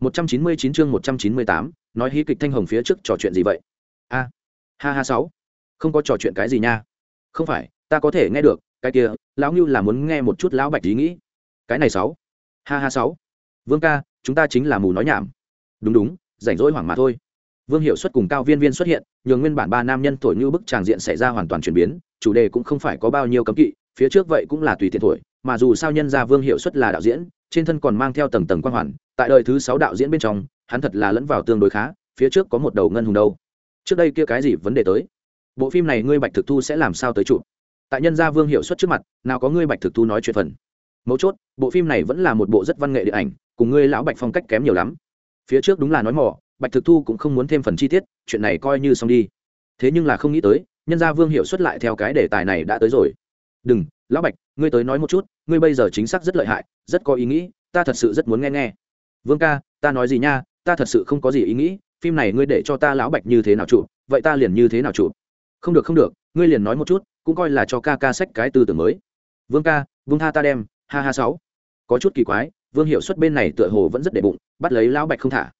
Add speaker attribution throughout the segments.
Speaker 1: 199 chương 198, nói hí kịch thanh hồng phía trước trò chuyện gì vậy? A, ha ha sáu, không có trò chuyện cái gì nha. Không phải, ta có thể nghe được, cái kia, lão Nưu là muốn nghe một chút lão Bạch ý nghĩ. Cái này sáu, ha ha sáu, Vương ca, chúng ta chính là mù nói nhảm. Đúng đúng, rảnh rỗi hoảng mà thôi. Vương Hiệu Suất cùng Cao Viên Viên xuất hiện, nhường nguyên bản ba nam nhân thổi như bức tràng diện xảy ra hoàn toàn chuyển biến, chủ đề cũng không phải có bao nhiêu cấm kỵ, phía trước vậy cũng là tùy tiện thổi, mà dù sao nhân gia Vương Hiệu Suất là đạo diễn, trên thân còn mang theo tầng tầng quang hoàn, tại đời thứ sáu đạo diễn bên trong, hắn thật là lẫn vào tương đối khá, phía trước có một đầu ngân hùng đâu. Trước đây kia cái gì vấn đề tới? Bộ phim này ngươi Bạch Thực Thu sẽ làm sao tới chụp? Tại nhân gia Vương Hiệu Suất trước mặt, nào có ngươi Bạch Thực Thu nói chuyện phần. Mấu chốt, bộ phim này vẫn là một bộ rất văn nghệ điện ảnh, cùng ngươi lão Bạch phong cách kém nhiều lắm. Phía trước đúng là nói mỏ, Bạch Thực Thu cũng không muốn thêm phần chi tiết, chuyện này coi như xong đi. Thế nhưng là không nghĩ tới, nhân gia Vương Hiệu Suất lại theo cái đề tài này đã tới rồi. Đừng, lão Bạch, ngươi tới nói một chút, ngươi bây giờ chính xác rất lợi hại, rất có ý nghĩ, ta thật sự rất muốn nghe nghe. Vương ca ta nói gì nha ta thật sự không có gì ý nghĩ phim này ngươi để cho ta lão bạch như thế nào chụp vậy ta liền như thế nào chụp? Không được không được ngươi liền nói một chút cũng coi là cho ca ca sách cái tư tưởng mới. Vương ca vương tha ta đem ha ha sáu. Có chút kỳ quái vương hiệu suất bên này tựa hồ vẫn rất để bụng bắt lấy lão bạch không thả.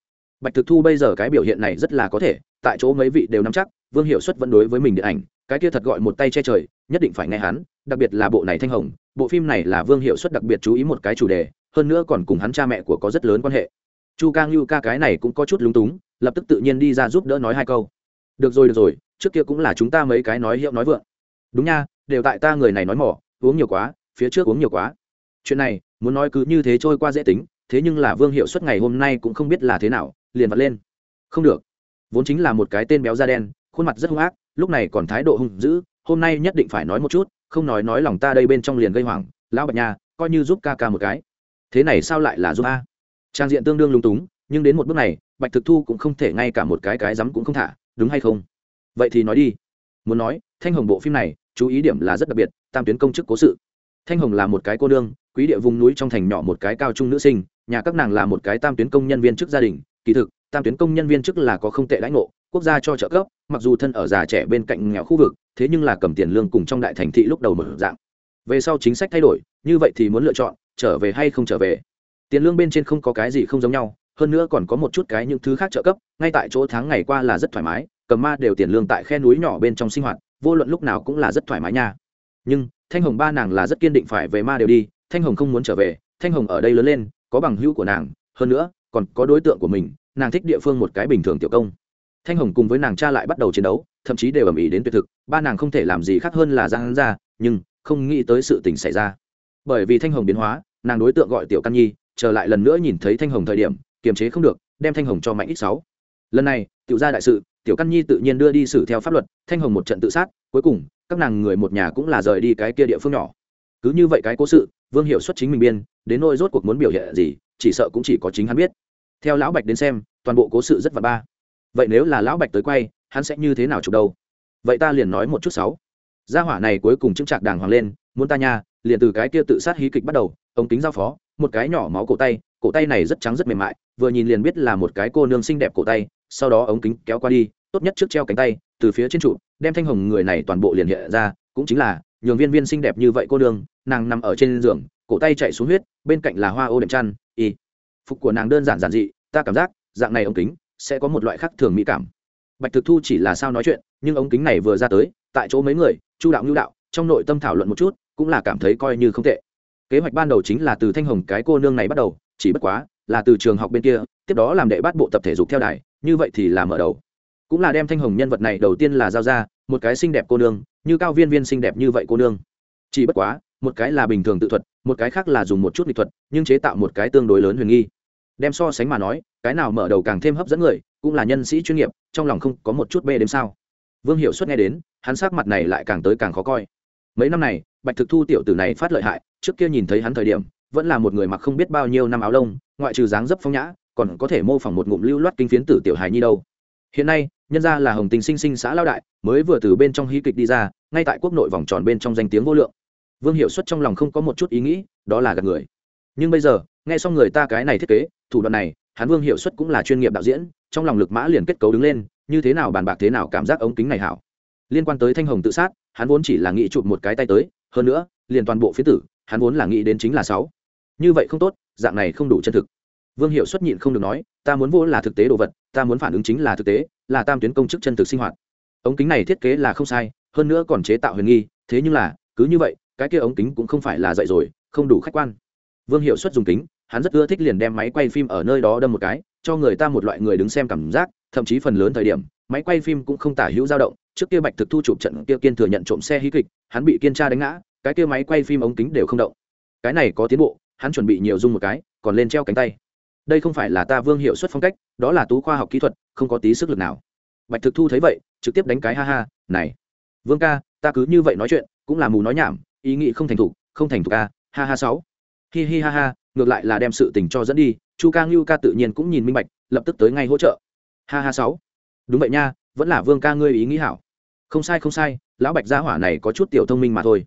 Speaker 1: Bạch thực thu bây giờ cái biểu hiện này rất là có thể tại chỗ mấy vị đều nắm chắc vương hiệu suất vẫn đối với mình điện ảnh cái kia thật gọi một tay che trời nhất định phải nghe hắn đặc biệt là bộ này thanh hồng, bộ phim này là vương hiệu suất đặc biệt chú ý một cái chủ đề, hơn nữa còn cùng hắn cha mẹ của có rất lớn quan hệ. Chu ca ngưu ca cái này cũng có chút lúng túng, lập tức tự nhiên đi ra giúp đỡ nói hai câu. Được rồi được rồi, trước kia cũng là chúng ta mấy cái nói hiệu nói vượng. Đúng nha, đều tại ta người này nói mỏ, uống nhiều quá, phía trước uống nhiều quá. Chuyện này, muốn nói cứ như thế trôi qua dễ tính, thế nhưng là vương hiệu suất ngày hôm nay cũng không biết là thế nào, liền vặt lên. Không được. Vốn chính là một cái tên béo da đen, khuôn mặt rất hung ác, lúc này còn thái độ hung dữ, hôm nay nhất định phải nói một chút không nói nói lòng ta đây bên trong liền gây hoảng, lão bạch nha, coi như giúp ca ca một cái. Thế này sao lại là giúp a? Trang diện tương đương lung túng, nhưng đến một bước này, bạch thực thu cũng không thể ngay cả một cái cái rắm cũng không thả, đúng hay không? Vậy thì nói đi. Muốn nói, thanh hồng bộ phim này, chú ý điểm là rất đặc biệt, tam tuyến công chức cố sự. Thanh hồng là một cái cô nương, quý địa vùng núi trong thành nhỏ một cái cao trung nữ sinh, nhà các nàng là một cái tam tuyến công nhân viên chức gia đình. Kỳ thực, tam tuyến công nhân viên chức là có không tệ lãnh ngộ, quốc gia cho trợ cấp, mặc dù thân ở già trẻ bên cạnh nghèo khu vực thế nhưng là cầm tiền lương cùng trong đại thành thị lúc đầu mở dạng. Về sau chính sách thay đổi, như vậy thì muốn lựa chọn, trở về hay không trở về. Tiền lương bên trên không có cái gì không giống nhau, hơn nữa còn có một chút cái những thứ khác trợ cấp, ngay tại chỗ tháng ngày qua là rất thoải mái, cầm ma đều tiền lương tại khe núi nhỏ bên trong sinh hoạt, vô luận lúc nào cũng là rất thoải mái nha. Nhưng, thanh hồng ba nàng là rất kiên định phải về ma đều đi, thanh hồng không muốn trở về, thanh hồng ở đây lớn lên, có bằng hữu của nàng, hơn nữa, còn có đối tượng của mình, nàng thích địa phương một cái bình thường tiểu công. Thanh hồng cùng với nàng cha lại bắt đầu chiến đấu thậm chí đều ầm ĩ đến tuyệt thực, ba nàng không thể làm gì khác hơn là giang ra, nhưng không nghĩ tới sự tình xảy ra. Bởi vì thanh hồng biến hóa, nàng đối tượng gọi tiểu căn nhi, trở lại lần nữa nhìn thấy thanh hồng thời điểm, kiềm chế không được, đem thanh hồng cho mạnh ít sáu. Lần này, tiểu gia đại sự, tiểu căn nhi tự nhiên đưa đi xử theo pháp luật, thanh hồng một trận tự sát, cuối cùng, các nàng người một nhà cũng là rời đi cái kia địa phương nhỏ. Cứ như vậy cái cố sự, vương hiệu xuất chính mình biên, đến nỗi rốt cuộc muốn biểu hiện gì, chỉ sợ cũng chỉ có chính hắn biết. Theo lão bạch đến xem, toàn bộ cố sự rất vặt ba. Vậy nếu là lão bạch tới quay hắn sẽ như thế nào chụp đâu? Vậy ta liền nói một chút sáu. Gia hỏa này cuối cùng chứng trạc đàng hoàng lên, muốn ta nha, liền từ cái kia tự sát hí kịch bắt đầu ống kính giao phó, một cái nhỏ máu cổ tay cổ tay này rất trắng rất mềm mại, vừa nhìn liền biết là một cái cô nương xinh đẹp cổ tay, sau đó ống kính kéo qua đi, tốt nhất trước treo cánh tay, từ phía trên trụ, đem thanh hồng người này toàn bộ liền hiện ra, cũng chính là nhường viên viên xinh đẹp như vậy cô nương, nàng nằm ở trên giường, cổ tay chạy xuống huyết, bên cạnh là hoa ô đệm chăn, y. Phục của nàng đơn giản giản dị, ta cảm giác, dạng này ống kính, sẽ có một loại khác thường mỹ cảm bạch thực thu chỉ là sao nói chuyện, nhưng ống kính này vừa ra tới, tại chỗ mấy người, chu đạo ngưu đạo, trong nội tâm thảo luận một chút, cũng là cảm thấy coi như không tệ. Kế hoạch ban đầu chính là từ thanh hồng cái cô nương này bắt đầu, chỉ bất quá, là từ trường học bên kia, tiếp đó làm đệ bắt bộ tập thể dục theo đài, như vậy thì là mở đầu. Cũng là đem thanh hồng nhân vật này đầu tiên là giao ra, một cái xinh đẹp cô nương, như cao viên viên xinh đẹp như vậy cô nương. Chỉ bất quá, một cái là bình thường tự thuật, một cái khác là dùng một chút nghệ thuật, nhưng chế tạo một cái tương đối lớn huyền nghi. Đem so sánh mà nói, cái nào mở đầu càng thêm hấp dẫn người cũng là nhân sĩ chuyên nghiệp, trong lòng không có một chút bê đếm sao. Vương hiệu suất nghe đến, hắn sắc mặt này lại càng tới càng khó coi. Mấy năm này, bạch thực thu tiểu tử này phát lợi hại, trước kia nhìn thấy hắn thời điểm, vẫn là một người mặc không biết bao nhiêu năm áo lông, ngoại trừ dáng dấp phong nhã, còn có thể mô phỏng một ngụm lưu loát kinh phiến tử tiểu hài nhi đâu. Hiện nay, nhân ra là hồng tình sinh sinh xã lao đại, mới vừa từ bên trong hí kịch đi ra, ngay tại quốc nội vòng tròn bên trong danh tiếng vô lượng. Vương hiệu suất trong lòng không có một chút ý nghĩ, đó là gạt người. Nhưng bây giờ, nghe xong người ta cái này thiết kế, thủ đoạn này, hắn vương hiệu suất cũng là chuyên nghiệp đạo diễn trong lòng lực mã liền kết cấu đứng lên, như thế nào bàn bạc thế nào cảm giác ống kính này hảo. Liên quan tới thanh hồng tự sát, hắn vốn chỉ là nghĩ chụp một cái tay tới, hơn nữa, liền toàn bộ phía tử, hắn vốn là nghĩ đến chính là sáu. Như vậy không tốt, dạng này không đủ chân thực. Vương hiệu xuất nhịn không được nói, ta muốn vô là thực tế đồ vật, ta muốn phản ứng chính là thực tế, là tam tuyến công chức chân thực sinh hoạt. Ống kính này thiết kế là không sai, hơn nữa còn chế tạo huyền nghi, thế nhưng là, cứ như vậy, cái kia ống kính cũng không phải là dạy rồi, không đủ khách quan. Vương hiệu xuất dùng kính hắn rất ưa thích liền đem máy quay phim ở nơi đó đâm một cái, cho người ta một loại người đứng xem cảm giác, thậm chí phần lớn thời điểm, máy quay phim cũng không tả hữu dao động. Trước kia bạch thực thu chụp trận kia kiên thừa nhận trộm xe hí kịch, hắn bị kiên tra đánh ngã, cái kia máy quay phim ống kính đều không động. Cái này có tiến bộ, hắn chuẩn bị nhiều dung một cái, còn lên treo cánh tay. Đây không phải là ta vương hiệu suất phong cách, đó là tú khoa học kỹ thuật, không có tí sức lực nào. Bạch thực thu thấy vậy, trực tiếp đánh cái ha ha, này, vương ca, ta cứ như vậy nói chuyện, cũng là mù nói nhảm, ý nghĩ không thành thục, không thành thục ca ha ha sáu hi hi, ha ha, ngược lại là đem sự tình cho dẫn đi, chu ca ngưu ca tự nhiên cũng nhìn minh bạch, lập tức tới ngay hỗ trợ. Ha ha, sáu. Đúng vậy nha, vẫn là vương ca ngươi ý nghĩ hảo. Không sai không sai, lão bạch gia hỏa này có chút tiểu thông minh mà thôi.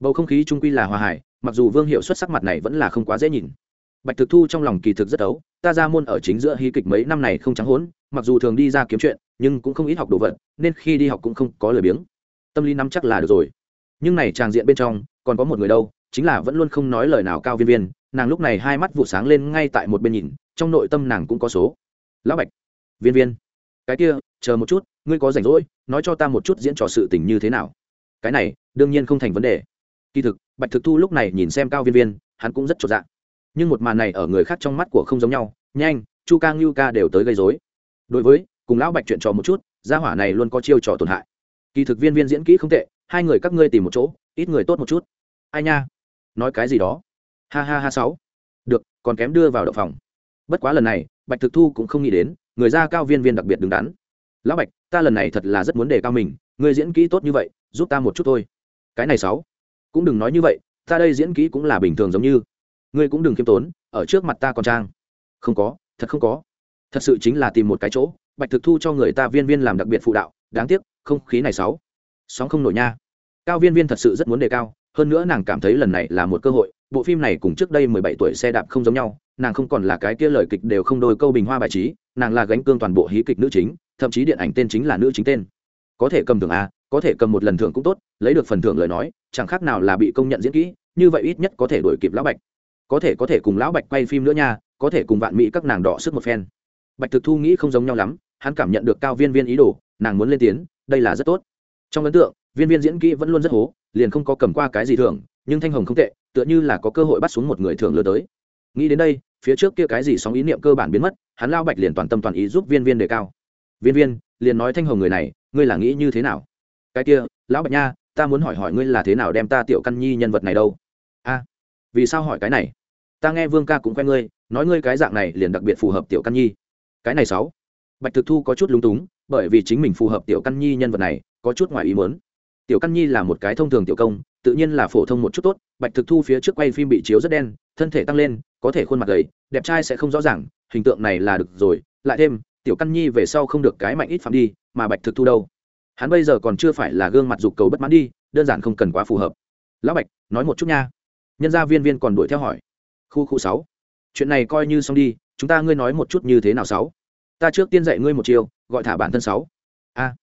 Speaker 1: Bầu không khí trung quy là hòa hải, mặc dù vương hiệu xuất sắc mặt này vẫn là không quá dễ nhìn. Bạch thực thu trong lòng kỳ thực rất ấu, ta ra môn ở chính giữa hí kịch mấy năm này không trắng hốn, mặc dù thường đi ra kiếm chuyện, nhưng cũng không ít học đồ vật, nên khi đi học cũng không có lời biếng. Tâm lý nắm chắc là được rồi. Nhưng này tràng diện bên trong, còn có một người đâu chính là vẫn luôn không nói lời nào cao viên viên, nàng lúc này hai mắt vụ sáng lên ngay tại một bên nhìn, trong nội tâm nàng cũng có số. Lão bạch, viên viên, cái kia, chờ một chút, ngươi có rảnh rỗi, nói cho ta một chút diễn trò sự tình như thế nào. Cái này, đương nhiên không thành vấn đề. Kỳ thực, bạch thực thu lúc này nhìn xem cao viên viên, hắn cũng rất trọn dạ. Nhưng một màn này ở người khác trong mắt của không giống nhau, nhanh, chu ca ngưu ca đều tới gây dối đối với, cùng lão bạch chuyện trò một chút, gia hỏa này luôn có chiêu trò tổn hại. Kỳ thực viên viên diễn kỹ không tệ, hai người các ngươi tìm một chỗ, ít người tốt một chút. Ai nha? Nói cái gì đó. Ha ha ha sáu. Được, còn kém đưa vào đậu phòng. Bất quá lần này, bạch thực thu cũng không nghĩ đến, người ra cao viên viên đặc biệt đứng đắn. Lão bạch, ta lần này thật là rất muốn đề cao mình người diễn kỹ tốt như vậy, giúp ta một chút thôi. Cái này sáu. Cũng đừng nói như vậy, ta đây diễn kỹ cũng là bình thường giống như. Ngươi cũng đừng khiêm tốn, ở trước mặt ta còn trang. Không có, thật không có. Thật sự chính là tìm một cái chỗ, bạch thực thu cho người ta viên viên làm đặc biệt phụ đạo, đáng tiếc, không khí này sáu. Sóng không nổi nha. Cao viên viên thật sự rất muốn đề cao hơn nữa nàng cảm thấy lần này là một cơ hội, bộ phim này cùng trước đây mười bảy tuổi xe đạp không giống nhau, nàng không còn là cái kia lời kịch đều không đôi câu bình hoa bài trí, nàng là gánh cương toàn bộ hí kịch nữ chính, thậm chí điện ảnh tên chính là nữ chính tên. Có thể cầm thưởng a, có thể cầm một lần thưởng cũng tốt, lấy được phần thưởng lời nói, chẳng khác nào là bị công nhận diễn kỹ, như vậy ít nhất có thể đổi kịp lão bạch. Có thể có thể cùng lão bạch quay phim nữa nha, có thể cùng vạn mỹ các nàng đỏ sức một phen. Bạch thực thu nghĩ không giống nhau lắm, hắn cảm nhận được cao viên viên ý đồ, nàng muốn lên tiếng, đây là rất tốt. Trong ấn tượng, viên viên diễn kỹ vẫn luôn rất hố liền không có cầm qua cái gì thưởng, nhưng thanh hồng không tệ, tựa như là có cơ hội bắt xuống một người thường lừa tới. Nghĩ đến đây, phía trước kia cái gì sóng ý niệm cơ bản biến mất, hắn lao bạch liền toàn tâm toàn ý giúp viên viên đề cao. Viên viên, liền nói thanh hồng người này, ngươi là nghĩ như thế nào? Cái kia, lão bạch nha, ta muốn hỏi hỏi ngươi là thế nào đem ta tiểu căn nhi nhân vật này đâu? A, vì sao hỏi cái này? Ta nghe vương ca cũng quen ngươi, nói ngươi cái dạng này liền đặc biệt phù hợp tiểu căn nhi. Cái này sáu bạch thực thu có chút lúng túng, bởi vì chính mình phù hợp tiểu căn nhi nhân vật này, có chút ngoài ý muốn tiểu căn nhi là một cái thông thường tiểu công, tự nhiên là phổ thông một chút tốt, bạch thực thu phía trước quay phim bị chiếu rất đen, thân thể tăng lên, có thể khuôn mặt gầy, đẹp trai sẽ không rõ ràng, hình tượng này là được rồi, lại thêm, tiểu căn nhi về sau không được cái mạnh ít phạm đi, mà bạch thực thu đâu? Hắn bây giờ còn chưa phải là gương mặt dục cầu bất mãn đi, đơn giản không cần quá phù hợp. Lão bạch, nói một chút nha. Nhân gia viên viên còn đuổi theo hỏi. Khu khu sáu. Chuyện này coi như xong đi, chúng ta ngươi nói một chút như thế nào sáu? Ta trước tiên dạy ngươi một chiều gọi thả bản thân sáu. A.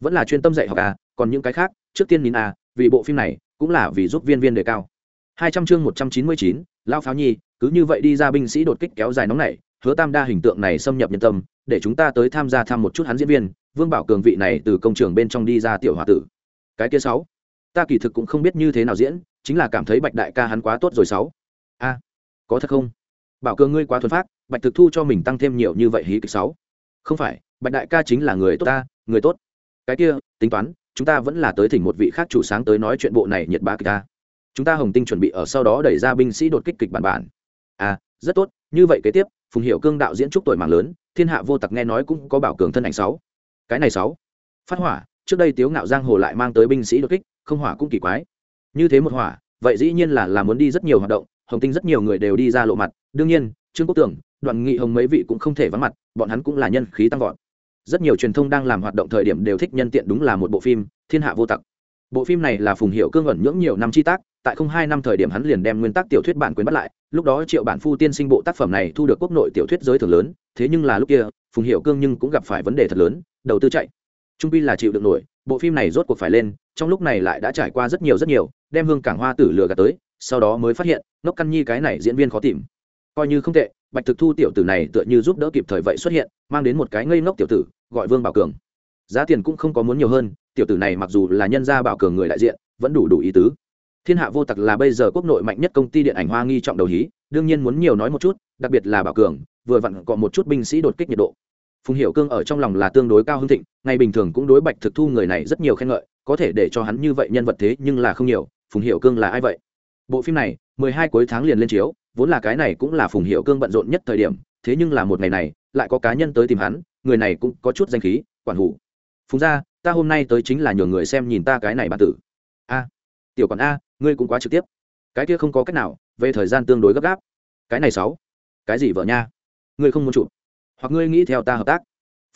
Speaker 1: Vẫn là chuyên tâm dạy học à còn những cái khác? Trước tiên nhìn à vì bộ phim này, cũng là vì giúp viên viên đề cao. Hai trăm chương một trăm chín mươi chín lao pháo nhi, cứ như vậy đi ra binh sĩ đột kích kéo dài nóng này hứa tam đa hình tượng này xâm nhập nhân tâm, để chúng ta tới tham gia thăm một chút hắn diễn viên, vương bảo cường vị này từ công trường bên trong đi ra tiểu hòa tử. Cái kia sáu, ta kỳ thực cũng không biết như thế nào diễn, chính là cảm thấy bạch đại ca hắn quá tốt rồi sáu. A, có thật không? Bảo cường ngươi quá thuần phát bạch thực thu cho mình tăng thêm nhiều như vậy hí kịch sáu. Không phải, bạch đại ca chính là người tốt ta, người tốt. Cái kia, tính toán chúng ta vẫn là tới thỉnh một vị khác chủ sáng tới nói chuyện bộ này nhiệt ba kịch ta. Chúng ta hồng tinh chuẩn bị ở sau đó đẩy ra binh sĩ đột kích kịch bản bản. À rất tốt, như vậy kế tiếp, phùng hiệu cương đạo diễn trúc tuổi mạng lớn, thiên hạ vô tặc nghe nói cũng có bảo cường thân ảnh sáu. Cái này sáu. Phát hỏa, trước đây tiếu ngạo giang hồ lại mang tới binh sĩ đột kích, không hỏa cũng kỳ quái. Như thế một hỏa, vậy dĩ nhiên là là muốn đi rất nhiều hoạt động, hồng tinh rất nhiều người đều đi ra lộ mặt. Đương nhiên, trương quốc tưởng, Đoàn nghị hồng mấy vị cũng không thể vắng mặt, bọn hắn cũng là nhân khí tăng vọt rất nhiều truyền thông đang làm hoạt động thời điểm đều thích nhân tiện đúng là một bộ phim, thiên hạ vô tặc. Bộ phim này là phùng hiệu cương ẩn nhưỡng nhiều năm chi tác, tại không hai năm thời điểm hắn liền đem nguyên tắc tiểu thuyết bản quyền bắt lại, lúc đó triệu bản phu tiên sinh bộ tác phẩm này thu được quốc nội tiểu thuyết giới thường lớn, thế nhưng là lúc kia, phùng hiệu cương nhưng cũng gặp phải vấn đề thật lớn, đầu tư chạy. Trung pi là chịu được nổi, bộ phim này rốt cuộc phải lên, trong lúc này lại đã trải qua rất nhiều rất nhiều, đem hương cảng hoa tử lừa gạt tới, sau đó mới phát hiện, ngốc căn nhi cái này diễn viên khó tìm. Coi như không tệ bạch thực thu tiểu tử này tựa như giúp đỡ kịp thời vậy xuất hiện, mang đến một cái ngây ngốc tiểu tử, gọi vương bảo cường. Giá tiền cũng không có muốn nhiều hơn, tiểu tử này mặc dù là nhân gia bảo cường người đại diện, vẫn đủ đủ ý tứ. Thiên hạ vô tặc là bây giờ quốc nội mạnh nhất công ty điện ảnh hoa nghi trọng đầu hí, đương nhiên muốn nhiều nói một chút, đặc biệt là bảo cường, vừa vặn có một chút binh sĩ đột kích nhiệt độ. Phùng hiểu cương ở trong lòng là tương đối cao hưng thịnh, ngày bình thường cũng đối bạch thực thu người này rất nhiều khen ngợi, có thể để cho hắn như vậy nhân vật thế nhưng là không nhiều, phùng hiểu cương là ai vậy? Bộ phim này, mười hai cuối tháng liền lên chiếu vốn là cái này cũng là phùng hiệu cương bận rộn nhất thời điểm, thế nhưng là một ngày này, lại có cá nhân tới tìm hắn, người này cũng có chút danh khí, quản hủ. Phùng gia, ta hôm nay tới chính là nhường người xem nhìn ta cái này bản tử. A, tiểu còn a, ngươi cũng quá trực tiếp. Cái kia không có cách nào, về thời gian tương đối gấp gáp. Cái này sáu, cái gì vợ nha? Ngươi không muốn chụp. Hoặc ngươi nghĩ theo ta hợp tác.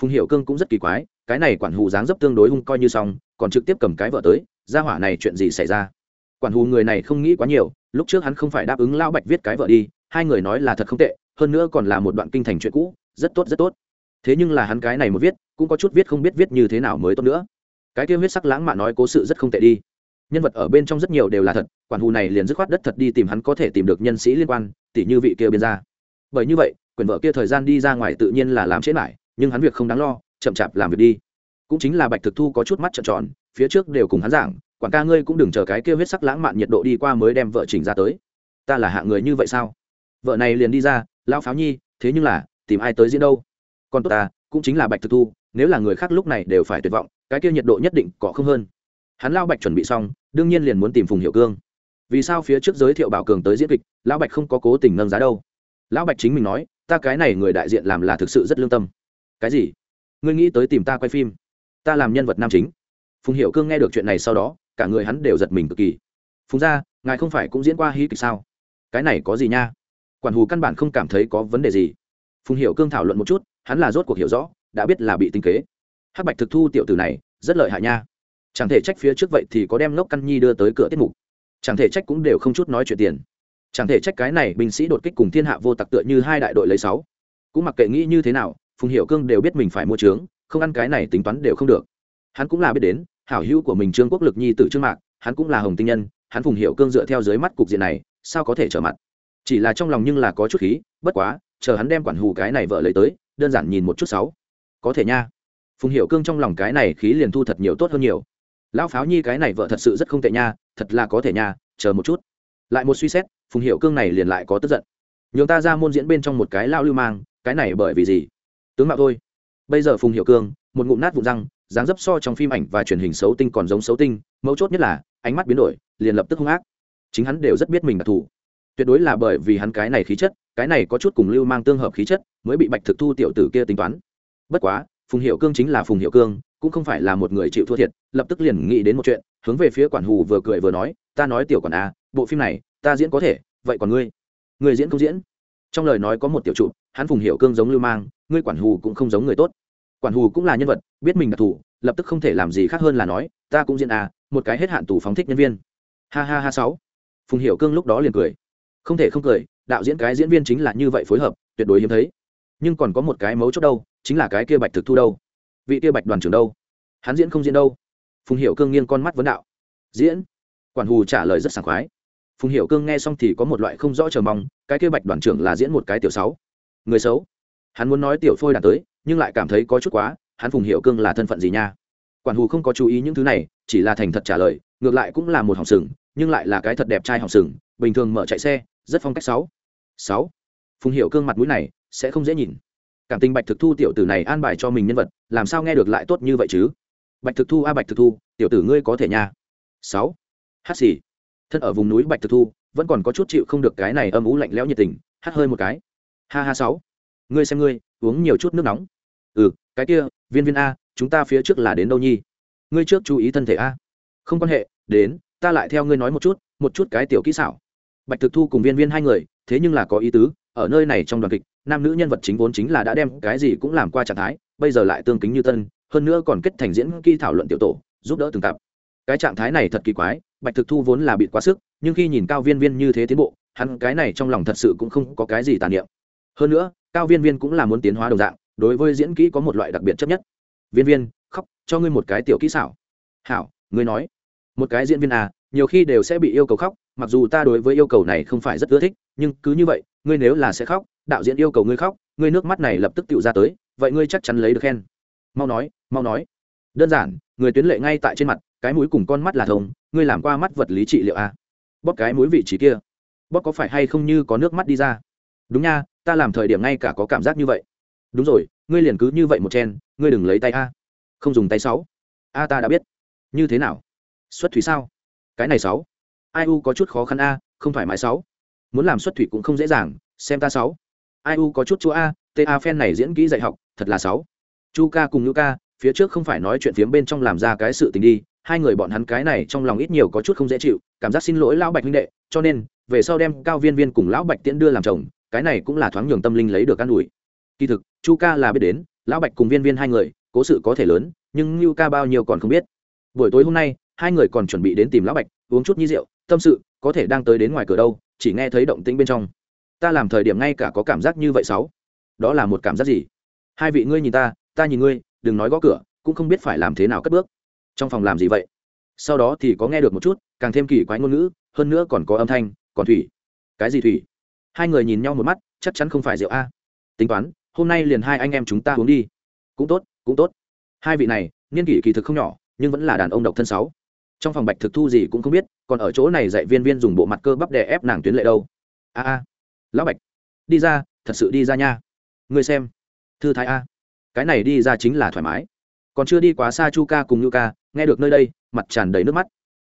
Speaker 1: Phùng hiệu cương cũng rất kỳ quái, cái này quản hủ dáng dấp tương đối hung coi như xong, còn trực tiếp cầm cái vợ tới ra hỏa này chuyện gì xảy ra? Quản hù người này không nghĩ quá nhiều, lúc trước hắn không phải đáp ứng lão bạch viết cái vợ đi, hai người nói là thật không tệ, hơn nữa còn là một đoạn kinh thành chuyện cũ, rất tốt rất tốt. Thế nhưng là hắn cái này một viết, cũng có chút viết không biết viết như thế nào mới tốt nữa. Cái kia huyết sắc lãng mạn nói cố sự rất không tệ đi. Nhân vật ở bên trong rất nhiều đều là thật, quản hù này liền dứt khoát đất thật đi tìm hắn có thể tìm được nhân sĩ liên quan tỷ như vị kia biên ra bởi như vậy, quyền vợ kia thời gian đi ra ngoài tự nhiên là làm chết lại, nhưng hắn việc không đáng lo, chậm chạp làm việc đi. Cũng chính là bạch thực thu có chút mắt trợn tròn, phía trước đều cùng hắn giảng quảng ca ngươi cũng đừng chờ cái kia huyết sắc lãng mạn nhiệt độ đi qua mới đem vợ chỉnh ra tới. Ta là hạ người như vậy sao? Vợ này liền đi ra, lão pháo nhi, thế nhưng là, tìm ai tới diễn đâu? Còn tốt ta, cũng chính là bạch thực thu, nếu là người khác lúc này đều phải tuyệt vọng, cái kia nhiệt độ nhất định có không hơn. Hắn lao bạch chuẩn bị xong, đương nhiên liền muốn tìm phùng hiệu cương. Vì sao phía trước giới thiệu bảo cường tới diễn kịch, lão bạch không có cố tình nâng giá đâu? Lão bạch chính mình nói, ta cái này người đại diện làm là thực sự rất lương tâm. Cái gì? Ngươi nghĩ tới tìm ta quay phim? Ta làm nhân vật nam chính. Phùng hiệu cương nghe được chuyện này sau đó cả người hắn đều giật mình cực kỳ. Phùng ra ngài không phải cũng diễn qua hí kịch sao? Cái này có gì nha? Quản hù căn bản không cảm thấy có vấn đề gì. Phùng hiệu cương thảo luận một chút, hắn là rốt cuộc hiểu rõ, đã biết là bị tinh kế. Hắc bạch thực thu tiểu tử này, rất lợi hại nha. Chẳng thể trách phía trước vậy thì có đem ngốc căn nhi đưa tới cửa tiết mục. Chẳng thể trách cũng đều không chút nói chuyện tiền. Chẳng thể trách cái này binh sĩ đột kích cùng thiên hạ vô tặc tựa như hai đại đội lấy sáu. Cũng mặc kệ nghĩ như thế nào, phùng hiệu cương đều biết mình phải mua trướng, không ăn cái này tính toán đều không được. Hắn cũng là biết đến hảo hữu của mình trương quốc lực nhi tử trương mạc, hắn cũng là hồng tinh nhân, hắn phùng hiệu cương dựa theo dưới mắt cục diện này, sao có thể trở mặt? Chỉ là trong lòng nhưng là có chút khí, bất quá, chờ hắn đem quản hù cái này vợ lấy tới, đơn giản nhìn một chút sáu. Có thể nha. Phùng hiệu cương trong lòng cái này khí liền thu thật nhiều tốt hơn nhiều. Lão pháo nhi cái này vợ thật sự rất không tệ nha, thật là có thể nha, chờ một chút. Lại một suy xét, phùng hiệu cương này liền lại có tức giận. Nhường ta ra môn diễn bên trong một cái lao lưu mang, cái này bởi vì gì? Tướng mạo thôi. Bây giờ phùng hiệu cương, một ngụm nát vụn răng dáng dấp so trong phim ảnh và truyền hình xấu tinh còn giống xấu tinh mấu chốt nhất là ánh mắt biến đổi liền lập tức hung ác. Chính hắn đều rất biết mình đặc thù tuyệt đối là bởi vì hắn cái này khí chất cái này có chút cùng lưu mang tương hợp khí chất mới bị bạch thực thu tiểu tử kia tính toán. Bất quá phùng hiệu cương chính là phùng hiệu cương cũng không phải là một người chịu thua thiệt lập tức liền nghĩ đến một chuyện hướng về phía quản hù vừa cười vừa nói ta nói tiểu quản a à, bộ phim này ta diễn có thể vậy còn ngươi? Người diễn không diễn? Trong lời nói có một tiểu trụ hắn phùng hiệu cương giống lưu mang ngươi quản hù cũng không giống người tốt quản hù cũng là nhân vật, biết mình đặc thù, lập tức không thể làm gì khác hơn là nói, ta cũng diễn à một cái hết hạn tù phóng thích nhân viên. Ha ha ha sáu. Phùng Hiểu cương lúc đó liền cười. Không thể không cười, đạo diễn cái diễn viên chính là như vậy phối hợp, tuyệt đối hiếm thấy. Nhưng còn có một cái mấu chốt đâu, chính là cái kia bạch thực thu đâu. Vị kia bạch đoàn trưởng đâu? Hắn diễn không diễn đâu? Phùng Hiểu cương nghiêng con mắt vấn đạo. Diễn. Quản hù trả lời rất sảng khoái. Phùng Hiểu cương nghe xong thì có một loại không rõ chờ mong, cái kia bạch đoàn trưởng là diễn một cái tiểu sáu. Người xấu. Hắn muốn nói tiểu phôi đạt tới nhưng lại cảm thấy có chút quá, hắn phùng hiệu cương là thân phận gì nha? Quản hù không có chú ý những thứ này, chỉ là thành thật trả lời, ngược lại cũng là một hỏng sừng, nhưng lại là cái thật đẹp trai hỏng sừng, bình thường mở chạy xe, rất phong cách sáu. Sáu. Phùng hiệu cương mặt mũi này sẽ không dễ nhìn. Cảm tình bạch thực thu tiểu tử này an bài cho mình nhân vật, làm sao nghe được lại tốt như vậy chứ? Bạch thực thu a bạch thực thu, tiểu tử ngươi có thể nha. Sáu. Hát xì. Thân ở vùng núi bạch thực thu, vẫn còn có chút chịu không được cái này âm ú lạnh lẽo nhiệt tình, hát hơi một cái. Ha ha sáu. Ngươi xem ngươi, uống nhiều chút nước nóng ừ cái kia, viên viên a, chúng ta phía trước là đến đâu nhi? Ngươi trước chú ý thân thể a. Không quan hệ, đến, ta lại theo ngươi nói một chút một chút cái tiểu kỹ xảo. Bạch thực thu cùng viên viên hai người, thế nhưng là có ý tứ, ở nơi này trong đoàn kịch, nam nữ nhân vật chính vốn chính là đã đem cái gì cũng làm qua trạng thái, bây giờ lại tương kính như tân, hơn nữa còn kết thành diễn kỹ thảo luận tiểu tổ, giúp đỡ từng cặp. Cái trạng thái này thật kỳ quái, bạch thực thu vốn là bị quá sức, nhưng khi nhìn cao viên viên như thế tiến bộ, hắn cái này trong lòng thật sự cũng không có cái gì tàn niệm. Hơn nữa, cao viên viên cũng là muốn tiến hóa đồng dạng đối với diễn kỹ có một loại đặc biệt chấp nhất. Viên viên, khóc, cho ngươi một cái tiểu kỹ xảo. Hảo, ngươi nói. Một cái diễn viên à nhiều khi đều sẽ bị yêu cầu khóc, mặc dù ta đối với yêu cầu này không phải rất ưa thích, nhưng cứ như vậy, ngươi nếu là sẽ khóc, đạo diễn yêu cầu ngươi khóc, ngươi nước mắt này lập tức tự ra tới, vậy ngươi chắc chắn lấy được khen. Mau nói mau nói. Đơn giản, người tuyến lệ ngay tại trên mặt, cái mũi cùng con mắt là thông, ngươi làm qua mắt vật lý trị liệu à? Bóp cái mũi vị trí kia. Bóp có phải hay không như có nước mắt đi ra? Đúng nha, ta làm thời điểm ngay cả có cảm giác như vậy đúng rồi, ngươi liền cứ như vậy một chen, ngươi đừng lấy tay a. Không dùng tay sáu. A ta đã biết. Như thế nào? Xuất thủy sao? Cái này sáu. Ai u có chút khó khăn a, không thoải mái sáu. Muốn làm xuất thủy cũng không dễ dàng, xem ta sáu. Ai u có chút chúa a ta phen này diễn kỹ dạy học, thật là sáu. Chu ca cùng nữ ca, phía trước không phải nói chuyện phiếm bên trong làm ra cái sự tình đi, hai người bọn hắn cái này trong lòng ít nhiều có chút không dễ chịu, cảm giác xin lỗi lão bạch huynh đệ, cho nên, về sau đem cao viên viên cùng lão bạch tiễn đưa làm chồng, cái này cũng là thoáng nhường tâm linh lấy được an ủi kỳ thực, chu ca là biết đến, lão bạch cùng viên viên hai người, cố sự có thể lớn, nhưng lưu ca bao nhiêu còn không biết. Buổi tối hôm nay, hai người còn chuẩn bị đến tìm lão bạch, uống chút nhi rượu, tâm sự, có thể đang tới đến ngoài cửa đâu, chỉ nghe thấy động tĩnh bên trong. Ta làm thời điểm ngay cả có cảm giác như vậy sáu. Đó là một cảm giác gì? Hai vị ngươi nhìn ta ta nhìn ngươi, đừng nói gõ cửa, cũng không biết phải làm thế nào cất bước. Trong phòng làm gì vậy? Sau đó thì có nghe được một chút, càng thêm kỳ quái ngôn ngữ, hơn nữa còn có âm thanh, còn thủy. Cái gì thủy? Hai người nhìn nhau một mắt, chắc chắn không phải rượu a. Tính toán hôm nay liền hai anh em chúng ta uống đi. Cũng tốt cũng tốt. Hai vị này, niên kỷ kỳ thực không nhỏ, nhưng vẫn là đàn ông độc thân sáu. Trong phòng bạch thực thu gì cũng không biết, còn ở chỗ này dạy viên viên dùng bộ mặt cơ bắp đè ép nàng tuyến lệ đâu. A a. Lão bạch, đi ra, thật sự đi ra nha. Người xem. Thư thái a. Cái này đi ra chính là thoải mái. Còn chưa đi quá xa chu ca cùng nhu ca, nghe được nơi đây, mặt tràn đầy nước mắt.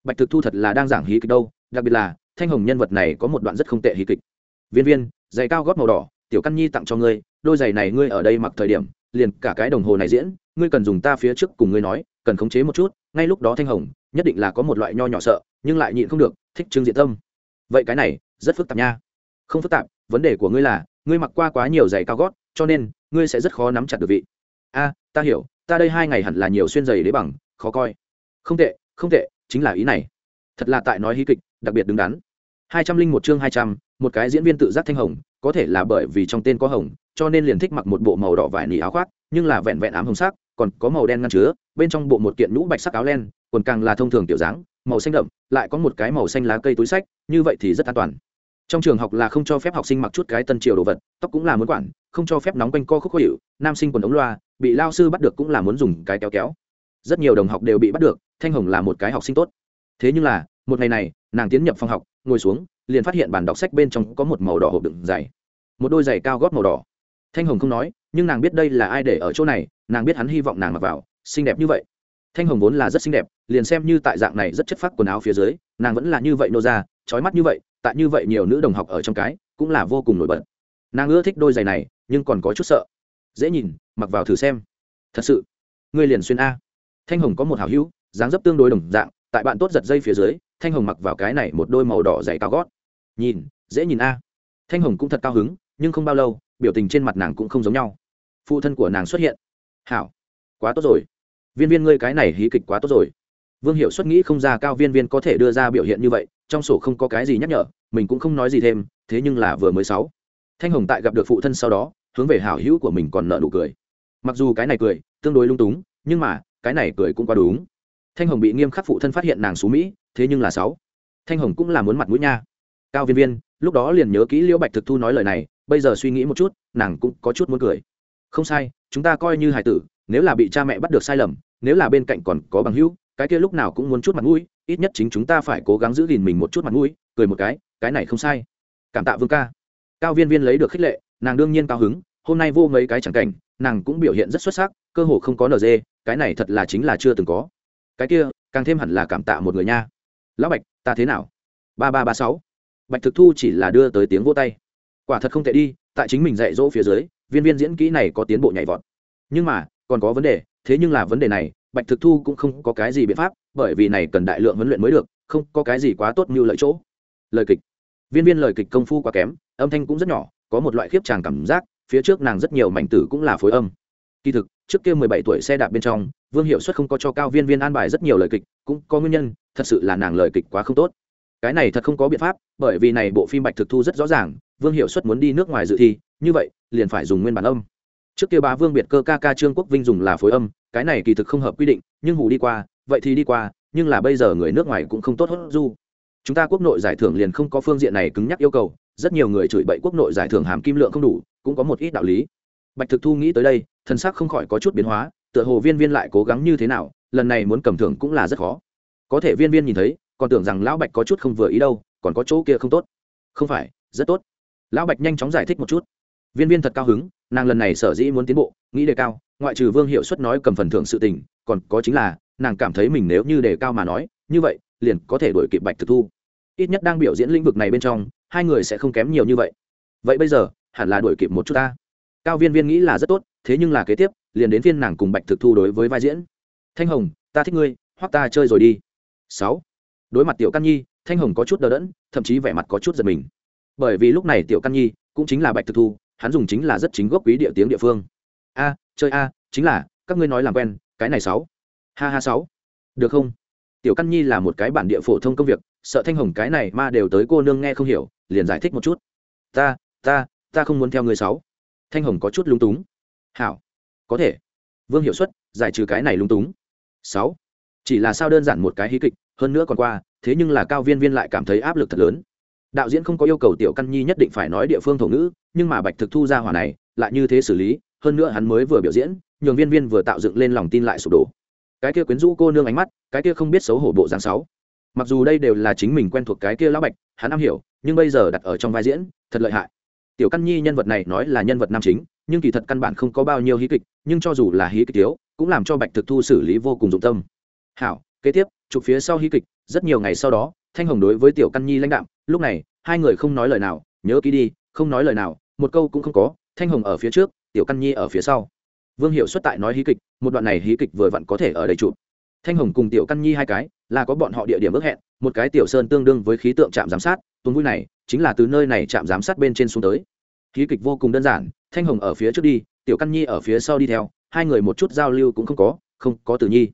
Speaker 1: Bạch thực thu thật là đang giảng hí kịch đâu, đặc biệt là, thanh hồng nhân vật này có một đoạn rất không tệ hí kịch. Viên viên, giày cao gót màu đỏ, tiểu căn nhi tặng cho ngươi đôi giày này ngươi ở đây mặc thời điểm, liền cả cái đồng hồ này diễn, ngươi cần dùng ta phía trước cùng ngươi nói, cần khống chế một chút, ngay lúc đó thanh hồng, nhất định là có một loại nho nhỏ sợ, nhưng lại nhịn không được, thích trương diện tâm. Vậy cái này, rất phức tạp nha. Không phức tạp, vấn đề của ngươi là, ngươi mặc qua quá nhiều giày cao gót, cho nên, ngươi sẽ rất khó nắm chặt được vị. A, ta hiểu, ta đây hai ngày hẳn là nhiều xuyên giày đế bằng, khó coi. Không tệ không tệ, chính là ý này. Thật là tại nói hí kịch, đặc biệt đứng đắn. Hai trăm linh một chương hai trăm, một cái diễn viên tự giác thanh hồng, có thể là bởi vì trong tên có hồng cho nên liền thích mặc một bộ màu đỏ vải nỉ áo khoác, nhưng là vẹn vẹn ám hồng sắc, còn có màu đen ngăn chứa, bên trong bộ một kiện nhũ bạch sắc áo len, quần càng là thông thường tiểu dáng, màu xanh đậm, lại có một cái màu xanh lá cây túi sách, như vậy thì rất an toàn. Trong trường học là không cho phép học sinh mặc chút cái tân triều đồ vật, tóc cũng là muốn quản, không cho phép nóng quanh co khúc khó hiệu nam sinh quần ống loa, bị lao sư bắt được cũng là muốn dùng cái kéo kéo. Rất nhiều đồng học đều bị bắt được, thanh hồng là một cái học sinh tốt. Thế nhưng là, một ngày này, nàng tiến nhập phòng học, ngồi xuống, liền phát hiện bản đọc sách bên trong có một màu đỏ hộp đựng giày. Một đôi giày cao gót màu đỏ thanh hồng không nói, nhưng nàng biết đây là ai để ở chỗ này, nàng biết hắn hy vọng nàng mặc vào, xinh đẹp như vậy. Thanh hồng vốn là rất xinh đẹp, liền xem như tại dạng này rất chất phác quần áo phía dưới, nàng vẫn là như vậy nô ra trói mắt như vậy, tại như vậy nhiều nữ đồng học ở trong cái, cũng là vô cùng nổi bật. Nàng ưa thích đôi giày này, nhưng còn có chút sợ. Dễ nhìn, mặc vào thử xem. Thật sự, ngươi liền xuyên a. Thanh hồng có một hào hữu, dáng dấp tương đối đồng dạng, tại bạn tốt giật dây phía dưới, thanh hồng mặc vào cái này một đôi màu đỏ dày cao gót. Nhìn, dễ nhìn a. Thanh hồng cũng thật cao hứng, nhưng không bao lâu biểu tình trên mặt nàng cũng không giống nhau. Phụ thân của nàng xuất hiện. Hảo, quá tốt rồi. Viên viên ngươi cái này hí kịch quá tốt rồi. Vương hiệu xuất nghĩ không ra cao viên viên có thể đưa ra biểu hiện như vậy, trong sổ không có cái gì nhắc nhở, mình cũng không nói gì thêm, thế nhưng là vừa mới sáu. Thanh hồng tại gặp được phụ thân sau đó, hướng về hảo hữu của mình còn nợ nụ cười. Mặc dù cái này cười, tương đối lung túng, nhưng mà, cái này cười cũng quá đúng. Thanh hồng bị nghiêm khắc phụ thân phát hiện nàng xú mỹ, thế nhưng là sáu. Thanh hồng cũng là muốn mặt mũi nha. Cao viên viên, lúc đó liền nhớ kỹ liễu bạch thực thu nói lời này bây giờ suy nghĩ một chút, nàng cũng có chút muốn cười. Không sai, chúng ta coi như hải tử, nếu là bị cha mẹ bắt được sai lầm, nếu là bên cạnh còn có bằng hữu, cái kia lúc nào cũng muốn chút mặt mũi, ít nhất chính chúng ta phải cố gắng giữ gìn mình một chút mặt mũi, cười một cái cái này không sai. Cảm tạ vương ca. Cao viên viên lấy được khích lệ, nàng đương nhiên cao hứng, hôm nay vô mấy cái chẳng cảnh, nàng cũng biểu hiện rất xuất sắc, cơ hồ không có nd cái này thật là chính là chưa từng có. Cái kia, càng thêm hẳn là cảm tạ một người nha. Lão bạch, ta thế nào? Ba ba ba sáu. Bạch thực thu chỉ là đưa tới tiếng vô tay quả thật không tệ đi, tại chính mình dạy dỗ phía dưới, viên viên diễn kỹ này có tiến bộ nhảy vọt. Nhưng mà, còn có vấn đề, thế nhưng là vấn đề này, bạch thực thu cũng không có cái gì biện pháp, bởi vì này cần đại lượng huấn luyện mới được, không có cái gì quá tốt như lợi chỗ. Lời kịch. Viên viên lời kịch công phu quá kém, âm thanh cũng rất nhỏ, có một loại khiếp tràng cảm giác, phía trước nàng rất nhiều mảnh tử cũng là phối âm. Kỳ thực, trước kia mười bảy tuổi xe đạp bên trong, vương hiệu suất không có cho cao viên viên an bài rất nhiều lời kịch, cũng có nguyên nhân, thật sự là nàng lời kịch quá không tốt cái này thật không có biện pháp, bởi vì này bộ phim bạch thực thu rất rõ ràng, vương hiệu suất muốn đi nước ngoài dự thi, như vậy, liền phải dùng nguyên bản âm. Trước kia bá vương biệt cơ ca ca trương quốc vinh dùng là phối âm, cái này kỳ thực không hợp quy định, nhưng hù đi qua, vậy thì đi qua, nhưng là bây giờ người nước ngoài cũng không tốt hơn du. Chúng ta quốc nội giải thưởng liền không có phương diện này cứng nhắc yêu cầu, rất nhiều người chửi bậy quốc nội giải thưởng hàm kim lượng không đủ, cũng có một ít đạo lý. Bạch thực thu nghĩ tới đây, thân xác không khỏi có chút biến hóa, tựa hồ viên viên lại cố gắng như thế nào, lần này muốn cầm thưởng cũng là rất khó. Có thể viên viên nhìn thấy còn tưởng rằng lão bạch có chút không vừa ý đâu, còn có chỗ kia không tốt. Không phải, rất tốt. Lão bạch nhanh chóng giải thích một chút. Viên viên thật cao hứng, nàng lần này sở dĩ muốn tiến bộ, nghĩ đề cao, ngoại trừ vương hiệu suất nói cầm phần thưởng sự tình, còn có chính là, nàng cảm thấy mình nếu như đề cao mà nói, như vậy, liền có thể đổi kịp bạch thực thu. Ít nhất đang biểu diễn lĩnh vực này bên trong, hai người sẽ không kém nhiều như vậy. Vậy bây giờ, hẳn là đổi kịp một chút ta. Cao viên viên nghĩ là rất tốt, thế nhưng là kế tiếp, liền đến phiên nàng cùng bạch thực thu đối với vai diễn. Thanh hồng, ta thích ngươi hoặc ta chơi rồi đi. Sáu đối mặt tiểu căn nhi, thanh hồng có chút đờ đẫn, thậm chí vẻ mặt có chút giật mình. Bởi vì lúc này tiểu căn nhi cũng chính là bạch thực thu, hắn dùng chính là rất chính gốc quý địa tiếng địa phương. A, chơi a, chính là, các ngươi nói làm quen, cái này sáu. Ha ha sáu. Được không? Tiểu căn nhi là một cái bản địa phổ thông công việc, sợ thanh hồng cái này mà đều tới cô nương nghe không hiểu, liền giải thích một chút. Ta ta ta không muốn theo người sáu. Thanh hồng có chút lung túng. Hảo. Có thể. Vương hiệu suất giải trừ cái này lung túng. Sáu. Chỉ là sao đơn giản một cái hí kịch hơn nữa còn qua, thế nhưng là cao viên viên lại cảm thấy áp lực thật lớn. Đạo diễn không có yêu cầu tiểu căn nhi nhất định phải nói địa phương thổ ngữ, nhưng mà bạch thực thu ra hỏa này, lại như thế xử lý, hơn nữa hắn mới vừa biểu diễn, nhường viên viên vừa tạo dựng lên lòng tin lại sụp đổ. Cái kia quyến rũ cô nương ánh mắt, cái kia không biết xấu hổ bộ dáng sáu. Mặc dù đây đều là chính mình quen thuộc cái kia lão bạch, hắn am hiểu, nhưng bây giờ đặt ở trong vai diễn, thật lợi hại. Tiểu căn nhi nhân vật này nói là nhân vật nam chính, nhưng kỳ thật căn bản không có bao nhiêu hí kịch, nhưng cho dù là hí kịch thiếu, cũng làm cho bạch thực thu xử lý vô cùng dụng tâm. Hảo kế tiếp, chụp phía sau hí kịch, rất nhiều ngày sau đó, thanh hồng đối với tiểu căn nhi lãnh đạm, lúc này, hai người không nói lời nào, nhớ ký đi, không nói lời nào, một câu cũng không có, thanh hồng ở phía trước, tiểu căn nhi ở phía sau. Vương hiệu xuất tại nói hí kịch, một đoạn này hí kịch vừa vặn có thể ở đây chụp. Thanh hồng cùng tiểu căn nhi hai cái, là có bọn họ địa điểm ước hẹn, một cái tiểu sơn tương đương với khí tượng trạm giám sát, tuần vui này, chính là từ nơi này trạm giám sát bên trên xuống tới. Hí kịch vô cùng đơn giản, thanh hồng ở phía trước đi, tiểu căn nhi ở phía sau đi theo, hai người một chút giao lưu cũng không có không có tử nhi.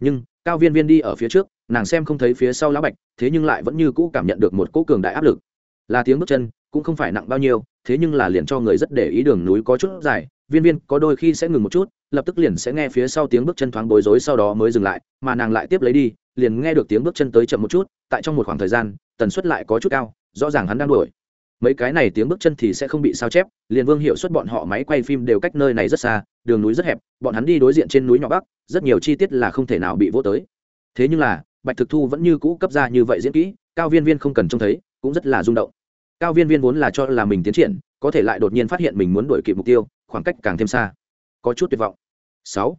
Speaker 1: Nhưng cao viên viên đi ở phía trước, nàng xem không thấy phía sau lá bạch, thế nhưng lại vẫn như cũ cảm nhận được một cỗ cường đại áp lực. Là tiếng bước chân, cũng không phải nặng bao nhiêu, thế nhưng là liền cho người rất để ý đường núi có chút dài, viên viên có đôi khi sẽ ngừng một chút, lập tức liền sẽ nghe phía sau tiếng bước chân thoáng bối rối sau đó mới dừng lại, mà nàng lại tiếp lấy đi, liền nghe được tiếng bước chân tới chậm một chút, tại trong một khoảng thời gian, tần suất lại có chút cao, rõ ràng hắn đang đuổi. Mấy cái này tiếng bước chân thì sẽ không bị sao chép, liền vương hiệu suất bọn họ máy quay phim đều cách nơi này rất xa đường núi rất hẹp, bọn hắn đi đối diện trên núi nhỏ bắc, rất nhiều chi tiết là không thể nào bị vô tới. Thế nhưng là, bạch thực thu vẫn như cũ cấp ra như vậy diễn kỹ, cao viên viên không cần trông thấy, cũng rất là rung động. Cao viên viên vốn là cho là mình tiến triển, có thể lại đột nhiên phát hiện mình muốn đổi kịp mục tiêu, khoảng cách càng thêm xa. Có chút tuyệt vọng. Sáu.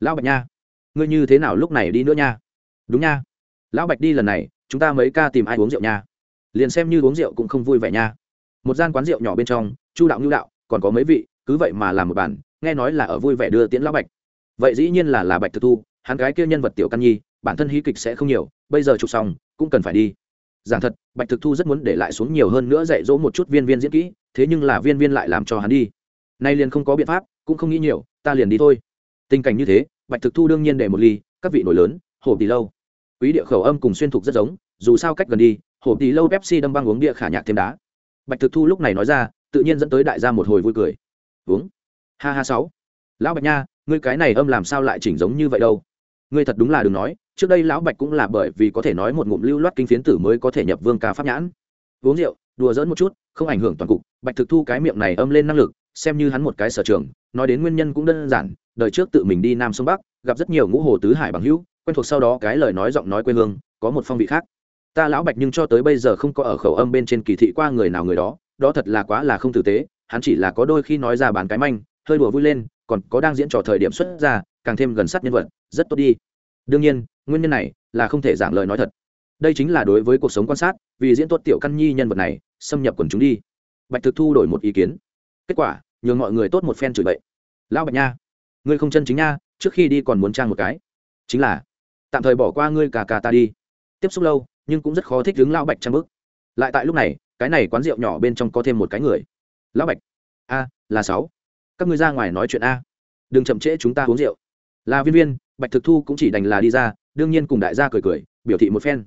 Speaker 1: Lão bạch nha, ngươi như thế nào lúc này đi nữa nha? Đúng nha. Lão bạch đi lần này, chúng ta mấy ca tìm ai uống rượu nha? Liền xem như uống rượu cũng không vui vẻ nha. Một gian quán rượu nhỏ bên trong, chu đạo ngưu đạo, còn có mấy vị, cứ vậy mà làm một bản nghe nói là ở vui vẻ đưa tiễn lão bạch. Vậy dĩ nhiên là là bạch thực thu, hắn gái kia nhân vật tiểu căn nhi, bản thân hí kịch sẽ không nhiều, bây giờ chụp xong, cũng cần phải đi. Giảng thật, bạch thực thu rất muốn để lại xuống nhiều hơn nữa dạy dỗ một chút viên viên diễn kỹ, thế nhưng là viên viên lại làm cho hắn đi. Nay liền không có biện pháp, cũng không nghĩ nhiều, ta liền đi thôi. Tình cảnh như thế, bạch thực thu đương nhiên để một ly, các vị nổi lớn, hổ tỷ lâu. Quý địa khẩu âm cùng xuyên thục rất giống, dù sao cách gần đi, hổ tỷ lâu pepsi đâm băng uống địa khả nhạc thêm đá. Bạch thực thu lúc này nói ra, tự nhiên dẫn tới đại gia một hồi vui cười. Uống ha ha sáu. Lão bạch nha, ngươi cái này âm làm sao lại chỉnh giống như vậy đâu? Ngươi thật đúng là đừng nói, trước đây lão bạch cũng là bởi vì có thể nói một ngụm lưu loát kinh phiến tử mới có thể nhập vương ca pháp nhãn. Uống rượu, đùa dỡn một chút, không ảnh hưởng toàn cục, bạch thực thu cái miệng này âm lên năng lực, xem như hắn một cái sở trường, nói đến nguyên nhân cũng đơn giản, đời trước tự mình đi nam sông bắc, gặp rất nhiều ngũ hồ tứ hải bằng hữu, quen thuộc sau đó cái lời nói giọng nói quê hương, có một phong vị khác. Ta lão bạch nhưng cho tới bây giờ không có ở khẩu âm bên trên kỳ thị qua người nào người đó đó thật là quá là không tử tế, hắn chỉ là có đôi khi nói ra bán cái manh hơi đùa vui lên, còn có đang diễn trò thời điểm xuất ra, càng thêm gần sát nhân vật, rất tốt đi. Đương nhiên, nguyên nhân này là không thể giảng lời nói thật. Đây chính là đối với cuộc sống quan sát, vì diễn tốt tiểu căn nhi nhân vật này, xâm nhập quần chúng đi. Bạch thực thu đổi một ý kiến. Kết quả, nhường mọi người tốt một phen chửi bậy. Lão bạch nha, ngươi không chân chính nha, trước khi đi còn muốn trang một cái. Chính là, tạm thời bỏ qua ngươi cà cà ta đi. Tiếp xúc lâu, nhưng cũng rất khó thích đứng lão bạch trang bức. Lại tại lúc này, cái này quán rượu nhỏ bên trong có thêm một cái người. Lão bạch, a, là sáu các ngươi ra ngoài nói chuyện a. Đừng chậm trễ chúng ta uống rượu. Là viên viên, bạch thực thu cũng chỉ đành là đi ra, đương nhiên cùng đại gia cười cười, biểu thị một phen.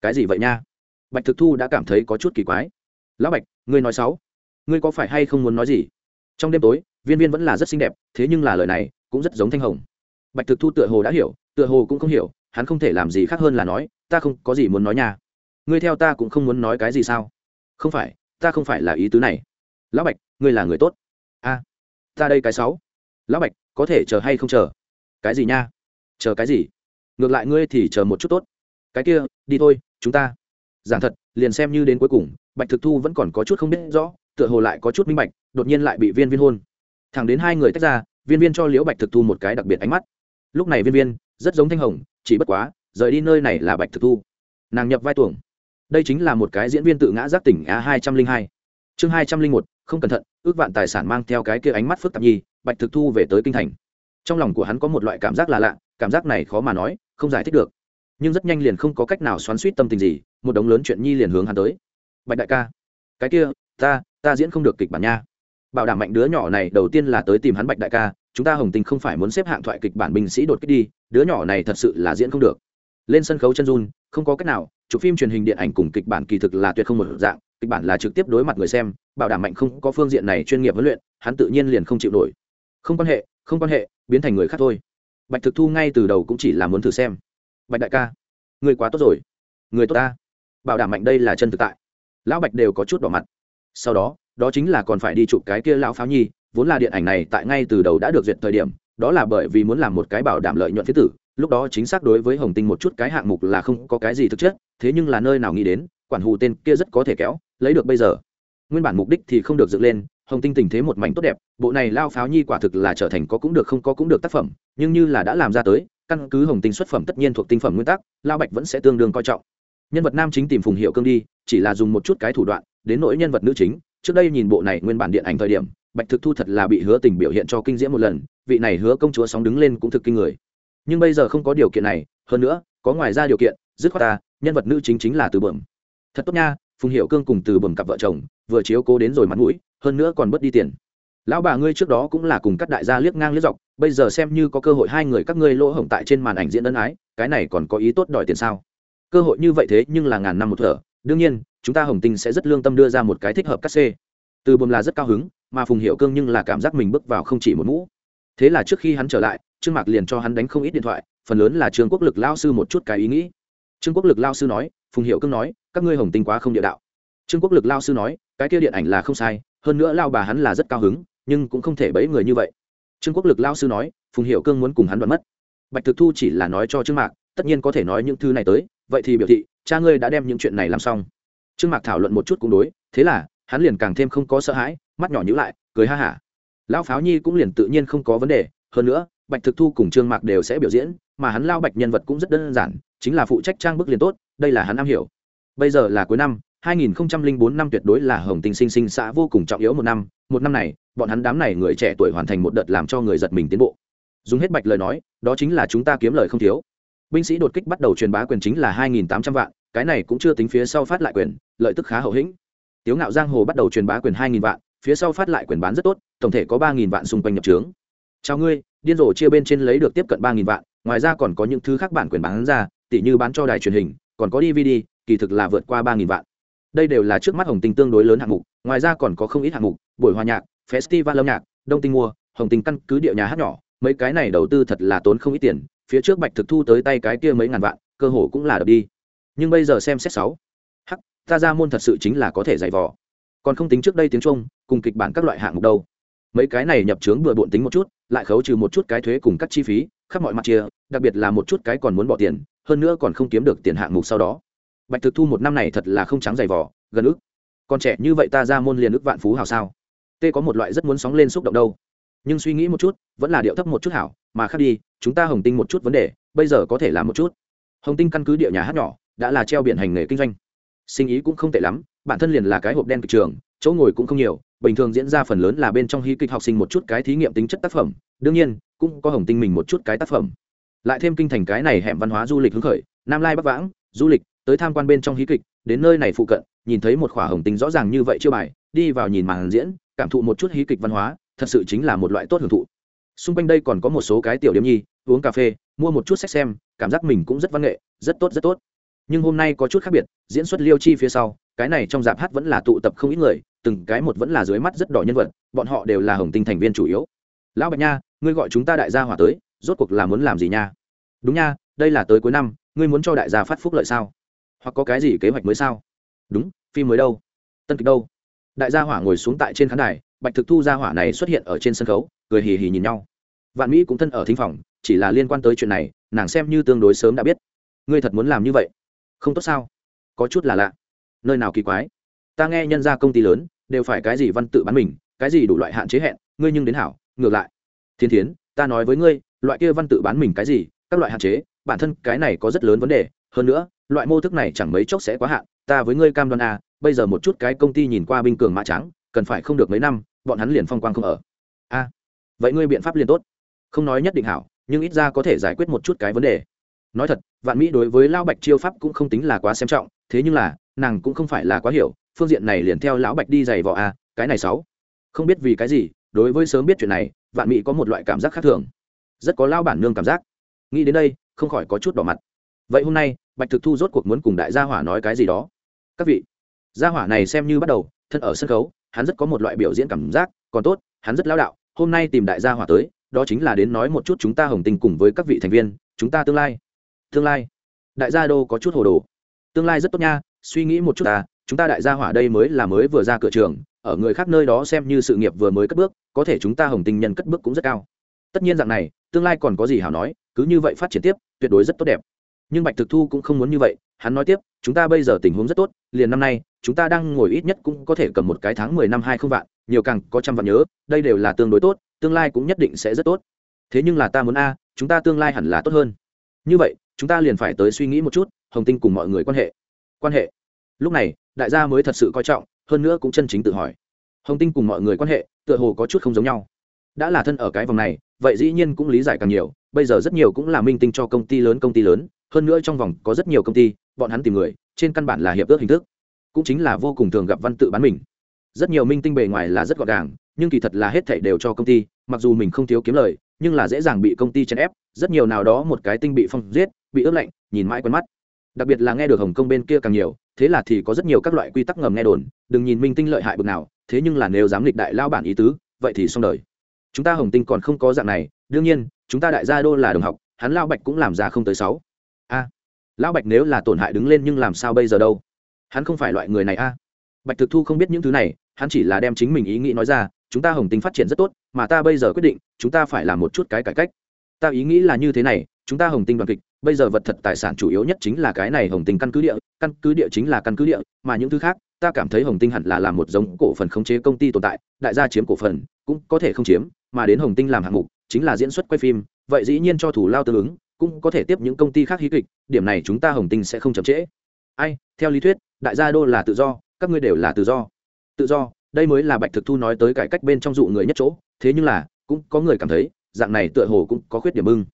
Speaker 1: Cái gì vậy nha? Bạch thực thu đã cảm thấy có chút kỳ quái. Lão bạch, ngươi nói sáu ngươi có phải hay không muốn nói gì? Trong đêm tối, viên viên vẫn là rất xinh đẹp, thế nhưng là lời này cũng rất giống thanh hồng. Bạch thực thu tựa hồ đã hiểu, tựa hồ cũng không hiểu, hắn không thể làm gì khác hơn là nói, ta không có gì muốn nói nha. Ngươi theo ta cũng không muốn nói cái gì sao? Không phải, ta không phải là ý tứ này. Lão bạch, ngươi là người tốt. A ta đây cái sáu. Lão bạch, có thể chờ hay không chờ? Cái gì nha? Chờ cái gì? Ngược lại ngươi thì chờ một chút tốt. Cái kia, đi thôi, chúng ta. Giảng thật, liền xem như đến cuối cùng, bạch thực thu vẫn còn có chút không biết rõ, tựa hồ lại có chút minh bạch, đột nhiên lại bị viên viên hôn. Thẳng đến hai người tách ra, viên viên cho liễu bạch thực thu một cái đặc biệt ánh mắt. Lúc này viên viên, rất giống thanh hồng, chỉ bất quá, rời đi nơi này là bạch thực thu. Nàng nhập vai tuồng. Đây chính là một cái diễn viên tự ngã giác tỉnh a hai trăm linh hai chương hai trăm linh một, không cẩn thận, ước vạn tài sản mang theo cái kia ánh mắt phức tạp nhi bạch thực thu về tới kinh thành. Trong lòng của hắn có một loại cảm giác là lạ, cảm giác này khó mà nói, không giải thích được. Nhưng rất nhanh liền không có cách nào xoắn suýt tâm tình gì, một đống lớn chuyện nhi liền hướng hắn tới. Bạch đại ca, cái kia, ta ta diễn không được kịch bản nha. Bảo đảm mạnh đứa nhỏ này đầu tiên là tới tìm hắn bạch đại ca, chúng ta hồng tình không phải muốn xếp hạng thoại kịch bản binh sĩ đột kích đi, đứa nhỏ này thật sự là diễn không được. Lên sân khấu chân run, không có cách nào, chụp phim truyền hình điện ảnh cùng kịch bản kỳ thực là tuyệt không một dạng kịch bản là trực tiếp đối mặt người xem, bảo đảm mạnh không có phương diện này chuyên nghiệp huấn luyện, hắn tự nhiên liền không chịu nổi. Không quan hệ, không quan hệ, biến thành người khác thôi. Bạch thực thu ngay từ đầu cũng chỉ là muốn thử xem. Bạch đại ca, người quá tốt rồi. Người tốt ta. Bảo đảm mạnh đây là chân thực tại. Lão bạch đều có chút đỏ mặt. Sau đó đó chính là còn phải đi chụp cái kia lão pháo nhi, vốn là điện ảnh này tại ngay từ đầu đã được duyệt thời điểm, đó là bởi vì muốn làm một cái bảo đảm lợi nhuận phía tử, lúc đó chính xác đối với hồng tinh một chút cái hạng mục là không có cái gì thực chất, thế nhưng là nơi nào nghĩ đến, quản hù tên kia rất có thể kéo lấy được bây giờ. Nguyên bản mục đích thì không được dựng lên, hồng tinh tình thế một mảnh tốt đẹp, bộ này lao pháo nhi quả thực là trở thành có cũng được không có cũng được tác phẩm, nhưng như là đã làm ra tới, căn cứ hồng tinh xuất phẩm tất nhiên thuộc tinh phẩm nguyên tắc, lao bạch vẫn sẽ tương đương coi trọng. Nhân vật nam chính tìm phùng hiệu cương đi, chỉ là dùng một chút cái thủ đoạn, đến nỗi nhân vật nữ chính, trước đây nhìn bộ này nguyên bản điện ảnh thời điểm, bạch thực thu thật là bị hứa tình biểu hiện cho kinh diễm một lần, vị này hứa công chúa sóng đứng lên cũng thực kinh người. Nhưng bây giờ không có điều kiện này, hơn nữa, có ngoài ra điều kiện, dứt khoát ta, nhân vật nữ chính chính là từ bẩm. Thật tốt nha phùng hiệu cương cùng từ Bầm cặp vợ chồng, vừa chiếu cố đến rồi mặt mũi, hơn nữa còn bớt đi tiền. Lão bà ngươi trước đó cũng là cùng các đại gia liếc ngang liếc dọc, bây giờ xem như có cơ hội hai người các ngươi lỗ hổng tại trên màn ảnh diễn ân ái, cái này còn có ý tốt đòi tiền sao? Cơ hội như vậy thế nhưng là ngàn năm một thở. Đương nhiên, chúng ta hồng tinh sẽ rất lương tâm đưa ra một cái thích hợp cắt xê. Từ Bầm là rất cao hứng, mà phùng hiệu cương nhưng là cảm giác mình bước vào không chỉ một mũ. Thế là trước khi hắn trở lại, trương mạc liền cho hắn đánh không ít điện thoại, phần lớn là trương quốc lực lao sư một chút cái ý nghĩ. Trương quốc lực lao sư nói, phùng hiệu cương nói các ngươi hồng tinh quá không địa đạo. Trương quốc lực lao sư nói, cái kia điện ảnh là không sai, hơn nữa lao bà hắn là rất cao hứng, nhưng cũng không thể bẫy người như vậy. Trương quốc lực lao sư nói, phùng hiệu cương muốn cùng hắn đoạn mất. Bạch thực thu chỉ là nói cho trương mạc, tất nhiên có thể nói những thứ này tới, vậy thì biểu thị, cha ngươi đã đem những chuyện này làm xong. Trương mạc thảo luận một chút cũng đối, thế là, hắn liền càng thêm không có sợ hãi, mắt nhỏ nhữ lại, cười ha hả. Lao pháo nhi cũng liền tự nhiên không có vấn đề, hơn nữa, bạch thực thu cùng trương mạc đều sẽ biểu diễn, mà hắn lao bạch nhân vật cũng rất đơn giản, chính là phụ trách trang bức liền tốt, đây là hắn am hiểu bây giờ là cuối năm 2004 năm tuyệt đối là hồng tinh sinh sinh xã vô cùng trọng yếu một năm. Một năm này, bọn hắn đám này người trẻ tuổi hoàn thành một đợt làm cho người giật mình tiến bộ. Dùng hết bạch lời nói, đó chính là chúng ta kiếm lời không thiếu. Binh sĩ đột kích bắt đầu truyền bá quyền chính là 2.800 vạn, cái này cũng chưa tính phía sau phát lại quyền, lợi tức khá hậu hĩnh. Tiếu ngạo giang hồ bắt đầu truyền bá quyền 2.000 vạn, phía sau phát lại quyền bán rất tốt, tổng thể có 3.000 vạn xung quanh nhập trướng. Chào ngươi, điên rồ chia bên trên lấy được tiếp cận 3.000 vạn, ngoài ra còn có những thứ khác bản quyền bán ra, tỉ như bán cho đài truyền hình, còn có dvd kỳ thực là vượt qua ba nghìn vạn. Đây đều là trước mắt hồng tinh tương đối lớn hạng mục, ngoài ra còn có không ít hạng mục, buổi hòa nhạc, festival âm nhạc, đông tinh mua, hồng tinh căn cứ địa nhà hát nhỏ, mấy cái này đầu tư thật là tốn không ít tiền, phía trước bạch thực thu tới tay cái kia mấy ngàn vạn, cơ hồ cũng là đập đi. Nhưng bây giờ xem xét sáu, hắc, ta ra môn thật sự chính là có thể dày vò. Còn không tính trước đây tiếng trung, cùng kịch bản các loại hạng mục đâu. Mấy cái này nhập trướng vừa bộn tính một chút, lại khấu trừ một chút cái thuế cùng các chi phí, khắp mọi mặt chia, đặc biệt là một chút cái còn muốn bỏ tiền, hơn nữa còn không kiếm được tiền hạng mục sau đó bạch thực thu một năm này thật là không trắng dày vỏ gần ức. Còn trẻ như vậy ta ra môn liền ức vạn phú hào sao? Tê có một loại rất muốn sóng lên xúc động đâu. Nhưng suy nghĩ một chút, vẫn là điệu thấp một chút hảo, mà khác đi, chúng ta hồng tinh một chút vấn đề, bây giờ có thể làm một chút. Hồng tinh căn cứ địa nhà hát nhỏ, đã là treo biển hành nghề kinh doanh. Sinh ý cũng không tệ lắm, bản thân liền là cái hộp đen kịch trường, chỗ ngồi cũng không nhiều, bình thường diễn ra phần lớn là bên trong hí kịch học sinh một chút cái thí nghiệm tính chất tác phẩm, đương nhiên, cũng có hồng tinh mình một chút cái tác phẩm. Lại thêm kinh thành cái này hẻm văn hóa du lịch hứng khởi, nam lai bắc vãng, du lịch tới tham quan bên trong hí kịch, đến nơi này phụ cận, nhìn thấy một khỏa hồng tinh rõ ràng như vậy chưa bài, đi vào nhìn màn diễn, cảm thụ một chút hí kịch văn hóa, thật sự chính là một loại tốt hưởng thụ. Xung quanh đây còn có một số cái tiểu điểm nhi, uống cà phê, mua một chút sách xem, cảm giác mình cũng rất văn nghệ, rất tốt rất tốt. Nhưng hôm nay có chút khác biệt, diễn xuất liêu chi phía sau, cái này trong dạp hát vẫn là tụ tập không ít người, từng cái một vẫn là dưới mắt rất đỏ nhân vật, bọn họ đều là hồng tinh thành viên chủ yếu. Lão bạch nha, ngươi gọi chúng ta đại gia hỏa tới, rốt cuộc là muốn làm gì nha? Đúng nha, đây là tới cuối năm, ngươi muốn cho đại gia phát phúc lợi sao? Hoặc có cái gì kế hoạch mới sao? Đúng, phim mới đâu? Tân kịch đâu? Đại gia hỏa ngồi xuống tại trên khán đài, bạch thực thu gia hỏa này xuất hiện ở trên sân khấu, cười hì hì nhìn nhau. Vạn mỹ cũng thân ở thính phòng, chỉ là liên quan tới chuyện này, nàng xem như tương đối sớm đã biết. Ngươi thật muốn làm như vậy? Không tốt sao? Có chút là lạ. Nơi nào kỳ quái? Ta nghe nhân ra công ty lớn, đều phải cái gì văn tự bán mình, cái gì đủ loại hạn chế hẹn, ngươi nhưng đến hảo, ngược lại. Thiên thiến, ta nói với ngươi, loại kia văn tự bán mình cái gì, các loại hạn chế, bản thân cái này có rất lớn vấn đề hơn nữa, loại mô thức này chẳng mấy chốc sẽ quá hạn, ta với ngươi cam đoan a bây giờ một chút cái công ty nhìn qua binh cường mã trắng, cần phải không được mấy năm, bọn hắn liền phong quang không ở. A vậy ngươi biện pháp liền tốt. Không nói nhất định hảo, nhưng ít ra có thể giải quyết một chút cái vấn đề. Nói thật, vạn mỹ đối với lão bạch chiêu pháp cũng không tính là quá xem trọng, thế nhưng là, nàng cũng không phải là quá hiểu, phương diện này liền theo lão bạch đi giày vò a cái này sáu. Không biết vì cái gì, đối với sớm biết chuyện này, vạn mỹ có một loại cảm giác khác thường. Rất có lao bản nương cảm giác. Nghĩ đến đây, không khỏi có chút đỏ mặt vậy hôm nay, bạch thực thu rốt cuộc muốn cùng đại gia hỏa nói cái gì đó? Các vị, gia hỏa này xem như bắt đầu, thân ở sân khấu, hắn rất có một loại biểu diễn cảm giác, còn tốt, hắn rất lao đạo, hôm nay tìm đại gia hỏa tới, đó chính là đến nói một chút chúng ta hồng tình cùng với các vị thành viên, chúng ta tương lai. Tương lai? Đại gia đô có chút hồ đồ. Tương lai rất tốt nha, suy nghĩ một chút ta chúng ta đại gia hỏa đây mới là mới vừa ra cửa trường, ở người khác nơi đó xem như sự nghiệp vừa mới cất bước, có thể chúng ta hồng tình nhân cất bước cũng rất cao. Tất nhiên dạng này, tương lai còn có gì hảo nói, cứ như vậy phát triển tiếp, tuyệt đối rất tốt đẹp nhưng bạch thực thu cũng không muốn như vậy, hắn nói tiếp, chúng ta bây giờ tình huống rất tốt, liền năm nay, chúng ta đang ngồi ít nhất cũng có thể cầm một cái tháng mười năm hai không vạn, nhiều càng có trăm vạn nhớ, đây đều là tương đối tốt, tương lai cũng nhất định sẽ rất tốt. Thế nhưng là ta muốn a, chúng ta tương lai hẳn là tốt hơn. Như vậy, chúng ta liền phải tới suy nghĩ một chút, hồng tinh cùng mọi người quan hệ. Quan hệ. Lúc này, đại gia mới thật sự coi trọng, hơn nữa cũng chân chính tự hỏi. Hồng tinh cùng mọi người quan hệ, tựa hồ có chút không giống nhau. Đã là thân ở cái vòng này, vậy dĩ nhiên cũng lý giải càng nhiều, bây giờ rất nhiều cũng là minh tinh cho công ty lớn, công ty lớn hơn nữa trong vòng có rất nhiều công ty, bọn hắn tìm người, trên căn bản là hiệp ước hình thức. Cũng chính là vô cùng thường gặp văn tự bán mình. Rất nhiều minh tinh bề ngoài là rất gọn gàng, nhưng kỳ thật là hết thảy đều cho công ty, mặc dù mình không thiếu kiếm lời, nhưng là dễ dàng bị công ty chèn ép, rất nhiều nào đó một cái tinh bị phong giết, bị ướp lạnh, nhìn mãi quen mắt. Đặc biệt là nghe được hồng kông bên kia càng nhiều, thế là thì có rất nhiều các loại quy tắc ngầm nghe đồn, đừng nhìn minh tinh lợi hại bực nào, thế nhưng là nếu dám lịch đại lao bản ý tứ, vậy thì xong đời. Chúng ta hồng tinh còn không có dạng này, đương nhiên, chúng ta đại gia đô là đồng học, hắn lao bạch cũng làm ra không tới sáu a, lão bạch nếu là tổn hại đứng lên nhưng làm sao bây giờ đâu? Hắn không phải loại người này a. Bạch thực thu không biết những thứ này, hắn chỉ là đem chính mình ý nghĩ nói ra, chúng ta hồng tinh phát triển rất tốt, mà ta bây giờ quyết định, chúng ta phải làm một chút cái cải cách. Ta ý nghĩ là như thế này, chúng ta hồng tinh đoàn kịch, bây giờ vật thật tài sản chủ yếu nhất chính là cái này hồng tinh căn cứ địa, căn cứ địa chính là căn cứ địa, mà những thứ khác, ta cảm thấy hồng tinh hẳn là làm một giống cổ phần khống chế công ty tồn tại, đại gia chiếm cổ phần, cũng có thể không chiếm, mà đến hồng tinh làm hạng mục, chính là diễn xuất quay phim, vậy dĩ nhiên cho thủ lao tương ứng cũng có thể tiếp những công ty khác hí kịch, điểm này chúng ta hồng tinh sẽ không chậm trễ. Ai, theo lý thuyết, đại gia đô là tự do, các ngươi đều là tự do. Tự do, đây mới là bạch thực thu nói tới cải cách bên trong dụ người nhất chỗ, thế nhưng là, cũng có người cảm thấy, dạng này tựa hồ cũng có khuyết điểm bưng.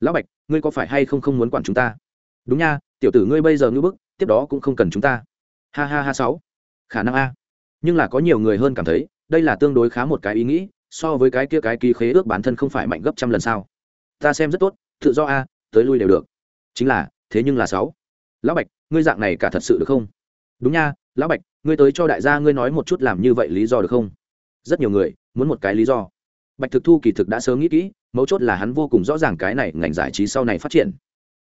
Speaker 1: Lão bạch, ngươi có phải hay không không muốn quản chúng ta? Đúng nha, tiểu tử ngươi bây giờ ngưỡng bức, tiếp đó cũng không cần chúng ta. Ha ha ha sáu. Khả năng a. Nhưng là có nhiều người hơn cảm thấy, đây là tương đối khá một cái ý nghĩ, so với cái kia cái ký khế ước bản thân không phải mạnh gấp trăm lần sao. Ta xem rất tốt, tự do a tới lui đều được. Chính là, thế nhưng là sáu. Lão bạch, ngươi dạng này cả thật sự được không? Đúng nha, lão bạch, ngươi tới cho đại gia ngươi nói một chút làm như vậy lý do được không? Rất nhiều người, muốn một cái lý do. Bạch thực thu kỳ thực đã sớm nghĩ kỹ, mấu chốt là hắn vô cùng rõ ràng cái này ngành giải trí sau này phát triển.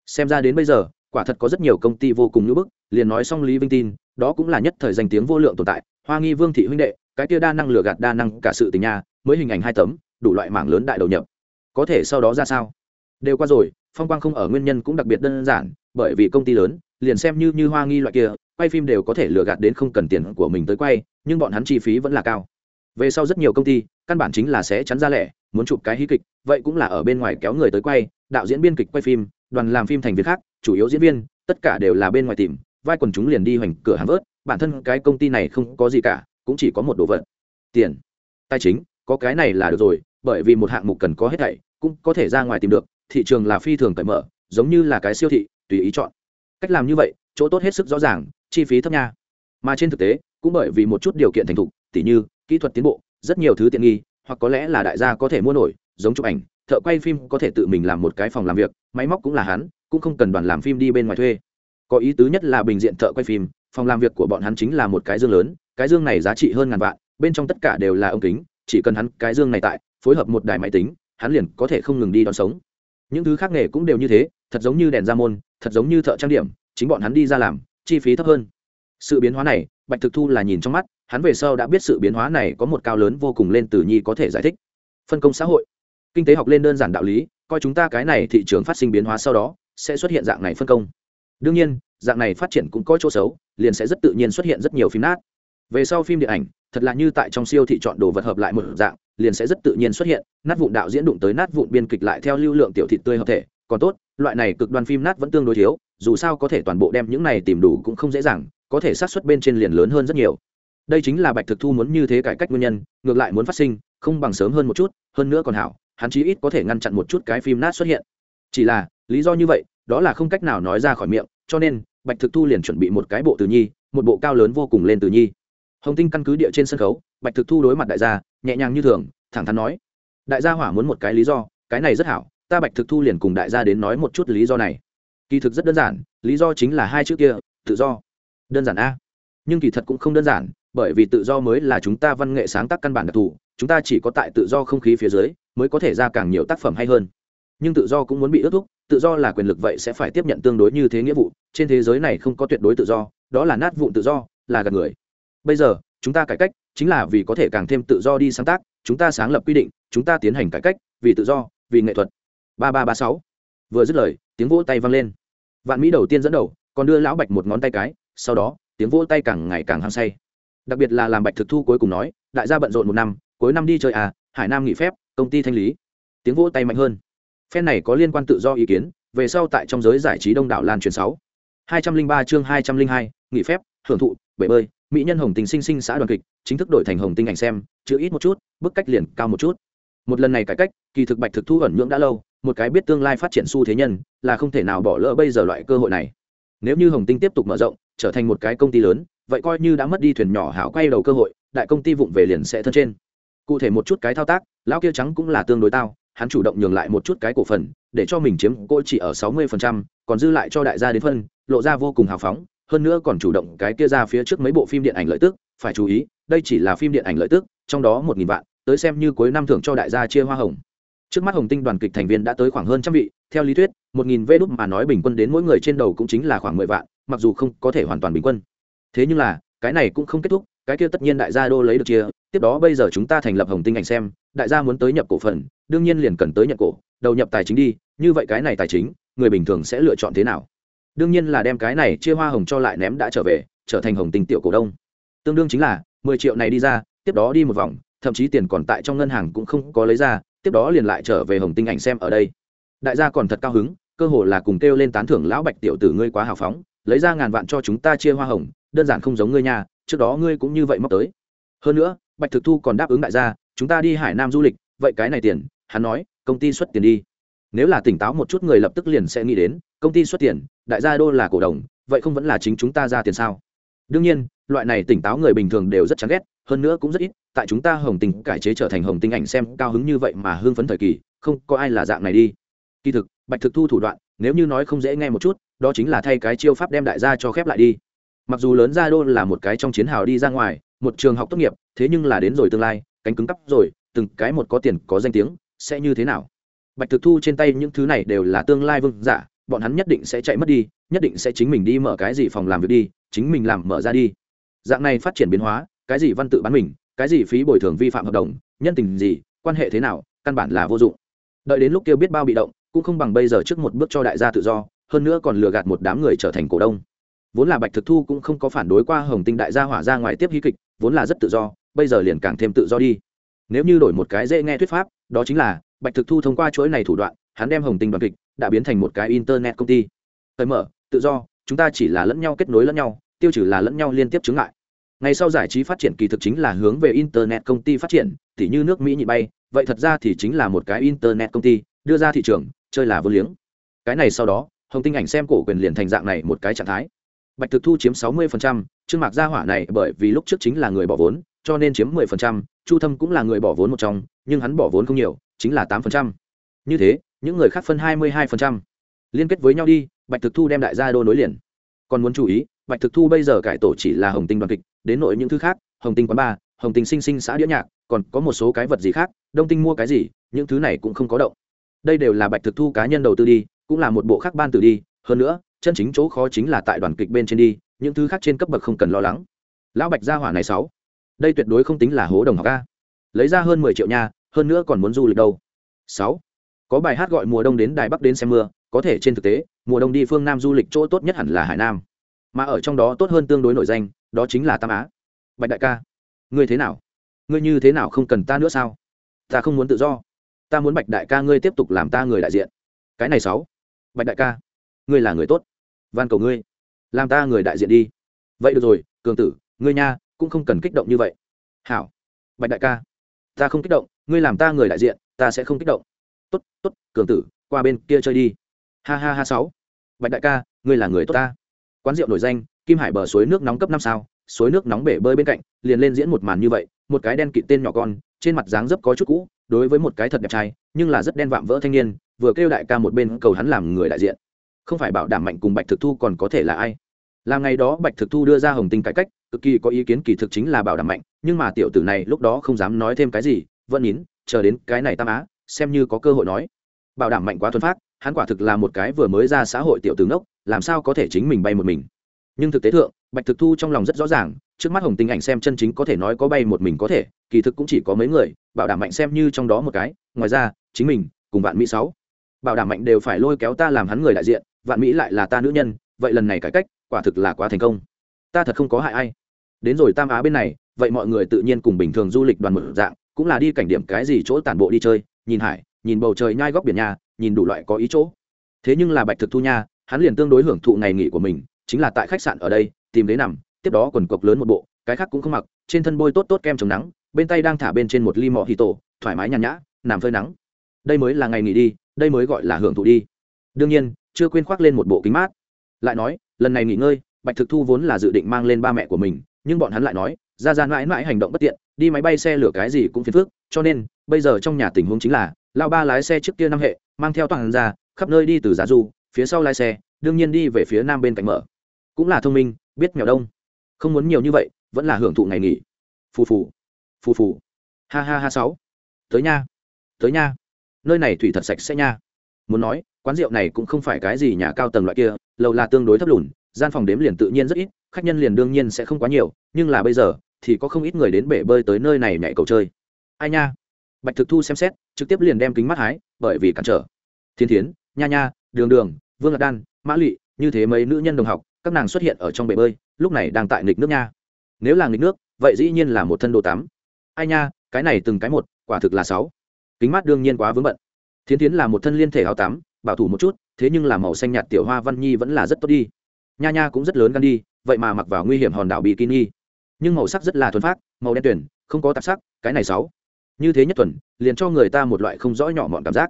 Speaker 1: Xem ra đến bây giờ, quả thật có rất nhiều công ty vô cùng nữ bức, liền nói xong lý vinh tin, đó cũng là nhất thời danh tiếng vô lượng tồn tại. Hoa nghi vương thị huynh đệ, cái kia đa năng lừa gạt đa năng cả sự tình nha, mới hình ảnh hai tấm, đủ loại mảng lớn đại đầu nhập. Có thể sau đó ra sao? Đều qua rồi phong quang không ở nguyên nhân cũng đặc biệt đơn giản, bởi vì công ty lớn, liền xem như như hoa nghi loại kia, quay phim đều có thể lừa gạt đến không cần tiền của mình tới quay, nhưng bọn hắn chi phí vẫn là cao. Về sau rất nhiều công ty, căn bản chính là sẽ chắn ra lẻ, muốn chụp cái hí kịch, vậy cũng là ở bên ngoài kéo người tới quay, đạo diễn biên kịch quay phim, đoàn làm phim thành viên khác, chủ yếu diễn viên, tất cả đều là bên ngoài tìm, vai quần chúng liền đi hoành cửa hàng vớt, bản thân cái công ty này không có gì cả, cũng chỉ có một đồ vật, tiền. Tài chính, có cái này là được rồi, bởi vì một hạng mục cần có hết thảy, cũng có thể ra ngoài tìm được thị trường là phi thường cởi mở, giống như là cái siêu thị, tùy ý chọn. Cách làm như vậy, chỗ tốt hết sức rõ ràng, chi phí thấp nha. Mà trên thực tế, cũng bởi vì một chút điều kiện thành thục, tỉ như, kỹ thuật tiến bộ, rất nhiều thứ tiện nghi, hoặc có lẽ là đại gia có thể mua nổi, giống chụp ảnh, thợ quay phim có thể tự mình làm một cái phòng làm việc, máy móc cũng là hắn, cũng không cần đoàn làm phim đi bên ngoài thuê. Có ý tứ nhất là bình diện thợ quay phim, phòng làm việc của bọn hắn chính là một cái dương lớn, cái dương này giá trị hơn ngàn vạn, bên trong tất cả đều là ống kính, chỉ cần hắn cái dương này tại, phối hợp một đài máy tính, hắn liền có thể không ngừng đi đón sống những thứ khác nghề cũng đều như thế, thật giống như đèn ra môn, thật giống như thợ trang điểm, chính bọn hắn đi ra làm, chi phí thấp hơn. Sự biến hóa này, bạch thực thu là nhìn trong mắt, hắn về sau đã biết sự biến hóa này có một cao lớn vô cùng lên từ nhi có thể giải thích. Phân công xã hội. Kinh tế học lên đơn giản đạo lý, coi chúng ta cái này thị trường phát sinh biến hóa sau đó, sẽ xuất hiện dạng này phân công. Đương nhiên, dạng này phát triển cũng có chỗ xấu, liền sẽ rất tự nhiên xuất hiện rất nhiều phim nát. Về sau phim điện ảnh thật là như tại trong siêu thị chọn đồ vật hợp lại một dạng, liền sẽ rất tự nhiên xuất hiện, nát vụn đạo diễn đụng tới nát vụn biên kịch lại theo lưu lượng tiểu thịt tươi hợp thể. Còn tốt, loại này cực đoan phim nát vẫn tương đối thiếu, dù sao có thể toàn bộ đem những này tìm đủ cũng không dễ dàng, có thể sát xuất bên trên liền lớn hơn rất nhiều. Đây chính là bạch thực thu muốn như thế cải cách nguyên nhân, ngược lại muốn phát sinh, không bằng sớm hơn một chút, hơn nữa còn hảo, hắn chí ít có thể ngăn chặn một chút cái phim nát xuất hiện. Chỉ là, lý do như vậy, đó là không cách nào nói ra khỏi miệng, cho nên, bạch thực thu liền chuẩn bị một cái bộ từ nhi, một bộ cao lớn vô cùng lên từ nhi hồng tinh căn cứ địa trên sân khấu, bạch thực thu đối mặt đại gia, nhẹ nhàng như thường, thẳng thắn nói, đại gia hỏa muốn một cái lý do, cái này rất hảo, ta bạch thực thu liền cùng đại gia đến nói một chút lý do này. Kỳ thực rất đơn giản, lý do chính là hai chữ kia, tự do. Đơn giản a. Nhưng kỳ thật cũng không đơn giản, bởi vì tự do mới là chúng ta văn nghệ sáng tác căn bản đặc thù, chúng ta chỉ có tại tự do không khí phía dưới mới có thể ra càng nhiều tác phẩm hay hơn. Nhưng tự do cũng muốn bị ước thúc, tự do là quyền lực vậy sẽ phải tiếp nhận tương đối như thế nghĩa vụ, trên thế giới này không có tuyệt đối tự do, đó là nát vụn tự do, là gạt người bây giờ, chúng ta cải cách chính là vì có thể càng thêm tự do đi sáng tác, chúng ta sáng lập quy định, chúng ta tiến hành cải cách vì tự do, vì nghệ thuật. Ba ba ba sáu. Vừa dứt lời, tiếng vỗ tay vang lên. Vạn mỹ đầu tiên dẫn đầu, còn đưa lão bạch một ngón tay cái, sau đó, tiếng vỗ tay càng ngày càng hăng say. Đặc biệt là làm bạch thực thu cuối cùng nói, đại gia bận rộn một năm, cuối năm đi chơi à hải nam nghỉ phép, công ty thanh lý. Tiếng vỗ tay mạnh hơn. Phen này có liên quan tự do ý kiến, về sau tại trong giới giải trí đông đảo lan truyền sáu. Hai trăm linh ba chương hai trăm linh hai, nghỉ phép hưởng thụ bể bơi mỹ nhân hồng tình sinh sinh xã đoàn kịch chính thức đổi thành hồng tinh ảnh xem chữ ít một chút bức cách liền cao một chút. Một lần này cải cách kỳ thực bạch thực thu ẩn nhưỡng đã lâu một cái biết tương lai phát triển xu thế nhân là không thể nào bỏ lỡ bây giờ loại cơ hội này. Nếu như hồng tinh tiếp tục mở rộng trở thành một cái công ty lớn vậy coi như đã mất đi thuyền nhỏ hảo quay đầu cơ hội đại công ty vụng về liền sẽ thân trên. Cụ thể một chút cái thao tác lão kia trắng cũng là tương đối tao hắn chủ động nhường lại một chút cái cổ phần để cho mình chiếm cô chỉ ở sáu mươi phần trăm, còn dư lại cho đại gia đến phân lộ ra vô cùng hào phóng hơn nữa còn chủ động cái kia ra phía trước mấy bộ phim điện ảnh lợi tức, phải chú ý, đây chỉ là phim điện ảnh lợi tức, trong đó một nghìn vạn, tới xem như cuối năm thưởng cho đại gia chia hoa hồng. Trước mắt hồng tinh đoàn kịch thành viên đã tới khoảng hơn trăm vị, theo lý thuyết, một nghìn vê đúc mà nói bình quân đến mỗi người trên đầu cũng chính là khoảng mười vạn, mặc dù không có thể hoàn toàn bình quân. Thế nhưng là, cái này cũng không kết thúc, cái kia tất nhiên đại gia đô lấy được chia, tiếp đó bây giờ chúng ta thành lập hồng tinh ảnh xem, đại gia muốn tới nhập cổ phần, đương nhiên liền cần tới nhận cổ, đầu nhập tài chính đi, như vậy cái này tài chính, người bình thường sẽ lựa chọn thế nào? Đương nhiên là đem cái này chia hoa hồng cho lại ném đã trở về, trở thành hồng tinh tiểu cổ đông. Tương đương chính là, mười triệu này đi ra, tiếp đó đi một vòng, thậm chí tiền còn tại trong ngân hàng cũng không có lấy ra, tiếp đó liền lại trở về hồng tinh ảnh xem ở đây. Đại gia còn thật cao hứng, cơ hồ là cùng kêu lên tán thưởng lão bạch tiểu tử ngươi quá hào phóng, lấy ra ngàn vạn cho chúng ta chia hoa hồng, đơn giản không giống ngươi nhà trước đó ngươi cũng như vậy móc tới. Hơn nữa, bạch thực thu còn đáp ứng đại gia, chúng ta đi hải nam du lịch, vậy cái này tiền, hắn nói, công ty xuất tiền đi. Nếu là tỉnh táo một chút người lập tức liền sẽ nghĩ đến công ty xuất tiền, đại gia đô là cổ đồng, vậy không vẫn là chính chúng ta ra tiền sao? Đương nhiên, loại này tỉnh táo người bình thường đều rất chán ghét, hơn nữa cũng rất ít, tại chúng ta hồng tinh cải chế trở thành hồng tinh ảnh xem cao hứng như vậy mà hưng phấn thời kỳ, không có ai là dạng này đi. Kỳ thực, bạch thực thu thủ đoạn, nếu như nói không dễ nghe một chút, đó chính là thay cái chiêu pháp đem đại gia cho khép lại đi. Mặc dù lớn gia đô là một cái trong chiến hào đi ra ngoài, một trường học tốt nghiệp, thế nhưng là đến rồi tương lai, cánh cứng cắp rồi, từng cái một có tiền, có danh tiếng, sẽ như thế nào? Bạch thực thu trên tay những thứ này đều là tương lai vương giả bọn hắn nhất định sẽ chạy mất đi, nhất định sẽ chính mình đi mở cái gì phòng làm việc đi, chính mình làm mở ra đi. Dạng này phát triển biến hóa, cái gì văn tự bán mình, cái gì phí bồi thường vi phạm hợp đồng, nhân tình gì, quan hệ thế nào, căn bản là vô dụng. Đợi đến lúc kêu biết bao bị động, cũng không bằng bây giờ trước một bước cho đại gia tự do, hơn nữa còn lừa gạt một đám người trở thành cổ đông. Vốn là bạch thực thu cũng không có phản đối qua hồng tinh đại gia hỏa ra ngoài tiếp hí kịch, vốn là rất tự do, bây giờ liền càng thêm tự do đi. Nếu như đổi một cái dễ nghe thuyết pháp, đó chính là bạch thực thu thông qua chuỗi này thủ đoạn hắn đem hồng tinh đoàn kịch đã biến thành một cái internet công ty. Cởi mở tự do chúng ta chỉ là lẫn nhau kết nối lẫn nhau tiêu trừ là lẫn nhau liên tiếp chứng lại ngày sau giải trí phát triển kỳ thực chính là hướng về internet công ty phát triển tỉ như nước mỹ nhị bay vậy thật ra thì chính là một cái internet công ty đưa ra thị trường chơi là vô liếng. Cái này sau đó hồng tinh ảnh xem cổ quyền liền thành dạng này một cái trạng thái. Bạch thực thu chiếm sáu mươi trương mạc gia hỏa này bởi vì lúc trước chính là người bỏ vốn cho nên chiếm 10%, chu thâm cũng là người bỏ vốn một trong nhưng hắn bỏ vốn không nhiều chính là 8%. như thế những người khác phân 22%. liên kết với nhau đi, bạch thực thu đem đại gia đô nối liền. Còn muốn chú ý, bạch thực thu bây giờ cải tổ chỉ là hồng tinh đoàn kịch, đến nội những thứ khác, hồng tinh quán ba hồng tinh sinh sinh xã đĩa nhạc, còn có một số cái vật gì khác, đông tinh mua cái gì, những thứ này cũng không có động. Đây đều là bạch thực thu cá nhân đầu tư đi, cũng là một bộ khác ban từ đi. Hơn nữa, chân chính chỗ khó chính là tại đoàn kịch bên trên đi, những thứ khác trên cấp bậc không cần lo lắng. Lão bạch gia hỏa này sáu. Đây tuyệt đối không tính là hố đồng học ca lấy ra hơn mười triệu nha, hơn nữa còn muốn du lịch đâu. Sáu có bài hát gọi mùa đông đến đài bắc đến xem mưa, có thể trên thực tế, mùa đông đi phương nam du lịch chỗ tốt nhất hẳn là hải nam. Mà ở trong đó tốt hơn tương đối nổi danh, đó chính là tam á. Bạch đại ca, ngươi thế nào? Ngươi như thế nào không cần ta nữa sao? Ta không muốn tự do. Ta muốn bạch đại ca ngươi tiếp tục làm ta người đại diện. Cái này sáu. Bạch đại ca, ngươi là người tốt. Van cầu ngươi, làm ta người đại diện đi. Vậy được rồi, cường tử, ngươi nha, cũng không cần kích động như vậy. Hảo. Bạch đại ca, ta không kích động, ngươi làm ta người đại diện, ta sẽ không kích động tốt tốt, cường tử, qua bên kia chơi đi. Ha ha ha, sáu. Bạch đại ca, ngươi là người tốt ta. Quán rượu nổi danh, kim hải bờ suối nước nóng cấp năm sao, suối nước nóng bể bơi bên cạnh, liền lên diễn một màn như vậy, một cái đen kịt tên nhỏ con, trên mặt dáng dấp có chút cũ, đối với một cái thật đẹp trai, nhưng là rất đen vạm vỡ thanh niên, vừa kêu đại ca một bên cầu hắn làm người đại diện. Không phải bảo đảm mạnh cùng bạch thực thu còn có thể là ai. Làm ngày đó bạch thực thu đưa ra hồng tinh cải cách, cực kỳ có ý kiến kỳ thực chính là bảo đảm mạnh, nhưng mà tiểu tử này lúc đó không dám nói thêm cái gì, vẫn nín, chờ đến cái này tam á xem như có cơ hội nói. Bảo đảm mạnh quá thuần phát, hắn quả thực là một cái vừa mới ra xã hội tiểu tướng đốc làm sao có thể chính mình bay một mình. Nhưng thực tế thượng, bạch thực thu trong lòng rất rõ ràng, trước mắt hồng tinh ảnh xem chân chính có thể nói có bay một mình có thể, kỳ thực cũng chỉ có mấy người, bảo đảm mạnh xem như trong đó một cái, ngoài ra, chính mình, cùng vạn mỹ sáu. Bảo đảm mạnh đều phải lôi kéo ta làm hắn người đại diện, vạn mỹ lại là ta nữ nhân, vậy lần này cải cách, quả thực là quá thành công. Ta thật không có hại ai. Đến rồi tam á bên này, vậy mọi người tự nhiên cùng bình thường du lịch đoàn một dạng, cũng là đi cảnh điểm cái gì chỗ tản bộ đi chơi nhìn hải, nhìn bầu trời nhai góc biển nhà nhìn đủ loại có ý chỗ. Thế nhưng là bạch thực thu nha, hắn liền tương đối hưởng thụ ngày nghỉ của mình, chính là tại khách sạn ở đây, tìm ghế nằm, tiếp đó quần cộc lớn một bộ, cái khác cũng không mặc, trên thân bôi tốt tốt kem chống nắng, bên tay đang thả bên trên một ly mọ hì tổ, thoải mái nhàn nhã, nằm phơi nắng. Đây mới là ngày nghỉ đi, đây mới gọi là hưởng thụ đi. Đương nhiên, chưa quên khoác lên một bộ kính mát. Lại nói, lần này nghỉ ngơi, bạch thực thu vốn là dự định mang lên ba mẹ của mình, nhưng bọn hắn lại nói, ra ra mãi mãi hành động bất tiện, đi máy bay xe lửa cái gì cũng phiền phức cho nên, bây giờ trong nhà tình huống chính là, lao ba lái xe trước kia năm hệ, mang theo toàn ra, khắp nơi đi từ giá du, phía sau lái xe, đương nhiên đi về phía nam bên cạnh mở. Cũng là thông minh, biết nghèo đông. Không muốn nhiều như vậy, vẫn là hưởng thụ ngày nghỉ. Phù phù. Phù phù. Ha ha ha sáu. Tới nha. Tới nha. Nơi này thủy thật sạch sẽ nha. Muốn nói, quán rượu này cũng không phải cái gì nhà cao tầng loại kia, lầu là tương đối thấp lùn, gian phòng đếm liền tự nhiên rất ít, khách nhân liền đương nhiên sẽ không quá nhiều, nhưng là bây giờ, thì có không ít người đến bể bơi tới nơi này nhảy cầu chơi ai nha? Bạch thực thu xem xét, trực tiếp liền đem kính mắt hái, bởi vì cản trở. Thiên thiến, nha nha, đường đường, vương lạc đan, mã lụy như thế mấy nữ nhân đồng học, các nàng xuất hiện ở trong bể bơi, lúc này đang tại nghịch nước nha. Nếu là nghịch nước, vậy dĩ nhiên là một thân đồ tắm. Ai nha, cái này từng cái một, quả thực là sáu. Kính mắt đương nhiên quá vướng bận. Thiên thiến là một thân liên thể áo tắm, bảo thủ một chút, thế nhưng là màu xanh nhạt tiểu hoa văn nhi vẫn là rất tốt đi. Nha nha cũng rất lớn gan đi, vậy mà mặc vào nguy hiểm hòn đảo bikini. Nhưng màu sắc rất là thuần phát màu đen tuyển không có tạp sắc, cái này sáu như thế nhất tuần, liền cho người ta một loại không rõ nhỏ mọn cảm giác.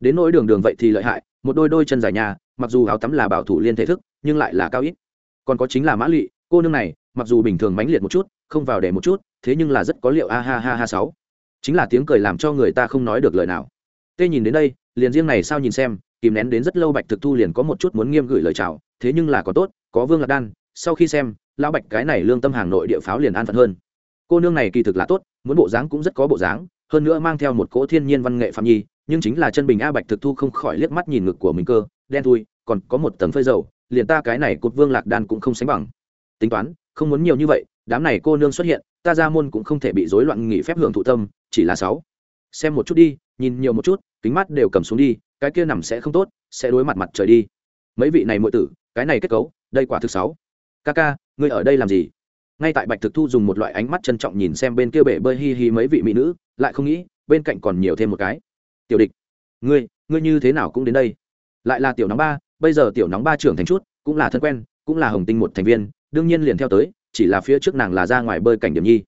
Speaker 1: Đến nỗi đường đường vậy thì lợi hại, một đôi đôi chân dài nhà, mặc dù áo tắm là bảo thủ liên thể thức, nhưng lại là cao ít. Còn có chính là mã lụy, cô nương này, mặc dù bình thường mãnh liệt một chút, không vào để một chút, thế nhưng là rất có liệu a ha ha ha sáu. Chính là tiếng cười làm cho người ta không nói được lời nào. Tê nhìn đến đây, liền riêng này sao nhìn xem, kìm nén đến rất lâu bạch thực thu liền có một chút muốn nghiêm gửi lời chào, thế nhưng là có tốt, có vương lạc đan, sau khi xem, lão bạch cái này lương tâm hàng nội địa pháo liền an phận hơn cô nương này kỳ thực là tốt, muốn bộ dáng cũng rất có bộ dáng, hơn nữa mang theo một cỗ thiên nhiên văn nghệ phạm nhi, nhưng chính là chân bình a bạch thực thu không khỏi liếc mắt nhìn ngực của mình cơ, đen thui, còn có một tầng phơi dầu, liền ta cái này cột vương lạc đan cũng không sánh bằng. Tính toán, không muốn nhiều như vậy, đám này cô nương xuất hiện, ta ra môn cũng không thể bị rối loạn nghỉ phép hưởng thụ tâm, chỉ là sáu. Xem một chút đi, nhìn nhiều một chút, kính mắt đều cầm xuống đi, cái kia nằm sẽ không tốt, sẽ đối mặt mặt trời đi. Mấy vị này muội tử, cái này kết cấu, đây quả thực sáu. Ca ca ngươi ở đây làm gì? Ngay tại bạch thực thu dùng một loại ánh mắt trân trọng nhìn xem bên kia bể bơi hi hi mấy vị mỹ nữ, lại không nghĩ, bên cạnh còn nhiều thêm một cái. Tiểu địch, ngươi ngươi như thế nào cũng đến đây. Lại là tiểu nóng ba, bây giờ tiểu nóng ba trưởng thành chút, cũng là thân quen, cũng là hồng tinh một thành viên, đương nhiên liền theo tới, chỉ là phía trước nàng là ra ngoài bơi cảnh điểm nhi.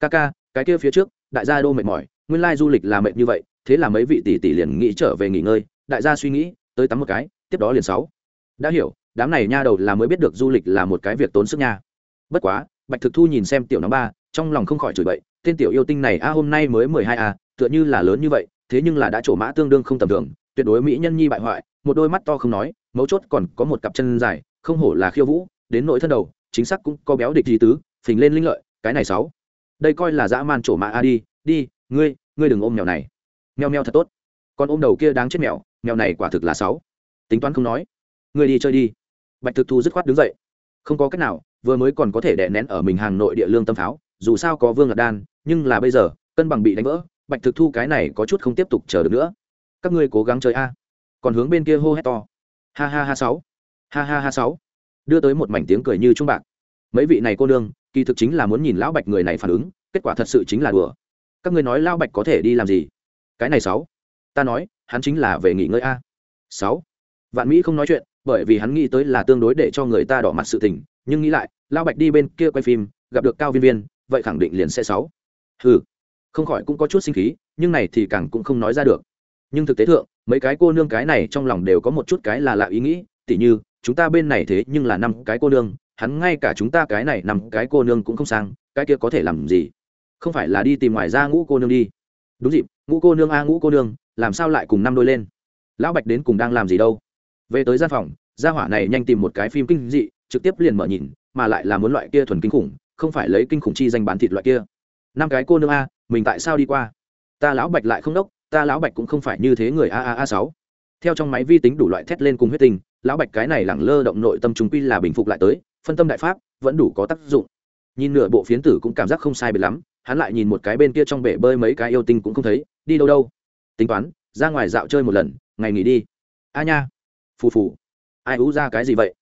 Speaker 1: Ca ca, cái kia phía trước, đại gia đô mệt mỏi, nguyên lai du lịch là mệt như vậy, thế là mấy vị tỷ tỷ liền nghĩ trở về nghỉ ngơi. Đại gia suy nghĩ, tới tắm một cái, tiếp đó liền sáu. Đã hiểu, đám này nha đầu là mới biết được du lịch là một cái việc tốn sức nha. Bất quá bạch thực thu nhìn xem tiểu nóng ba, trong lòng không khỏi chửi bậy, tên tiểu yêu tinh này, a, hôm nay mới mười hai a, tựa như là lớn như vậy, thế nhưng là đã trổ mã tương đương không tầm thường, tuyệt đối mỹ nhân nhi bại hoại. Một đôi mắt to không nói, mấu chốt còn có một cặp chân dài, không hổ là khiêu vũ, đến nội thân đầu, chính xác cũng có béo địch gì tứ, phình lên linh lợi, cái này sáu. Đây coi là dã man trổ mã a đi đi, ngươi ngươi đừng ôm mèo này. Mèo mèo thật tốt. Con ôm đầu kia đáng chết mèo mèo này quả thực là sáu. Tính toán không nói. Ngươi đi chơi đi. Bạch thực thu dứt khoát đứng dậy. Không có cách nào vừa mới còn có thể đè nén ở mình hàng nội địa lương tâm pháo, dù sao có vương lạc đan, nhưng là bây giờ, cân bằng bị đánh vỡ, bạch thực thu cái này có chút không tiếp tục chờ được nữa. Các ngươi cố gắng chơi a. Còn hướng bên kia hô hét to. Ha ha ha sáu. Ha ha ha sáu. Đưa tới một mảnh tiếng cười như trung bạc. Mấy vị này cô nương, kỳ thực chính là muốn nhìn lão bạch người này phản ứng, kết quả thật sự chính là đùa. Các ngươi nói lão bạch có thể đi làm gì? Cái này sáu. Ta nói, hắn chính là về nghỉ ngơi a. Sáu. Vạn mỹ không nói chuyện, bởi vì hắn nghĩ tới là tương đối để cho người ta đỏ mặt sự tình nhưng nghĩ lại, lão bạch đi bên kia quay phim, gặp được cao viên viên, vậy khẳng định liền sẽ sáu. Ừ không khỏi cũng có chút sinh khí, nhưng này thì càng cũng không nói ra được. Nhưng thực tế thượng, mấy cái cô nương cái này trong lòng đều có một chút cái là lạ ý nghĩ, tỉ như, chúng ta bên này thế nhưng là năm cái cô nương, hắn ngay cả chúng ta cái này năm cái cô nương cũng không sang, cái kia có thể làm gì? Không phải là đi tìm ngoài ra ngũ cô nương đi. Đúng dịp, ngũ cô nương a ngũ cô nương, làm sao lại cùng năm đôi lên? Lão bạch đến cùng đang làm gì đâu? Về tới gian phòng, gia hỏa này nhanh tìm một cái phim kinh dị trực tiếp liền mở nhìn, mà lại là muốn loại kia thuần kinh khủng, không phải lấy kinh khủng chi danh bán thịt loại kia. Năm cái cô nương a, mình tại sao đi qua? Ta lão bạch lại không đốc, ta lão bạch cũng không phải như thế người a a a sáu. Theo trong máy vi tính đủ loại thét lên cùng huyết tình, lão bạch cái này lẳng lơ động nội tâm chúng quy là bình phục lại tới, phân tâm đại pháp, vẫn đủ có tác dụng. Nhìn nửa bộ phiến tử cũng cảm giác không sai biệt lắm, hắn lại nhìn một cái bên kia trong bể bơi mấy cái yêu tinh cũng không thấy, đi đâu đâu? Tính toán, ra ngoài dạo chơi một lần, ngày nghỉ đi. A nha. Phù phù. Ai ú ra cái gì vậy?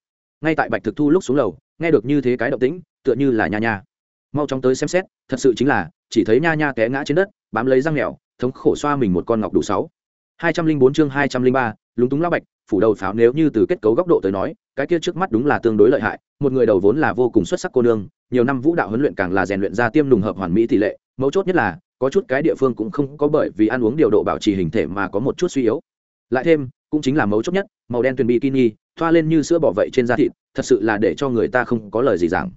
Speaker 1: Ngay tại bạch thực thu lúc xuống lầu, nghe được như thế cái động tĩnh, tựa như là nha nha. Mau chóng tới xem xét, thật sự chính là, chỉ thấy nha nha té ngã trên đất, bám lấy răng mèo thống khổ xoa mình một con ngọc đủ sáu. Hai trăm linh bốn chương hai trăm linh ba, lúng túng lao bạch, phủ đầu pháo nếu như từ kết cấu góc độ tới nói, cái kia trước mắt đúng là tương đối lợi hại, một người đầu vốn là vô cùng xuất sắc cô nương, nhiều năm vũ đạo huấn luyện càng là rèn luyện ra tiêm đùng hợp hoàn mỹ tỷ lệ, mấu chốt nhất là, có chút cái địa phương cũng không có bởi vì ăn uống điều độ bảo trì hình thể mà có một chút suy yếu. Lại thêm, cũng chính là mấu chốt nhất, màu đen tuyền bikini thoa lên như sữa bỏ vậy trên da thịt, thật sự là để cho người ta không có lời gì giảng.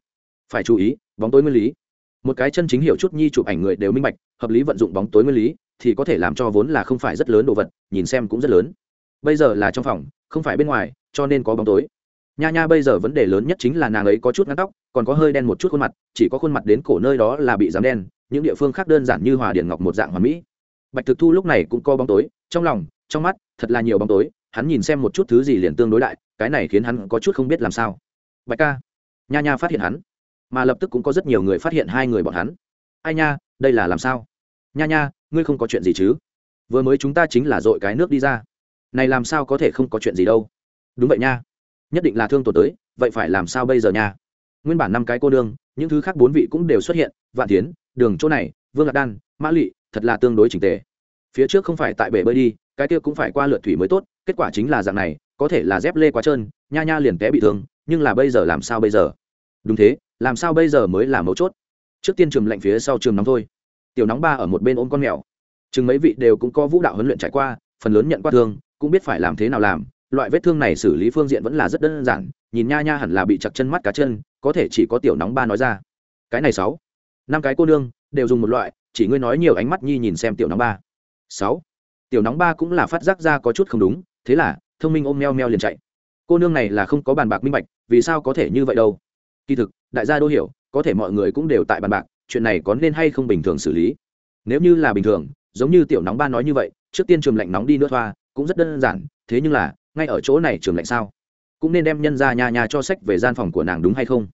Speaker 1: Phải chú ý, bóng tối nguyên lý. Một cái chân chính hiểu chút nhi chụp ảnh người đều minh bạch, hợp lý vận dụng bóng tối nguyên lý thì có thể làm cho vốn là không phải rất lớn đồ vật, nhìn xem cũng rất lớn. Bây giờ là trong phòng, không phải bên ngoài, cho nên có bóng tối. Nha nha bây giờ vấn đề lớn nhất chính là nàng ấy có chút ngắn tóc, còn có hơi đen một chút khuôn mặt, chỉ có khuôn mặt đến cổ nơi đó là bị dám đen, những địa phương khác đơn giản như hòa điện ngọc một dạng hoàn mỹ. Bạch thực thu lúc này cũng có bóng tối, trong lòng, trong mắt, thật là nhiều bóng tối hắn nhìn xem một chút thứ gì liền tương đối đại, cái này khiến hắn có chút không biết làm sao. Bạch ca, nha nha phát hiện hắn, mà lập tức cũng có rất nhiều người phát hiện hai người bọn hắn. Ai nha, đây là làm sao? Nha nha, ngươi không có chuyện gì chứ? Vừa mới chúng ta chính là dội cái nước đi ra. Này làm sao có thể không có chuyện gì đâu? Đúng vậy nha. Nhất định là thương tổ tới, vậy phải làm sao bây giờ nha? Nguyên bản năm cái cô đương những thứ khác bốn vị cũng đều xuất hiện, vạn tiến đường chỗ này, vương lạc đan, mã lụy thật là tương đối trình tề. Phía trước không phải tại bể bơi đi, cái kia cũng phải qua lượt thủy mới tốt kết quả chính là dạng này, có thể là dép lê quá trơn, nha nha liền té bị thương, nhưng là bây giờ làm sao bây giờ? Đúng thế, làm sao bây giờ mới là mấu chốt? Trước tiên trường lạnh phía sau trường nóng thôi. Tiểu nóng ba ở một bên ôm con mèo. Chừng mấy vị đều cũng có vũ đạo huấn luyện trải qua, phần lớn nhận qua thương, cũng biết phải làm thế nào làm. Loại vết thương này xử lý phương diện vẫn là rất đơn giản, nhìn nha nha hẳn là bị chặt chân mắt cá chân, có thể chỉ có tiểu nóng ba nói ra. Cái này sáu, năm cái cô nương, đều dùng một loại, chỉ ngươi nói nhiều ánh mắt nhi nhìn xem tiểu nóng ba. Sáu, tiểu nóng ba cũng là phát giác ra có chút không đúng thế là, thông minh ôm meo meo liền chạy. Cô nương này là không có bàn bạc minh bạch, vì sao có thể như vậy đâu? Kỳ thực, đại gia đô hiểu, có thể mọi người cũng đều tại bàn bạc, chuyện này có nên hay không bình thường xử lý? Nếu như là bình thường, giống như tiểu nóng ba nói như vậy, trước tiên trường lạnh nóng đi nước thoa, cũng rất đơn giản, thế nhưng là, ngay ở chỗ này trường lạnh sao? Cũng nên đem nhân ra nhà nhà cho sách về gian phòng của nàng đúng hay không?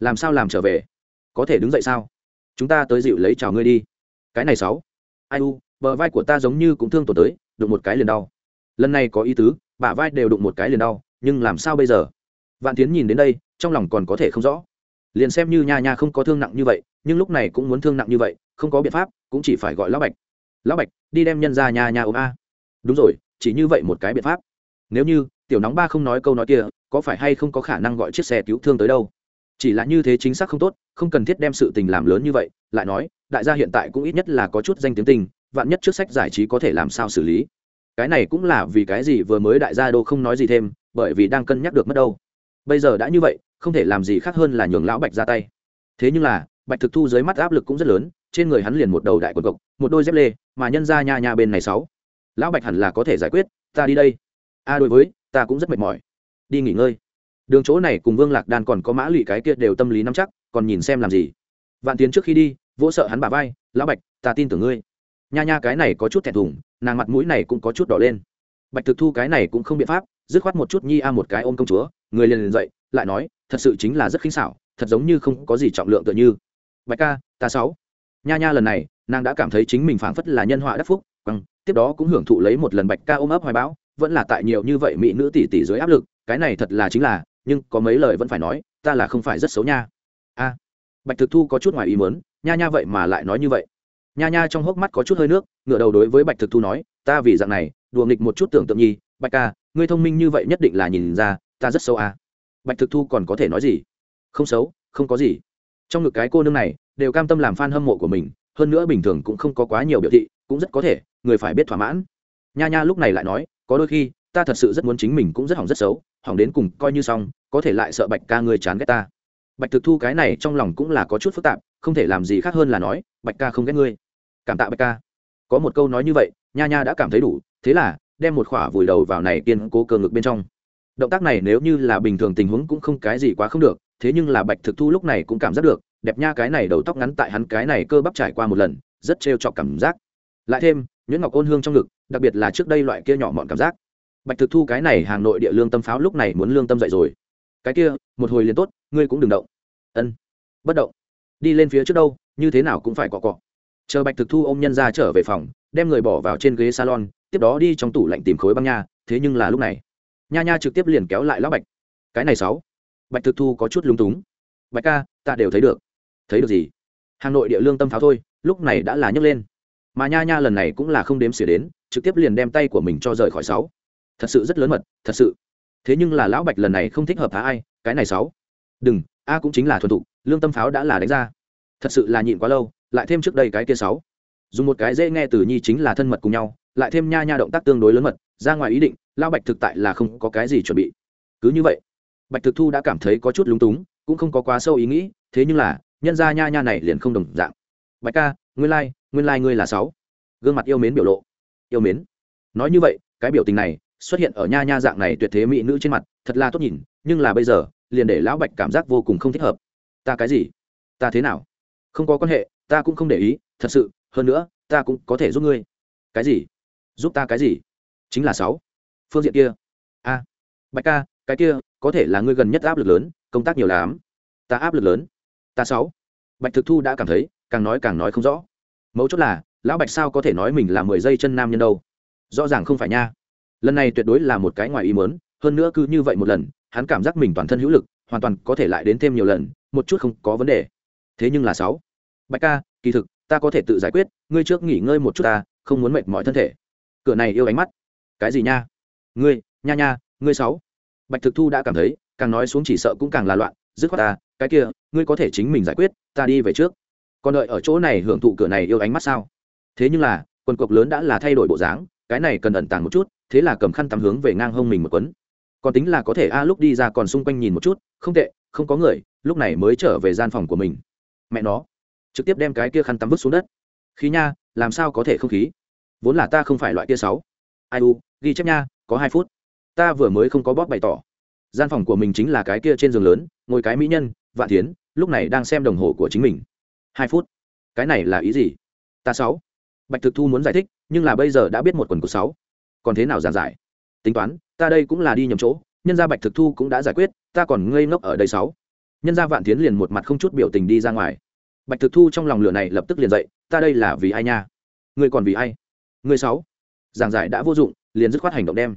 Speaker 1: Làm sao làm trở về? Có thể đứng dậy sao? Chúng ta tới dịu lấy chào ngươi đi. Cái này sáu ai u, bờ vai của ta giống như cũng thương tổn tới, đụng một cái liền đau lần này có ý tứ, bả vai đều đụng một cái liền đau, nhưng làm sao bây giờ? Vạn tiến nhìn đến đây, trong lòng còn có thể không rõ. Liền xem như nha nha không có thương nặng như vậy, nhưng lúc này cũng muốn thương nặng như vậy, không có biện pháp, cũng chỉ phải gọi lão bạch. Lão bạch, đi đem nhân ra nha nha ôm a. Đúng rồi, chỉ như vậy một cái biện pháp. Nếu như, tiểu nóng ba không nói câu nói kia, có phải hay không có khả năng gọi chiếc xe cứu thương tới đâu? Chỉ là như thế chính xác không tốt, không cần thiết đem sự tình làm lớn như vậy. Lại nói, đại gia hiện tại cũng ít nhất là có chút danh tiếng tình, vạn nhất trước sách giải trí có thể làm sao xử lý? Cái này cũng là vì cái gì vừa mới đại gia đô không nói gì thêm, bởi vì đang cân nhắc được mất đâu. Bây giờ đã như vậy, không thể làm gì khác hơn là nhường lão bạch ra tay. Thế nhưng là, bạch thực thu dưới mắt áp lực cũng rất lớn, trên người hắn liền một đầu đại quần cộc, một đôi dép lê, mà nhân ra nha nha bên này sáu. Lão bạch hẳn là có thể giải quyết, ta đi đây. A, đối với, ta cũng rất mệt mỏi. Đi nghỉ ngơi. Đường chỗ này cùng vương lạc đan còn có mã lụy cái kia đều tâm lý nắm chắc, còn nhìn xem làm gì. Vạn tiến trước khi đi, vỗ sợ hắn bà vai, lão bạch, ta tin tưởng ngươi nha nha cái này có chút thẹn thùng, nàng mặt mũi này cũng có chút đỏ lên. Bạch thực thu cái này cũng không biện pháp, dứt khoát một chút nhi a một cái ôm công chúa, người liền liền dậy, lại nói, thật sự chính là rất khinh xảo, thật giống như không có gì trọng lượng tựa như. Bạch ca, ta sáu. Nha nha lần này, nàng đã cảm thấy chính mình phảng phất là nhân họa đắc phúc vâng tiếp đó cũng hưởng thụ lấy một lần bạch ca ôm ấp hoài bão, vẫn là tại nhiều như vậy mỹ nữ tỷ tỷ dưới áp lực, cái này thật là chính là, nhưng có mấy lời vẫn phải nói, ta là không phải rất xấu nha. A. Bạch thực thu có chút ngoài ý muốn, nha nha vậy mà lại nói như vậy nha nha trong hốc mắt có chút hơi nước ngựa đầu đối với bạch thực thu nói, ta vì dạng này, đùa nghịch một chút tưởng tượng nhi, bạch ca, ngươi thông minh như vậy nhất định là nhìn ra, ta rất xấu à. bạch thực thu còn có thể nói gì? Không xấu, không có gì. Trong ngực cái cô nương này, đều cam tâm làm f a n hâm mộ của mình, hơn nữa bình thường cũng không có quá nhiều biểu thị, cũng rất có thể, người phải biết thỏa mãn. Nha nha lúc này lại nói, có đôi khi, ta thật sự rất muốn chính mình cũng rất hỏng rất xấu, hỏng đến cùng coi như xong, có thể lại sợ bạch ca ngươi chán ghét ta. Bạch thực thu cái này trong lòng cũng là có chút phức tạp, không thể làm gì khác hơn là nói, bạch ca không ghét ngươi cảm tạ bạch ca có một câu nói như vậy, nha nha đã cảm thấy đủ, thế là, đem một khỏa vùi đầu vào này kiên cố cơ ngực bên trong. Động tác này nếu như là bình thường tình huống cũng không cái gì quá không được, thế nhưng là bạch thực thu lúc này cũng cảm giác được, đẹp nha cái này đầu tóc ngắn tại hắn cái này cơ bắp trải qua một lần, rất trêu trọc cảm giác. Lại thêm, nhuyễn ngọc ôn hương trong ngực, đặc biệt là trước đây loại kia nhỏ mọn cảm giác. Bạch thực thu cái này hàng nội địa lương tâm pháo lúc này muốn lương tâm dậy rồi. Cái kia, một hồi liền tốt, ngươi cũng đừng động. Ân, bất động. Đi lên phía trước đâu, như thế nào cũng phải cọ cọ chờ bạch thực thu ôm nhân ra trở về phòng, đem người bỏ vào trên ghế salon, tiếp đó đi trong tủ lạnh tìm khối băng nha, thế nhưng là lúc này, nha nha trực tiếp liền kéo lại lão bạch. Cái này sáu. Bạch thực thu có chút lúng túng. Bạch ca, ta đều thấy được. Thấy được gì? Hà nội địa lương tâm pháo thôi, lúc này đã là nhấc lên. Mà nha nha lần này cũng là không đếm xỉa đến, trực tiếp liền đem tay của mình cho rời khỏi sáu. Thật sự rất lớn mật, thật sự. Thế nhưng là lão bạch lần này không thích hợp phá ai, cái này sáu. Đừng, a cũng chính là thuần thục, lương tâm pháo đã là đánh ra. Thật sự là nhịn quá lâu lại thêm trước đây cái kia sáu. Dùng một cái dễ nghe từ nhi chính là thân mật cùng nhau lại thêm nha nha động tác tương đối lớn mật ra ngoài ý định lao bạch thực tại là không có cái gì chuẩn bị. Cứ như vậy bạch thực thu đã cảm thấy có chút lúng túng cũng không có quá sâu ý nghĩ thế nhưng là nhân ra nha nha này liền không đồng dạng. Bạch ca nguyên lai、like, nguyên lai、like、ngươi là sáu. Gương mặt yêu mến biểu lộ. Yêu mến. Nói như vậy cái biểu tình này xuất hiện ở nha nha dạng này tuyệt thế mỹ nữ trên mặt thật là tốt nhìn nhưng là bây giờ liền để lão bạch cảm giác vô cùng không thích hợp. Ta cái gì? Ta thế nào? Không có quan hệ ta cũng không để ý, thật sự, hơn nữa, ta cũng có thể giúp ngươi. Cái gì? Giúp ta cái gì? Chính là sáu. Phương diện kia. A. Bạch ca, cái kia, có thể là ngươi gần nhất áp lực lớn, công tác nhiều lắm. Ta áp lực lớn. Ta sáu. Bạch thực thu đã cảm thấy, càng nói càng nói không rõ. Mấu chốt là, lão bạch sao có thể nói mình là mười giây chân nam nhân đâu? Rõ ràng không phải nha. Lần này tuyệt đối là một cái ngoài ý mớn hơn nữa cứ như vậy một lần, hắn cảm giác mình toàn thân hữu lực, hoàn toàn có thể lại đến thêm nhiều lần, một chút không có vấn đề. Thế nhưng là sáu bạch ca, kỳ thực, ta có thể tự giải quyết, ngươi trước nghỉ ngơi một chút ta, không muốn mệt mỏi thân thể. Cửa này yêu ánh mắt. Cái gì nha? Ngươi, nha nha, ngươi sáu. Bạch thực thu đã cảm thấy, càng nói xuống chỉ sợ cũng càng là loạn, dứt khoát ta, cái kia, ngươi có thể chính mình giải quyết, ta đi về trước. Còn đợi ở chỗ này hưởng thụ cửa này yêu ánh mắt sao? Thế nhưng là, quần cộc lớn đã là thay đổi bộ dáng, cái này cần ẩn tàng một chút, thế là cầm khăn tắm hướng về ngang hông mình một quấn. Còn tính là có thể, a, lúc đi ra còn xung quanh nhìn một chút, không tệ, không có người, lúc này mới trở về gian phòng của mình. Mẹ nó trực tiếp đem cái kia khăn tắm vứt xuống đất. Khí nha, làm sao có thể không khí? Vốn là ta không phải loại kia sáu. Ai u, ghi chép nha, có hai phút. Ta vừa mới không có bóp bày tỏ. Gian phòng của mình chính là cái kia trên giường lớn, ngồi cái mỹ nhân, vạn tiến lúc này đang xem đồng hồ của chính mình. Hai phút. Cái này là ý gì? Ta sáu. Bạch thực thu muốn giải thích, nhưng là bây giờ đã biết một quần của sáu. Còn thế nào giản giải? Tính toán, ta đây cũng là đi nhầm chỗ, nhân gia bạch thực thu cũng đã giải quyết, ta còn ngây ngốc ở đây sáu. Nhân gia vạn tiến liền một mặt không chút biểu tình đi ra ngoài bạch thực thu trong lòng lửa này lập tức liền dậy, ta đây là vì ai nha? Ngươi còn vì ai? Ngươi sáu. Giảng giải đã vô dụng, liền dứt khoát hành động đem.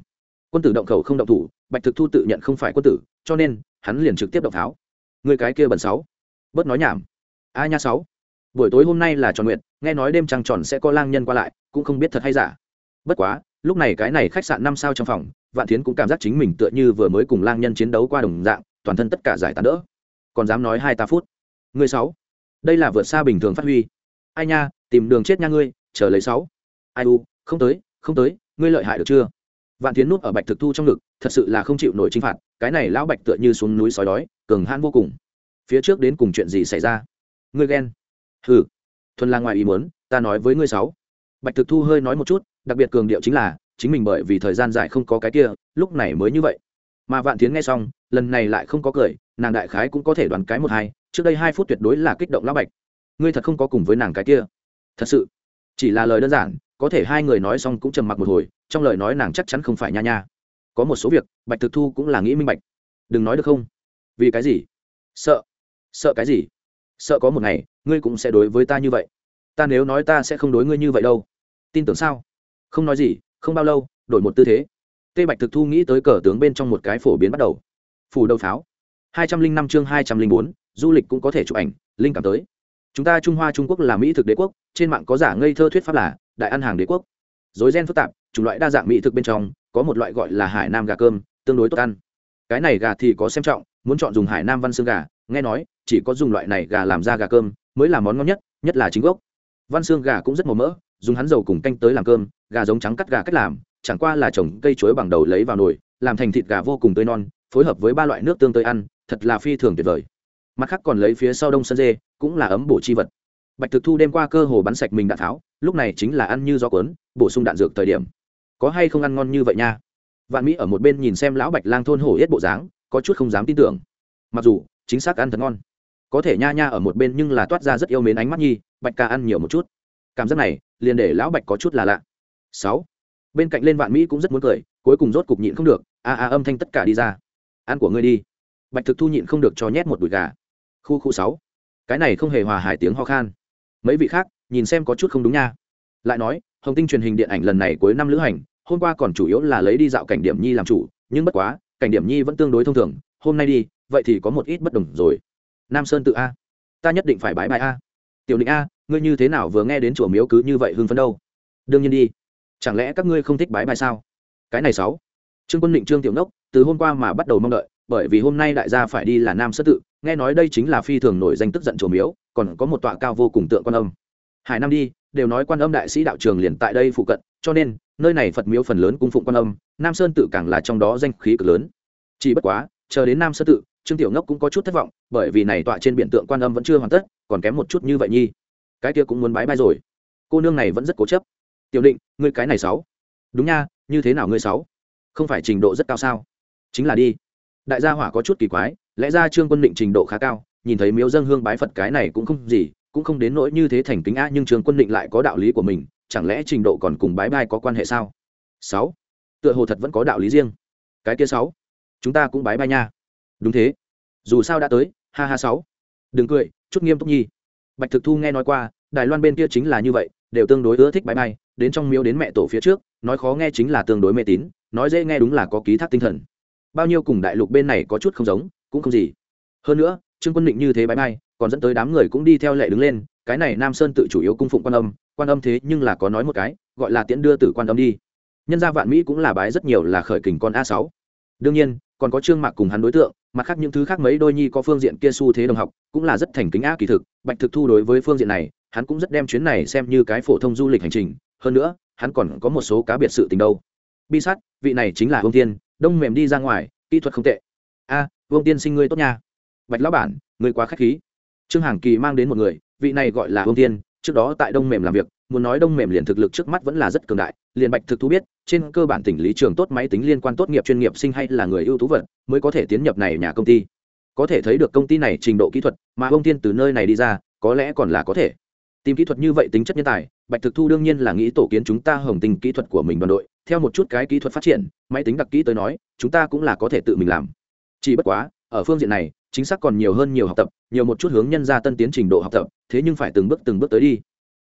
Speaker 1: Quân tử động khẩu không động thủ, bạch thực thu tự nhận không phải quân tử, cho nên, hắn liền trực tiếp động tháo người cái kia bẩn sáu. Bớt nói nhảm. A nha sáu. Buổi tối hôm nay là tròn nguyện nghe nói đêm trăng tròn sẽ có lang nhân qua lại, cũng không biết thật hay giả. Bất quá, lúc này cái này khách sạn năm sao trong phòng, vạn thiến cũng cảm giác chính mình tựa như vừa mới cùng lang nhân chiến đấu qua đồng dạng, toàn thân tất cả giải tán đỡ. Còn dám nói hai ta phút. Người sáu đây là vượt xa bình thường phát huy. Ai nha, tìm đường chết nha ngươi, chờ lấy sáu. Ai u, không tới không tới, ngươi lợi hại được chưa? Vạn tiến nút ở bạch thực thu trong ngực, thật sự là không chịu nổi chinh phạt, cái này lão bạch tựa như xuống núi sói đói, cường hãn vô cùng. Phía trước đến cùng chuyện gì xảy ra? Ngươi ghen. Hừ, thuần là ngoài ý muốn, ta nói với ngươi sáu. Bạch thực thu hơi nói một chút, đặc biệt cường điệu chính là, chính mình bởi vì thời gian dài không có cái kia, lúc này mới như vậy mà vạn tiến nghe xong, lần này lại không có cười, nàng đại khái cũng có thể đoán cái một hai, trước đây hai phút tuyệt đối là kích động lão bạch. Ngươi thật không có cùng với nàng cái kia. Thật sự, chỉ là lời đơn giản, có thể hai người nói xong cũng trầm mặc một hồi, trong lời nói nàng chắc chắn không phải nha nha. Có một số việc, bạch thực thu cũng là nghĩ minh bạch. Đừng nói được không? Vì cái gì? Sợ. Sợ cái gì? Sợ có một ngày, ngươi cũng sẽ đối với ta như vậy. Ta nếu nói ta sẽ không đối ngươi như vậy đâu. Tin tưởng sao? Không nói gì, không bao lâu, đổi một tư thế tê bạch thực thu nghĩ tới cờ tướng bên trong một cái phổ biến bắt đầu. Phủ đầu pháo. hai trăm linh năm chương hai trăm linh bốn, du lịch cũng có thể chụp ảnh, linh cảm tới. Chúng ta trung hoa trung quốc là mỹ thực đế quốc, trên mạng có giả ngây thơ thuyết pháp là đại ăn hàng đế quốc. Dối gen phức tạp, chủng loại đa dạng mỹ thực bên trong, có một loại gọi là hải nam gà cơm, tương đối tốt ăn. Cái này gà thì có xem trọng, muốn chọn dùng hải nam văn xương gà, nghe nói, chỉ có dùng loại này gà làm ra gà cơm mới là món ngon nhất nhất là chính gốc. Văn xương gà cũng rất màu mỡ, dùng hắn dầu cùng canh tới làm cơm, gà giống trắng cắt gà cách làm chẳng qua là trồng cây chuối bằng đầu lấy vào nồi, làm thành thịt gà vô cùng tươi non, phối hợp với ba loại nước tương tươi ăn, thật là phi thường tuyệt vời. Mặt khác còn lấy phía sau đông sân dê, cũng là ấm bổ chi vật. Bạch thực thu đêm qua cơ hồ bắn sạch mình đạn tháo, lúc này chính là ăn như gió cuốn, bổ sung đạn dược thời điểm. Có hay không ăn ngon như vậy nha? Vạn mỹ ở một bên nhìn xem lão bạch lang thôn hổ yết bộ dáng, có chút không dám tin tưởng. Mặc dù, chính xác ăn thật ngon. Có thể nha nha ở một bên nhưng là toát ra rất yêu mến ánh mắt nhi, bạch ca ăn nhiều một chút. Cảm giác này, liền để lão bạch có chút là lạ. Sáu bên cạnh lên vạn mỹ cũng rất muốn cười, cuối cùng rốt cục nhịn không được, a a âm thanh tất cả đi ra. Ăn của ngươi đi. Bạch thực thu nhịn không được cho nhét một đùi gà. Khu khu sáu. Cái này không hề hòa hải tiếng ho khan. Mấy vị khác, nhìn xem có chút không đúng nha. Lại nói, hồng tinh truyền hình điện ảnh lần này cuối năm lữ hành, hôm qua còn chủ yếu là lấy đi dạo cảnh điểm nhi làm chủ, nhưng bất quá, cảnh điểm nhi vẫn tương đối thông thường. Hôm nay đi, vậy thì có một ít bất đồng rồi. Nam sơn tự a. Ta nhất định phải bái bài a. Tiểu định a, ngươi như thế nào vừa nghe đến chùa miếu cứ như vậy hưng phấn đâu? Đương nhiên đi chẳng lẽ các ngươi không thích bái bài sao? Cái này sáu. Trương quân định, trương tiểu nốc, từ hôm qua mà bắt đầu mong đợi, bởi vì hôm nay đại gia phải đi là nam Sơ tự, nghe nói đây chính là phi thường nổi danh tức giận chùa miếu, còn có một tọa cao vô cùng tượng quan âm. Hải nam đi, đều nói quan âm đại sĩ đạo trường liền tại đây phụ cận, cho nên, nơi này phật miếu phần lớn cung phụng quan âm, nam sơn tự càng là trong đó danh khí cực lớn. Chỉ bất quá, chờ đến nam sơn tự, trương tiểu ngốc cũng có chút thất vọng, bởi vì này tọa trên biển tượng quan âm vẫn chưa hoàn tất, còn kém một chút như vậy nhi. Cái kia cũng muốn bái bai rồi. Cô nương này vẫn rất cố chấp tiểu định, ngươi cái này sáu. Đúng nha, như thế nào ngươi sáu? Không phải trình độ rất cao sao? Chính là đi. Đại gia hỏa có chút kỳ quái, lẽ ra trương quân định trình độ khá cao, nhìn thấy miếu dân hương bái phật cái này cũng không gì, cũng không đến nỗi như thế thành kính a nhưng trương quân định lại có đạo lý của mình, chẳng lẽ trình độ còn cùng bái bai có quan hệ sao? Sáu. Tựa hồ thật vẫn có đạo lý riêng. Cái kia sáu. Chúng ta cũng bái bai nha. Đúng thế. Dù sao đã tới, ha ha sáu. Đừng cười, chút nghiêm túc nhi. Bạch thực thu nghe nói qua, đài loan bên kia chính là như vậy, đều tương đối ưa thích bái bai đến trong miếu đến mẹ tổ phía trước nói khó nghe chính là tương đối mê tín nói dễ nghe đúng là có ký thác tinh thần. Bao nhiêu cùng đại lục bên này có chút không giống cũng không gì. Hơn nữa trương quân định như thế bãi mai, còn dẫn tới đám người cũng đi theo lệ đứng lên cái này nam sơn tự chủ yếu cung phụng quan âm quan âm thế nhưng là có nói một cái gọi là tiễn đưa tử quan âm đi. Nhân gia vạn mỹ cũng là bái rất nhiều là khởi kình con a sáu. Đương nhiên còn có trương mạc cùng hắn đối tượng mặt khác những thứ khác mấy đôi nhi có phương diện kia xu thế đồng học cũng là rất thành kính á kỳ thực bạch thực thu đối với phương diện này hắn cũng rất đem chuyến này xem như cái phổ thông du lịch hành trình hơn nữa, hắn còn có một số cá biệt sự tình đâu. Bi sát, vị này chính là vương tiên đông mềm đi ra ngoài, kỹ thuật không tệ. A, vương tiên sinh ngươi tốt nha. Bạch lão bản, ngươi quá khách khí. Trương hàng kỳ mang đến một người, vị này gọi là vương tiên trước đó tại đông mềm làm việc, muốn nói đông mềm liền thực lực trước mắt vẫn là rất cường đại, liền bạch thực thu biết, trên cơ bản tỉnh lý trường tốt máy tính liên quan tốt nghiệp chuyên nghiệp sinh hay là người ưu tú vật, mới có thể tiến nhập này nhà công ty. Có thể thấy được công ty này trình độ kỹ thuật, mà ông tiên từ nơi này đi ra, có lẽ còn là có thể tìm kỹ thuật như vậy tính chất nhân tài, bạch thực thu đương nhiên là nghĩ tổ kiến chúng ta hồng tình kỹ thuật của mình đoàn đội. Theo một chút cái kỹ thuật phát triển, máy tính đặc kỹ tới nói, chúng ta cũng là có thể tự mình làm. Chỉ bất quá, ở phương diện này, chính xác còn nhiều hơn nhiều học tập, nhiều một chút hướng nhân ra tân tiến trình độ học tập, thế nhưng phải từng bước từng bước tới đi.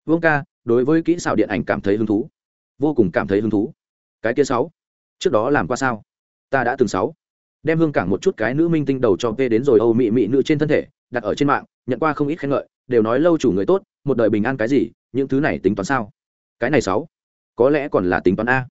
Speaker 1: Vương ca, đối với kỹ xảo điện ảnh cảm thấy hứng thú. Vô cùng cảm thấy hứng thú. Cái kia sáu, trước đó làm qua sao? Ta đã từng sáu. Đem hương cảng một chút cái nữ minh tinh đầu cho p đến rồi âu mị mị nữ trên thân thể, đặt ở trên mạng, nhận qua không ít khen ngợi, đều nói lâu chủ người tốt một đời bình an cái gì, những thứ này tính toán sao? Cái này sáu, có lẽ còn là tính toán a.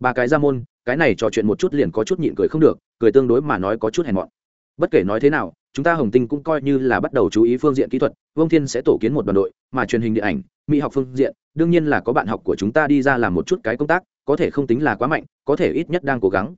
Speaker 1: Ba cái ra môn, cái này trò chuyện một chút liền có chút nhịn cười không được, cười tương đối mà nói có chút hèn mọn. Bất kể nói thế nào, chúng ta hồng tinh cũng coi như là bắt đầu chú ý phương diện kỹ thuật, vương thiên sẽ tổ kiến một đoàn đội, mà truyền hình điện ảnh, mỹ học phương diện, đương nhiên là có bạn học của chúng ta đi ra làm một chút cái công tác, có thể không tính là quá mạnh, có thể ít nhất đang cố gắng.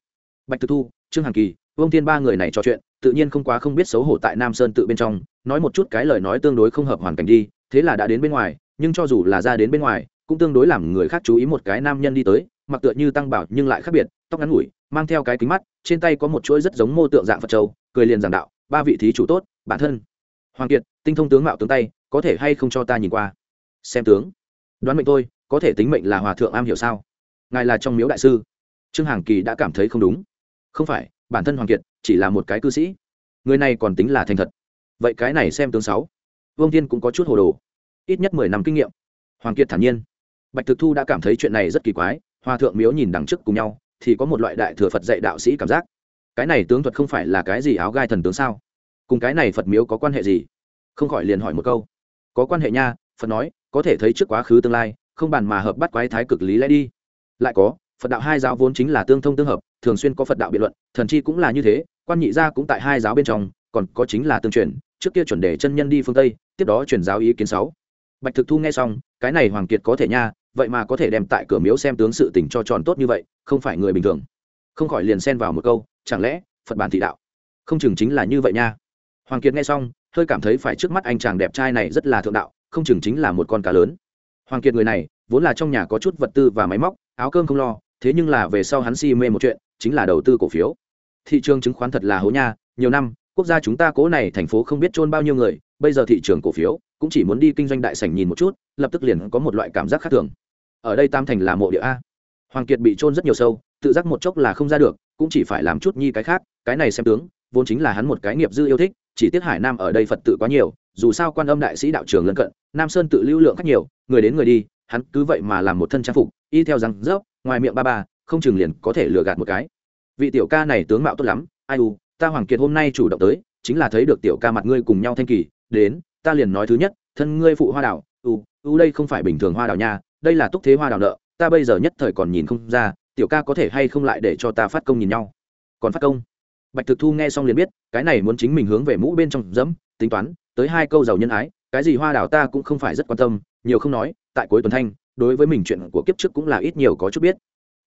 Speaker 1: Bạch thực thu, trương hằng kỳ, vương thiên ba người này trò chuyện, tự nhiên không quá không biết xấu hổ tại nam sơn tự bên trong, nói một chút cái lời nói tương đối không hợp hoàn cảnh đi thế là đã đến bên ngoài, nhưng cho dù là ra đến bên ngoài, cũng tương đối làm người khác chú ý một cái nam nhân đi tới, mặc tựa như tăng bảo nhưng lại khác biệt, tóc ngắn ngủi, mang theo cái kính mắt, trên tay có một chuỗi rất giống mô tượng dạng phật châu, cười liền giảng đạo, ba vị thí chủ tốt, bản thân. Hoàng kiệt, tinh thông tướng mạo tướng tay, có thể hay không cho ta nhìn qua? Xem tướng. Đoán mệnh tôi, có thể tính mệnh là hòa thượng am hiểu sao? Ngài là trong miếu đại sư. Trương hàng kỳ đã cảm thấy không đúng. Không phải, bản thân hoàng kiệt chỉ là một cái cư sĩ. Người này còn tính là thành thật. Vậy cái này xem tướng sáu vương thiên cũng có chút hồ đồ. ít nhất mười năm kinh nghiệm. hoàng kiệt thản nhiên. bạch thực thu đã cảm thấy chuyện này rất kỳ quái hoa thượng miếu nhìn đằng trước cùng nhau, thì có một loại đại thừa phật dạy đạo sĩ cảm giác. cái này tướng thuật không phải là cái gì áo gai thần tướng sao? cùng cái này phật miếu có quan hệ gì? không khỏi liền hỏi một câu. có quan hệ nha, phật nói, có thể thấy trước quá khứ tương lai, không bàn mà hợp bắt quái thái cực lý lẽ đi. lại có, phật đạo hai giáo vốn chính là tương thông tương hợp, thường xuyên có phật đạo biện luận, thần chi cũng là như thế, quan nhị gia cũng tại hai giáo bên trong, còn có chính là tương truyền trước kia chuẩn đề chân nhân đi phương tây, tiếp đó truyền giáo ý kiến sáu. Bạch thực thu nghe xong, cái này hoàng kiệt có thể nha, vậy mà có thể đem tại cửa miếu xem tướng sự tình cho tròn tốt như vậy, không phải người bình thường. Không khỏi liền xen vào một câu, chẳng lẽ, phật bản thị đạo? Không chừng chính là như vậy nha. Hoàng kiệt nghe xong, hơi cảm thấy phải trước mắt anh chàng đẹp trai này rất là thượng đạo, không chừng chính là một con cá lớn. Hoàng kiệt người này, vốn là trong nhà có chút vật tư và máy móc, áo cơm không lo, thế nhưng là về sau hắn si mê một chuyện, chính là đầu tư cổ phiếu. Thị trường chứng khoán thật là hố nha, nhiều năm quốc gia chúng ta cố này thành phố không biết trôn bao nhiêu người, bây giờ thị trường cổ phiếu cũng chỉ muốn đi kinh doanh đại sảnh nhìn một chút, lập tức liền có một loại cảm giác khác thường. Ở đây tam thành là mộ địa a. Hoàng kiệt bị trôn rất nhiều sâu, tự giác một chốc là không ra được, cũng chỉ phải làm chút nhi cái khác, cái này xem tướng, vốn chính là hắn một cái nghiệp dư yêu thích, chỉ tiếc hải nam ở đây phật tự quá nhiều, dù sao quan âm đại sĩ đạo trường lân cận, nam sơn tự lưu lượng khác nhiều, người đến người đi, hắn cứ vậy mà làm một thân trang phục, y theo răng rớp, ngoài miệng ba ba, không chừng liền có thể lừa gạt một cái. Vị tiểu ca này tướng mạo tốt lắm, ai u ta hoàng kiệt hôm nay chủ động tới, chính là thấy được tiểu ca mặt ngươi cùng nhau thanh kỳ, đến, ta liền nói thứ nhất, thân ngươi phụ hoa đào. u ừ, u ừ, đây không phải bình thường hoa đào nha, đây là túc thế hoa đào nợ, ta bây giờ nhất thời còn nhìn không ra, tiểu ca có thể hay không lại để cho ta phát công nhìn nhau còn phát công bạch thực thu nghe xong liền biết, cái này muốn chính mình hướng về mũ bên trong dẫm, tính toán, tới hai câu giàu nhân ái, cái gì hoa đào ta cũng không phải rất quan tâm, nhiều không nói, tại cuối tuần thanh, đối với mình chuyện của kiếp trước cũng là ít nhiều có chút biết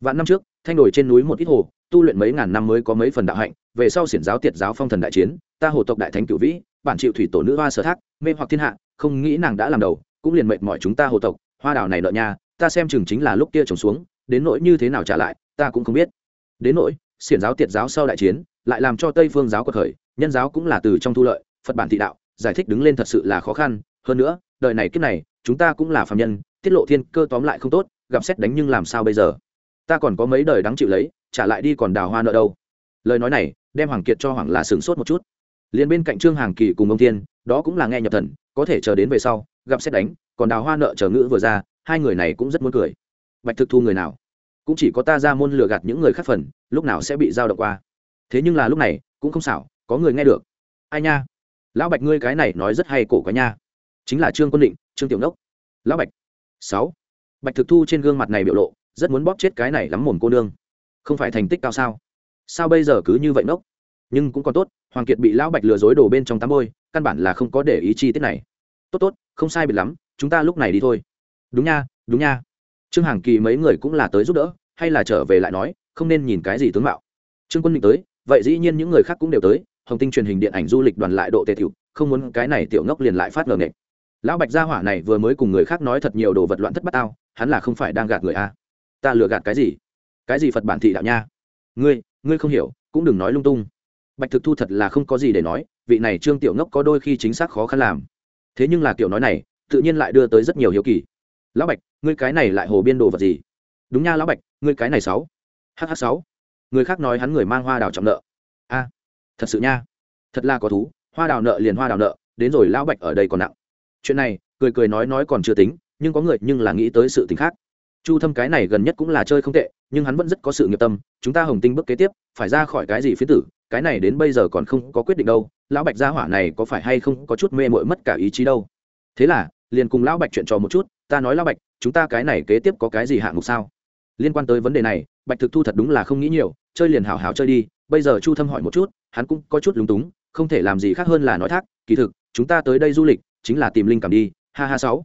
Speaker 1: vạn năm trước, thanh đổi trên núi một ít hồ, tu luyện mấy ngàn năm mới có mấy phần đạo hạnh, về sau xiển giáo tiệt giáo phong thần đại chiến, ta hồ tộc đại thánh cửu vĩ, bản chịu thủy tổ nữ hoa sở thác, mê hoặc thiên hạ, không nghĩ nàng đã làm đầu, cũng liền mệnh mọi chúng ta hồ tộc, hoa đào này nợ nha ta xem chừng chính là lúc kia trồng xuống, đến nỗi như thế nào trả lại, ta cũng không biết. Đến nỗi, xiển giáo tiệt giáo sau đại chiến, lại làm cho tây phương giáo quật khởi, nhân giáo cũng là từ trong thu lợi, phật bản thị đạo, giải thích đứng lên thật sự là khó khăn, hơn nữa, đời này kiếp này, chúng ta cũng là phạm nhân, tiết lộ thiên cơ tóm lại không tốt, gặp xét đánh nhưng làm sao bây giờ? Ta còn có mấy đời đáng chịu lấy, trả lại đi còn đào hoa nợ đâu. Lời nói này, đem hoàng kiệt cho hoàng là sửng sốt một chút. Liền bên cạnh trương hàng kỳ cùng ông thiên, đó cũng là nghe nhập thần, có thể chờ đến về sau, gặp xét đánh, còn đào hoa nợ chờ ngữ vừa ra, hai người này cũng rất muốn cười. Bạch thực thu người nào? Cũng chỉ có ta ra môn lừa gạt những người khác phần, lúc nào sẽ bị giao động qua. Thế nhưng là lúc này, cũng không xảo, có người nghe được. Ai nha? Lão bạch ngươi cái này nói rất hay cổ quá nha. Chính là trương quân định, trương tiểu nốc. Lão bạch. Sáu. Bạch thực thu trên gương mặt này biểu lộ rất muốn bóp chết cái này lắm mồm cô nương. Không phải thành tích cao sao? Sao bây giờ cứ như vậy nốc? Nhưng cũng còn tốt hoàng kiệt bị lão bạch lừa dối đổ bên trong tắm bôi căn bản là không có để ý chi tiết này. Tốt tốt không sai biệt lắm chúng ta lúc này đi thôi. Đúng nha đúng nha. Trương hàng kỳ mấy người cũng là tới giúp đỡ hay là trở về lại nói không nên nhìn cái gì tướng mạo. Trương quân định tới vậy dĩ nhiên những người khác cũng đều tới hồng tinh truyền hình điện ảnh du lịch đoàn lại độ tề thiệu không muốn cái này tiểu ngốc liền lại phát ngờ nghệch lão bạch gia hỏa này vừa mới cùng người khác nói thật nhiều đồ vật loạn thất bát tao, hắn là không phải đang gạt người a ta lừa gạt cái gì? Cái gì phật bản thị đạo nha? Ngươi ngươi không hiểu, cũng đừng nói lung tung. Bạch thực thu thật là không có gì để nói, vị này trương tiểu ngốc có đôi khi chính xác khó khăn làm. Thế nhưng là kiểu nói này, tự nhiên lại đưa tới rất nhiều hiếu kỳ. Lão bạch, ngươi cái này lại hồ biên đồ vật gì? Đúng nha lão bạch, ngươi cái này sáu. Hh sáu. Người khác nói hắn người mang hoa đào trọng nợ. A, thật sự nha. Thật là có thú, hoa đào nợ liền hoa đào nợ, đến rồi lão bạch ở đây còn nặng. Chuyện này, cười cười nói nói còn chưa tính, nhưng có người nhưng là nghĩ tới sự tính khác chu thâm cái này gần nhất cũng là chơi không tệ, nhưng hắn vẫn rất có sự nghiệp tâm, chúng ta hồng tinh bước kế tiếp, phải ra khỏi cái gì phía tử, cái này đến bây giờ còn không có quyết định đâu, lão bạch gia hỏa này có phải hay không có chút mê mội mất cả ý chí đâu. Thế là, liền cùng lão bạch chuyện trò một chút, ta nói lão bạch, chúng ta cái này kế tiếp có cái gì hạng mục sao? Liên quan tới vấn đề này, bạch thực thu thật đúng là không nghĩ nhiều, chơi liền hào hào chơi đi, bây giờ chu thâm hỏi một chút, hắn cũng có chút lúng túng, không thể làm gì khác hơn là nói thác, kỳ thực, chúng ta tới đây du lịch, chính là tìm linh cảm đi, ha ha sáu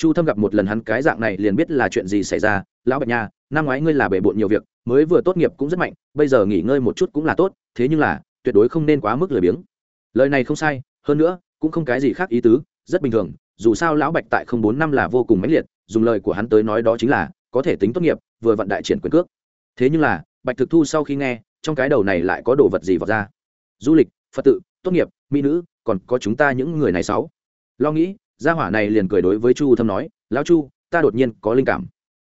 Speaker 1: chu thâm gặp một lần hắn cái dạng này liền biết là chuyện gì xảy ra. Lão bạch nha, năm ngoái ngươi là bể bộn nhiều việc, mới vừa tốt nghiệp cũng rất mạnh, bây giờ nghỉ ngơi một chút cũng là tốt, thế nhưng là, tuyệt đối không nên quá mức lười biếng. Lời này không sai, hơn nữa, cũng không cái gì khác ý tứ, rất bình thường, dù sao lão bạch tại không bốn năm là vô cùng mãnh liệt, dùng lời của hắn tới nói đó chính là, có thể tính tốt nghiệp, vừa vận đại triển quyền cước. Thế nhưng là, bạch thực thu sau khi nghe, trong cái đầu này lại có đồ vật gì vào ra? Du lịch, phật tự, tốt nghiệp, mỹ nữ, còn có chúng ta những người này sáu. Lo nghĩ gia hỏa này liền cười đối với chu thâm nói, lão chu, ta đột nhiên có linh cảm.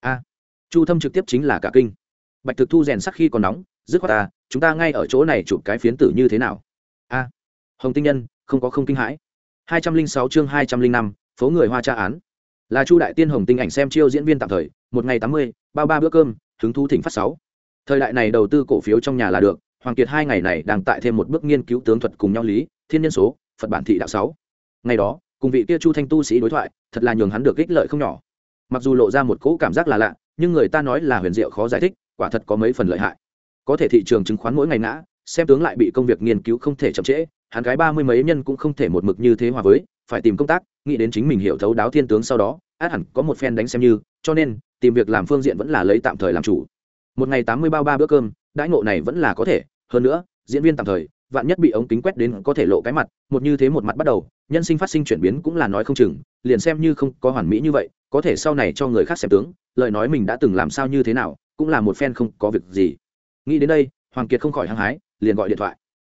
Speaker 1: A. Chu thâm trực tiếp chính là cả kinh. Bạch thực thu rèn sắc khi còn nóng, dứt khoát ta, chúng ta ngay ở chỗ này chụp cái phiến tử như thế nào? A. Hồng tinh nhân, không có không kinh hãi. Hai trăm linh sáu chương hai trăm linh năm, phố người hoa tra án. Là chu đại tiên hồng tinh ảnh xem chiêu diễn viên tạm thời, một ngày tám mươi, bao ba bữa cơm, hứng thú thỉnh phát sáu. Thời đại này đầu tư cổ phiếu trong nhà là được, hoàng kiệt hai ngày này đang tại thêm một bước nghiên cứu tướng thuật cùng nhau lý, thiên nhân số, phật bản thị đạo sáu. Ngày đó cùng vị kia chu thanh tu sĩ đối thoại, thật là nhường hắn được ích lợi không nhỏ. Mặc dù lộ ra một cỗ cảm giác là lạ, nhưng người ta nói là huyền diệu khó giải thích, quả thật có mấy phần lợi hại. Có thể thị trường chứng khoán mỗi ngày ngã, xem tướng lại bị công việc nghiên cứu không thể chậm trễ, hắn gái ba mươi mấy nhân cũng không thể một mực như thế hòa với, phải tìm công tác, nghĩ đến chính mình hiểu thấu đáo thiên tướng sau đó, át hẳn có một phen đánh xem như, cho nên, tìm việc làm phương diện vẫn là lấy tạm thời làm chủ. Một ngày tám mươi bao ba bữa cơm, đãi ngộ này vẫn là có thể, hơn nữa, diễn viên tạm thời vạn nhất bị ống kính quét đến có thể lộ cái mặt, một như thế một mặt bắt đầu, nhân sinh phát sinh chuyển biến cũng là nói không chừng, liền xem như không có hoàn mỹ như vậy, có thể sau này cho người khác xem tướng, lời nói mình đã từng làm sao như thế nào, cũng là một phen không có việc gì. Nghĩ đến đây, hoàng kiệt không khỏi hăng hái, liền gọi điện thoại.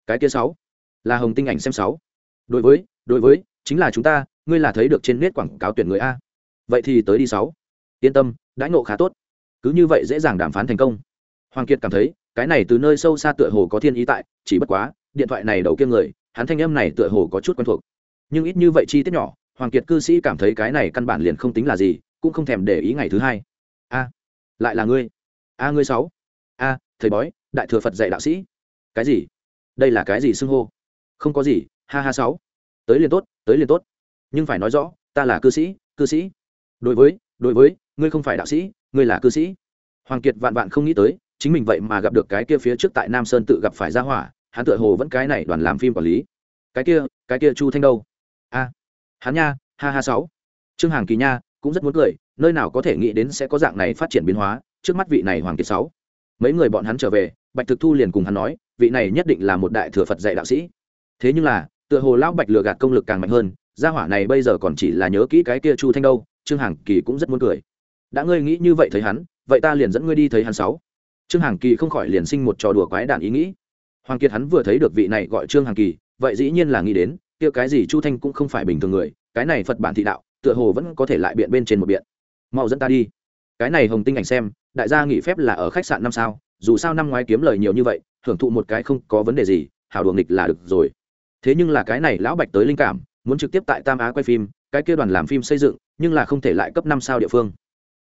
Speaker 1: Cái kia sáu, là hồng tinh ảnh xem sáu. Đối với đối với, chính là chúng ta, ngươi là thấy được trên nét quảng cáo tuyển người a. Vậy thì tới đi sáu. Yên tâm, đãi ngộ khá tốt. Cứ như vậy dễ dàng đàm phán thành công. Hoàng kiệt cảm thấy, cái này từ nơi sâu xa tựa hồ có thiên ý tại, chỉ bất quá điện thoại này đầu kia người, hắn thanh âm này tựa hồ có chút quen thuộc. Nhưng ít như vậy chi tiết nhỏ, hoàng kiệt cư sĩ cảm thấy cái này căn bản liền không tính là gì, cũng không thèm để ý ngày thứ hai. A, lại là ngươi. A, ngươi sáu. A, thầy bói, đại thừa phật dạy đạo sĩ. Cái gì? Đây là cái gì xưng hô? Không có gì, ha ha sáu. Tới liền tốt, tới liền tốt. Nhưng phải nói rõ, ta là cư sĩ cư sĩ. Đối với đối với, ngươi không phải đạo sĩ, ngươi là cư sĩ. Hoàng kiệt vạn vạn không nghĩ tới, chính mình vậy mà gặp được cái kia phía trước tại nam sơn tự gặp phải gia hỏa hắn tựa hồ vẫn cái này đoàn làm phim quản lý. Cái kia cái kia chu thanh đâu? A, hắn nha, ha ha sáu. Trương hàng kỳ nha, cũng rất muốn cười, nơi nào có thể nghĩ đến sẽ có dạng này phát triển biến hóa, trước mắt vị này hoàng kiệt sáu. Mấy người bọn hắn trở về, bạch thực thu liền cùng hắn nói, vị này nhất định là một đại thừa phật dạy đạo sĩ. Thế nhưng là, tựa hồ lão bạch lừa gạt công lực càng mạnh hơn, gia hỏa này bây giờ còn chỉ là nhớ kỹ cái kia chu thanh đâu, trương hàng kỳ cũng rất muốn cười. Đã ngươi nghĩ như vậy thấy hắn, vậy ta liền dẫn ngươi đi thấy hắn sáu. Trương hàng kỳ không khỏi liền sinh một trò đùa quái đản ý nghĩ hoàng kiệt hắn vừa thấy được vị này gọi trương Hằng kỳ, vậy dĩ nhiên là nghĩ đến, kia cái gì chu thanh cũng không phải bình thường người, cái này phật bản thị đạo, tựa hồ vẫn có thể lại biện bên trên một biện. Mau dẫn ta đi. Cái này hồng tinh ảnh xem, đại gia nghỉ phép là ở khách sạn năm sao, dù sao năm ngoái kiếm lời nhiều như vậy hưởng thụ một cái không có vấn đề gì, hảo đùa nghịch là được rồi. Thế nhưng là cái này lão bạch tới linh cảm, muốn trực tiếp tại tam á quay phim, cái kia đoàn làm phim xây dựng, nhưng là không thể lại cấp năm sao địa phương.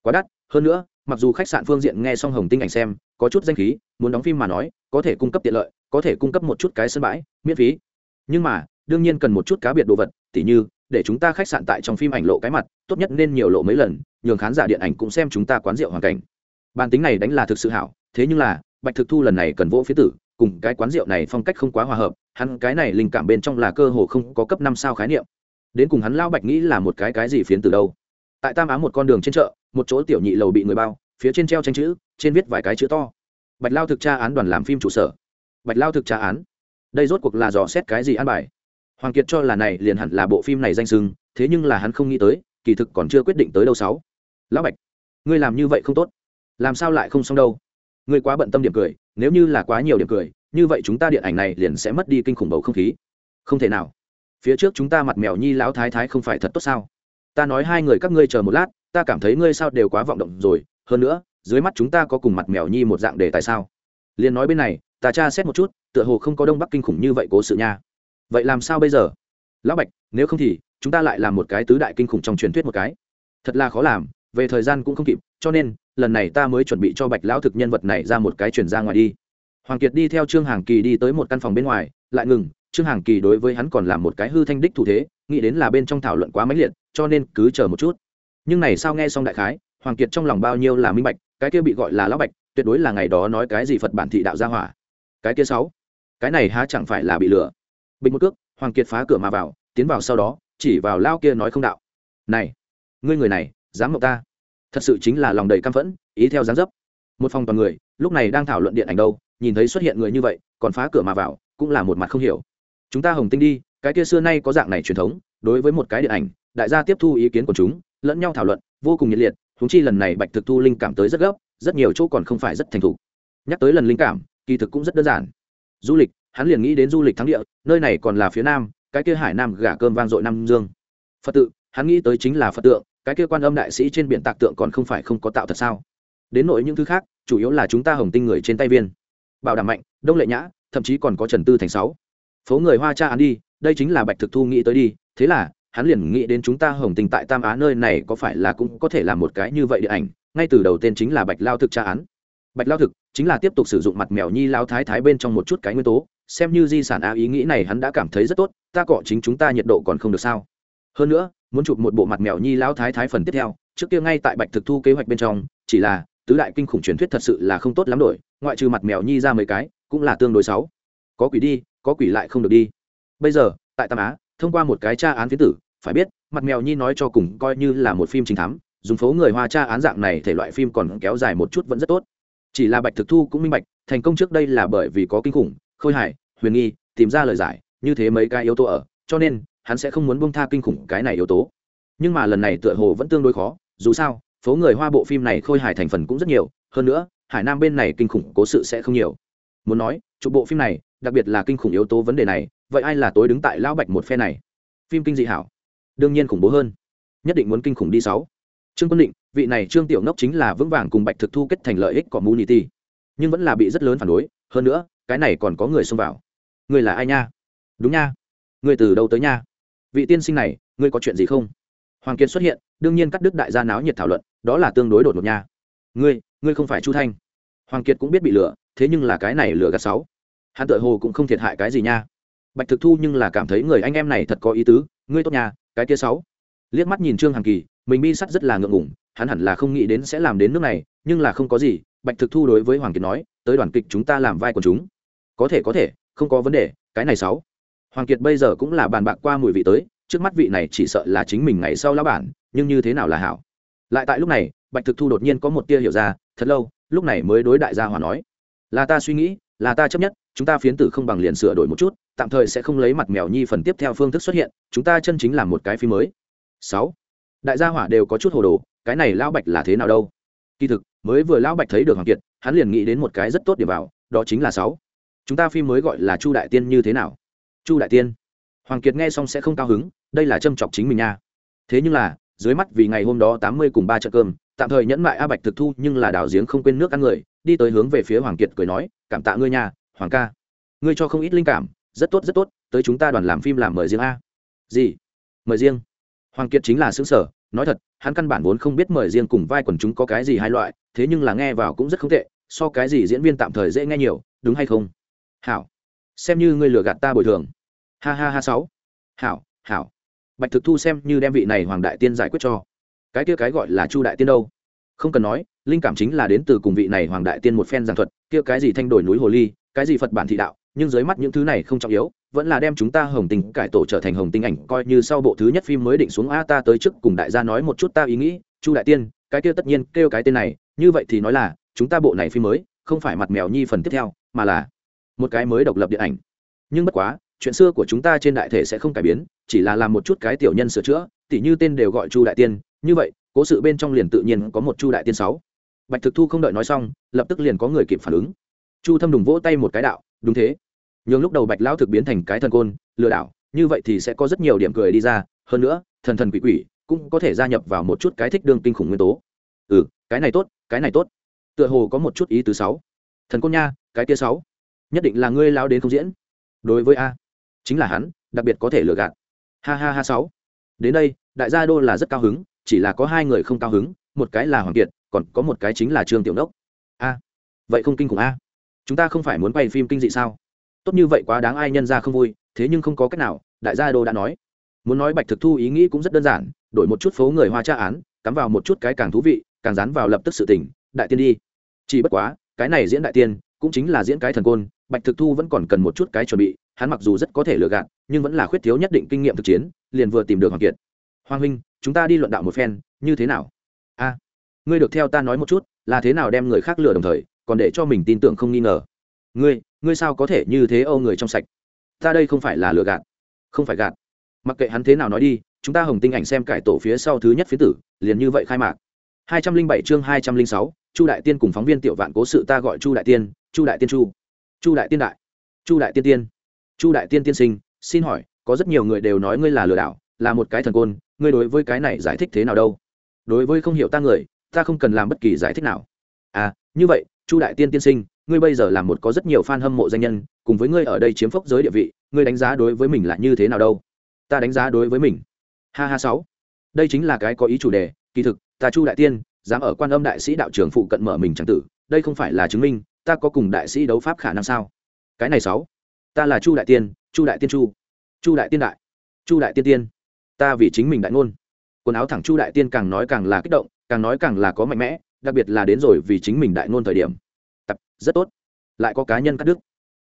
Speaker 1: Quá đắt, hơn nữa, mặc dù khách sạn phương diện nghe xong hồng tinh ảnh xem, có chút danh khí, muốn đóng phim mà nói, có thể cung cấp tiện lợi có thể cung cấp một chút cái sân bãi, miễn phí. Nhưng mà, đương nhiên cần một chút cá biệt đồ vật, tỉ như, để chúng ta khách sạn tại trong phim ảnh lộ cái mặt, tốt nhất nên nhiều lộ mấy lần, nhường khán giả điện ảnh cũng xem chúng ta quán rượu hoàn cảnh. Bản tính này đánh là thực sự hảo, thế nhưng là, bạch thực thu lần này cần vỗ phía tử, cùng cái quán rượu này phong cách không quá hòa hợp, hắn cái này linh cảm bên trong là cơ hồ không có cấp năm sao khái niệm. Đến cùng hắn lao bạch nghĩ là một cái cái gì phiến từ đâu. Tại tam á một con đường trên chợ, một chỗ tiểu nhị lầu bị người bao, phía trên treo tranh chữ, trên viết vài cái chữ to. Bạch lao thực tra án đoàn làm phim trụ sở bạch lao thực trả án. Đây rốt cuộc là dò xét cái gì an bài? Hoàng kiệt cho là này liền hẳn là bộ phim này danh sưng, thế nhưng là hắn không nghĩ tới, kỳ thực còn chưa quyết định tới đâu sáu. Lão bạch, ngươi làm như vậy không tốt. Làm sao lại không xong đâu? Ngươi quá bận tâm điểm cười, nếu như là quá nhiều điểm cười, như vậy chúng ta điện ảnh này liền sẽ mất đi kinh khủng bầu không khí. Không thể nào. Phía trước chúng ta mặt mèo nhi lão thái thái không phải thật tốt sao? Ta nói hai người các ngươi chờ một lát, ta cảm thấy ngươi sao đều quá vọng động rồi. Hơn nữa, dưới mắt chúng ta có cùng mặt mèo nhi một dạng đề tại sao? Liền nói bên này ta tra xét một chút, tựa hồ không có đông bắc kinh khủng như vậy cố sự nha. Vậy làm sao bây giờ? Lão bạch, nếu không thì, chúng ta lại làm một cái tứ đại kinh khủng trong truyền thuyết một cái. Thật là khó làm, về thời gian cũng không kịp, cho nên, lần này ta mới chuẩn bị cho bạch lão thực nhân vật này ra một cái chuyển ra ngoài đi. Hoàng kiệt đi theo trương hàng kỳ đi tới một căn phòng bên ngoài, lại ngừng, trương hàng kỳ đối với hắn còn làm một cái hư thanh đích thủ thế, nghĩ đến là bên trong thảo luận quá mãnh liệt, cho nên cứ chờ một chút. Nhưng này sao nghe xong đại khái, hoàng kiệt trong lòng bao nhiêu là minh bạch, cái kia bị gọi là lão bạch, tuyệt đối là ngày đó nói cái gì phật bản thị đạo gia hỏa cái kia sáu. Cái này há chẳng phải là bị lừa. Bình một cước, hoàng kiệt phá cửa mà vào, tiến vào sau đó, chỉ vào lao kia nói không đạo. Này, ngươi người này, dám mộng ta. Thật sự chính là lòng đầy căm phẫn, ý theo dáng dấp. Một phòng toàn người, lúc này đang thảo luận điện ảnh đâu, nhìn thấy xuất hiện người như vậy, còn phá cửa mà vào, cũng là một mặt không hiểu. Chúng ta hồng tinh đi, cái kia xưa nay có dạng này truyền thống, đối với một cái điện ảnh, đại gia tiếp thu ý kiến của chúng, lẫn nhau thảo luận, vô cùng nhiệt liệt húng chi lần này bạch thực thu linh cảm tới rất gấp, rất nhiều chỗ còn không phải rất thành thục. Nhắc tới lần linh cảm kỳ thực cũng rất đơn giản. Du lịch, hắn liền nghĩ đến du lịch thắng địa, nơi này còn là phía nam, cái kia hải nam gả cơm vang dội nam dương. Phật tự, hắn nghĩ tới chính là phật tượng, cái kia quan âm đại sĩ trên biển tạc tượng còn không phải không có tạo thật sao? Đến nội những thứ khác, chủ yếu là chúng ta hồng tinh người trên tay viên. Bảo đảm mạnh, đông lệ nhã, thậm chí còn có trần tư thành sáu. Phố người hoa cha án đi, đây chính là bạch thực thu nghĩ tới đi, thế là, hắn liền nghĩ đến chúng ta hồng tinh tại tam á nơi này có phải là cũng có thể là một cái như vậy điện ảnh, ngay từ đầu tên chính là bạch lao thực tra án bạch lao thực chính là tiếp tục sử dụng mặt mèo nhi lao thái thái bên trong một chút cái nguyên tố, xem như di sản a ý nghĩ này hắn đã cảm thấy rất tốt, ta cọ chính chúng ta nhiệt độ còn không được sao. Hơn nữa, muốn chụp một bộ mặt mèo nhi lao thái thái phần tiếp theo, trước kia ngay tại bạch thực thu kế hoạch bên trong, chỉ là, tứ đại kinh khủng truyền thuyết thật sự là không tốt lắm đổi, ngoại trừ mặt mèo nhi ra mấy cái, cũng là tương đối xấu. Có quỷ đi, có quỷ lại không được đi. Bây giờ, tại tam á, thông qua một cái tra án phiến tử, phải biết, mặt mèo nhi nói cho cùng coi như là một phim chính thám, dùng phố người hoa tra án dạng này thể loại phim còn kéo dài một chút vẫn rất tốt chỉ là bạch thực thu cũng minh bạch, thành công trước đây là bởi vì có kinh khủng, khôi hài, huyền nghi, tìm ra lời giải, như thế mấy cái yếu tố ở, cho nên, hắn sẽ không muốn bông tha kinh khủng cái này yếu tố. Nhưng mà lần này tựa hồ vẫn tương đối khó, dù sao, phố người hoa bộ phim này khôi hài thành phần cũng rất nhiều, hơn nữa, hải nam bên này kinh khủng cố sự sẽ không nhiều. Muốn nói, chụp bộ phim này, đặc biệt là kinh khủng yếu tố vấn đề này, vậy ai là tối đứng tại lão bạch một phe này? Phim kinh dị hảo, đương nhiên khủng bố hơn. Nhất định muốn kinh khủng đi sáu. Trương quân định vị này trương tiểu ngốc chính là vững vàng cùng bạch thực thu kết thành lợi ích của munity nhưng vẫn là bị rất lớn phản đối. Hơn nữa, cái này còn có người xông vào. Người là ai nha? Đúng nha. Người từ đâu tới nha? Vị tiên sinh này, ngươi có chuyện gì không? Hoàng kiệt xuất hiện, đương nhiên cắt đứt đại gia náo nhiệt thảo luận, đó là tương đối đột ngột nha. Ngươi ngươi không phải chu thanh. Hoàng kiệt cũng biết bị lừa, thế nhưng là cái này lừa gạt sáu. Hắn tự hồ cũng không thiệt hại cái gì nha. Bạch thực thu nhưng là cảm thấy người anh em này thật có ý tứ, ngươi tốt nhà cái kia sáu. Liếc mắt nhìn trương hằng kỳ, mình bi sắt rất là ngượng ngủng hắn hẳn là không nghĩ đến sẽ làm đến nước này, nhưng là không có gì, bạch thực thu đối với hoàng kiệt nói, tới đoàn kịch chúng ta làm vai của chúng. Có thể có thể, không có vấn đề, cái này sáu. Hoàng kiệt bây giờ cũng là bàn bạc qua mùi vị tới, trước mắt vị này chỉ sợ là chính mình ngày sau lão bản, nhưng như thế nào là hảo. Lại tại lúc này, bạch thực thu đột nhiên có một tia hiểu ra, thật lâu, lúc này mới đối đại gia hòa nói. Là ta suy nghĩ, là ta chấp nhất, chúng ta phiến tử không bằng liền sửa đổi một chút, tạm thời sẽ không lấy mặt mèo nhi phần tiếp theo phương thức xuất hiện, chúng ta chân chính làm một cái phim mới. Sáu. Đại gia hỏa đều có chút hồ đồ cái này lão bạch là thế nào đâu? Kỳ thực, mới vừa lão bạch thấy được hoàng kiệt, hắn liền nghĩ đến một cái rất tốt điểm vào, đó chính là sáu. Chúng ta phim mới gọi là chu đại tiên như thế nào? Chu đại tiên. Hoàng kiệt nghe xong sẽ không cao hứng, đây là châm chọc chính mình nha. Thế nhưng là, dưới mắt vì ngày hôm đó tám mươi cùng ba chợ cơm, tạm thời nhẫn mại a bạch thực thu nhưng là đào giếng không quên nước ăn người, đi tới hướng về phía hoàng kiệt cười nói, cảm tạ ngươi nha, hoàng ca. Ngươi cho không ít linh cảm, rất tốt rất tốt, tới chúng ta đoàn làm phim làm mời riêng a. Gì? Mời riêng? Hoàng kiệt chính là xứ sở nói thật, hắn căn bản vốn không biết mời riêng cùng vai quần chúng có cái gì hai loại, thế nhưng là nghe vào cũng rất không tệ, so cái gì diễn viên tạm thời dễ nghe nhiều, đúng hay không? Hảo. Xem như ngươi lừa gạt ta bồi thường. Ha ha ha sáu. Hảo hảo. Bạch thực thu xem như đem vị này hoàng đại tiên giải quyết cho. Cái kia cái gọi là chu đại tiên đâu? Không cần nói, linh cảm chính là đến từ cùng vị này hoàng đại tiên một phen giảng thuật, kia cái gì thanh đổi núi hồ ly cái gì phật bản thị đạo, nhưng dưới mắt những thứ này không trọng yếu, vẫn là đem chúng ta hồng tình cải tổ trở thành hồng tinh ảnh, coi như sau bộ thứ nhất phim mới định xuống a ta tới trước cùng đại gia nói một chút ta ý nghĩ, chu đại tiên, cái kia tất nhiên kêu cái tên này, như vậy thì nói là, chúng ta bộ này phim mới, không phải mặt mèo nhi phần tiếp theo, mà là một cái mới độc lập điện ảnh. Nhưng bất quá, chuyện xưa của chúng ta trên đại thể sẽ không cải biến, chỉ là làm một chút cái tiểu nhân sửa chữa, tỉ như tên đều gọi chu đại tiên, như vậy, cố sự bên trong liền tự nhiên có một chu đại tiên sáu. Bạch thực thu không đợi nói xong, lập tức liền có người kịp phản ứng chu thâm đùng vỗ tay một cái đạo, đúng thế. Nhường lúc đầu bạch lão thực biến thành cái thần côn, lừa đảo, như vậy thì sẽ có rất nhiều điểm cười đi ra, hơn nữa, thần thần quỷ quỷ cũng có thể gia nhập vào một chút cái thích đương kinh khủng nguyên tố. Ừ cái này tốt, cái này tốt. Tựa hồ có một chút ý thứ sáu. Thần côn nha, cái kia sáu, nhất định là ngươi lao đến không diễn. Đối với a, chính là hắn, đặc biệt có thể lừa gạt. Ha ha ha sáu. Đến đây, đại gia đô là rất cao hứng, chỉ là có hai người không cao hứng, một cái là hoàng kiệt, còn có một cái chính là trương tiểu đốc. A, vậy không kinh khủng a chúng ta không phải muốn quay phim kinh dị sao? Tốt như vậy quá đáng ai nhân ra không vui, thế nhưng không có cách nào, đại gia đô đã nói. Muốn nói bạch thực thu ý nghĩ cũng rất đơn giản, đổi một chút phố người hoa tra án, cắm vào một chút cái càng thú vị, càng dán vào lập tức sự tỉnh đại tiên đi. Chỉ bất quá, cái này diễn đại tiên, cũng chính là diễn cái thần côn, bạch thực thu vẫn còn cần một chút cái chuẩn bị, hắn mặc dù rất có thể lừa gạt, nhưng vẫn là khuyết thiếu nhất định kinh nghiệm thực chiến, liền vừa tìm được hoàng kiệt. Hoàng huynh, chúng ta đi luận đạo một phen, như thế nào? A, ngươi được theo ta nói một chút, là thế nào đem người khác lừa đồng thời còn để cho mình tin tưởng không nghi ngờ. Ngươi ngươi sao có thể như thế âu người trong sạch? Ta đây không phải là lừa gạt, không phải gạt. Mặc kệ hắn thế nào nói đi, chúng ta hồng tinh ảnh xem cải tổ phía sau thứ nhất phía tử, liền như vậy khai mạc. Hai trăm linh bảy chương hai trăm linh sáu, chu đại tiên cùng phóng viên tiểu vạn cố sự ta gọi chu đại tiên, chu đại tiên chu. Chu đại tiên đại. Chu đại tiên tiên. Chu đại tiên tiên sinh, xin hỏi, có rất nhiều người đều nói ngươi là lừa đảo, là một cái thần côn, ngươi đối với cái này giải thích thế nào đâu? Đối với không hiểu ta người, ta không cần làm bất kỳ giải thích nào. À như vậy chu đại tiên tiên sinh, ngươi bây giờ là một có rất nhiều fan hâm mộ danh nhân, cùng với ngươi ở đây chiếm phốc giới địa vị, ngươi đánh giá đối với mình là như thế nào đâu? Ta đánh giá đối với mình. Ha ha sáu. Đây chính là cái có ý chủ đề, kỳ thực, ta chu đại tiên, dám ở quan âm đại sĩ đạo trưởng phụ cận mở mình chẳng tử, đây không phải là chứng minh, ta có cùng đại sĩ đấu pháp khả năng sao? Cái này sáu. Ta là chu đại tiên, chu đại tiên chu. Chu đại tiên đại. Chu đại tiên tiên. Ta vì chính mình đại ngôn. Quần áo thẳng chu đại tiên càng nói càng là kích động, càng nói càng là có mạnh mẽ đặc biệt là đến rồi vì chính mình đại ngôn thời điểm. Tập rất tốt. Lại có cá nhân cắt đứt.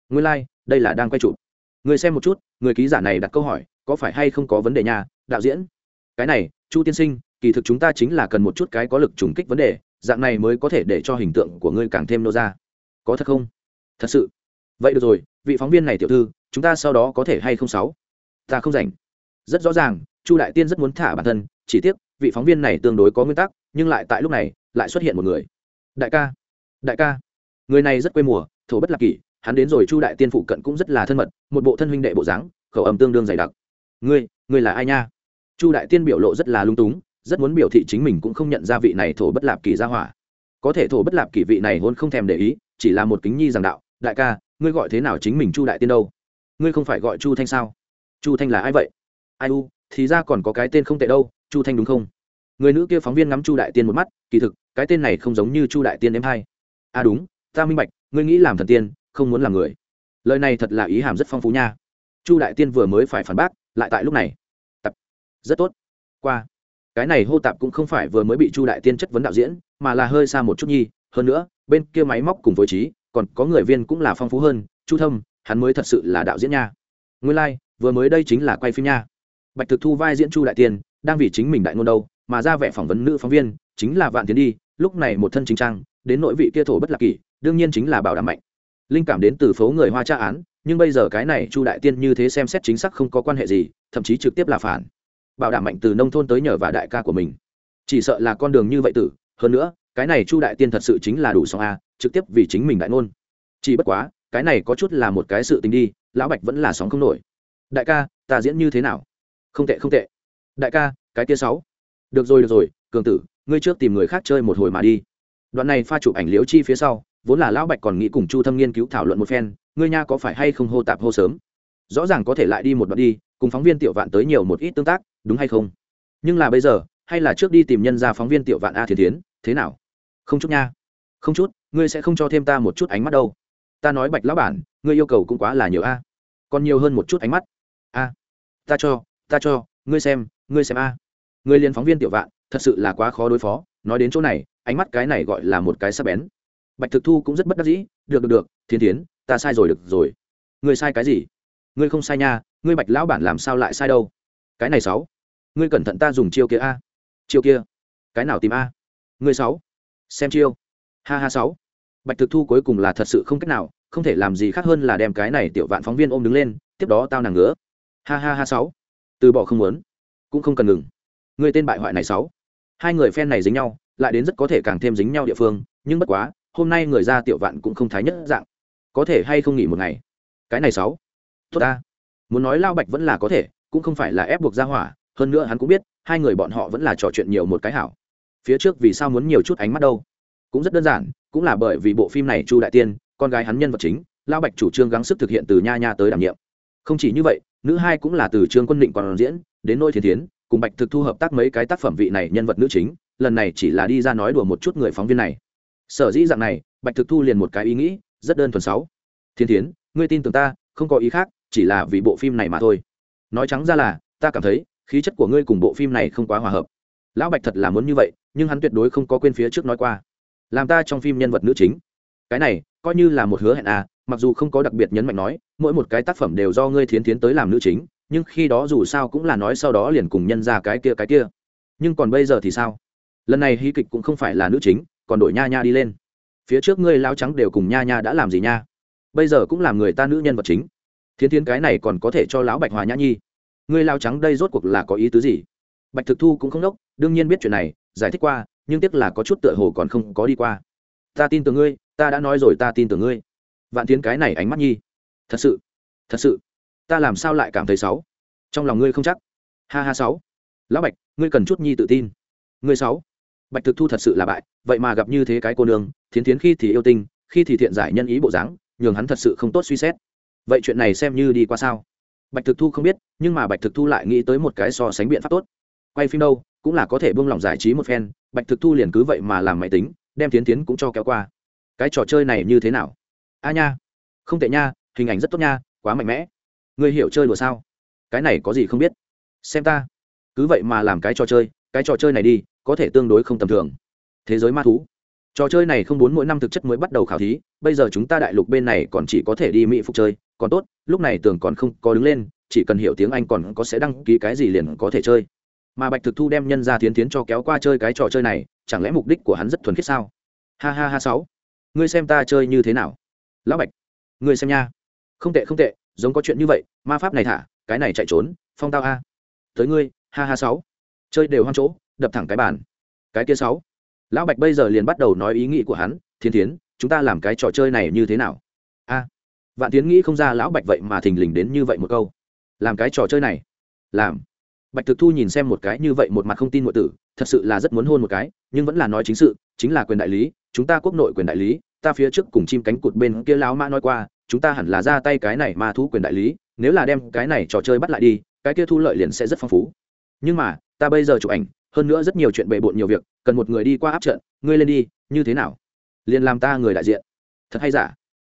Speaker 1: Nguyên lai、like, đây là đang quay chụp. Người xem một chút người ký giả này đặt câu hỏi có phải hay không có vấn đề nhà đạo diễn? Cái này chu tiên sinh kỳ thực chúng ta chính là cần một chút cái có lực trùng kích vấn đề dạng này mới có thể để cho hình tượng của ngươi càng thêm nô ra. Có thật không? Thật sự. Vậy được rồi vị phóng viên này tiểu thư chúng ta sau đó có thể hay không sáu? Ta không rảnh. Rất rõ ràng chu đại tiên rất muốn thả bản thân chỉ tiếc vị phóng viên này tương đối có nguyên tắc nhưng lại tại lúc này lại xuất hiện một người. Đại ca đại ca. Người này rất quê mùa, thổ bất lạc kỷ, hắn đến rồi chu đại tiên phụ cận cũng rất là thân mật, một bộ thân huynh đệ bộ dáng, khẩu âm tương đương dày đặc. Ngươi ngươi là ai nha? Chu đại tiên biểu lộ rất là lung túng, rất muốn biểu thị chính mình cũng không nhận ra vị này thổ bất lạp kỳ ra hỏa. Có thể thổ bất lạp kỳ vị này hôn không thèm để ý, chỉ là một kính nhi giảng đạo, đại ca, ngươi gọi thế nào chính mình chu đại tiên đâu? Ngươi không phải gọi chu thanh sao? Chu thanh là ai vậy? Ai u, thì ra còn có cái tên không tệ đâu, chu thanh đúng không? Người nữ kia phóng viên ngắm chu đại tiên một mắt, kỳ thực cái tên này không giống như chu đại tiên em hai. À đúng ta minh bạch ngươi nghĩ làm thần tiên không muốn làm người. Lời này thật là ý hàm rất phong phú nha. Chu đại tiên vừa mới phải phản bác lại tại lúc này. Tập. Rất tốt. Qua. Cái này hô tạp cũng không phải vừa mới bị chu đại tiên chất vấn đạo diễn mà là hơi xa một chút nhi. Hơn nữa bên kia máy móc cùng với trí còn có người viên cũng là phong phú hơn. Chu thâm hắn mới thật sự là đạo diễn nha. Nguyên lai、like, vừa mới đây chính là quay phim nha. Bạch thực thu vai diễn chu đại tiên đang vì chính mình đại ngôn đâu mà ra vẻ phỏng vấn nữ phóng viên chính là vạn tiến đi lúc này một thân chính trang, đến nội vị kia thổ bất lạc kỷ đương nhiên chính là bảo đảm mạnh. Linh cảm đến từ phố người hoa tra án, nhưng bây giờ cái này chu đại tiên như thế xem xét chính xác không có quan hệ gì, thậm chí trực tiếp là phản. Bảo đảm mạnh từ nông thôn tới nhờ và đại ca của mình. Chỉ sợ là con đường như vậy tử, hơn nữa, cái này chu đại tiên thật sự chính là đủ xong a, trực tiếp vì chính mình đại ngôn. Chỉ bất quá, cái này có chút là một cái sự tình đi, lão bạch vẫn là sóng không nổi. Đại ca, ta diễn như thế nào? Không tệ không tệ. Đại ca, cái kia sáu được rồi được rồi, cường tử, ngươi trước tìm người khác chơi một hồi mà đi. Đoạn này pha chụp ảnh liễu chi phía sau, vốn là lão bạch còn nghĩ cùng chu thâm nghiên cứu thảo luận một phen, ngươi nha có phải hay không hô tạp hô sớm? Rõ ràng có thể lại đi một đoạn đi, cùng phóng viên tiểu vạn tới nhiều một ít tương tác, đúng hay không? Nhưng là bây giờ, hay là trước đi tìm nhân ra phóng viên tiểu vạn a thiền tiến thế nào? Không chút nha. Không chút, ngươi sẽ không cho thêm ta một chút ánh mắt đâu. Ta nói bạch lão bản, ngươi yêu cầu cũng quá là nhiều a. Còn nhiều hơn một chút ánh mắt. A. Ta cho ta cho, ngươi xem ngươi xem a người liền phóng viên tiểu vạn, thật sự là quá khó đối phó, nói đến chỗ này, ánh mắt cái này gọi là một cái sắp bén. Bạch thực thu cũng rất bất đắc dĩ, được được được, thiên tiến ta sai rồi, được rồi. Người sai cái gì? Ngươi không sai nha, ngươi bạch lão bản làm sao lại sai đâu? Cái này sáu, ngươi cẩn thận ta dùng chiêu kia a. Chiêu kia? Cái nào tìm a? Ngươi sáu, xem chiêu. Ha ha, sáu. Bạch thực thu cuối cùng là thật sự không cách nào, không thể làm gì khác hơn là đem cái này tiểu vạn phóng viên ôm đứng lên, tiếp đó tao nàng ngứa. Ha ha ha, sáu. Từ bỏ không muốn, cũng không cần ngừng người tên bại hoại này sáu. Hai người phen này dính nhau, lại đến rất có thể càng thêm dính nhau địa phương, nhưng bất quá, hôm nay người ra tiểu vạn cũng không thái nhất dạng. Có thể hay không nghỉ một ngày? Cái này sáu. Tốt ta. Muốn nói lao bạch vẫn là có thể, cũng không phải là ép buộc ra hỏa, hơn nữa hắn cũng biết, hai người bọn họ vẫn là trò chuyện nhiều một cái hảo. Phía trước vì sao muốn nhiều chút ánh mắt đâu? Cũng rất đơn giản, cũng là bởi vì bộ phim này chu đại tiên, con gái hắn nhân vật chính, lao bạch chủ trương gắng sức thực hiện từ nha nha tới đảm nhiệm. Không chỉ như vậy, nữ hai cũng là từ trương quân định còn diễn, đến nôi thiên tiến cùng bạch thực thu hợp tác mấy cái tác phẩm vị này nhân vật nữ chính, lần này chỉ là đi ra nói đùa một chút người phóng viên này. Sở dĩ dạng này, bạch thực thu liền một cái ý nghĩ, rất đơn thuần sáu. Thiên tiến ngươi tin tưởng ta, không có ý khác, chỉ là vì bộ phim này mà thôi. Nói trắng ra là, ta cảm thấy, khí chất của ngươi cùng bộ phim này không quá hòa hợp. Lão bạch thật là muốn như vậy, nhưng hắn tuyệt đối không có quên phía trước nói qua. Làm ta trong phim nhân vật nữ chính. Cái này, coi như là một hứa hẹn à mặc dù không có đặc biệt nhấn mạnh nói, mỗi một cái tác phẩm đều do ngươi thiến tiến tới làm nữ chính nhưng khi đó dù sao cũng là nói sau đó liền cùng nhân ra cái kia cái kia. Nhưng còn bây giờ thì sao? Lần này hy kịch cũng không phải là nữ chính, còn đổi nha nha đi lên. Phía trước ngươi lao trắng đều cùng nha nha đã làm gì nha? Bây giờ cũng làm người ta nữ nhân vật chính. Thiến thiên cái này còn có thể cho lão bạch hòa nhã nhi. Ngươi lao trắng đây rốt cuộc là có ý tứ gì? Bạch thực thu cũng không đốc, đương nhiên biết chuyện này, giải thích qua, nhưng tiếc là có chút tựa hồ còn không có đi qua. Ta tin tưởng ngươi, ta đã nói rồi ta tin tưởng ngươi. Vạn tiến cái này ánh mắt nhi. Thật sự thật sự ta làm sao lại cảm thấy xấu trong lòng ngươi không chắc. Ha ha sáu. Lão bạch, ngươi cần chút nhi tự tin. Ngươi sáu. Bạch thực thu thật sự là bại, vậy mà gặp như thế cái cô nương, thiến thiến khi thì yêu tinh, khi thì thiện giải nhân ý bộ dáng, nhường hắn thật sự không tốt suy xét. Vậy chuyện này xem như đi qua sao? Bạch thực thu không biết, nhưng mà bạch thực thu lại nghĩ tới một cái so sánh biện pháp tốt. Quay phim đâu, cũng là có thể buông lỏng giải trí một phen, bạch thực thu liền cứ vậy mà làm máy tính, đem tiến tiến cũng cho kéo qua. Cái trò chơi này như thế nào? A nha. Không tệ nha, hình ảnh rất tốt nha, quá mạnh mẽ người hiểu chơi đùa sao? Cái này có gì không biết? Xem ta. Cứ vậy mà làm cái trò chơi, cái trò chơi này đi, có thể tương đối không tầm thường. Thế giới ma thú. Trò chơi này không bốn mỗi năm thực chất mới bắt đầu khảo thí, bây giờ chúng ta đại lục bên này còn chỉ có thể đi mỹ phục chơi, còn tốt, lúc này tưởng còn không có đứng lên, chỉ cần hiểu tiếng anh còn có sẽ đăng ký cái gì liền có thể chơi. Mà bạch thực thu đem nhân ra tiến tiến cho kéo qua chơi cái trò chơi này, chẳng lẽ mục đích của hắn rất thuần khiết sao? Ha ha ha sáu. Ngươi xem ta chơi như thế nào? Lão bạch, ngươi xem nha. Không tệ không tệ giống có chuyện như vậy, ma pháp này thả, cái này chạy trốn, phong tao a. Tới ngươi, ha ha sáu. Chơi đều hoang chỗ, đập thẳng cái bàn. Cái kia sáu. Lão bạch bây giờ liền bắt đầu nói ý nghĩ của hắn, thiên tiến chúng ta làm cái trò chơi này như thế nào? A. Vạn tiến nghĩ không ra lão bạch vậy mà thình lình đến như vậy một câu. Làm cái trò chơi này. Làm. Bạch thực thu nhìn xem một cái như vậy một mặt không tin ngụy tử, thật sự là rất muốn hôn một cái, nhưng vẫn là nói chính sự, chính là quyền đại lý, chúng ta quốc nội quyền đại lý, ta phía trước cùng chim cánh cụt bên kia lão mã nói qua chúng ta hẳn là ra tay cái này ma thú quyền đại lý, nếu là đem cái này trò chơi bắt lại đi, cái kia thu lợi liền sẽ rất phong phú. Nhưng mà, ta bây giờ chụp ảnh, hơn nữa rất nhiều chuyện bề bộn nhiều việc, cần một người đi qua áp trận, ngươi lên đi, như thế nào? Liền làm ta người đại diện. Thật hay giả?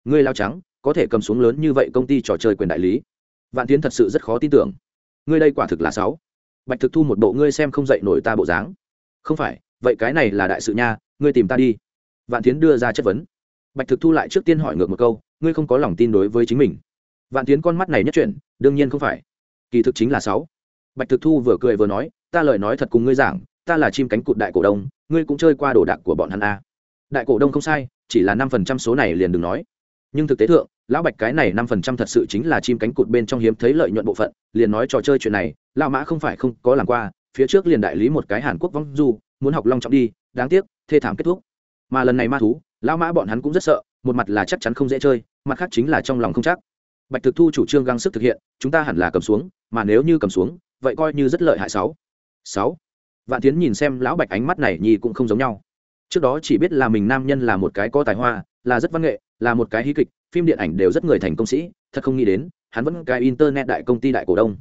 Speaker 1: Ngươi lao trắng, có thể cầm xuống lớn như vậy công ty trò chơi quyền đại lý. Vạn tiến thật sự rất khó tin tưởng. Ngươi đây quả thực là sáu bạch thực thu một bộ ngươi xem không dậy nổi ta bộ dáng. Không phải, vậy cái này là đại sự nha, ngươi tìm ta đi. Vạn tiến đưa ra chất vấn bạch thực thu lại trước tiên hỏi ngược một câu, ngươi không có lòng tin đối với chính mình? Vạn tiến con mắt này nhất chuyển, đương nhiên không phải. Kỳ thực chính là sáu. Bạch thực thu vừa cười vừa nói, ta lời nói thật cùng ngươi giảng, ta là chim cánh cụt đại cổ đông, ngươi cũng chơi qua đồ đạc của bọn hắn a đại cổ đông không sai, chỉ là năm phần trăm số này liền đừng nói. Nhưng thực tế thượng, lão bạch cái này năm phần trăm thật sự chính là chim cánh cụt bên trong hiếm thấy lợi nhuận bộ phận, liền nói trò chơi chuyện này, lão mã không phải không có làm qua, phía trước liền đại lý một cái hàn quốc vong du, muốn học long trọng đi, đáng tiếc, thê thảm kết thúc. Mà lần này ma thú lão mã bọn hắn cũng rất sợ, một mặt là chắc chắn không dễ chơi, mặt khác chính là trong lòng không chắc. Bạch thực thu chủ trương găng sức thực hiện, chúng ta hẳn là cầm xuống, mà nếu như cầm xuống, vậy coi như rất lợi hại sáu. Sáu. Vạn tiến nhìn xem lão bạch ánh mắt này nhi cũng không giống nhau. Trước đó chỉ biết là mình nam nhân là một cái có tài hoa, là rất văn nghệ, là một cái hí kịch, phim điện ảnh đều rất người thành công sĩ, thật không nghĩ đến, hắn vẫn cái internet đại công ty đại cổ đông.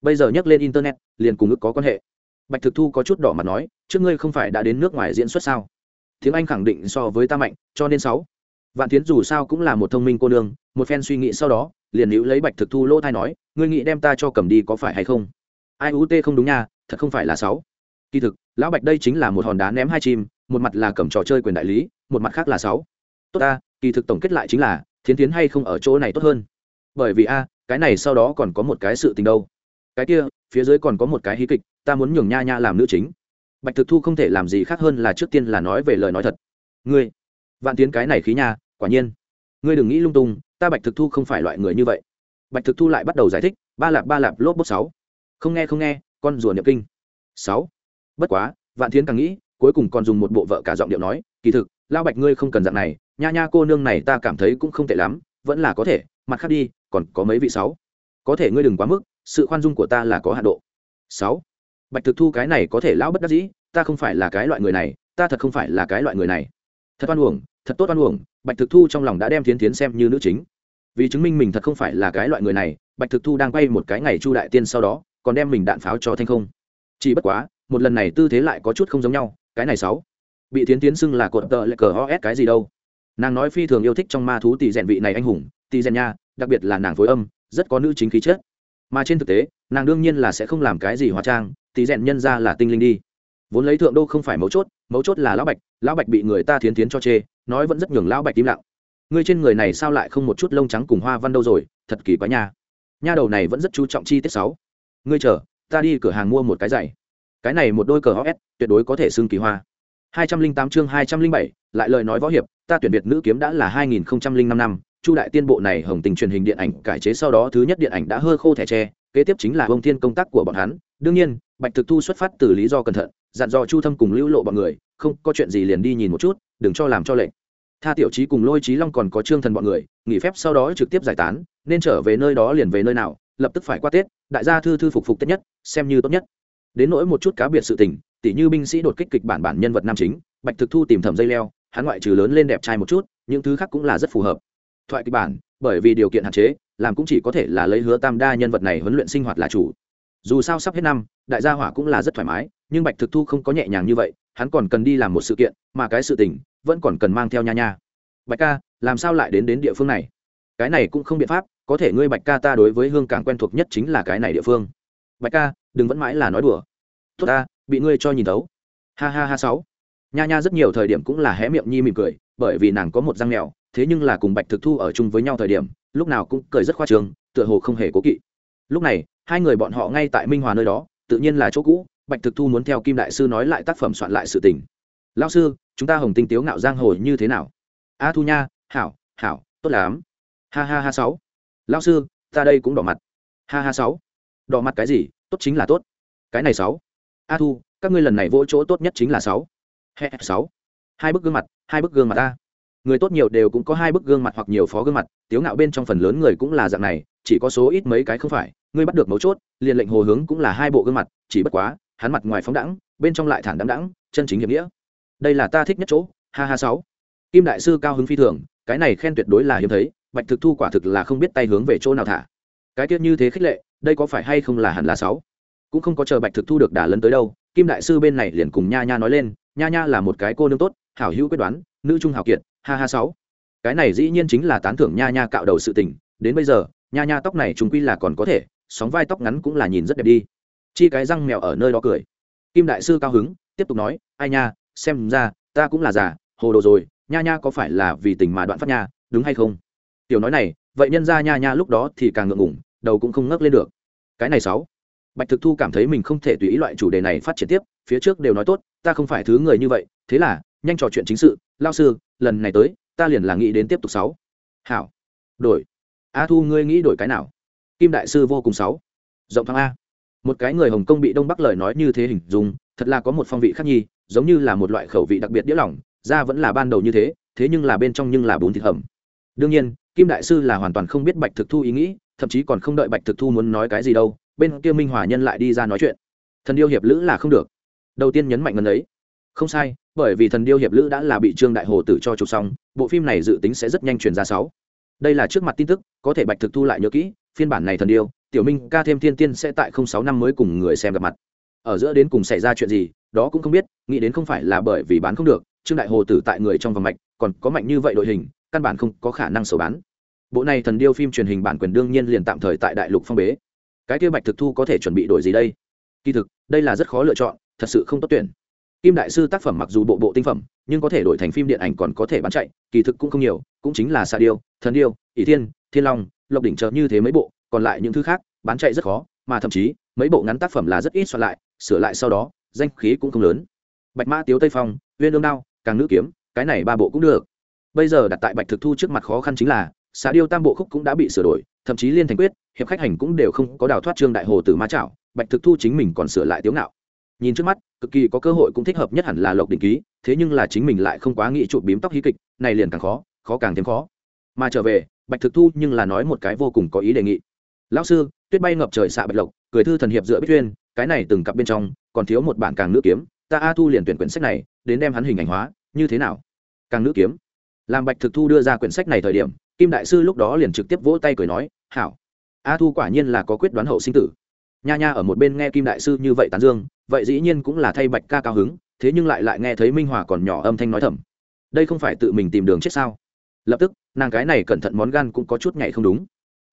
Speaker 1: Bây giờ nhắc lên internet, liền cùng ước có quan hệ. Bạch thực thu có chút đỏ mặt nói, trước ngươi không phải đã đến nước ngoài diễn xuất sao? Tiếng anh khẳng định so với ta mạnh, cho nên sáu. Vạn tiến dù sao cũng là một thông minh cô nương, một phen suy nghĩ sau đó, liền nữ lấy bạch thực thu lỗ thai nói, ngươi nghĩ đem ta cho cầm đi có phải hay không? Ai út không đúng nha, thật không phải là sáu. Kỳ thực, lão bạch đây chính là một hòn đá ném hai chim, một mặt là cầm trò chơi quyền đại lý, một mặt khác là sáu. Tốt ta, kỳ thực tổng kết lại chính là, thiến tiến hay không ở chỗ này tốt hơn. Bởi vì a, cái này sau đó còn có một cái sự tình đâu. Cái kia, phía dưới còn có một cái hí kịch, ta muốn nhường nha nha làm nữ chính bạch thực thu không thể làm gì khác hơn là trước tiên là nói về lời nói thật. Ngươi, vạn tiến cái này khí nha, quả nhiên. Ngươi đừng nghĩ lung tung, ta bạch thực thu không phải loại người như vậy. Bạch thực thu lại bắt đầu giải thích, ba lạp ba lạp lốp bốc sáu. Không nghe không nghe, con rùa niệm kinh. Sáu. Bất quá, vạn thiến càng nghĩ, cuối cùng còn dùng một bộ vợ cả giọng điệu nói, kỳ thực lao bạch ngươi không cần dạng này, nha nha cô nương này ta cảm thấy cũng không tệ lắm, vẫn là có thể, mặt khác đi, còn có mấy vị sáu. Có thể ngươi đừng quá mức, sự khoan dung của ta là có hạ độ. Sáu bạch thực thu cái này có thể lão bất đắc dĩ, ta không phải là cái loại người này, ta thật không phải là cái loại người này. Thật oan uổng, thật tốt oan uổng, bạch thực thu trong lòng đã đem thiến tiến xem như nữ chính. Vì chứng minh mình thật không phải là cái loại người này, bạch thực thu đang quay một cái ngày chu đại tiên sau đó, còn đem mình đạn pháo cho thanh không. Chỉ bất quá, một lần này tư thế lại có chút không giống nhau, cái này sáu. Bị tiến tiến xưng là cột tợ lệ cờ os cái gì đâu. Nàng nói phi thường yêu thích trong ma thú tỷ rèn vị này anh hùng, tỷ rèn nha, đặc biệt là nàng phối âm, rất có nữ chính khí chất. Mà trên thực tế, nàng đương nhiên là sẽ không làm cái gì hóa trang tí rèn nhân ra là tinh linh đi. Vốn lấy thượng đô không phải mấu chốt mấu chốt là lão bạch lão bạch bị người ta thiến tiến cho chê nói vẫn rất nhường lão bạch im lặng. Ngươi trên người này sao lại không một chút lông trắng cùng hoa văn đâu rồi thật kỳ quá nha. Nha đầu này vẫn rất chú trọng chi tiết sáu. Ngươi chờ ta đi cửa hàng mua một cái giày. Cái này một đôi cờ s, tuyệt đối có thể xưng kỳ hoa. Hai trăm linh tám chương hai trăm linh bảy lại lời nói võ hiệp ta tuyển biệt nữ kiếm đã là hai nghìn năm năm chu đại tiên bộ này hồng tình truyền hình điện ảnh cải chế sau đó thứ nhất điện ảnh đã hơi khô thẻ tre kế tiếp chính là ông thiên công tác của bọn hắn đương nhiên, bạch thực thu xuất phát từ lý do cẩn thận, dặn dò chu thâm cùng lưu lộ bọn người, không, có chuyện gì liền đi nhìn một chút, đừng cho làm cho lệnh tha tiểu trí cùng lôi trí long còn có trương thần bọn người, nghỉ phép sau đó trực tiếp giải tán, nên trở về nơi đó liền về nơi nào, lập tức phải qua tết, đại gia thư thư phục phục tết nhất, xem như tốt nhất. Đến nỗi một chút cá biệt sự tình, tỉ như binh sĩ đột kích kịch bản bản nhân vật nam chính, bạch thực thu tìm thẩm dây leo, hắn ngoại trừ lớn lên đẹp trai một chút, những thứ khác cũng là rất phù hợp. Thoại kịch bản, bởi vì điều kiện hạn chế, làm cũng chỉ có thể là lấy hứa tam đa nhân vật này huấn luyện sinh hoạt là chủ dù sao sắp hết năm, đại gia hỏa cũng là rất thoải mái, nhưng bạch thực thu không có nhẹ nhàng như vậy, hắn còn cần đi làm một sự kiện, mà cái sự tình vẫn còn cần mang theo nha nha. Bạch ca, làm sao lại đến đến địa phương này? Cái này cũng không biện pháp, có thể ngươi bạch ca ta đối với hương càng quen thuộc nhất chính là cái này địa phương. Bạch ca, đừng vẫn mãi là nói đùa. Tốt ta, bị ngươi cho nhìn thấu. ha ha ha sáu. Nha nha rất nhiều thời điểm cũng là hé miệng nhi mỉm cười, bởi vì nàng có một răng mèo, thế nhưng là cùng bạch thực thu ở chung với nhau thời điểm, lúc nào cũng cười rất khoa trương, tựa hồ không hề cố kỵ. Lúc này hai người bọn họ ngay tại minh hòa nơi đó, tự nhiên là chỗ cũ, bạch thực thu muốn theo kim đại sư nói lại tác phẩm soạn lại sự tình. Lao sư, chúng ta hồng tinh tiếu ngạo giang hồ như thế nào? A thu nha, hảo hảo, tốt lắm. Ha ha ha sáu. Lao sư, ta đây cũng đỏ mặt. Ha ha sáu. Đỏ mặt cái gì? Tốt chính là tốt. Cái này sáu. A thu, các ngươi lần này vỗ chỗ tốt nhất chính là sáu. He sáu. Hai bức gương mặt, hai bức gương mặt ta. Người tốt nhiều đều cũng có hai bức gương mặt hoặc nhiều phó gương mặt, tiếu ngạo bên trong phần lớn người cũng là dạng này chỉ có số ít mấy cái không phải, ngươi bắt được mấu chốt, liền lệnh hồ hướng cũng là hai bộ gương mặt, chỉ bất quá, hắn mặt ngoài phóng đẳng bên trong lại thản đẳng đẳng chân chính hiệp nghĩa. Đây là ta thích nhất chỗ, ha ha sáu. Kim đại sư cao hứng phi thường, cái này khen tuyệt đối là hiếm thấy, bạch thực thu quả thực là không biết tay hướng về chỗ nào thả. Cái tiết như thế khích lệ, đây có phải hay không là hẳn là sáu? Cũng không có chờ bạch thực thu được đả lấn tới đâu, kim đại sư bên này liền cùng nha nha nói lên, nha nha là một cái cô nương tốt, hảo hữu quyết đoán, nữ trung hảo kiệt, ha ha sáu. Cái này dĩ nhiên chính là tán thưởng nha nha cạo đầu sự tình, đến bây giờ nha nha tóc này chúng quy là còn có thể, sóng vai tóc ngắn cũng là nhìn rất đẹp đi. Chi cái răng mèo ở nơi đó cười. Kim đại sư cao hứng, tiếp tục nói, ai nha, xem ra, ta cũng là già, hồ đồ rồi, nha nha có phải là vì tình mà đoạn phát nha, đúng hay không? Tiểu nói này, vậy nhân ra nha nha lúc đó thì càng ngượng ngủng đầu cũng không ngấc lên được. Cái này sáu. Bạch thực thu cảm thấy mình không thể tùy ý loại chủ đề này phát triển tiếp, phía trước đều nói tốt, ta không phải thứ người như vậy, thế là, nhanh trò chuyện chính sự. Lao sư, lần này tới, ta liền là nghĩ đến tiếp tục sáu. Hảo. Đổi a thu, ngươi nghĩ đổi cái nào? Kim đại sư vô cùng sáu. Rộng thoáng a. Một cái người hồng kông bị đông bắc lời nói như thế hình dung, thật là có một phong vị khác nhi, giống như là một loại khẩu vị đặc biệt đĩa lỏng, da vẫn là ban đầu như thế thế nhưng là bên trong nhưng là bún thịt hầm. Đương nhiên, kim đại sư là hoàn toàn không biết bạch thực thu ý nghĩ, thậm chí còn không đợi bạch thực thu muốn nói cái gì đâu, bên kia minh hòa nhân lại đi ra nói chuyện. Thần điêu hiệp lữ là không được. Đầu tiên nhấn mạnh ngần ấy. Không sai, bởi vì thần điêu hiệp lữ đã là bị trương đại hồ tử cho chụp xong, bộ phim này dự tính sẽ rất nhanh truyền ra sáu đây là trước mặt tin tức, có thể bạch thực thu lại nhớ kỹ, phiên bản này thần điêu, tiểu minh ca thêm thiên tiên sẽ tại không sáu năm mới cùng người xem gặp mặt. Ở giữa đến cùng xảy ra chuyện gì, đó cũng không biết, nghĩ đến không phải là bởi vì bán không được, trương đại hồ tử tại người trong vòng mạch, còn có mạnh như vậy đội hình, căn bản không có khả năng sầu bán. Bộ này thần điêu phim truyền hình bản quyền đương nhiên liền tạm thời tại đại lục phong bế. Cái kia bạch thực thu có thể chuẩn bị đổi gì đây? Kỳ thực, đây là rất khó lựa chọn, thật sự không tốt tuyển kim đại sư tác phẩm mặc dù bộ bộ tinh phẩm, nhưng có thể đổi thành phim điện ảnh còn có thể bán chạy, kỳ thực cũng không nhiều, cũng chính là sa điêu, thần điêu, ỷ thiên thiên long, lộc đỉnh trợ như thế mấy bộ, còn lại những thứ khác, bán chạy rất khó, mà thậm chí, mấy bộ ngắn tác phẩm là rất ít soạn lại, sửa lại sau đó, danh khí cũng không lớn. Bạch mã tiếu tây phong uyên ương đao, càng nữ kiếm, cái này ba bộ cũng được. Bây giờ đặt tại bạch thực thu trước mặt khó khăn chính là xã điêu tam bộ khúc cũng đã bị sửa đổi, thậm chí liên thành quyết, hiệp khách hành cũng đều không có đào thoát trương đại hồ từ ma chảo bạch thực thu chính mình còn sửa lại tiếu ngạo nhìn trước mắt, cực kỳ có cơ hội cũng thích hợp nhất hẳn là lộc đình ký, thế nhưng là chính mình lại không quá nghĩ chụp bím tóc hí kịch, này liền càng khó khó càng thêm khó. Mà trở về, bạch thực thu nhưng là nói một cái vô cùng có ý đề nghị. Lão sư, tuyết bay ngập trời xạ bạch lộc, cười thư thần hiệp dựa bích tuyên cái này từng cặp bên trong, còn thiếu một bản càng nữ kiếm, ta a thu liền tuyển quyển sách này, đến đem hắn hình ảnh hóa, như thế nào? Càng nữ kiếm. Làm bạch thực thu đưa ra quyển sách này thời điểm, kim đại sư lúc đó liền trực tiếp vỗ tay cười nói, hảo, a thu quả nhiên là có quyết đoán hậu sinh tử. Nha nha ở một bên nghe kim đại sư như vậy tán dương vậy dĩ nhiên cũng là thay bạch ca cao hứng, thế nhưng lại lại nghe thấy minh hòa còn nhỏ âm thanh nói thầm. Đây không phải tự mình tìm đường chết sao? Lập tức, nàng cái này cẩn thận món gan cũng có chút nhảy không đúng.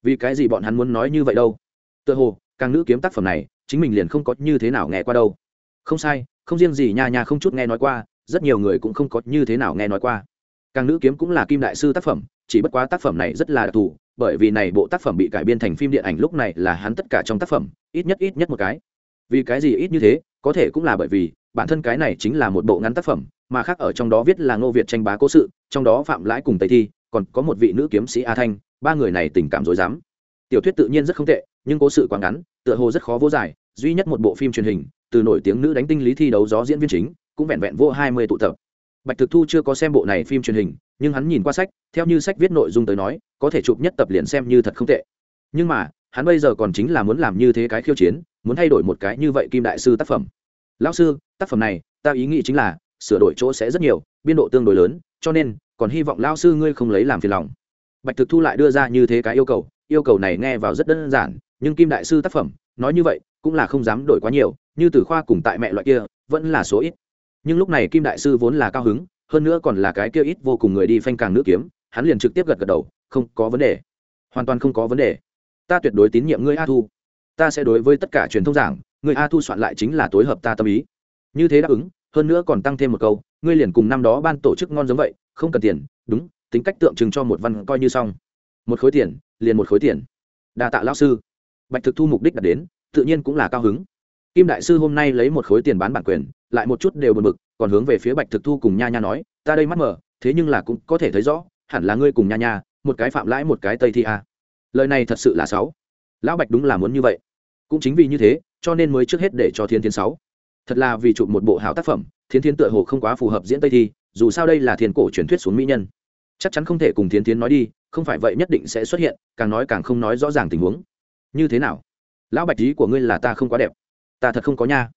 Speaker 1: Vì cái gì bọn hắn muốn nói như vậy đâu? Tựa hồ, càng nữ kiếm tác phẩm này, chính mình liền không có như thế nào nghe qua đâu. Không sai, không riêng gì nha nha không chút nghe nói qua, rất nhiều người cũng không có như thế nào nghe nói qua. Càng nữ kiếm cũng là kim đại sư tác phẩm, chỉ bất quá tác phẩm này rất là đặc thù, bởi vì này bộ tác phẩm bị cải biên thành phim điện ảnh lúc này là hắn tất cả trong tác phẩm, ít nhất ít nhất một cái vì cái gì ít như thế, có thể cũng là bởi vì, bản thân cái này chính là một bộ ngắn tác phẩm, mà khác ở trong đó viết là ngô việt tranh bá cố sự, trong đó phạm lãi cùng tây thi, còn có một vị nữ kiếm sĩ a thanh, ba người này tình cảm dối dám. Tiểu thuyết tự nhiên rất không tệ, nhưng cố sự quá ngắn, tựa hồ rất khó vô giải, duy nhất một bộ phim truyền hình, từ nổi tiếng nữ đánh tinh lý thi đấu gió diễn viên chính, cũng vẹn vẹn vô hai mươi tụ tập. Bạch thực thu chưa có xem bộ này phim truyền hình, nhưng hắn nhìn qua sách, theo như sách viết nội dung tới nói, có thể chụp nhất tập liền xem như thật không tệ. Nhưng mà hắn bây giờ còn chính là muốn làm như thế cái khiêu chiến, muốn thay đổi một cái như vậy kim đại sư tác phẩm. Lão sư, tác phẩm này, ta ý nghĩ chính là, sửa đổi chỗ sẽ rất nhiều, biên độ tương đối lớn, cho nên, còn hy vọng lao sư ngươi không lấy làm phiền lòng. Bạch thực thu lại đưa ra như thế cái yêu cầu yêu cầu này nghe vào rất đơn giản, nhưng kim đại sư tác phẩm, nói như vậy, cũng là không dám đổi quá nhiều, như từ khoa cùng tại mẹ loại kia, vẫn là số ít. Nhưng lúc này kim đại sư vốn là cao hứng, hơn nữa còn là cái kia ít vô cùng người đi phanh càng nữ kiếm, hắn liền trực tiếp gật gật đầu, không có vấn đề. Hoàn toàn không có vấn đề ta tuyệt đối tín nhiệm ngươi a thu. Ta sẽ đối với tất cả truyền thông giảng người a thu soạn lại chính là tối hợp ta tâm ý. Như thế đáp ứng, hơn nữa còn tăng thêm một câu, ngươi liền cùng năm đó ban tổ chức ngon giống vậy, không cần tiền, đúng, tính cách tượng trưng cho một văn coi như xong. Một khối tiền, liền một khối tiền. Đa tạ lao sư. Bạch thực thu mục đích đạt đến, tự nhiên cũng là cao hứng. Kim đại sư hôm nay lấy một khối tiền bán bản quyền, lại một chút đều bật mực còn hướng về phía bạch thực thu cùng nha nha nói, ta đây mắt mở, thế nhưng là cũng có thể thấy rõ, hẳn là ngươi cùng nha nha, một cái phạm lãi một cái tây thi a lời này thật sự là sáu. Lão bạch đúng là muốn như vậy. Cũng chính vì như thế, cho nên mới trước hết để cho thiên thiên sáu. Thật là vì chụp một bộ hảo tác phẩm, thiên thiên tựa hồ không quá phù hợp diễn tây thi, dù sao đây là thiên cổ truyền thuyết xuống mỹ nhân. Chắc chắn không thể cùng thiên thiên nói đi, không phải vậy nhất định sẽ xuất hiện, càng nói càng không nói rõ ràng tình huống. Như thế nào? Lão bạch ý của ngươi là ta không quá đẹp. Ta thật không có nha.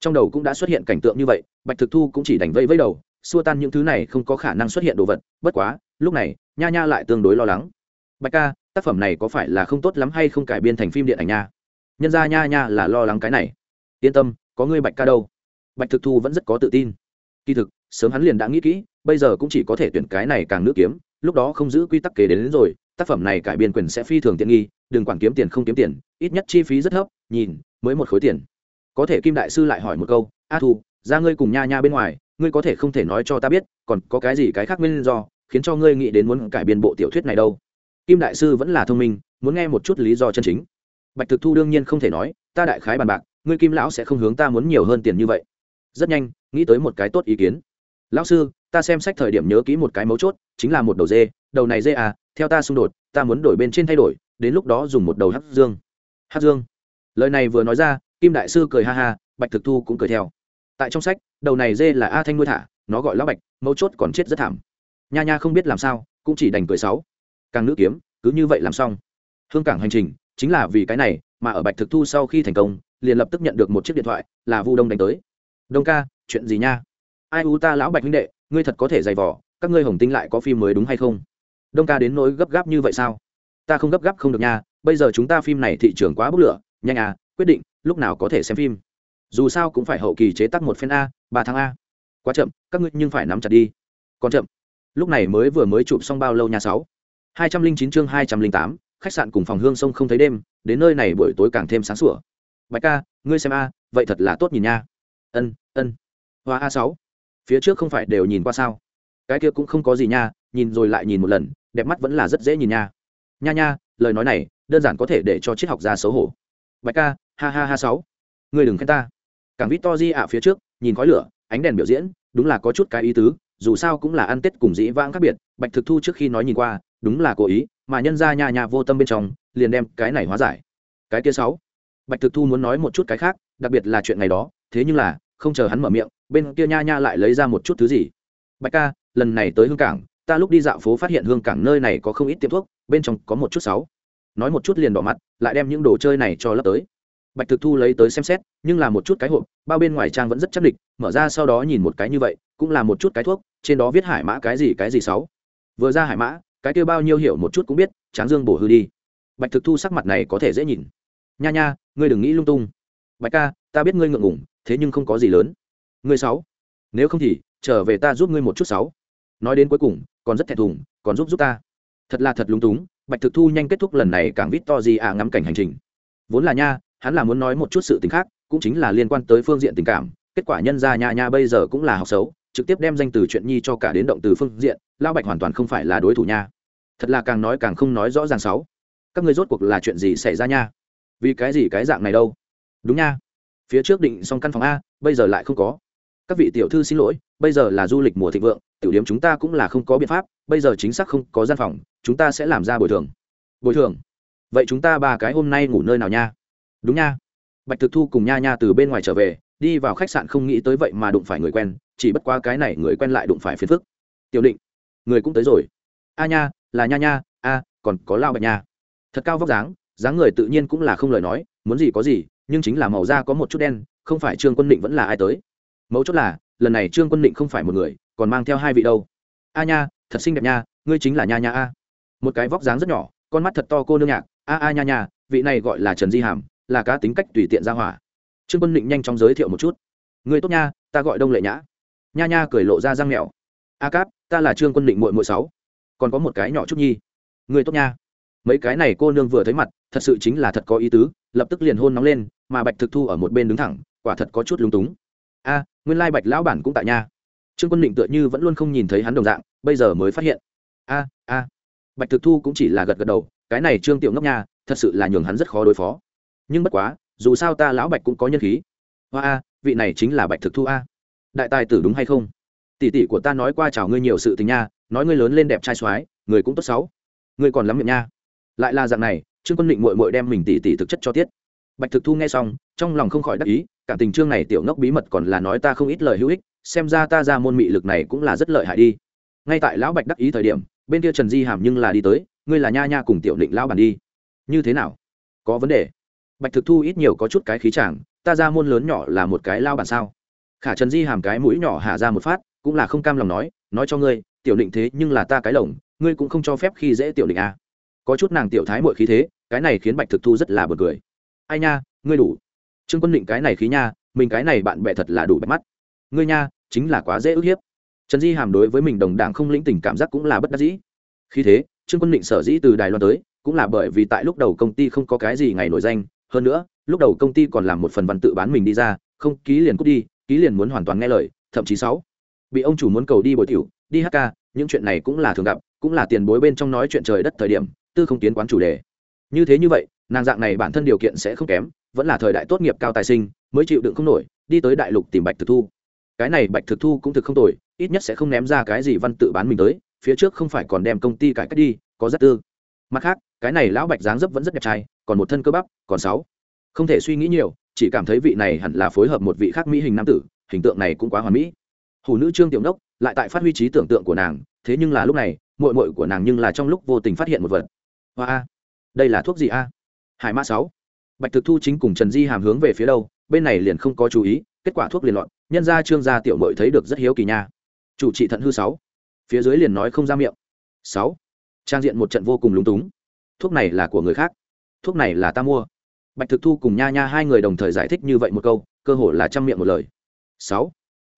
Speaker 1: Trong đầu cũng đã xuất hiện cảnh tượng như vậy, bạch thực thu cũng chỉ đành vây vây đầu, xua tan những thứ này không có khả năng xuất hiện đồ vật, bất quá, lúc này, nha nha lại tương đối lo lắng. Bạch ca tác phẩm này có phải là không tốt lắm hay không cải biên thành phim điện ảnh nha? Nhân ra nha nha là lo lắng cái này. Yên tâm có ngươi bạch ca đâu. Bạch thực thu vẫn rất có tự tin. Kỳ thực sớm hắn liền đã nghĩ kỹ bây giờ cũng chỉ có thể tuyển cái này càng nữ kiếm lúc đó không giữ quy tắc kế đến, đến rồi tác phẩm này cải biên quyền sẽ phi thường tiện nghi đừng quản kiếm tiền không kiếm tiền ít nhất chi phí rất thấp nhìn mới một khối tiền. Có thể kim đại sư lại hỏi một câu a thu ra ngươi cùng nha nha bên ngoài ngươi có thể không thể nói cho ta biết còn có cái gì cái khác nguyên do khiến cho ngươi nghĩ đến muốn cải biên bộ tiểu thuyết này đâu? Kim đại sư vẫn là thông minh, muốn nghe một chút lý do chân chính. Bạch thực thu đương nhiên không thể nói, ta đại khái bàn bạc, ngươi kim lão sẽ không hướng ta muốn nhiều hơn tiền như vậy. Rất nhanh, nghĩ tới một cái tốt ý kiến. Lão sư, ta xem sách thời điểm nhớ kỹ một cái mấu chốt, chính là một đầu dê, đầu này dê à theo ta xung đột, ta muốn đổi bên trên thay đổi, đến lúc đó dùng một đầu hát dương. Hát dương. Lời này vừa nói ra, kim đại sư cười ha ha, bạch thực thu cũng cười theo. Tại trong sách, đầu này dê là a thanh nuôi thả, nó gọi lão bạch, mấu chốt còn chết rất thảm. Nha nha không biết làm sao, cũng chỉ đành cười sáu càng nữ kiếm, cứ như vậy làm xong. Hương cảng hành trình chính là vì cái này mà ở bạch thực thu sau khi thành công, liền lập tức nhận được một chiếc điện thoại là vu đông đánh tới. Đông ca, chuyện gì nha? Ai u ta lão bạch huynh đệ, ngươi thật có thể giày vỏ các ngươi hồng tinh lại có phim mới đúng hay không? Đông ca đến nỗi gấp gáp như vậy sao? Ta không gấp gáp không được nha, bây giờ chúng ta phim này thị trường quá bốc lửa, nhanh à quyết định, lúc nào có thể xem phim. Dù sao cũng phải hậu kỳ chế tác một phen a, ba tháng a. Quá chậm, các ngươi nhưng phải nắm chặt đi. Còn chậm. Lúc này mới vừa mới chụp xong bao lâu nhà sáu? Hai trăm linh chín chương hai trăm linh tám, khách sạn cùng phòng hương sông không thấy đêm, đến nơi này buổi tối càng thêm sáng sủa. Bạch ca, ngươi xem a, vậy thật là tốt nhìn nha. Ân ân. Hoa a sáu. Phía trước không phải đều nhìn qua sao? Cái kia cũng không có gì nha, nhìn rồi lại nhìn một lần, đẹp mắt vẫn là rất dễ nhìn nha. Nha nha, lời nói này, đơn giản có thể để cho triết học gia xấu hổ. Bạch ca, ha ha ha sáu. Ngươi đừng khen ta. Càng Victory to di ạ phía trước, nhìn khói lửa, ánh đèn biểu diễn, đúng là có chút cái ý tứ, dù sao cũng là ăn tết cùng dĩ vãng khác biệt, bạch thực thu trước khi nói nhìn qua đúng là cố ý, mà nhân ra nhà nhà vô tâm bên trong, liền đem cái này hóa giải. Cái kia sáu, bạch thực thu muốn nói một chút cái khác, đặc biệt là chuyện ngày đó, thế nhưng là, không chờ hắn mở miệng, bên kia nha nha lại lấy ra một chút thứ gì. Bạch ca, lần này tới hương cảng, ta lúc đi dạo phố phát hiện hương cảng nơi này có không ít tiệm thuốc, bên trong có một chút sáu. Nói một chút liền đỏ mặt, lại đem những đồ chơi này cho lấp tới. Bạch thực thu lấy tới xem xét, nhưng là một chút cái hộp, bao bên ngoài trang vẫn rất chắc địch, mở ra sau đó nhìn một cái như vậy, cũng là một chút cái thuốc, trên đó viết hải mã cái gì cái gì sáu. Vừa ra hải mã cái kia bao nhiêu hiểu một chút cũng biết, tráng dương bổ hư đi. Bạch thực thu sắc mặt này có thể dễ nhìn. Nha nha, ngươi đừng nghĩ lung tung. Bạch ca, ta biết ngươi ngượng ngủng thế nhưng không có gì lớn. Ngươi sáu. Nếu không thì, trở về ta giúp ngươi một chút sáu. Nói đến cuối cùng, còn rất thẹn thùng, còn giúp giúp ta. Thật là thật lung túng, bạch thực thu nhanh kết thúc lần này càng vít to gì à ngắm cảnh hành trình. Vốn là nha, hắn là muốn nói một chút sự tình khác, cũng chính là liên quan tới phương diện tình cảm, kết quả nhân ra nha nha bây giờ cũng là học xấu, trực tiếp đem danh từ chuyện nhi cho cả đến động từ phương diện lao bạch hoàn toàn không phải là đối thủ nha thật là càng nói càng không nói rõ ràng sáu. Các người rốt cuộc là chuyện gì xảy ra nha? Vì cái gì cái dạng này đâu? Đúng nha. Phía trước định xong căn phòng a, bây giờ lại không có. Các vị tiểu thư xin lỗi, bây giờ là du lịch mùa thịnh vượng, tiểu điểm chúng ta cũng là không có biện pháp, bây giờ chính xác không có gian phòng, chúng ta sẽ làm ra bồi thường. Bồi thường? Vậy chúng ta ba cái hôm nay ngủ nơi nào nha? Đúng nha. Bạch thực thu cùng nha nha từ bên ngoài trở về, đi vào khách sạn không nghĩ tới vậy mà đụng phải người quen, chỉ bất qua cái này người quen lại đụng phải phiền phức. Tiểu định, người cũng tới rồi. A nha là nha nha, a, còn có lao bạch nha. Thật cao vóc dáng dáng người tự nhiên cũng là không lời nói, muốn gì có gì, nhưng chính là màu da có một chút đen, không phải trương quân định vẫn là ai tới. Mấu chốt là, lần này trương quân định không phải một người, còn mang theo hai vị đâu. A nha, thật xinh đẹp nha, ngươi chính là nha nha a. Một cái vóc dáng rất nhỏ, con mắt thật to cô nương nhạc, a a nha nha, vị này gọi là trần di hàm, là cá tính cách tùy tiện ra hỏa. Trương quân định nhanh chóng giới thiệu một chút. Người tốt nha, ta gọi đông lệ nhã. Nha nha cười lộ ra răng mèo a cáp, ta là trương quân định muội muội sáu còn có một cái nhỏ chút nhi. Người tốt nha. Mấy cái này cô nương vừa thấy mặt, thật sự chính là thật có ý tứ, lập tức liền hôn nóng lên, mà bạch thực thu ở một bên đứng thẳng, quả thật có chút lúng túng. A, nguyên lai bạch lão bản cũng tại nha. Trương quân định tựa như vẫn luôn không nhìn thấy hắn đồng dạng, bây giờ mới phát hiện. A a. Bạch thực thu cũng chỉ là gật gật đầu, cái này trương tiểu ngốc nha, thật sự là nhường hắn rất khó đối phó. Nhưng bất quá, dù sao ta lão bạch cũng có nhân khí. Hoa a vị này chính là bạch thực thu a. Đại tài tử đúng hay không? Tỷ tỷ của ta nói qua chào ngươi nhiều sự tình nha, nói ngươi lớn lên đẹp trai soái, người cũng tốt xấu. Ngươi còn lắm miệng nha. Lại là dạng này, trương quân định mội mội đem mình tỷ tỷ thực chất cho tiết. Bạch thực thu nghe xong, trong lòng không khỏi đắc ý cả tình trương này tiểu ngốc bí mật còn là nói ta không ít lời hữu ích, xem ra ta ra môn mị lực này cũng là rất lợi hại đi. Ngay tại lão bạch đắc ý thời điểm, bên kia trần di hàm nhưng là đi tới, ngươi là nha nha cùng tiểu định lão bản đi. Như thế nào? Có vấn đề. Bạch thực thu ít nhiều có chút cái khí chàng, ta ra môn lớn nhỏ là một cái lao bản sao? Khả trần di hàm cái mũi nhỏ hạ ra một phát cũng là không cam lòng nói nói cho ngươi, tiểu định thế nhưng là ta cái lồng, ngươi cũng không cho phép khi dễ tiểu định à. có chút nàng tiểu thái mọi khí thế, cái này khiến bạch thực thu rất là bật cười. Ai nha, ngươi đủ. Trương quân định, cái này khí nha, mình cái này bạn bè thật là đủ bạch mắt. Ngươi nha, chính là quá dễ ức hiếp. Trần di hàm đối với mình đồng đảng không lĩnh tình cảm giác cũng là bất đắc dĩ. Khi thế, trương quân định sở dĩ từ đài loan tới, cũng là bởi vì tại lúc đầu công ty không có cái gì ngày nổi danh, hơn nữa, lúc đầu công ty còn làm một phần văn tự bán mình đi ra, không ký liền cút đi, ký liền muốn hoàn toàn nghe lời, thậm chí sáu bị ông chủ muốn cầu đi bồi tiểu, đi hát ca, những chuyện này cũng là thường gặp, cũng là tiền bối bên trong nói chuyện trời đất thời điểm, tư không tiến quán chủ đề. Như thế như vậy, nàng dạng này bản thân điều kiện sẽ không kém, vẫn là thời đại tốt nghiệp cao tài sinh, mới chịu đựng không nổi, đi tới đại lục tìm bạch thực thu. Cái này bạch thực thu cũng thực không tồi, ít nhất sẽ không ném ra cái gì văn tự bán mình tới, phía trước không phải còn đem công ty cải cách đi, có rất tư. Mặt khác, cái này lão bạch dáng dấp vẫn rất đẹp trai, còn một thân cơ bắp, còn sáu. Không thể suy nghĩ nhiều, chỉ cảm thấy vị này hẳn là phối hợp một vị khác mỹ hình nam tử, hình tượng này cũng quá hoàn mỹ hủ nữ trương tiểu đốc lại tại phát huy trí tưởng tượng của nàng, thế nhưng là lúc này mội mội của nàng nhưng là trong lúc vô tình phát hiện một vật. Hoa a, đây là thuốc gì a? Hải mã sáu. Bạch thực thu chính cùng trần di hàm hướng về phía đâu, bên này liền không có chú ý, kết quả thuốc liền loạn nhân ra trương gia tiểu mội thấy được rất hiếu kỳ nha. Chủ trị thận hư sáu. Phía dưới liền nói không ra miệng. Sáu. Trang diện một trận vô cùng lúng túng. Thuốc này là của người khác. Thuốc này là ta mua. Bạch thực thu cùng nha nha hai người đồng thời giải thích như vậy một câu, cơ hội là trăm miệng một lời. Sáu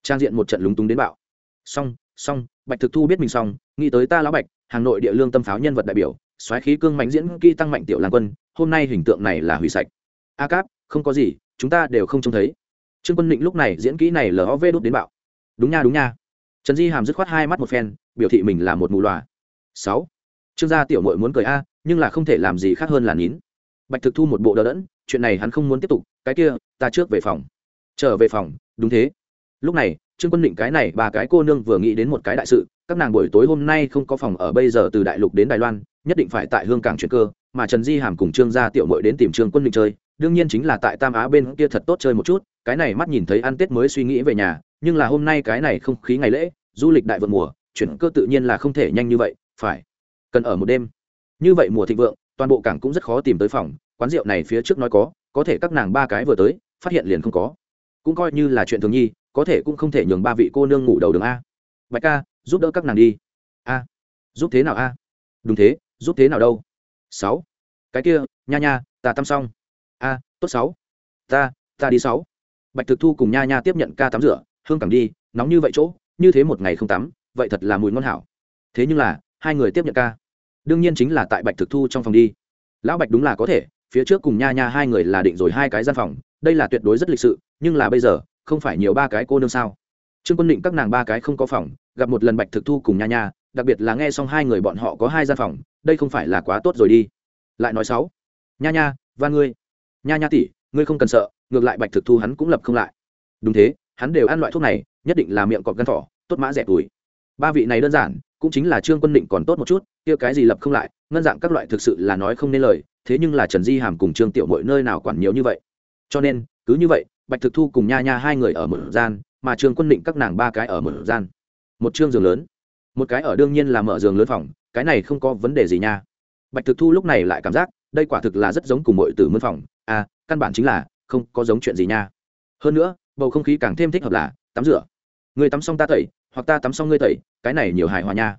Speaker 1: trang diện một trận lúng túng đến bạo. Xong xong, bạch thực thu biết mình xong, nghĩ tới ta lão bạch, hàng nội địa lương tâm pháo nhân vật đại biểu xoáy khí cương mạnh diễn kỹ tăng mạnh tiểu làng quân, hôm nay hình tượng này là hủy sạch. A cáp, không có gì, chúng ta đều không trông thấy. Trương quân định lúc này diễn kỹ này lở vê đốt đến bạo. Đúng nha đúng nha. Trần di hàm dứt khoát hai mắt một phen, biểu thị mình là một mù loà. Sáu. Trương gia tiểu mội muốn cười a, nhưng là không thể làm gì khác hơn là nín. Bạch thực thu một bộ đờ đẫn, chuyện này hắn không muốn tiếp tục, cái kia, ta trước về phòng. Trở về phòng, đúng thế lúc này, trương quân định cái này ba cái cô nương vừa nghĩ đến một cái đại sự, các nàng buổi tối hôm nay không có phòng ở bây giờ từ đại lục đến đài loan, nhất định phải tại hương cảng chuyển cơ, mà trần di hàm cùng trương gia tiểu mội đến tìm trương quân định chơi, đương nhiên chính là tại tam á bên kia thật tốt chơi một chút, cái này mắt nhìn thấy ăn tết mới suy nghĩ về nhà, nhưng là hôm nay cái này không khí ngày lễ, du lịch đại vượt mùa, chuyển cơ tự nhiên là không thể nhanh như vậy, phải, cần ở một đêm. Như vậy mùa thịnh vượng, toàn bộ cảng cũng rất khó tìm tới phòng, quán rượu này phía trước nói có có thể các nàng ba cái vừa tới, phát hiện liền không có. Cũng coi như là chuyện thường nhi có thể cũng không thể nhường ba vị cô nương ngủ đầu đường a. Bạch ca, giúp đỡ các nàng đi. A. Giúp thế nào a? Đúng thế, giúp thế nào đâu? Sáu. Cái kia, nha nha, ta tắm xong. A, tốt sáu. Ta ta đi sáu. Bạch thực thu cùng nha nha tiếp nhận ca tắm rửa, hương cẳng đi, nóng như vậy chỗ, như thế một ngày không tắm, vậy thật là mùi ngon hảo. Thế nhưng là, hai người tiếp nhận ca. Đương nhiên chính là tại bạch thực thu trong phòng đi. Lão bạch đúng là có thể, phía trước cùng nha nha hai người là định rồi hai cái gian phòng, đây là tuyệt đối rất lịch sự, nhưng là bây giờ không phải nhiều ba cái cô nương sao? Trương quân định các nàng ba cái không có phòng, gặp một lần bạch thực thu cùng nha nha, đặc biệt là nghe xong hai người bọn họ có hai gian phòng, đây không phải là quá tốt rồi đi. Lại nói sáu, nha nha, và ngươi. Nha nha tỷ, ngươi không cần sợ, ngược lại bạch thực thu hắn cũng lập không lại. Đúng thế, hắn đều ăn loại thuốc này, nhất định là miệng cọp gan thỏ, tốt mã rẻ tuổi. Ba vị này đơn giản, cũng chính là trương quân định còn tốt một chút, kia cái gì lập không lại, ngân dạng các loại thực sự là nói không nên lời, thế nhưng là trần di hàm cùng trương tiểu mội nơi nào quản nhiều như vậy. Cho nên, cứ như vậy bạch thực thu cùng nha nha hai người ở một gian, mà trương quân định các nàng ba cái ở một gian. Một chương giường lớn. Một cái ở đương nhiên là mở giường lớn phòng, cái này không có vấn đề gì nha. Bạch thực thu lúc này lại cảm giác, đây quả thực là rất giống cùng mọi từ mân phòng. À căn bản chính là, không có giống chuyện gì nha. Hơn nữa, bầu không khí càng thêm thích hợp là, tắm rửa. Người tắm xong ta tẩy, hoặc ta tắm xong ngươi tẩy, cái này nhiều hài hòa nha.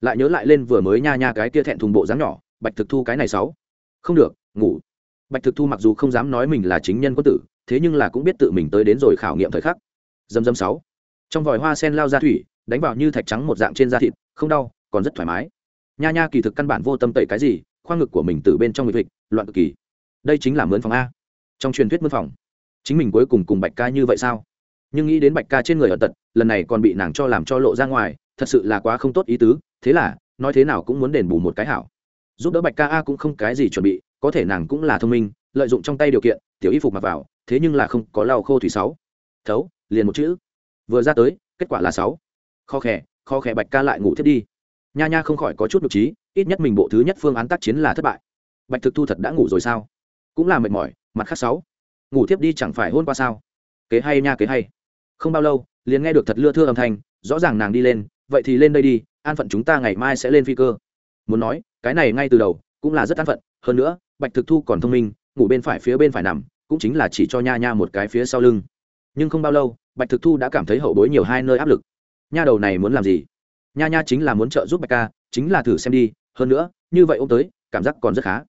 Speaker 1: Lại nhớ lại lên vừa mới nha nha cái kia thẹn thùng bộ dáng nhỏ, bạch thực thu cái này sáu không được, ngủ. Bạch thực thu mặc dù không dám nói mình là chính nhân quân tử thế nhưng là cũng biết tự mình tới đến rồi khảo nghiệm thời khắc. Dâm dâm sáu. Trong vòi hoa sen lao ra thủy, đánh vào như thạch trắng một dạng trên da thịt, không đau, còn rất thoải mái. Nha nha, kỳ thực căn bản vô tâm tẩy cái gì, khoang ngực của mình từ bên trong nghịch vịnh loạn cực kỳ. Đây chính là mướn phòng a. Trong truyền thuyết mướn phòng, chính mình cuối cùng cùng bạch ca như vậy sao? Nhưng nghĩ đến bạch ca trên người ở tật, lần này còn bị nàng cho làm cho lộ ra ngoài, thật sự là quá không tốt ý tứ, thế là, nói thế nào cũng muốn đền bù một cái hảo. Giúp đỡ bạch ca a cũng không cái gì chuẩn bị, có thể nàng cũng là thông minh, lợi dụng trong tay điều kiện, tiểu y phục mặc vào thế nhưng là không có lau khô thủy sáu. Thấu, liền một chữ. Vừa ra tới, kết quả là sáu. Kho khẽ kho khẽ bạch ca lại ngủ thiết đi. Nha nha không khỏi có chút nhục trí, ít nhất mình bộ thứ nhất phương án tác chiến là thất bại. Bạch thực thu thật đã ngủ rồi sao? Cũng là mệt mỏi, mặt khác sáu. Ngủ tiếp đi chẳng phải hôn qua sao? Kế hay nha, kế hay. Không bao lâu, liền nghe được thật lưa thưa âm thanh, rõ ràng nàng đi lên, vậy thì lên đây đi, an phận chúng ta ngày mai sẽ lên phi cơ. Muốn nói, cái này ngay từ đầu cũng là rất an phận, hơn nữa, bạch thực thu còn thông minh, ngủ bên phải phía bên phải nằm cũng chính là chỉ cho nha nha một cái phía sau lưng. Nhưng không bao lâu, bạch thực thu đã cảm thấy hậu bối nhiều hai nơi áp lực. Nha đầu này muốn làm gì? Nha nha chính là muốn trợ giúp bạch ca, chính là thử xem đi, hơn nữa, như vậy ô m tới, cảm giác còn rất khá.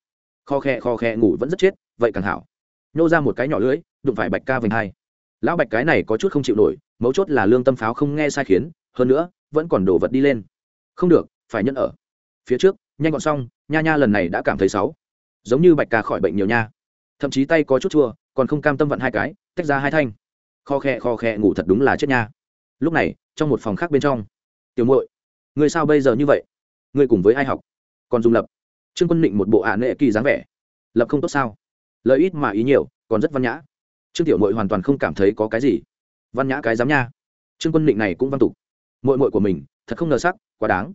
Speaker 1: Kho khe kho khe, ngủ vẫn rất chết, vậy càng hảo. Nhô ra một cái nhỏ lưỡi, đụng phải bạch ca vành hai. Lão bạch cái này có chút không chịu nổi, mấu chốt là lương tâm pháo không nghe sai khiến, hơn nữa, vẫn còn đổ vật đi lên. Không được, phải nhận ở. Phía trước, nhanh gọn xong, nha nha lần này đã cảm thấy sáu giống như bạch ca khỏi bệnh nhiều nha thậm chí tay có chút chua, còn không cam tâm vận hai cái, tách ra hai thanh. Kho khe kho khe ngủ thật đúng là chết nha. Lúc này, trong một phòng khác bên trong. Tiểu muội, người sao bây giờ như vậy? Người cùng với ai học? Còn dùng lập. Trương quân định một bộ ả nệ kỳ dáng vẻ. Lập không tốt sao? Lợi ít mà ý nhiều, còn rất văn nhã. Trương tiểu muội hoàn toàn không cảm thấy có cái gì. Văn nhã cái dám nha. Trương quân định này cũng văn tục. Muội muội của mình, thật không ngờ sắc, quá đáng.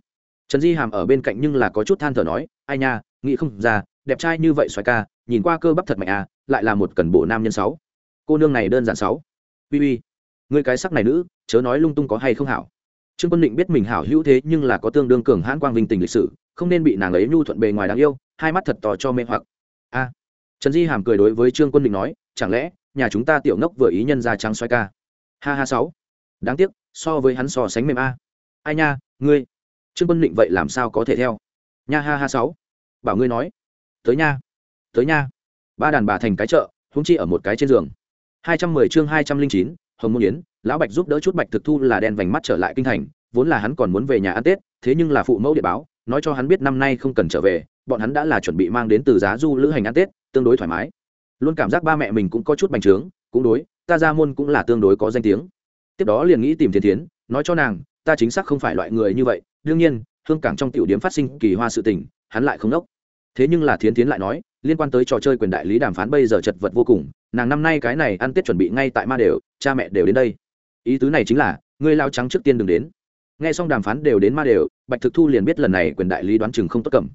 Speaker 1: Trần di hàm ở bên cạnh nhưng là có chút than thở nói, ai nha, nghĩ không ra, đẹp trai như vậy xoài ca nhìn qua cơ bắp thật mạnh à lại là một cần bộ nam nhân sáu. Cô nương này đơn giản sáu. Uy uy người cái sắc này nữ, chớ nói lung tung có hay không hảo. Trương quân định biết mình hảo hữu thế nhưng là có tương đương cường hãn quang vinh tình lịch sử, không nên bị nàng ấy nhu thuận bề ngoài đáng yêu, hai mắt thật to cho mê hoặc. A. Trần di hàm cười đối với trương quân định nói, chẳng lẽ nhà chúng ta tiểu ngốc vừa ý nhân ra trắng xoay ca? Ha ha sáu. Đáng tiếc, so với hắn so sánh mềm a. Ai nha, ngươi. Trương quân định vậy làm sao có thể theo? Nha ha ha sáu. Bảo ngươi nói. Tới nha tới nha. Ba đàn bà thành cái chợ húng chi ở một cái trên giường. Hai trăm mười chương hai trăm linh chín, hồng môn yến, lão bạch giúp đỡ chút bạch thực thu là đen vành mắt trở lại kinh thành, vốn là hắn còn muốn về nhà ăn tết, thế nhưng là phụ mẫu địa báo, nói cho hắn biết năm nay không cần trở về, bọn hắn đã là chuẩn bị mang đến từ giá du lữ hành ăn tết, tương đối thoải mái. Luôn cảm giác ba mẹ mình cũng có chút bành trướng, cũng đối, ta ra môn cũng là tương đối có danh tiếng. Tiếp đó liền nghĩ tìm thiên thiến, nói cho nàng, ta chính xác không phải loại người như vậy, đương nhiên, hương cảng trong tiểu điểm phát sinh kỳ hoa sự tình, hắn lại không đốc. Thế nhưng là thiến tiến lại nói liên quan tới trò chơi quyền đại lý đàm phán bây giờ chật vật vô cùng, nàng năm nay cái này ăn tết chuẩn bị ngay tại ma đều, cha mẹ đều đến đây. Ý tứ này chính là ngươi lao trắng trước tiên đừng đến. Nghe xong đàm phán đều đến ma đều, bạch thực thu liền biết lần này quyền đại lý đoán chừng không tốt cầm.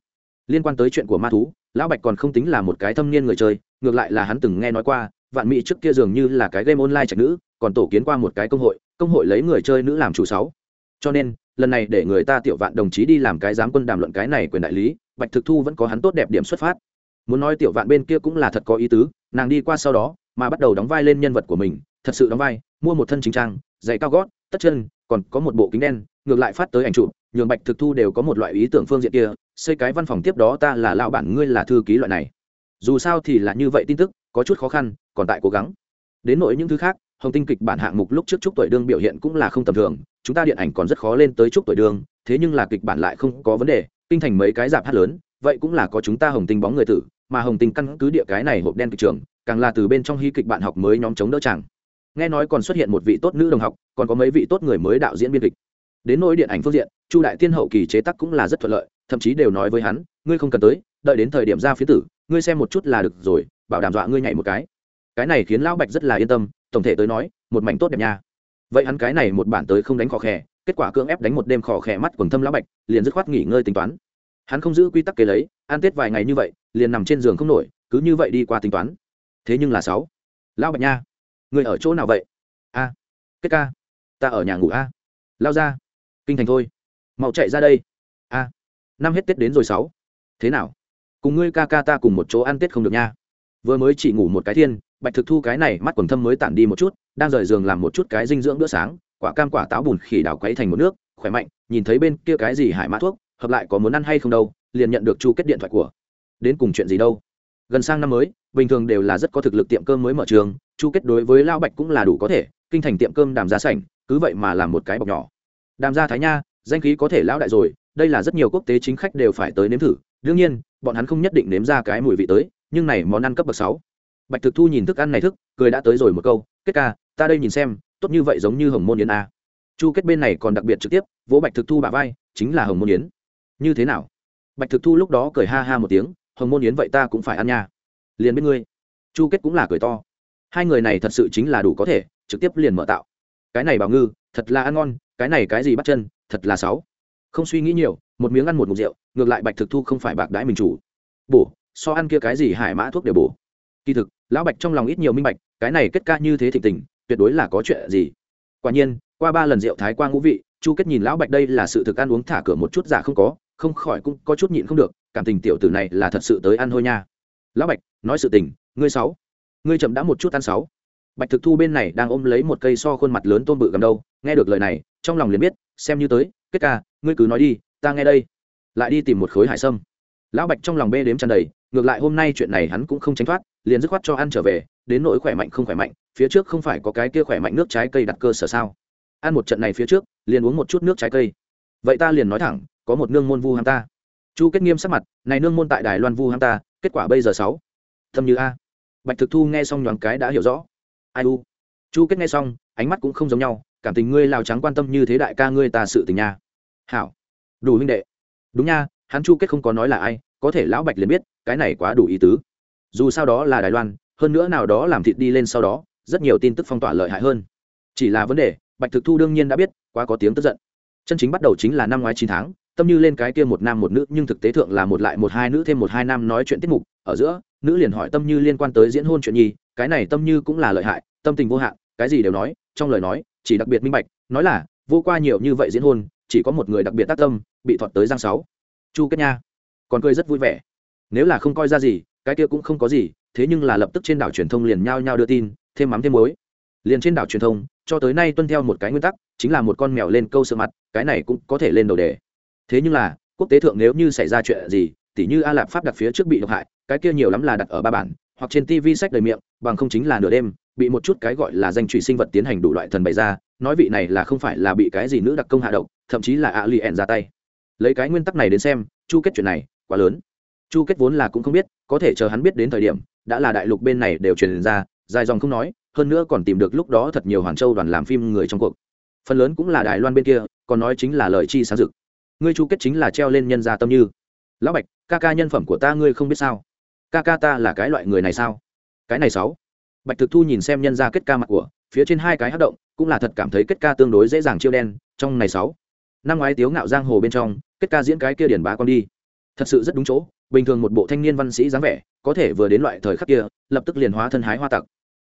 Speaker 1: Liên quan tới chuyện của ma thú, lão bạch còn không tính là một cái thâm niên người chơi, ngược lại là hắn từng nghe nói qua, vạn mỹ trước kia dường như là cái game online trạch nữ, còn tổ kiến qua một cái công hội công hội lấy người chơi nữ làm chủ sáu. Cho nên, lần này để người ta tiểu vạn đồng chí đi làm cái giám quân đàm luận cái này quyền đại lý, bạch thực thu vẫn có hắn tốt đẹp điểm xuất phát muốn nói tiểu vạn bên kia cũng là thật có ý tứ, nàng đi qua sau đó, mà bắt đầu đóng vai lên nhân vật của mình, thật sự đóng vai, mua một thân chính trang, giày cao gót, tất chân, còn có một bộ kính đen, ngược lại phát tới ảnh chụp, nhường bạch thực thu đều có một loại ý tưởng phương diện kia, xây cái văn phòng tiếp đó ta là lão bản ngươi là thư ký loại này. Dù sao thì là như vậy tin tức, có chút khó khăn, còn tại cố gắng. Đến nỗi những thứ khác, hồng tinh kịch bản hạng mục lúc trước chúc tuổi đương biểu hiện cũng là không tầm thường, chúng ta điện ảnh còn rất khó lên tới chúc tuổi đương, thế nhưng là kịch bản lại không có vấn đề, kinh thành mấy cái giảm hát lớn, vậy cũng là có chúng ta hồng tinh bóng người tử mà hồng tinh căn cứ địa cái này hộp đen kịch trường, càng là từ bên trong hy kịch bạn học mới nhóm chống đỡ chẳng nghe nói còn xuất hiện một vị tốt nữ đồng học, còn có mấy vị tốt người mới đạo diễn biên kịch. Đến nỗi điện ảnh phương diện, chu đại tiên hậu kỳ chế tác cũng là rất thuận lợi, thậm chí đều nói với hắn, ngươi không cần tới, đợi đến thời điểm ra phía tử, ngươi xem một chút là được rồi, bảo đảm dọa ngươi nhảy một cái. Cái này khiến lão bạch rất là yên tâm, tổng thể tới nói, một mảnh tốt đẹp nha. Vậy hắn cái này một bản tới không đánh khó khè, kết quả cưỡng ép đánh một đêm khò khè mắt quần thâm lão bạch, liền dứt khoát nghỉ ngơi tính toán hắn không giữ quy tắc kế lấy, ăn tết vài ngày như vậy, liền nằm trên giường không nổi, cứ như vậy đi qua tính toán. Thế nhưng là sáu. Lão bạch nha, người ở chỗ nào vậy? A. Kết ca. Ta ở nhà ngủ a. Lao ra. Kinh thành thôi. Mau chạy ra đây. A. Năm hết tết đến rồi sáu. Thế nào? Cùng ngươi ca ca ta cùng một chỗ ăn tết không được nha. Vừa mới chỉ ngủ một cái thiên, bạch thực thu cái này mắt quần thâm mới tản đi một chút, đang rời giường làm một chút cái dinh dưỡng bữa sáng, quả cam quả táo bùn khỉ đào quấy thành một nước, khỏe mạnh, nhìn thấy bên kia cái gì hải mã thuốc hợp lại có muốn ăn hay không đâu, liền nhận được chu kết điện thoại của. Đến cùng chuyện gì đâu? Gần sang năm mới, bình thường đều là rất có thực lực tiệm cơm mới mở trường, chu kết đối với lao bạch cũng là đủ có thể, kinh thành tiệm cơm đàm gia sảnh, cứ vậy mà làm một cái bọc nhỏ. Đàm gia thái nha, danh khí có thể lão đại rồi, đây là rất nhiều quốc tế chính khách đều phải tới nếm thử, đương nhiên, bọn hắn không nhất định nếm ra cái mùi vị tới, nhưng này món ăn cấp bậc sáu. Bạch thực thu nhìn thức ăn này thức, cười đã tới rồi một câu, kết ca, ta đây nhìn xem, tốt như vậy giống như hồng môn yến a. Chu kết bên này còn đặc biệt trực tiếp, vỗ bạch thực thu bà vai, chính là hồng môn yến như thế nào? Bạch thực thu lúc đó cười ha ha một tiếng, hồng môn yến vậy ta cũng phải ăn nha. Liền biết ngươi. Chu kết cũng là cười to. Hai người này thật sự chính là đủ có thể, trực tiếp liền mở tạo. Cái này bảo ngư, thật là ăn ngon, cái này cái gì bắt chân, thật là sáu. Không suy nghĩ nhiều, một miếng ăn một mục rượu, ngược lại bạch thực thu không phải bạc đãi mình chủ. Bổ, so ăn kia cái gì hải mã thuốc đều bổ. Kỳ thực, lão bạch trong lòng ít nhiều minh bạch, cái này kết ca như thế thịnh tình, tuyệt đối là có chuyện gì? Quả nhiên, qua ba lần rượu thái qua ngũ vị, chu kết nhìn lão bạch đây là sự thực ăn uống thả cửa một chút giả không có không khỏi cũng có chút nhịn không được, cảm tình tiểu tử này là thật sự tới ăn thôi nha. Lão bạch, nói sự tình, ngươi sáu, ngươi chậm đã một chút ăn sáu. Bạch thực thu bên này đang ôm lấy một cây so khuôn mặt lớn tôm bự cầm đâu, nghe được lời này, trong lòng liền biết, xem như tới, kết ca, ngươi cứ nói đi, ta nghe đây. Lại đi tìm một khối hải sâm. Lão bạch trong lòng bê đếm tràn đầy, ngược lại hôm nay chuyện này hắn cũng không tránh thoát, liền dứt khoát cho ăn trở về, đến nỗi khỏe mạnh không khỏe mạnh, phía trước không phải có cái kia khỏe mạnh nước trái cây đặt cơ sở sao? Ăn một trận này phía trước, liền uống một chút nước trái cây. Vậy ta liền nói thẳng có một nương môn vu ham ta. Chu kết nghiêm sắc mặt, này nương môn tại đài loan vu ham ta, kết quả bây giờ sáu. Thâm như a. Bạch thực thu nghe xong nhoáng cái đã hiểu rõ. Ai u? Chu kết nghe xong, ánh mắt cũng không giống nhau, cảm tình ngươi lào trắng quan tâm như thế đại ca ngươi ta sự tình nha. Hảo. Đủ huynh đệ. Đúng nha, hắn chu kết không có nói là ai, có thể lão bạch liền biết, cái này quá đủ ý tứ. Dù sao đó là đài loan, hơn nữa nào đó làm thịt đi lên sau đó, rất nhiều tin tức phong tỏa lợi hại hơn. Chỉ là vấn đề, bạch thực thu đương nhiên đã biết, quá có tiếng tức giận. Chân chính bắt đầu chính là năm ngoái chín tháng tâm như lên cái kia một nam một nữ, nhưng thực tế thượng là một lại một hai nữ, thêm một hai nam nói chuyện tiết mục, ở giữa, nữ liền hỏi tâm như liên quan tới diễn hôn chuyện nhi, cái này tâm như cũng là lợi hại, tâm tình vô hạn, cái gì đều nói, trong lời nói, chỉ đặc biệt minh bạch, nói là, vô qua nhiều như vậy diễn hôn, chỉ có một người đặc biệt tác tâm, bị thọt tới giang sáu. Chu kết nha, còn cười rất vui vẻ. Nếu là không coi ra gì, cái kia cũng không có gì, thế nhưng là lập tức trên đảo truyền thông liền nhao nhao đưa tin, thêm mắm thêm muối. Liền trên đảo truyền thông, cho tới nay tuân theo một cái nguyên tắc, chính là một con mèo lên câu sợ mặt, cái này cũng có thể lên đầu đề thế nhưng là, quốc tế thượng nếu như xảy ra chuyện gì, tỉ như a lạp pháp đặt phía trước bị độc hại, cái kia nhiều lắm là đặt ở ba bản, hoặc trên tv sách đầy miệng, bằng không chính là nửa đêm, bị một chút cái gọi là danh trụy sinh vật tiến hành đủ loại thần bày ra, nói vị này là không phải là bị cái gì nữ đặc công hạ độc, thậm chí là a li ẻn ra tay. Lấy cái nguyên tắc này đến xem, chu kết chuyện này quá lớn. Chu kết vốn là cũng không biết, có thể chờ hắn biết đến thời điểm, đã là đại lục bên này đều truyền ra, dài dòng không nói, hơn nữa còn tìm được lúc đó thật nhiều hoàn châu đoàn làm phim người trong cuộc. Phần lớn cũng là đài loan bên kia, còn nói chính là lời chi sáng dực ngươi chu kết chính là treo lên nhân gia tâm như. Lão bạch, ca ca nhân phẩm của ta ngươi không biết sao? Ca ca ta là cái loại người này sao? Cái này sáu. Bạch thực thu nhìn xem nhân gia kết ca mặt của, phía trên hai cái hát động, cũng là thật cảm thấy kết ca tương đối dễ dàng chiêu đen, trong này sáu. Năm ngoái tiếu ngạo giang hồ bên trong, kết ca diễn cái kia điển bá con đi. Thật sự rất đúng chỗ, bình thường một bộ thanh niên văn sĩ dáng vẻ, có thể vừa đến loại thời khắc kia, lập tức liền hóa thân hái hoa tặc.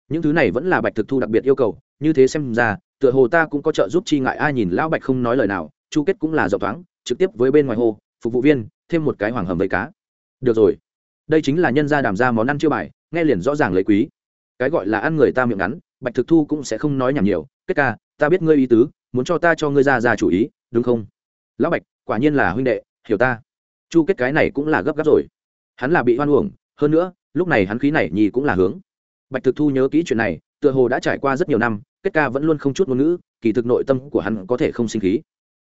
Speaker 1: Những thứ này vẫn là bạch thực thu đặc biệt yêu cầu, như thế xem ra, tựa hồ ta cũng có trợ giúp chi ngại, ai nhìn lão bạch không nói lời nào, chu kết cũng là rộng thoáng trực tiếp với bên ngoài hồ phục vụ viên, thêm một cái hoàng hầm với cá. Được rồi. Đây chính là nhân gia đàm ra món ăn chưa bài, nghe liền rõ ràng lấy quý. Cái gọi là ăn người ta miệng ngắn, bạch thực thu cũng sẽ không nói nhảm nhiều. Kết ca, ta biết ngươi ý tứ, muốn cho ta cho ngươi ra ra chủ ý, đúng không? Lão bạch, quả nhiên là huynh đệ, hiểu ta. Chu kết cái này cũng là gấp gáp rồi. Hắn là bị hoan uổng, hơn nữa, lúc này hắn khí này nhì cũng là hướng. Bạch thực thu nhớ kỹ chuyện này, tựa hồ đã trải qua rất nhiều năm, kết ca vẫn luôn không chút ngôn ngữ, kỳ thực nội tâm của hắn có thể không sinh khí.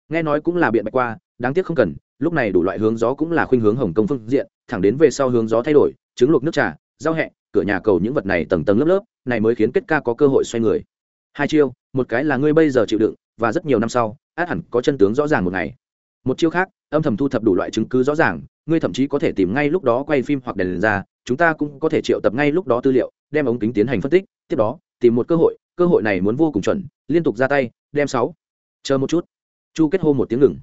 Speaker 1: Nghe nói cũng là biện bạch qua đáng tiếc không cần, lúc này đủ loại hướng gió cũng là khuynh hướng hồng công phương diện, thẳng đến về sau hướng gió thay đổi, trứng luộc nước trà, rau hẹ, cửa nhà cầu những vật này tầng tầng lớp lớp, này mới khiến kết ca có cơ hội xoay người. Hai chiêu, một cái là ngươi bây giờ chịu đựng, và rất nhiều năm sau, át hẳn có chân tướng rõ ràng một ngày. Một chiêu khác, âm thầm thu thập đủ loại chứng cứ rõ ràng, ngươi thậm chí có thể tìm ngay lúc đó quay phim hoặc đèn ra, chúng ta cũng có thể triệu tập ngay lúc đó tư liệu, đem ống kính tiến hành phân tích, tiếp đó, tìm một cơ hội cơ hội này muốn vô cùng chuẩn, liên tục ra tay, đem sáu. Chờ một chút. Chu kết hô một tiếng ngừng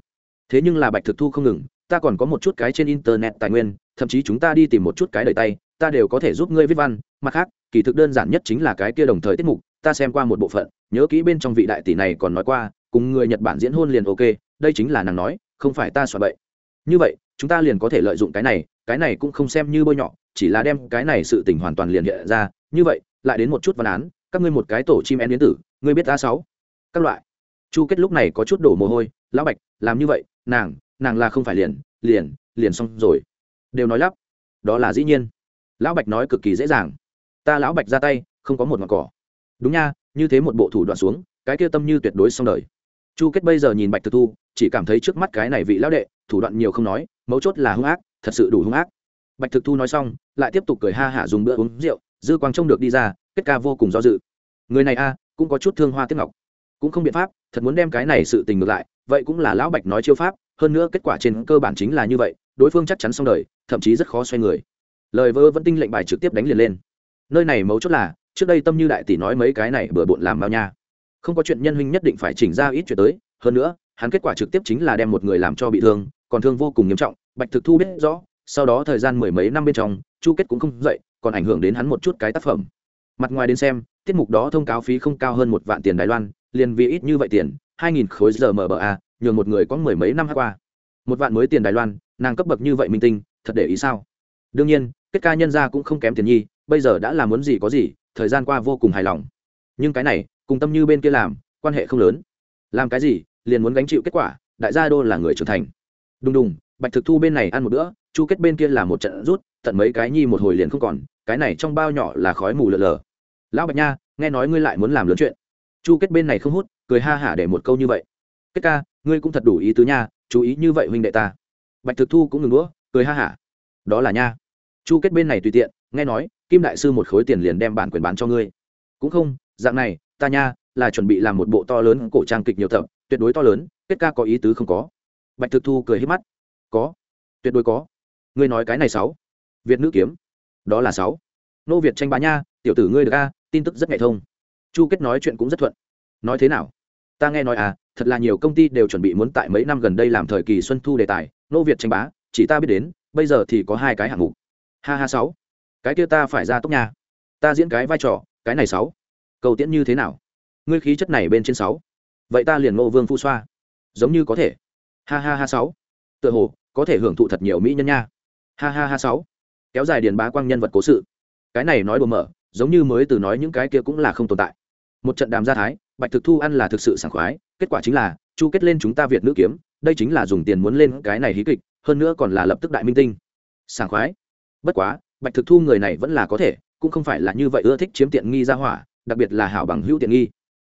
Speaker 1: thế nhưng là bạch thực thu không ngừng, ta còn có một chút cái trên internet tài nguyên, thậm chí chúng ta đi tìm một chút cái đời tay, ta đều có thể giúp ngươi viết văn. Mặt khác, kỳ thực đơn giản nhất chính là cái kia đồng thời tiết mục, ta xem qua một bộ phận, nhớ kỹ bên trong vị đại tỷ này còn nói qua, cùng người nhật bản diễn hôn liền ok, đây chính là nàng nói, không phải ta soạn bậy. Như vậy, chúng ta liền có thể lợi dụng cái này cái này cũng không xem như bôi nhọ, chỉ là đem cái này sự tình hoàn toàn liền hiện ra. Như vậy, lại đến một chút văn án, các ngươi một cái tổ chim én điện tử, ngươi biết a sáu, các loại. Chu kết lúc này có chút đổ mồ hôi, lão bạch, làm như vậy nàng nàng là không phải liền liền liền xong rồi. Đều nói lắp. Đó là dĩ nhiên. Lão bạch nói cực kỳ dễ dàng. Ta lão bạch ra tay, không có một ngọn cỏ. Đúng nha, như thế một bộ thủ đoạn xuống, cái kia tâm như tuyệt đối xong đời. Chu kết bây giờ nhìn bạch thực thu, chỉ cảm thấy trước mắt cái này vị lão đệ, thủ đoạn nhiều không nói, mấu chốt là hung ác, thật sự đủ hung ác. Bạch thực thu nói xong, lại tiếp tục cười ha hả dùng bữa uống rượu, dư quang trông được đi ra, kết ca vô cùng do dự. Người này a, cũng có chút thương hoa tiếp ngọc. Cũng không biện pháp, thật muốn đem cái này sự tình ngược lại vậy cũng là lão bạch nói chiêu pháp, hơn nữa kết quả trên cơ bản chính là như vậy, đối phương chắc chắn xong đời, thậm chí rất khó xoay người. Lời vơ vẫn tinh lệnh bài trực tiếp đánh liền lên. Nơi này mấu chốt là, trước đây tâm như đại tỷ nói mấy cái này bừa bộn làm bao nha. Không có chuyện nhân huynh nhất định phải chỉnh ra ít chuyện tới, hơn nữa, hắn kết quả trực tiếp chính là đem một người làm cho bị thương, còn thương vô cùng nghiêm trọng, bạch thực thu biết rõ, sau đó thời gian mười mấy năm bên trong, chu kết cũng không dậy, còn ảnh hưởng đến hắn một chút cái tác phẩm. Mặt ngoài đến xem, tiết mục đó thông cáo phí không cao hơn một vạn tiền đài loan, liền vì ít như vậy tiền hai nghìn khối giờ mba nhường một người có mười mấy năm hát qua. Một vạn mới tiền đài loan, nàng cấp bậc như vậy minh tinh, thật để ý sao? Đương nhiên, kết ca nhân ra cũng không kém tiền nhi, bây giờ đã làm muốn gì có gì, thời gian qua vô cùng hài lòng. Nhưng cái này, cùng tâm như bên kia làm, quan hệ không lớn. Làm cái gì, liền muốn gánh chịu kết quả, đại gia đô là người trưởng thành. Đùng đùng, bạch thực thu bên này ăn một bữa, chu kết bên kia là một trận rút, tận mấy cái nhi một hồi liền không còn, cái này trong bao nhỏ là khói mù lờ lờ lão bạch nha, nghe nói ngươi lại muốn làm lớn chuyện chu kết bên này không hút, cười ha hả để một câu như vậy. Kết ca, ngươi cũng thật đủ ý tứ nha, chú ý như vậy huynh đệ ta. Bạch thực thu cũng ngừng đũa, cười ha hả. Đó là nha. Chu kết bên này tùy tiện, nghe nói, kim đại sư một khối tiền liền đem bản quyền bán cho ngươi. Cũng không, dạng này, ta nha, là chuẩn bị làm một bộ to lớn cổ trang kịch nhiều tập, tuyệt đối to lớn, kết ca có ý tứ không có. Bạch thực thu cười hết mắt. Có. Tuyệt đối có. Ngươi nói cái này sáu. Việt nữ kiếm. Đó là sáu. Nô việt tranh bá nha, tiểu tử ngươi được a, tin tức rất nhạy thông chu kết nói chuyện cũng rất thuận. Nói thế nào? Ta nghe nói à thật là nhiều công ty đều chuẩn bị muốn tại mấy năm gần đây làm thời kỳ xuân thu đề tài, nô việt tranh bá, chỉ ta biết đến, bây giờ thì có hai cái hạng mục. Ha ha sáu. Cái kia ta phải ra tốc nhà. ta diễn cái vai trò, cái này sáu. Cầu tiễn như thế nào? Ngươi khí chất này bên trên sáu. Vậy ta liền ngô vương phu xoa. Giống như có thể. Ha ha ha sáu. Tựa hồ, có thể hưởng thụ thật nhiều mỹ nhân nha. Ha ha ha sáu. Kéo dài điền bá quang nhân vật cố sự. Cái này nói đùa mở, giống như mới từ nói những cái kia cũng là không tồn tại một trận đàm gia thái, bạch thực thu ăn là thực sự sảng khoái, kết quả chính là, chu kết lên chúng ta việt nữ kiếm, đây chính là dùng tiền muốn lên cái này hí kịch, hơn nữa còn là lập tức đại minh tinh. Sảng khoái. Bất quá, bạch thực thu người này vẫn là có thể, cũng không phải là như vậy ưa thích chiếm tiện nghi ra hỏa, đặc biệt là hảo bằng hữu tiện nghi.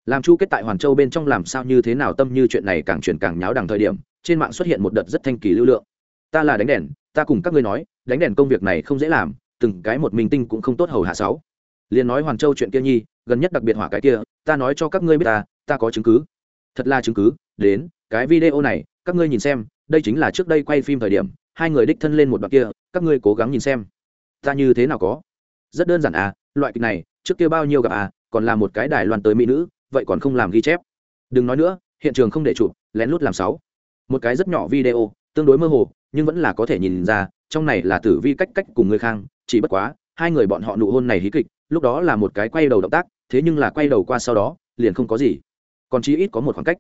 Speaker 1: Làm chu kết tại hoàn châu bên trong làm sao như thế nào tâm như chuyện này càng chuyển càng nháo đằng thời điểm, trên mạng xuất hiện một đợt rất thanh kỳ lưu lượng. Ta là đánh đèn, ta cùng các ngươi nói, đánh đèn công việc này không dễ làm, từng cái một minh tinh cũng không tốt hầu hạ sáu. Liền nói hoàn châu chuyện kia nhi gần nhất đặc biệt hỏa cái kia, ta nói cho các ngươi biết ta ta có chứng cứ. Thật là chứng cứ, đến, cái video này, các ngươi nhìn xem, đây chính là trước đây quay phim thời điểm, hai người đích thân lên một đoạn kia, các ngươi cố gắng nhìn xem. Ta như thế nào có? Rất đơn giản à loại kịch này, trước kia bao nhiêu gặp à còn là một cái đài loan tới mỹ nữ, vậy còn không làm ghi chép. Đừng nói nữa, hiện trường không để chụp, lén lút làm sáu. Một cái rất nhỏ video, tương đối mơ hồ, nhưng vẫn là có thể nhìn ra, trong này là tử vi cách cách cùng người khang, chỉ bất quá, hai người bọn họ nụ hôn này hí kịch, lúc đó là một cái quay đầu động tác thế nhưng là quay đầu qua sau đó, liền không có gì. Còn chí ít có một khoảng cách.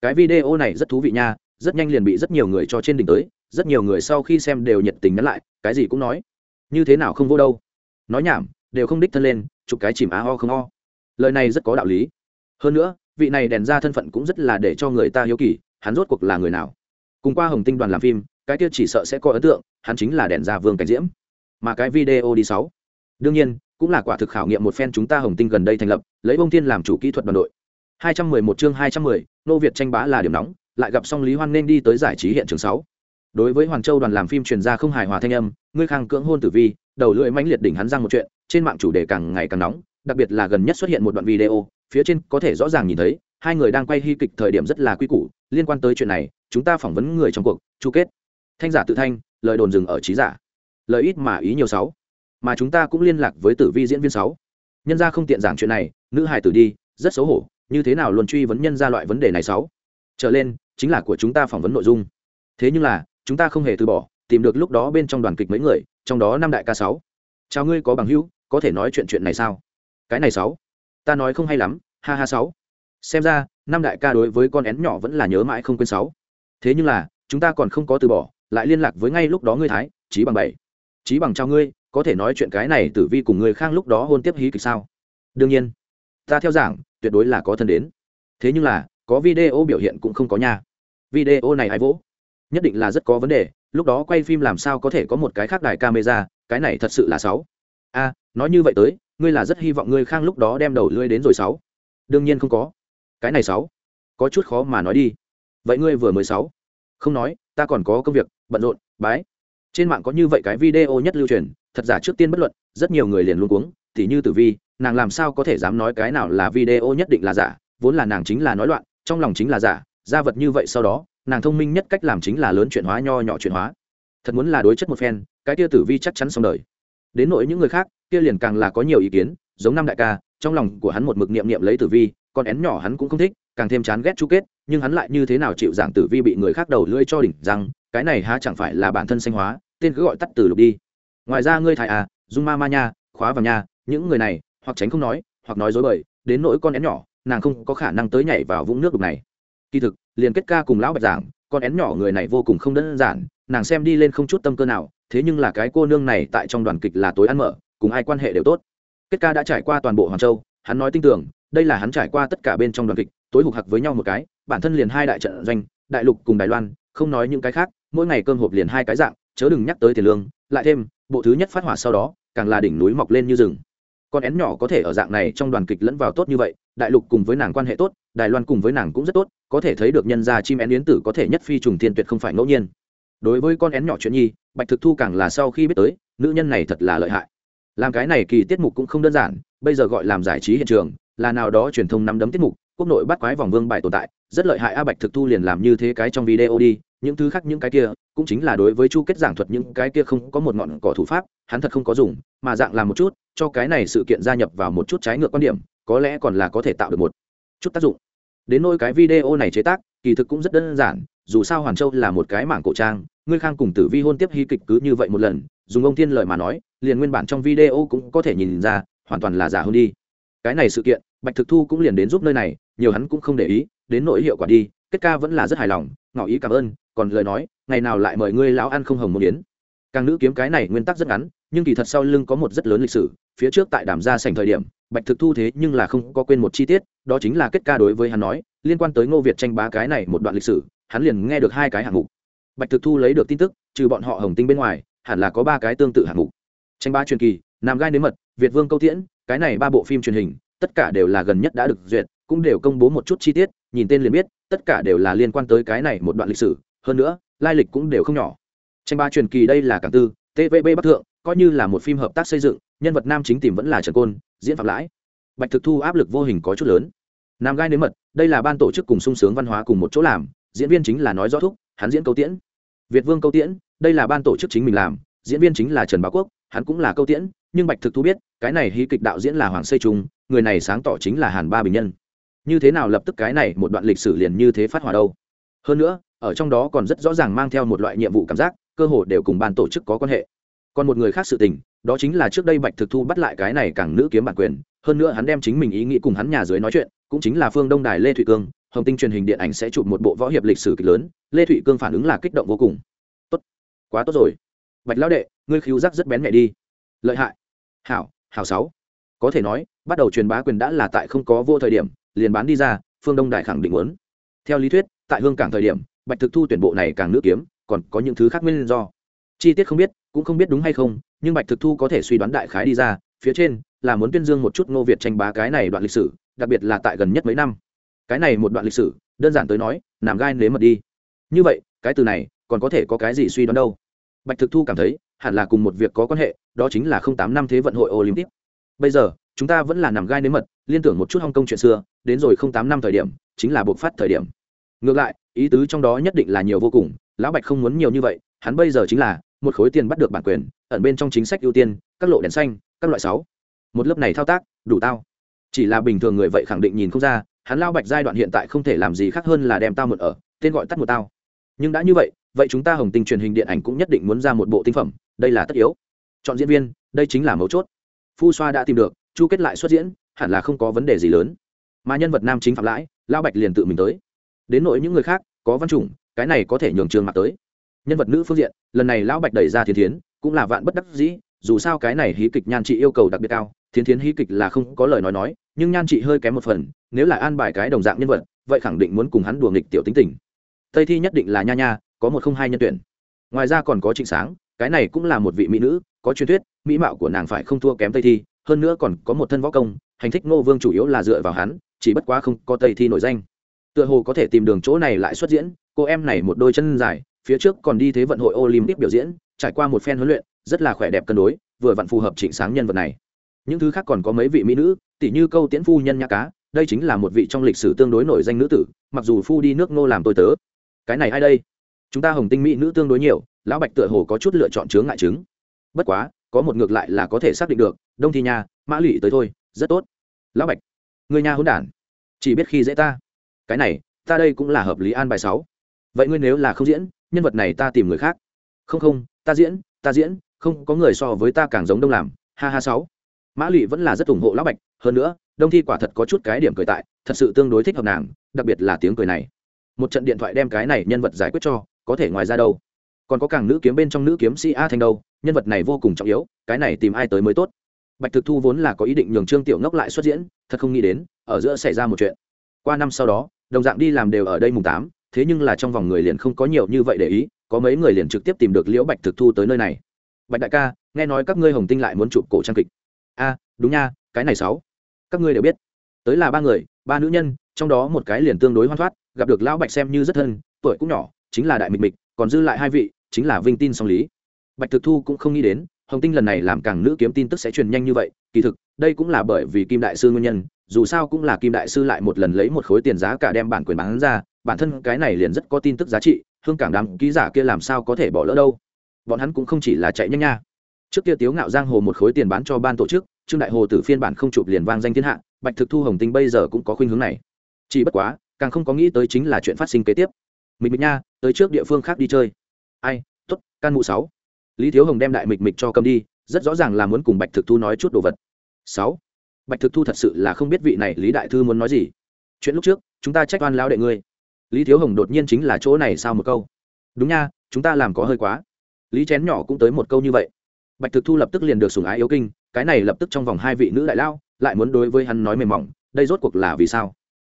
Speaker 1: Cái video này rất thú vị nha, rất nhanh liền bị rất nhiều người cho trên đỉnh tới, rất nhiều người sau khi xem đều nhiệt tình nhắn lại, cái gì cũng nói. Như thế nào không vô đâu. Nói nhảm, đều không đích thân lên, chụp cái chìm á ho không ho. Lời này rất có đạo lý. Hơn nữa, vị này đèn ra thân phận cũng rất là để cho người ta hiếu kỳ, hắn rốt cuộc là người nào? Cùng qua hồng tinh đoàn làm phim, cái kia chỉ sợ sẽ có ấn tượng, hắn chính là đèn ra vương cảnh diễm. Mà cái video đi sáu. Đương nhiên cũng là quả thực khảo nghiệm một phen chúng ta hồng tinh gần đây thành lập lấy bông thiên làm chủ kỹ thuật đoàn đội. 211 chương 210, nô việt tranh bá là điểm nóng lại gặp song lý hoan nên đi tới giải trí hiện trường 6. đối với hoàng châu đoàn làm phim truyền ra không hài hòa thanh âm ngươi khang cưỡng hôn tử vi đầu lưỡi mãnh liệt đỉnh hắn răng một chuyện trên mạng chủ đề càng ngày càng nóng đặc biệt là gần nhất xuất hiện một đoạn video phía trên có thể rõ ràng nhìn thấy hai người đang quay hy kịch thời điểm rất là quy củ liên quan tới chuyện này chúng ta phỏng vấn người trong cuộc chu kết. Thanh giả tự thanh lời đồn dừng ở trí giả. Lời ít mà ý nhiều sáu mà chúng ta cũng liên lạc với tử vi diễn viên sáu. Nhân gia không tiện giảng chuyện này, nữ hài tử đi, rất xấu hổ, như thế nào luôn truy vấn nhân gia loại vấn đề này sáu? Trở lên, chính là của chúng ta phỏng vấn nội dung. Thế nhưng là, chúng ta không hề từ bỏ, tìm được lúc đó bên trong đoàn kịch mấy người, trong đó năm đại ca sáu. Chào ngươi có bằng hữu, có thể nói chuyện chuyện này sao? Cái này sáu. Ta nói không hay lắm, ha ha sáu. Xem ra, năm đại ca đối với con én nhỏ vẫn là nhớ mãi không quên sáu. Thế nhưng là, chúng ta còn không có từ bỏ, lại liên lạc với ngay lúc đó ngươi thái trí bằng bảy. Trí bằng chào ngươi có thể nói chuyện cái này tử vi cùng người khang lúc đó hôn tiếp hí kịch sao? Đương nhiên. Ta theo giảng, tuyệt đối là có thân đến. Thế nhưng là, có video biểu hiện cũng không có nha. Video này ai vỗ? Nhất định là rất có vấn đề, lúc đó quay phim làm sao có thể có một cái khác đài camera, cái này thật sự là sáu a, nói như vậy tới, ngươi là rất hy vọng ngươi khang lúc đó đem đầu lưỡi đến rồi sáu đương nhiên không có. Cái này sáu có chút khó mà nói đi. Vậy ngươi vừa mới sáu không nói, ta còn có công việc, bận rộn, bái. Trên mạng có như vậy cái video nhất lưu truyền thật giả trước tiên bất luận, rất nhiều người liền luôn cuống thì như tử vi, nàng làm sao có thể dám nói cái nào là video nhất định là giả, vốn là nàng chính là nói loạn, trong lòng chính là giả gia vật như vậy sau đó, nàng thông minh nhất cách làm chính là lớn chuyện hóa, nho nhỏ chuyện hóa. Thật muốn là đối chất một phen, cái kia tử vi chắc chắn xong đời. Đến nỗi những người khác, kia liền càng là có nhiều ý kiến, giống năm đại ca, trong lòng của hắn một mực niệm niệm lấy tử vi, con én nhỏ hắn cũng không thích, càng thêm chán ghét chu kết, nhưng hắn lại như thế nào chịu giảng tử vi bị người khác đầu lưỡi cho đỉnh rằng, cái này há chẳng phải là bản thân sanh hóa, tên cứ gọi tắt từ lục đi ngoài ra ngươi thải à dung ma ma nha, khóa vào nha, những người này, hoặc tránh không nói, hoặc nói dối bời, đến nỗi con én nhỏ, nàng không có khả năng tới nhảy vào vũng nước đục này. Kỳ thực, liền kết ca cùng lão bạch giảng, con én nhỏ người này vô cùng không đơn giản, nàng xem đi lên không chút tâm cơ nào, thế nhưng là cái cô nương này tại trong đoàn kịch là tối ăn mở, cùng ai quan hệ đều tốt. Kết ca đã trải qua toàn bộ hoàng châu, hắn nói tin tưởng, đây là hắn trải qua tất cả bên trong đoàn kịch, tối hục hặc với nhau một cái, bản thân liền hai đại trận doanh, đại lục cùng đài loan, không nói những cái khác, mỗi ngày cơm hộp liền hai cái dạng, chớ đừng nhắc tới tiền lương, lại thêm bộ thứ nhất phát hỏa sau đó, càng là đỉnh núi mọc lên như rừng. Con én nhỏ có thể ở dạng này trong đoàn kịch lẫn vào tốt như vậy, đại lục cùng với nàng quan hệ tốt, đài loan cùng với nàng cũng rất tốt, có thể thấy được nhân gia chim én yến tử có thể nhất phi trùng thiên tuyệt không phải ngẫu nhiên. Đối với con én nhỏ chuyện nhi, bạch thực thu càng là sau khi biết tới, nữ nhân này thật là lợi hại. Làm cái này kỳ tiết mục cũng không đơn giản, bây giờ gọi làm giải trí hiện trường, là nào đó truyền thông nắm đấm tiết mục, quốc nội bắt quái vòng vương bài tồn tại, rất lợi hại a bạch thực thu liền làm như thế cái trong video đi những thứ khác những cái kia, cũng chính là đối với chu kết giảng thuật những cái kia không có một ngọn cỏ thủ pháp, hắn thật không có dùng, mà dạng làm một chút, cho cái này sự kiện gia nhập vào một chút trái ngược quan điểm, có lẽ còn là có thể tạo được một chút tác dụng. Đến nôi cái video này chế tác, kỳ thực cũng rất đơn giản, dù sao hoàn châu là một cái mảng cổ trang, ngươi khang cùng tử vi hôn tiếp hy kịch cứ như vậy một lần, dùng ông thiên lời mà nói, liền nguyên bản trong video cũng có thể nhìn ra, hoàn toàn là giả hơn đi. Cái này sự kiện, bạch thực thu cũng liền đến giúp nơi này, nhiều hắn cũng không để ý, đến nỗi hiệu quả đi, kết ca vẫn là rất hài lòng ngỏ ý cảm ơn, còn lời nói, ngày nào lại mời ngươi lão ăn không hồng một yến. Càng nữ kiếm cái này nguyên tắc rất ngắn, nhưng kỳ thật sau lưng có một rất lớn lịch sử, phía trước tại đàm gia sành thời điểm, bạch thực thu thế nhưng là không có quên một chi tiết, đó chính là kết ca đối với hắn nói, liên quan tới ngô việt tranh bá cái này một đoạn lịch sử, hắn liền nghe được hai cái hạng mục. Bạch thực thu lấy được tin tức, trừ bọn họ hồng tinh bên ngoài, hẳn là có ba cái tương tự hạng mục. Tranh ba truyền kỳ, nam gai nếm mật, việt vương câu tiễn, cái này ba bộ phim truyền hình, tất cả đều là gần nhất đã được duyệt, cũng đều công bố một chút chi tiết, nhìn tên liền biết tất cả đều là liên quan tới cái này một đoạn lịch sử, hơn nữa, lai lịch cũng đều không nhỏ. Tranh ba truyền kỳ đây là cảng tư tvb bắc thượng, coi như là một phim hợp tác xây dựng, nhân vật nam chính tìm vẫn là trần côn, diễn phạm lãi. Bạch thực thu áp lực vô hình có chút lớn. Nam gai nếm mật, đây là ban tổ chức cùng sung sướng văn hóa cùng một chỗ làm, diễn viên chính là nói rõ thúc, hắn diễn câu tiễn. Việt vương câu tiễn, đây là ban tổ chức chính mình làm, diễn viên chính là trần bá quốc, hắn cũng là câu tiễn, nhưng bạch thực thu biết, cái này hí kịch đạo diễn là hoàng xây trung, người này sáng tỏ chính là hàn ba bình nhân như thế nào lập tức cái này một đoạn lịch sử liền như thế phát hỏa đâu? Hơn nữa, ở trong đó còn rất rõ ràng mang theo một loại nhiệm vụ cảm giác, cơ hội đều cùng ban tổ chức có quan hệ. Còn một người khác sự tình, đó chính là trước đây bạch thực thu bắt lại cái này càng nữ kiếm bản quyền, hơn nữa hắn đem chính mình ý nghĩ cùng hắn nhà dưới nói chuyện, cũng chính là phương đông đài lê thụy cương, hồng tinh truyền hình điện ảnh sẽ chụp một bộ võ hiệp lịch sử kịch lớn, lê thụy cương phản ứng là kích động vô cùng. Tốt, quá tốt rồi. Bạch lão đệ, ngươi khiếu giác rất bén mẹ đi. Lợi hại. Hảo hảo sáu. Có thể nói, bắt đầu truyền bá quyền đã là tại không có vô thời điểm liền bán đi ra, phương đông đại khẳng định muốn. Theo lý thuyết, tại hương cảng thời điểm, bạch thực thu tuyển bộ này càng nữ kiếm, còn có những thứ khác nguyên do. Chi tiết không biết, cũng không biết đúng hay không, nhưng bạch thực thu có thể suy đoán đại khái đi ra, phía trên là muốn tuyên dương một chút ngô việt tranh bá cái này đoạn lịch sử, đặc biệt là tại gần nhất mấy năm. Cái này một đoạn lịch sử, đơn giản tới nói, nằm gai nếm mật đi. Như vậy, cái từ này, còn có thể có cái gì suy đoán đâu? Bạch thực thu cảm thấy, hẳn là cùng một việc có quan hệ, đó chính là không tám năm thế vận hội olympic. Bây giờ chúng ta vẫn là nằm gai nếm mật, liên tưởng một chút hong kong chuyện xưa, đến rồi không tám năm thời điểm, chính là buộc phát thời điểm. Ngược lại, ý tứ trong đó nhất định là nhiều vô cùng, lão bạch không muốn nhiều như vậy, hắn bây giờ chính là một khối tiền bắt được bản quyền, ẩn bên trong chính sách ưu tiên, các lộ đèn xanh, các loại sáu. Một lớp này thao tác, đủ tao. Chỉ là bình thường người vậy khẳng định nhìn không ra, hắn lao bạch giai đoạn hiện tại không thể làm gì khác hơn là đem tao một ở, tên gọi tắt một tao. Nhưng đã như vậy vậy chúng ta hồng tình truyền hình điện ảnh cũng nhất định muốn ra một bộ tinh phẩm, đây là tất yếu. Chọn diễn viên, đây chính là mấu chốt. Phu xoa đã tìm được chu kết lại xuất diễn, hẳn là không có vấn đề gì lớn. Mà nhân vật nam chính phạm lãi lao bạch liền tự mình tới. Đến nội những người khác, có văn chủng, cái này có thể nhường trường mặt tới. Nhân vật nữ phương diện, lần này lão bạch đẩy ra thiên thiến, cũng là vạn bất đắc dĩ, dù sao cái này hí kịch nhan chị yêu cầu đặc biệt cao thiên thiến hí kịch là không có lời nói nói, nhưng nhan chị hơi kém một phần, nếu là an bài cái đồng dạng nhân vật, vậy khẳng định muốn cùng hắn đùa nghịch tiểu tính tình. Tây thi nhất định là nha nha, có một không hai nhân tuyển. Ngoài ra còn có trịnh sáng, cái này cũng là một vị mỹ nữ, có truyền thuyết, mỹ mạo của nàng phải không thua kém tây thi hơn nữa còn có một thân võ công, hành thích ngô vương chủ yếu là dựa vào hắn, chỉ bất quá không có tây thi nổi danh. Tựa hồ có thể tìm đường chỗ này lại xuất diễn, cô em này một đôi chân dài, phía trước còn đi thế vận hội olympic biểu diễn, trải qua một phen huấn luyện, rất là khỏe đẹp cân đối, vừa vặn phù hợp trịnh sáng nhân vật này. Những thứ khác còn có mấy vị mỹ nữ tỷ như câu tiễn phu nhân nha cá, đây chính là một vị trong lịch sử tương đối nổi danh nữ tử, mặc dù phu đi nước nô làm tôi tớ. Cái này ai đây? Chúng ta hồng tinh mỹ nữ tương đối nhiều, lão bạch tựa hồ có chút lựa chọn chướng ngại chứng. Bất quá có một ngược lại là có thể xác định được, đông thi nha, mã lụy tới thôi, rất tốt. Lão bạch, người nhà hôn đản, chỉ biết khi dễ ta. Cái này, ta đây cũng là hợp lý an bài sáu. Vậy ngươi nếu là không diễn, nhân vật này ta tìm người khác. Không không, ta diễn ta diễn, không có người so với ta càng giống đông làm. Ha ha sáu. Mã lụy vẫn là rất ủng hộ lão bạch, hơn nữa, đông thi quả thật có chút cái điểm cười tại, thật sự tương đối thích hợp nàng, đặc biệt là tiếng cười này. Một trận điện thoại đem cái này nhân vật giải quyết cho, có thể ngoài ra đâu. Còn có càng nữ kiếm bên trong nữ kiếm sĩ a thanh đâu nhân vật này vô cùng trọng yếu, cái này tìm ai tới mới tốt. Bạch thực thu vốn là có ý định nhường trương tiểu ngốc lại xuất diễn, thật không nghĩ đến, ở giữa xảy ra một chuyện. Qua năm sau đó, đồng dạng đi làm đều ở đây mùng tám, thế nhưng là trong vòng người liền không có nhiều như vậy để ý, có mấy người liền trực tiếp tìm được liễu bạch thực thu tới nơi này. Bạch đại ca, nghe nói các ngươi hồng tinh lại muốn chụp cổ trang kịch. A, đúng nha, cái này sáu. Các ngươi đều biết. Tới là ba người, ba nữ nhân, trong đó một cái liền tương đối hoan thoát, gặp được lão bạch xem như rất thân, tuổi cũng nhỏ, chính là đại mịch mịch, còn dư lại hai vị, chính là vinh tin song lý bạch thực thu cũng không nghĩ đến, hồng tinh lần này làm càng nữ kiếm tin tức sẽ truyền nhanh như vậy, kỳ thực, đây cũng là bởi vì kim đại sư nguyên nhân, dù sao cũng là kim đại sư lại một lần lấy một khối tiền giá cả đem bản quyền bán ra, bản thân cái này liền rất có tin tức giá trị, hương cảng đám ký giả kia làm sao có thể bỏ lỡ đâu. Bọn hắn cũng không chỉ là chạy nhanh nha. Trước kia tiếu ngạo giang hồ một khối tiền bán cho ban tổ chức, trương đại hồ Tử phiên bản không chụp liền vang danh thiên hạ, bạch thực thu, hồng tinh bây giờ cũng có khuynh hướng này. Chỉ bất quá, càng không có nghĩ tới chính là chuyện phát sinh kế tiếp. Mình mình nha, tới trước địa phương khác đi chơi. Ai t ố t can mụ sáu lý thiếu hồng đem đại mịch mịch cho cầm đi rất rõ ràng là muốn cùng bạch thực thu nói chút đồ vật. Sáu bạch thực thu thật sự là không biết vị này lý đại thư muốn nói gì. Chuyện lúc trước chúng ta trách oan lao đệ ngươi. Lý thiếu hồng đột nhiên chính là chỗ này sao một câu. Đúng nha chúng ta làm có hơi quá. Lý chén nhỏ cũng tới một câu như vậy. Bạch thực thu lập tức liền được sùng ái yếu kinh cái này lập tức trong vòng hai vị nữ đại lao lại muốn đối với hắn nói mềm mỏng đây rốt cuộc là vì sao?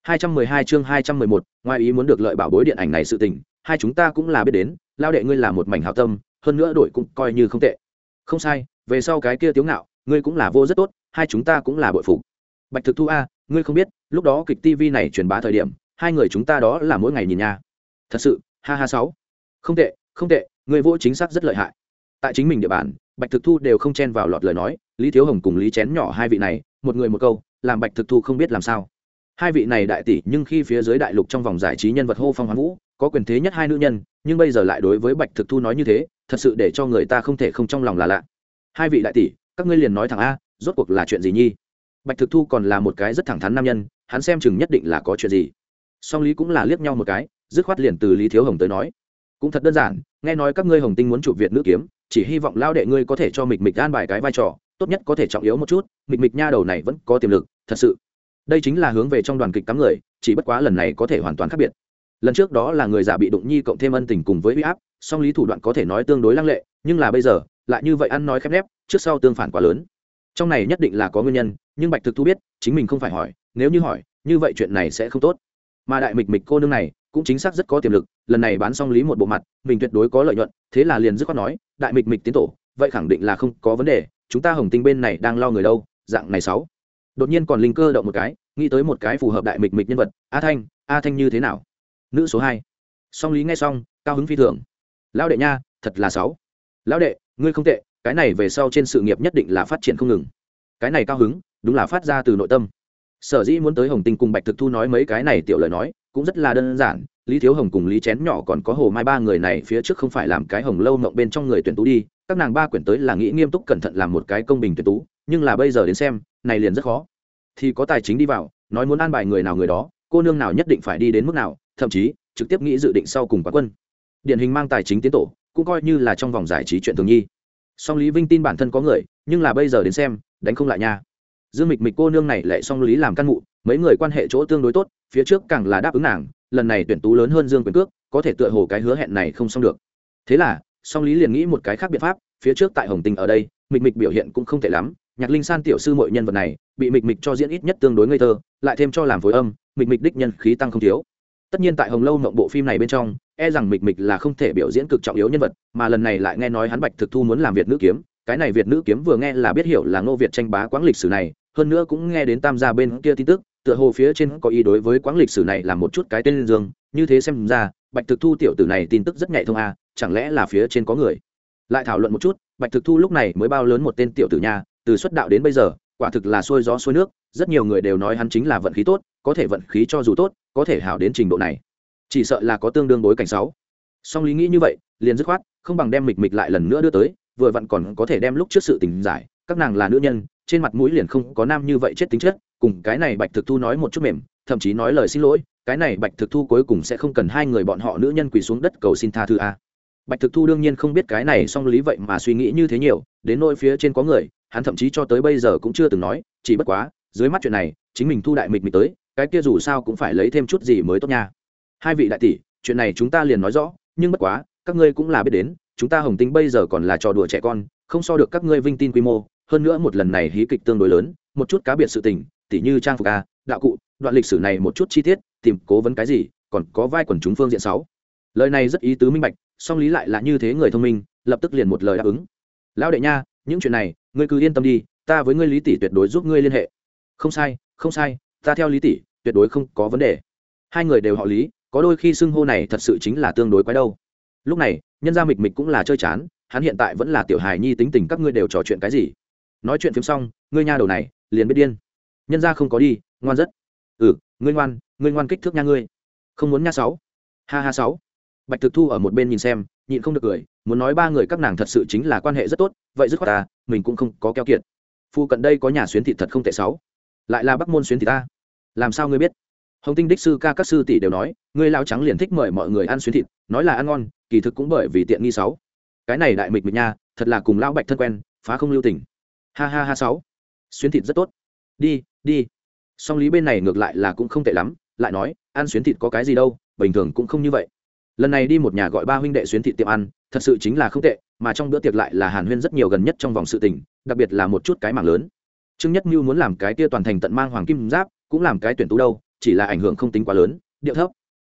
Speaker 1: 212 chương 211, ngoài ý muốn được lợi bảo bối điện ảnh này sự tình hai chúng ta cũng là biết đến lao đệ ngươi là một mảnh hảo tâm hơn nữa đổi cũng coi như không tệ. Không sai, về sau cái kia tiếu ngạo, ngươi cũng là vô rất tốt, hai chúng ta cũng là bội phục. Bạch thực thu a, ngươi không biết, lúc đó kịch tv này truyền bá thời điểm, hai người chúng ta đó là mỗi ngày nhìn nha. Thật sự, ha ha sáu. Không tệ không tệ người vô chính xác rất lợi hại. Tại chính mình địa bàn, bạch thực thu đều không chen vào lọt lời nói, lý thiếu hồng cùng lý chén nhỏ hai vị này, một người một câu, làm bạch thực thu không biết làm sao hai vị này đại tỷ nhưng khi phía dưới đại lục trong vòng giải trí nhân vật hô phong hoán vũ, có quyền thế nhất hai nữ nhân, nhưng bây giờ lại đối với bạch thực thu nói như thế, thật sự để cho người ta không thể không trong lòng là lạ. Hai vị đại tỷ, các ngươi liền nói thẳng a, rốt cuộc là chuyện gì nhi? Bạch thực thu còn là một cái rất thẳng thắn nam nhân, hắn xem chừng nhất định là có chuyện gì. Song lý cũng là liếc nhau một cái, dứt khoát liền từ lý thiếu hồng tới nói. Cũng thật đơn giản, nghe nói các ngươi hồng tinh muốn chụp việt nữ kiếm, chỉ hy vọng lao đệ ngươi có thể cho mịch mịch an bài cái vai trò, tốt nhất có thể trọng yếu một chút, mịch mịch nha đầu này vẫn có tiềm lực, thật sự đây chính là hướng về trong đoàn kịch cắm người, chỉ bất quá lần này có thể hoàn toàn khác biệt. Lần trước đó là người giả bị đụng nhi cộng thêm ân tình cùng với huy áp, song lý thủ đoạn có thể nói tương đối lăng lệ, nhưng là bây giờ, lại như vậy ăn nói khép nép, trước sau tương phản quá lớn. Trong này nhất định là có nguyên nhân, nhưng bạch thực thu biết, chính mình không phải hỏi, nếu như hỏi, như vậy chuyện này sẽ không tốt. Mà đại mịch mịch cô nương này, cũng chính xác rất có tiềm lực, lần này bán xong lý một bộ mặt, mình tuyệt đối có lợi nhuận, thế là liền dứt khoát nói, đại mịch mịch tiến tổ, vậy khẳng định là không có vấn đề, chúng ta hồng tinh bên này đang lo người đâu, dạng này sáu. Đột nhiên còn linh cơ động một cái nghĩ tới một cái phù hợp đại mịch mịch nhân vật, a thanh a thanh như thế nào? Nữ số hai. Song lý nghe xong, cao hứng phi thường. Lão đệ nha, thật là sáu. Lão đệ, ngươi không tệ, cái này về sau trên sự nghiệp nhất định là phát triển không ngừng. Cái này cao hứng, đúng là phát ra từ nội tâm. Sở dĩ muốn tới hồng tinh cùng bạch thực thu nói mấy cái này tiểu lời nói, cũng rất là đơn giản, lý thiếu hồng cùng lý chén nhỏ còn có hồ mai ba người này phía trước không phải làm cái hồng lâu mộng bên trong người tuyển tú đi, các nàng ba quyển tới là nghĩ nghiêm túc cẩn thận làm một cái công bình tuyển tú, nhưng là bây giờ đến xem, này liền rất khó thì có tài chính đi vào, nói muốn an bài người nào người đó, cô nương nào nhất định phải đi đến mức nào, thậm chí, trực tiếp nghĩ dự định sau cùng quán quân. Điển hình mang tài chính tiến tổ, cũng coi như là trong vòng giải trí chuyện thường nhi. Song lý vinh tin bản thân có người, nhưng là bây giờ đến xem, đánh không lại nha. Dương mịch mịch cô nương này lại song lý làm căn mụ, mấy người quan hệ chỗ tương đối tốt, phía trước càng là đáp ứng nàng, lần này tuyển tú lớn hơn dương quyền cước, có thể tựa hồ cái hứa hẹn này không xong được. Thế là, song lý liền nghĩ một cái khác biện pháp, phía trước tại hồng tinh ở đây, mịch mịch biểu hiện cũng không tệ lắm nhạc linh san tiểu sư mọi nhân vật này bị mịch mịch cho diễn ít nhất tương đối ngây thơ, lại thêm cho làm phối âm, mịch mịch đích nhân khí tăng không thiếu. Tất nhiên tại hồng lâu mộng bộ phim này bên trong e rằng mịch mịch là không thể biểu diễn cực trọng yếu nhân vật, mà lần này lại nghe nói hắn bạch thực thu muốn làm việt nữ kiếm, cái này việt nữ kiếm vừa nghe là biết hiểu là ngô việt tranh bá quãng lịch sử này, hơn nữa cũng nghe đến tam gia bên kia tin tức, tựa hồ phía trên có ý đối với quãng lịch sử này là một chút cái tên dương, như thế xem ra, bạch thực thu tiểu tử này tin tức rất nhạy thông a, chẳng lẽ là phía trên có người? Lại thảo luận một chút, bạch thực thu lúc này mới bao lớn một tên tiểu tử nhà từ xuất đạo đến bây giờ, quả thực là xuôi gió xuôi nước, rất nhiều người đều nói hắn chính là vận khí tốt, có thể vận khí cho dù tốt, có thể hảo đến trình độ này. Chỉ sợ là có tương đương bối cảnh sáu. Song lý nghĩ như vậy, liền dứt khoát, không bằng đem mịch mịch lại lần nữa đưa tới, vừa vặn còn có thể đem lúc trước sự tình giải, các nàng là nữ nhân, trên mặt mũi liền không có nam như vậy chết tính chất, cùng cái này bạch thực thu nói một chút mềm, thậm chí nói lời xin lỗi, cái này bạch thực thu cuối cùng sẽ không cần hai người bọn họ nữ nhân quỳ xuống đất cầu xin tha thứ a bạch thực thu đương nhiên không biết cái này song lý vậy mà suy nghĩ như thế nhiều, đến nỗi phía trên có người, hắn thậm chí cho tới bây giờ cũng chưa từng nói, chỉ bất quá, dưới mắt chuyện này, chính mình thu đại mịch mịch tới, cái kia dù sao cũng phải lấy thêm chút gì mới tốt nha. Hai vị đại tỷ, chuyện này chúng ta liền nói rõ, nhưng bất quá, các ngươi cũng là biết đến, chúng ta hồng tinh bây giờ còn là trò đùa trẻ con, không so được các ngươi vinh tin quy mô, hơn nữa một lần này hí kịch tương đối lớn, một chút cá biệt sự tình, tỉ như trang phục a, đạo cụ, đoạn lịch sử này một chút chi tiết, tìm cố vấn cái gì, còn có vai quần chúng phương diện sáu. Lời này rất ý tứ minh bạch song lý lại là như thế người thông minh, lập tức liền một lời đáp ứng. Lão đệ nha, những chuyện này, ngươi cứ yên tâm đi, ta với ngươi lý tỷ tuyệt đối giúp ngươi liên hệ. Không sai không sai, ta theo lý tỷ, tuyệt đối không có vấn đề. Hai người đều họ lý, có đôi khi xưng hô này thật sự chính là tương đối quái đâu. Lúc này, nhân gia mịch mịch cũng là chơi chán, hắn hiện tại vẫn là tiểu hài nhi tính tình các ngươi đều trò chuyện cái gì. Nói chuyện phim xong, ngươi nha đầu này, liền biết điên. Nhân gia không có đi, ngoan rất. Ừ ngươi ngoan ngươi ngoan kích thước nha ngươi. Không muốn nha sáu. Ha ha sáu bạch thực thu ở một bên nhìn xem, nhịn không được cười, muốn nói ba người các nàng thật sự chính là quan hệ rất tốt, vậy dứt khoát ta, mình cũng không có keo kiệt. Phu cận đây có nhà xuyến thị thật không tệ sáu. Lại là bắc môn xuyến thị ta. Làm sao ngươi biết? Hồng tinh đích sư ca các sư tỷ đều nói, ngươi lao trắng liền thích mời mọi người ăn xuyến thịt, nói là ăn ngon, kỳ thực cũng bởi vì tiện nghi sáu. Cái này đại mịch mịch nha, thật là cùng lão bạch thân quen, phá không lưu tình. Ha ha ha sáu. Xuyến thịt rất tốt. Đi đi. Song lý bên này ngược lại là cũng không tệ lắm, lại nói, ăn xuyến thịt có cái gì đâu, bình thường cũng không như vậy lần này đi một nhà gọi ba huynh đệ xuyến thị tiệm ăn, thật sự chính là không tệ, mà trong bữa tiệc lại là hàn huyên rất nhiều gần nhất trong vòng sự tình, đặc biệt là một chút cái mảng lớn. Trương nhất mưu muốn làm cái kia toàn thành tận mang hoàng kim giáp, cũng làm cái tuyển tú đâu, chỉ là ảnh hưởng không tính quá lớn, điệu thấp.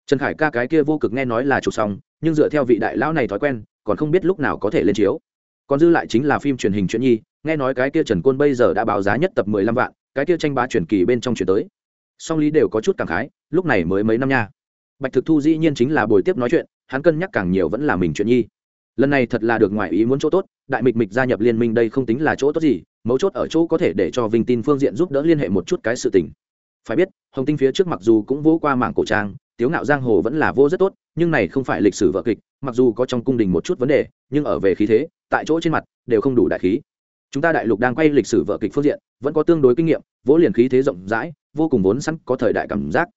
Speaker 1: Trần khải ca cái kia vô cực nghe nói là chụp xong, nhưng dựa theo vị đại lão này thói quen, còn không biết lúc nào có thể lên chiếu. Còn dư lại chính là phim truyền hình chuyện nhi, nghe nói cái kia trần côn bây giờ đã báo giá nhất tập mười lăm vạn, cái kia tranh bá truyền kỳ bên trong chuyển tới. Song lý đều có chút cảm khái, lúc này mới mấy năm nha bạch thực thu dĩ nhiên chính là buổi tiếp nói chuyện, hắn cân nhắc càng nhiều vẫn là mình chuyện nhi. Lần này thật là được ngoại ý muốn chỗ tốt, đại mịch mịch gia nhập liên minh đây không tính là chỗ tốt gì, mấu chốt ở chỗ có thể để cho vinh tin phương diện giúp đỡ liên hệ một chút cái sự tình. Phải biết, hồng tinh phía trước mặc dù cũng vỗ qua mảng cổ trang, tiếu ngạo giang hồ vẫn là vô rất tốt, nhưng này không phải lịch sử vợ kịch, mặc dù có trong cung đình một chút vấn đề, nhưng ở về khí thế, tại chỗ trên mặt, đều không đủ đại khí. Chúng ta đại lục đang quay lịch sử vợ kịch phương diện, vẫn có tương đối kinh nghiệm, vỗ liền khí thế rộng rãi, vô cùng vốn sẵn có thời đại cảm giác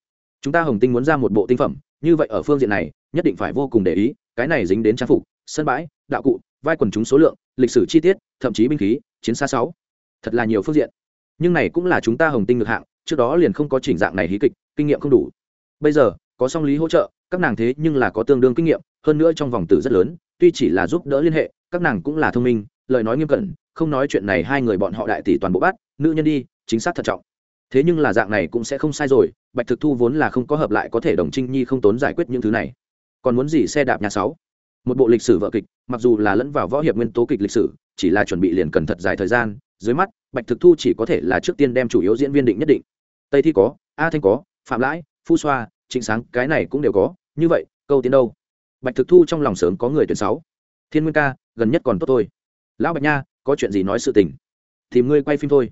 Speaker 1: chúng ta hồng tinh muốn ra một bộ tinh phẩm, như vậy ở phương diện này, nhất định phải vô cùng để ý, cái này dính đến trang phục, sân bãi, đạo cụ, vai quần chúng số lượng, lịch sử chi tiết, thậm chí binh khí, chiến xa sáu. Thật là nhiều phương diện. Nhưng này cũng là chúng ta hồng tinh ngược hạng, trước đó liền không có chỉnh dạng này hí kịch, kinh nghiệm không đủ. Bây giờ, có song lý hỗ trợ, các nàng thế nhưng là có tương đương kinh nghiệm, hơn nữa trong vòng tử rất lớn, tuy chỉ là giúp đỡ liên hệ, các nàng cũng là thông minh, lời nói nghiêm cẩn, không nói chuyện này hai người bọn họ đại tỷ toàn bộ bắt, nữ nhân đi, chính xác thận trọng thế nhưng là dạng này cũng sẽ không sai rồi, bạch thực thu vốn là không có hợp lại có thể đồng trinh nhi không tốn giải quyết những thứ này. Còn muốn gì xe đạp nhà sáu? Một bộ lịch sử vợ kịch, mặc dù là lẫn vào võ hiệp nguyên tố kịch lịch sử, chỉ là chuẩn bị liền cần thật dài thời gian, dưới mắt, bạch thực thu chỉ có thể là trước tiên đem chủ yếu diễn viên định nhất định. Tây thi có, a thanh có, phạm lãi, phu xoa, trịnh sáng, cái này cũng đều có, như vậy, câu tiến đâu? Bạch thực thu trong lòng sớm có người tuyển sáu. Thiên nguyên ca, gần nhất còn tốt thôi. Lão bạch nha, có chuyện gì nói sự tình? Tìm ngươi quay phim thôi.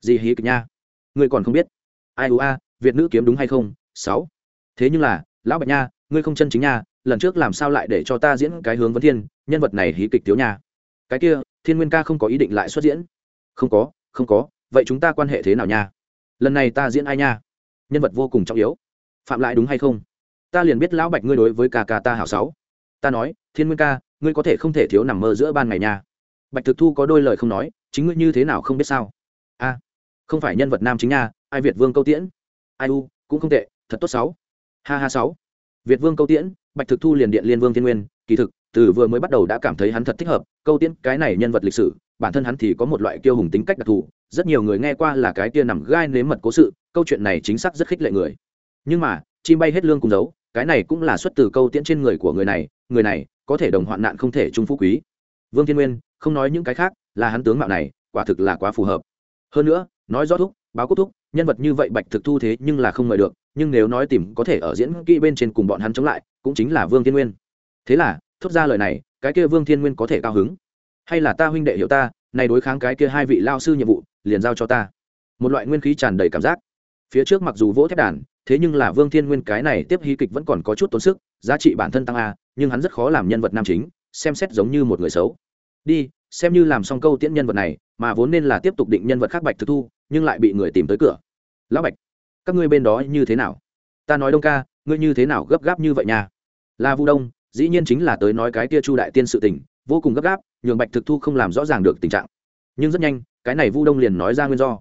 Speaker 1: Gì hí kịch nha? Ngươi còn không biết. Ai Ua, a việt nữ kiếm đúng hay không? Sáu. Thế nhưng là lão bạch nha ngươi không chân chính nha lần trước làm sao lại để cho ta diễn cái hướng vấn thiên nhân vật này hí kịch thiếu nha. Cái kia thiên nguyên ca không có ý định lại xuất diễn. Không có không có vậy chúng ta quan hệ thế nào nha? Lần này ta diễn ai nha? Nhân vật vô cùng trọng yếu. Phạm lại đúng hay không? Ta liền biết lão bạch ngươi đối với ca ca ta hảo sáu. Ta nói thiên nguyên ca ngươi có thể không thể thiếu nằm mơ giữa ban ngày nha. Bạch thực thu có đôi lời không nói chính ngươi như thế nào không biết sao? Không phải nhân vật nam chính nha, ai việt vương câu tiễn? Ai u, cũng không tệ, thật tốt sáu. Ha ha sáu. Việt vương câu tiễn, bạch thực thu liền điện liên vương thiên nguyên, kỳ thực, từ vừa mới bắt đầu đã cảm thấy hắn thật thích hợp, câu tiễn, cái này nhân vật lịch sử, bản thân hắn thì có một loại kiêu hùng tính cách đặc thù, rất nhiều người nghe qua là cái tia nằm gai nếm mật cố sự, câu chuyện này chính xác rất khích lệ người. Nhưng mà, chim bay hết lương cùng giấu cái này cũng là xuất từ câu tiễn trên người của người này người này có thể đồng hoạn nạn không thể trung phú quý. Vương thiên nguyên, không nói những cái khác, là hắn tướng mạo này, quả thực là quá phù hợp. Hơn nữa nói rõ thúc, báo cốt thúc, nhân vật như vậy bạch thực thu thế nhưng là không mời được, nhưng nếu nói tìm có thể ở diễn kỹ bên trên cùng bọn hắn chống lại, cũng chính là vương thiên nguyên. Thế là, thốt ra lời này, cái kia vương thiên nguyên có thể cao hứng. Hay là ta huynh đệ hiểu ta, này đối kháng cái kia hai vị lao sư nhiệm vụ, liền giao cho ta. Một loại nguyên khí tràn đầy cảm giác. Phía trước mặc dù vỗ thép đàn, thế nhưng là vương thiên nguyên cái này tiếp hy kịch vẫn còn có chút tốn sức, giá trị bản thân tăng a, nhưng hắn rất khó làm nhân vật nam chính, xem xét giống như một người xấu. Đi xem như làm xong câu tiễn nhân vật này, mà vốn nên là tiếp tục định nhân vật khác bạch thực thu, nhưng lại bị người tìm tới cửa. Lão bạch, các ngươi bên đó như thế nào? Ta nói đông ca, ngươi như thế nào gấp gáp như vậy nha? La vu đông, dĩ nhiên chính là tới nói cái kia chu đại tiên sự tình, vô cùng gấp gáp, nhường bạch thực thu không làm rõ ràng được tình trạng. Nhưng rất nhanh, cái này vu đông liền nói ra nguyên do.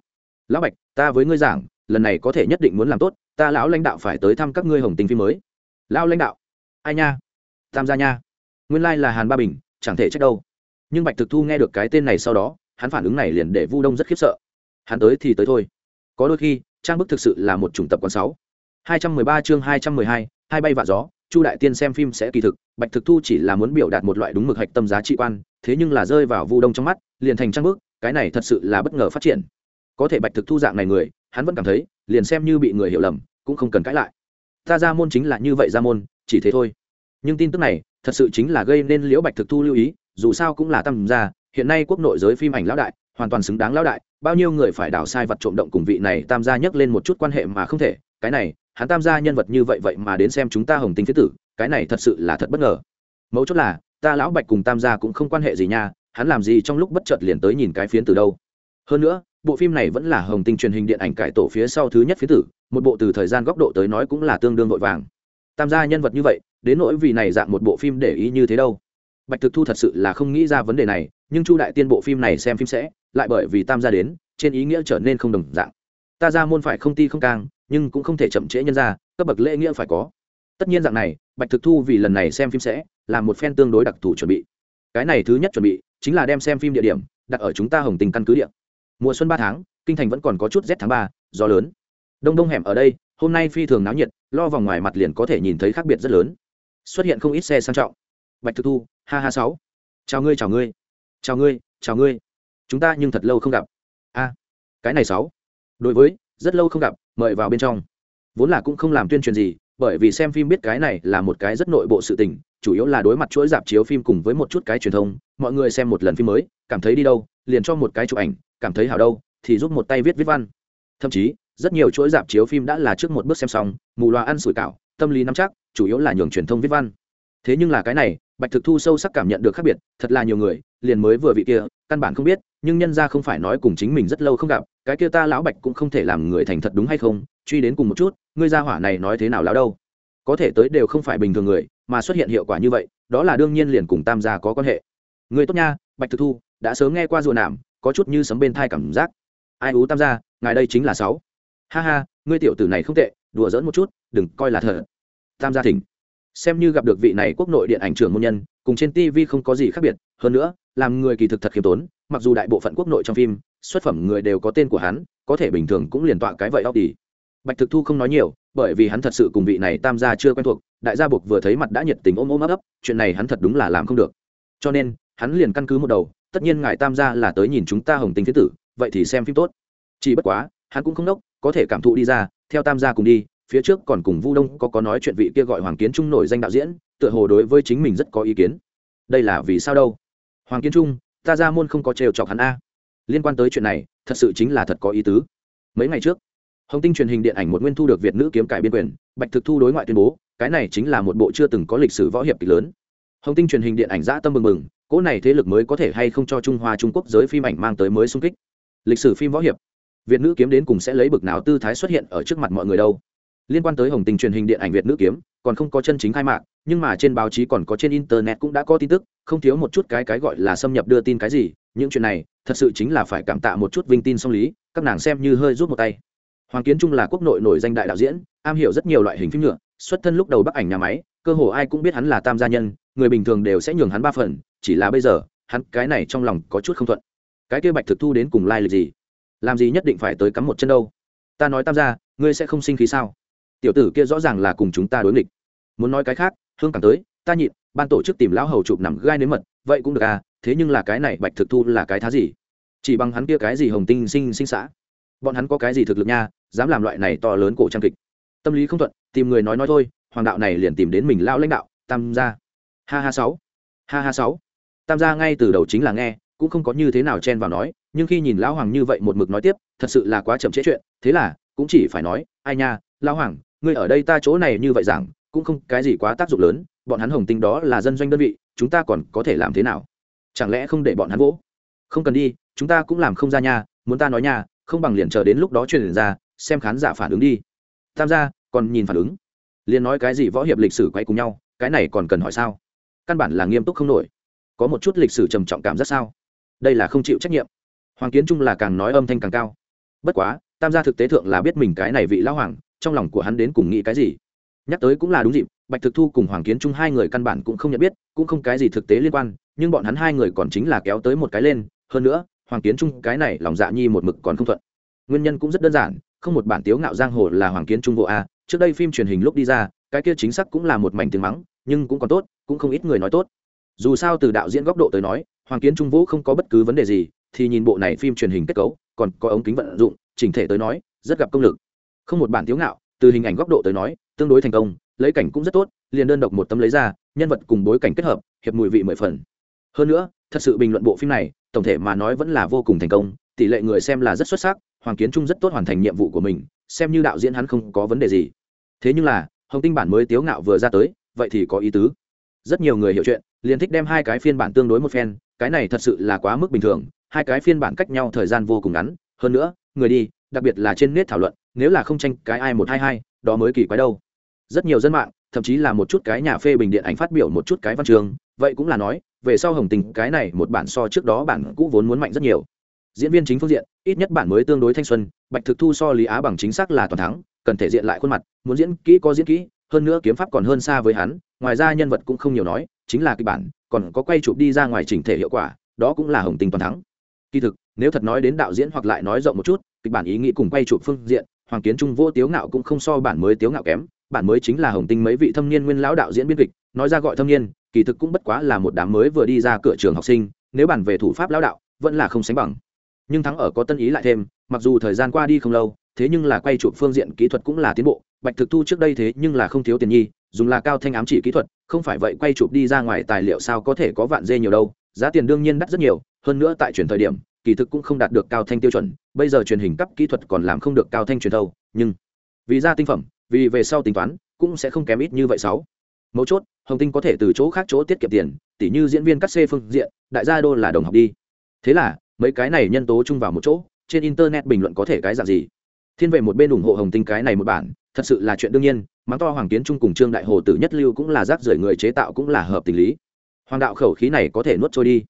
Speaker 1: Lão bạch, ta với ngươi giảng, lần này có thể nhất định muốn làm tốt, ta lão lãnh đạo phải tới thăm các ngươi hồng tình phim mới. Lão lãnh đạo, ai nha? Tham gia nha. Nguyên lai、like、là hàn ba bình, chẳng thể trách đâu nhưng bạch thực thu nghe được cái tên này sau đó, hắn phản ứng này liền để vu đông rất khiếp sợ. Hắn tới thì tới thôi. Có đôi khi, trang bức thực sự là một chủng tập quán sáu. Hai trăm mười ba chương hai trăm mười hai hai bay vạ gió, chu đại tiên xem phim sẽ kỳ thực, bạch thực thu chỉ là muốn biểu đạt một loại đúng mực hạch tâm giá trị quan, thế nhưng là rơi vào vu đông trong mắt, liền thành trang bức, cái này thật sự là bất ngờ phát triển. Có thể bạch thực thu dạng này người, hắn vẫn cảm thấy, liền xem như bị người hiểu lầm, cũng không cần cãi lại. Ta ra môn chính là như vậy ra môn, chỉ thế thôi. Nhưng tin tức này, thật sự chính là gây nên liễu bạch thực thu lưu ý dù sao cũng là tâm gia, hiện nay quốc nội giới phim ảnh lão đại, hoàn toàn xứng đáng lão đại, bao nhiêu người phải đào sai vật trộm động cùng vị này tam gia nhắc lên một chút quan hệ mà không thể, cái này, hắn tam gia nhân vật như vậy vậy mà đến xem chúng ta hồng tinh phía tử, cái này thật sự là thật bất ngờ. Mấu chốt là, ta lão bạch cùng tam gia cũng không quan hệ gì nha, hắn làm gì trong lúc bất chợt liền tới nhìn cái phiến từ đâu. Hơn nữa, bộ phim này vẫn là hồng tinh truyền hình điện ảnh cải tổ phía sau thứ nhất phiến tử, một bộ từ thời gian góc độ tới nói cũng là tương đương vội vàng. Tam gia nhân vật như vậy, đến nỗi vì này dạng một bộ phim để ý như thế đâu? Bạch thực thu thật sự là không nghĩ ra vấn đề này, nhưng chu đại tiên bộ phim này xem phim sẽ, lại bởi vì tam gia đến, trên ý nghĩa trở nên không đồng dạng. Ta ra môn phải không ti không càng, nhưng cũng không thể chậm trễ nhân ra cấp bậc lễ nghĩa phải có. Tất nhiên dạng này, bạch thực thu vì lần này xem phim sẽ là một phen tương đối đặc thù chuẩn bị. Cái này thứ nhất chuẩn bị, chính là đem xem phim địa điểm, đặt ở chúng ta hồng tình căn cứ địa. Mùa xuân ba tháng, kinh thành vẫn còn có chút rét tháng ba, gió lớn. Đông đông hẻm ở đây, hôm nay phi thường náo nhiệt, lo vòng ngoài mặt liền có thể nhìn thấy khác biệt rất lớn. Xuất hiện không ít xe sang trọng. Bạch thực thu ha ha sáu. Chào ngươi chào ngươi. Chào ngươi chào ngươi. Chúng ta nhưng thật lâu không gặp. A, cái này sáu. Đối với, rất lâu không gặp, mời vào bên trong. Vốn là cũng không làm tuyên truyền gì, bởi vì xem phim biết cái này là một cái rất nội bộ sự tình, chủ yếu là đối mặt chuỗi dạp chiếu phim cùng với một chút cái truyền thông, mọi người xem một lần phim mới, cảm thấy đi đâu, liền cho một cái chụp ảnh, cảm thấy hảo đâu, thì giúp một tay viết viết văn. Thậm chí, rất nhiều chuỗi dạp chiếu phim đã là trước một bước xem xong, mù loà ăn sủi cảo, tâm lý nắm chắc, chủ yếu là nhường truyền thông viết văn. Thế nhưng là cái này bạch thực thu sâu sắc cảm nhận được khác biệt, thật là nhiều người, liền mới vừa vị kia, căn bản không biết, nhưng nhân ra không phải nói cùng chính mình rất lâu không gặp, cái kia ta lão bạch cũng không thể làm người thành thật đúng hay không, truy đến cùng một chút, ngươi gia hỏa này nói thế nào lão đâu? Có thể tới đều không phải bình thường người, mà xuất hiện hiệu quả như vậy, đó là đương nhiên liền cùng tam gia có quan hệ. Người tốt nha, bạch thực thu, đã sớm nghe qua rùa nảm có chút như sấm bên thai cảm giác. Ai ú tam gia, ngài đây chính là sáu. Ha ha, ngươi tiểu tử này không tệ, đùa dỡn một chút, đừng coi là thờ tam gia thỉnh xem như gặp được vị này quốc nội điện ảnh trưởng môn nhân, cùng trên tv không có gì khác biệt, hơn nữa, làm người kỳ thực thật khiêm tốn, mặc dù đại bộ phận quốc nội trong phim, xuất phẩm người đều có tên của hắn, có thể bình thường cũng liền tọa cái vậy óc đi bạch thực thu không nói nhiều, bởi vì hắn thật sự cùng vị này tam gia chưa quen thuộc, đại gia buộc vừa thấy mặt đã nhiệt tình ôm ôm ấp ấp, chuyện này hắn thật đúng là làm không được. Cho nên, hắn liền căn cứ một đầu, tất nhiên ngài tam gia là tới nhìn chúng ta hồng tinh thế tử, vậy thì xem phim tốt. Chỉ bất quá, hắn cũng không đốc, có thể cảm thụ đi ra, theo tam gia cùng đi phía trước còn cùng vu đông có có nói chuyện vị kia gọi hoàng kiến trung nổi danh đạo diễn, tựa hồ đối với chính mình rất có ý kiến. Đây là vì sao đâu? Hoàng kiến trung, ta ra môn không có trêu chọc hắn a. Liên quan tới chuyện này, thật sự chính là thật có ý tứ. Mấy ngày trước, hồng tinh truyền hình điện ảnh một nguyên thu được việt nữ kiếm cải biên quyền, bạch thực thu đối ngoại tuyên bố, cái này chính là một bộ chưa từng có lịch sử võ hiệp kịch lớn. Hồng tinh truyền hình điện ảnh dã tâm mừng mừng cỗ này thế lực mới có thể hay không cho trung hoa trung quốc giới phim ảnh mang tới mới sung kích. Lịch sử phim võ hiệp, việt nữ kiếm đến cùng sẽ lấy bực nào tư thái xuất hiện ở trước mặt mọi người đâu? Liên quan tới hồng tình truyền hình điện ảnh việt nữ kiếm, còn không có chân chính khai mạc, nhưng mà trên báo chí còn có trên internet cũng đã có tin tức, không thiếu một chút cái cái gọi là xâm nhập đưa tin cái gì, những chuyện này, thật sự chính là phải cảm tạ một chút vinh tin song lý, các nàng xem như hơi rút một tay. Hoàng kiến trung là quốc nội nổi danh đại đạo diễn, am hiểu rất nhiều loại hình phim nhựa, xuất thân lúc đầu bắc ảnh nhà máy, cơ hồ ai cũng biết hắn là tam gia nhân, người bình thường đều sẽ nhường hắn ba phần, chỉ là bây giờ, hắn cái này trong lòng có chút không thuận. Cái kia bạch thực thu đến cùng lai、like、lịch gì? Làm gì nhất định phải tới cắm một chân đâu? Ta nói tam gia, ngươi sẽ không sinh khí sao? Tiểu tử kia rõ ràng là cùng chúng ta đối nghịch. Muốn nói cái khác, hương càng tới, ta nhịn, ban tổ chức tìm lão hầu chụp nằm gai nếm mật, vậy cũng được à thế nhưng là cái này bạch thực thu là cái thá gì? Chỉ bằng hắn kia cái gì hồng tinh sinh sinh xã? Bọn hắn có cái gì thực lực nha, dám làm loại này to lớn cổ trang kịch. Tâm lý không thuận, tìm người nói nói thôi, hoàng đạo này liền tìm đến mình lao lãnh đạo, tam gia. Ha ha sáu. Ha ha sáu. Tam gia ngay từ đầu chính là nghe, cũng không có như thế nào chen vào nói, nhưng khi nhìn lão hoàng như vậy một mực nói tiếp, thật sự là quá chậm trễ chuyện, thế là, cũng chỉ phải nói, ai nha, lão hoàng ngươi ở đây ta chỗ này như vậy rằng cũng không cái gì quá tác dụng lớn, bọn hắn hồng tinh đó là dân doanh đơn vị, chúng ta còn có thể làm thế nào? Chẳng lẽ không để bọn hắn vỗ? Không cần đi, chúng ta cũng làm không ra nha, muốn ta nói nha, không bằng liền chờ đến lúc đó truyền ra, xem khán giả phản ứng đi. Tham gia, còn nhìn phản ứng. Liền nói cái gì võ hiệp lịch sử quay cùng nhau, cái này còn cần hỏi sao? Căn bản là nghiêm túc không nổi. Có một chút lịch sử trầm trọng cảm rất sao? Đây là không chịu trách nhiệm. Hoàng kiến trung là càng nói âm thanh càng cao. Bất quá, tam gia thực tế thượng là biết mình cái này vị lão hoàng trong lòng của hắn đến cùng nghĩ cái gì. Nhắc tới cũng là đúng dịp, bạch thực thu cùng hoàng kiến trung hai người căn bản cũng không nhận biết, cũng không cái gì thực tế liên quan, nhưng bọn hắn hai người còn chính là kéo tới một cái lên, hơn nữa, hoàng kiến trung cái này lòng dạ nhi một mực còn không thuận. Nguyên nhân cũng rất đơn giản, không một bản tiếu ngạo giang hồ là hoàng kiến trung vô a, trước đây phim truyền hình lúc đi ra, cái kia chính xác cũng là một mảnh tiếng mắng, nhưng cũng còn tốt, cũng không ít người nói tốt. Dù sao từ đạo diễn góc độ tới nói, hoàng kiến trung vũ không có bất cứ vấn đề gì, thì nhìn bộ này phim truyền hình kết cấu, còn có ống kính vận dụng, chỉnh thể tới nói, rất gặp công lực không một bản thiếu ngạo, từ hình ảnh góc độ tới nói, tương đối thành công, lấy cảnh cũng rất tốt, liền đơn độc một tấm lấy ra, nhân vật cùng bối cảnh kết hợp, hiệp mùi vị mười phần. Hơn nữa, thật sự bình luận bộ phim này, tổng thể mà nói vẫn là vô cùng thành công, tỷ lệ người xem là rất xuất sắc, hoàng kiến trung rất tốt hoàn thành nhiệm vụ của mình, xem như đạo diễn hắn không có vấn đề gì. Thế nhưng là, hồng tinh bản mới tiếu ngạo vừa ra tới, vậy thì có ý tứ. Rất nhiều người hiểu chuyện, liền thích đem hai cái phiên bản tương đối một phen, cái này thật sự là quá mức bình thường, hai cái phiên bản cách nhau thời gian vô cùng ngắn, hơn nữa, người đi đặc biệt là trên nét thảo luận, nếu là không tranh cái ai một hai hai, đó mới kỳ quái đâu. Rất nhiều dân mạng, thậm chí là một chút cái nhà phê bình điện ảnh phát biểu một chút cái văn trường, vậy cũng là nói, về sau hồng tình, cái này một bản so trước đó bản cũ vốn muốn mạnh rất nhiều. Diễn viên chính phương diện, ít nhất bản mới tương đối thanh xuân, bạch thực thu so lý á bằng chính xác là toàn thắng, cần thể diện lại khuôn mặt, muốn diễn kỹ có diễn kỹ, hơn nữa kiếm pháp còn hơn xa với hắn, ngoài ra nhân vật cũng không nhiều nói, chính là kịch bản, còn có quay chụp đi ra ngoài chỉnh thể hiệu quả, đó cũng là hồng tình toàn thắng. Kỳ thực nếu thật nói đến đạo diễn hoặc lại nói rộng một chút, kịch bản ý nghĩ cùng quay chụp phương diện, hoàng kiến trung vô tiếu ngạo cũng không so bản mới tiếu ngạo kém, bản mới chính là hồng tinh mấy vị thâm niên nguyên lão đạo diễn biên kịch, nói ra gọi thâm niên, kỳ thực cũng bất quá là một đám mới vừa đi ra cửa trường học sinh, nếu bản về thủ pháp lão đạo, vẫn là không sánh bằng. Nhưng thắng ở có tân ý lại thêm, mặc dù thời gian qua đi không lâu, thế nhưng là quay chụp phương diện kỹ thuật cũng là tiến bộ, bạch thực thu trước đây thế nhưng là không thiếu tiền nhi, dùng là cao thanh ám chỉ kỹ thuật, không phải vậy quay chụp đi ra ngoài tài liệu sao có thể có vạn dê nhiều đâu, giá tiền đương nhiên đắt rất nhiều, hơn nữa tại chuyển thời điểm kỳ thực cũng không đạt được cao thanh tiêu chuẩn, bây giờ truyền hình cấp kỹ thuật còn làm không được cao thanh truyền thâu, nhưng vì ra tinh phẩm, vì về sau tính toán, cũng sẽ không kém ít như vậy sáu. Mấu chốt, hồng tinh có thể từ chỗ khác chỗ tiết kiệm tiền, tỉ như diễn viên cắt xê phương diện, đại gia đô là đồng học đi. Thế là, mấy cái này nhân tố chung vào một chỗ, trên internet bình luận có thể cái dạng gì? Thiên về một bên ủng hộ hồng tinh cái này một bản, thật sự là chuyện đương nhiên, mắng to hoàng kiến trung cùng trương đại hồ tử nhất lưu cũng là rác rưởi người chế tạo cũng là hợp tình lý. Hoàng đạo khẩu khí này có thể nuốt trôi đi.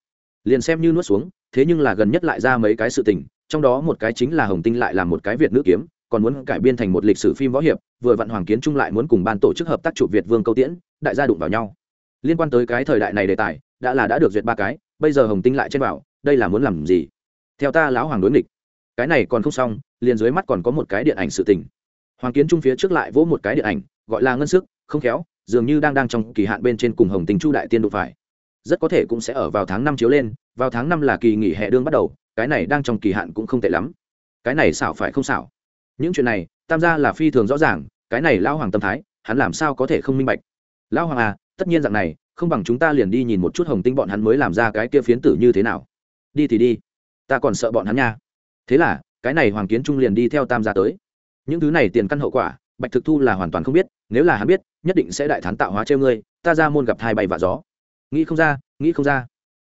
Speaker 1: Liền xem như nuốt xuống thế nhưng là gần nhất lại ra mấy cái sự tình, trong đó một cái chính là hồng tinh lại là một cái việt nữ kiếm, còn muốn cải biên thành một lịch sử phim võ hiệp, vừa vặn hoàng kiến trung lại muốn cùng ban tổ chức hợp tác chụp việt vương câu tiễn, đại gia đụng vào nhau. Liên quan tới cái thời đại này đề tài, đã là đã được duyệt ba cái, bây giờ hồng tinh lại trên vào đây là muốn làm gì? Theo ta lão hoàng đối nghịch. Cái này còn không xong, liền dưới mắt còn có một cái điện ảnh sự tình. Hoàng kiến trung phía trước lại vỗ một cái điện ảnh, gọi là ngân sức, không khéo, dường như đang đang trong kỳ hạn bên trên cùng hồng tình chu đại tiên đụng phải rất có thể cũng sẽ ở vào tháng năm chiếu lên, vào tháng năm là kỳ nghỉ hè đương bắt đầu, cái này đang trong kỳ hạn cũng không tệ lắm. Cái này xảo phải không xảo? Những chuyện này, tam gia là phi thường rõ ràng, cái này lão hoàng tâm thái, hắn làm sao có thể không minh bạch? Lão hoàng à tất nhiên dạng này, không bằng chúng ta liền đi nhìn một chút hồng tinh bọn hắn mới làm ra cái kia phiến tử như thế nào. Đi thì đi, ta còn sợ bọn hắn nha. Thế là, cái này hoàng kiến trung liền đi theo tam gia tới. Những thứ này tiền căn hậu quả, bạch thực thu là hoàn toàn không biết, nếu là hắn biết, nhất định sẽ đại thán tạo hóa treo ngươi, ta ra môn gặp hai bay và gió nghĩ không ra, nghĩ không ra.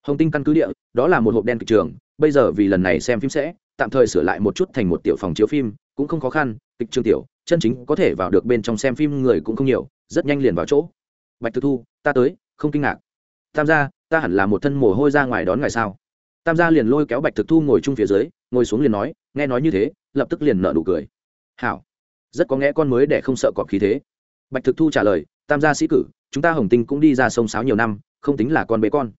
Speaker 1: Hồng tinh căn cứ địa, đó là một hộp đen kịch trường, bây giờ vì lần này xem phim sẽ, tạm thời sửa lại một chút thành một tiểu phòng chiếu phim, cũng không khó khăn, kịch trường tiểu, chân chính có thể vào được bên trong xem phim người cũng không nhiều, rất nhanh liền vào chỗ. Bạch thực thu, ta tới, không kinh ngạc. Tam gia, ta hẳn là một thân mồ hôi ra ngoài đón ngày sao? Tam gia liền lôi kéo bạch thực thu ngồi chung phía dưới, ngồi xuống liền nói, nghe nói như thế, lập tức liền nợ nụ cười. Hảo. Rất có nghe con mới để không sợ cọp khí thế. Bạch thực thu trả lời, tam gia sĩ cử, chúng ta hồng tinh cũng đi ra sông sáo nhiều năm không tính là con bé con.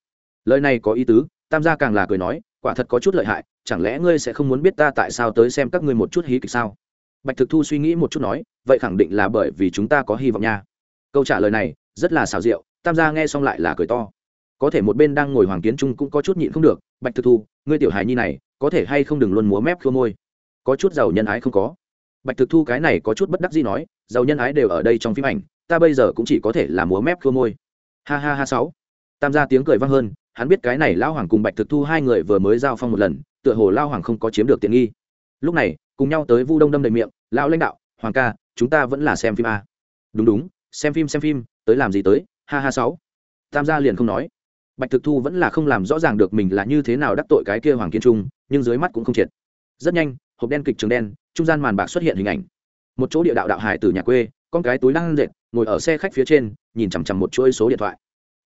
Speaker 1: Lời này có ý tứ, tam gia càng là cười nói, quả thật có chút lợi hại, chẳng lẽ ngươi sẽ không muốn biết ta tại sao tới xem các ngươi một chút hí kịch sao? Bạch thực thu suy nghĩ một chút nói, vậy khẳng định là bởi vì chúng ta có hy vọng nha. Câu trả lời này, rất là xào rượu tam gia nghe xong lại là cười to. Có thể một bên đang ngồi hoàng kiến trung cũng có chút nhịn không được, bạch thực thu, ngươi tiểu hài nhi này, có thể hay không đừng luôn múa mép khua môi? Có chút giàu nhân ái không có. Bạch thực thu cái này có chút bất đắc gì nói, giàu nhân ái đều ở đây trong phim ảnh, ta bây giờ cũng chỉ có thể là múa mép khua môi. Ha ha ha sáu tam gia tiếng cười vang hơn, hắn biết cái này lao hoàng cùng bạch thực thu hai người vừa mới giao phong một lần, tựa hồ lao hoàng không có chiếm được tiện nghi. Lúc này, cùng nhau tới vu đông đâm đầy miệng, lão lãnh đạo, hoàng ca, chúng ta vẫn là xem phim a. Đúng đúng, xem phim xem phim, tới làm gì tới, ha ha sáu. Tam gia liền không nói. Bạch thực thu vẫn là không làm rõ ràng được mình là như thế nào đắc tội cái kia hoàng kiên trung, nhưng dưới mắt cũng không triệt. Rất nhanh, hộp đen kịch trường đen, trung gian màn bạc xuất hiện hình ảnh. Một chỗ địa đạo đạo hải từ nhà quê, con cái túi đang dệt, ngồi ở xe khách phía trên, nhìn chằm chằm một chuỗi số điện thoại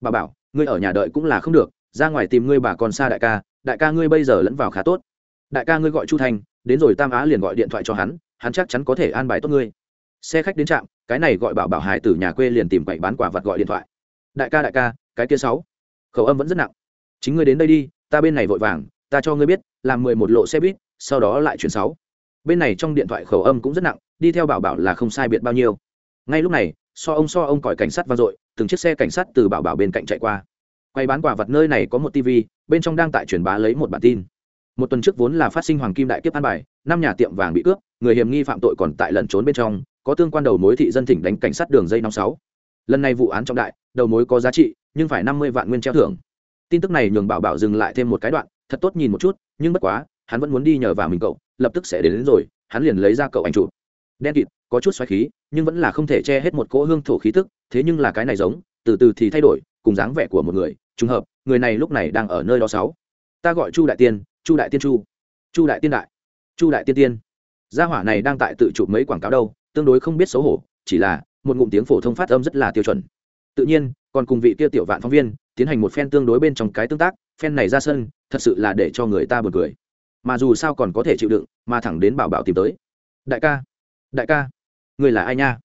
Speaker 1: bà bảo, ngươi ở nhà đợi cũng là không được, ra ngoài tìm ngươi bà còn xa đại ca đại ca ngươi bây giờ lẫn vào khá tốt. Đại ca ngươi gọi chu thanh đến rồi tam á liền gọi điện thoại cho hắn hắn chắc chắn có thể an bài tốt ngươi. Xe khách đến trạm, cái này gọi bảo bảo hải từ nhà quê liền tìm quậy bán quả vật gọi điện thoại. Đại ca đại ca, cái kia sáu. Khẩu âm vẫn rất nặng. Chính ngươi đến đây đi, ta bên này vội vàng, ta cho ngươi biết, làm mười một lộ xe buýt, sau đó lại chuyển sáu. Bên này trong điện thoại khẩu âm cũng rất nặng, đi theo bảo bảo là không sai biệt bao nhiêu. Ngay lúc này so ông so ông còi cảnh sát vang dội từng chiếc xe cảnh sát từ bảo bảo bên cạnh chạy qua. Quay bán quả vật nơi này có một tv bên trong đang tại truyền bá lấy một bản tin. Một tuần trước vốn là phát sinh hoàng kim đại kiếp an bài năm nhà tiệm vàng bị cướp người hiểm nghi phạm tội còn tại lẩn trốn bên trong có tương quan đầu mối thị dân thỉnh đánh cảnh sát đường dây năm sáu. Lần này vụ án trọng đại đầu mối có giá trị nhưng phải năm mươi vạn nguyên treo thưởng. Tin tức này nhường bảo bảo dừng lại thêm một cái đoạn thật tốt nhìn một chút nhưng bất quá hắn vẫn muốn đi nhờ vào mình cậu lập tức sẽ đến, đến rồi hắn liền lấy ra cậu anh chụp đen kịt, có chút xoáy khí, nhưng vẫn là không thể che hết một cỗ hương thổ khí tức, thế nhưng là cái này giống, từ từ thì thay đổi, cùng dáng vẻ của một người, trùng hợp, người này lúc này đang ở nơi đó sáu. Ta gọi chu đại tiên, chu đại tiên chu. Chu đại tiên đại. Chu đại tiên tiên. Gia hỏa này đang tại tự chụp mấy quảng cáo đâu, tương đối không biết xấu hổ, chỉ là, một ngụm tiếng phổ thông phát âm rất là tiêu chuẩn. Tự nhiên, còn cùng vị kia tiểu vạn phóng viên, tiến hành một phen tương đối bên trong cái tương tác, phen này ra sân, thật sự là để cho người ta buồn cười. Mà dù sao còn có thể chịu đựng, mà thẳng đến bảo bảo tìm tới. Đại ca đại ca. Ngươi là ai nha?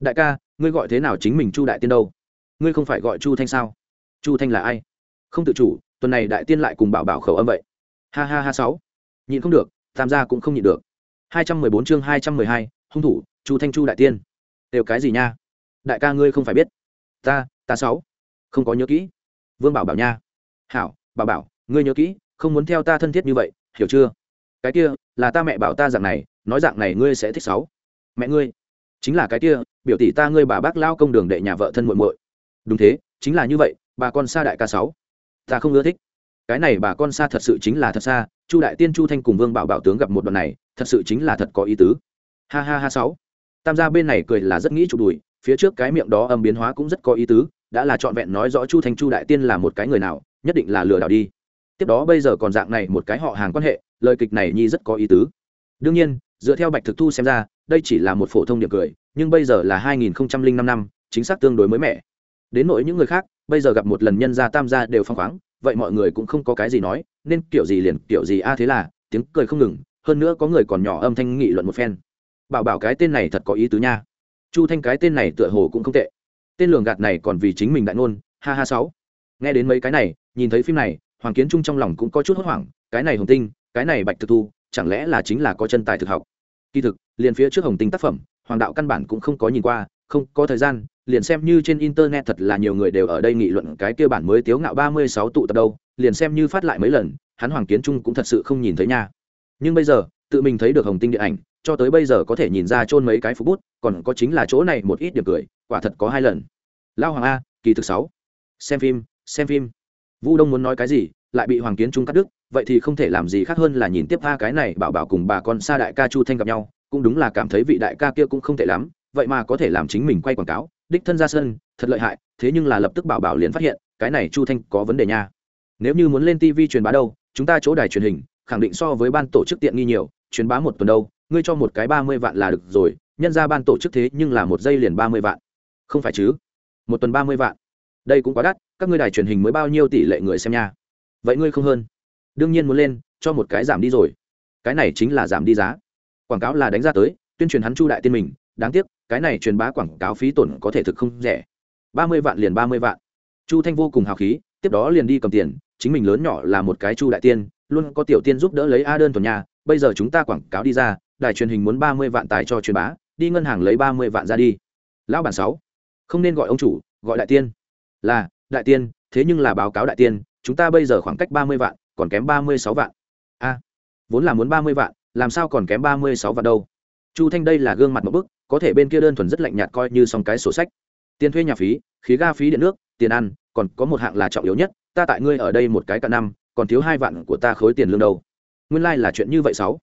Speaker 1: Đại ca, ngươi gọi thế nào chính mình chu đại tiên đâu? Ngươi không phải gọi chu thanh sao? Chu thanh là ai? Không tự chủ, tuần này đại tiên lại cùng bảo bảo khẩu âm vậy. Ha ha ha sáu. Nhịn không được Tam gia cũng không nhịn được. Hai trăm mười bốn chương hai trăm mười hai, hung thủ, chu thanh chu đại tiên. Đều cái gì nha? Đại ca ngươi không phải biết. Ta ta sáu. Không có nhớ kỹ. Vương bảo bảo nha. Hảo, bảo bảo, ngươi nhớ kỹ, không muốn theo ta thân thiết như vậy, hiểu chưa? Cái kia, là ta mẹ bảo ta dạng này, nói dạng này ngươi sẽ thích sáu mẹ ngươi, chính là cái kia, biểu tỷ ta ngươi bà bác lao công đường đệ nhà vợ thân muội muội. Đúng thế, chính là như vậy, bà con xa đại ca sáu. Ta không ưa thích. Cái này bà con xa thật sự chính là thật xa, chu đại tiên chu thanh cùng vương bảo bảo tướng gặp một đoạn này, thật sự chính là thật có ý tứ. Ha ha ha sáu. Tam gia bên này cười là rất nghĩ chụp đùi, phía trước cái miệng đó âm biến hóa cũng rất có ý tứ, đã là trọn vẹn nói rõ chu thanh chu đại tiên là một cái người nào, nhất định là lừa đảo đi. Tiếp đó bây giờ còn dạng này một cái họ hàng quan hệ, lời kịch này nhi rất có ý tứ. Đương nhiên dựa theo bạch thực thu xem ra, đây chỉ là một phổ thông điểm cười, nhưng bây giờ là hai nghìn năm năm, chính xác tương đối mới mẻ. Đến nỗi những người khác, bây giờ gặp một lần nhân gia tam gia đều phăng khoáng, vậy mọi người cũng không có cái gì nói, nên kiểu gì liền kiểu gì a thế là, tiếng cười không ngừng, hơn nữa có người còn nhỏ âm thanh nghị luận một phen. Bảo bảo cái tên này thật có ý tứ nha. Chu thanh cái tên này tựa hồ cũng không tệ. Tên lường gạt này còn vì chính mình đại ngôn, ha ha sáu. Nghe đến mấy cái này, nhìn thấy phim này, hoàng kiến trung trong lòng cũng có chút hốt hoảng, cái này hồng tinh, cái này bạch thực thu, chẳng lẽ là chính là có chân tài thực học? Kỳ thực, liền phía trước hồng tinh tác phẩm, hoàng đạo căn bản cũng không có nhìn qua, không có thời gian, liền xem như trên internet thật là nhiều người đều ở đây nghị luận cái kia bản mới tiếu ngạo ba mươi sáu tụ tập đâu, liền xem như phát lại mấy lần, hắn hoàng kiến trung cũng thật sự không nhìn thấy nha. Nhưng bây giờ, tự mình thấy được hồng tinh điện ảnh, cho tới bây giờ có thể nhìn ra chôn mấy cái phục bút, còn có chính là chỗ này một ít điểm cười, quả thật có hai lần. Lao hoàng a, kỳ thực sáu. Xem phim xem phim. Vu đông muốn nói cái gì, lại bị hoàng kiến trung cắt đứt vậy thì không thể làm gì khác hơn là nhìn tiếp tha cái này, bảo bảo cùng bà con xa đại ca chu thanh gặp nhau, cũng đúng là cảm thấy vị đại ca kia cũng không tệ lắm, vậy mà có thể làm chính mình quay quảng cáo, đích thân ra sân, thật lợi hại, thế nhưng là lập tức bảo bảo liền phát hiện, cái này chu thanh có vấn đề nha. Nếu như muốn lên tv truyền bá đâu, chúng ta chỗ đài truyền hình, khẳng định so với ban tổ chức tiện nghi nhiều, truyền bá một tuần đâu, ngươi cho một cái ba mươi vạn là được rồi, nhân ra ban tổ chức thế nhưng là một giây liền ba mươi vạn. Không phải chứ? Một tuần ba mươi vạn. Đây cũng quá đắt, các ngươi đài truyền hình mới bao nhiêu tỷ lệ người xem nha? Vậy ngươi không hơn đương nhiên muốn lên, cho một cái giảm đi rồi. Cái này chính là giảm đi giá. Quảng cáo là đánh ra tới, tuyên truyền hắn chu đại tiên mình, đáng tiếc, cái này truyền bá quảng cáo phí tổn có thể thực không rẻ. Ba mươi vạn liền ba mươi vạn. Chu thanh vô cùng hào khí, tiếp đó liền đi cầm tiền, chính mình lớn nhỏ là một cái chu đại tiên, luôn có tiểu tiên giúp đỡ lấy a đơn tuần nhà, bây giờ chúng ta quảng cáo đi ra, đài truyền hình muốn ba mươi vạn tài cho truyền bá, đi ngân hàng lấy ba mươi vạn ra đi. Lão bản sáu, không nên gọi ông chủ, gọi đại tiên. Là, đại tiên, thế nhưng là báo cáo đại tiên, chúng ta bây giờ khoảng cách ba mươi vạn còn kém ba mươi sáu vạn. A, vốn là muốn ba mươi vạn, làm sao còn kém ba mươi sáu vạn đâu? Chu thanh đây là gương mặt một bức, có thể bên kia đơn thuần rất lạnh nhạt coi như xong cái sổ sách. Tiền thuê nhà phí, khí ga phí điện nước, tiền ăn, còn có một hạng là trọng yếu nhất, ta tại ngươi ở đây một cái cả năm, còn thiếu hai vạn của ta khối tiền lương đâu. Nguyên lai、like、là chuyện như vậy sáu.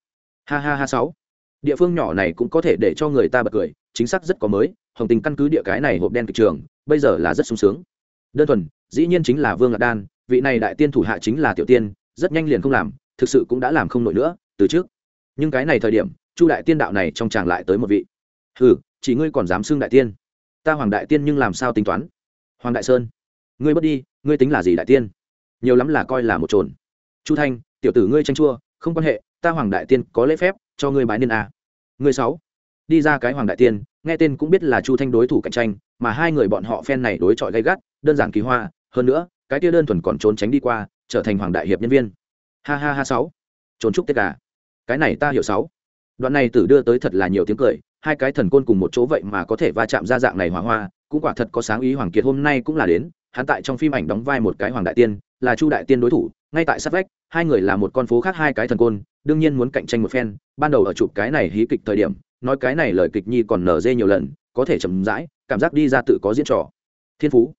Speaker 1: Ha ha ha sáu. Địa phương nhỏ này cũng có thể để cho người ta bật cười, chính xác rất có mới, hồng tình căn cứ địa cái này hộp đen kịch trường, bây giờ là rất sung sướng. Đơn thuần, dĩ nhiên chính là vương lạc đan, vị này đại tiên thủ hạ chính là tiểu tiên rất nhanh liền không làm, thực sự cũng đã làm không nổi nữa, từ trước. Nhưng cái này thời điểm, chu đại tiên đạo này trong chàng lại tới một vị. Ừ chỉ ngươi còn dám xưng đại tiên. Ta hoàng đại tiên nhưng làm sao tính toán? Hoàng đại sơn, ngươi bớt đi, ngươi tính là gì đại tiên? Nhiều lắm là coi là một trồn chu thanh, tiểu tử ngươi tranh chua, không quan hệ, ta hoàng đại tiên có lễ phép, cho ngươi bái niên a. Ngươi sáu, đi ra cái hoàng đại tiên, nghe tên cũng biết là chu thanh đối thủ cạnh tranh, mà hai người bọn họ phen này đối chọi gay gắt, đơn giản kỳ hoa. Hơn nữa, cái tia đơn thuần còn trốn tránh đi qua trở thành hoàng đại hiệp nhân viên. Ha ha ha sáu. Trốn trúc tết cả. Cái này ta hiểu sáu. Đoạn này tử đưa tới thật là nhiều tiếng cười, hai cái thần côn cùng một chỗ vậy mà có thể va chạm ra dạng này hòa hoa, cũng quả thật có sáng ý hoàng kiệt hôm nay cũng là đến, hắn tại trong phim ảnh đóng vai một cái hoàng đại tiên, là chu đại tiên đối thủ, ngay tại sát vách, hai người là một con phố khác hai cái thần côn, đương nhiên muốn cạnh tranh một phen, ban đầu ở chụp cái này hí kịch thời điểm, nói cái này lời kịch nhi còn nở dê nhiều lần, có thể chậm rãi, cảm giác đi ra tự có diễn trò. Thiên phú.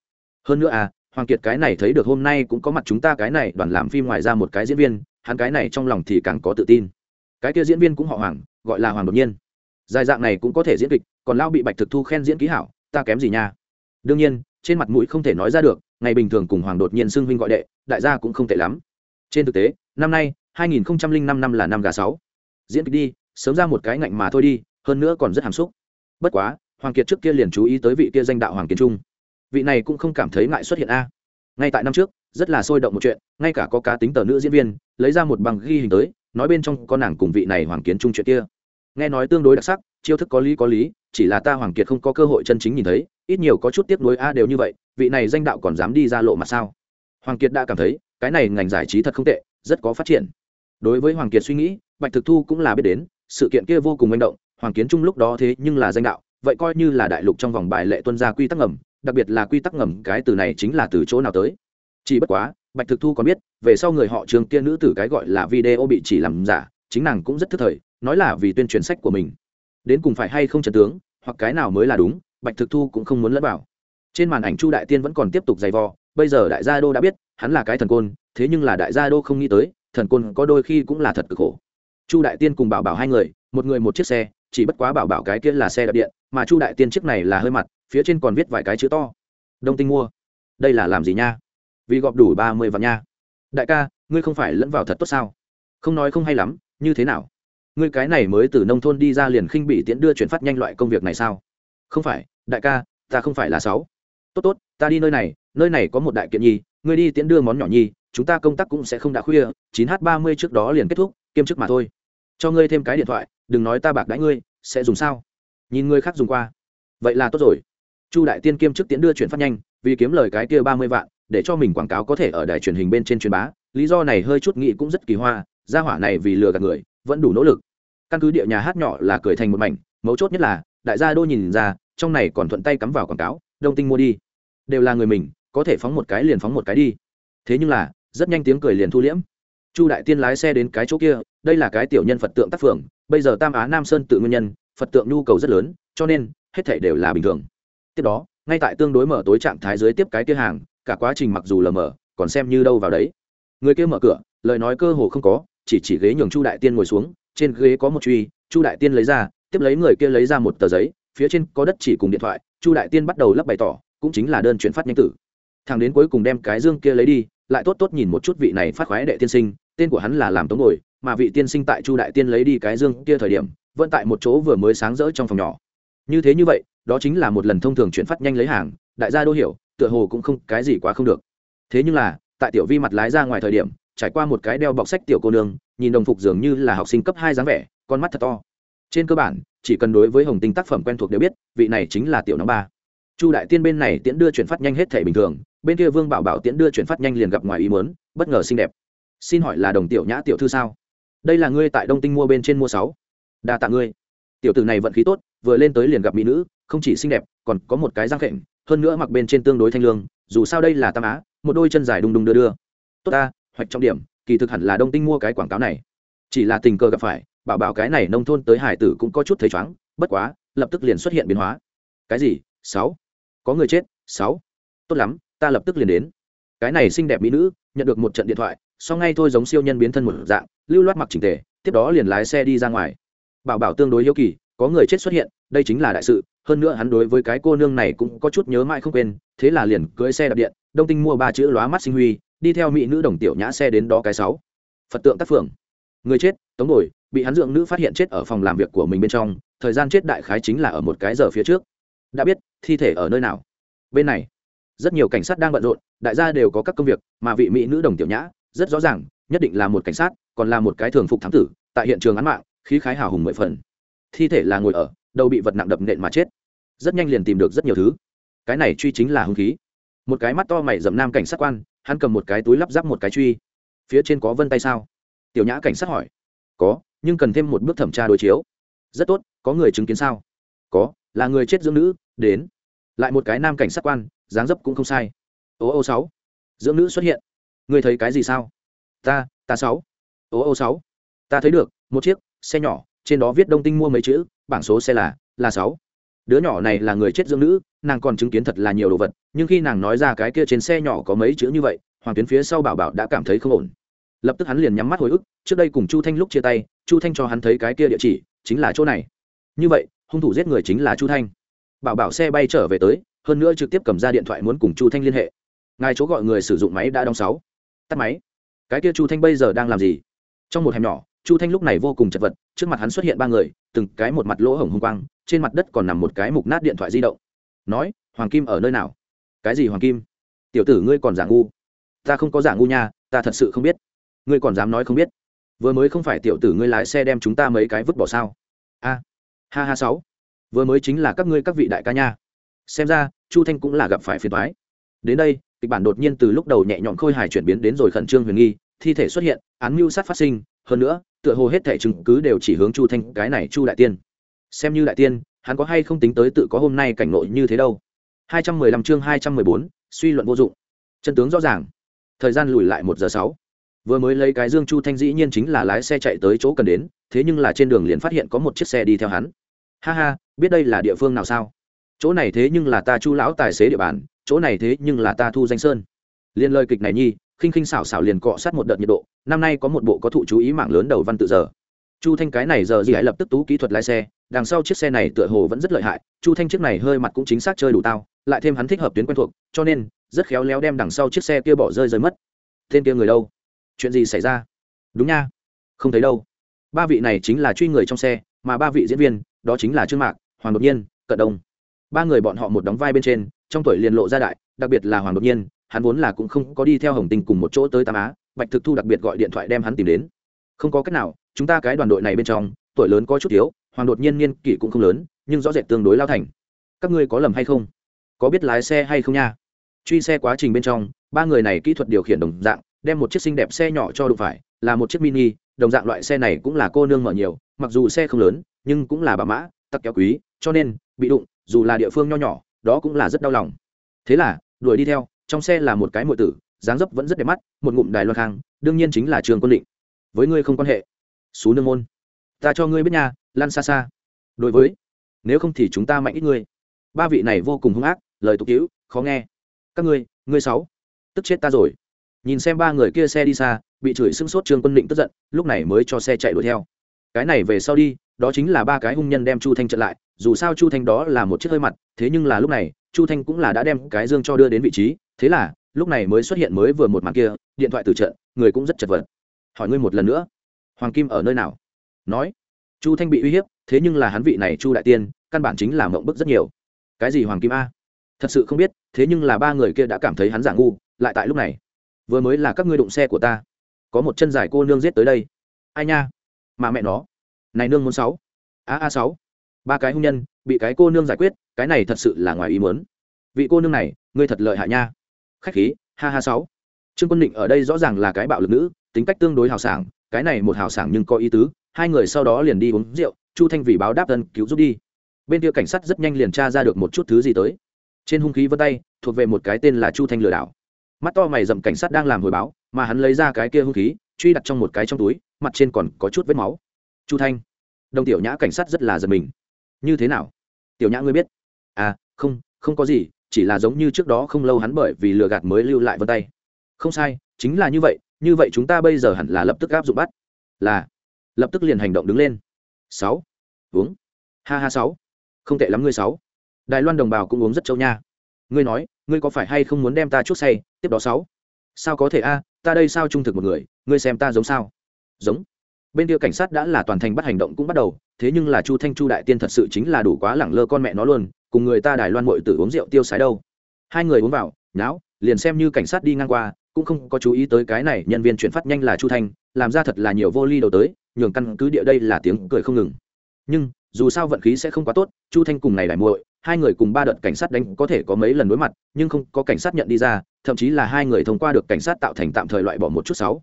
Speaker 1: Hơn nữa à hoàng kiệt cái này thấy được hôm nay cũng có mặt chúng ta cái này đoàn làm phim ngoài ra một cái diễn viên, hắn cái này trong lòng thì càng có tự tin. Cái kia diễn viên cũng họ hoàng, gọi là hoàng đột nhiên. Dài dạng này cũng có thể diễn kịch, còn lao bị bạch thực thu khen diễn ký hảo, ta kém gì nha. Đương nhiên, trên mặt mũi không thể nói ra được, ngày bình thường cùng hoàng đột nhiên xưng huynh gọi đệ, đại gia cũng không tệ lắm. Trên thực tế, năm nay 2005 năm là năm gà sáu. Diễn kịch đi, sớm ra một cái ngạnh mà thôi đi, hơn nữa còn rất hàm xúc. Bất quá, hoàng kiệt trước kia liền chú ý tới vị kia danh đạo hoàng kiến trung vị này cũng không cảm thấy ngại xuất hiện a. Ngay tại năm trước, rất là sôi động một chuyện, ngay cả có cá tính tờ nữ diễn viên, lấy ra một bằng ghi hình tới, nói bên trong có nàng cùng vị này hoàng kiến trung chuyện kia. Nghe nói tương đối đặc sắc, chiêu thức có lý có lý, chỉ là ta hoàng kiệt không có cơ hội chân chính nhìn thấy, ít nhiều có chút tiếc nuối a đều như vậy, vị này danh đạo còn dám đi ra lộ mà sao? Hoàng kiệt đã cảm thấy, cái này ngành giải trí thật không tệ, rất có phát triển. Đối với hoàng kiệt suy nghĩ, bạch thực thu cũng là biết đến, sự kiện kia vô cùng manh động, hoàng kiến trung lúc đó thế nhưng là danh đạo, vậy coi như là đại lục trong vòng bài lệ tuân gia quy tắc ngầm đặc biệt là quy tắc ngầm, cái từ này chính là từ chỗ nào tới? Chỉ bất quá, bạch thực thu còn biết, về sau người họ trường kia nữ tử cái gọi là video bị chỉ làm giả, chính nàng cũng rất thức thời, nói là vì tuyên truyền sách của mình. Đến cùng phải hay không trần tướng, hoặc cái nào mới là đúng, bạch thực thu cũng không muốn lẫn vào. Trên màn ảnh chu đại tiên vẫn còn tiếp tục giày vò, bây giờ đại gia đô đã biết, hắn là cái thần côn, thế nhưng là đại gia đô không nghĩ tới, thần côn có đôi khi cũng là thật cực khổ. Chu đại tiên cùng bảo bảo hai người, một người một chiếc xe, chỉ bất quá bảo bảo cái kia là xe đạp điện, mà chu đại tiên chiếc này là hơi mặt phía trên còn viết vài cái chữ to. Đông tinh mua. Đây là làm gì nha? Vì gọp đủ ba mươi vạn nha. Đại ca, ngươi không phải lẫn vào thật tốt sao? Không nói không hay lắm, như thế nào? Ngươi cái này mới từ nông thôn đi ra liền khinh bị tiễn đưa chuyển phát nhanh loại công việc này sao? Không phải, đại ca, ta không phải là sáu. Tốt tốt, ta đi nơi này nơi này có một đại kiện nhi, ngươi đi tiễn đưa món nhỏ nhi, chúng ta công tác cũng sẽ không đã khuya, chín h ba mươi trước đó liền kết thúc, kiêm chức mà thôi. Cho ngươi thêm cái điện thoại, đừng nói ta bạc đãi ngươi, sẽ dùng sao? Nhìn ngươi khác dùng qua. Vậy là tốt rồi chu đại tiên kiêm chức tiễn đưa chuyển phát nhanh, vì kiếm lời cái kia ba mươi vạn, để cho mình quảng cáo có thể ở đài truyền hình bên trên truyền bá. Lý do này hơi chút nghĩ cũng rất kỳ hoa, gia hỏa này vì lừa gạt người, vẫn đủ nỗ lực. Căn cứ địa nhà hát nhỏ là cười thành một mảnh, mấu chốt nhất là, đại gia đô nhìn ra, trong này còn thuận tay cắm vào quảng cáo, đông tinh mua đi. Đều là người mình, có thể phóng một cái liền phóng một cái đi. Thế nhưng là, rất nhanh tiếng cười liền thu liễm. Chu đại tiên lái xe đến cái chỗ kia, đây là cái tiểu nhân phật tượng tác phường, bây giờ tam á nam sơn tự nguyên nhân, phật tượng nhu cầu rất lớn, cho nên, hết thể đều là bình thường tiếp đó, ngay tại tương đối mở tối trạng thái dưới tiếp cái kia hàng, cả quá trình mặc dù lờ mờ, còn xem như đâu vào đấy. Người kia mở cửa, lời nói cơ hồ không có, chỉ chỉ ghế nhường chu đại tiên ngồi xuống, trên ghế có một truy, chu đại tiên lấy ra, tiếp lấy người kia lấy ra một tờ giấy, phía trên có đất chỉ cùng điện thoại, chu đại tiên bắt đầu lắp bày tỏ, cũng chính là đơn chuyển phát nhanh tử. Thằng đến cuối cùng đem cái dương kia lấy đi, lại tốt tốt nhìn một chút vị này phát khoái đệ tiên sinh, tên của hắn là làm tống ngồi, mà vị tiên sinh tại chu đại tiên lấy đi cái dương kia thời điểm, vẫn tại một chỗ vừa mới sáng rỡ trong phòng nhỏ. Như thế như vậy đó chính là một lần thông thường chuyển phát nhanh lấy hàng, đại gia đô hiểu, tựa hồ cũng không, cái gì quá không được. Thế nhưng là, tại tiểu vi mặt lái ra ngoài thời điểm, trải qua một cái đeo bọc sách tiểu cô nương, nhìn đồng phục dường như là học sinh cấp hai dáng vẻ, con mắt thật to. Trên cơ bản, chỉ cần đối với hồng tinh tác phẩm quen thuộc đều biết, vị này chính là tiểu nóng ba. Chu đại tiên bên này tiễn đưa chuyển phát nhanh hết thể bình thường, bên kia vương bảo bảo tiễn đưa chuyển phát nhanh liền gặp ngoài ý muốn, bất ngờ xinh đẹp. Xin hỏi là đồng tiểu nhã tiểu thư sao? Đây là ngươi tại đông tinh mua bên trên mua sáu. Đa tạ ngươi. Tiểu tử này vận khí tốt, vừa lên tới liền gặp mỹ nữ không chỉ xinh đẹp, còn có một cái răng khệnh, hơn nữa mặc bên trên tương đối thanh lương, dù sao đây là tam á, một đôi chân dài đung đung đưa đưa. Tốt ta, hoạch trọng điểm, kỳ thực hẳn là đông tinh mua cái quảng cáo này. Chỉ là tình cờ gặp phải, bảo bảo cái này nông thôn tới hải tử cũng có chút thấy chóng bất quá, lập tức liền xuất hiện biến hóa. Cái gì? Sáu. Có người chết? Sáu. Tốt lắm, ta lập tức liền đến. Cái này xinh đẹp mỹ nữ, nhận được một trận điện thoại, sau ngay thôi giống siêu nhân biến thân một dạng, lưu loát mặc chỉnh tề, tiếp đó liền lái xe đi ra ngoài. Bảo bảo tương đối hiếu kỳ, có người chết xuất hiện đây chính là đại sự, hơn nữa hắn đối với cái cô nương này cũng có chút nhớ mãi không quên, thế là liền cưới xe đạp điện, đông tinh mua ba chữ lóa mắt sinh huy, đi theo mỹ nữ đồng tiểu nhã xe đến đó cái sáu. Phật tượng tác phường người chết, tống bồi bị hắn dưỡng nữ phát hiện chết ở phòng làm việc của mình bên trong, thời gian chết đại khái chính là ở một cái giờ phía trước. Đã biết, thi thể ở nơi nào. Bên này, rất nhiều cảnh sát đang bận rộn, đại gia đều có các công việc, mà vị mỹ nữ đồng tiểu nhã, rất rõ ràng, nhất định là một cảnh sát, còn là một cái thường phục thám tử, tại hiện trường án mạng, khí khái hào hùng mười phần. Thi thể là ngồi ở đầu bị vật nặng đập nện mà chết. Rất nhanh liền tìm được rất nhiều thứ. Cái này truy chính là hung khí. Một cái mắt to mày dậm nam cảnh sát quan, hắn cầm một cái túi lắp ráp một cái truy. Phía trên có vân tay sao? Tiểu nhã cảnh sát hỏi. Có, nhưng cần thêm một bước thẩm tra đối chiếu. Rất tốt, có người chứng kiến sao? Có, là người chết dưỡng nữ, đến. Lại một cái nam cảnh sát quan, dáng dấp cũng không sai. Ô ô sáu, dưỡng nữ xuất hiện. Người thấy cái gì sao? Ta ta sáu. Ô ô sáu, ta thấy được, một chiếc xe nhỏ, trên đó viết đông tinh mua mấy chữ bảng số xe là là sáu. Đứa nhỏ này là người chết dương nữ, nàng còn chứng kiến thật là nhiều đồ vật, nhưng khi nàng nói ra cái kia trên xe nhỏ có mấy chữ như vậy, hoàng tuyến phía sau bảo bảo đã cảm thấy không ổn. Lập tức hắn liền nhắm mắt hồi ức, trước đây cùng chu thanh lúc chia tay, chu thanh cho hắn thấy cái kia địa chỉ, chính là chỗ này. Như vậy, hung thủ giết người chính là chu thanh. Bảo bảo xe bay trở về tới, hơn nữa trực tiếp cầm ra điện thoại muốn cùng chu thanh liên hệ. Ngài chỗ gọi người sử dụng máy đã đóng sáu. Tắt máy. Cái kia chu thanh bây giờ đang làm gì? Trong một hẻm nhỏ chu thanh lúc này vô cùng chật vật, trước mặt hắn xuất hiện ba người, từng cái một mặt lỗ hổng hung quang, trên mặt đất còn nằm một cái mục nát điện thoại di động. Nói, hoàng kim ở nơi nào? Cái gì hoàng kim? Tiểu tử ngươi còn giả ngu. Ta không có giả ngu nha, ta thật sự không biết. Ngươi còn dám nói không biết? Vừa mới không phải tiểu tử ngươi lái xe đem chúng ta mấy cái vứt bỏ sao? A, ha ha sáu. Vừa mới chính là các ngươi các vị đại ca nha. Xem ra, chu thanh cũng là gặp phải phiền thoái đến đây, kịch bản đột nhiên từ lúc đầu nhẹ nhõm khôi hài chuyển biến đến rồi khẩn trương huyền nghi, thi thể xuất hiện, án mưu sát phát sinh hơn nữa tựa hồ hết thể chứng cứ đều chỉ hướng chu thanh cái này chu đại tiên. Xem như đại tiên hắn có hay không tính tới tự có hôm nay cảnh nội như thế đâu? 215 chương 214, suy luận vô dụng. Chân tướng rõ ràng. Thời gian lùi lại một giờ sáu. Vừa mới lấy cái dương chu thanh dĩ nhiên chính là lái xe chạy tới chỗ cần đến thế nhưng là trên đường liền phát hiện có một chiếc xe đi theo hắn. Ha ha biết đây là địa phương nào sao? Chỗ này thế nhưng là ta chu lão tài xế địa bàn chỗ này thế nhưng là ta thu danh sơn. Liên lời kịch này nhi khinh khinh xảo xảo liền cọ sát một đợt nhiệt độ năm nay có một bộ có thụ chú ý mạng lớn đầu văn tự giờ. Chu thanh cái này giờ gì hãy lập tức tú kỹ thuật lái xe, đằng sau chiếc xe này tựa hồ vẫn rất lợi hại, chu thanh chiếc này hơi mặt cũng chính xác chơi đủ tao, lại thêm hắn thích hợp tuyến quen thuộc, cho nên rất khéo léo đem đằng sau chiếc xe kia bỏ rơi rơi mất. Tên kia người đâu? Chuyện gì xảy ra? Đúng nha. Không thấy đâu. Ba vị này chính là truy người trong xe, mà ba vị diễn viên, đó chính là trương mạc, hoàng đột nhiên, cận đông. Ba người bọn họ một đóng vai bên trên, trong tuổi liền lộ ra đại, đặc biệt là hoàng đột nhiên, hắn vốn là cũng không có đi theo hồng tình cùng một chỗ tới tam á bạch thực thu đặc biệt gọi điện thoại đem hắn tìm đến. Không có cách nào, chúng ta cái đoàn đội này bên trong, tuổi lớn có chút thiếu, hoàng đột nhiên niên kỷ cũng không lớn, nhưng rõ rệt tương đối lao thành. Các ngươi có lầm hay không? Có biết lái xe hay không nha? Truy xe quá trình bên trong, ba người này kỹ thuật điều khiển đồng dạng, đem một chiếc xinh đẹp xe nhỏ cho đụng phải, là một chiếc mini, đồng dạng loại xe này cũng là cô nương mở nhiều, mặc dù xe không lớn, nhưng cũng là bà mã, tắc kéo quý, cho nên, bị đụng, dù là địa phương nho nhỏ, đó cũng là rất đau lòng. Thế là, đuổi đi theo, trong xe là một cái mội tử dáng dấp vẫn rất đẹp mắt, một ngụm đài loan khang, đương nhiên chính là trường quân định. Với ngươi không quan hệ. Xú nương môn. Ta cho ngươi biết nha, lan xa xa đối với, nếu không thì chúng ta mạnh ít ngươi. Ba vị này vô cùng hung ác, lời tục hữu, khó nghe. Các ngươi ngươi sáu, tức chết ta rồi. Nhìn xem ba người kia xe đi xa, bị chửi sưng sốt trương quân định tức giận, lúc này mới cho xe chạy đuổi theo. Cái này về sau đi, đó chính là ba cái hung nhân đem chu thanh trận lại. Dù sao chu thanh đó là một chiếc hơi mặt, thế nhưng là lúc này, chu thanh cũng là đã đem cái dương cho đưa đến vị trí. Thế là lúc này mới xuất hiện mới vừa một màn kia, điện thoại từ trận, người cũng rất chật vật. Hỏi ngươi một lần nữa, hoàng kim ở nơi nào? Nói, chu thanh bị uy hiếp, thế nhưng là hắn vị này chu đại tiên, căn bản chính là mộng bức rất nhiều. Cái gì hoàng kim a? Thật sự không biết, thế nhưng là ba người kia đã cảm thấy hắn giả ngu, lại tại lúc này. Vừa mới là các ngươi đụng xe của ta. Có một chân dài cô nương giết tới đây. Ai nha? Mà mẹ nó. Này nương muốn sáu. A a sáu. Ba cái hung nhân, bị cái cô nương giải quyết, cái này thật sự là ngoài ý muốn. Vị cô nương này, ngươi thật lợi hại nha khách khí, ha ha sáu. Trương quân định ở đây rõ ràng là cái bạo lực nữ, tính cách tương đối hào sảng, cái này một hào sảng nhưng có ý tứ, hai người sau đó liền đi uống rượu, chu thanh vì báo đáp thân cứu giúp đi. Bên kia cảnh sát rất nhanh liền tra ra được một chút thứ gì tới. Trên hung khí vân tay, thuộc về một cái tên là chu thanh lừa đảo. Mắt to mày dậm cảnh sát đang làm hồi báo, mà hắn lấy ra cái kia hung khí, truy đặt trong một cái trong túi, mặt trên còn có chút vết máu. Chu thanh. Đồng tiểu nhã cảnh sát rất là giật mình. Như thế nào? Tiểu nhã ngươi biết? À không không có gì chỉ là giống như trước đó không lâu hắn bởi vì lừa gạt mới lưu lại vân tay. Không sai, chính là như vậy như vậy chúng ta bây giờ hẳn là lập tức áp dụng bắt. Là, lập tức liền hành động đứng lên. Sáu. Uống. Ha ha, sáu. Không tệ lắm ngươi, sáu. Đài loan đồng bào cũng uống rất châu nha. Ngươi nói, ngươi có phải hay không muốn đem ta chút say, tiếp đó sáu? Sao có thể a, ta đây sao trung thực một người, ngươi xem ta giống sao? Giống. Bên kia cảnh sát đã là toàn thành bắt hành động cũng bắt đầu thế nhưng là chu thanh chu đại tiên thật sự chính là đủ quá lẳng lơ con mẹ nó luôn, cùng người ta đài loan mội tử uống rượu tiêu sái đâu. Hai người uống vào, nháo, liền xem như cảnh sát đi ngang qua, cũng không có chú ý tới cái này, nhân viên chuyển phát nhanh là chu thanh, làm ra thật là nhiều vô ly đầu tới, nhường căn cứ địa đây là tiếng cười không ngừng. Nhưng, dù sao vận khí sẽ không quá tốt, chu thanh cùng này đại muội, hai người cùng ba đợt cảnh sát đánh có thể có mấy lần đối mặt, nhưng không có cảnh sát nhận đi ra, thậm chí là hai người thông qua được cảnh sát tạo thành tạm thời loại bỏ một chút sáu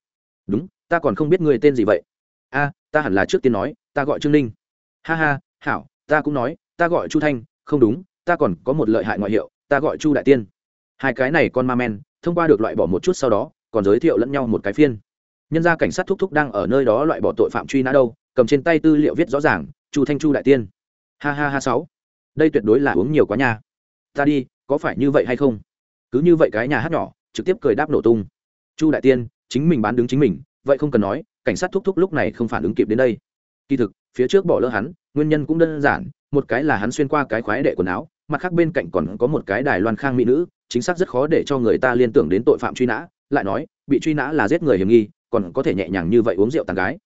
Speaker 1: đúng, ta còn không biết người tên gì vậy. A, ta hẳn là trước tiên nói, ta gọi trương ninh ha ha, hảo, ta cũng nói, ta gọi chu thanh, không đúng, ta còn có một lợi hại ngoại hiệu, ta gọi chu đại tiên. Hai cái này con ma men, thông qua được loại bỏ một chút sau đó, còn giới thiệu lẫn nhau một cái phiên. Nhân gia cảnh sát thúc thúc đang ở nơi đó loại bỏ tội phạm truy nã đâu, cầm trên tay tư liệu viết rõ ràng, chu thanh chu đại tiên. Ha ha ha sáu. Đây tuyệt đối là uống nhiều quá nha. Ta đi, có phải như vậy hay không? Cứ như vậy cái nhà hát nhỏ, trực tiếp cười đáp nổ tung. Chu đại tiên, chính mình bán đứng chính mình, vậy không cần nói, cảnh sát thúc thúc lúc này không phản ứng kịp đến đây. Kỳ thực phía trước bỏ lỡ hắn, nguyên nhân cũng đơn giản, một cái là hắn xuyên qua cái khoái đệ quần áo, mặt khác bên cạnh còn có một cái đài loan khang mỹ nữ, chính xác rất khó để cho người ta liên tưởng đến tội phạm truy nã, lại nói, bị truy nã là giết người hiểm nghi, còn có thể nhẹ nhàng như vậy uống rượu tàn gái.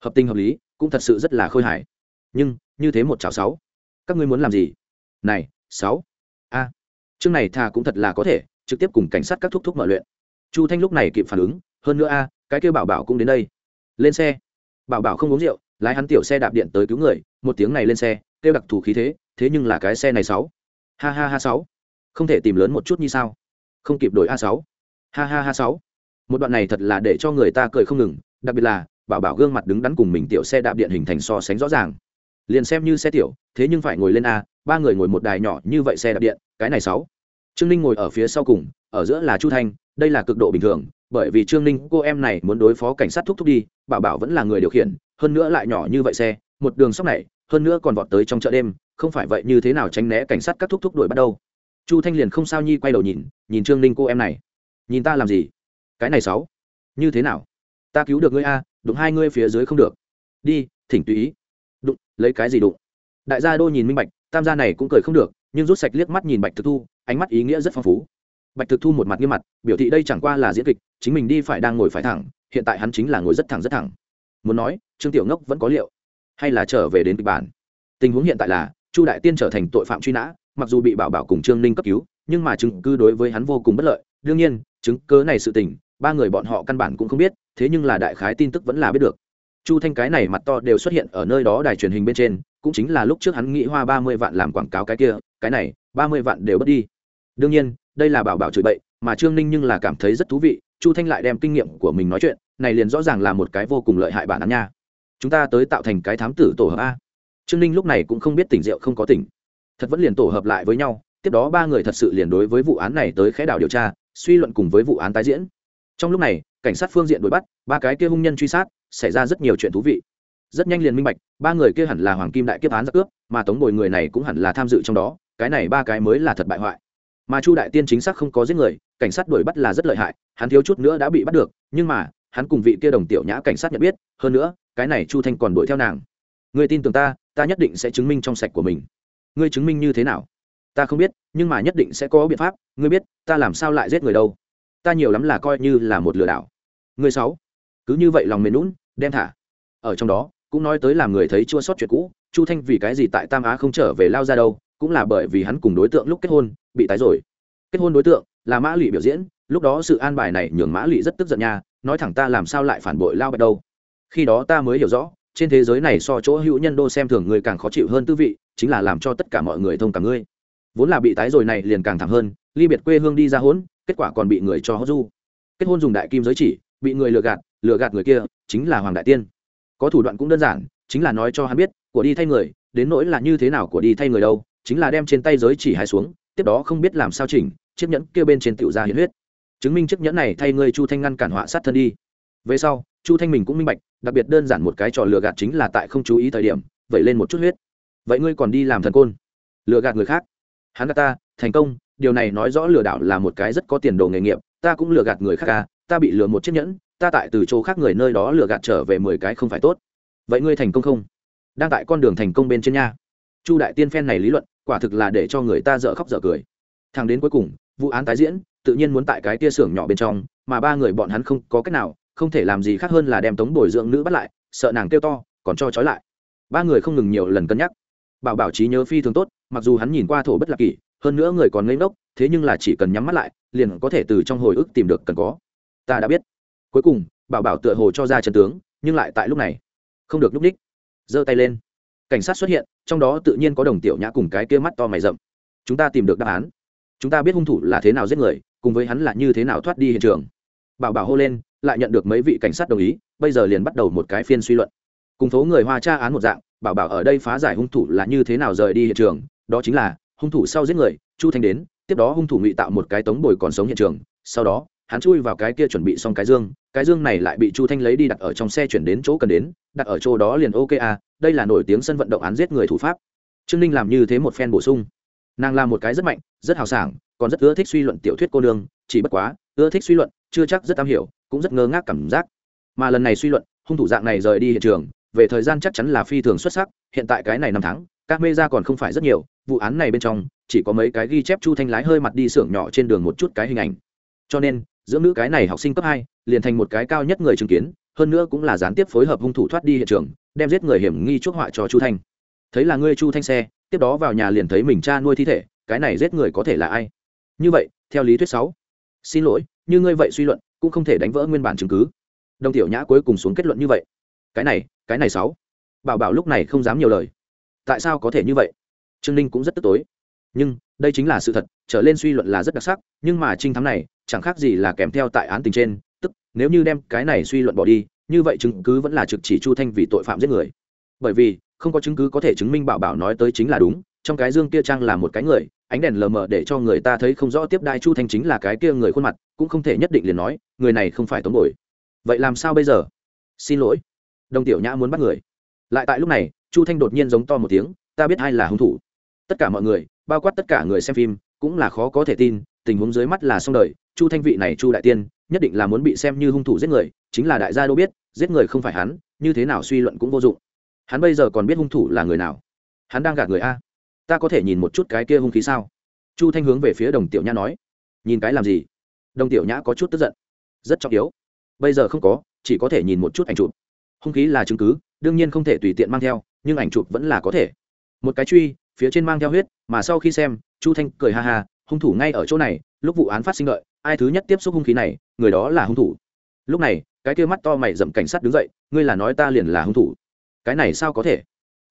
Speaker 1: Hợp tình hợp lý, cũng thật sự rất là khôi hài. Nhưng, như thế một chảo sáu, các ngươi muốn làm gì? Này, sáu. A. Chương này thà cũng thật là có thể, trực tiếp cùng cảnh sát các thúc thúc mở luyện. Chu thanh lúc này kịp phản ứng, hơn nữa a, cái kêu bảo bảo cũng đến đây. Lên xe. Bảo bảo không uống rượu lái hắn tiểu xe đạp điện tới cứu người, một tiếng này lên xe, kêu đặc thù khí thế thế nhưng là cái xe này sáu. Ha ha ha sáu. Không thể tìm lớn một chút như sao. Không kịp đổi a sáu. Ha ha ha sáu. Một đoạn này thật là để cho người ta cười không ngừng, đặc biệt là, bảo bảo gương mặt đứng đắn cùng mình tiểu xe đạp điện hình thành so sánh rõ ràng. Liền xem như xe tiểu, thế nhưng phải ngồi lên a, ba người ngồi một đài nhỏ như vậy xe đạp điện, cái này sáu. Trương ninh ngồi ở phía sau cùng, ở giữa là chu thanh, đây là cực độ bình thường bởi vì trương ninh, cô em này muốn đối phó cảnh sát thúc thúc đi, bảo bảo vẫn là người điều khiển, hơn nữa lại nhỏ như vậy xe, một đường sóc này, hơn nữa còn vọt tới trong chợ đêm, không phải vậy như thế nào tránh né cảnh sát các thúc thúc đuổi bắt đâu chu thanh liền không sao nhi quay đầu nhìn nhìn trương ninh cô em này. Nhìn ta làm gì? Cái này sáu. Như thế nào? Ta cứu được ngươi a, đụng hai ngươi phía dưới không được. Đi, thỉnh tùy ý. Đụng, lấy cái gì đụng? Đại gia đô nhìn minh bạch, tam gia này cũng cười không được, nhưng rút sạch liếc mắt nhìn bạch thực thu, ánh mắt ý nghĩa rất phong phú bạch thực thu một mặt nghiêm mặt, biểu thị đây chẳng qua là diễn kịch, chính mình đi phải đang ngồi phải thẳng, hiện tại hắn chính là ngồi rất thẳng rất thẳng. Muốn nói, trương tiểu ngốc vẫn có liệu, hay là trở về đến kịch bản? Tình huống hiện tại là, chu đại tiên trở thành tội phạm truy nã, mặc dù bị bảo bảo cùng trương ninh cấp cứu, nhưng mà chứng cứ đối với hắn vô cùng bất lợi. Đương nhiên, chứng cớ này sự tình, ba người bọn họ căn bản cũng không biết, thế nhưng là đại khái tin tức vẫn là biết được. Chu thanh cái này mặt to đều xuất hiện ở nơi đó đài truyền hình bên trên, cũng chính là lúc trước hắn nghĩ hoa ba mươi vạn làm quảng cáo cái kia, cái này, ba mươi vạn đều bất đi. Đương nhiên đây là bảo bảo chửi bậy, mà trương ninh nhưng là cảm thấy rất thú vị, chu thanh lại đem kinh nghiệm của mình nói chuyện, này liền rõ ràng là một cái vô cùng lợi hại bản án nha. Chúng ta tới tạo thành cái thám tử tổ hợp a. Trương ninh lúc này cũng không biết tỉnh rượu không có tỉnh. Thật vẫn liền tổ hợp lại với nhau, tiếp đó ba người thật sự liền đối với vụ án này tới khẽ đảo điều tra, suy luận cùng với vụ án tái diễn. Trong lúc này, cảnh sát phương diện đuổi bắt, ba cái kia hung nhân truy sát, xảy ra rất nhiều chuyện thú vị. Rất nhanh liền minh bạch, ba người kia hẳn là hoàng kim đại kiếp án giặc cướp, mà tống bồi người này cũng hẳn là tham dự trong đó, cái này ba cái mới là thật bại hoại mà chu đại tiên chính xác không có giết người, cảnh sát đuổi bắt là rất lợi hại, hắn thiếu chút nữa đã bị bắt được, nhưng mà, hắn cùng vị kia đồng tiểu nhã cảnh sát nhận biết, hơn nữa, cái này chu thanh còn đuổi theo nàng. Người tin tưởng ta ta nhất định sẽ chứng minh trong sạch của mình. Ngươi chứng minh như thế nào? Ta không biết, nhưng mà nhất định sẽ có biện pháp, ngươi biết, ta làm sao lại giết người đâu? Ta nhiều lắm là coi như là một lừa đảo. Ngươi sáu, cứ như vậy lòng mềm lún đem thả. Ở trong đó, cũng nói tới làm người thấy chua sót chuyện cũ, chu thanh vì cái gì tại tam á không trở về lao ra đâu, cũng là bởi vì hắn cùng đối tượng lúc kết hôn bị tái rồi. Kết hôn đối tượng là mã lụy biểu diễn, lúc đó sự an bài này nhường mã lụy rất tức giận nha, nói thẳng ta làm sao lại phản bội lao bạch đâu. Khi đó ta mới hiểu rõ, trên thế giới này so chỗ hữu nhân đô xem thường người càng khó chịu hơn tư vị, chính là làm cho tất cả mọi người thông cảm ngươi. Vốn là bị tái rồi này liền càng thẳng hơn, ly biệt quê hương đi ra hỗn kết quả còn bị người cho hốt du. Kết hôn dùng đại kim giới chỉ, bị người lừa gạt lừa gạt người kia, chính là hoàng đại tiên. Có thủ đoạn cũng đơn giản, chính là nói cho hắn biết, của đi thay người, đến nỗi là như thế nào của đi thay người đâu, chính là đem trên tay giới chỉ hai xuống tiếp đó không biết làm sao chỉnh, chiếc nhẫn kia bên trên tiểu ra hiện huyết. Chứng minh chiếc nhẫn này thay ngươi chu thanh ngăn cản họa sát thân đi. Về sau, chu thanh mình cũng minh bạch, đặc biệt đơn giản một cái trò lừa gạt chính là tại không chú ý thời điểm vậy lên một chút huyết. Vậy ngươi còn đi làm thần côn? Lừa gạt người khác. Hắn gạt ta, thành công, điều này nói rõ lừa đảo là một cái rất có tiền đồ nghề nghiệp, ta cũng lừa gạt người khác à ta bị lừa một chiếc nhẫn, ta tại từ chỗ khác người nơi đó lừa gạt trở về mười cái không phải tốt. Vậy ngươi thành công không? Đang tại con đường thành công bên trên nha. Chu đại tiên phen này lý luận quả thực là để cho người ta dở khóc dở cười. Thằng đến cuối cùng, vụ án tái diễn, tự nhiên muốn tại cái tia xưởng nhỏ bên trong, mà ba người bọn hắn không có cách nào, không thể làm gì khác hơn là đem tống bồi dưỡng nữ bắt lại, sợ nàng kêu to, còn cho trói lại. Ba người không ngừng nhiều lần cân nhắc. Bảo bảo trí nhớ phi thường tốt, mặc dù hắn nhìn qua thổ bất lạc kỷ, hơn nữa người còn ngây ngốc, thế nhưng là chỉ cần nhắm mắt lại, liền có thể từ trong hồi ức tìm được cần có. Ta đã biết. Cuối cùng, bảo bảo tựa hồ cho ra chân tướng, nhưng lại tại lúc này, không được núp ních giơ tay lên. Cảnh sát xuất hiện trong đó tự nhiên có đồng tiểu nhã cùng cái kia mắt to mày rậm. Chúng ta tìm được đáp án. Chúng ta biết hung thủ là thế nào giết người, cùng với hắn là như thế nào thoát đi hiện trường. Bảo bảo hô lên, lại nhận được mấy vị cảnh sát đồng ý, bây giờ liền bắt đầu một cái phiên suy luận. Cùng phố người hoa tra án một dạng, bảo bảo ở đây phá giải hung thủ là như thế nào rời đi hiện trường, đó chính là, hung thủ sau giết người, chu thanh đến, tiếp đó hung thủ ngụy tạo một cái tống bồi còn sống hiện trường, sau đó, hắn chui vào cái kia chuẩn bị xong cái dương cái dương này lại bị chu thanh lấy đi đặt ở trong xe chuyển đến chỗ cần đến, đặt ở chỗ đó liền ok à đây là nổi tiếng sân vận động án giết người thủ pháp. Trương ninh làm như thế một phen bổ sung. Nàng là một cái rất mạnh, rất hào sảng, còn rất ưa thích suy luận tiểu thuyết cô nương, chỉ bất quá, ưa thích suy luận, chưa chắc rất am hiểu, cũng rất ngơ ngác cảm giác. Mà lần này suy luận, hung thủ dạng này rời đi hiện trường, về thời gian chắc chắn là phi thường xuất sắc, hiện tại cái này năm tháng, các mê ra còn không phải rất nhiều, vụ án này bên trong, chỉ có mấy cái ghi chép chu thanh lái hơi mặt đi xưởng nhỏ trên đường một chút cái hình ảnh. Cho nên dưỡng nữ cái này học sinh cấp hai, liền thành một cái cao nhất người chứng kiến, hơn nữa cũng là gián tiếp phối hợp hung thủ thoát đi hiện trường, đem giết người hiểm nghi chuốc họa cho chu thanh. Thấy là ngươi chu thanh xe, tiếp đó vào nhà liền thấy mình cha nuôi thi thể, cái này giết người có thể là ai? Như vậy, theo lý thuyết sáu. Xin lỗi, như ngươi vậy suy luận, cũng không thể đánh vỡ nguyên bản chứng cứ. Đồng tiểu nhã cuối cùng xuống kết luận như vậy. Cái này cái này sáu. Bảo bảo lúc này không dám nhiều lời. Tại sao có thể như vậy? Trương ninh cũng rất tức tối. Nhưng, đây chính là sự thật, trở lên suy luận là rất đặc sắc, nhưng mà trinh thám này chẳng khác gì là kèm theo tại án tình trên, tức, nếu như đem cái này suy luận bỏ đi, như vậy chứng cứ vẫn là trực chỉ chu thanh vì tội phạm giết người. Bởi vì, không có chứng cứ có thể chứng minh bảo bảo nói tới chính là đúng, trong cái dương kia trang là một cái người, ánh đèn lờ mờ để cho người ta thấy không rõ tiếp đai chu thanh chính là cái kia người khuôn mặt, cũng không thể nhất định liền nói, người này không phải tống bồi. Vậy làm sao bây giờ? Xin lỗi. Đồng tiểu nhã muốn bắt người. Lại tại lúc này, chu thanh đột nhiên giống to một tiếng, ta biết ai là hung thủ. Tất cả mọi người, bao quát tất cả người xem phim, cũng là khó có thể tin tình huống dưới mắt là xong đời, chu thanh vị này chu đại tiên, nhất định là muốn bị xem như hung thủ giết người, chính là đại gia đâu biết, giết người không phải hắn, như thế nào suy luận cũng vô dụng. Hắn bây giờ còn biết hung thủ là người nào? Hắn đang gạt người a. Ta có thể nhìn một chút cái kia hung khí sao? Chu thanh hướng về phía đồng tiểu nhã nói. Nhìn cái làm gì? Đồng tiểu nhã có chút tức giận. Rất trọng yếu. Bây giờ không có, chỉ có thể nhìn một chút ảnh chụp. Hung khí là chứng cứ, đương nhiên không thể tùy tiện mang theo, nhưng ảnh chụp vẫn là có thể. Một cái truy, phía trên mang theo huyết, mà sau khi xem, chu thanh cười ha ha hung thủ ngay ở chỗ này lúc vụ án phát sinh lợi, ai thứ nhất tiếp xúc hung khí này người đó là hung thủ. Lúc này cái kia mắt to mày dậm cảnh sát đứng dậy ngươi là nói ta liền là hung thủ. Cái này sao có thể?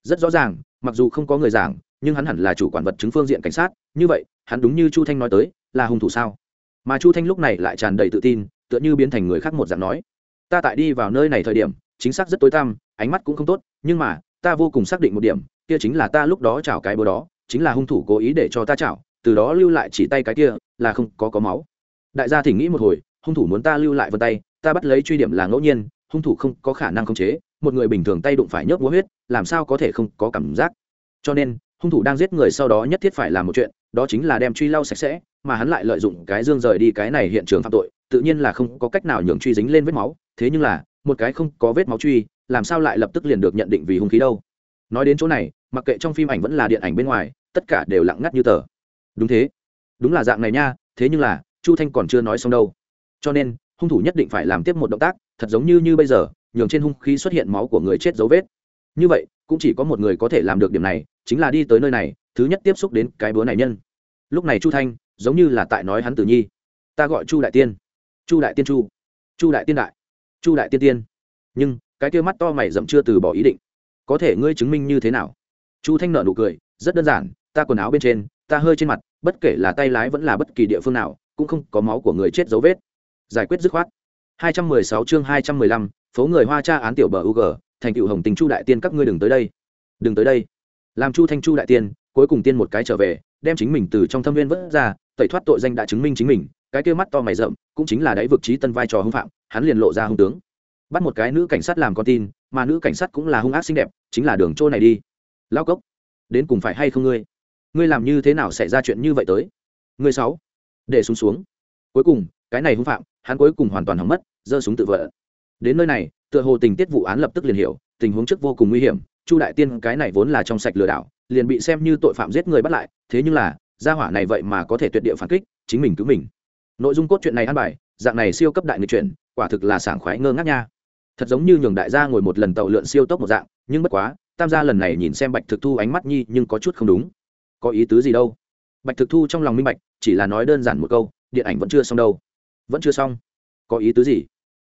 Speaker 1: Rất rõ ràng mặc dù không có người giảng nhưng hắn hẳn là chủ quản vật chứng phương diện cảnh sát như vậy hắn đúng như chu thanh nói tới là hung thủ sao? Mà chu thanh lúc này lại tràn đầy tự tin tựa như biến thành người khác một dạng nói ta tại đi vào nơi này thời điểm chính xác rất tối tăm ánh mắt cũng không tốt nhưng mà ta vô cùng xác định một điểm kia chính là ta lúc đó chảo cái bố đó chính là hung thủ cố ý để cho ta chảo từ đó lưu lại chỉ tay cái kia, là không có có máu. Đại gia thỉnh nghĩ một hồi, hung thủ muốn ta lưu lại vân tay, ta bắt lấy truy điểm là ngẫu nhiên, hung thủ không có khả năng khống chế, một người bình thường tay đụng phải nhớp múa huyết, làm sao có thể không có cảm giác. Cho nên, hung thủ đang giết người sau đó nhất thiết phải làm một chuyện, đó chính là đem truy lau sạch sẽ, mà hắn lại lợi dụng cái dương rời đi cái này hiện trường phạm tội, tự nhiên là không có cách nào nhường truy dính lên vết máu, thế nhưng là, một cái không có vết máu truy, làm sao lại lập tức liền được nhận định vì hung khí đâu. Nói đến chỗ này, mặc kệ trong phim ảnh vẫn là điện ảnh bên ngoài, tất cả đều lặng ngắt như tờ đúng thế. Đúng là dạng này nha, thế nhưng là, chu thanh còn chưa nói xong đâu. Cho nên, hung thủ nhất định phải làm tiếp một động tác, thật giống như như bây giờ, nhường trên hung khí xuất hiện máu của người chết dấu vết. Như vậy, cũng chỉ có một người có thể làm được điểm này, chính là đi tới nơi này, thứ nhất tiếp xúc đến cái búa này nhân. Lúc này chu thanh, giống như là tại nói hắn tử nhi. Ta gọi chu đại tiên. Chu đại tiên chu. Chu đại tiên đại. Chu đại tiên tiên. Nhưng, cái kia mắt to mày dậm chưa từ bỏ ý định. Có thể ngươi chứng minh như thế nào? Chu thanh nợ nụ cười, rất đơn giản, ta quần áo bên trên, ta hơi trên mặt bất kể là tay lái vẫn là bất kỳ địa phương nào cũng không có máu của người chết dấu vết. Giải quyết dứt khoát. 216 chương 215, phố người hoa tra án tiểu bờ UG, thành tựu hồng tình chu đại tiên các ngươi đừng tới đây. Đừng tới đây. Làm chu thanh chu đại tiên, cuối cùng tiên một cái trở về, đem chính mình từ trong thâm viên vớt ra tẩy thoát tội danh đã chứng minh chính mình cái kia mắt to mày rậm cũng chính là đáy vực trí tân vai trò hung phạm hắn liền lộ ra hung tướng. Bắt một cái nữ cảnh sát làm con tin mà nữ cảnh sát cũng là hung ác xinh đẹp chính là đường trô này đi. Lao cốc đến cùng phải hay không ngươi? Ngươi làm như thế nào xảy ra chuyện như vậy tới? Ngươi sáu, để xuống xuống. Cuối cùng, cái này hung phạm, hắn cuối cùng hoàn toàn hỏng mất, giơ súng tự vợ đến nơi này, tựa hồ tình tiết vụ án lập tức liền hiểu, tình huống trước vô cùng nguy hiểm, chu đại tiên cái này vốn là trong sạch lừa đảo, liền bị xem như tội phạm giết người bắt lại, thế nhưng là, gia hỏa này vậy mà có thể tuyệt địa phản kích, chính mình cứu mình. Nội dung cốt truyện này ăn bài, dạng này siêu cấp đại người chuyển quả thực là sảng khoái ngơ ngác nha. Thật giống như nhường đại gia ngồi một lần tàu lượn siêu tốc một dạng, nhưng bất quá, tam gia lần này nhìn xem bạch thực thu ánh mắt nhi nhưng có chút không đúng có ý tứ gì đâu. Bạch thực thu trong lòng minh bạch, chỉ là nói đơn giản một câu, điện ảnh vẫn chưa xong đâu. Vẫn chưa xong. Có ý tứ gì?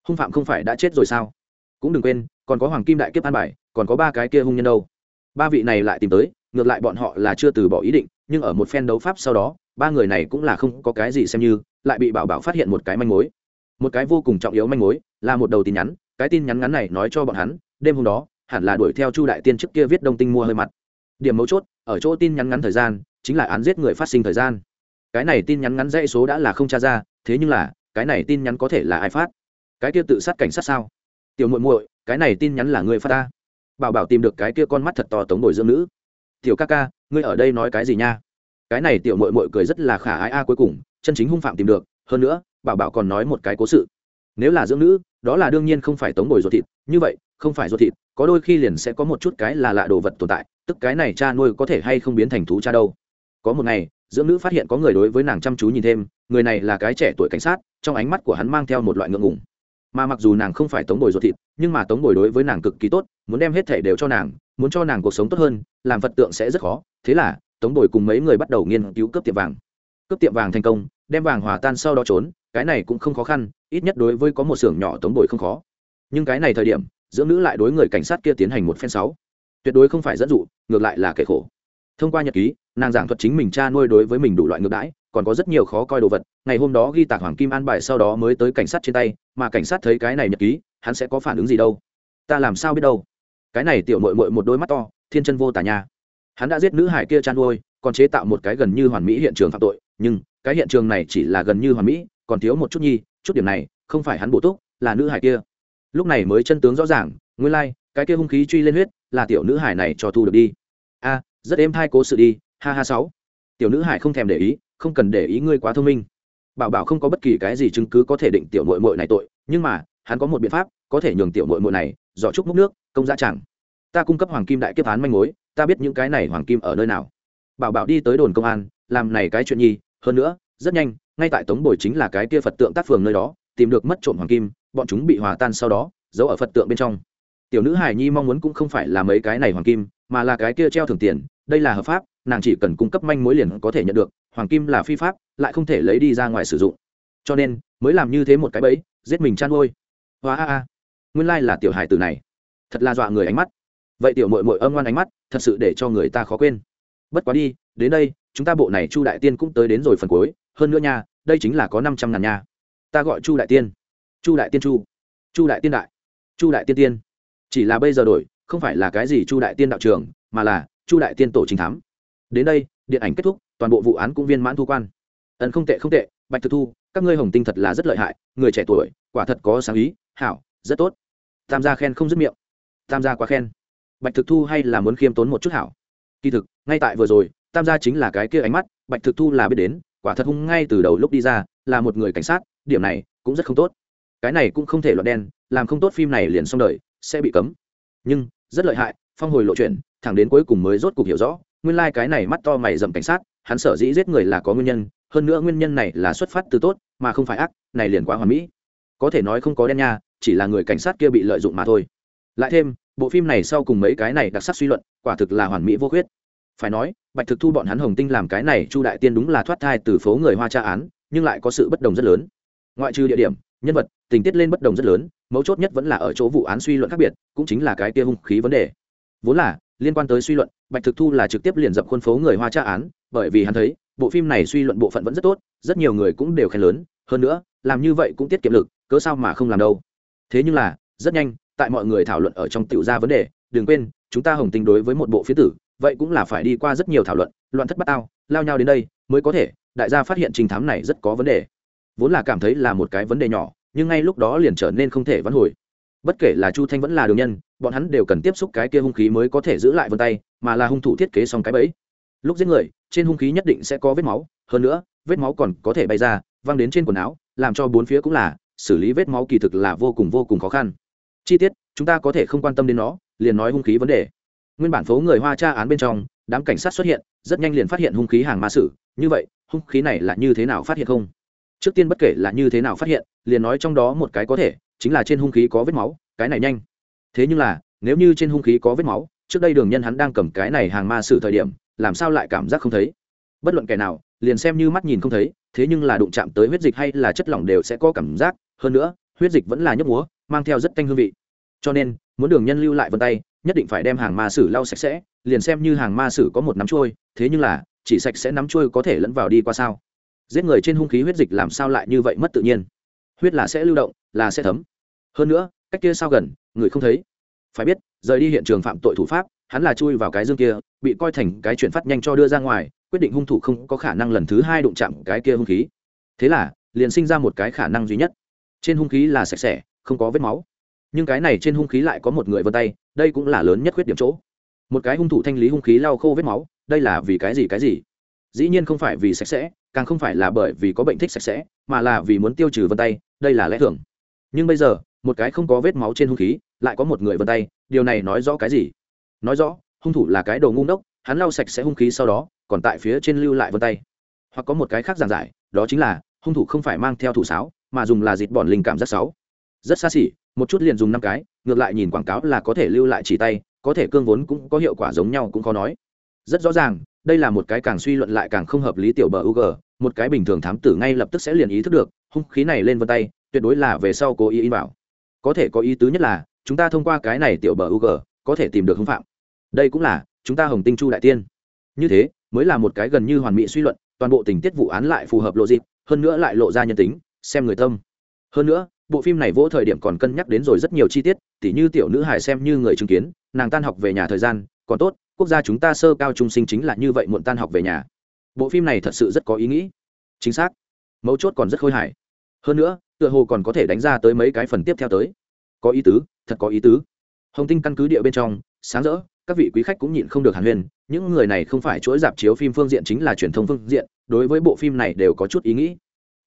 Speaker 1: Hung phạm không phải đã chết rồi sao? Cũng đừng quên, còn có hoàng kim đại kiếp an bài, còn có ba cái kia hung nhân đâu. Ba vị này lại tìm tới, ngược lại bọn họ là chưa từ bỏ ý định, nhưng ở một phen đấu pháp sau đó, ba người này cũng là không có cái gì xem như, lại bị bảo bảo phát hiện một cái manh mối. Một cái vô cùng trọng yếu manh mối, là một đầu tin nhắn, cái tin nhắn ngắn này nói cho bọn hắn, đêm hôm đó, hẳn là đuổi theo chu đại tiên trước kia viết đông tinh mua hơi mặt điểm mấu chốt, ở chỗ tin nhắn ngắn thời gian, chính là án giết người phát sinh thời gian. Cái này tin nhắn ngắn dãy số đã là không tra ra, thế nhưng là, cái này tin nhắn có thể là ai phát? Cái kia tự sát cảnh sát sao? Tiểu muội muội, cái này tin nhắn là người phát ta. Bảo bảo tìm được cái kia con mắt thật to tống bồi dưỡng nữ. Tiểu ca ca, ngươi ở đây nói cái gì nha? Cái này tiểu muội muội cười rất là khả ái a à cuối cùng, chân chính hung phạm tìm được, hơn nữa, bảo bảo còn nói một cái cố sự. Nếu là dưỡng nữ, đó là đương nhiên không phải tống bồi ruột thịt, như vậy, không phải ruột thịt, có đôi khi liền sẽ có một chút cái là lạ đồ vật tồn tại tức cái này cha nuôi có thể hay không biến thành thú cha đâu. Có một ngày, dưỡng nữ phát hiện có người đối với nàng chăm chú nhìn thêm, người này là cái trẻ tuổi cảnh sát, trong ánh mắt của hắn mang theo một loại ngượng ngùng. Mà mặc dù nàng không phải tống bồi ruột thịt, nhưng mà tống bồi đối với nàng cực kỳ tốt, muốn đem hết thể đều cho nàng, muốn cho nàng cuộc sống tốt hơn, làm vật tượng sẽ rất khó. Thế là, tống bồi cùng mấy người bắt đầu nghiên cứu cướp tiệm vàng. Cướp tiệm vàng thành công, đem vàng hòa tan sau đó trốn, cái này cũng không khó khăn, ít nhất đối với có một xưởng nhỏ tống bồi không khó. Nhưng cái này thời điểm, dưỡng nữ lại đối người cảnh sát kia tiến hành một phen sáu tuyệt đối không phải dẫn dụ ngược lại là kẻ khổ. Thông qua nhật ký nàng giảng thuật chính mình cha nuôi đối với mình đủ loại ngược đãi còn có rất nhiều khó coi đồ vật. Ngày hôm đó ghi tạc hoàng kim an bài sau đó mới tới cảnh sát trên tay mà cảnh sát thấy cái này nhật ký hắn sẽ có phản ứng gì đâu? Ta làm sao biết đâu? Cái này tiểu mội mội một đôi mắt to thiên chân vô tả nha. Hắn đã giết nữ hải kia chăn nuôi còn chế tạo một cái gần như hoàn mỹ hiện trường phạm tội nhưng cái hiện trường này chỉ là gần như hoàn mỹ còn thiếu một chút nhi chút điểm này không phải hắn bổ túc là nữ hải kia. Lúc này mới chân tướng rõ ràng nguyên lai、like, cái kia hung khí truy lên huyết là tiểu nữ hải này cho thu được đi. A, rất êm thai cố sự đi, ha ha sáu. Tiểu nữ hải không thèm để ý, không cần để ý ngươi quá thông minh. Bảo bảo không có bất kỳ cái gì chứng cứ có thể định tiểu nội mội này tội, nhưng mà, hắn có một biện pháp, có thể nhường tiểu nội mội này dò trúc múc nước, công giá chẳng. Ta cung cấp hoàng kim đại kiếp án manh mối, ta biết những cái này hoàng kim ở nơi nào. Bảo bảo đi tới đồn công an, làm này cái chuyện nhi, hơn nữa, rất nhanh, ngay tại tống bồi chính là cái kia phật tượng tác phường nơi đó, tìm được mất trộm hoàng kim, bọn chúng bị hòa tan sau đó, giấu ở phật tượng bên trong tiểu nữ hải nhi mong muốn cũng không phải là mấy cái này hoàng kim, mà là cái kia treo thường tiền, đây là hợp pháp, nàng chỉ cần cung cấp manh mối liền có thể nhận được, hoàng kim là phi pháp, lại không thể lấy đi ra ngoài sử dụng. Cho nên, mới làm như thế một cái bẫy, giết mình chăn ngôi hoa a a. Nguyên lai là tiểu hải tử này. Thật là dọa người ánh mắt. Vậy tiểu mội mội âm ngoan ánh mắt, thật sự để cho người ta khó quên. Bất quá đi, đến đây, chúng ta bộ này chu đại tiên cũng tới đến rồi phần cuối, hơn nữa nha, đây chính là có năm trăm ngàn nha. Ta gọi chu đại tiên. Chu đại tiên chu. Chu đại tiên đại. Chu đại tiên tiên chỉ là bây giờ đổi, không phải là cái gì chu đại tiên đạo trường, mà là chu đại tiên tổ chính thám. Đến đây, điện ảnh kết thúc, toàn bộ vụ án cũng viên mãn thu quan. Ẩn không tệ không tệ, bạch thực thu, các ngươi hồng tinh thật là rất lợi hại, người trẻ tuổi, quả thật có sáng ý, hảo, rất tốt. Tam gia khen không dứt miệng. Tam gia quá khen. Bạch thực thu hay là muốn khiêm tốn một chút hảo? Kỳ thực, ngay tại vừa rồi, tam gia chính là cái kia ánh mắt, bạch thực thu là biết đến, quả thật hung ngay từ đầu lúc đi ra, là một người cảnh sát, điểm này cũng rất không tốt. Cái này cũng không thể loạn đen, làm không tốt phim này liền xong đời sẽ bị cấm. Nhưng, rất lợi hại, phong hồi lộ chuyện thẳng đến cuối cùng mới rốt cuộc hiểu rõ, nguyên lai、like、cái này mắt to mày dầm cảnh sát, hắn sở dĩ giết người là có nguyên nhân, hơn nữa nguyên nhân này là xuất phát từ tốt, mà không phải ác, này liền quá hoàn mỹ. Có thể nói không có đen nha, chỉ là người cảnh sát kia bị lợi dụng mà thôi. Lại thêm, bộ phim này sau cùng mấy cái này đặc sắc suy luận, quả thực là hoàn mỹ vô khuyết. Phải nói, bạch thực thu bọn hắn hồng tinh làm cái này chu đại tiên đúng là thoát thai từ phố người hoa tra án, nhưng lại có sự bất đồng rất lớn. Ngoại trừ địa điểm, nhân vật tình tiết lên bất đồng rất lớn, mấu chốt nhất vẫn là ở chỗ vụ án suy luận khác biệt, cũng chính là cái kia hung khí vấn đề. Vốn là, liên quan tới suy luận, bạch thực thu là trực tiếp liền dập khuôn phố người hoa tra án, bởi vì hắn thấy, bộ phim này suy luận bộ phận vẫn rất tốt, rất nhiều người cũng đều khen lớn, hơn nữa, làm như vậy cũng tiết kiệm lực, cớ sao mà không làm đâu. Thế nhưng là, rất nhanh, tại mọi người thảo luận ở trong tiểu ra vấn đề, đừng quên, chúng ta hồng tình đối với một bộ phía tử, vậy cũng là phải đi qua rất nhiều thảo luận, loạn thất bát tao, lao nhau đến đây, mới có thể, đại gia phát hiện trình thám này rất có vấn đề. Vốn là cảm thấy là một cái vấn đề nhỏ nhưng ngay lúc đó liền trở nên không thể vãn hồi. Bất kể là chu thanh vẫn là đường nhân, bọn hắn đều cần tiếp xúc cái kia hung khí mới có thể giữ lại vân tay, mà là hung thủ thiết kế xong cái bẫy. Lúc giết người, trên hung khí nhất định sẽ có vết máu, hơn nữa, vết máu còn có thể bay ra, văng đến trên quần áo, làm cho bốn phía cũng là, xử lý vết máu kỳ thực là vô cùng vô cùng khó khăn. Chi tiết, chúng ta có thể không quan tâm đến nó, liền nói hung khí vấn đề. Nguyên bản phố người hoa tra án bên trong, đám cảnh sát xuất hiện, rất nhanh liền phát hiện hung khí hàng ma sử, như vậy, hung khí này là như thế nào phát hiện không? Trước tiên bất kể là như thế nào phát hiện, liền nói trong đó một cái có thể, chính là trên hung khí có vết máu, cái này nhanh. Thế nhưng là, nếu như trên hung khí có vết máu, trước đây đường nhân hắn đang cầm cái này hàng ma sử thời điểm, làm sao lại cảm giác không thấy? Bất luận kẻ nào, liền xem như mắt nhìn không thấy, thế nhưng là đụng chạm tới huyết dịch hay là chất lỏng đều sẽ có cảm giác. Hơn nữa, huyết dịch vẫn là nhấp múa, mang theo rất tanh hương vị. Cho nên, muốn đường nhân lưu lại vân tay, nhất định phải đem hàng ma sử lau sạch sẽ, liền xem như hàng ma sử có một nắm trôi thế nhưng là, chỉ sạch sẽ nắm trôi có thể lẫn vào đi qua sao? Giết người trên hung khí huyết dịch làm sao lại như vậy mất tự nhiên? Huyết là sẽ lưu động, là sẽ thấm. Hơn nữa, cách kia sao gần, người không thấy. Phải biết, rời đi hiện trường phạm tội thủ pháp, hắn là chui vào cái dương kia, bị coi thành cái chuyển phát nhanh cho đưa ra ngoài, quyết định hung thủ không có khả năng lần thứ hai đụng chạm cái kia hung khí. Thế là, liền sinh ra một cái khả năng duy nhất. Trên hung khí là sạch sẽ, không có vết máu. Nhưng cái này trên hung khí lại có một người vân tay, đây cũng là lớn nhất khuyết điểm chỗ. Một cái hung thủ thanh lý hung khí lau khô vết máu, đây là vì cái gì cái gì? Dĩ nhiên không phải vì sạch sẽ, càng không phải là bởi vì có bệnh thích sạch sẽ, mà là vì muốn tiêu trừ vân tay, đây là lẽ thường. Nhưng bây giờ, một cái không có vết máu trên hung khí, lại có một người vân tay, điều này nói rõ cái gì? Nói rõ, hung thủ là cái đầu ngu ngốc, hắn lau sạch sẽ hung khí sau đó, còn tại phía trên lưu lại vân tay. Hoặc có một cái khác giản giải, đó chính là, hung thủ không phải mang theo thủ sáo, mà dùng là dịt bọn linh cảm rất sáu rất xa xỉ, một chút liền dùng năm cái, ngược lại nhìn quảng cáo là có thể lưu lại chỉ tay, có thể cương vốn cũng có hiệu quả giống nhau cũng khó nói. Rất rõ ràng đây là một cái càng suy luận lại càng không hợp lý tiểu bờ ug một cái bình thường thám tử ngay lập tức sẽ liền ý thức được, hung khí này lên vân tay, tuyệt đối là về sau cố ý in bảo có thể có ý tứ nhất là, chúng ta thông qua cái này tiểu bờ ug có thể tìm được hung phạm. Đây cũng là, chúng ta hồng tinh chu đại tiên. Như thế, mới là một cái gần như hoàn mỹ suy luận, toàn bộ tình tiết vụ án lại phù hợp lộ dịp, hơn nữa lại lộ ra nhân tính, xem người tâm. Hơn nữa, bộ phim này vỗ thời điểm còn cân nhắc đến rồi rất nhiều chi tiết, tỉ như tiểu nữ hải xem như người chứng kiến, nàng tan học về nhà thời gian, còn tốt quốc gia chúng ta sơ cao trung sinh chính là như vậy muộn tan học về nhà. Bộ phim này thật sự rất có ý nghĩ. Chính xác. Mấu chốt còn rất khôi hài. Hơn nữa, tựa hồ còn có thể đánh ra tới mấy cái phần tiếp theo tới. Có ý tứ, thật có ý tứ. Hồng tinh căn cứ địa bên trong, sáng rỡ, các vị quý khách cũng nhịn không được hàn huyền những người này không phải chuỗi dạp chiếu phim phương diện chính là truyền thông phương diện, đối với bộ phim này đều có chút ý nghĩ.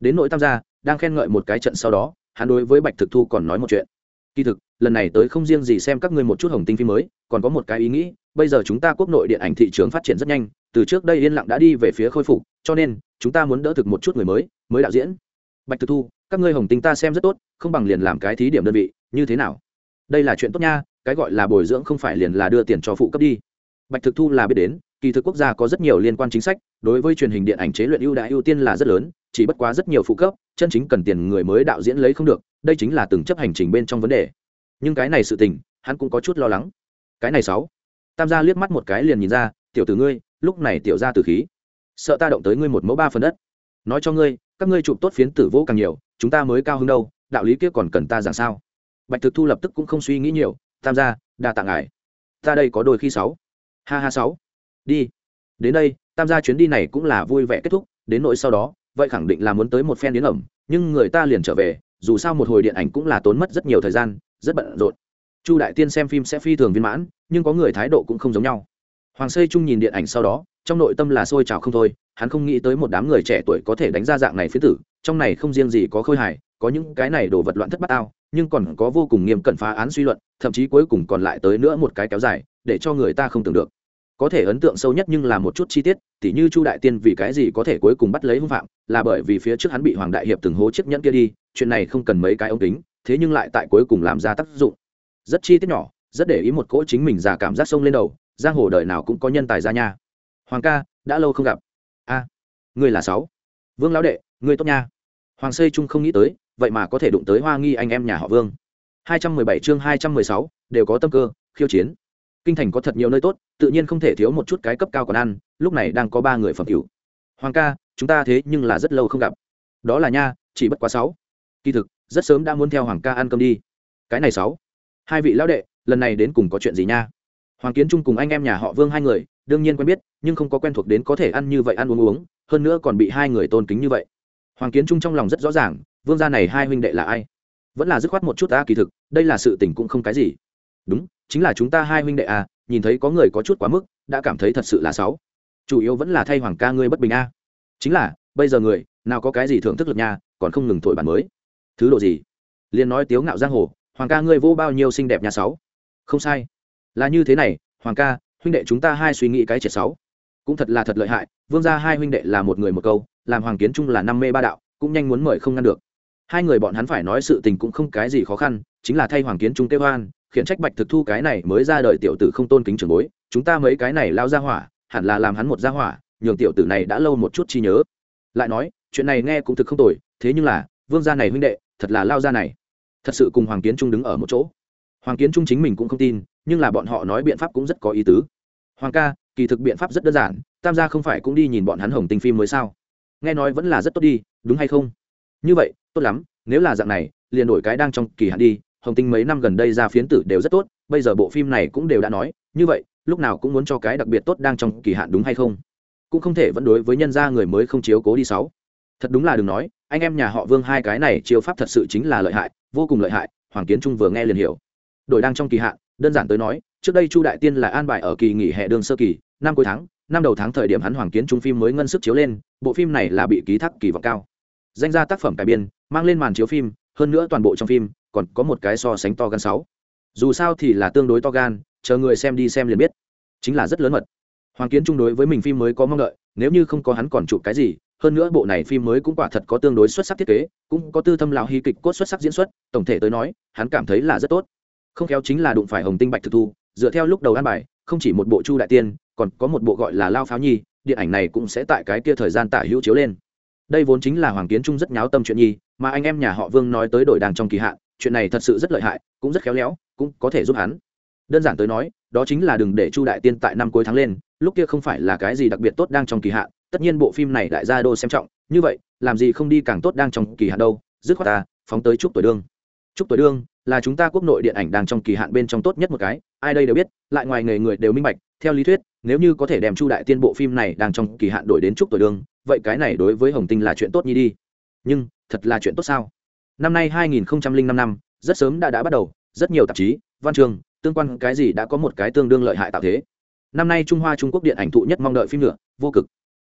Speaker 1: Đến nội tam gia, đang khen ngợi một cái trận sau đó, hắn đối với bạch thực thu còn nói một chuyện. Kỳ thực lần này tới không riêng gì xem các ngươi một chút hồng tinh phim mới, còn có một cái ý nghĩ, bây giờ chúng ta quốc nội điện ảnh thị trường phát triển rất nhanh, từ trước đây yên lặng đã đi về phía khôi phục, cho nên, chúng ta muốn đỡ thực một chút người mới mới đạo diễn. Bạch thực thu, các ngươi hồng tinh ta xem rất tốt, không bằng liền làm cái thí điểm đơn vị, như thế nào? Đây là chuyện tốt nha, cái gọi là bồi dưỡng không phải liền là đưa tiền cho phụ cấp đi. Bạch thực thu là biết đến, kỳ thực quốc gia có rất nhiều liên quan chính sách, đối với truyền hình điện ảnh chế luyện ưu đãi ưu tiên là rất lớn, chỉ bất quá rất nhiều phụ cấp, chân chính cần tiền người mới đạo diễn lấy không được, đây chính là từng chấp hành trình bên trong vấn đề nhưng cái này sự tình, hắn cũng có chút lo lắng. Cái này sáu. Tam gia liếc mắt một cái liền nhìn ra, tiểu tử ngươi, lúc này tiểu ra từ khí. Sợ ta động tới ngươi một mẫu ba phần đất. Nói cho ngươi, các ngươi chụp tốt phiến tử vô càng nhiều, chúng ta mới cao hơn đâu, đạo lý kia còn cần ta giảng sao? Bạch thực thu lập tức cũng không suy nghĩ nhiều, tam gia, đa tạng ải ta đây có đôi khi sáu. Ha ha sáu. Đi. Đến đây, tam gia chuyến đi này cũng là vui vẻ kết thúc, đến nỗi sau đó, vậy khẳng định là muốn tới một phen đến ẩm, nhưng người ta liền trở về, dù sao một hồi điện ảnh cũng là tốn mất rất nhiều thời gian rất bận rộn. Chu đại tiên xem phim sẽ phi thường viên mãn, nhưng có người thái độ cũng không giống nhau. Hoàng xây trung nhìn điện ảnh sau đó, trong nội tâm là sôi trào không thôi, hắn không nghĩ tới một đám người trẻ tuổi có thể đánh ra dạng này phía tử, trong này không riêng gì có khôi hài, có những cái này đồ vật loạn thất bát ao nhưng còn có vô cùng nghiêm cẩn phá án suy luận, thậm chí cuối cùng còn lại tới nữa một cái kéo dài, để cho người ta không tưởng được. Có thể ấn tượng sâu nhất nhưng là một chút chi tiết, tỉ như chu đại tiên vì cái gì có thể cuối cùng bắt lấy hung phạm, là bởi vì phía trước hắn bị hoàng đại hiệp từng hố chiếc nhẫn kia đi, chuyện này không cần mấy cái ống kính thế nhưng lại tại cuối cùng làm ra tác dụng. Rất chi tiết nhỏ rất để ý một cỗ chính mình già cảm giác sông lên đầu giang hồ đời nào cũng có nhân tài ra nha. Hoàng ca đã lâu không gặp. A à, ngươi là sáu. Vương lão đệ ngươi tốt nha. Hoàng xây trung không nghĩ tới vậy mà có thể đụng tới hoa nghi anh em nhà họ vương. 217 chương 216, đều có tâm cơ khiêu chiến. Kinh thành có thật nhiều nơi tốt tự nhiên không thể thiếu một chút cái cấp cao còn ăn lúc này đang có ba người phẩm cửu hoàng ca chúng ta thế nhưng là rất lâu không gặp. Đó là nha chỉ bất quá sáu. Kỳ thực rất sớm đã muốn theo hoàng ca ăn cơm đi. Cái này sáu. Hai vị lão đệ, lần này đến cùng có chuyện gì nha? Hoàng kiến trung cùng anh em nhà họ vương hai người, đương nhiên quen biết, nhưng không có quen thuộc đến có thể ăn như vậy ăn uống uống, hơn nữa còn bị hai người tôn kính như vậy. Hoàng kiến trung trong lòng rất rõ ràng, vương gia này hai huynh đệ là ai? Vẫn là dứt khoát một chút ta kỳ thực, đây là sự tình cũng không cái gì. Đúng, chính là chúng ta hai huynh đệ à nhìn thấy có người có chút quá mức, đã cảm thấy thật sự là xấu chủ yếu vẫn là thay hoàng ca ngươi bất bình a. Chính là, bây giờ người, nào có cái gì thưởng thức lực nha, còn không ngừng thổi bản mới thứ độ gì? Liền nói tiếu ngạo giang hồ, hoàng ca ngươi vô bao nhiêu xinh đẹp nhà sáu? Không sai. Là như thế này, hoàng ca, huynh đệ chúng ta hai suy nghĩ cái triệt sáu. Cũng thật là thật lợi hại, vương gia hai huynh đệ là một người một câu, làm hoàng kiến trung là năm mê ba đạo, cũng nhanh muốn mời không ngăn được. Hai người bọn hắn phải nói sự tình cũng không cái gì khó khăn, chính là thay hoàng kiến trung kêu hoan khiển trách bạch thực thu cái này mới ra đời tiểu tử không tôn kính trường bối, chúng ta mấy cái này lao ra hỏa, hẳn là làm hắn một ra hỏa, nhường tiểu tử này đã lâu một chút chi nhớ. Lại nói, chuyện này nghe cũng thực không tồi, thế nhưng là vương gia này huynh đệ, thật là lao gia này. Thật sự cùng hoàng kiến trung đứng ở một chỗ. Hoàng kiến trung chính mình cũng không tin, nhưng là bọn họ nói biện pháp cũng rất có ý tứ. Hoàng ca, kỳ thực biện pháp rất đơn giản, tam gia không phải cũng đi nhìn bọn hắn hồng tinh phim mới sao? Nghe nói vẫn là rất tốt đi, đúng hay không? Như vậy, tốt lắm, nếu là dạng này, liền đổi cái đang trong kỳ hạn đi, hồng tinh mấy năm gần đây ra phiến tử đều rất tốt, bây giờ bộ phim này cũng đều đã nói, như vậy, lúc nào cũng muốn cho cái đặc biệt tốt đang trong kỳ hạn đúng hay không? Cũng không thể vẫn đối với nhân gia người mới không chiếu cố đi sáu. Thật đúng là đừng nói anh em nhà họ vương hai cái này chiếu pháp thật sự chính là lợi hại, vô cùng lợi hại, hoàng kiến trung vừa nghe liền hiểu. Đổi đang trong kỳ hạn, đơn giản tới nói, trước đây chu đại tiên là an bài ở kỳ nghỉ hè đương sơ kỳ, năm cuối tháng, năm đầu tháng thời điểm hắn hoàng kiến trung phim mới ngân sức chiếu lên, bộ phim này là bị ký thác kỳ vọng cao. Danh ra tác phẩm cải biên, mang lên màn chiếu phim, hơn nữa toàn bộ trong phim, còn có một cái so sánh to gan sáu. Dù sao thì là tương đối to gan, chờ người xem đi xem liền biết. Chính là rất lớn mật. Hoàng kiến trung đối với mình phim mới có mong đợi, nếu như không có hắn còn chụp cái gì hơn nữa bộ này phim mới cũng quả thật có tương đối xuất sắc thiết kế, cũng có tư thâm lão hy kịch cốt xuất sắc diễn xuất, tổng thể tới nói, hắn cảm thấy là rất tốt. Không khéo chính là đụng phải hồng tinh bạch thực thu, dựa theo lúc đầu an bài, không chỉ một bộ chu đại tiên, còn có một bộ gọi là lao pháo nhi, điện ảnh này cũng sẽ tại cái kia thời gian tả hữu chiếu lên. Đây vốn chính là hoàng kiến trung rất nháo tâm chuyện nhi, mà anh em nhà họ vương nói tới đổi đàng trong kỳ hạn, chuyện này thật sự rất lợi hại, cũng rất khéo léo, cũng có thể giúp hắn. Đơn giản tới nói, đó chính là đừng để chu đại tiên tại năm cuối tháng lên, lúc kia không phải là cái gì đặc biệt tốt đang trong kỳ hạn tất nhiên bộ phim này đại gia đô xem trọng, như vậy, làm gì không đi càng tốt đang trong kỳ hạn đâu, dứt khoát ta, phóng tới chúc tuổi đương. Chúc tuổi đương là chúng ta quốc nội điện ảnh đang trong kỳ hạn bên trong tốt nhất một cái, ai đây đều biết, lại ngoài người người đều minh bạch, theo lý thuyết, nếu như có thể đem chu đại tiên bộ phim này đang trong kỳ hạn đổi đến chúc tuổi đương, vậy cái này đối với hồng tinh là chuyện tốt nhi đi. Nhưng, thật là chuyện tốt sao? Năm nay 2005 năm, rất sớm đã đã bắt đầu, rất nhiều tạp chí, văn trường, tương quan cái gì đã có một cái tương đương lợi hại tạo thế. Năm nay trung hoa trung quốc điện ảnh thụ nhất mong đợi phim nữa, vô cực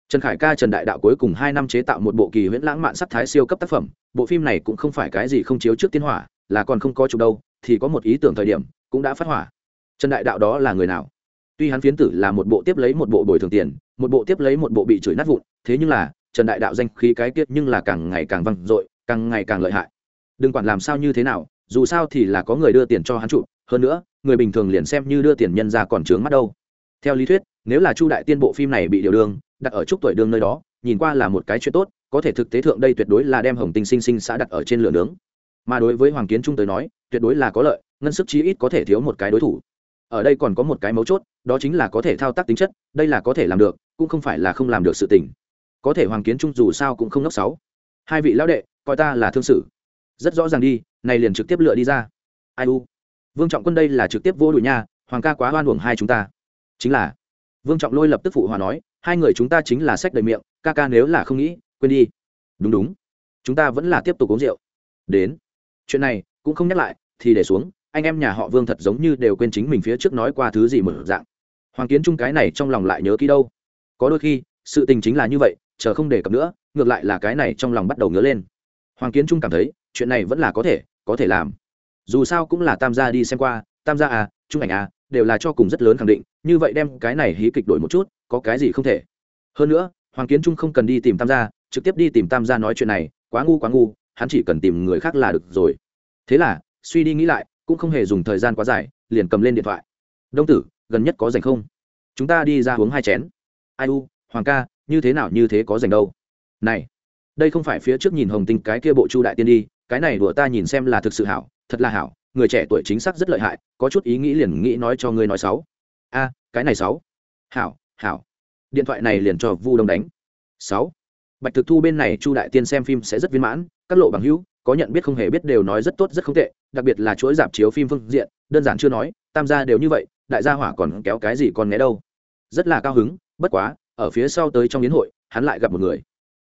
Speaker 1: trần khải ca, trần đại đạo cuối cùng hai năm chế tạo một bộ kỳ huyễn lãng mạn sắc thái siêu cấp tác phẩm, bộ phim này cũng không phải cái gì không chiếu trước tiên hỏa, là còn không có chụp đâu, thì có một ý tưởng thời điểm, cũng đã phát hỏa. Trần đại đạo đó là người nào? Tuy hắn phiến tử là một bộ tiếp lấy một bộ bồi thường tiền, một bộ tiếp lấy một bộ bị chửi nát vụn, thế nhưng là, trần đại đạo danh khí cái kiếp nhưng là càng ngày càng vang dội, càng ngày càng lợi hại. Đừng quản làm sao như thế nào, dù sao thì là có người đưa tiền cho hắn chụp, hơn nữa, người bình thường liền xem như đưa tiền nhân ra còn trướng mắt đâu. Theo lý thuyết, nếu là chu đại tiên bộ phim này bị điều đường đặt ở chúc tuổi đương nơi đó, nhìn qua là một cái chuyện tốt, có thể thực tế thượng đây tuyệt đối là đem hồng tinh sinh sinh xã đặt ở trên lửa nướng. Mà đối với hoàng kiến trung tới nói, tuyệt đối là có lợi, ngân sức chí ít có thể thiếu một cái đối thủ. Ở đây còn có một cái mấu chốt, đó chính là có thể thao tác tính chất, đây là có thể làm được, cũng không phải là không làm được sự tình. Có thể hoàng kiến trung dù sao cũng không nốc sáu. Hai vị lão đệ, coi ta là thương sử rất rõ ràng đi, này liền trực tiếp lựa đi ra. Ai u? Vương trọng quân đây là trực tiếp vô đuổi nha, hoàng ca quá hoan uổng hai chúng ta. Chính là, vương trọng lôi lập tức phụ hòa nói hai người chúng ta chính là sách đầy miệng, ca ca nếu là không nghĩ, quên đi. Đúng đúng. Chúng ta vẫn là tiếp tục uống rượu. Đến. Chuyện này, cũng không nhắc lại, thì để xuống. Anh em nhà họ vương thật giống như đều quên chính mình phía trước nói qua thứ gì mở dạng. Hoàng kiến trung cái này trong lòng lại nhớ kỹ đâu. Có đôi khi, sự tình chính là như vậy, chờ không đề cập nữa, ngược lại là cái này trong lòng bắt đầu ngứa lên. Hoàng kiến trung cảm thấy, chuyện này vẫn là có thể có thể làm. Dù sao cũng là tam gia đi xem qua, tam gia à trung ảnh à đều là cho cùng rất lớn khẳng định, như vậy đem cái này hí kịch đổi một chút có cái gì không thể. Hơn nữa, hoàng kiến trung không cần đi tìm tam gia, trực tiếp đi tìm tam gia nói chuyện này, quá ngu quá ngu, hắn chỉ cần tìm người khác là được rồi. Thế là, suy đi nghĩ lại, cũng không hề dùng thời gian quá dài, liền cầm lên điện thoại. Đông tử, gần nhất có rảnh không? Chúng ta đi ra uống hai chén. Ai u, hoàng ca, như thế nào như thế có rảnh đâu? Này, đây không phải phía trước nhìn hồng tinh cái kia bộ chu đại tiên đi, cái này đùa ta nhìn xem là thực sự hảo, thật là hảo, người trẻ tuổi chính xác rất lợi hại, có chút ý nghĩ liền nghĩ nói cho ngươi nói sáu a, cái này sáu hảo hảo. Điện thoại này liền cho vu đông đánh. Sáu. Bạch thực thu bên này chu đại tiên xem phim sẽ rất viên mãn, các lộ bằng hữu, có nhận biết không hề biết đều nói rất tốt rất không tệ, đặc biệt là chuỗi dạp chiếu phim phương diện, đơn giản chưa nói, tam gia đều như vậy, đại gia hỏa còn kéo cái gì còn né đâu. Rất là cao hứng, bất quá, ở phía sau tới trong yến hội, hắn lại gặp một người.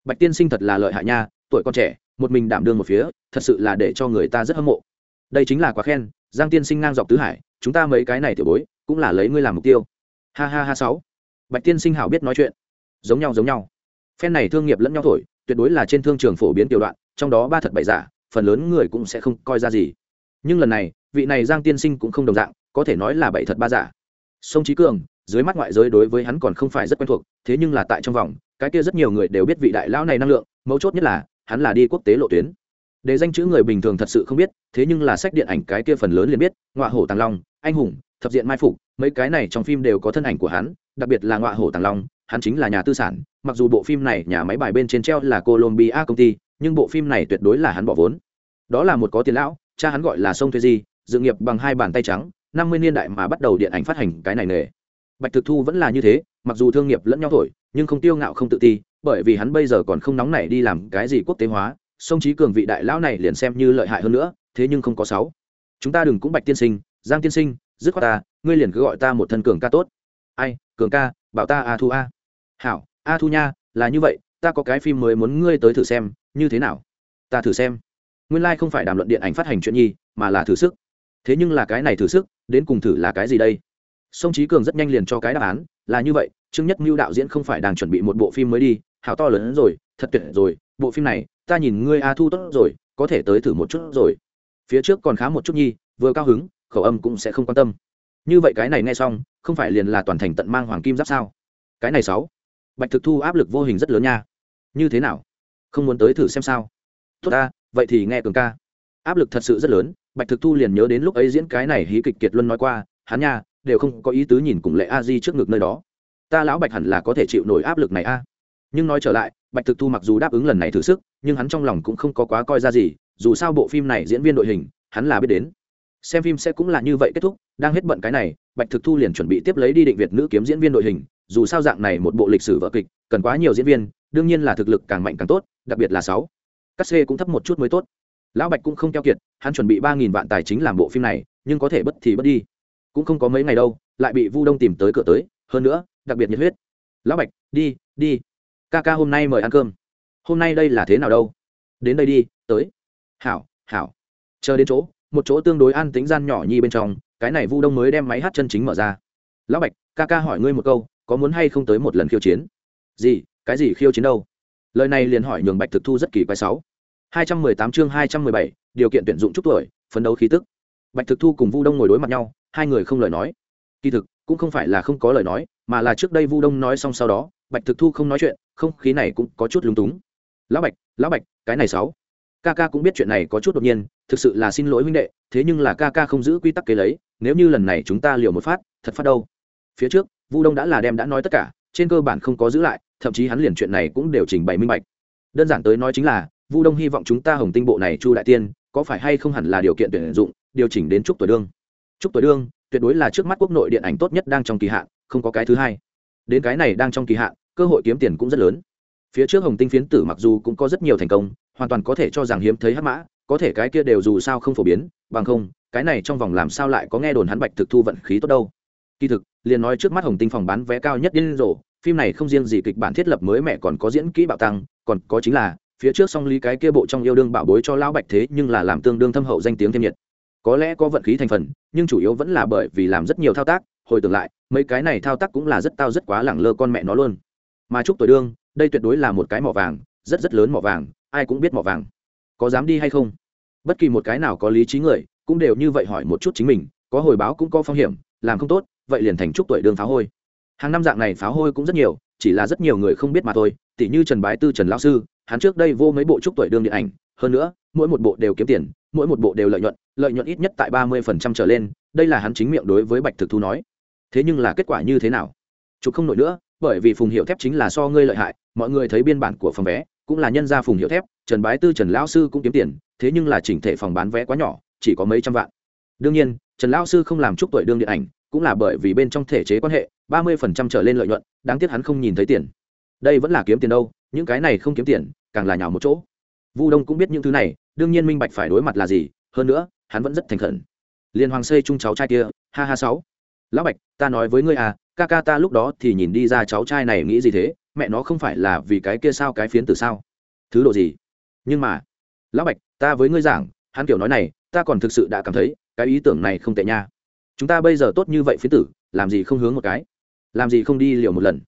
Speaker 1: Bạch tiên sinh thật là lợi hại nha, tuổi còn trẻ, một mình đảm đương một phía, thật sự là để cho người ta rất hâm mộ. Đây chính là quá khen, giang tiên sinh ngang dọc tứ hải, chúng ta mấy cái này tiểu bối, cũng là lấy ngươi làm mục tiêu. Ha ha ha, sáu bạch tiên sinh hảo biết nói chuyện. Giống nhau giống nhau. Phen này thương nghiệp lẫn nhau thổi, tuyệt đối là trên thương trường phổ biến tiểu đoạn, trong đó ba thật bảy giả, phần lớn người cũng sẽ không coi ra gì. Nhưng lần này, vị này giang tiên sinh cũng không đồng dạng, có thể nói là bảy thật ba giả. Sông trí cường, dưới mắt ngoại giới đối với hắn còn không phải rất quen thuộc, thế nhưng là tại trong vòng, cái kia rất nhiều người đều biết vị đại lão này năng lượng, mấu chốt nhất là, hắn là đi quốc tế lộ tuyến. Để danh chữ người bình thường thật sự không biết, thế nhưng là sách điện ảnh cái kia phần lớn liền biết, ngọa hổ tàng long, anh hùng, thập diện mai phục, mấy cái này trong phim đều có thân ảnh của hắn đặc biệt là ngọa hổ tàng long, hắn chính là nhà tư sản, mặc dù bộ phim này nhà máy bài bên trên treo là colombia công ty, nhưng bộ phim này tuyệt đối là hắn bỏ vốn. Đó là một có tiền lão, cha hắn gọi là sông thuê di, dự nghiệp bằng hai bàn tay trắng, năm mươi niên đại mà bắt đầu điện ảnh phát hành cái này nghề. Bạch thực thu vẫn là như thế, mặc dù thương nghiệp lẫn nhau thổi, nhưng không tiêu ngạo không tự ti, bởi vì hắn bây giờ còn không nóng nảy đi làm cái gì quốc tế hóa sông trí cường vị đại lão này liền xem như lợi hại hơn nữa, thế nhưng không có sáu. Chúng ta đừng cũng bạch tiên sinh, giang tiên sinh, dứt khoát ta, ngươi liền cứ gọi ta một thân cường ca tốt ai, cường ca, bảo ta a thu a. Hảo, a thu nha, là như vậy, ta có cái phim mới muốn ngươi tới thử xem, như thế nào? Ta thử xem. Nguyên lai、like、không phải đàm luận điện ảnh phát hành chuyện nhi, mà là thử sức. Thế nhưng là cái này thử sức, đến cùng thử là cái gì đây? Sông trí cường rất nhanh liền cho cái đáp án, là như vậy, trương nhất mưu đạo diễn không phải đang chuẩn bị một bộ phim mới đi, hảo to lớn rồi, thật tuyệt rồi, bộ phim này, ta nhìn ngươi a thu tốt rồi, có thể tới thử một chút rồi. Phía trước còn khá một chút nhi, vừa cao hứng, khẩu âm cũng sẽ không quan tâm như vậy cái này nghe xong, không phải liền là toàn thành tận mang hoàng kim giáp sao? Cái này sáu. Bạch thực thu áp lực vô hình rất lớn nha. Như thế nào? Không muốn tới thử xem sao? Tốt ta, vậy thì nghe cường ca. Áp lực thật sự rất lớn, bạch thực thu liền nhớ đến lúc ấy diễn cái này hí kịch kiệt luân nói qua, hắn nha, đều không có ý tứ nhìn cùng lệ a di trước ngực nơi đó. Ta lão bạch hẳn là có thể chịu nổi áp lực này a. Nhưng nói trở lại, bạch thực thu mặc dù đáp ứng lần này thử sức, nhưng hắn trong lòng cũng không có quá coi ra gì, dù sao bộ phim này diễn viên đội hình, hắn là biết đến xem phim sẽ cũng là như vậy kết thúc, đang hết bận cái này, bạch thực thu liền chuẩn bị tiếp lấy đi định việt nữ kiếm diễn viên đội hình, dù sao dạng này một bộ lịch sử vợ kịch, cần quá nhiều diễn viên, đương nhiên là thực lực càng mạnh càng tốt, đặc biệt là sáu. Cắt xê cũng thấp một chút mới tốt. Lão bạch cũng không keo kiệt, hắn chuẩn bị ba nghìn vạn tài chính làm bộ phim này, nhưng có thể bất thì bất đi. Cũng không có mấy ngày đâu, lại bị vu đông tìm tới cửa tới, hơn nữa, đặc biệt nhiệt huyết. Lão bạch, đi đi. Ca ca hôm nay mời ăn cơm. Hôm nay đây là thế nào đâu? Đến đây đi, tới. Hảo hảo. Chờ đến chỗ một chỗ tương đối an tính gian nhỏ nhi bên trong, cái này vu đông mới đem máy hát chân chính mở ra. Lão bạch, ca ca hỏi ngươi một câu, có muốn hay không tới một lần khiêu chiến? Gì, cái gì khiêu chiến đâu? Lời này liền hỏi nhường bạch thực thu rất kỳ quái sáu. hai trăm mười tám chương hai trăm mười bảy, điều kiện tuyển dụng chúc tuổi, phấn đấu khí tức. Bạch thực thu cùng vu đông ngồi đối mặt nhau, hai người không lời nói. Kỳ thực, cũng không phải là không có lời nói, mà là trước đây vu đông nói xong sau đó, bạch thực thu không nói chuyện, không khí này cũng có chút lúng túng. Lão bạch lão bạch, cái này sáu ca ca cũng biết chuyện này có chút đột nhiên, thực sự là xin lỗi huynh đệ, thế nhưng là ca ca không giữ quy tắc kế lấy, nếu như lần này chúng ta liều một phát, thật phát đâu. Phía trước, vu đông đã là đem đã nói tất cả, trên cơ bản không có giữ lại, thậm chí hắn liền chuyện này cũng đều trình bày minh bạch. Đơn giản tới nói chính là, vu đông hy vọng chúng ta hồng tinh bộ này chu đại tiên, có phải hay không hẳn là điều kiện tuyển dụng, điều chỉnh đến trúc tuổi đương. Trúc tuổi đương, tuyệt đối là trước mắt quốc nội điện ảnh tốt nhất đang trong kỳ hạn, không có cái thứ hai. Đến cái này đang trong kỳ hạn, cơ hội kiếm tiền cũng rất lớn. Phía trước hồng tinh phiến tử mặc dù cũng có rất nhiều thành công hoàn toàn có thể cho rằng hiếm thấy hắc mã, có thể cái kia đều dù sao không phổ biến, bằng không, cái này trong vòng làm sao lại có nghe đồn hắn bạch thực thu vận khí tốt đâu. Kỳ thực, liền nói trước mắt hồng tinh phòng bán vé cao nhất điên rồ, phim này không riêng gì kịch bản thiết lập mới mẹ còn có diễn kỹ bạo tăng, còn có chính là, phía trước song lý cái kia bộ trong yêu đương bảo bối cho lão bạch thế nhưng là làm tương đương thâm hậu danh tiếng thêm nhiệt. Có lẽ có vận khí thành phần, nhưng chủ yếu vẫn là bởi vì làm rất nhiều thao tác, hồi tưởng lại, mấy cái này thao tác cũng là rất tao rất quá lẳng lơ con mẹ nó luôn. Mà chúc tuổi đương, đây tuyệt đối là một cái mỏ vàng, rất rất lớn mỏ vàng ai cũng biết mỏ vàng. Có dám đi hay không? Bất kỳ một cái nào có lý trí người cũng đều như vậy hỏi một chút chính mình, có hồi báo cũng có phong hiểm, làm không tốt, vậy liền thành chúc tuổi đường pháo hôi. Hàng năm dạng này pháo hôi cũng rất nhiều, chỉ là rất nhiều người không biết mà thôi, tỉ như trần bái tư trần lão sư, hắn trước đây vô mấy bộ chúc tuổi đương điện ảnh, hơn nữa, mỗi một bộ đều kiếm tiền, mỗi một bộ đều lợi nhuận lợi nhuận ít nhất tại ba mươi phần trăm trở lên, đây là hắn chính miệng đối với bạch thực thu nói. Thế nhưng là kết quả như thế nào? Chụp không nổi nữa, bởi vì phùng hiệu thép chính là so ngươi lợi hại, mọi người thấy biên bản của phòng vé cũng là nhân gia phùng hiệu thép, trần bái tư, trần lão sư cũng kiếm tiền, thế nhưng là chỉnh thể phòng bán vé quá nhỏ, chỉ có mấy trăm vạn. Đương nhiên, trần lão sư không làm chúc tuổi đương điện ảnh, cũng là bởi vì bên trong thể chế quan hệ, ba mươi phần trăm trở lên lợi nhuận, đáng tiếc hắn không nhìn thấy tiền. Đây vẫn là kiếm tiền đâu, những cái này không kiếm tiền, càng là nhào một chỗ. Vu đông cũng biết những thứ này, đương nhiên minh bạch phải đối mặt là gì, hơn nữa, hắn vẫn rất thành khẩn. Liên hoàng xây chung cháu trai kia, ha ha sáu lão bạch, ta nói với ngươi à ca ca ta lúc đó thì nhìn đi ra cháu trai này nghĩ gì thế? Mẹ nó không phải là vì cái kia sao, cái phiến từ sao? Thứ độ gì? Nhưng mà, lão bạch, ta với ngươi giảng, hắn kiểu nói này, ta còn thực sự đã cảm thấy, cái ý tưởng này không tệ nha. Chúng ta bây giờ tốt như vậy phiến tử, làm gì không hướng một cái? Làm gì không đi liều một lần?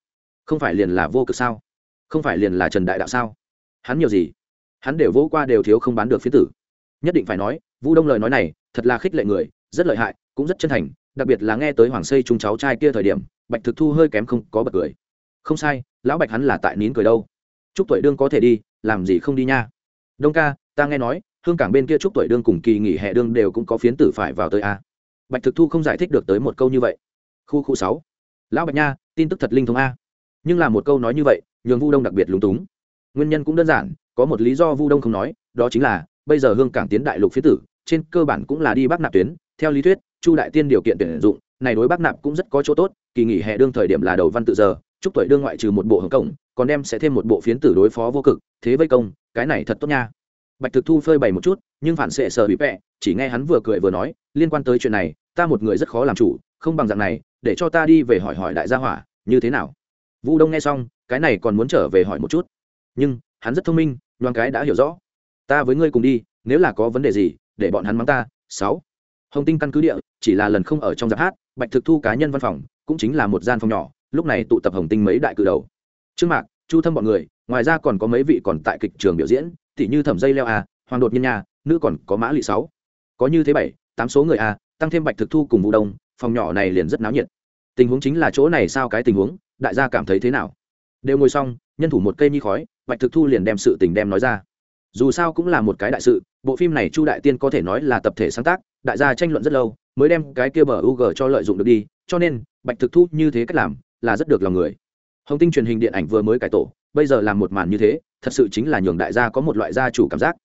Speaker 1: Không phải liền là vô cực sao? Không phải liền là trần đại đạo sao? Hắn nhiều gì? Hắn đều vỗ qua đều thiếu không bán được phiến tử. Nhất định phải nói vũ đông lời nói này, thật là khích lệ người, rất lợi hại, cũng rất chân thành đặc biệt là nghe tới hoàng xây chúng cháu trai kia thời điểm, bạch thực thu hơi kém không có bật cười. Không sai, lão bạch hắn là tại nín cười đâu. Chúc tuổi đương có thể đi, làm gì không đi nha. Đông ca, ta nghe nói, hương cảng bên kia chúc tuổi đương cùng kỳ nghỉ hè đương đều cũng có phiến tử phải vào tới a. Bạch thực thu không giải thích được tới một câu như vậy. Khu khu sáu. Lão bạch nha, tin tức thật linh thông a. Nhưng là một câu nói như vậy, nhường vu đông đặc biệt lúng túng. Nguyên nhân cũng đơn giản, có một lý do vu đông không nói, đó chính là, bây giờ hương cảng tiến đại lục phía tử, trên cơ bản cũng là đi bắc nạp tuyến, theo lý thuyết chu đại tiên điều kiện tuyển dụng, này đối bắc nạp cũng rất có chỗ tốt, kỳ nghỉ hè đương thời điểm là đầu văn tự giờ, chúc tuổi đương ngoại trừ một bộ hồng cổng, còn đem sẽ thêm một bộ phiến tử đối phó vô cực, thế vây công, cái này thật tốt nha. Bạch thực thu phơi bày một chút, nhưng phản xệ sờ bị vẹ chỉ nghe hắn vừa cười vừa nói, liên quan tới chuyện này, ta một người rất khó làm chủ, không bằng dạng này, để cho ta đi về hỏi hỏi đại gia hỏa, như thế nào? Vu đông nghe xong, cái này còn muốn trở về hỏi một chút. Nhưng, hắn rất thông minh đoàn cái đã hiểu rõ. Ta với ngươi cùng đi, nếu là có vấn đề gì, để bọn hắn mắng ta. Sáu hồng tinh căn cứ địa, chỉ là lần không ở trong giáp hát, bạch thực thu cá nhân văn phòng, cũng chính là một gian phòng nhỏ, lúc này tụ tập hồng tinh mấy đại cử đầu. Trương mạc, chu thâm bọn người, ngoài ra còn có mấy vị còn tại kịch trường biểu diễn, tỉ như thẩm dây leo a, hoàng đột nhân nhà nữ còn có mã lị sáu. Có như thế bảy, tám số người a, tăng thêm bạch thực thu cùng vụ đông, phòng nhỏ này liền rất náo nhiệt. Tình huống chính là chỗ này sao cái tình huống, đại gia cảm thấy thế nào? Đều ngồi xong, nhân thủ một cây nhi khói, bạch thực thu liền đem sự tình đem nói ra. Dù sao cũng là một cái đại sự, bộ phim này chu đại tiên có thể nói là tập thể sáng tác đại gia tranh luận rất lâu, mới đem cái kia bờ u g cho lợi dụng được đi, cho nên, bạch thực thu như thế cách làm, là rất được lòng người. Hồng tinh truyền hình điện ảnh vừa mới cải tổ, bây giờ làm một màn như thế, thật sự chính là nhường đại gia có một loại gia chủ cảm giác.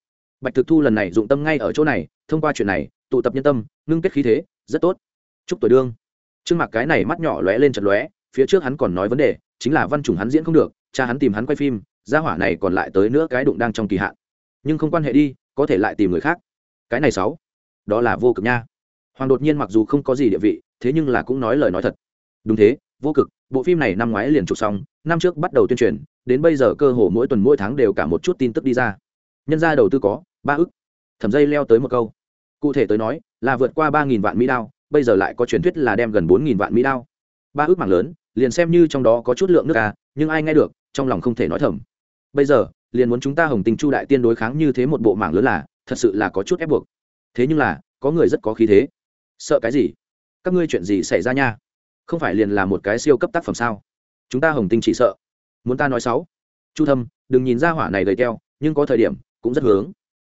Speaker 1: Bạch thực thu lần này dụng tâm ngay ở chỗ này, thông qua chuyện này, tụ tập nhân tâm, ngưng kết khí thế, rất tốt. Chúc tuổi đương. Trương mặc cái này mắt nhỏ lóe lên chật lóe, phía trước hắn còn nói vấn đề, chính là văn chủng hắn diễn không được, cha hắn tìm hắn quay phim, gia hỏa này còn lại tới nữa cái đụng đang trong kỳ hạn. Nhưng không quan hệ đi, có thể lại tìm người khác. Cái này sáu đó là vô cực nha. Hoàng đột nhiên mặc dù không có gì địa vị, thế nhưng là cũng nói lời nói thật. Đúng thế, vô cực, bộ phim này năm ngoái liền chụp xong, năm trước bắt đầu tuyên truyền, đến bây giờ cơ hồ mỗi tuần mỗi tháng đều cả một chút tin tức đi ra. Nhân ra đầu tư có ba ức. Thẩm dây leo tới một câu. Cụ thể tới nói, là vượt qua ba nghìn vạn mỹ đao, bây giờ lại có truyền thuyết là đem gần bốn nghìn vạn mỹ đao. Ba ước mảng lớn, liền xem như trong đó có chút lượng nước ca nhưng ai nghe được, trong lòng không thể nói thầm. Bây giờ, liền muốn chúng ta hồng tình chu đại tiên đối kháng như thế một bộ mảng lớn là, thật sự là có chút ép buộc thế nhưng là, có người rất có khí thế. Sợ cái gì? Các ngươi chuyện gì xảy ra nha? Không phải liền là một cái siêu cấp tác phẩm sao? Chúng ta hồng tinh chỉ sợ. Muốn ta nói sáu chu thâm, đừng nhìn ra hỏa này gầy keo, nhưng có thời điểm, cũng rất hướng.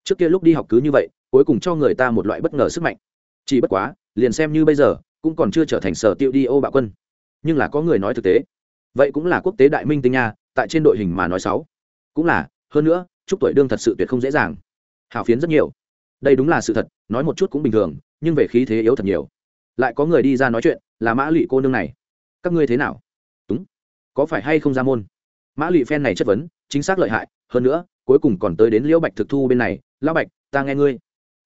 Speaker 1: Trước kia lúc đi học cứ như vậy, cuối cùng cho người ta một loại bất ngờ sức mạnh. Chỉ bất quá, liền xem như bây giờ, cũng còn chưa trở thành sở tiêu đi ô bạo quân. Nhưng là có người nói thực tế. Vậy cũng là quốc tế đại minh tinh nha, tại trên đội hình mà nói sáu cũng là, hơn nữa, chúc tuổi đương thật sự tuyệt không dễ dàng. Hào phiến rất nhiều đây đúng là sự thật, nói một chút cũng bình thường, nhưng về khí thế yếu thật nhiều. Lại có người đi ra nói chuyện, là mã lụy cô nương này. Các ngươi thế nào? Đúng. Có phải hay không ra môn? Mã lụy phen này chất vấn, chính xác lợi hại, hơn nữa, cuối cùng còn tới đến liễu bạch thực thu bên này. Lão bạch, ta nghe ngươi.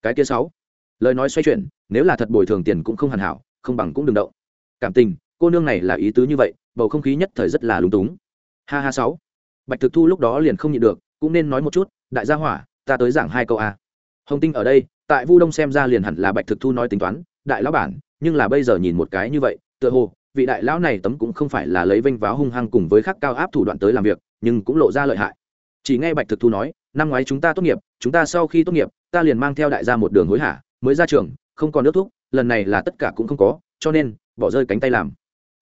Speaker 1: Cái kia sáu. Lời nói xoay chuyển, nếu là thật bồi thường tiền cũng không hoàn hảo, không bằng cũng đừng động. Cảm tình, cô nương này là ý tứ như vậy, bầu không khí nhất thời rất là lúng túng. Ha ha sáu. Bạch thực thu lúc đó liền không nhịn được, cũng nên nói một chút, đại gia hỏa, ta tới giảng hai câu a hồng tinh ở đây, tại vu đông xem ra liền hẳn là bạch thực thu nói tính toán, đại lão bản, nhưng là bây giờ nhìn một cái như vậy, tựa hồ, vị đại lão này tấm cũng không phải là lấy vênh váo hung hăng cùng với khắc cao áp thủ đoạn tới làm việc, nhưng cũng lộ ra lợi hại. Chỉ nghe bạch thực thu nói, năm ngoái chúng ta tốt nghiệp, chúng ta sau khi tốt nghiệp, ta liền mang theo đại gia một đường hối hả, mới ra trường, không còn nước thuốc, lần này là tất cả cũng không có, cho nên, bỏ rơi cánh tay làm.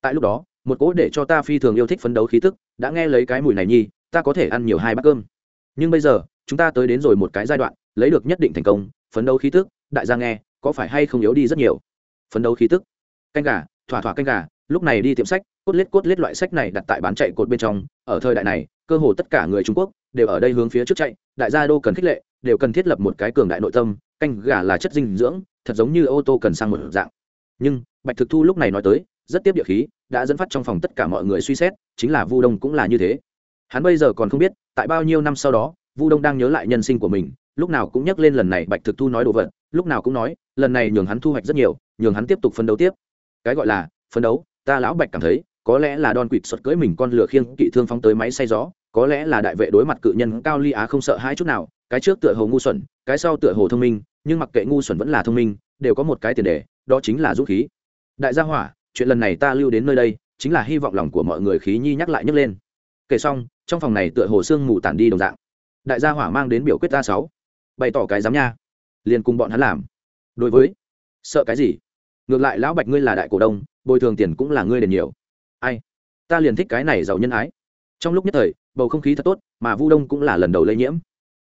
Speaker 1: Tại lúc đó, một cỗ để cho ta phi thường yêu thích phấn đấu khí tức, đã nghe lấy cái mùi này nhi, ta có thể ăn nhiều hai bát cơm. Nhưng bây giờ chúng ta tới đến rồi một cái giai đoạn, lấy được nhất định thành công, phấn đấu khí tức, đại gia nghe, có phải hay không yếu đi rất nhiều? Phấn đấu khí tức. Canh gà, thỏa thỏa canh gà, lúc này đi tiệm sách, cốt lết cốt lết loại sách này đặt tại bán chạy cột bên trong, ở thời đại này, cơ hồ tất cả người trung quốc đều ở đây hướng phía trước chạy, đại gia đô cần khích lệ, đều cần thiết lập một cái cường đại nội tâm, canh gà là chất dinh dưỡng, thật giống như ô tô cần sang một dạng. Nhưng, bạch thực thu lúc này nói tới, rất tiếp địa khí, đã dẫn phát trong phòng tất cả mọi người suy xét, chính là vu đông cũng là như thế. Hắn bây giờ còn không biết, tại bao nhiêu năm sau đó vu đông đang nhớ lại nhân sinh của mình, lúc nào cũng nhắc lên lần này bạch thực thu nói đồ vật, lúc nào cũng nói, lần này nhường hắn thu hoạch rất nhiều, nhường hắn tiếp tục phân đấu tiếp. Cái gọi là phấn đấu, ta lão bạch cảm thấy, có lẽ là đòn quỵt xuất cưỡi mình con lửa khiêng kỵ thương phóng tới máy say gió, có lẽ là đại vệ đối mặt cự nhân cao ly á không sợ hai chút nào, cái trước tựa hồ ngu xuẩn, cái sau tựa hồ thông minh, nhưng mặc kệ ngu xuẩn vẫn là thông minh, đều có một cái tiền đề, đó chính là dũng khí. Đại gia hỏa, chuyện lần này ta lưu đến nơi đây, chính là hy vọng lòng của mọi người khí nhi nhắc lại nhấc lên. Kể xong, trong phòng này tựa hồ sương mù tản đi đồng dạng đại gia hỏa mang đến biểu quyết ta sáu. Bày tỏ cái dám nha. Liền cùng bọn hắn làm. Đối với, sợ cái gì? Ngược lại lão bạch ngươi là đại cổ đông, bồi thường tiền cũng là ngươi đền nhiều. Ai? Ta liền thích cái này giàu nhân ái. Trong lúc nhất thời, bầu không khí thật tốt, mà vu đông cũng là lần đầu lây nhiễm.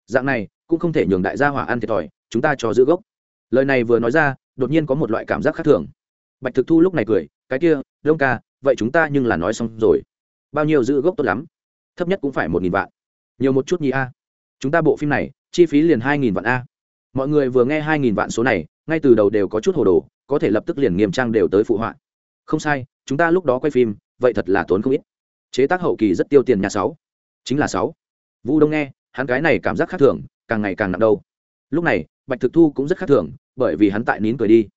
Speaker 1: Dạng này, cũng không thể nhường đại gia hỏa ăn thiệt thòi, chúng ta cho giữ gốc. Lời này vừa nói ra, đột nhiên có một loại cảm giác khác thường. Bạch thực thu lúc này cười, cái kia, đông ca, vậy chúng ta nhưng là nói xong rồi. Bao nhiêu giữ gốc tốt lắm. Thấp nhất cũng phải một nghìn vạn. Nhiều một chút nhì a chúng ta bộ phim này, chi phí liền hai nghìn vạn a. Mọi người vừa nghe hai nghìn vạn số này, ngay từ đầu đều có chút hồ đồ, có thể lập tức liền nghiêm trang đều tới phụ họa. Không sai, chúng ta lúc đó quay phim, vậy thật là tốn không ít. Chế tác hậu kỳ rất tiêu tiền nhà sáu. Chính là sáu. Vũ đông nghe, hắn cái này cảm giác khác thường, càng ngày càng nặng đâu. Lúc này, bạch thực thu cũng rất khác thường, bởi vì hắn tại nín cười đi.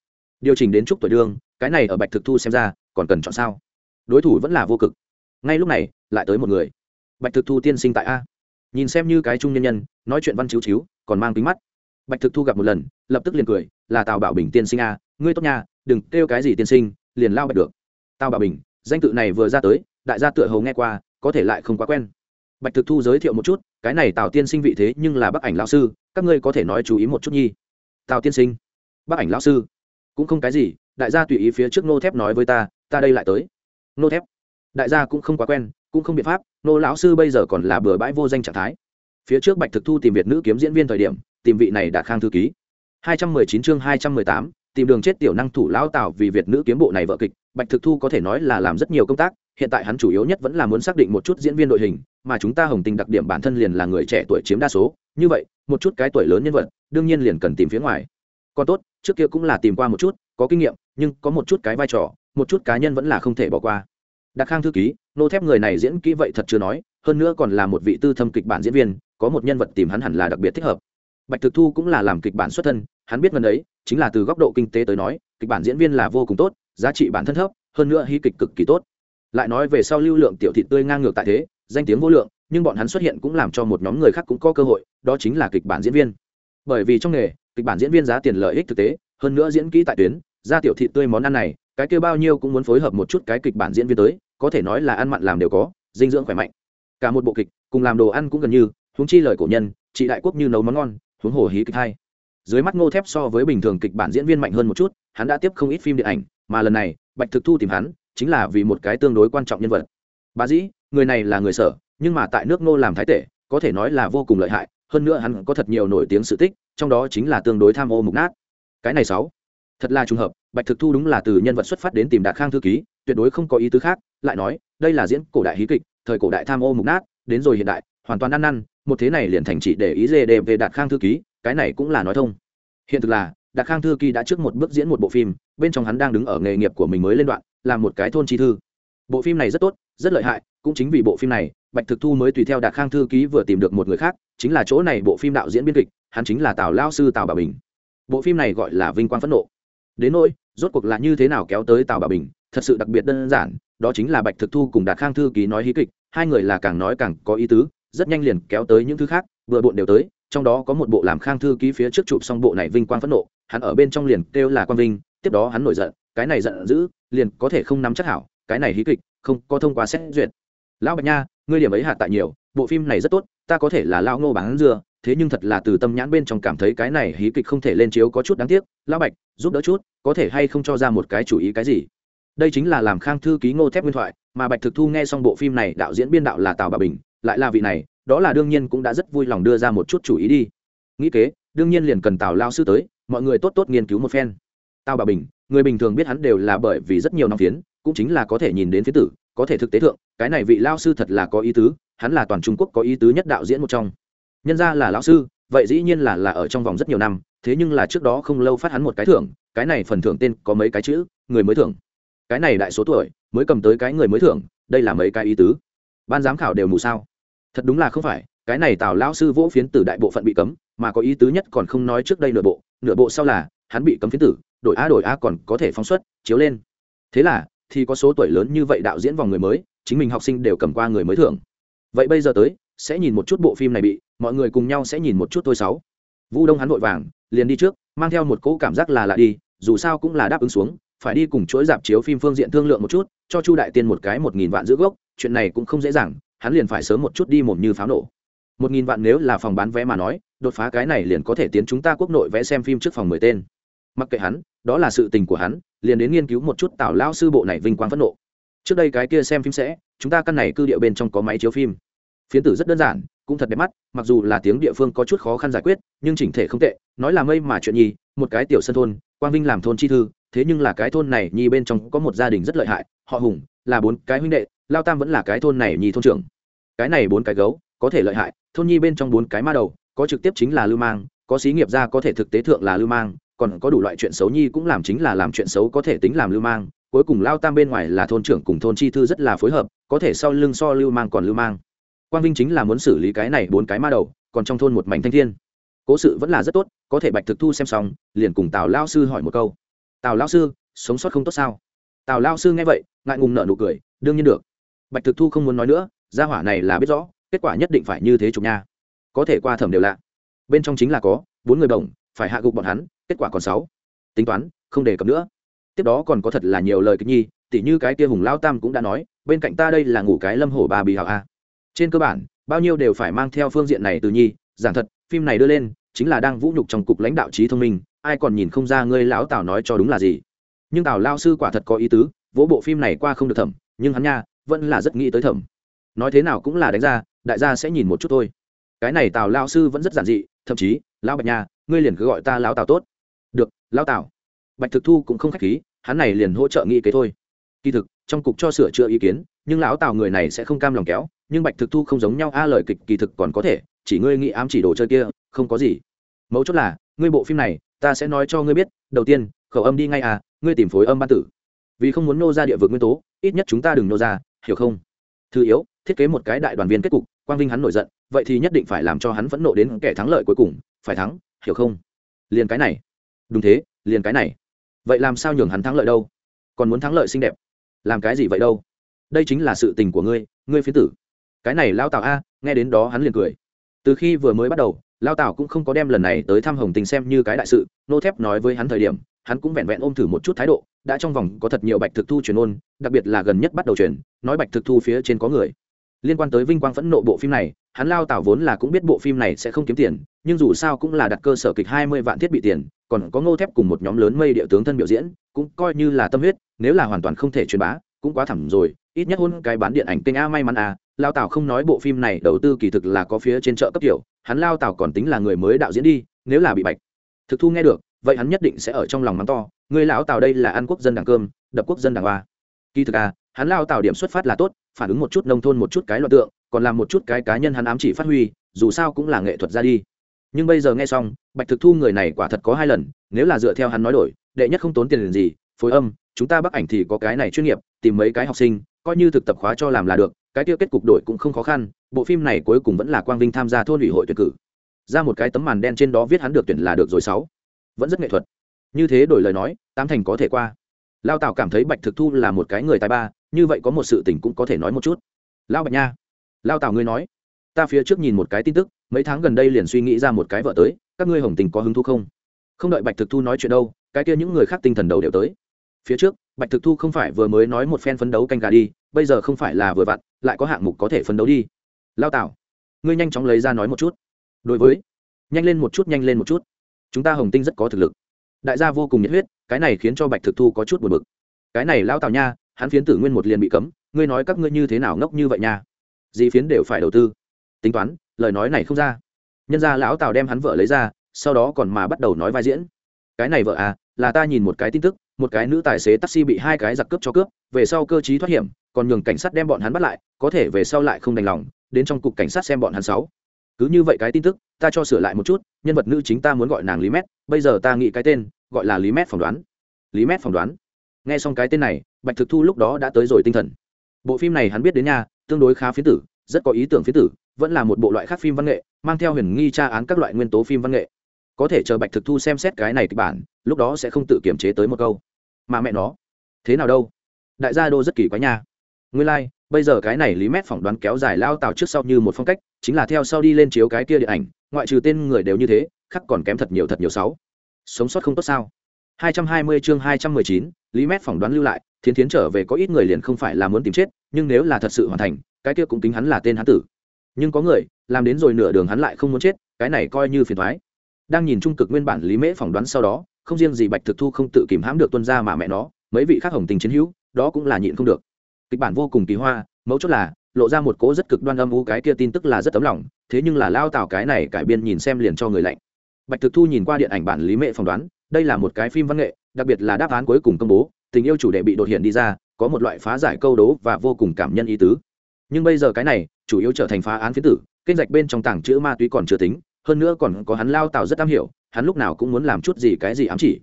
Speaker 1: Điều chỉnh đến chúc tuổi đương, cái này ở bạch thực thu xem ra, còn cần chọn sao? Đối thủ vẫn là vô cực. Ngay lúc này, lại tới một người. Bạch thực thu tiên sinh tại a nhìn xem như cái trung nhân nhân, nói chuyện văn chiếu chiếu, còn mang kính mắt. Bạch thực thu gặp một lần, lập tức liền cười, là tào bảo bình tiên sinh a ngươi tốt nha, đừng kêu cái gì tiên sinh, liền lao bạch được. Tào bảo bình, danh tự này vừa ra tới, đại gia tựa hầu nghe qua, có thể lại không quá quen. Bạch thực thu giới thiệu một chút, cái này tào tiên sinh vị thế nhưng là bác ảnh lao sư, các ngươi có thể nói chú ý một chút nhi. Tào tiên sinh bác ảnh lao sư? Cũng không cái gì, đại gia tùy ý phía trước nô thép nói với ta ta đây lại tới. Nô thép? Đại gia cũng không quá quen cũng không biện pháp nô lão sư bây giờ còn là bừa bãi vô danh trạng thái. Phía trước bạch thực thu tìm việt nữ kiếm diễn viên thời điểm tìm vị này đạt khang thư ký. 219 chương 218, tìm đường chết tiểu năng thủ lão tào vì việt nữ kiếm bộ này vợ kịch bạch thực thu có thể nói là làm rất nhiều công tác hiện tại hắn chủ yếu nhất vẫn là muốn xác định một chút diễn viên đội hình mà chúng ta hồng tình đặc điểm bản thân liền là người trẻ tuổi chiếm đa số như vậy một chút cái tuổi lớn nhân vật đương nhiên liền cần tìm phía ngoài. Còn tốt trước kia cũng là tìm qua một chút có kinh nghiệm nhưng có một chút cái vai trò một chút cá nhân vẫn là không thể bỏ qua đặc khang thư ký, nô thép người này diễn kỹ vậy thật chưa nói, hơn nữa còn là một vị tư thâm kịch bản diễn viên, có một nhân vật tìm hắn hẳn là đặc biệt thích hợp. Bạch thực thu cũng là làm kịch bản xuất thân, hắn biết gần đấy chính là từ góc độ kinh tế tới nói, kịch bản diễn viên là vô cùng tốt, giá trị bản thân thấp, hơn nữa hy kịch cực kỳ tốt. Lại nói về sau lưu lượng tiểu thị tươi ngang ngược tại thế, danh tiếng vô lượng, nhưng bọn hắn xuất hiện cũng làm cho một nhóm người khác cũng có cơ hội, đó chính là kịch bản diễn viên. Bởi vì trong nghề, kịch bản diễn viên giá tiền lợi ích thực tế, hơn nữa diễn kỹ tại tuyến ra tiểu thị tươi món ăn này, cái kêu bao nhiêu cũng muốn phối hợp một chút cái kịch bản diễn viên tới có thể nói là ăn mặn làm đều có, dinh dưỡng khỏe mạnh. Cả một bộ kịch, cùng làm đồ ăn cũng gần như, huống chi lời cổ nhân, chị đại quốc như nấu món ngon, huống hồ hí kịch hay. Dưới mắt ngô thép so với bình thường kịch bản diễn viên mạnh hơn một chút, hắn đã tiếp không ít phim điện ảnh, mà lần này, bạch thực thu tìm hắn, chính là vì một cái tương đối quan trọng nhân vật. Bà dĩ, người này là người sở, nhưng mà tại nước ngô làm thái tể, có thể nói là vô cùng lợi hại, hơn nữa hắn có thật nhiều nổi tiếng sự tích, trong đó chính là tương đối tham ô mục nát. Cái này sáu thật là trùng hợp, bạch thực thu đúng là từ nhân vật xuất phát đến tìm đạt khang thư ký, tuyệt đối không có ý tứ khác, lại nói, đây là diễn cổ đại hí kịch, thời cổ đại tham ô mục nát, đến rồi hiện đại, hoàn toàn ăn năn, một thế này liền thành chỉ để ý dê đề về đạt khang thư ký, cái này cũng là nói thông. Hiện thực là, đạt khang thư ký đã trước một bước diễn một bộ phim, bên trong hắn đang đứng ở nghề nghiệp của mình mới lên đoạn, làm một cái thôn chi thư. Bộ phim này rất tốt, rất lợi hại, cũng chính vì bộ phim này, bạch thực thu mới tùy theo đạt khang thư ký vừa tìm được một người khác, chính là chỗ này bộ phim đạo diễn biên kịch, hắn chính là tào lao sư tào bà bình. Bộ phim này gọi là vinh quang phẫn nộ đến nỗi, rốt cuộc là như thế nào kéo tới tào bà bình, thật sự đặc biệt đơn giản, đó chính là bạch thực thu cùng đạt khang thư ký nói hí kịch, hai người là càng nói càng có ý tứ, rất nhanh liền kéo tới những thứ khác, vừa bộn đều tới, trong đó có một bộ làm khang thư ký phía trước chụp xong bộ này vinh quang phẫn nộ, hắn ở bên trong liền kêu là quang vinh, tiếp đó hắn nổi giận, cái này giận dữ, liền có thể không nắm chắc hảo, cái này hí kịch, không có thông qua xét duyệt. Lão bạch nha, ngươi điểm ấy hạ tại nhiều, bộ phim này rất tốt, ta có thể là lão ngô bán dưa thế nhưng thật là từ tâm nhãn bên trong cảm thấy cái này hí kịch không thể lên chiếu có chút đáng tiếc, lão bạch, giúp đỡ chút, có thể hay không cho ra một cái chủ ý cái gì? Đây chính là làm khang thư ký ngô thép nguyên thoại, mà bạch thực thu nghe xong bộ phim này, đạo diễn biên đạo là tào bà bình, lại là vị này, đó là đương nhiên cũng đã rất vui lòng đưa ra một chút chủ ý đi. Nghĩ kế, đương nhiên liền cần tào lao sư tới, mọi người tốt tốt nghiên cứu một phen. Tào bà bình, người bình thường biết hắn đều là bởi vì rất nhiều năm phiến, cũng chính là có thể nhìn đến phía tử, có thể thực tế thượng, cái này vị lao sư thật là có ý tứ, hắn là toàn trung quốc có ý tứ nhất đạo diễn một trong nhân ra là lão sư, vậy dĩ nhiên là là ở trong vòng rất nhiều năm, thế nhưng là trước đó không lâu phát hắn một cái thưởng, cái này phần thưởng tên có mấy cái chữ, người mới thưởng. Cái này đại số tuổi, mới cầm tới cái người mới thưởng, đây là mấy cái ý tứ. Ban giám khảo đều mù sao. Thật đúng là không phải, cái này tào lão sư vỗ phiến tử đại bộ phận bị cấm, mà có ý tứ nhất còn không nói trước đây nửa bộ nửa bộ sau là, hắn bị cấm phiến tử, đổi a đổi a còn có thể phóng xuất, chiếu lên. Thế là, thì có số tuổi lớn như vậy đạo diễn vòng người mới, chính mình học sinh đều cầm qua người mới thưởng. Vậy bây giờ tới sẽ nhìn một chút bộ phim này bị, mọi người cùng nhau sẽ nhìn một chút thôi sáu. Vu đông hắn vội vàng, liền đi trước, mang theo một cỗ cảm giác là lạ đi, dù sao cũng là đáp ứng xuống, phải đi cùng chuỗi dạp chiếu phim phương diện thương lượng một chút, cho chu đại tiên một cái một nghìn vạn giữ gốc, chuyện này cũng không dễ dàng, hắn liền phải sớm một chút đi mồm như pháo nổ. Một nghìn vạn nếu là phòng bán vé mà nói, đột phá cái này liền có thể tiến chúng ta quốc nội vẽ xem phim trước phòng mười tên. Mặc kệ hắn, đó là sự tình của hắn, liền đến nghiên cứu một chút tào lao sư bộ này vinh quang phẫn nộ. Trước đây cái kia xem phim sẽ, chúng ta căn này cư địa bên trong có máy chiếu phim phiến tử rất đơn giản, cũng thật đẹp mắt, mặc dù là tiếng địa phương có chút khó khăn giải quyết, nhưng chỉnh thể không tệ, nói là mây mà chuyện nhi một cái tiểu sân thôn, quang vinh làm thôn chi thư, thế nhưng là cái thôn này nhi bên trong có một gia đình rất lợi hại, họ hùng, là bốn cái huynh đệ, lao tam vẫn là cái thôn này nhi thôn trưởng. Cái này bốn cái gấu, có thể lợi hại, thôn nhi bên trong bốn cái ma đầu, có trực tiếp chính là lưu mang, có xí nghiệp ra có thể thực tế thượng là lưu mang, còn có đủ loại chuyện xấu nhi cũng làm chính là làm chuyện xấu có thể tính làm lưu mang, cuối cùng lao tam bên ngoài là thôn trưởng cùng thôn chi thư rất là phối hợp, có thể sau lưng so lưu mang còn lưu mang quang vinh chính là muốn xử lý cái này bốn cái ma đầu, còn trong thôn một mảnh thanh thiên. Cố sự vẫn là rất tốt, có thể bạch thực thu xem xong, liền cùng tào lao sư hỏi một câu. Tào lao sư, sống sót không tốt sao? Tào lao sư nghe vậy, ngại ngùng nợ nụ cười, đương nhiên được. Bạch thực thu không muốn nói nữa, gia hỏa này là biết rõ, kết quả nhất định phải như thế chụp nha. Có thể qua thẩm đều lạ. Bên trong chính là có, bốn người đồng phải hạ gục bọn hắn, kết quả còn sáu. Tính toán, không đề cập nữa. Tiếp đó còn có thật là nhiều lời kinh nhi, tỉ như cái kia hùng lao tam cũng đã nói, bên cạnh ta đây là ngủ cái lâm hổ bà bì hào a trên cơ bản, bao nhiêu đều phải mang theo phương diện này từ nhi, giảng thật, phim này đưa lên, chính là đang vũ nhục trong cục lãnh đạo trí thông minh, ai còn nhìn không ra ngươi lão tào nói cho đúng là gì. Nhưng tào lao sư quả thật có ý tứ, vỗ bộ phim này qua không được thẩm, nhưng hắn nha, vẫn là rất nghĩ tới thẩm. Nói thế nào cũng là đánh ra, đại gia sẽ nhìn một chút thôi. Cái này tào lao sư vẫn rất giản dị, thậm chí, lão bạch nha, ngươi liền cứ gọi ta lão tào tốt. Được, lão tào. Bạch thực thu cũng không khách khí, hắn này liền hỗ trợ nghĩ kế thôi. Kỳ thực, trong cục cho sửa chữa ý kiến, nhưng lão tào người này sẽ không cam lòng kéo nhưng bạch thực thu không giống nhau, a, lời kịch kỳ thực còn có thể, chỉ ngươi nghĩ ám chỉ đồ chơi kia, không có gì. Mấu chốt là, ngươi bộ phim này, ta sẽ nói cho ngươi biết, đầu tiên, khẩu âm đi ngay à ngươi tìm phối âm ban tử. Vì không muốn nô ra địa vực nguyên tố, ít nhất chúng ta đừng nô ra, hiểu không? Thứ yếu, thiết kế một cái đại đoàn viên kết cục, quang vinh hắn nổi giận, vậy thì nhất định phải làm cho hắn phẫn nộ đến kẻ thắng lợi cuối cùng, phải thắng, hiểu không? Liền cái này. Đúng thế, liền cái này. Vậy làm sao nhường hắn thắng lợi đâu? Còn muốn thắng lợi xinh đẹp. Làm cái gì vậy đâu? Đây chính là sự tình của ngươi ngươi phía tử cái này lao tào a, nghe đến đó hắn liền cười từ khi vừa mới bắt đầu, lao tào cũng không có đem lần này tới thăm hồng tình xem như cái đại sự, nô thép nói với hắn thời điểm, hắn cũng vẹn vẹn ôm thử một chút thái độ, đã trong vòng có thật nhiều bạch thực thu truyền ôn, đặc biệt là gần nhất bắt đầu truyền, nói bạch thực thu phía trên có người liên quan tới vinh quang phẫn nộ bộ phim này, hắn lao tảo vốn là cũng biết bộ phim này sẽ không kiếm tiền, nhưng dù sao cũng là đặt cơ sở kịch hai mươi vạn thiết bị tiền, còn có ngô thép cùng một nhóm lớn mây địa tướng thân biểu diễn, cũng coi như là tâm huyết, nếu là hoàn toàn không thể truyền bá, cũng quá thẳng rồi, ít nhất hôn cái bán điện ảnh kênh a may mắn a lao tảo không nói bộ phim này, đầu tư kỳ thực là có phía trên chợ cấp kiểu hắn lao tảo còn tính là người mới đạo diễn đi, nếu là bị bạch. Thực thu nghe được, vậy hắn nhất định sẽ ở trong lòng mắng to người lão tảo đây là ăn quốc dân đảng cơm, đập quốc dân đảng hoa. Kỳ thực à hắn lao tảo điểm xuất phát là tốt, phản ứng một chút nông thôn một chút cái loạn tượng, còn làm một chút cái cá nhân hắn ám chỉ phát huy, dù sao cũng là nghệ thuật ra đi. Nhưng bây giờ nghe xong, bạch thực thu người này quả thật có hai lần, nếu là dựa theo hắn nói đổi, đệ nhất không tốn tiền gì, phối âm, chúng ta bắc ảnh thì có cái này chuyên nghiệp, tìm mấy cái học sinh, coi như thực tập khóa cho làm là được cái tiêu kết cục đổi cũng không khó khăn, bộ phim này cuối cùng vẫn là quang vinh tham gia thôn ủy hội tuyển cử. Ra một cái tấm màn đen trên đó viết hắn được tuyển là được rồi sáu. Vẫn rất nghệ thuật. Như thế đổi lời nói, tám thành có thể qua. Lao tào cảm thấy bạch thực thu là một cái người tài ba, như vậy có một sự tình cũng có thể nói một chút. Lao bạch nha. Lao tào ngươi nói. Ta phía trước nhìn một cái tin tức, mấy tháng gần đây liền suy nghĩ ra một cái vợ tới, các ngươi hồng tình có hứng thú không? Không đợi bạch thực thu nói chuyện đâu, cái kia những người khác tinh thần đầu đều tới. Phía trước, bạch thực thu không phải vừa mới nói một phen phấn đấu canh gà đi bây giờ không phải là vừa vặn, lại có hạng mục có thể phấn đấu đi. Lao tạo ngươi nhanh chóng lấy ra nói một chút. Đối với, nhanh lên một chút, nhanh lên một chút. Chúng ta hồng tinh rất có thực lực. Đại gia vô cùng nhiệt huyết, cái này khiến cho bạch thực thu có chút buồn bực. Cái này lao tào nha, hắn phiến tử nguyên một liền bị cấm, ngươi nói các ngươi như thế nào ngốc như vậy nha? Dị phiến đều phải đầu tư. Tính toán, lời nói này không ra. Nhân ra lão tào đem hắn vợ lấy ra, sau đó còn mà bắt đầu nói vai diễn. Cái này vợ à là ta nhìn một cái tin tức một cái nữ tài xế taxi bị hai cái giặc cướp cho cướp, về sau cơ chí thoát hiểm, còn nhường cảnh sát đem bọn hắn bắt lại, có thể về sau lại không đành lòng, đến trong cục cảnh sát xem bọn hắn sáu. Cứ như vậy cái tin tức, ta cho sửa lại một chút, nhân vật nữ chính ta muốn gọi nàng lý mét, bây giờ ta nghĩ cái tên, gọi là lý mét phỏng đoán. Lý mét phỏng đoán. Nghe xong cái tên này, bạch thực thu lúc đó đã tới rồi tinh thần. Bộ phim này hắn biết đến nhà tương đối khá phiến tử, rất có ý tưởng phiến tử, vẫn là một bộ loại khác phim văn nghệ, mang theo huyền nghi tra án các loại nguyên tố phim văn nghệ có thể chờ bạch thực thu xem xét cái này kịch bản lúc đó sẽ không tự kiểm chế tới một câu. Mà mẹ nó thế nào đâu? Đại gia đô rất kỳ quái nha. Nguyên lai、like, bây giờ cái này lý mét phỏng đoán kéo dài lao tào trước sau như một phong cách chính là theo sau đi lên chiếu cái kia điện ảnh ngoại trừ tên người đều như thế khắc còn kém thật nhiều thật nhiều sáu. Sống sót không tốt sao? 220 chương 219, lý mét phỏng đoán lưu lại thiến thiến trở về có ít người liền không phải là muốn tìm chết nhưng nếu là thật sự hoàn thành cái kia cũng tính hắn là tên hắn tử. Nhưng có người làm đến rồi nửa đường hắn lại không muốn chết cái này coi như phiền thoái đang nhìn trung cực nguyên bản lý mễ phỏng đoán sau đó, không riêng gì bạch thực thu không tự kìm hãm được tuân ra mà mẹ nó, mấy vị khác hồng tình chiến hữu, đó cũng là nhịn không được. Kịch bản vô cùng kỳ hoa, mấu chốt là, lộ ra một cố rất cực đoan âm u cái kia tin tức là rất tấm lòng, thế nhưng là lao tào cái này cải biên nhìn xem liền cho người lạnh. Bạch thực thu nhìn qua điện ảnh bản lý mễ phỏng đoán, đây là một cái phim văn nghệ, đặc biệt là đáp án cuối cùng công bố, tình yêu chủ đề bị đột hiện đi ra, có một loại phá giải câu đố và vô cùng cảm nhân ý tứ. Nhưng bây giờ cái này, chủ yếu trở thành phá án phiến tử, kênh rạch bên trong tảng chữ ma túy còn chưa tính hơn nữa còn có hắn lao tào rất am hiểu, hắn lúc nào cũng muốn làm chút gì cái gì ám chỉ.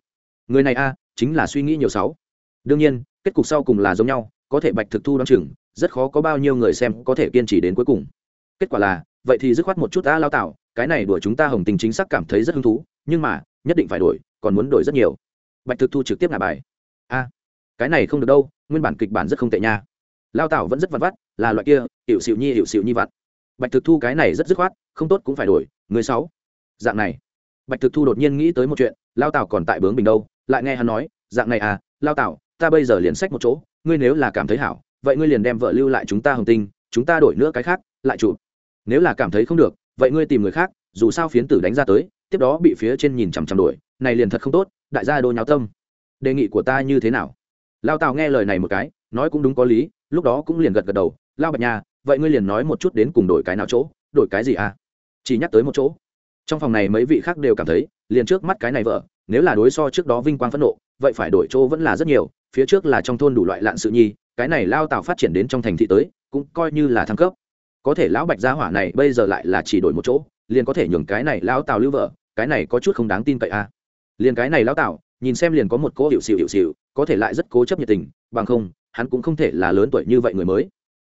Speaker 1: Người này a, chính là suy nghĩ nhiều sáu. Đương nhiên, kết cục sau cùng là giống nhau, có thể bạch thực thu đ chừng, rất khó có bao nhiêu người xem có thể kiên trì đến cuối cùng. Kết quả là, vậy thì dứt khoát một chút ta lao tạo cái này đuổi chúng ta hồng tình chính xác cảm thấy rất hứng thú, nhưng mà, nhất định phải đổi, còn muốn đổi rất nhiều. Bạch thực thu trực tiếp ngả bài. A, cái này không được đâu, nguyên bản kịch bản rất không tệ nha. Lao tạo vẫn rất vặt vắt là loại kia hiệu xịu nhi hiệu xịu nhi vặt bạch thực thu cái này rất dứt khoát, không tốt cũng phải đổi, người sáu. Dạng này. Bạch thực thu đột nhiên nghĩ tới một chuyện, lao tảo còn tại bướng bình đâu, lại nghe hắn nói, dạng này à lao tảo, ta bây giờ liền sách một chỗ, ngươi nếu là cảm thấy hảo, vậy ngươi liền đem vợ lưu lại chúng ta hồng tinh, chúng ta đổi nữa cái khác, lại chụp. Nếu là cảm thấy không được, vậy ngươi tìm người khác, dù sao phiến tử đánh ra tới, tiếp đó bị phía trên nhìn chằm chằm đổi, này liền thật không tốt, đại gia đô nháo tâm. Đề nghị của ta như thế nào? Lao tào nghe lời này một cái, nói cũng đúng có lý lúc đó cũng liền gật gật đầu, lao bạch nha, vậy ngươi liền nói một chút đến cùng đổi cái nào chỗ, đổi cái gì à? Chỉ nhắc tới một chỗ. Trong phòng này mấy vị khác đều cảm thấy, liền trước mắt cái này vợ, nếu là đối so trước đó vinh quang phẫn nộ, vậy phải đổi chỗ vẫn là rất nhiều, phía trước là trong thôn đủ loại lạn sự nhi, cái này lao tào phát triển đến trong thành thị tới, cũng coi như là thăng cấp. Có thể lão bạch gia hỏa này bây giờ lại là chỉ đổi một chỗ, liền có thể nhường cái này lão tào lưu vợ, cái này có chút không đáng tin cậy à. Liền cái này lão tào, nhìn xem liền có một cỗ hiệu xịu hiệu xịu có thể lại rất cố chấp nhiệt tình, bằng không hắn cũng không thể là lớn tuổi như vậy người mới.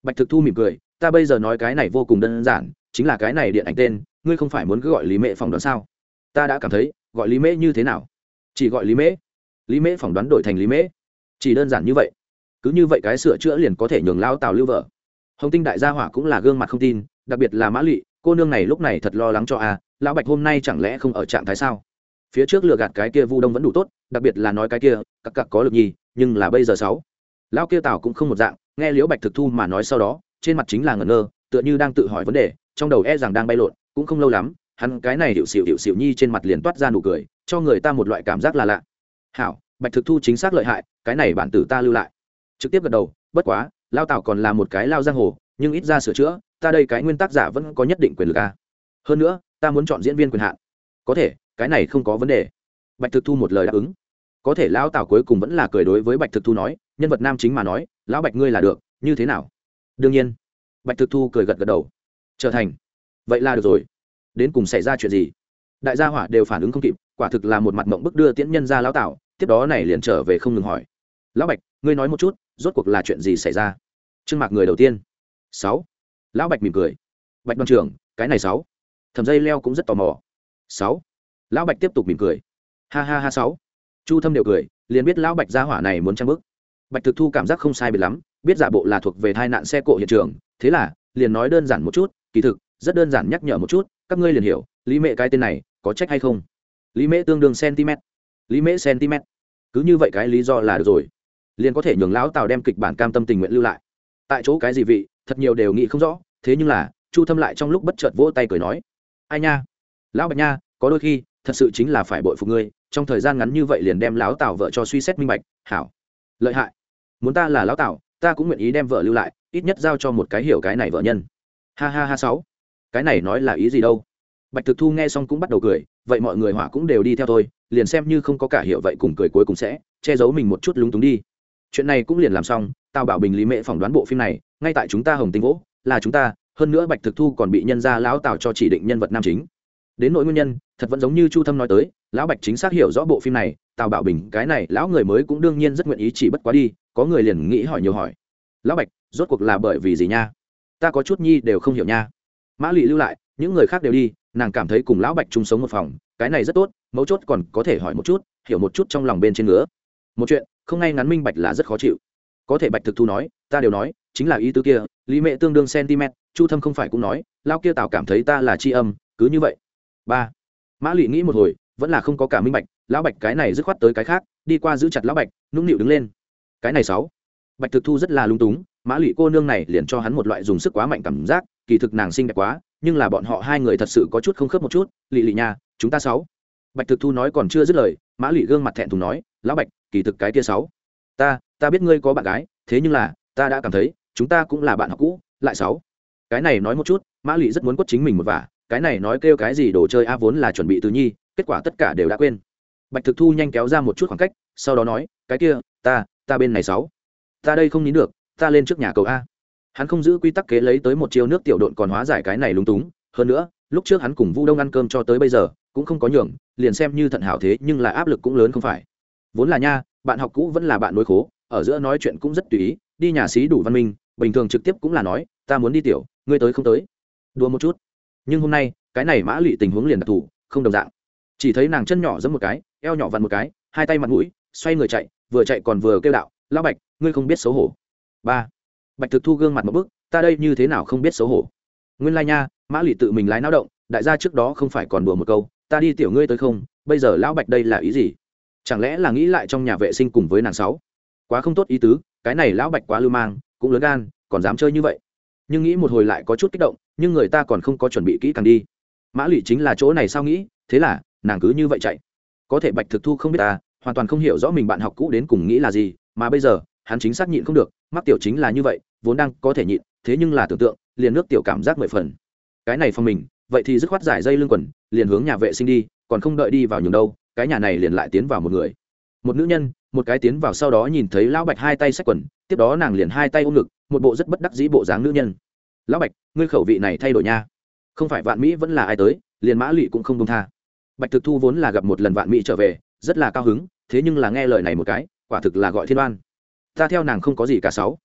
Speaker 1: Bạch thực thu mỉm cười, ta bây giờ nói cái này vô cùng đơn giản, chính là cái này điện ảnh tên, ngươi không phải muốn cứ gọi lý mễ phỏng đoán sao? Ta đã cảm thấy, gọi lý mễ như thế nào? Chỉ gọi lý mễ. Lý mễ phỏng đoán đổi thành lý mễ. Chỉ đơn giản như vậy. Cứ như vậy cái sửa chữa liền có thể nhường lao tào lưu vợ. Hồng tinh đại gia hỏa cũng là gương mặt không tin, đặc biệt là mã lụy cô nương này lúc này thật lo lắng cho a, lão bạch hôm nay chẳng lẽ không ở trạng thái sao? Phía trước lừa gạt cái kia vu đông vẫn đủ tốt, đặc biệt là nói cái kia cặc cặc có lực nhi nhưng là bây giờ sáu lão kia tào cũng không một dạng, nghe liễu bạch thực thu mà nói sau đó, trên mặt chính là ngẩn ngơ, tựa như đang tự hỏi vấn đề, trong đầu e rằng đang bay lộn, cũng không lâu lắm, hắn cái này hiệu xịu hiệu xịu nhi trên mặt liền toát ra nụ cười, cho người ta một loại cảm giác là lạ. Hảo, bạch thực thu chính xác lợi hại, cái này bản tử ta lưu lại. Trực tiếp gật đầu, bất quá lao tào còn là một cái lao giang hồ, nhưng ít ra sửa chữa, ta đây cái nguyên tác giả vẫn có nhất định quyền lực a. Hơn nữa, ta muốn chọn diễn viên quyền hạn. Có thể, cái này không có vấn đề. Bạch thực thu một lời đáp ứng. Có thể lão tào cuối cùng vẫn là cười đối với bạch thực thu nói nhân vật nam chính mà nói, lão bạch ngươi là được, như thế nào? Đương nhiên. Bạch thực thu cười gật gật đầu. Trở thành. Vậy là được rồi. Đến cùng xảy ra chuyện gì? Đại gia hỏa đều phản ứng không kịp, quả thực là một mặt mộng bức đưa tiễn nhân ra lão tảo, tiếp đó này liền trở về không ngừng hỏi. Lão bạch, ngươi nói một chút, rốt cuộc là chuyện gì xảy ra? Trương mạc người đầu tiên. Sáu. Lão bạch mỉm cười. Bạch đoàn trưởng, cái này sáu. Thầm dây leo cũng rất tò mò. Sáu. Lão bạch tiếp tục mỉm cười. Ha ha ha, sáu. Chu thâm đều cười, liền biết lão bạch gia hỏa này muốn trang bức bạch thực thu cảm giác không sai biệt lắm, biết giả bộ là thuộc về tai nạn xe cộ hiện trường, thế là liền nói đơn giản một chút, kỳ thực, rất đơn giản nhắc nhở một chút, các ngươi liền hiểu, lý mẹ cái tên này có trách hay không? Lý mễ tương đương cm lý mễ cm cứ như vậy cái lý do là được rồi. Liền có thể nhường lão tào đem kịch bản cam tâm tình nguyện lưu lại. Tại chỗ cái gì vị, thật nhiều đều nghĩ không rõ, thế nhưng là, chu thâm lại trong lúc bất chợt vỗ tay cười nói, ai nha? Lão bạch nha, có đôi khi, thật sự chính là phải bội phục ngươi, trong thời gian ngắn như vậy liền đem lão tào vợ cho suy xét minh bạch, hảo, lợi hại muốn ta là lão tào ta cũng nguyện ý đem vợ lưu lại, ít nhất giao cho một cái hiểu cái này vợ nhân. Ha ha ha, sáu. Cái này nói là ý gì đâu? Bạch thực thu nghe xong cũng bắt đầu cười, vậy mọi người hỏa cũng đều đi theo tôi liền xem như không có cả hiệu vậy cùng cười cuối cùng sẽ che giấu mình một chút lúng túng đi. Chuyện này cũng liền làm xong tao bảo bình lý mệ phỏng đoán bộ phim này, ngay tại chúng ta hồng tinh vỗ, là chúng ta, hơn nữa bạch thực thu còn bị nhân gia lão tào cho chỉ định nhân vật nam chính. Đến nội nguyên nhân, thật vẫn giống như chu thâm nói tới, lão bạch chính xác hiểu rõ bộ phim này tào bảo bình, cái này lão người mới cũng đương nhiên rất nguyện ý chỉ bất quá đi, có người liền nghĩ hỏi nhiều hỏi. Lão bạch, rốt cuộc là bởi vì gì nha? Ta có chút nhi đều không hiểu nha. Mã lụy lưu lại, những người khác đều đi, nàng cảm thấy cùng lão bạch chung sống một phòng, cái này rất tốt, mấu chốt còn có thể hỏi một chút, hiểu một chút trong lòng bên trên nữa một chuyện, không ngay ngắn minh bạch là rất khó chịu. Có thể bạch thực thu nói, ta đều nói, chính là ý tứ kia, lý mẹ tương đương cm chu thâm không phải cũng nói lao kia tào cảm thấy ta là tri âm, cứ như vậy. Ba, mã lụy nghĩ một hồi, vẫn là không có cả minh bạch lão bạch cái này dứt khoát tới cái khác, đi qua giữ chặt lão bạch, nũng nịu đứng lên. Cái này sáu. Bạch thực thu rất là lung túng, mã lụy cô nương này liền cho hắn một loại dùng sức quá mạnh cảm giác, kỳ thực nàng xinh đẹp quá, nhưng là bọn họ hai người thật sự có chút không khớp một chút. Lị lị nha, chúng ta sáu. Bạch thực thu nói còn chưa dứt lời, mã lụy gương mặt thẹn thùng nói, lão bạch, kỳ thực cái kia sáu. Ta ta biết ngươi có bạn gái, thế nhưng là, ta đã cảm thấy, chúng ta cũng là bạn học cũ, lại sáu. Cái này nói một chút, mã lụy rất muốn quất chính mình một vả, cái này nói kêu cái gì đồ chơi a vốn là chuẩn bị từ nhi, kết quả tất cả đều đã quên bạch thực thu nhanh kéo ra một chút khoảng cách, sau đó nói, cái kia, ta ta bên này sáu. Ta đây không nín được, ta lên trước nhà cầu a. Hắn không giữ quy tắc kế lấy tới một chiêu nước tiểu độn còn hóa giải cái này lúng túng. Hơn nữa, lúc trước hắn cùng vu đông ăn cơm cho tới bây giờ, cũng không có nhường, liền xem như thận hảo thế nhưng là áp lực cũng lớn không phải. Vốn là nha, bạn học cũ vẫn là bạn đối khố, ở giữa nói chuyện cũng rất tùy ý, đi nhà xí đủ văn minh, bình thường trực tiếp cũng là nói, ta muốn đi tiểu, ngươi tới không tới. Đua một chút. Nhưng hôm nay, cái này mã lụy tình huống liền đặc thù, không đồng dạng. Chỉ thấy nàng chân nhỏ giẫm một cái eo nhỏ vặn một cái, hai tay mặt mũi, xoay người chạy, vừa chạy còn vừa kêu đạo, lão bạch, ngươi không biết xấu hổ. Ba. Bạch thực thu gương mặt một bức, ta đây như thế nào không biết xấu hổ? Nguyên lai nha, mã lụy tự mình lái náo động, đại gia trước đó không phải còn đùa một câu, ta đi tiểu ngươi tới không, bây giờ lão bạch đây là ý gì? Chẳng lẽ là nghĩ lại trong nhà vệ sinh cùng với nàng sáu? Quá không tốt ý tứ, cái này lão bạch quá lưu mang, cũng lớn gan, còn dám chơi như vậy. Nhưng nghĩ một hồi lại có chút kích động, nhưng người ta còn không có chuẩn bị kỹ càng đi. Mã lụy chính là chỗ này sao nghĩ, thế là nàng cứ như vậy chạy có thể bạch thực thu không biết ta, hoàn toàn không hiểu rõ mình bạn học cũ đến cùng nghĩ là gì, mà bây giờ, hắn chính xác nhịn không được, mắc tiểu chính là như vậy, vốn đang có thể nhịn, thế nhưng là tưởng tượng, liền nước tiểu cảm giác mười phần. Cái này phong mình, vậy thì dứt khoát giải dây lưng quần, liền hướng nhà vệ sinh đi, còn không đợi đi vào nhường đâu, cái nhà này liền lại tiến vào một người. Một nữ nhân, một cái tiến vào sau đó nhìn thấy lão bạch hai tay xách quần, tiếp đó nàng liền hai tay ôm ngực, một bộ rất bất đắc dĩ bộ dáng nữ nhân. Lão bạch, ngươi khẩu vị này thay đổi nha. Không phải vạn mỹ vẫn là ai tới, liền mã lụy cũng không đông tha bạch thực thu vốn là gặp một lần vạn mỹ trở về, rất là cao hứng, thế nhưng là nghe lời này một cái, quả thực là gọi thiên đoan ta theo nàng không có gì cả sáu.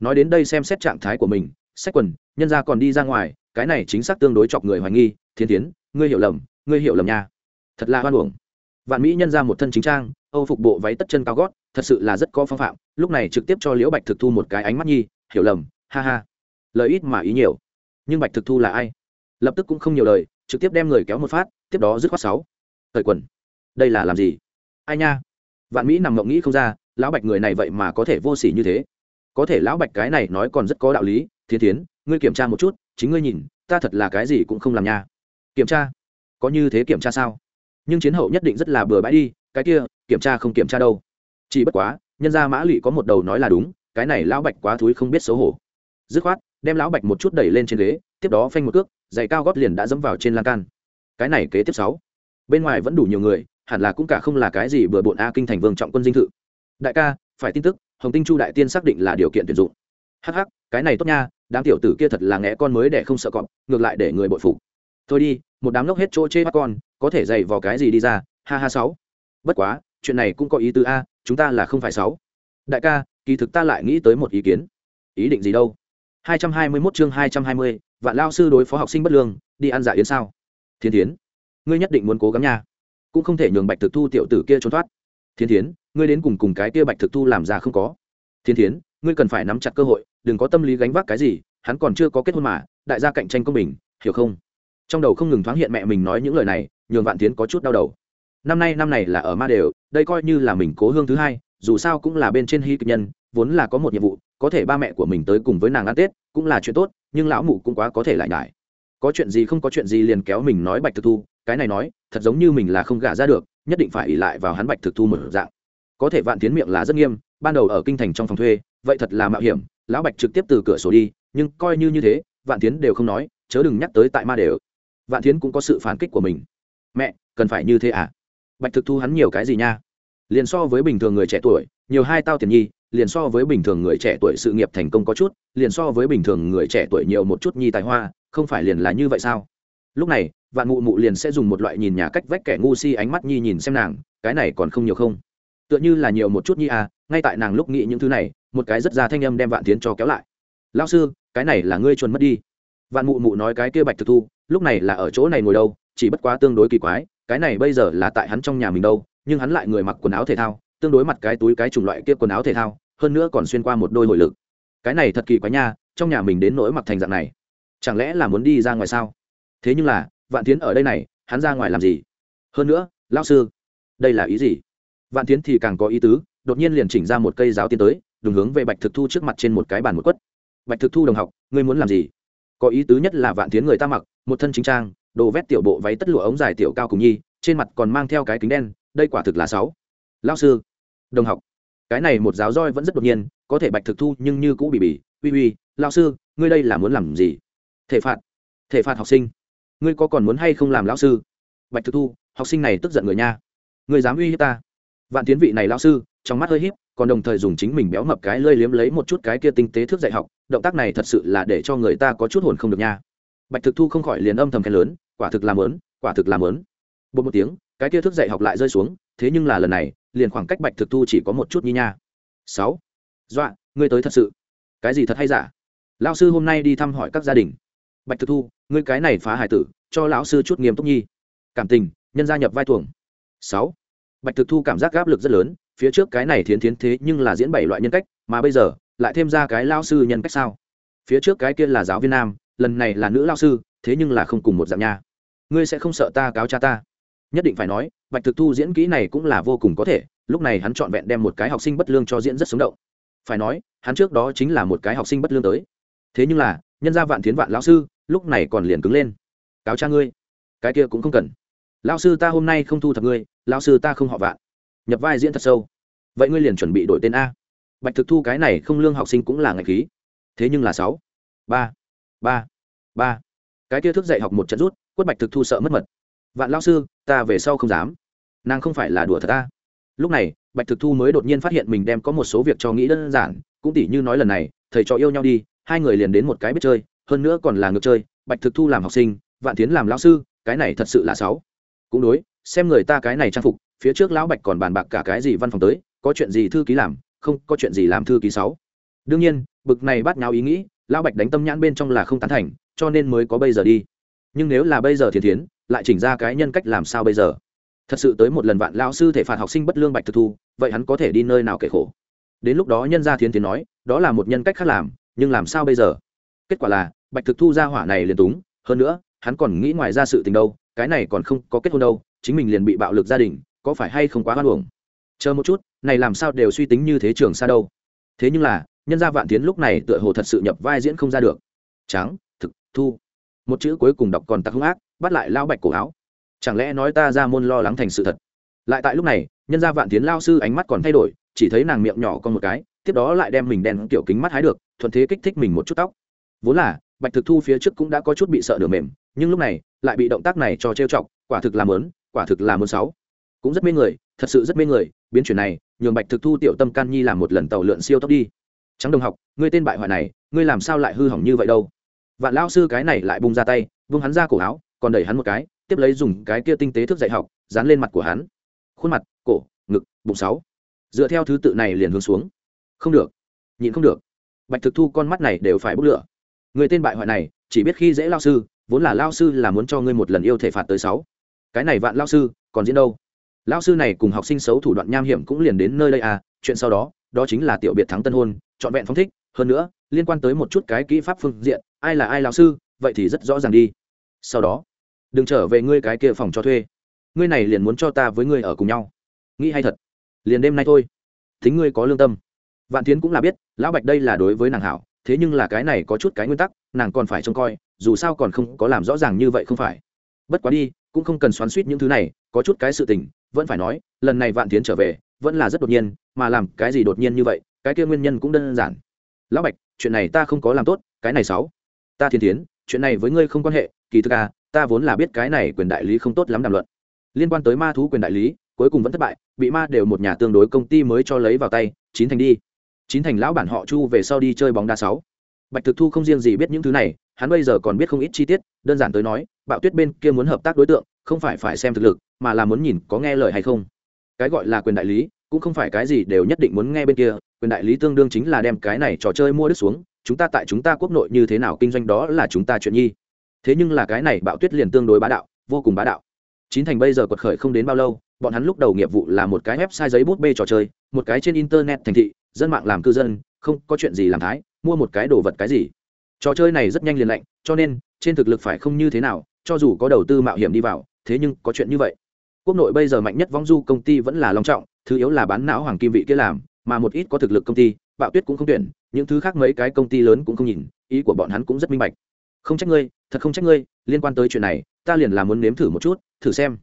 Speaker 1: Nói đến đây xem xét trạng thái của mình, sách quần, nhân ra còn đi ra ngoài, cái này chính xác tương đối chọc người hoài nghi, thiên tiến ngươi hiểu lầm, ngươi hiểu lầm nha. Thật là hoan uổng. Vạn mỹ nhân ra một thân chính trang, âu phục bộ váy tất chân cao gót, thật sự là rất có phong phạm, lúc này trực tiếp cho liễu bạch thực thu một cái ánh mắt nhi, hiểu lầm, ha ha. Lời ít mà ý nhiều. Nhưng bạch thực thu là ai? Lập tức cũng không nhiều lời trực tiếp đem người kéo một phát, tiếp đó dứt khoát sáu. Thời quần. Đây là làm gì? Ai nha? Vạn mỹ nằm ngậm nghĩ không ra, lão bạch người này vậy mà có thể vô s ỉ như thế. Có thể lão bạch cái này nói còn rất có đạo lý, thiên tiến ngươi kiểm tra một chút, chính ngươi nhìn, ta thật là cái gì cũng không làm nha. Kiểm tra? Có như thế kiểm tra sao? Nhưng chiến hậu nhất định rất là bừa bãi đi, cái kia, kiểm tra không kiểm tra đâu. Chỉ bất quá, nhân gia mã lụy có một đầu nói là đúng, cái này lão bạch quá thúi không biết xấu hổ. Dứt khoát, đem lão bạch một chút đẩy lên trên ghế, tiếp đó phanh một cước giày cao gót liền đã dẫm vào trên lan can. Cái này kế tiếp sáu. Bên ngoài vẫn đủ nhiều người hẳn là cũng cả không là cái gì bừa bộn a kinh thành vương trọng quân dinh thự. Đại ca phải tin tức hồng tinh chu đại tiên xác định là điều kiện tuyển dụng. Hh cái này tốt nha đám tiểu tử kia thật là ngẽ con mới để không sợ cọp ngược lại để người bội phục. Thôi đi một đám lốc hết chỗ chê bắt con có thể dày vào cái gì đi ra ha ha sáu. Bất quá chuyện này cũng có ý tứ a chúng ta là không phải sáu. Đại ca kỳ thực ta lại nghĩ tới một ý kiến. Ý định gì đâu? 221 chương 220, vạn lao sư đối phó học sinh bất lương, đi ăn dạ yến sao? Thiên thiến, ngươi nhất định muốn cố gắng nha. Cũng không thể nhường bạch thực thu tiểu tử kia trốn thoát. Thiên thiến, ngươi đến cùng cùng cái kia bạch thực thu làm ra không có. Thiên thiến, ngươi cần phải nắm chặt cơ hội, đừng có tâm lý gánh vác cái gì, hắn còn chưa có kết hôn mà, đại gia cạnh tranh công bình, hiểu không? Trong đầu không ngừng thoáng hiện mẹ mình nói những lời này, nhường vạn tiến có chút đau đầu. Năm nay, năm này là ở ma đều, đây coi như là mình cố hương thứ hai, dù sao cũng là bên trên hy kịch nhân, vốn là có một nhiệm vụ, có thể ba mẹ của mình tới cùng với nàng ăn tết, cũng là chuyện tốt nhưng lão mụ cũng quá có thể lại nhải. Có chuyện gì không có chuyện gì liền kéo mình nói bạch thực thu, cái này nói, thật giống như mình là không gả ra được, nhất định phải ỉ lại vào hắn bạch thực thu một dạng. Có thể vạn tiến miệng là rất nghiêm, ban đầu ở kinh thành trong phòng thuê, vậy thật là mạo hiểm, lão bạch trực tiếp từ cửa sổ đi, nhưng coi như như thế, vạn tiến đều không nói, chớ đừng nhắc tới tại ma đều. Vạn tiến cũng có sự phản kích của mình. Mẹ, cần phải như thế à? Bạch thực thu hắn nhiều cái gì nha? Liền so với bình thường người trẻ tuổi, nhiều hai tao tiền nhi liền so với bình thường người trẻ tuổi sự nghiệp thành công có chút, liền so với bình thường người trẻ tuổi nhiều một chút nhi tài hoa, không phải liền là như vậy sao? Lúc này, vạn mụ mụ liền sẽ dùng một loại nhìn nhà cách vách kẻ ngu si ánh mắt nhi nhìn xem nàng, cái này còn không nhiều không? Tựa như là nhiều một chút nhi à ngay tại nàng lúc nghĩ những thứ này, một cái rất ra thanh âm đem vạn tiến cho kéo lại. Lao sư, cái này là ngươi chuồn mất đi. Vạn mụ mụ nói cái kia bạch thực thu, lúc này là ở chỗ này ngồi đâu, chỉ bất quá tương đối kỳ quái, cái này bây giờ là tại hắn trong nhà mình đâu, nhưng hắn lại người mặc quần áo thể thao, tương đối mặt cái túi cái chủng loại kia quần áo thể thao hơn nữa còn xuyên qua một đôi hồi lực. Cái này thật kỳ quá nha, trong nhà mình đến nỗi mặc thành dạng này, chẳng lẽ là muốn đi ra ngoài sao? Thế nhưng là, vạn tiến ở đây này, hắn ra ngoài làm gì? Hơn nữa, lão sư, đây là ý gì? Vạn tiến thì càng có ý tứ, đột nhiên liền chỉnh ra một cây giáo tiến tới đúng hướng về bạch thực thu trước mặt trên một cái bàn một quất. Bạch thực thu đồng học, ngươi muốn làm gì? Có ý tứ nhất là vạn tiến người ta mặc, một thân chính trang, đồ vét tiểu bộ váy tất lụa ống dài tiểu cao cùng nhi, trên mặt còn mang theo cái kính đen, đây quả thực là sáu. Lao sư, đồng học cái này một giáo roi vẫn rất đột nhiên, có thể bạch thực thu nhưng như cũ bị bỉ uy uy lao sư, ngươi đây là muốn làm gì? Thể phạt thể phạt học sinh. Ngươi có còn muốn hay không làm lão sư? Bạch thực thu, học sinh này tức giận người nha. Ngươi dám uy hiếp ta? Vạn tiến vị này lão sư, trong mắt hơi hiếp còn đồng thời dùng chính mình béo mập cái lơi liếm lấy một chút cái kia tinh tế thước dạy học, động tác này thật sự là để cho người ta có chút hồn không được nha. Bạch thực thu không khỏi liền âm thầm khen lớn, quả thực làm lớn quả thực làm lớn một tiếng cái kia thức dạy học lại rơi xuống, thế nhưng là lần này, liền khoảng cách bạch thực thu chỉ có một chút nhi nha. Sáu. Dọa, ngươi tới thật sự. Cái gì thật hay giả? Lão sư hôm nay đi thăm hỏi các gia đình. Bạch thực thu, ngươi cái này phá hải tử, cho lão sư chút nghiêm túc nhi. Cảm tình, nhân gia nhập vai tuồng. Sáu. Bạch thực thu cảm giác áp lực rất lớn, phía trước cái này thiến thiến thế nhưng là diễn bảy loại nhân cách, mà bây giờ, lại thêm ra cái lao sư nhân cách sao? Phía trước cái kia là giáo viên nam, lần này là nữ lao sư, thế nhưng là không cùng một dạng nha. Ngươi sẽ không sợ ta cáo cha ta nhất định phải nói, bạch thực thu diễn kỹ này cũng là vô cùng có thể, lúc này hắn trọn vẹn đem một cái học sinh bất lương cho diễn rất sống động. Phải nói, hắn trước đó chính là một cái học sinh bất lương tới. Thế nhưng là, nhân gia vạn thiến vạn lão sư, lúc này còn liền cứng lên. Cáo cha ngươi. Cái kia cũng không cần. Lão sư ta hôm nay không thu thập ngươi, lão sư ta không họ vạn. Nhập vai diễn thật sâu. Vậy ngươi liền chuẩn bị đổi tên a. Bạch thực thu cái này không lương học sinh cũng là ngạch khí. Thế nhưng là sáu, ba ba ba. Cái kia thức dạy học một trận rút, quất bạch thực thu sợ mất mật vạn lão sư, ta về sau không dám. Nàng không phải là đùa thật ta. Lúc này, bạch thực thu mới đột nhiên phát hiện mình đem có một số việc cho nghĩ đơn giản, cũng tỉ như nói lần này, thầy trò yêu nhau đi, hai người liền đến một cái biết chơi, hơn nữa còn là ngược chơi, bạch thực thu làm học sinh, vạn tiến làm lão sư, cái này thật sự là sáu cũng đối, xem người ta cái này trang phục, phía trước lão bạch còn bàn bạc cả cái gì văn phòng tới, có chuyện gì thư ký làm, không, có chuyện gì làm thư ký sáu đương nhiên, bực này bắt nháo ý nghĩ, lão bạch đánh tâm nhãn bên trong là không tán thành, cho nên mới có bây giờ đi. Nhưng nếu là bây giờ thiền thiến lại chỉnh ra cái nhân cách làm sao bây giờ? Thật sự tới một lần vạn lão sư thể phạt học sinh bất lương bạch thực thu, vậy hắn có thể đi nơi nào kể khổ? Đến lúc đó nhân gia thiến tiến nói, đó là một nhân cách khác làm, nhưng làm sao bây giờ? Kết quả là, bạch thực thu ra hỏa này liền túng, hơn nữa, hắn còn nghĩ ngoài ra sự tình đâu, cái này còn không có kết hôn đâu, chính mình liền bị bạo lực gia đình, có phải hay không quá hoan hồng chờ một chút, này làm sao đều suy tính như thế trường xa đâu. Thế nhưng là, nhân gia vạn tiến lúc này tựa hồ thật sự nhập vai diễn không ra được. Trắng, thực, thu. Một chữ cuối cùng đọc còn tặc hung ác bắt lại lao bạch cổ áo. Chẳng lẽ nói ta ra môn lo lắng thành sự thật? Lại tại lúc này, nhân gia vạn tiến lao sư ánh mắt còn thay đổi, chỉ thấy nàng miệng nhỏ con một cái, tiếp đó lại đem mình đen tiểu kính mắt hái được, thuận thế kích thích mình một chút tóc. Vốn là, bạch thực thu phía trước cũng đã có chút bị sợ nửa mềm, nhưng lúc này, lại bị động tác này cho trêu chọc, quả thực làm lớn quả thực làm lớn sáu. Cũng rất mê người, thật sự rất mê người, biến chuyển này, nhường bạch thực thu tiểu tâm can nhi làm một lần tàu lượn siêu tốc đi. Trắng đồng học, ngươi tên bại hoại này, ngươi làm sao lại hư hỏng như vậy đâu? Vạn lao sư cái này lại bung ra tay, vung hắn ra cổ áo còn đẩy hắn một cái, tiếp lấy dùng cái kia tinh tế thức dạy học, dán lên mặt của hắn. Khuôn mặt, cổ, ngực, bụng sáu. Dựa theo thứ tự này liền hướng xuống. Không được. Nhịn không được. Bạch thực thu con mắt này đều phải bốc lửa. Người tên bại hoại này, chỉ biết khi dễ lao sư, vốn là lao sư là muốn cho ngươi một lần yêu thể phạt tới sáu. Cái này vạn lao sư, còn diễn đâu? Lao sư này cùng học sinh xấu thủ đoạn nham hiểm cũng liền đến nơi đây à chuyện sau đó đó chính là tiểu biệt thắng tân hôn, trọn vẹn phong thích. Hơn nữa, liên quan tới một chút cái kỹ pháp phương diện, ai là ai lao sư, vậy thì rất rõ ràng đi. Sau đó đừng trở về ngươi cái kia phòng cho thuê. Ngươi này liền muốn cho ta với ngươi ở cùng nhau. Nghĩ hay thật. Liền đêm nay thôi. Thính ngươi có lương tâm. Vạn tiến cũng là biết, lão bạch đây là đối với nàng hảo, thế nhưng là cái này có chút cái nguyên tắc, nàng còn phải trông coi, dù sao còn không có làm rõ ràng như vậy không phải. Bất quá đi, cũng không cần xoắn suýt những thứ này, có chút cái sự tình, vẫn phải nói, lần này vạn tiến trở về, vẫn là rất đột nhiên, mà làm cái gì đột nhiên như vậy, cái kia nguyên nhân cũng đơn giản. Lão bạch, chuyện này ta không có làm tốt, cái này sáu. Ta thiên tiến chuyện này với ngươi không quan hệ, kỳ thực à ta vốn là biết cái này quyền đại lý không tốt lắm đàm luận. Liên quan tới ma thú quyền đại lý, cuối cùng vẫn thất bại, bị ma đều một nhà tương đối công ty mới cho lấy vào tay, chín thành đi. Chín thành lão bản họ chu về sau đi chơi bóng đá sáu. Bạch thực thu không riêng gì biết những thứ này, hắn bây giờ còn biết không ít chi tiết, đơn giản tới nói, bạo tuyết bên kia muốn hợp tác đối tượng, không phải phải xem thực lực, mà là muốn nhìn có nghe lời hay không. Cái gọi là quyền đại lý, cũng không phải cái gì đều nhất định muốn nghe bên kia, quyền đại lý tương đương chính là đem cái này trò chơi mua đứt xuống, chúng ta tại chúng ta quốc nội như thế nào kinh doanh đó là chúng ta chuyện nhi thế nhưng là cái này bạo tuyết liền tương đối bá đạo, vô cùng bá đạo. Chín thành bây giờ quật khởi không đến bao lâu, bọn hắn lúc đầu nghiệp vụ là một cái website giấy bút bê trò chơi, một cái trên internet thành thị, dân mạng làm cư dân, không có chuyện gì làm thái, mua một cái đồ vật cái gì. Trò chơi này rất nhanh liền lạnh, cho nên, trên thực lực phải không như thế nào, cho dù có đầu tư mạo hiểm đi vào, thế nhưng có chuyện như vậy. Quốc nội bây giờ mạnh nhất vong du công ty vẫn là long trọng, thứ yếu là bán não hoàng kim vị kia làm, mà một ít có thực lực công ty, bạo tuyết cũng không tuyển, những thứ khác mấy cái công ty lớn cũng không nhìn, ý của bọn hắn cũng rất minh bạch không trách ngươi, thật không trách ngươi, liên quan tới chuyện này, ta liền là muốn nếm thử một chút, thử xem.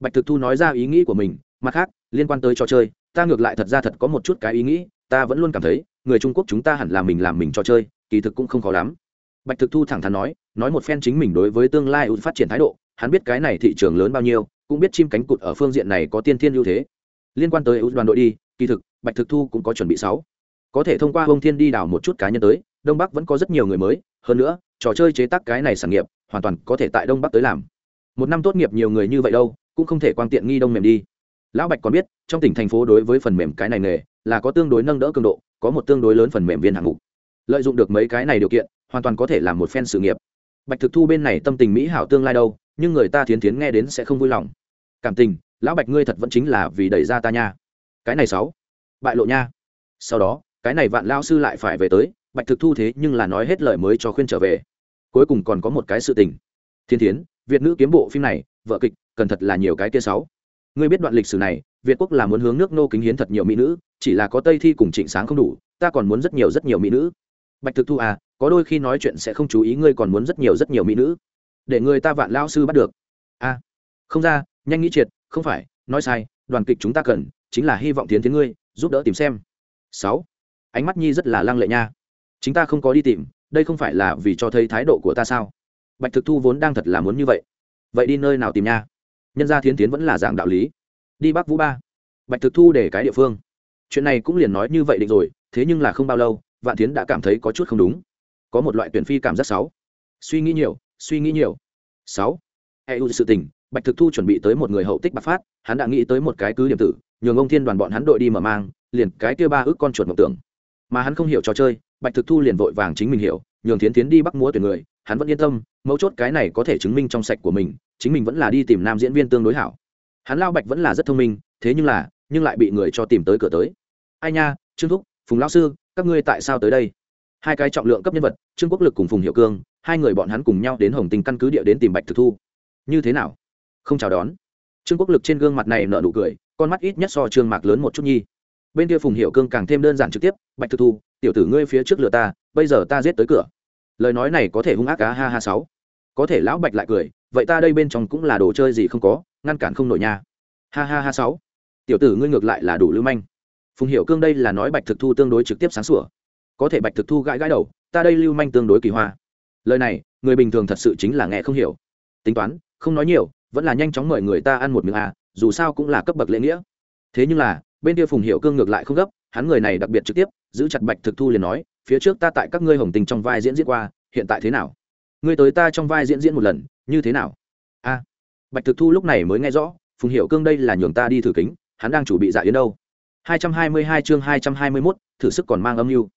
Speaker 1: Bạch thực thu nói ra ý nghĩ của mình, mặt khác, liên quan tới trò chơi, ta ngược lại thật ra thật có một chút cái ý nghĩ, ta vẫn luôn cảm thấy, người trung quốc chúng ta hẳn là mình làm mình trò chơi, kỳ thực cũng không khó lắm. Bạch thực thu thẳng thắn nói nói một phen chính mình đối với tương lai ưu phát triển thái độ, hắn biết cái này thị trường lớn bao nhiêu, cũng biết chim cánh cụt ở phương diện này có tiên thiên ưu thế. Liên quan tới ưu đoàn đội đi, kỳ thực, bạch thực thu cũng có chuẩn bị sáu. Có thể thông qua hông thiên đi đào một chút cá nhân tới, đông bắc vẫn có rất nhiều người mới, hơn nữa trò chơi chế tác cái này sản nghiệp, hoàn toàn có thể tại đông bắc tới làm. Một năm tốt nghiệp nhiều người như vậy đâu, cũng không thể quan tiện nghi đông mềm đi. Lão bạch còn biết, trong tỉnh thành phố đối với phần mềm cái này nghề, là có tương đối nâng đỡ cường độ, có một tương đối lớn phần mềm viên hạng mục. Lợi dụng được mấy cái này điều kiện, hoàn toàn có thể làm một phen sự nghiệp. Bạch thực thu bên này tâm tình mỹ hảo tương lai đâu, nhưng người ta thiến thiến nghe đến sẽ không vui lòng. Cảm tình, lão bạch ngươi thật vẫn chính là vì đẩy ra ta nha. Cái này sáu. Bại lộ nha. Sau đó, cái này vạn lao sư lại phải về tới, bạch thực thu thế nhưng là nói hết lời mới cho khuyên trở về cuối cùng còn có một cái sự tình. Thiên thiến việt nữ kiếm bộ phim này vợ kịch cần thật là nhiều cái kia sáu. Ngươi biết đoạn lịch sử này việt quốc là muốn hướng nước nô kính hiến thật nhiều mỹ nữ chỉ là có tây thi cùng trịnh sáng không đủ ta còn muốn rất nhiều rất nhiều mỹ nữ. Bạch thực thu à có đôi khi nói chuyện sẽ không chú ý ngươi còn muốn rất nhiều rất nhiều mỹ nữ. Để người ta vạn lao sư bắt được. A à, không ra nhanh nghĩ triệt không phải nói sai đoàn kịch chúng ta cần chính là hy vọng tiến tiến ngươi giúp đỡ tìm xem. Sáu ánh mắt nhi rất là lăng lệ nha. Chúng ta không có đi tìm đây không phải là vì cho thấy thái độ của ta sao? Bạch thực thu vốn đang thật là muốn như vậy. Vậy đi nơi nào tìm nha? Nhân gia thiến tiến vẫn là dạng đạo lý. Đi bắc vũ ba. Bạch thực thu để cái địa phương. Chuyện này cũng liền nói như vậy định rồi, thế nhưng là không bao lâu, vạn tiến đã cảm thấy có chút không đúng. Có một loại tuyển phi cảm giác sáu suy nghĩ nhiều, suy nghĩ nhiều. Sáu eu sự tình, bạch thực thu chuẩn bị tới một người hậu tích bạc phát, hắn đã nghĩ tới một cái cứ điểm tử, nhường ông thiên đoàn bọn hắn đội đi mở mang, liền cái kia ba ước con chuột mộng tưởng. Mà hắn không hiểu trò chơi bạch thực thu liền vội vàng chính mình hiểu, nhường tiến tiến đi bắc múa tuyển người, hắn vẫn yên tâm, mấu chốt cái này có thể chứng minh trong sạch của mình, chính mình vẫn là đi tìm nam diễn viên tương đối hảo. Hắn lao bạch vẫn là rất thông minh, thế nhưng là, nhưng lại bị người cho tìm tới cửa tới. Ai nha, trương thúc, phùng lao sư, các ngươi tại sao tới đây? Hai cái trọng lượng cấp nhân vật, trương quốc lực cùng phùng hiệu cương, hai người bọn hắn cùng nhau đến hồng tình căn cứ địa đến tìm bạch thực thu. Như thế nào? Không chào đón. Trương quốc lực trên gương mặt này nở nụ cười, con mắt ít nhất so trương mạc lớn một chút nhi. Bên kia phùng hiệu cương càng thêm đơn giản trực tiếp, bạch thực thu tiểu tử ngươi phía trước lừa ta, bây giờ ta giết tới cửa. Lời nói này có thể hung ác cá ha ha, sáu. Có thể lão bạch lại cười, vậy ta đây bên trong cũng là đồ chơi gì không có, ngăn cản không nổi nha. Ha ha ha, sáu. Tiểu tử ngươi ngược lại là đủ lưu manh. Phùng hiệu cương đây là nói bạch thực thu tương đối trực tiếp sáng sủa. Có thể bạch thực thu gãi gãi đầu, ta đây lưu manh tương đối kỳ hoa. Lời này, người bình thường thật sự chính là nghe không hiểu. Tính toán, không nói nhiều, vẫn là nhanh chóng mời người ta ăn một miếng à dù sao cũng là cấp bậc lễ nghĩa. Thế nhưng là, bên kia phùng hiệu cương ngược lại không gấp hắn người này đặc biệt trực tiếp giữ chặt bạch thực thu liền nói phía trước ta tại các ngươi hồng tình trong vai diễn diễn qua hiện tại thế nào? Ngươi tới ta trong vai diễn diễn một lần như thế nào? A. Bạch thực thu lúc này mới nghe rõ phùng hiệu cương đây là nhường ta đi thử kính hắn đang chuẩn bị dạ yến đâu. 222 chương 221, thử sức còn mang âm mưu.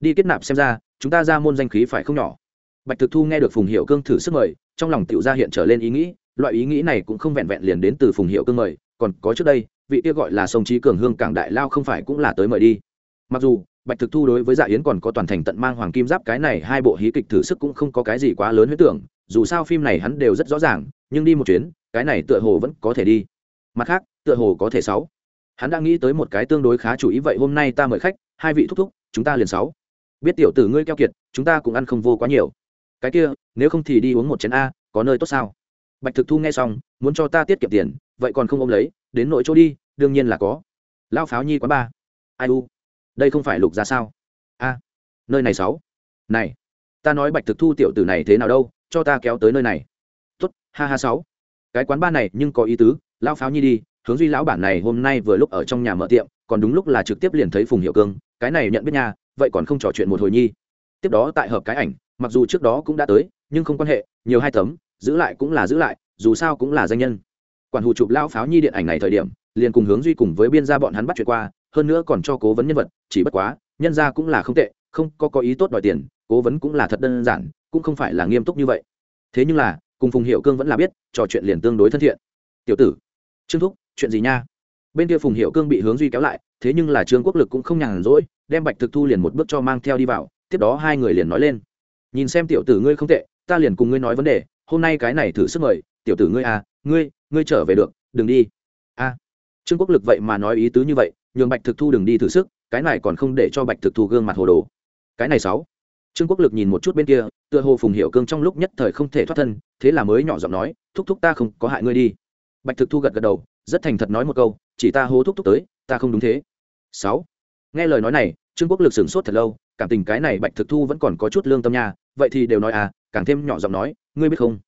Speaker 1: Đi kết nạp xem ra chúng ta ra môn danh khí phải không nhỏ. Bạch thực thu nghe được phùng hiệu cương thử sức mời trong lòng tiểu ra hiện trở lên ý nghĩ loại ý nghĩ này cũng không vẹn vẹn liền đến từ phùng hiệu cương mời còn có trước đây, vị kia gọi là sông trí cường hương cảng đại lao không phải cũng là tới mời đi. Mặc dù, bạch thực thu đối với dạ yến còn có toàn thành tận mang hoàng kim giáp cái này hai bộ hí kịch thử sức cũng không có cái gì quá lớn huyết tưởng, dù sao phim này hắn đều rất rõ ràng, nhưng đi một chuyến, cái này tựa hồ vẫn có thể đi. Mặt khác, tựa hồ có thể sáu. Hắn đã nghĩ tới một cái tương đối khá chủ ý vậy hôm nay ta mời khách, hai vị thúc thúc, chúng ta liền sáu. Biết tiểu tử ngươi keo kiệt, chúng ta cũng ăn không vô quá nhiều. Cái kia, nếu không thì đi uống một chén a, có nơi tốt sao? Bạch thực thu nghe xong, muốn cho ta tiết kiệm tiền, vậy còn không ôm lấy, đến nội chỗ đi, đương nhiên là có. Lao pháo nhi quán ba. Ai u? Đây không phải lục ra sao? A, nơi này sáu. Này, ta nói bạch thực thu tiểu tử này thế nào đâu, cho ta kéo tới nơi này. Tuất ha ha sáu. Cái quán ba này nhưng có ý tứ lao pháo nhi đi, hướng duy lão bản này hôm nay vừa lúc ở trong nhà mở tiệm, còn đúng lúc là trực tiếp liền thấy phùng hiệu cương, cái này nhận biết nha, vậy còn không trò chuyện một hồi nhi. Tiếp đó tại hợp cái ảnh, mặc dù trước đó cũng đã tới, nhưng không quan hệ, nhiều hai tấm giữ lại cũng là giữ lại, dù sao cũng là danh nhân. Quản hù chụp lao pháo nhi điện ảnh này thời điểm, liền cùng hướng duy cùng với biên gia bọn hắn bắt chuyện qua, hơn nữa còn cho cố vấn nhân vật, chỉ bất quá, nhân gia cũng là không tệ, không có có ý tốt đòi tiền, cố vấn cũng là thật đơn giản, cũng không phải là nghiêm túc như vậy. Thế nhưng là, cùng phùng hiệu cương vẫn là biết, trò chuyện liền tương đối thân thiện. Tiểu tử, trương thúc, chuyện gì nha? Bên kia phùng hiệu cương bị hướng duy kéo lại, thế nhưng là trương quốc lực cũng không nhàn rỗi, đem bạch thực thu liền một bước cho mang theo đi vào, tiếp đó hai người liền nói lên, nhìn xem tiểu tử ngươi không tệ, ta liền cùng ngươi nói vấn đề hôm nay cái này thử sức mời, tiểu tử ngươi à ngươi ngươi trở về được, đừng đi. A, trương quốc lực vậy mà nói ý tứ như vậy, nhường bạch thực thu đừng đi thử sức, cái này còn không để cho bạch thực thu gương mặt hồ đồ. Cái này sáu. Trương quốc lực nhìn một chút bên kia, tựa hồ phùng hiệu cương trong lúc nhất thời không thể thoát thân, thế là mới nhỏ giọng nói, thúc thúc ta không, có hại ngươi đi. Bạch thực thu gật gật đầu, rất thành thật nói một câu, chỉ ta hô thúc thúc tới, ta không đúng thế. Sáu. Nghe lời nói này, trương quốc lực sửng sốt thật lâu, cảm tình cái này bạch thực thu vẫn còn có chút lương tâm nha, vậy thì đều nói à càng thêm nhỏ giọng nói, ngươi biết không?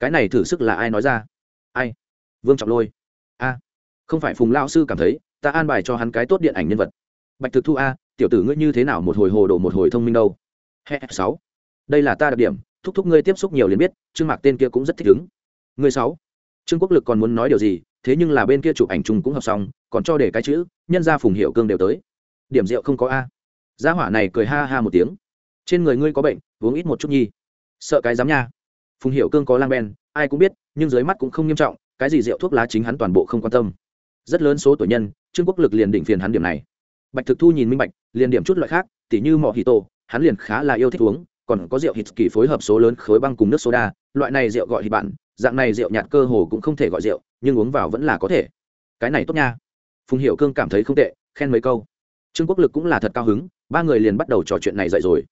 Speaker 1: Cái này thử sức là ai nói ra? Ai? Vương trọng lôi. A, không phải phùng lao sư cảm thấy, ta an bài cho hắn cái tốt điện ảnh nhân vật. Bạch thực thu a, tiểu tử ngươi như thế nào một hồi hồ đồ một hồi thông minh đâu? He sáu. Đây là ta đặc điểm, thúc thúc ngươi tiếp xúc nhiều liền biết, trương mạc tên kia cũng rất thích ứng. Ngươi sáu. Trương quốc lực còn muốn nói điều gì, thế nhưng là bên kia chụp ảnh chung cũng học xong, còn cho để cái chữ, nhân ra phùng hiệu cương đều tới. Điểm rượu không có a. Gia hỏa này cười ha ha một tiếng. Trên người ngươi có bệnh, uống ít một chút nhi sợ cái dám nha. Phùng hiệu cương có lang ben, ai cũng biết, nhưng dưới mắt cũng không nghiêm trọng, cái gì rượu thuốc lá chính hắn toàn bộ không quan tâm. Rất lớn số tuổi nhân, trương quốc lực liền định phiền hắn điểm này. Bạch thực thu nhìn minh bạch, liền điểm chút loại khác, tỉ như mỏ hì tô hắn liền khá là yêu thích uống, còn có rượu hít kỳ phối hợp số lớn khối băng cùng nước soda, loại này rượu gọi hít bạn, dạng này rượu nhạt cơ hồ cũng không thể gọi rượu, nhưng uống vào vẫn là có thể. Cái này tốt nha. Phùng hiệu cương cảm thấy không tệ, khen mấy câu. Trương quốc lực cũng là thật cao hứng, ba người liền bắt đầu trò chuyện này dậy rồi.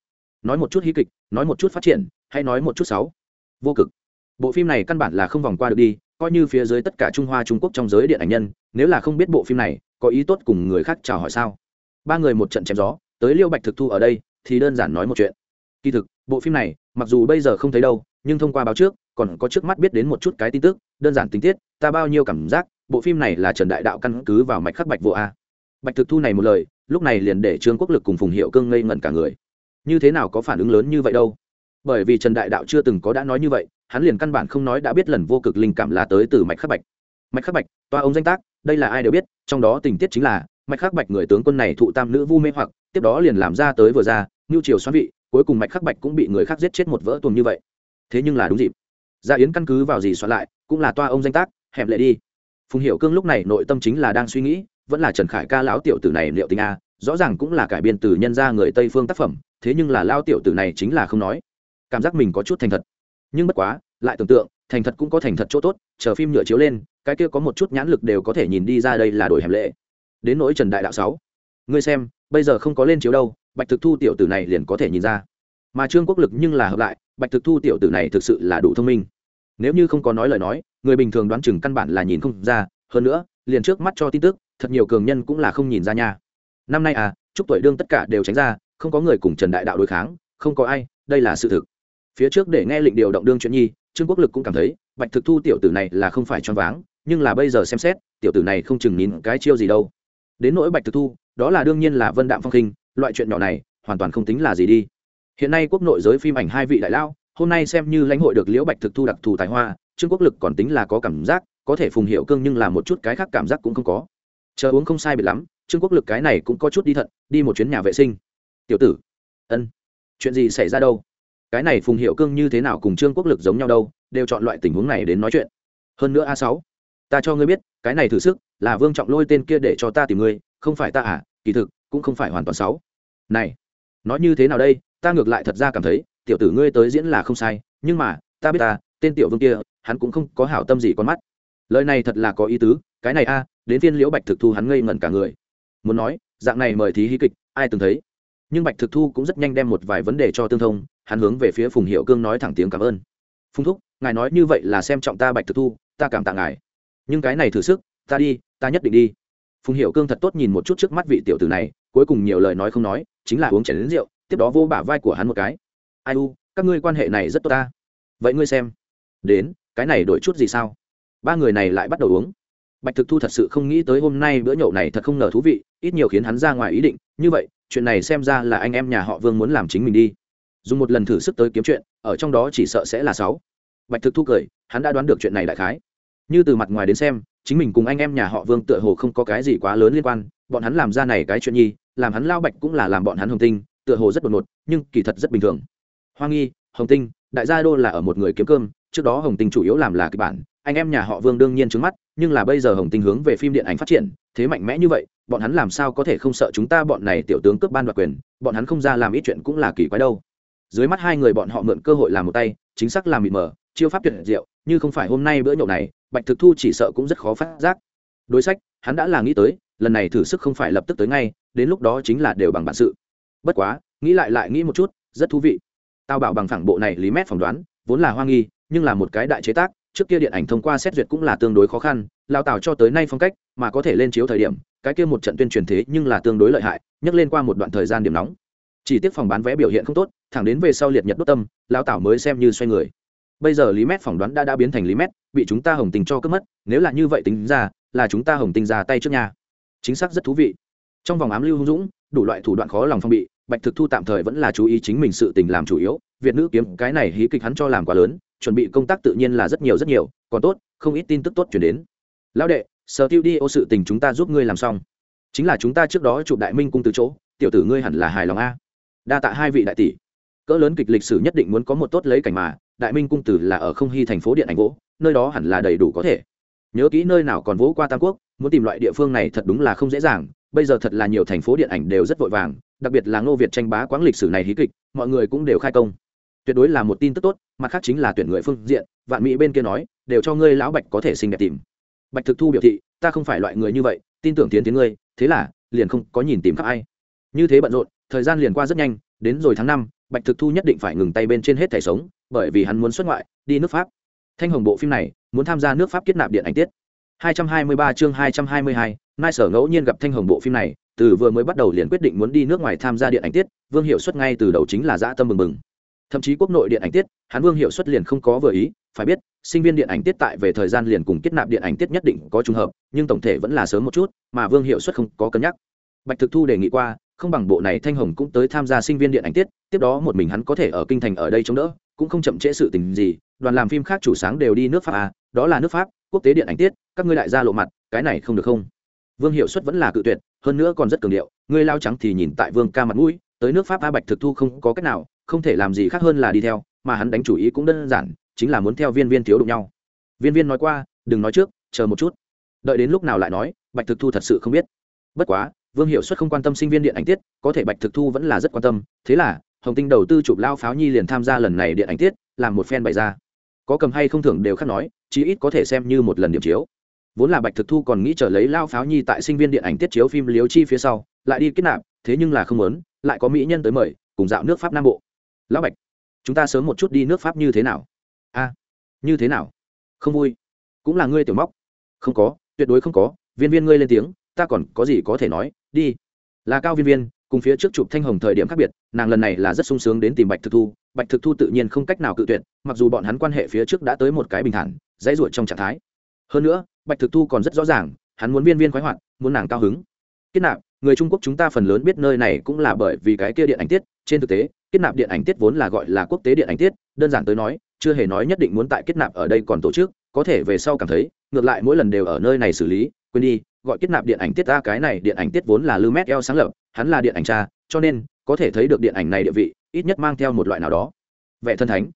Speaker 1: Nói một chút hí kịch, nói một chút phát triển hay nói một chút sáu. Vô cực. Bộ phim này căn bản là không vòng qua được đi, coi như phía dưới tất cả trung hoa, trung quốc trong giới điện ảnh nhân, nếu là không biết bộ phim này, có ý tốt cùng người khác chào hỏi sao? Ba người một trận chém gió, tới liêu bạch thực thu ở đây, thì đơn giản nói một chuyện. Kỳ thực, bộ phim này, mặc dù bây giờ không thấy đâu, nhưng thông qua báo trước, còn có trước mắt biết đến một chút cái tin tức, đơn giản tình tiết, ta bao nhiêu cảm giác, bộ phim này là trần đại đạo căn cứ vào mạch khắc bạch vô a. Bạch thực thu này một lời, lúc này liền để trương quốc lực cùng phùng hiệu cương ngây ngẩn cả người. Như thế nào có phản ứng lớn như vậy đâu? Bởi vì trần đại đạo chưa từng có đã nói như vậy, hắn liền căn bản không nói đã biết lần vô cực linh cảm là tới từ mạch khắc bạch. Mạch khắc bạch, toa ông danh tác, đây là ai đều biết, trong đó tình tiết chính là, mạch khắc bạch người tướng quân này thụ tam nữ vu mê hoặc, tiếp đó liền làm ra tới vừa ra ngưu triều xoắn vị, cuối cùng mạch khắc bạch cũng bị người khác giết chết một vỡ tuồng như vậy. Thế nhưng là đúng dịp. Gia yến căn cứ vào gì soạn lại, cũng là toa ông danh tác hẹp lệ đi. Phùng hiệu cương lúc này nội tâm chính là đang suy nghĩ, vẫn là trần khải ca lão tiểu tử này liệu tình a, rõ ràng cũng là cải biên từ nhân gia người tây phương tác phẩm, thế nhưng là lao tiểu tử này chính là không nói cảm giác mình có chút thành thật. Nhưng bất quá, lại tưởng tượng, thành thật cũng có thành thật chỗ tốt, chờ phim nhựa chiếu lên, cái kia có một chút nhãn lực đều có thể nhìn đi ra đây là đổi hẻm lệ. Đến nỗi trần đại đạo sáu, ngươi xem, bây giờ không có lên chiếu đâu, bạch thực thu tiểu tử này liền có thể nhìn ra. Mà trương quốc lực nhưng là hợp lại, bạch thực thu tiểu tử này thực sự là đủ thông minh. Nếu như không có nói lời nói, người bình thường đoán chừng căn bản là nhìn không ra, hơn nữa, liền trước mắt cho tin tức, thật nhiều cường nhân cũng là không nhìn ra nha. Năm nay à chúc tuổi đương tất cả đều tránh ra, không có người cùng trần đại đạo đối kháng, không có ai, đây là sự thực phía trước để nghe lệnh điều động đương chuyện nhi, trương quốc lực cũng cảm thấy, bạch thực thu tiểu tử này là không phải choáng váng, nhưng là bây giờ xem xét, tiểu tử này không chừng nín cái chiêu gì đâu. Đến nỗi bạch thực thu, đó là đương nhiên là vân đạm phong khinh loại chuyện nhỏ này, hoàn toàn không tính là gì đi. Hiện nay quốc nội giới phim ảnh hai vị đại lao hôm nay xem như lãnh hội được liễu bạch thực thu đặc thù tài hoa, trương quốc lực còn tính là có cảm giác, có thể phùng hiệu cương nhưng là một chút cái khác cảm giác cũng không có. Chờ uống không sai biệt lắm, trương quốc lực cái này cũng có chút đi thận, đi một chuyến nhà vệ sinh. Tiểu tử, ân, chuyện gì xảy ra đâu? Cái này phùng hiệu cương như thế nào cùng trương quốc lực giống nhau đâu, đều chọn loại tình huống này đến nói chuyện. Hơn nữa a sáu, ta cho ngươi biết, cái này thử sức, là vương trọng lôi tên kia để cho ta tìm ngươi, không phải ta à kỳ thực, cũng không phải hoàn toàn sáu. Này, nói như thế nào đây, ta ngược lại thật ra cảm thấy, tiểu tử ngươi tới diễn là không sai, nhưng mà, ta biết ta, tên tiểu vương kia, hắn cũng không có hảo tâm gì con mắt. Lời này thật là có ý tứ, cái này a, đến phiên liễu bạch thực thu hắn ngây ngẩn cả người. Muốn nói, dạng này mời thí hí kịch, ai từng thấy? Nhưng bạch thực thu cũng rất nhanh đem một vài vấn đề cho tương thông hắn hướng về phía phùng hiệu cương nói thẳng tiếng cảm ơn. Phùng thúc, ngài nói như vậy là xem trọng ta bạch thực thu, ta cảm tạ ngài. Nhưng cái này thử sức, ta đi, ta nhất định đi. Phùng hiệu cương thật tốt nhìn một chút trước mắt vị tiểu tử này, cuối cùng nhiều lời nói không nói, chính là uống chảy đến rượu, tiếp đó vô bả vai của hắn một cái. Ai u, các ngươi quan hệ này rất tốt ta. Vậy ngươi xem. Đến, cái này đổi chút gì sao? Ba người này lại bắt đầu uống. Bạch thực thu thật sự không nghĩ tới hôm nay bữa nhậu này thật không ngờ thú vị, ít nhiều khiến hắn ra ngoài ý định, như vậy, chuyện này xem ra là anh em nhà họ vương muốn làm chính mình đi dùng một lần thử sức tới kiếm chuyện, ở trong đó chỉ sợ sẽ là sáu. Bạch thực thu cười, hắn đã đoán được chuyện này đại khái. Như từ mặt ngoài đến xem, chính mình cùng anh em nhà họ vương tựa hồ không có cái gì quá lớn liên quan, bọn hắn làm ra này cái chuyện nhi, làm hắn lao bạch cũng là làm bọn hắn hồng tinh, tựa hồ rất đột ngột, nhưng kỳ thật rất bình thường. Hoa nghi, hồng tinh, đại gia đô là ở một người kiếm cơm, trước đó hồng tinh chủ yếu làm là kịch bản, anh em nhà họ vương đương nhiên trứng mắt, nhưng là bây giờ hồng tinh hướng về phim điện ảnh phát triển, thế mạnh mẽ như vậy, bọn hắn làm sao có thể không sợ chúng ta bọn này tiểu tướng cướp ban đoạt quyền, bọn hắn không ra làm ít chuyện cũng là kỳ quái đâu dưới mắt hai người bọn họ mượn cơ hội làm một tay, chính xác làm mịt mờ, chiêu pháp tuyệt diệu, như không phải hôm nay bữa nhậu này, bạch thực thu chỉ sợ cũng rất khó phát giác. Đối sách, hắn đã là nghĩ tới, lần này thử sức không phải lập tức tới ngay, đến lúc đó chính là đều bằng bản sự. Bất quá, nghĩ lại lại nghĩ một chút, rất thú vị. Tao bảo bằng phẳng bộ này lý mét phỏng đoán, vốn là hoa nghi, nhưng là một cái đại chế tác, trước kia điện ảnh thông qua xét duyệt cũng là tương đối khó khăn lao tạo cho tới nay phong cách, mà có thể lên chiếu thời điểm, cái kia một trận tuyên truyền thế nhưng là tương đối lợi hại, nhắc lên qua một đoạn thời gian điểm nóng chỉ tiếc phòng bán vé biểu hiện không tốt, thẳng đến về sau liệt nhật đốt tâm, lão tảo mới xem như xoay người. Bây giờ lý mét phỏng đoán đã đã biến thành lý mét, bị chúng ta hồng tình cho cướp mất, nếu là như vậy tính ra, là chúng ta hồng tình ra tay trước nhà. Chính xác rất thú vị. Trong vòng ám lưu hung dũng, đủ loại thủ đoạn khó lòng phong bị, bạch thực thu tạm thời vẫn là chú ý chính mình sự tình làm chủ yếu, việt nữ kiếm cái này hí kịch hắn cho làm quá lớn, chuẩn bị công tác tự nhiên là rất nhiều rất nhiều, còn tốt, không ít tin tức tốt chuyển đến. Lão đệ, sở tiêu đi ô sự tình chúng ta giúp ngươi làm xong. Chính là chúng ta trước đó chụp đại minh cung từ chỗ, tiểu tử ngươi hẳn là hài lòng a đa tạ hai vị đại tỷ. Cỡ lớn kịch lịch sử nhất định muốn có một tốt lấy cảnh mà, đại minh cung tử là ở không hy thành phố điện ảnh gỗ, nơi đó hẳn là đầy đủ có thể. Nhớ kỹ nơi nào còn vỗ qua tam quốc, muốn tìm loại địa phương này thật đúng là không dễ dàng, bây giờ thật là nhiều thành phố điện ảnh đều rất vội vàng, đặc biệt là ngô việt tranh bá quãng lịch sử này hí kịch, mọi người cũng đều khai công. Tuyệt đối là một tin tức tốt, mặt khác chính là tuyển người phương diện, vạn mỹ bên kia nói, đều cho ngươi lão bạch có thể xinh đẹp tìm. Bạch thực thu biểu thị, ta không phải loại người như vậy, tin tưởng tiến tiến ngươi, thế là liền không có nhìn tìm khắp ai. Như thế bận rộn thời gian liền qua rất nhanh đến rồi tháng năm bạch thực thu nhất định phải ngừng tay bên trên hết thẻ sống bởi vì hắn muốn xuất ngoại đi nước pháp thanh hồng bộ phim này muốn tham gia nước pháp kết nạp điện ảnh tiết 223 chương 222, Nai sở ngẫu nhiên gặp thanh hồng bộ phim này, từ vừa mới bắt đầu liền quyết định muốn đi nước ngoài tham gia điện ảnh tiết, Vương Hiệu Suất ngay từ đầu chính là dã tâm mừng mừng. Thậm chí quốc nội điện ảnh tiết, hắn Vương Hiệu Suất liền không có vừa ý, phải biết, sinh viên điện ảnh tiết tại về thời gian liền cùng kết nạp điện ảnh tiết nhất định có trùng hợp, nhưng tổng thể vẫn là sớm một chút, mà Vương Hiệu Suất không có cân nhắc. Bạch Thực Thu đề nghị qua, không bằng bộ này Thanh Hồng cũng tới tham gia sinh viên điện ảnh tiết, tiếp đó một mình hắn có thể ở kinh thành ở đây chống đỡ, cũng không chậm trễ sự tình gì, đoàn làm phim khác chủ sáng đều đi nước Pháp à, đó là nước Pháp, quốc tế điện ảnh tiết các ngươi đại gia lộ mặt cái này không được không? Vương hiệu suất vẫn là cự tuyệt hơn nữa còn rất cường điệu ngươi lao trắng thì nhìn tại vương ca mặt mũi tới nước pháp a bạch thực thu không có cách nào không thể làm gì khác hơn là đi theo mà hắn đánh chủ ý cũng đơn giản chính là muốn theo viên viên thiếu đụng nhau. Viên viên nói qua đừng nói trước chờ một chút. Đợi đến lúc nào lại nói bạch thực thu thật sự không biết. Bất quá vương hiệu suất không quan tâm sinh viên điện ảnh tiết, có thể bạch thực thu vẫn là rất quan tâm, thế là, hồng tinh đầu tư chụp lao pháo nhi liền tham gia lần này điện ảnh tiết, làm một phen bày ra. Có cầm hay không thưởng đều khác nói, chí ít có thể xem như một lần điểm chiếu. Vốn là bạch thực thu còn nghĩ trở lấy lao pháo nhi tại sinh viên điện ảnh tiết chiếu phim liếu chi phía sau, lại đi kết nạp, thế nhưng là không muốn, lại có mỹ nhân tới mời, cùng dạo nước pháp nam bộ. Lão bạch, chúng ta sớm một chút đi nước pháp như thế nào? A, như thế nào? Không vui. Cũng là ngươi tiểu móc. Không có, tuyệt đối không có, viên viên ngươi lên tiếng ta còn có gì có thể nói, đi. Là cao viên viên, cùng phía trước chụp thanh hồng thời điểm khác biệt, nàng lần này là rất sung sướng đến tìm bạch thực thu. Bạch thực thu tự nhiên không cách nào cự tuyệt, mặc dù bọn hắn quan hệ phía trước đã tới một cái bình thản, dãy ruột trong trạng thái. Hơn nữa, bạch thực thu còn rất rõ ràng, hắn muốn viên viên khoái hoạt, muốn nàng cao hứng. Kết nạp, người trung quốc chúng ta phần lớn biết nơi này cũng là bởi vì cái kia điện ảnh tiết. Trên thực tế kết nạp điện ảnh tiết vốn là gọi là quốc tế điện ảnh tiết, đơn giản tới nói, chưa hề nói nhất định muốn tại kết nạp ở đây còn tổ chức, có thể về sau cảm thấy, ngược lại mỗi lần đều ở nơi này xử lý, quên đi gọi kết nạp điện ảnh tiết ta, cái này điện ảnh tiết vốn là lưu mét eo sáng lập, hắn là điện ảnh cha, cho nên có thể thấy được điện ảnh này địa vị, ít nhất mang theo một loại nào đó. Vẻ thân thánh.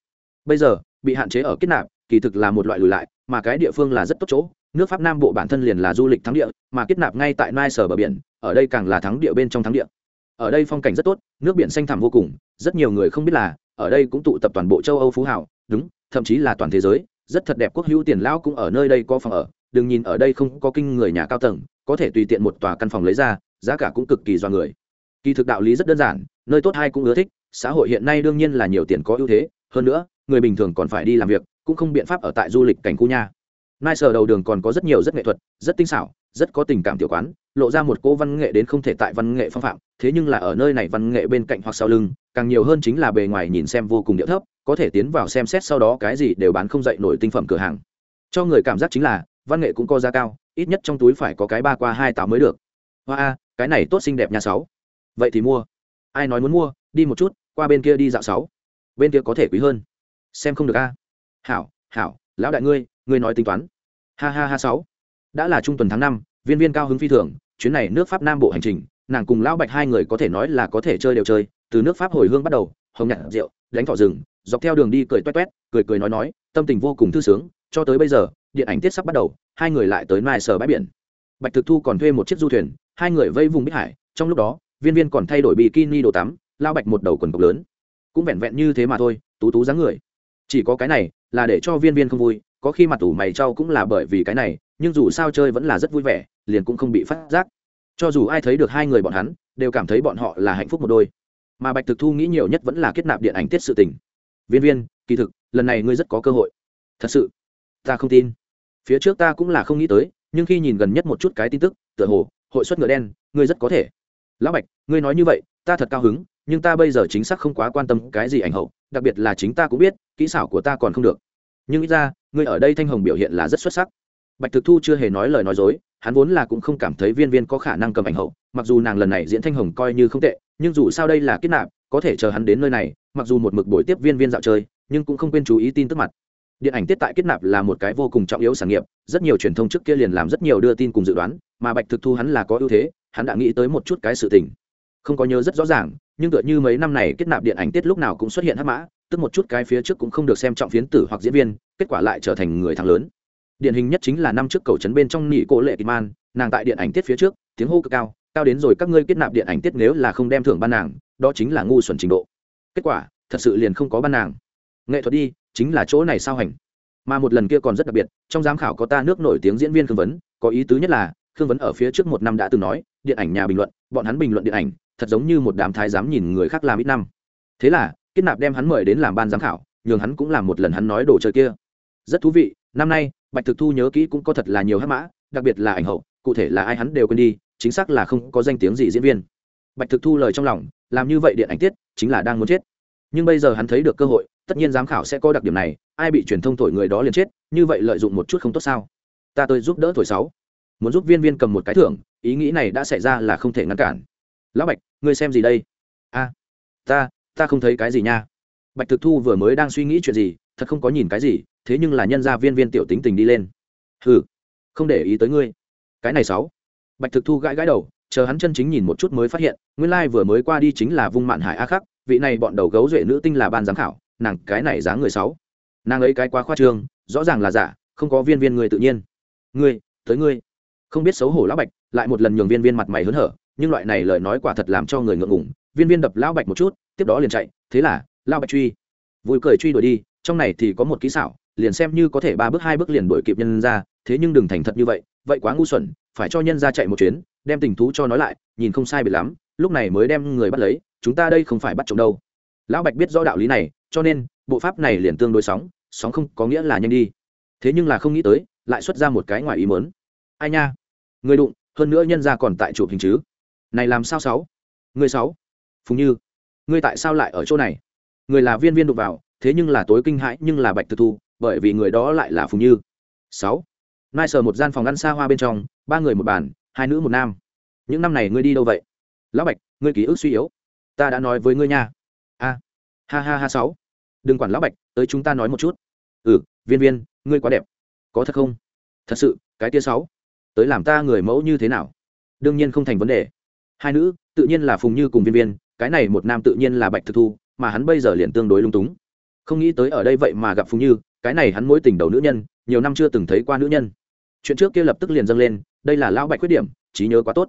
Speaker 1: Bây giờ, bị hạn chế ở kết nạp, kỳ thực là một loại lùi lại, mà cái địa phương là rất tốt chỗ, nước pháp nam bộ bản thân liền là du lịch thắng địa, mà kết nạp ngay tại nai sở bờ biển, ở đây càng là thắng địa bên trong thắng địa. Ở đây phong cảnh rất tốt, nước biển xanh thẳm vô cùng, rất nhiều người không biết là, ở đây cũng tụ tập toàn bộ châu âu phú hảo đúng, thậm chí là toàn thế giới, rất thật đẹp quốc hữu tiền lão cũng ở nơi đây có phòng ở đừng nhìn ở đây không có kinh người nhà cao tầng, có thể tùy tiện một tòa căn phòng lấy ra, giá cả cũng cực kỳ do người. Kỳ thực đạo lý rất đơn giản, nơi tốt hay cũng ưa thích, xã hội hiện nay đương nhiên là nhiều tiền có ưu thế, hơn nữa, người bình thường còn phải đi làm việc, cũng không biện pháp ở tại du lịch cảnh khu nha. Nai sờ đầu đường còn có rất nhiều rất nghệ thuật, rất tinh xảo, rất có tình cảm tiểu quán, lộ ra một cô văn nghệ đến không thể tại văn nghệ phong phạm, thế nhưng là ở nơi này văn nghệ bên cạnh hoặc sau lưng, càng nhiều hơn chính là bề ngoài nhìn xem vô cùng điệu thấp, có thể tiến vào xem xét sau đó cái gì đều bán không dậy nổi tinh phẩm cửa hàng. Cho người cảm giác chính là văn nghệ cũng có giá cao, ít nhất trong túi phải có cái ba qua hai táo mới được. Hoa a, cái này tốt xinh đẹp nhà sáu. Vậy thì mua. Ai nói muốn mua, đi một chút, qua bên kia đi dạo sáu. Bên kia có thể quý hơn. Xem không được a. Hảo hảo, lão đại ngươi ngươi nói tính toán. Ha ha ha sáu. Đã là trung tuần tháng năm, viên viên cao hứng phi thường, chuyến này nước pháp nam bộ hành trình, nàng cùng lão bạch hai người có thể nói là có thể chơi đều chơi, từ nước pháp hồi hương bắt đầu, hồng nhặt rượu, đánh thọ rừng, dọc theo đường đi cười toét toét, cười cười nói nói, tâm tình vô cùng thư sướng, cho tới bây giờ điện ảnh tiết sắp bắt đầu, hai người lại tới mai sở bãi biển. Bạch thực thu còn thuê một chiếc du thuyền, hai người vây vùng bích hải, trong lúc đó, viên viên còn thay đổi bikini đồ tắm, lao bạch một đầu quần cộc lớn. Cũng vẹn vẹn như thế mà thôi, tú tú dáng người. Chỉ có cái này, là để cho viên viên không vui, có khi mặt tủ mày trau cũng là bởi vì cái này, nhưng dù sao chơi vẫn là rất vui vẻ, liền cũng không bị phát giác. Cho dù ai thấy được hai người bọn hắn, đều cảm thấy bọn họ là hạnh phúc một đôi. Mà bạch thực thu nghĩ nhiều nhất vẫn là kết nạp điện ảnh tiết sự tình. Viên viên, kỳ thực, lần này ngươi rất có cơ hội. Thật sự, ta không tin phía trước ta cũng là không nghĩ tới, nhưng khi nhìn gần nhất một chút cái tin tức, tựa hồ, hội xuất ngựa đen, ngươi rất có thể. Lão bạch, ngươi nói như vậy, ta thật cao hứng, nhưng ta bây giờ chính xác không quá quan tâm cái gì ảnh hậu, đặc biệt là chính ta cũng biết, kỹ xảo của ta còn không được. Nhưng ít ra, ngươi ở đây thanh hồng biểu hiện là rất xuất sắc. Bạch thực thu chưa hề nói lời nói dối, hắn vốn là cũng không cảm thấy viên viên có khả năng cầm ảnh hậu, mặc dù nàng lần này diễn thanh hồng coi như không tệ, nhưng dù sao đây là kết nạp, có thể chờ hắn đến nơi này, mặc dù một mực buổi tiếp viên viên dạo chơi, nhưng cũng không quên chú ý tin tức mặt điện ảnh tiết tại kết nạp là một cái vô cùng trọng yếu sản nghiệp, rất nhiều truyền thông trước kia liền làm rất nhiều đưa tin cùng dự đoán, mà bạch thực thu hắn là có ưu thế, hắn đã nghĩ tới một chút cái sự tình. Không có nhớ rất rõ ràng, nhưng tựa như mấy năm này kết nạp điện ảnh tiết lúc nào cũng xuất hiện hắc mã, tức một chút cái phía trước cũng không được xem trọng phiến tử hoặc diễn viên, kết quả lại trở thành người thắng lớn. Điển hình nhất chính là năm trước cầu trấn bên trong nị cô lệ kịch man, nàng tại điện ảnh tiết phía trước, tiếng hô cực cao cao đến rồi các ngươi kết nạp điện ảnh tiết nếu là không đem thưởng ban nàng, đó chính là ngu xuẩn trình độ. Kết quả, thật sự liền không có ban nàng. Nghệ thuật đi chính là chỗ này sao hành. Mà một lần kia còn rất đặc biệt, trong giám khảo có ta nước nổi tiếng diễn viên khương vấn, có ý tứ nhất là, khương vấn ở phía trước một năm đã từng nói, điện ảnh nhà bình luận, bọn hắn bình luận điện ảnh, thật giống như một đám thái dám nhìn người khác làm ít năm. Thế là kết nạp đem hắn mời đến làm ban giám khảo, nhường hắn cũng làm một lần hắn nói đồ chơi kia. Rất thú vị, năm nay, bạch thực thu nhớ kỹ cũng có thật là nhiều hát mã, đặc biệt là ảnh hậu, cụ thể là ai hắn đều quên đi, chính xác là không có danh tiếng gì diễn viên. Bạch thực thu lời trong lòng, làm như vậy điện ảnh tiết, chính là đang muốn chết. Nhưng bây giờ hắn thấy được cơ hội tất nhiên giám khảo sẽ có đặc điểm này, ai bị truyền thông thổi người đó liền chết, như vậy lợi dụng một chút không tốt sao? Ta tôi giúp đỡ thổi sáu. Muốn giúp viên viên cầm một cái thưởng, ý nghĩ này đã xảy ra là không thể ngăn cản. Lão bạch, ngươi xem gì đây? A, ta ta không thấy cái gì nha. Bạch thực thu vừa mới đang suy nghĩ chuyện gì, thật không có nhìn cái gì, thế nhưng là nhân gia viên viên tiểu tính tình đi lên. Hừ, không để ý tới ngươi. Cái này sáu. Bạch thực thu gãi gãi đầu, chờ hắn chân chính nhìn một chút mới phát hiện, nguyên lai vừa mới qua đi chính là vung mạn hải a khắc, vị này bọn đầu gấu duệ nữ tinh là ban giám khảo nàng cái này dáng người sáu. Nàng ấy cái quá khoa trương, rõ ràng là giả, không có viên viên người tự nhiên. Ngươi, tới ngươi. Không biết xấu hổ lão bạch, lại một lần nhường viên viên mặt mày hớn hở, nhưng loại này lời nói quả thật làm cho người ngượng ngùng. Viên viên đập lão bạch một chút, tiếp đó liền chạy, thế là, lão bạch truy. Vui cười truy đuổi đi, trong này thì có một kỹ xảo, liền xem như có thể ba bước hai bước liền đuổi kịp nhân ra, thế nhưng đừng thành thật như vậy vậy quá ngu xuẩn, phải cho nhân ra chạy một chuyến, đem tình thú cho nói lại, nhìn không sai bị lắm, lúc này mới đem người bắt lấy, chúng ta đây không phải bắt chồng đâu. Lão bạch biết rõ đạo lý này cho nên, bộ pháp này liền tương đối sóng sóng không có nghĩa là nhanh đi. Thế nhưng là không nghĩ tới, lại xuất ra một cái ngoài ý mớn ai nha? Người đụng, hơn nữa nhân ra còn tại chụp hình chứ. Này làm sao sáu? Người sáu? Phùng như, ngươi tại sao lại ở chỗ này? Người là viên viên đụng vào, thế nhưng là tối kinh hãi nhưng là bạch thực thu, bởi vì người đó lại là phùng như. Sáu. Nai sờ một gian phòng ăn xa hoa bên trong, ba người một bàn, hai nữ một nam. Những năm này ngươi đi đâu vậy? Lão bạch, ngươi ký ức suy yếu. Ta đã nói với ngươi nha. A. Ha ha ha, sáu đừng quản lão bạch, tới chúng ta nói một chút. Ừ viên viên, ngươi quá đẹp. Có thật không? Thật sự, cái tia sáu. Tới làm ta người mẫu như thế nào? Đương nhiên không thành vấn đề. Hai nữ, tự nhiên là phùng như cùng viên viên, cái này một nam tự nhiên là bạch thực thu, mà hắn bây giờ liền tương đối lung túng. Không nghĩ tới ở đây vậy mà gặp phùng như, cái này hắn mối tình đầu nữ nhân, nhiều năm chưa từng thấy qua nữ nhân. Chuyện trước kia lập tức liền dâng lên, đây là lão bạch khuyết điểm, trí nhớ quá tốt.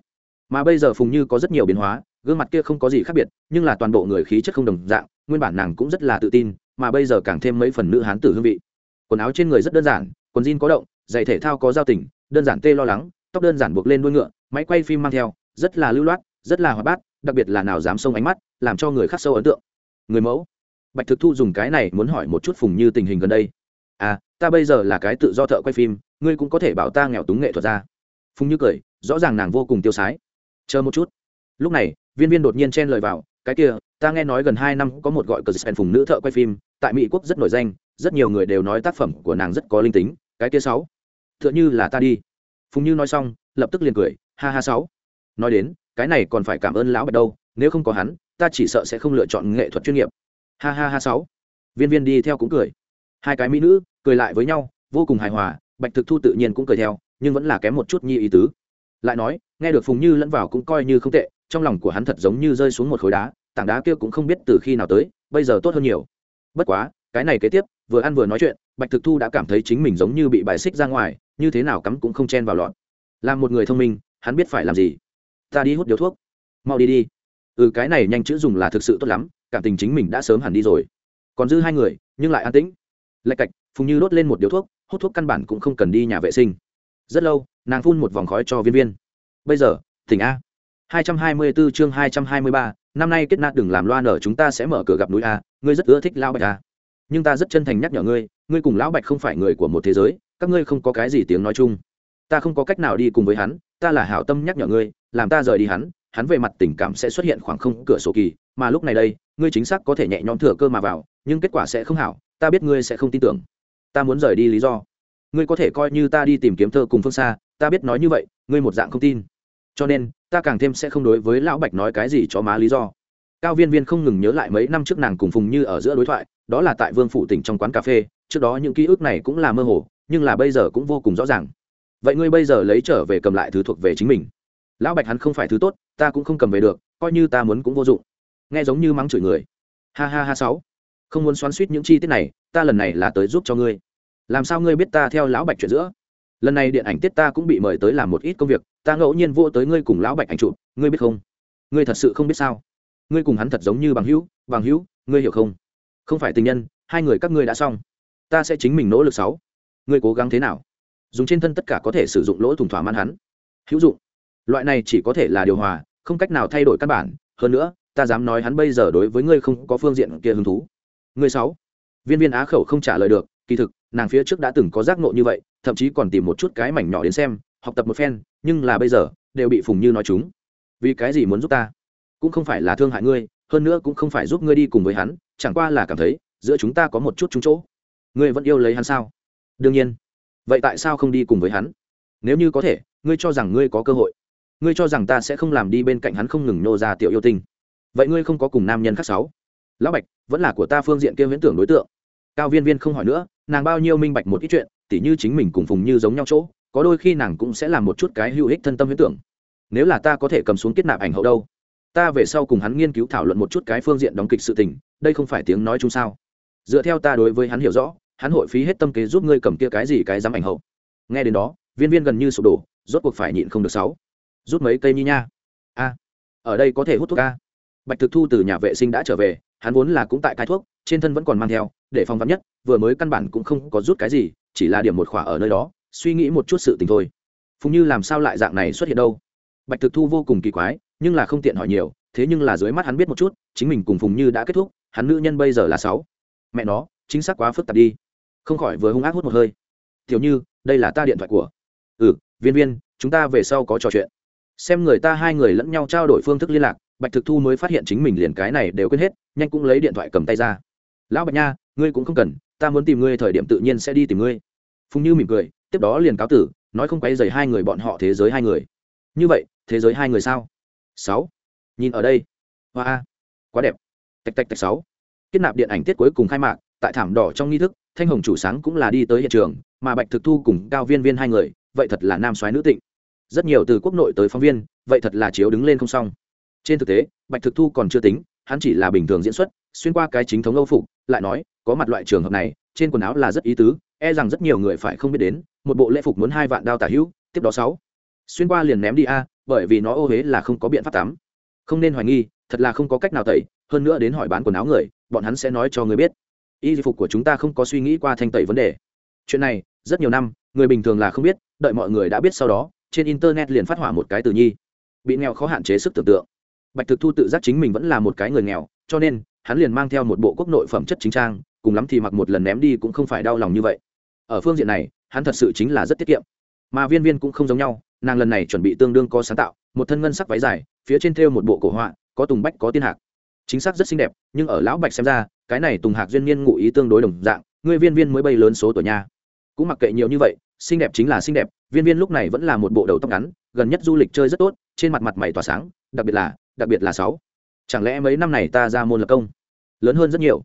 Speaker 1: Mà bây giờ phùng như có rất nhiều biến hóa, gương mặt kia không có gì khác biệt, nhưng là toàn bộ người khí chất không đồng dạng, nguyên bản nàng cũng rất là tự tin mà bây giờ càng thêm mấy phần nữ hán tử hương vị. Quần áo trên người rất đơn giản, quần jean có động, giày thể thao có giao tình, đơn giản tê lo lắng, tóc đơn giản buộc lên đuôi ngựa, máy quay phim mang theo, rất là lưu loát, rất là hoạt bát, đặc biệt là nào dám xông ánh mắt, làm cho người khác sâu ấn tượng. Người mẫu, bạch thực thu dùng cái này muốn hỏi một chút phùng như tình hình gần đây. À ta bây giờ là cái tự do thợ quay phim, ngươi cũng có thể bảo ta nghèo túng nghệ thuật ra. Phùng như cười, rõ ràng nàng vô cùng tiêu sái. Chờ một chút. Lúc này, viên viên đột nhiên chen lời vào, cái kia, ta nghe nói gần hai năm có một gọi cờ sen phùng nữ thợ quay phim tại mỹ quốc rất nổi danh, rất nhiều người đều nói tác phẩm của nàng rất có linh tính, cái kia sáu t h ư ợ n h ư là ta đi. Phùng như nói xong, lập tức liền cười, ha ha sáu. Nói đến, cái này còn phải cảm ơn lão bạch đâu, nếu không có hắn, ta chỉ sợ sẽ không lựa chọn nghệ thuật chuyên nghiệp. Ha ha ha sáu. Viên viên đi theo cũng cười. Hai cái mỹ nữ cười lại với nhau, vô cùng hài hòa, bạch thực thu tự nhiên cũng cười theo, nhưng vẫn là kém một chút nhi ý tứ. Lại nói, nghe được phùng như lẫn vào cũng coi như không tệ, trong lòng của hắn thật giống như rơi xuống một khối đá, tảng đá kia cũng không biết từ khi nào tới, bây giờ tốt hơn nhiều bất quá cái này kế tiếp vừa ăn vừa nói chuyện bạch thực thu đã cảm thấy chính mình giống như bị bài xích ra ngoài như thế nào cắm cũng không chen vào lọt. Là một người thông minh hắn biết phải làm gì. Ta đi hút điếu thuốc. Mau đi đi. Ừ cái này nhanh chữ dùng là thực sự tốt lắm cảm tình chính mình đã sớm hẳn đi rồi. Còn dư hai người nhưng lại an tĩnh. Lạch cạch phùng như đốt lên một điếu thuốc hút thuốc căn bản cũng không cần đi nhà vệ sinh. Rất lâu nàng phun một vòng khói cho viên viên. Bây giờ tỉnh a. 224 chương 223, năm nay kết nát đừng làm loa nở chúng ta sẽ mở cửa gặp núi a, ngươi rất ưa thích lão bạch a. Nhưng ta rất chân thành nhắc nhở ngươi ngươi cùng lão bạch không phải người của một thế giới, các ngươi không có cái gì tiếng nói chung. Ta không có cách nào đi cùng với hắn, ta là hảo tâm nhắc nhở ngươi, làm ta rời đi hắn hắn về mặt tình cảm sẽ xuất hiện khoảng không cửa sổ kỳ, mà lúc này đây, ngươi chính xác có thể nhẹ nhõm thừa cơ mà vào, nhưng kết quả sẽ không hảo, ta biết ngươi sẽ không tin tưởng. Ta muốn rời đi lý do. Ngươi có thể coi như ta đi tìm kiếm thơ cùng phương xa, ta biết nói như vậy, ngươi một dạng không tin cho nên, ta càng thêm sẽ không đối với lão bạch nói cái gì cho má lý do. Cao viên viên không ngừng nhớ lại mấy năm trước nàng cùng phùng như ở giữa đối thoại, đó là tại vương phủ tỉnh trong quán cà phê, trước đó những ký ức này cũng là mơ hồ, nhưng là bây giờ cũng vô cùng rõ ràng. Vậy ngươi bây giờ lấy trở về cầm lại thứ thuộc về chính mình. Lão bạch hắn không phải thứ tốt, ta cũng không cầm về được, coi như ta muốn cũng vô dụng. Nghe giống như mắng chửi người. Ha ha ha sáu. Không muốn xoắn suýt những chi tiết này, ta lần này là tới giúp cho ngươi. Làm sao ngươi biết ta theo lão bạch chuyện giữa? Lần này điện ảnh tiết ta cũng bị mời tới làm một ít công việc, ta ngẫu nhiên vô tới ngươi cùng lão bạch ảnh chụp, ngươi biết không? Ngươi thật sự không biết sao? Ngươi cùng hắn thật giống như bằng hữu bằng hữu, ngươi hiểu không? Không phải tình nhân, hai người các ngươi đã xong. Ta sẽ chính mình nỗ lực sáu. Ngươi cố gắng thế nào? Dùng trên thân tất cả có thể sử dụng lỗ thủng thỏa mãn hắn. Hữu dụng. Loại này chỉ có thể là điều hòa, không cách nào thay đổi căn bản. Hơn nữa, ta dám nói hắn bây giờ đối với ngươi không có phương diện kia hứng thú. Ngươi sáu. Viên viên á khẩu không trả lời được, kỳ thực nàng phía trước đã từng có giác ngộ như vậy, thậm chí còn tìm một chút cái mảnh nhỏ đến xem, học tập một phen, nhưng là bây giờ, đều bị phùng như nói chúng. Vì cái gì muốn giúp ta? Cũng không phải là thương hại ngươi, hơn nữa cũng không phải giúp ngươi đi cùng với hắn, chẳng qua là cảm thấy, giữa chúng ta có một chút trúng chỗ. Ngươi vẫn yêu lấy hắn sao? Đương nhiên. Vậy tại sao không đi cùng với hắn? Nếu như có thể, ngươi cho rằng ngươi có cơ hội. Ngươi cho rằng ta sẽ không làm đi bên cạnh hắn không ngừng nô ra tiểu yêu tinh. Vậy ngươi không có cùng nam nhân khác sáu? Lão bạch, vẫn là của ta phương diện kia viễn tưởng đối tượng cao viên viên không hỏi nữa, nàng bao nhiêu minh bạch một ít chuyện, tỉ như chính mình cùng phùng như giống nhau chỗ, có đôi khi nàng cũng sẽ làm một chút cái hữu ích thân tâm huyết tưởng. Nếu là ta có thể cầm xuống kết nạp ảnh hậu đâu? Ta về sau cùng hắn nghiên cứu thảo luận một chút cái phương diện đóng kịch sự tình, đây không phải tiếng nói chung sao? Dựa theo ta đối với hắn hiểu rõ, hắn hội phí hết tâm kế giúp ngươi cầm kia cái gì cái dám ảnh hậu. Nghe đến đó, viên viên gần như sụp đổ, rốt cuộc phải nhịn không được sáu. Rút mấy cây nhi nha. A, ở đây có thể hút thuốc a. Bạch thực thu từ nhà vệ sinh đã trở về hắn vốn là cũng tại cái thuốc, trên thân vẫn còn mang theo, để phòng vắn nhất, vừa mới căn bản cũng không có rút cái gì, chỉ là điểm một khỏa ở nơi đó, suy nghĩ một chút sự tình thôi. Phùng như làm sao lại dạng này xuất hiện đâu? Bạch thực thu vô cùng kỳ quái, nhưng là không tiện hỏi nhiều, thế nhưng là dưới mắt hắn biết một chút, chính mình cùng phùng như đã kết thúc, hắn nữ nhân bây giờ là sáu. Mẹ nó, chính xác quá phức tạp đi. Không khỏi vừa hung ác hút một hơi. Tiểu như, đây là ta điện thoại của. Ừ viên viên, chúng ta về sau có trò chuyện. Xem người ta hai người lẫn nhau trao đổi phương thức liên lạc bạch thực thu mới phát hiện chính mình liền cái này đều quên hết, nhanh cũng lấy điện thoại cầm tay ra. Lão bạch nha, ngươi cũng không cần, ta muốn tìm ngươi thời điểm tự nhiên sẽ đi tìm ngươi. Phùng như mỉm cười, tiếp đó liền cáo tử, nói không quay dày hai người bọn họ thế giới hai người. Như vậy, thế giới hai người sao? Sáu. Nhìn ở đây. Hoa quá đẹp. Tạch tạch tạch sáu. Kết nạp điện ảnh tiết cuối cùng khai mạc, tại thảm đỏ trong nghi thức, thanh hồng chủ sáng cũng là đi tới hiện trường, mà bạch thực thu cùng cao viên viên hai người, vậy thật là nam soái nữ tịnh. Rất nhiều từ quốc nội tới phóng viên, vậy thật là chiếu đứng lên không xong trên thực tế, bạch thực thu còn chưa tính, hắn chỉ là bình thường diễn xuất, xuyên qua cái chính thống âu phục, lại nói, có mặt loại trường hợp này, trên quần áo là rất ý tứ e rằng rất nhiều người phải không biết đến, một bộ lễ phục muốn hai vạn đao tả hữu, tiếp đó sáu. Xuyên qua liền ném đi a, bởi vì nó ô huế là không có biện pháp tắm. Không nên hoài nghi, thật là không có cách nào tẩy, hơn nữa đến hỏi bán quần áo người, bọn hắn sẽ nói cho người biết. Y phục của chúng ta không có suy nghĩ qua thanh tẩy vấn đề. Chuyện này, rất nhiều năm, người bình thường là không biết, đợi mọi người đã biết sau đó, trên internet liền phát hỏa một cái từ nhi. Bị nghèo khó hạn chế sức tưởng tượng bạch thực thu tự giác chính mình vẫn là một cái người nghèo, cho nên, hắn liền mang theo một bộ quốc nội phẩm chất chính trang, cùng lắm thì mặc một lần ném đi cũng không phải đau lòng như vậy. Ở phương diện này, hắn thật sự chính là rất tiết kiệm. Mà viên viên cũng không giống nhau, nàng lần này chuẩn bị tương đương có sáng tạo, một thân ngân sắc váy dài, phía trên thêu một bộ cổ họa, có tùng bách, có tiên hạc. Chính xác rất xinh đẹp, nhưng ở lão bạch xem ra, cái này tùng hạc duyên niên ngụ ý tương đối đồng dạng, người viên viên mới bay lớn số tuổi nha. Cũng mặc kệ nhiều như vậy, xinh đẹp chính là xinh đẹp, viên viên lúc này vẫn là một bộ đầu tóc ngắn, gần nhất du lịch chơi rất tốt, trên mặt mặt mày tỏa sáng, đặc biệt là đặc biệt là sáu. Chẳng lẽ mấy năm này ta ra môn lập công? Lớn hơn rất nhiều.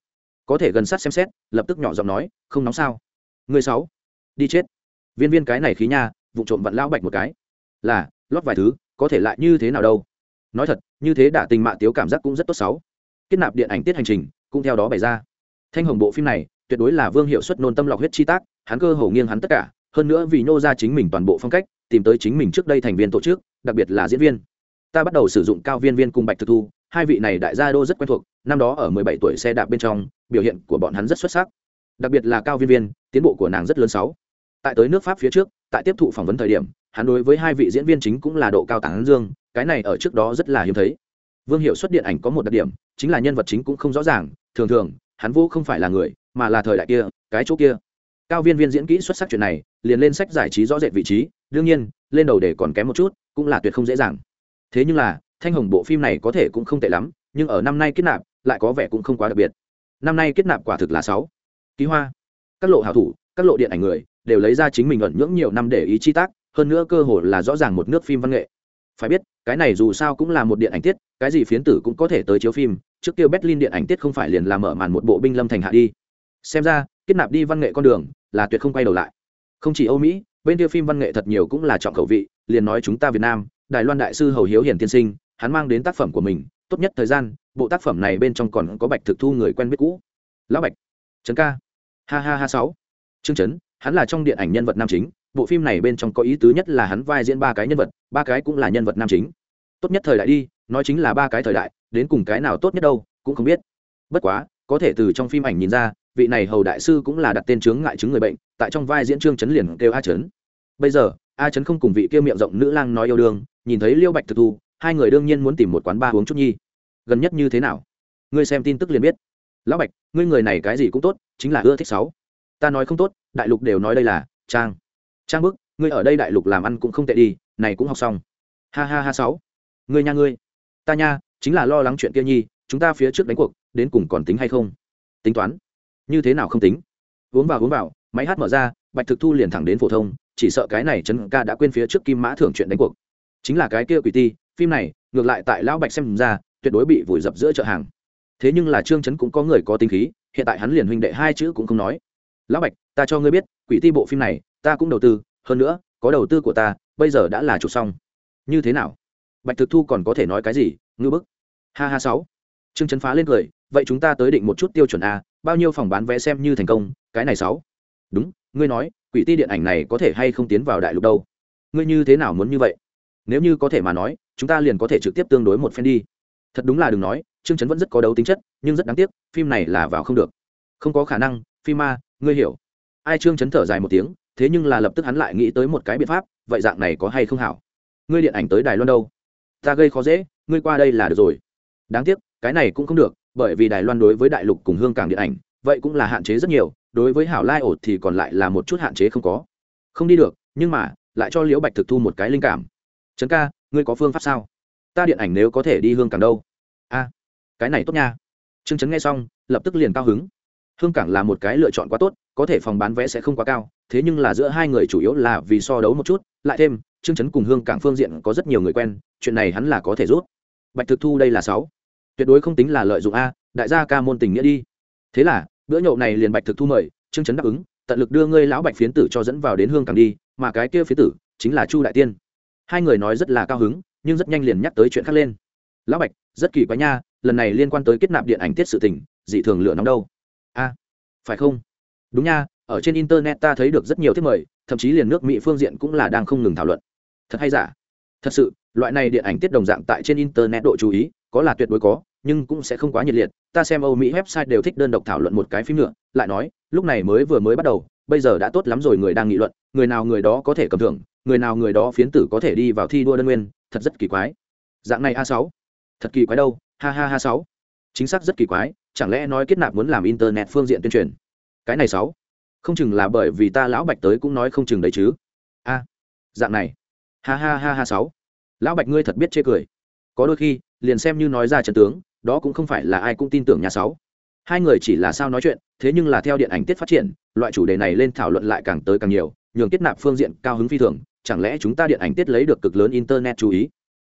Speaker 1: Có thể gần sát xem xét, lập tức nhỏ giọng nói, không nóng sao? Người sáu, đi chết. Viên viên cái này khí nha, vụ trộm vặn lão bạch một cái. Là, lót vài thứ, có thể lại như thế nào đâu? Nói thật, như thế đả tình mạ tiếu cảm giác cũng rất tốt sáu. Kết nạp điện ảnh tiết hành trình, cũng theo đó bày ra. Thanh hồng bộ phim này, tuyệt đối là vương hiệu suất nôn tâm lọc huyết chi tác, hắn cơ hồ nghiêng hắn tất cả, hơn nữa vì nhô ra chính mình toàn bộ phong cách, tìm tới chính mình trước đây thành viên tổ chức, đặc biệt là diễn viên ta bắt đầu sử dụng cao viên viên cùng bạch thực thu, hai vị này đại gia đô rất quen thuộc, năm đó ở mười bảy tuổi xe đạp bên trong, biểu hiện của bọn hắn rất xuất sắc. Đặc biệt là cao viên viên, tiến bộ của nàng rất lớn sáu. Tại tới nước pháp phía trước, tại tiếp thụ phỏng vấn thời điểm, hắn đối với hai vị diễn viên chính cũng là độ cao tán dương, cái này ở trước đó rất là hiếm thấy. Vương hiệu xuất điện ảnh có một đặc điểm, chính là nhân vật chính cũng không rõ ràng, thường thường, hắn vô không phải là người, mà là thời đại kia, cái chỗ kia. Cao viên viên diễn kỹ xuất sắc chuyện này, liền lên sách giải trí rõ rệt vị trí, đương nhiên, lên đầu để còn kém một chút, cũng là tuyệt không dễ dàng thế nhưng là, thanh hồng bộ phim này có thể cũng không tệ lắm, nhưng ở năm nay kết nạp, lại có vẻ cũng không quá đặc biệt. Năm nay kết nạp quả thực là sáu. Ký hoa. Các lộ hảo thủ, các lộ điện ảnh người, đều lấy ra chính mình ẩn nhưỡng nhiều năm để ý chi tác, hơn nữa cơ hội là rõ ràng một nước phim văn nghệ. Phải biết, cái này dù sao cũng là một điện ảnh tiết, cái gì phiến tử cũng có thể tới chiếu phim, trước kia berlin điện ảnh tiết không phải liền làm mở màn một bộ binh lâm thành hạ đi. Xem ra, kết nạp đi văn nghệ con đường, là tuyệt không quay đầu lại. Không chỉ âu mỹ, bên kia phim văn nghệ thật nhiều cũng là trọng khẩu vị, liền nói chúng ta việt nam đài loan đại sư hầu hiếu hiển tiên sinh, hắn mang đến tác phẩm của mình, tốt nhất thời gian, bộ tác phẩm này bên trong còn có bạch thực thu người quen biết cũ. Lão bạch, trấn ca. Ha ha ha sáu. Chương trấn, hắn là trong điện ảnh nhân vật nam chính, bộ phim này bên trong có ý tứ nhất là hắn vai diễn ba cái nhân vật, ba cái cũng là nhân vật nam chính. Tốt nhất thời đại đi, nói chính là ba cái thời đại, đến cùng cái nào tốt nhất đâu, cũng không biết. Bất quá, có thể từ trong phim ảnh nhìn ra, vị này hầu đại sư cũng là đặt tên chướng ngại chứng người bệnh, tại trong vai diễn trương chấn liền kêu a chấn bây giờ, a chấn không cùng vị kia miệng rộng nữ lang nói yêu đương nhìn thấy liêu bạch thực thu, hai người đương nhiên muốn tìm một quán ba uống chút nhi. Gần nhất như thế nào? Ngươi xem tin tức liền biết. Lão bạch, ngươi người này cái gì cũng tốt, chính là ưa thích sáu. Ta nói không tốt, đại lục đều nói đây là trang. Trang bức, ngươi ở đây đại lục làm ăn cũng không tệ đi, này cũng học xong. Ha ha ha sáu. Ngươi nha ngươi. Ta nha, chính là lo lắng chuyện kia nhi, chúng ta phía trước đánh cuộc, đến cùng còn tính hay không? Tính toán. Như thế nào không tính? Uống vào uống vào, máy hát mở ra, bạch thực thu liền thẳng đến phổ thông, chỉ sợ cái này trấn ca đã quên phía trước kim mã thưởng chuyện đánh cuộc chính là cái kia quỷ ti, phim này, ngược lại tại lão bạch xem ra, tuyệt đối bị vùi dập giữa chợ hàng. Thế nhưng là trương chấn cũng có người có tính khí, hiện tại hắn liền huynh đệ hai chữ cũng không nói. Lão bạch, ta cho ngươi biết, quỷ ti bộ phim này, ta cũng đầu tư, hơn nữa, có đầu tư của ta, bây giờ đã là chụp xong. Như thế nào? Bạch thực thu còn có thể nói cái gì, ngư bức? Ha ha, sáu. Trương chấn phá lên cười, vậy chúng ta tới định một chút tiêu chuẩn a, bao nhiêu phòng bán vé xem như thành công, cái này sáu. Đúng, ngươi nói, quỷ ti điện ảnh này có thể hay không tiến vào đại lục đâu? Ngươi như thế nào muốn như vậy? Nếu như có thể mà nói, chúng ta liền có thể trực tiếp tương đối một phen đi. Thật đúng là đừng nói chương chấn vẫn rất có đấu tính chất, nhưng rất đáng tiếc, phim này là vào không được. Không có khả năng, phim ma, ngươi hiểu. Ai trương chấn thở dài một tiếng, thế nhưng là lập tức hắn lại nghĩ tới một cái biện pháp, vậy dạng này có hay không hảo? Ngươi điện ảnh tới đài loan đâu? Ta gây khó dễ, ngươi qua đây là được rồi. Đáng tiếc, cái này cũng không được, bởi vì đài loan đối với đại lục cùng hương cảng điện ảnh, vậy cũng là hạn chế rất nhiều, đối với hảo lai ổ thì còn lại là một chút hạn chế không có. Không đi được, nhưng mà, lại cho liễu bạch thực thu một cái linh cảm trấn ca, ngươi có phương pháp sao? Ta điện ảnh nếu có thể đi hương cảng đâu? A, cái này tốt nha. Trương trấn nghe xong, lập tức liền cao hứng. Hương cảng là một cái lựa chọn quá tốt, có thể phòng bán vé sẽ không quá cao, thế nhưng là giữa hai người chủ yếu là vì so đấu một chút, lại thêm, trương trấn cùng hương cảng phương diện có rất nhiều người quen, chuyện này hắn là có thể rút bạch thực thu đây là sáu. Tuyệt đối không tính là lợi dụng a, đại gia ca môn tình nghĩa đi. Thế là, bữa nhậu này liền bạch thực thu mời, trương trấn đáp ứng, tận lực đưa ngươi lão bạch phiến tử cho dẫn vào đến hương cảng đi, mà cái kia phiến tử chính là chu đại tiên hai người nói rất là cao hứng, nhưng rất nhanh liền nhắc tới chuyện khác lên. Lão bạch, rất kỳ quái nha, lần này liên quan tới kết nạp điện ảnh tiết sự tình, dị thường lửa nóng đâu. A, phải không? Đúng nha, ở trên internet ta thấy được rất nhiều thiết mời, thậm chí liền nước mỹ phương diện cũng là đang không ngừng thảo luận. Thật hay giả? Thật sự, loại này điện ảnh tiết đồng dạng tại trên internet độ chú ý, có là tuyệt đối có, nhưng cũng sẽ không quá nhiệt liệt. Ta xem âu mỹ website đều thích đơn độc thảo luận một cái phim nữa, lại nói, lúc này mới vừa mới bắt đầu, bây giờ đã tốt lắm rồi người đang nghị luận người nào người đó có thể cầm thưởng, người nào người đó phiến tử có thể đi vào thi đua đơn nguyên, thật rất kỳ quái. Dạng này a sáu. Thật kỳ quái đâu, ha ha ha sáu. Chính xác rất kỳ quái, chẳng lẽ nói kết nạp muốn làm internet phương diện tuyên truyền? Cái này sáu. Không chừng là bởi vì ta lão bạch tới cũng nói không chừng đấy chứ. A. Dạng này. Ha ha ha ha sáu. Lão bạch ngươi thật biết chê cười. Có đôi khi, liền xem như nói ra trận tướng, đó cũng không phải là ai cũng tin tưởng nhà sáu. Hai người chỉ là sao nói chuyện, thế nhưng là theo điện ảnh tiết phát triển, loại chủ đề này lên thảo luận lại càng tới càng nhiều nhường kết nạp phương diện cao hứng phi thường, chẳng lẽ chúng ta điện ảnh tiết lấy được cực lớn internet chú ý?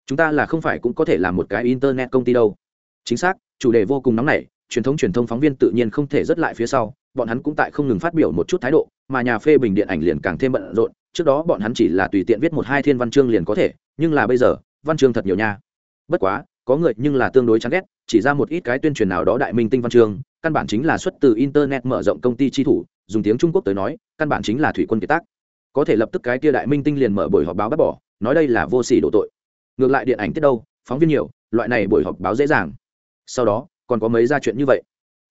Speaker 1: Chúng ta là không phải cũng có thể làm một cái internet công ty đâu. Chính xác, chủ đề vô cùng nóng nảy, truyền thống truyền thông phóng viên tự nhiên không thể rớt lại phía sau, bọn hắn cũng tại không ngừng phát biểu một chút thái độ, mà nhà phê bình điện ảnh liền càng thêm bận rộn, trước đó bọn hắn chỉ là tùy tiện viết một hai thiên văn chương liền có thể, nhưng là bây giờ, văn chương thật nhiều nha. Bất quá, có người nhưng là tương đối chán ghét, chỉ ra một ít cái tuyên truyền nào đó đại minh tinh văn chương, căn bản chính là xuất từ internet mở rộng công ty chi thủ dùng tiếng trung quốc tới nói căn bản chính là thủy quân kiệt tác. Có thể lập tức cái kia đại minh tinh liền mở buổi họp báo bắt bỏ nói đây là vô sỉ đổ tội. Ngược lại điện ảnh tiết đâu phóng viên nhiều loại này buổi họp báo dễ dàng. Sau đó còn có mấy ra chuyện như vậy.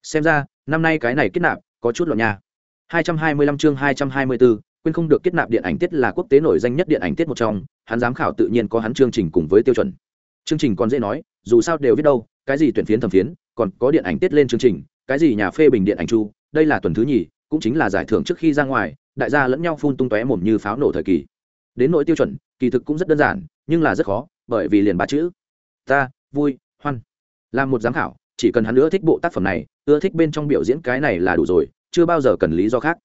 Speaker 1: Xem ra năm nay cái này kết nạp có chút loạn nha 225 chương 224, quên không được kết nạp điện ảnh tiết là quốc tế nổi danh nhất điện ảnh tiết một trong hắn giám khảo tự nhiên có hắn chương trình cùng với tiêu chuẩn. Chương trình còn dễ nói dù sao đều biết đâu cái gì tuyển phiến thẩm phiến còn có điện ảnh tiết lên chương trình cái gì nhà phê bình điện ảnh chu đây là tuần thứ nhì cũng chính là giải thưởng trước khi ra ngoài, đại gia lẫn nhau phun tung tóe mồm như pháo nổ thời kỳ. Đến nỗi tiêu chuẩn, kỳ thực cũng rất đơn giản, nhưng là rất khó, bởi vì liền ba chữ. Ta, vui, hoan. Làm một giám khảo, chỉ cần hắn nữa thích bộ tác phẩm này, ưa thích bên trong biểu diễn cái này là đủ rồi, chưa bao giờ cần lý do khác.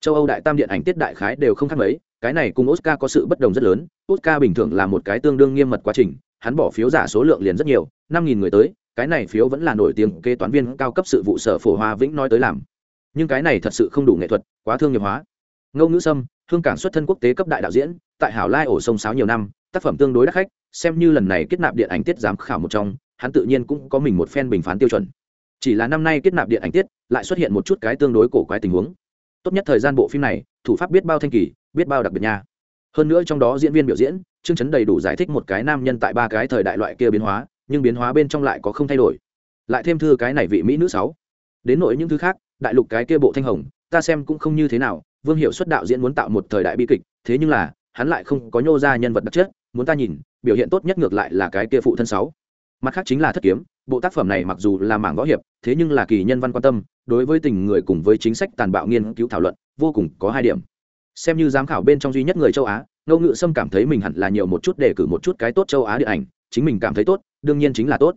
Speaker 1: Châu âu đại tam điện ảnh tiết đại khái đều không khác mấy, cái này cùng oscar có sự bất đồng rất lớn, oscar bình thường là một cái tương đương nghiêm mật quá trình, hắn bỏ phiếu giả số lượng liền rất nhiều, năm nghìn người tới, cái này phiếu vẫn là nổi tiếng kế toán viên cao cấp sự vụ sở phổ hoa vĩnh nói tới làm nhưng cái này thật sự không đủ nghệ thuật, quá thương nghiệp hóa. Ngô ngữ sâm, hương cảng xuất thân quốc tế cấp đại đạo diễn, tại hảo lai ổ sông sáo nhiều năm, tác phẩm tương đối đắt khách, xem như lần này kết nạp điện ảnh tiết giám khảo một trong, hắn tự nhiên cũng có mình một phen bình phán tiêu chuẩn. Chỉ là năm nay kết nạp điện ảnh tiết, lại xuất hiện một chút cái tương đối cổ quái tình huống. Tốt nhất thời gian bộ phim này, thủ pháp biết bao thanh kỳ, biết bao đặc biệt nha. Hơn nữa trong đó diễn viên biểu diễn, chương chấn đầy đủ giải thích một cái nam nhân tại ba cái thời đại loại kia biến hóa, nhưng biến hóa bên trong lại có không thay đổi. Lại thêm thư cái này vị mỹ nữ sáu. Đến nội những thứ khác đại lục cái kia bộ thanh hồng, ta xem cũng không như thế nào, vương hiệu xuất đạo diễn muốn tạo một thời đại bi kịch, thế nhưng là, hắn lại không có nhô ra nhân vật đặc chất, muốn ta nhìn, biểu hiện tốt nhất ngược lại là cái kia phụ thân sáu. Mặt khác chính là thất kiếm, bộ tác phẩm này mặc dù là mảng võ hiệp, thế nhưng là kỳ nhân văn quan tâm, đối với tình người cùng với chính sách tàn bạo nghiên cứu thảo luận, vô cùng có hai điểm. Xem như giám khảo bên trong duy nhất người châu á, ngô ngự sâm cảm thấy mình hẳn là nhiều một chút để cử một chút cái tốt châu á điện ảnh, chính mình cảm thấy tốt, đương nhiên chính là tốt.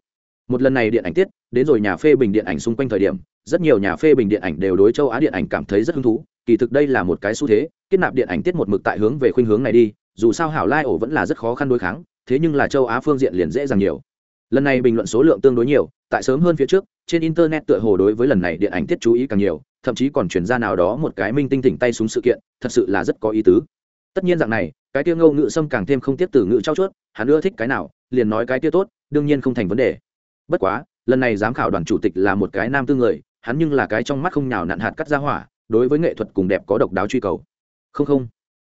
Speaker 1: Một lần này điện ảnh tiết, đến rồi nhà phê bình điện ảnh xung quanh thời điểm rất nhiều nhà phê bình điện ảnh đều đối châu á điện ảnh cảm thấy rất hứng thú, kỳ thực đây là một cái xu thế, kết nạp điện ảnh tiết một mực tại hướng về khuynh hướng này đi, dù sao hảo lai ổ vẫn là rất khó khăn đối kháng, thế nhưng là châu á phương diện liền dễ dàng nhiều. Lần này bình luận số lượng tương đối nhiều, tại sớm hơn phía trước, trên internet tựa hồ đối với lần này điện ảnh tiết chú ý càng nhiều, thậm chí còn chuyển ra nào đó một cái minh tinh thỉnh tay xuống sự kiện, thật sự là rất có ý tứ. Tất nhiên dạng này, cái tiêu ngâu ngự xâm càng thêm không tiếp từ ngự trao chuốt, hắn ưa thích cái nào, liền nói cái tiêu tốt, đương nhiên không thành vấn đề. Bất quá, lần này giám khảo đoàn chủ tịch là một cái nam tư người hắn nhưng là cái trong mắt không nhào nặn hạt cắt ra hỏa, đối với nghệ thuật cùng đẹp có độc đáo truy cầu. Không không.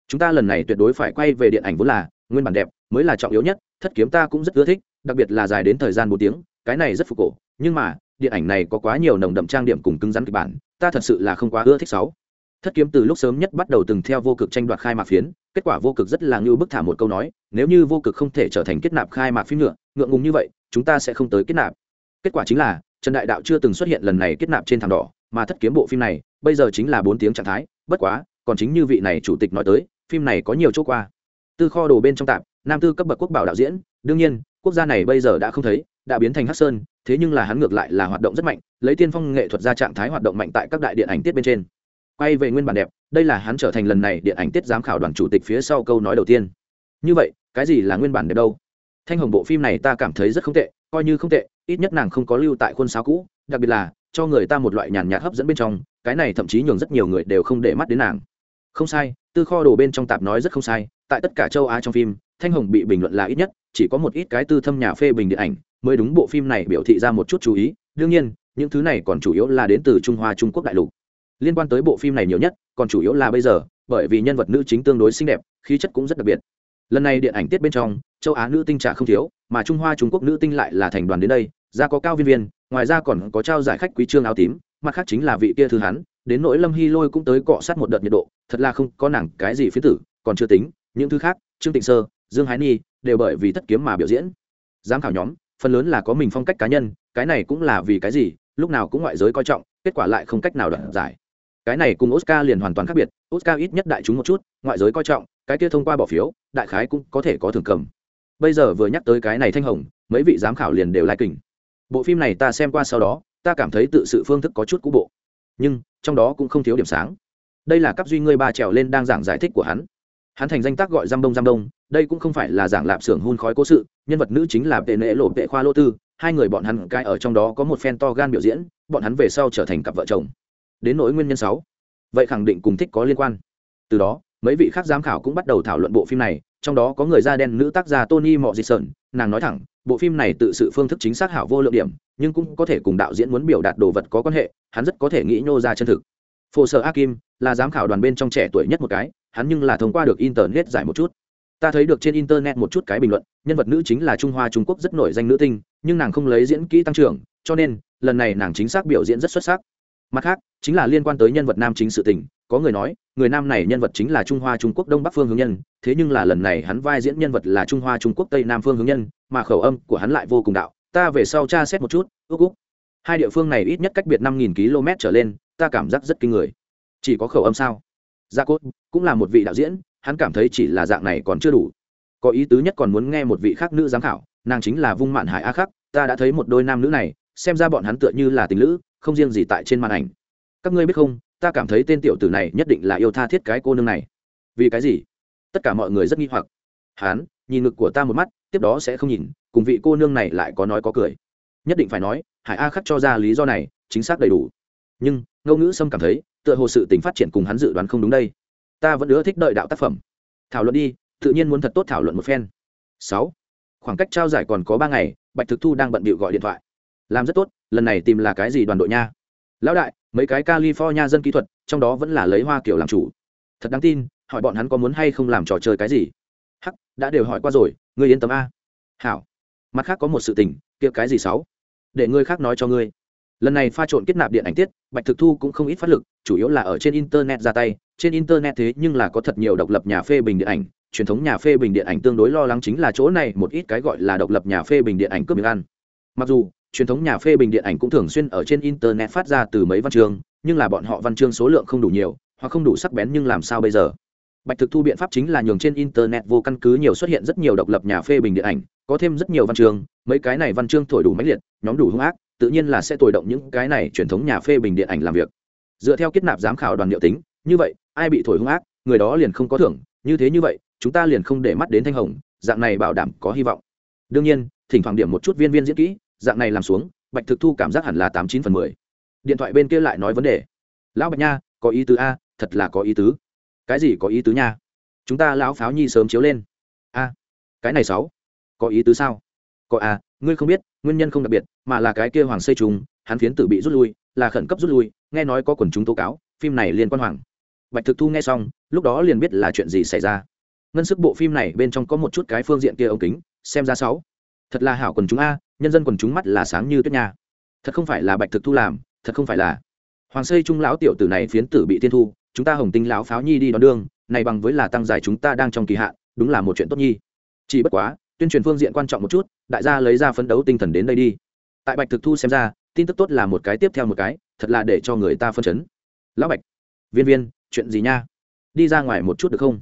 Speaker 1: Chúng ta lần này tuyệt đối phải quay về điện ảnh vốn là, nguyên bản đẹp, mới là trọng yếu nhất, thất kiếm ta cũng rất ưa thích, đặc biệt là dài đến thời gian một tiếng, cái này rất phục cổ, nhưng mà, điện ảnh này có quá nhiều nồng đậm trang điểm cùng cứng rắn kịch bản, ta thật sự là không quá ưa thích sáu. Thất kiếm từ lúc sớm nhất bắt đầu từng theo vô cực tranh đoạt khai mạc phiến, kết quả vô cực rất là ngưu bức thả một câu nói, nếu như vô cực không thể trở thành kết nạp khai mạc phim nữa, ngượng ngùng như vậy, chúng ta sẽ không tới kết nạp. Kết quả chính là trần đại đạo chưa từng xuất hiện lần này kết nạp trên thảm đỏ, mà thất kiếm bộ phim này, bây giờ chính là bốn tiếng trạng thái, bất quá, còn chính như vị này chủ tịch nói tới, phim này có nhiều chỗ qua. Tư kho đồ bên trong tạp, nam tư cấp bậc quốc bảo đạo diễn, đương nhiên, quốc gia này bây giờ đã không thấy, đã biến thành hắc sơn, thế nhưng là hắn ngược lại là hoạt động rất mạnh, lấy tiên phong nghệ thuật ra trạng thái hoạt động mạnh tại các đại điện ảnh tiết bên trên. Quay về nguyên bản đẹp, đây là hắn trở thành lần này điện ảnh tiết giám khảo đoàn chủ tịch phía sau câu nói đầu tiên. Như vậy, cái gì là nguyên bản đẹp đâu? Thanh hồng bộ phim này ta cảm thấy rất không tệ, coi như không tệ ít nhất nàng không có lưu tại khuôn sáo cũ, đặc biệt là cho người ta một loại nhàn nhạt hấp dẫn bên trong, cái này thậm chí nhường rất nhiều người đều không để mắt đến nàng. Không sai, tư kho đồ bên trong tạp nói rất không sai, tại tất cả châu á trong phim, thanh hồng bị bình luận là ít nhất, chỉ có một ít cái tư thâm nhà phê bình điện ảnh mới đúng bộ phim này biểu thị ra một chút chú ý, đương nhiên, những thứ này còn chủ yếu là đến từ trung hoa, trung quốc đại lục. Liên quan tới bộ phim này nhiều nhất, còn chủ yếu là bây giờ, bởi vì nhân vật nữ chính tương đối xinh đẹp, khí chất cũng rất đặc biệt lần này điện ảnh tiết bên trong, châu á nữ tinh trả không thiếu, mà trung hoa, trung quốc nữ tinh lại là thành đoàn đến đây, ra có cao viên viên, ngoài ra còn có trao giải khách quý trương áo tím, mặt khác chính là vị kia thư hắn đến nỗi lâm hy lôi cũng tới cọ sát một đợt nhiệt độ, thật là không có nàng cái gì phía tử, còn chưa tính, những thứ khác, trương tịnh sơ, dương hái ni đều bởi vì thất kiếm mà biểu diễn. Giám khảo nhóm, phần lớn là có mình phong cách cá nhân, cái này cũng là vì cái gì, lúc nào cũng ngoại giới coi trọng, kết quả lại không cách nào đoạt giải. Cái này cùng oscar liền hoàn toàn khác biệt, oscar ít nhất đại chúng một chút, ngoại giới coi trọng cái kia thông qua bỏ phiếu, đại khái cũng có thể có thưởng cầm. Bây giờ vừa nhắc tới cái này thanh hồng, mấy vị giám khảo liền đều lai kình bộ phim này ta xem qua sau đó, ta cảm thấy tự sự phương thức có chút cũ bộ. Nhưng, trong đó cũng không thiếu điểm sáng. Đây là cấp duy ngươi ba trèo lên đang giảng giải thích của hắn. Hắn thành danh tác gọi giam đông giam đông, đây cũng không phải là giảng lạp xưởng hun khói cố sự, nhân vật nữ chính là vệ nệ lộ vệ khoa lô tư, hai người bọn hắn cai ở trong đó có một phen to gan biểu diễn, bọn hắn về sau trở thành cặp vợ chồng. Đến nỗi nguyên nhân sáu, vậy khẳng định cùng thích có liên quan. Từ đó mấy vị khác giám khảo cũng bắt đầu thảo luận bộ phim này, trong đó có người da đen nữ tác gia tony mọ dị sơn nàng nói thẳng, bộ phim này tự sự phương thức chính xác hảo vô lượng điểm, nhưng cũng có thể cùng đạo diễn muốn biểu đạt đồ vật có quan hệ, hắn rất có thể nghĩ nhô ra chân thực. Phổ sở a kim là giám khảo đoàn bên trong trẻ tuổi nhất một cái, hắn nhưng là thông qua được internet giải một chút. Ta thấy được trên internet một chút cái bình luận, nhân vật nữ chính là trung hoa trung quốc rất nổi danh nữ tinh, nhưng nàng không lấy diễn kỹ tăng trưởng, cho nên, lần này nàng chính xác biểu diễn rất xuất sắc. Mặt khác, chính là liên quan tới nhân vật nam chính sự tình, có người nói người nam này nhân vật chính là trung hoa trung quốc đông bắc phương hướng nhân thế nhưng là lần này hắn vai diễn nhân vật là trung hoa trung quốc tây nam phương hướng nhân mà khẩu âm của hắn lại vô cùng đạo. Ta về sau tra xét một chút ước úc hai địa phương này ít nhất cách biệt năm nghìn km trở lên ta cảm giác rất kinh người. Chỉ có khẩu âm sao? Gia cốt cũng là một vị đạo diễn hắn cảm thấy chỉ là dạng này còn chưa đủ. Có ý tứ nhất còn muốn nghe một vị khác nữ giám khảo nàng chính là vung mạn hải a khắc ta đã thấy một đôi nam nữ này xem ra bọn hắn tựa như là tình nữ, không riêng gì tại trên màn ảnh. Các ngươi biết không ta cảm thấy tên tiểu tử này nhất định là yêu tha thiết cái cô nương này. Vì cái gì? Tất cả mọi người rất nghi hoặc. Hắn nhìn ngực của ta một mắt, tiếp đó sẽ không nhìn, cùng vị cô nương này lại có nói có cười. Nhất định phải nói, hải a khắc cho ra lý do này, chính xác đầy đủ. Nhưng, ngô ngữ sâm cảm thấy, tựa hồ sự tình phát triển cùng hắn dự đoán không đúng đây. Ta vẫn ưa thích đợi đạo tác phẩm. Thảo luận đi, tự nhiên muốn thật tốt thảo luận một phen. Sáu, khoảng cách trao giải còn có ba ngày, bạch thực thu đang bận bịu gọi điện thoại. Làm rất tốt, lần này tìm là cái gì đoàn đội nha? Lão đại, mấy cái california dân kỹ thuật, trong đó vẫn là lấy hoa kiểu làm chủ. Thật đáng tin, hỏi bọn hắn có muốn hay không làm trò chơi cái gì? Hắc, đã đều hỏi qua rồi, ngươi yên tâm a. Hảo. Mặt khác có một sự tình, kia cái gì sáu? Để ngươi khác nói cho ngươi. Lần này pha trộn kết nạp điện ảnh tiết, bạch thực thu cũng không ít phát lực, chủ yếu là ở trên internet ra tay. Trên internet thế nhưng là có thật nhiều độc lập nhà phê bình điện ảnh, truyền thống nhà phê bình điện ảnh tương đối lo lắng chính là chỗ này một ít cái gọi là độc lập nhà phê bình điện ảnh cướp miếng ăn. Mặc dù truyền thống nhà phê bình điện ảnh cũng thường xuyên ở trên internet phát ra từ mấy văn chương, nhưng là bọn họ văn chương số lượng không đủ nhiều, hoặc không đủ sắc bén nhưng làm sao bây giờ? Bạch thực thu biện pháp chính là nhường trên internet vô căn cứ nhiều xuất hiện rất nhiều độc lập nhà phê bình điện ảnh, có thêm rất nhiều văn chương, mấy cái này văn chương thổi đủ mãnh liệt, nhóm đủ hung ác, tự nhiên là sẽ tồi động những cái này truyền thống nhà phê bình điện ảnh làm việc. Dựa theo kết nạp giám khảo đoàn liệu tính, như vậy, ai bị thổi hung ác, người đó liền không có thưởng, như thế như vậy, chúng ta liền không để mắt đến thanh hồng, dạng này bảo đảm có hy vọng. Đương nhiên, thỉnh thoảng điểm một chút viên viên diễn kỹ dạng này làm xuống, bạch thực thu cảm giác hẳn là tám chín phần mười. Điện thoại bên kia lại nói vấn đề. Lão bạch nha, có ý tứ a, thật là có ý tứ. Cái gì có ý tứ nha? Chúng ta lão pháo nhi sớm chiếu lên. A, cái này sáu, có ý tứ sao? Có a, ngươi không biết, nguyên nhân không đặc biệt, mà là cái kia hoàng xây trùng hắn phiến tử bị rút lui, là khẩn cấp rút lui, nghe nói có quần chúng tố cáo, phim này liên quan hoàng. Bạch thực thu nghe xong, lúc đó liền biết là chuyện gì xảy ra. Ngân sức bộ phim này bên trong có một chút cái phương diện kia ống kính, xem ra sáu. Thật là hảo quần chúng a nhân dân quần chúng mắt là sáng như tuyết nha. Thật không phải là bạch thực thu làm, thật không phải là. Hoàng xây trung lão tiểu tử này phiến tử bị tiên thu, chúng ta hồng tinh lão pháo nhi đi đón đương này bằng với là tăng giải chúng ta đang trong kỳ hạn, đúng là một chuyện tốt nhi. Chỉ bất quá, tuyên truyền phương diện quan trọng một chút, đại gia lấy ra phấn đấu tinh thần đến đây đi. Tại bạch thực thu xem ra, tin tức tốt là một cái tiếp theo một cái, thật là để cho người ta phân chấn. Lão bạch, viên viên, chuyện gì nha? Đi ra ngoài một chút được không?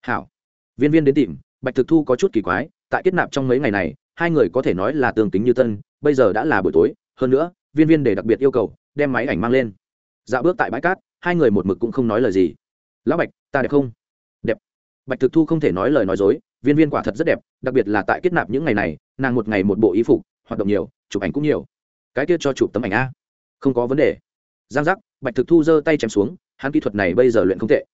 Speaker 1: Hảo. Viên viên đến tìm, bạch thực thu có chút kỳ quái, tại kết nạp trong mấy ngày này hai người có thể nói là tương tính như tân, bây giờ đã là buổi tối, hơn nữa, viên viên để đặc biệt yêu cầu, đem máy ảnh mang lên. Dạo bước tại bãi cát, hai người một mực cũng không nói lời gì. Lão bạch, ta đẹp không? Đẹp. Bạch thực thu không thể nói lời nói dối, viên viên quả thật rất đẹp, đặc biệt là tại kết nạp những ngày này, nàng một ngày một bộ y phục, hoạt động nhiều, chụp ảnh cũng nhiều. Cái kia cho chụp tấm ảnh a. Không có vấn đề. Giang giác, bạch thực thu giơ tay chém xuống, hắn kỹ thuật này bây giờ luyện không tệ.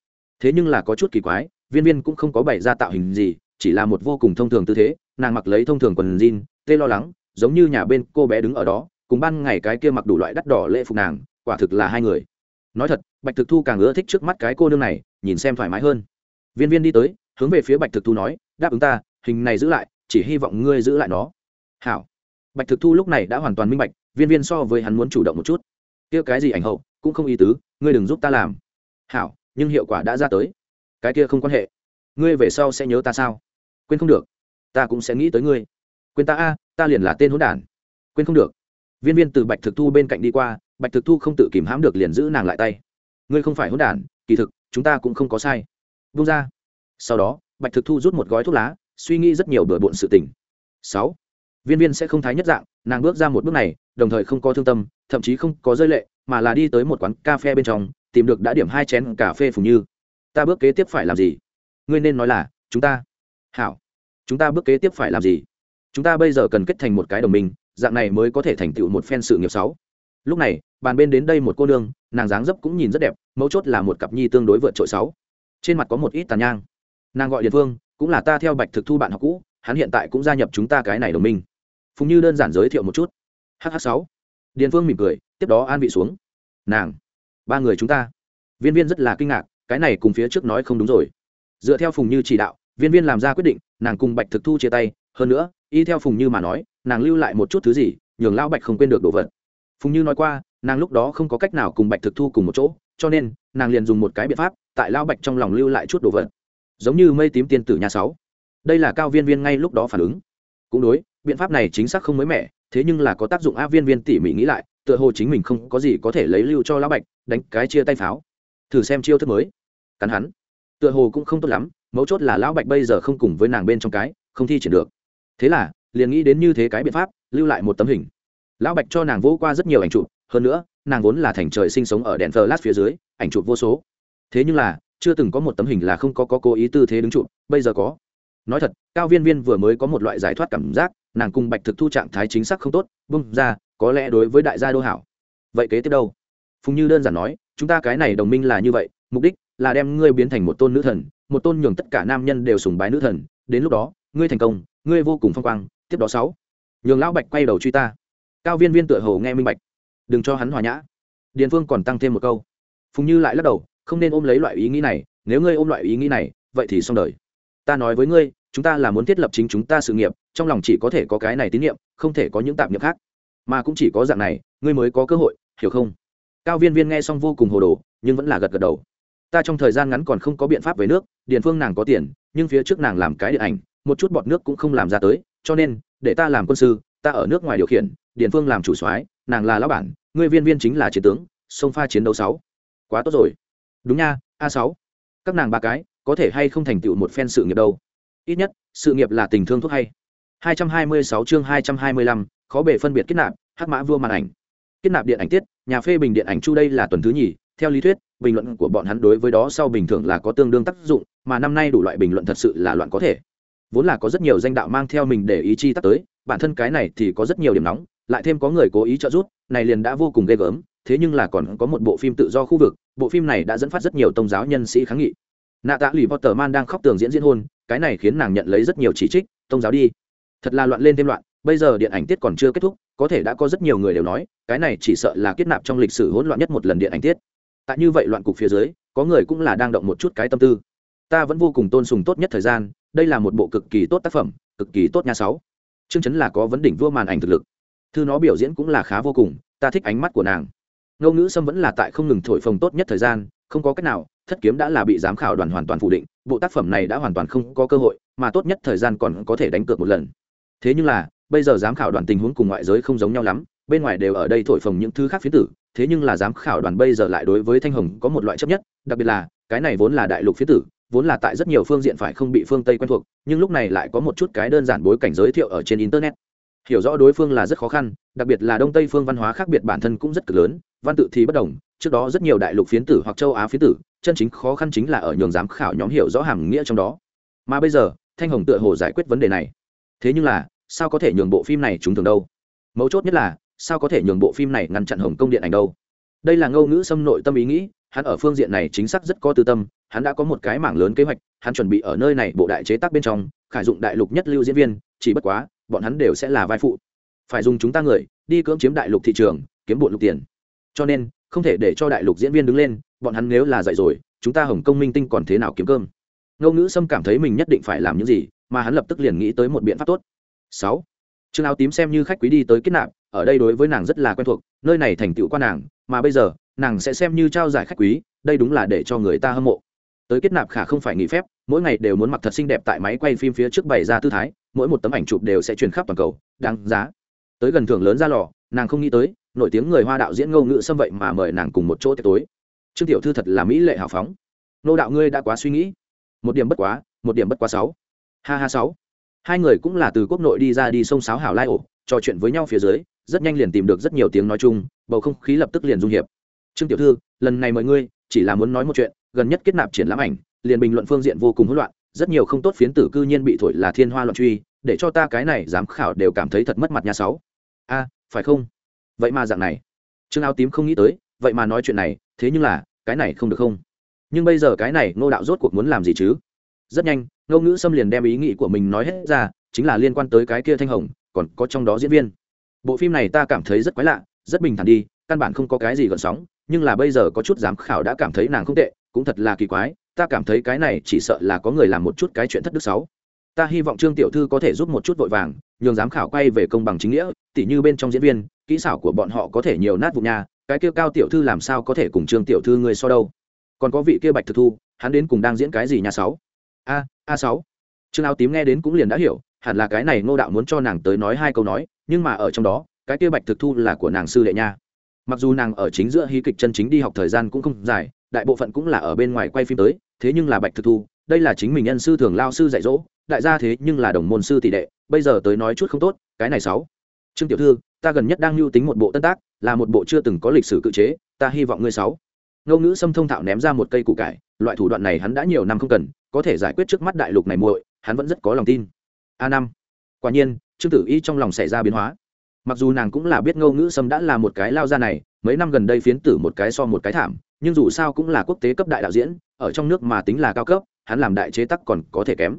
Speaker 1: Thế nhưng là có chút kỳ quái, viên viên cũng không có bày ra tạo hình gì chỉ là một vô cùng thông thường tư thế, nàng mặc lấy thông thường quần jean, tê lo lắng, giống như nhà bên cô bé đứng ở đó, cùng ban ngày cái kia mặc đủ loại đắt đỏ lễ phục nàng, quả thực là hai người. Nói thật, bạch thực thu càng ưa thích trước mắt cái cô nương này, nhìn xem thoải mái hơn. Viên viên đi tới, hướng về phía bạch thực thu nói, đáp ứng ta, hình này giữ lại, chỉ hy vọng ngươi giữ lại nó. Hảo. Bạch thực thu lúc này đã hoàn toàn minh bạch, viên viên so với hắn muốn chủ động một chút. Kia cái gì ảnh hậu, cũng không ý tứ, ngươi đừng giúp ta làm. Hảo, nhưng hiệu quả đã ra tới. Cái kia không quan hệ. Ngươi về sau sẽ nhớ ta sao? Quên không được. Ta cũng sẽ nghĩ tới ngươi. Quên ta a, ta liền là tên hỗn đản. Quên không được. Viên viên từ bạch thực thu bên cạnh đi qua, bạch thực thu không tự kìm hãm được liền giữ nàng lại tay. Ngươi không phải hỗn đản, kỳ thực, chúng ta cũng không có sai. Vung ra. Sau đó, bạch thực thu rút một gói thuốc lá, suy nghĩ rất nhiều bừa bộn sự tình. Sáu. Viên viên sẽ không thái nhất dạng, nàng bước ra một bước này, đồng thời không có thương tâm, thậm chí không có rơi lệ, mà là đi tới một quán cà phê bên trong, tìm được đã điểm hai chén cà phê phùng như. Ta bước kế tiếp phải làm gì? Ngươi nên nói là, chúng ta hảo, chúng ta bước kế tiếp phải làm gì? Chúng ta bây giờ cần kết thành một cái đồng minh, dạng này mới có thể thành tựu một phen sự nghiệp sáu. Lúc này, bàn bên đến đây một cô nương, nàng dáng dấp cũng nhìn rất đẹp, mấu chốt là một cặp nhi tương đối vượt trội sáu. Trên mặt có một ít tàn nhang. Nàng gọi điện phương, cũng là ta theo bạch thực thu bạn học cũ, hắn hiện tại cũng gia nhập chúng ta cái này đồng minh. Phùng như đơn giản giới thiệu một chút. Hh sáu. Điền phương mỉm cười, tiếp đó an vị xuống. Nàng, ba người chúng ta. Viên viên rất là kinh ngạc, cái này cùng phía trước nói không đúng rồi. Dựa theo phùng như chỉ đạo viên viên làm ra quyết định, nàng cùng bạch thực thu chia tay, hơn nữa, y theo phùng như mà nói, nàng lưu lại một chút thứ gì, nhường lão bạch không quên được đồ vật. Phùng như nói qua, nàng lúc đó không có cách nào cùng bạch thực thu cùng một chỗ, cho nên, nàng liền dùng một cái biện pháp, tại lão bạch trong lòng lưu lại chút đồ vật. Giống như mây tím tiên tử nhà sáu. Đây là cao viên viên ngay lúc đó phản ứng. Cũng đối, biện pháp này chính xác không mới mẻ, thế nhưng là có tác dụng a viên viên tỉ mỉ nghĩ lại, tựa hồ chính mình không có gì có thể lấy lưu cho lão bạch, đánh cái chia tay pháo. Thử xem chiêu thức mới. Cắn hắn. Tựa hồ cũng không tốt lắm mấu chốt là lão bạch bây giờ không cùng với nàng bên trong cái không thi triển được. Thế là liền nghĩ đến như thế cái biện pháp lưu lại một tấm hình. Lão bạch cho nàng vỗ qua rất nhiều ảnh chụp hơn nữa nàng vốn là thành trời sinh sống ở đèn thờ lát phía dưới ảnh chụp vô số. Thế nhưng là chưa từng có một tấm hình là không có, có cố ý tư thế đứng chụp bây giờ có. Nói thật cao viên viên vừa mới có một loại giải thoát cảm giác nàng cùng bạch thực thu trạng thái chính xác không tốt bung ra có lẽ đối với đại gia đô hảo. Vậy kế tiếp đâu? Phùng như đơn giản nói chúng ta cái này đồng minh là như vậy mục đích là đem ngươi biến thành một tôn nữ thần một tôn nhường tất cả nam nhân đều sùng bái nữ thần, đến lúc đó, ngươi thành công, ngươi vô cùng phong quang, tiếp đó sáu. Nhường lão bạch quay đầu truy ta. Cao viên viên tựa hồ nghe minh bạch. Đừng cho hắn hòa nhã. Điền phương còn tăng thêm một câu. Phùng như lại lắc đầu, không nên ôm lấy loại ý nghĩ này, nếu ngươi ôm loại ý nghĩ này, vậy thì xong đời. Ta nói với ngươi, chúng ta là muốn thiết lập chính chúng ta sự nghiệp, trong lòng chỉ có thể có cái này tín nhiệm không thể có những tạp niệm khác. Mà cũng chỉ có dạng này, ngươi mới có cơ hội, hiểu không? Cao viên viên nghe xong vô cùng hồ đồ, nhưng vẫn là gật gật đầu ta trong thời gian ngắn còn không có biện pháp về nước điền phương nàng có tiền nhưng phía trước nàng làm cái điện ảnh một chút bọt nước cũng không làm ra tới cho nên để ta làm quân sư ta ở nước ngoài điều khiển điền phương làm chủ soái nàng là lão bản ngươi viên viên chính là chiến tướng sông pha chiến đấu sáu. Quá tốt rồi. Đúng nha a sáu. Các nàng ba cái có thể hay không thành tựu một phen sự nghiệp đâu? Ít nhất sự nghiệp là tình thương thuốc hay. 226 chương 225, khó bề phân biệt kết nạp hắc mã vua màn ảnh. Kết nạp điện ảnh tiết nhà phê bình điện ảnh chu đây là tuần thứ nhì theo lý thuyết, bình luận của bọn hắn đối với đó sau bình thường là có tương đương tác dụng, mà năm nay đủ loại bình luận thật sự là loạn có thể. Vốn là có rất nhiều danh đạo mang theo mình để ý chi tắt tới, bản thân cái này thì có rất nhiều điểm nóng, lại thêm có người cố ý trợ giúp, này liền đã vô cùng ghê gớm, thế nhưng là còn có một bộ phim tự do khu vực, bộ phim này đã dẫn phát rất nhiều tôn giáo nhân sĩ kháng nghị. Nạ tạ lì potter man đang khóc tường diễn diễn hôn, cái này khiến nàng nhận lấy rất nhiều chỉ trích, tôn giáo đi. Thật là loạn lên thêm loạn, bây giờ điện ảnh tiết còn chưa kết thúc, có thể đã có rất nhiều người đều nói, cái này chỉ sợ là kết nạp trong lịch sử hỗn loạn nhất một lần điện ảnh tiết tại như vậy loạn cục phía dưới, có người cũng là đang động một chút cái tâm tư. Ta vẫn vô cùng tôn sùng tốt nhất thời gian, đây là một bộ cực kỳ tốt tác phẩm, cực kỳ tốt nha sáu. Chương chấn là có vấn đỉnh vua màn ảnh thực lực. Thư nó biểu diễn cũng là khá vô cùng, ta thích ánh mắt của nàng. Ngôn ngữ sâm vẫn là tại không ngừng thổi phồng tốt nhất thời gian, không có cách nào, thất kiếm đã là bị giám khảo đoàn hoàn toàn phủ định, bộ tác phẩm này đã hoàn toàn không có cơ hội, mà tốt nhất thời gian còn có thể đánh cược một lần. Thế nhưng là, bây giờ giám khảo đoàn tình huống cùng ngoại giới không giống nhau lắm, bên ngoài đều ở đây thổi phồng những thứ khác phía tử thế nhưng là giám khảo đoàn bây giờ lại đối với thanh hồng có một loại chấp nhất, đặc biệt là, cái này vốn là đại lục phía tử, vốn là tại rất nhiều phương diện phải không bị phương tây quen thuộc, nhưng lúc này lại có một chút cái đơn giản bối cảnh giới thiệu ở trên internet. Hiểu rõ đối phương là rất khó khăn, đặc biệt là đông tây phương văn hóa khác biệt bản thân cũng rất cực lớn, văn tự thì bất đồng, trước đó rất nhiều đại lục phiến tử hoặc châu á phiến tử, chân chính khó khăn chính là ở nhường giám khảo nhóm hiểu rõ hàm nghĩa trong đó. Mà bây giờ, thanh hồng tựa hồ giải quyết vấn đề này. Thế nhưng là, sao có thể nhường bộ phim này trúng thường đâu? Mấu chốt nhất là sao có thể nhường bộ phim này ngăn chặn hồng công điện ảnh đâu? Đây là ngâu ngữ xâm nội tâm ý nghĩ, hắn ở phương diện này chính xác rất có tư tâm, hắn đã có một cái mảng lớn kế hoạch, hắn chuẩn bị ở nơi này bộ đại chế tác bên trong, khải dụng đại lục nhất lưu diễn viên, chỉ bất quá, bọn hắn đều sẽ là vai phụ. Phải dùng chúng ta người, đi cưỡng chiếm đại lục thị trường, kiếm bộ lục tiền. Cho nên, không thể để cho đại lục diễn viên đứng lên, bọn hắn nếu là dạy rồi, chúng ta hồng công minh tinh còn thế nào kiếm cơm? Ngâu ngữ sâm cảm thấy mình nhất định phải làm những gì, mà hắn lập tức liền nghĩ tới một biện pháp tốt. Sáu. Trương áo tím xem như khách quý đi tới kết nạp, ở đây đối với nàng rất là quen thuộc, nơi này thành tựu qua nàng, mà bây giờ, nàng sẽ xem như trao giải khách quý, đây đúng là để cho người ta hâm mộ. Tới kết nạp khả không phải nghỉ phép, mỗi ngày đều muốn mặc thật xinh đẹp tại máy quay phim phía trước bày ra tư thái, mỗi một tấm ảnh chụp đều sẽ truyền khắp toàn cầu, đáng giá. Tới gần thưởng lớn ra lò, nàng không nghĩ tới, nổi tiếng người hoa đạo diễn ngâu ngữ xâm vậy mà mời nàng cùng một chỗ tiệc tối. Trương tiểu thư thật là mỹ lệ hào phóng. Nô đạo ngươi đã quá suy nghĩ. Một điểm bất quá, một điểm bất quá sáu. Ha ha sáu hai người cũng là từ quốc nội đi ra đi sông sáo hảo lai ổ, trò chuyện với nhau phía dưới, rất nhanh liền tìm được rất nhiều tiếng nói chung, bầu không khí lập tức liền dung hiệp. Trương tiểu thư, lần này mời ngươi, chỉ là muốn nói một chuyện, gần nhất kết nạp triển lãm ảnh, liền bình luận phương diện vô cùng hỗn loạn, rất nhiều không tốt phiến tử cư nhiên bị thổi là thiên hoa loạn truy, để cho ta cái này giám khảo đều cảm thấy thật mất mặt nhà sáu. A, phải không? Vậy mà dạng này. Trương áo tím không nghĩ tới, vậy mà nói chuyện này, thế nhưng là, cái này không được không? Nhưng bây giờ cái này ngô đạo rốt cuộc muốn làm gì chứ? Rất nhanh ngô ngữ xâm liền đem ý nghĩ của mình nói hết ra, chính là liên quan tới cái kia thanh hồng, còn có trong đó diễn viên. Bộ phim này ta cảm thấy rất quái lạ, rất bình thản đi, căn bản không có cái gì gợn sóng, nhưng là bây giờ có chút giám khảo đã cảm thấy nàng không tệ, cũng thật là kỳ quái, ta cảm thấy cái này chỉ sợ là có người làm một chút cái chuyện thất đức sáu ta hy vọng trương tiểu thư có thể giúp một chút vội vàng, nhường giám khảo quay về công bằng chính nghĩa, tỉ như bên trong diễn viên, kỹ xảo của bọn họ có thể nhiều nát vụ nhà, cái kia cao tiểu thư làm sao có thể cùng trương tiểu thư người so đâu. Còn có vị kia bạch thực thu, hắn đến cùng đang diễn cái gì nhà sáu? A a sáu. Trương áo tím nghe đến cũng liền đã hiểu, hẳn là cái này ngô đạo muốn cho nàng tới nói hai câu nói, nhưng mà ở trong đó, cái kia bạch thực thu là của nàng sư đệ nha. Mặc dù nàng ở chính giữa hí kịch chân chính đi học thời gian cũng không dài, đại bộ phận cũng là ở bên ngoài quay phim tới, thế nhưng là bạch thực thu, đây là chính mình nhân sư thường lao sư dạy dỗ, đại gia thế nhưng là đồng môn sư tỷ đệ, bây giờ tới nói chút không tốt, cái này sáu. Trương tiểu thư, ta gần nhất đang lưu tính một bộ tân tác, là một bộ chưa từng có lịch sử cự chế, ta hy vọng ngươi sáu. Ngôn ngữ xâm thông thạo ném ra một cây củ cải, loại thủ đoạn này hắn đã nhiều năm không cần có thể giải quyết trước mắt đại lục này muội, hắn vẫn rất có lòng tin. A năm. Quả nhiên, trương tử y trong lòng xảy ra biến hóa. Mặc dù nàng cũng là biết ngôn ngữ xâm đã là một cái lao ra này, mấy năm gần đây phiến tử một cái so một cái thảm, nhưng dù sao cũng là quốc tế cấp đại đạo diễn, ở trong nước mà tính là cao cấp, hắn làm đại chế tắc còn có thể kém.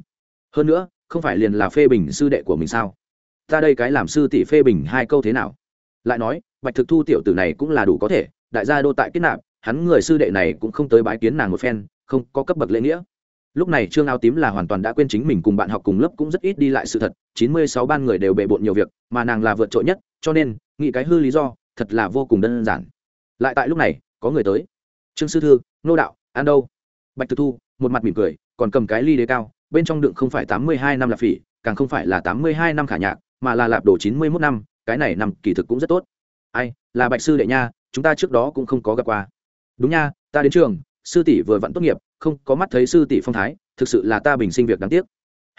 Speaker 1: Hơn nữa, không phải liền là phê bình sư đệ của mình sao? Ta đây cái làm sư tỷ phê bình hai câu thế nào? Lại nói, bạch thực thu tiểu tử này cũng là đủ có thể, đại gia đô tại kết nạp, hắn người sư đệ này cũng không tới bái kiến nàng một phen, không có cấp bậc lễ nghĩa lúc này trương áo tím là hoàn toàn đã quên chính mình cùng bạn học cùng lớp cũng rất ít đi lại sự thật, chín mươi sáu ban người đều bề bộn nhiều việc, mà nàng là vượt trội nhất, cho nên, nghĩ cái hư lý do, thật là vô cùng đơn giản. Lại tại lúc này, có người tới. Trương sư thư, nô đạo ăn đâu. Bạch thực thu, một mặt mỉm cười, còn cầm cái ly đế cao, bên trong đựng không phải tám mươi hai năm lạp phỉ, càng không phải là tám mươi hai năm khả nhạc, mà là lạp đồ chín mươi mốt năm, cái này nằm kỳ thực cũng rất tốt. Ai, là bạch sư đệ nha, chúng ta trước đó cũng không có gặp qua. Đúng nha, ta đến trường, sư tỷ vừa vặn tốt nghiệp không có mắt thấy sư tỷ phong thái, thực sự là ta bình sinh việc đáng tiếc.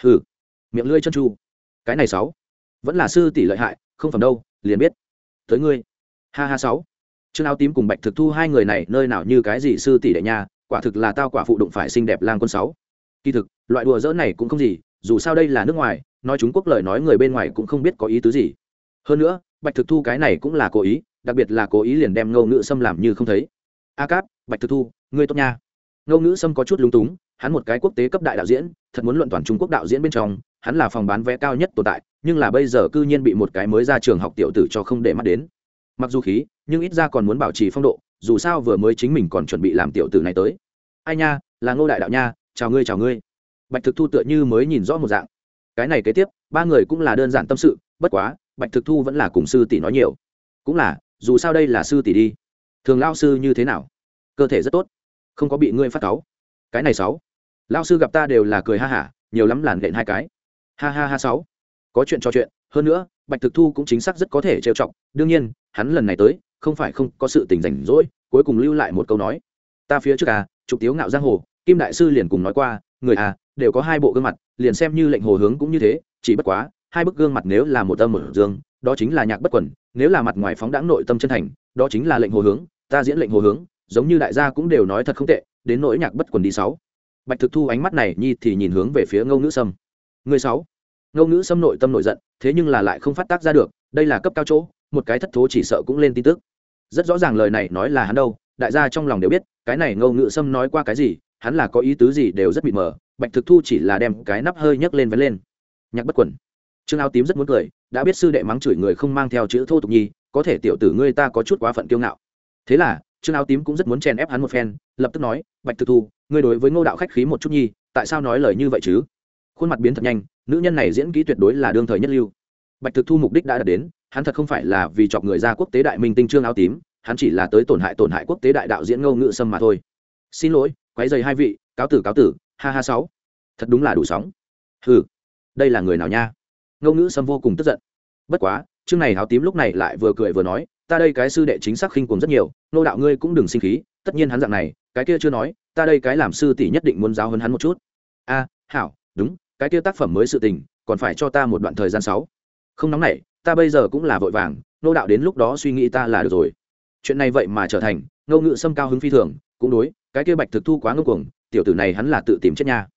Speaker 1: Hừ, miệng lưỡi chân tru. Cái này sáu, vẫn là sư tỷ lợi hại, không phẩm đâu, liền biết. Tới ngươi. Ha ha sáu. Trương áo tím cùng bạch thực thu hai người này, nơi nào như cái gì sư tỷ đệ nhà quả thực là tao quả phụ đụng phải xinh đẹp lang quân sáu. Kỳ thực, loại đùa dỡ này cũng không gì, dù sao đây là nước ngoài, nói chúng quốc lời nói người bên ngoài cũng không biết có ý tứ gì. Hơn nữa, bạch thực thu cái này cũng là cố ý, đặc biệt là cố ý liền đem ngâu ngữ xâm làm như không thấy. A cáp, bạch thực thu, ngươi tốt nha. Ngô ngữ sâm có chút lúng túng, hắn một cái quốc tế cấp đại đạo diễn, thật muốn luận toàn trung quốc đạo diễn bên trong, hắn là phòng bán vé cao nhất tồn tại, nhưng là bây giờ cư nhiên bị một cái mới ra trường học tiểu tử cho không để mắt đến. Mặc dù khí, nhưng ít ra còn muốn bảo trì phong độ, dù sao vừa mới chính mình còn chuẩn bị làm tiểu tử này tới. Ai nha, là ngô đại đạo nha, chào ngươi chào ngươi. Bạch thực thu tựa như mới nhìn rõ một dạng. Cái này kế tiếp, ba người cũng là đơn giản tâm sự, bất quá, bạch thực thu vẫn là cùng sư tỷ nói nhiều. Cũng là, dù sao đây là sư tỷ đi. Thường lao sư như thế nào? Cơ thể rất tốt không có bị ngươi phát cáu. Cái này sáu. Lao sư gặp ta đều là cười ha hả, nhiều lắm làn lện hai cái. Ha ha ha sáu. Có chuyện cho chuyện, hơn nữa, bạch thực thu cũng chính xác rất có thể trêu chọc. Đương nhiên, hắn lần này tới, không phải không có sự tình rảnh rỗi, cuối cùng lưu lại một câu nói. Ta phía trước à trục tiếu ngạo giang hồ, kim đại sư liền cùng nói qua, người à đều có hai bộ gương mặt, liền xem như lệnh hồ hướng cũng như thế, chỉ bất quá, hai bức gương mặt nếu là một âm một dương, đó chính là nhạc bất quẩn nếu là mặt ngoài phóng đãng nội tâm chân thành, đó chính là lệnh hồ hướng, ta diễn lệnh hồ hướng giống như đại gia cũng đều nói thật không tệ, đến nỗi nhạc bất quần đi sáu. Bạch thực thu ánh mắt này, nhi thì nhìn hướng về phía ngâu nữ sâm. Người sáu. Ngâu nữ sâm nội tâm nội giận, thế nhưng là lại không phát tác ra được, đây là cấp cao chỗ, một cái thất thố chỉ sợ cũng lên tin tức. Rất rõ ràng lời này nói là hắn đâu, đại gia trong lòng đều biết, cái này ngâu ngữ sâm nói qua cái gì, hắn là có ý tứ gì đều rất bị mờ, bạch thực thu chỉ là đem cái nắp hơi nhấc lên vén lên. Nhạc bất quần. Trương áo tím rất muốn cười, đã biết sư đệ mắng chửi người không mang theo chữ thô tục nhi, có thể tiểu tử ngươi ta có chút quá phận kiêu ngạo. Thế là trương áo tím cũng rất muốn chèn ép hắn một phen, lập tức nói, bạch thực thu, ngươi đối với ngô đạo khách khí một chút nhi, tại sao nói lời như vậy chứ? Khuôn mặt biến thật nhanh, nữ nhân này diễn kỹ tuyệt đối là đương thời nhất lưu. Bạch thực thu mục đích đã đạt đến, hắn thật không phải là vì chọc người ra quốc tế đại minh tinh trương áo tím, hắn chỉ là tới tổn hại tổn hại quốc tế đại đạo diễn ngô ngự sâm mà thôi. Xin lỗi, quấy dày hai vị, cáo tử cáo tử, ha ha sáu. Thật đúng là đủ sóng. Hừ, đây là người nào nha? Ngô ngữ sâm vô cùng tức giận. Bất quá chương này áo tím lúc này lại vừa cười vừa nói ta đây cái sư đệ chính xác khinh cuồng rất nhiều, nô đạo ngươi cũng đừng sinh khí, tất nhiên hắn dạng này, cái kia chưa nói, ta đây cái làm sư tỷ nhất định muốn giáo hơn hắn một chút. A, hảo, đúng, cái kia tác phẩm mới sự tình, còn phải cho ta một đoạn thời gian sáu. Không nóng nảy, ta bây giờ cũng là vội vàng, nô đạo đến lúc đó suy nghĩ ta là được rồi. Chuyện này vậy mà trở thành, ngô ngự sâm cao hứng phi thường, cũng đối, cái kia bạch thực thu quá ngông cuồng, tiểu tử này hắn là tự tìm chết nha.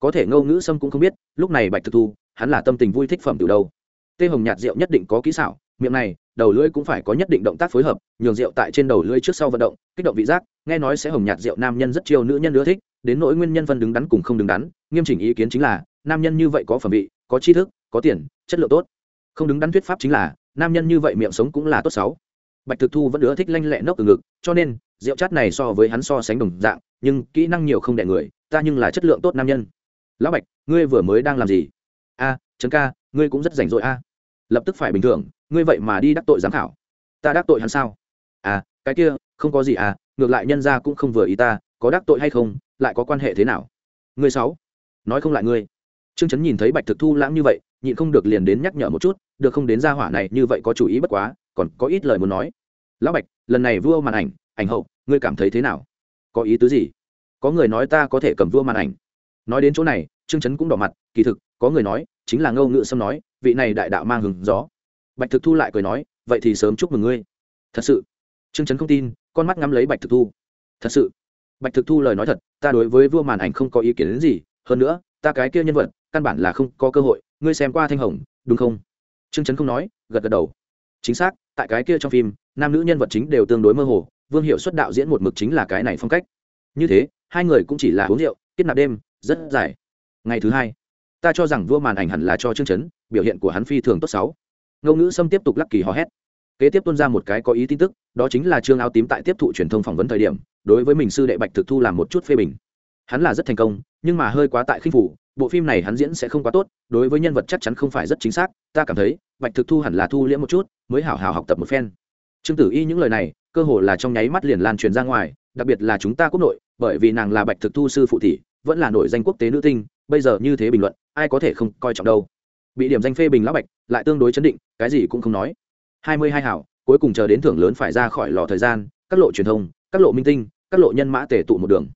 Speaker 1: Có thể ngô ngữ sâm cũng không biết, lúc này bạch thực thu, hắn là tâm tình vui thích phẩm từ đâu. Tê hồng nhạt rượu nhất định có kỹ xảo miệng này, đầu lưỡi cũng phải có nhất định động tác phối hợp, nhường rượu tại trên đầu lưỡi trước sau vận động, kích động vị giác, nghe nói sẽ hồng nhạt rượu nam nhân rất chiêu nữ nhân ưa thích, đến nỗi nguyên nhân phân đứng đắn cùng không đứng đắn, nghiêm chỉnh ý kiến chính là, nam nhân như vậy có phẩm vị, có tri thức, có tiền, chất lượng tốt. Không đứng đắn thuyết pháp chính là, nam nhân như vậy miệng sống cũng là tốt xấu. Bạch thực thu vẫn ưa thích lanh lẹ nốc từ ngực, cho nên, rượu chát này so với hắn so sánh đồng dạng, nhưng kỹ năng nhiều không đẻ người, ta nhưng là chất lượng tốt nam nhân. Lão bạch, ngươi vừa mới đang làm gì? A, trấn ca, ngươi cũng rất rảnh rỗi a. Lập tức phải bình thường ngươi vậy mà đi đắc tội giám khảo. Ta đắc tội hắn sao? À cái kia, không có gì à ngược lại nhân ra cũng không vừa ý ta, có đắc tội hay không, lại có quan hệ thế nào? Ngươi sáu, nói không lại ngươi. Trương trấn nhìn thấy bạch thực thu lãng như vậy, nhịn không được liền đến nhắc nhở một chút, được không đến gia hỏa này như vậy có chủ ý bất quá, còn có ít lời muốn nói. Lão bạch, lần này vua màn ảnh ảnh hậu, ngươi cảm thấy thế nào? Có ý tứ gì? Có người nói ta có thể cầm vua màn ảnh. Nói đến chỗ này, trương trấn cũng đỏ mặt, kỳ thực, có người nói, chính là ngâu ngự xâm nói, vị này đại đạo mang hừng gió bạch thực thu lại cười nói, vậy thì sớm chúc mừng ngươi. Thật sự? Trương trấn không tin, con mắt ngắm lấy bạch thực thu. Thật sự? Bạch thực thu lời nói thật, ta đối với vua màn ảnh không có ý kiến đến gì, hơn nữa, ta cái kia nhân vật, căn bản là không có cơ hội, ngươi xem qua thanh hồng, đúng không? Trương trấn không nói, gật gật đầu. Chính xác, tại cái kia trong phim, nam nữ nhân vật chính đều tương đối mơ hồ, vương hiệu xuất đạo diễn một mực chính là cái này phong cách. Như thế, hai người cũng chỉ là uống rượu, kết nạp đêm, rất dài. Ngày thứ hai, ta cho rằng vua màn ảnh hẳn là cho chương chấn, biểu hiện của hắn phi thường tốt sáu Ngô ngữ Sâm tiếp tục lắc kỳ hò hét. Kế tiếp tuân ra một cái có ý tin tức, đó chính là trương áo tím tại tiếp thụ truyền thông phỏng vấn thời điểm, đối với mình sư đệ bạch thực thu làm một chút phê bình. Hắn là rất thành công, nhưng mà hơi quá tại khinh phủ, bộ phim này hắn diễn sẽ không quá tốt, đối với nhân vật chắc chắn không phải rất chính xác, ta cảm thấy, bạch thực thu hẳn là thu liễm một chút, mới hảo hảo học tập một phen. Trương tử y những lời này, cơ hồ là trong nháy mắt liền lan truyền ra ngoài, đặc biệt là chúng ta quốc nội, bởi vì nàng là bạch thực thu sư phụ thị vẫn là nổi danh quốc tế nữ tinh, bây giờ như thế bình luận, ai có thể không coi trọng đâu bị điểm danh phê bình lão bạch, lại tương đối chấn định, cái gì cũng không nói. Hai mươi hai hảo, cuối cùng chờ đến thưởng lớn phải ra khỏi lò thời gian, các lộ truyền thông, các lộ minh tinh, các lộ nhân mã tể tụ một đường.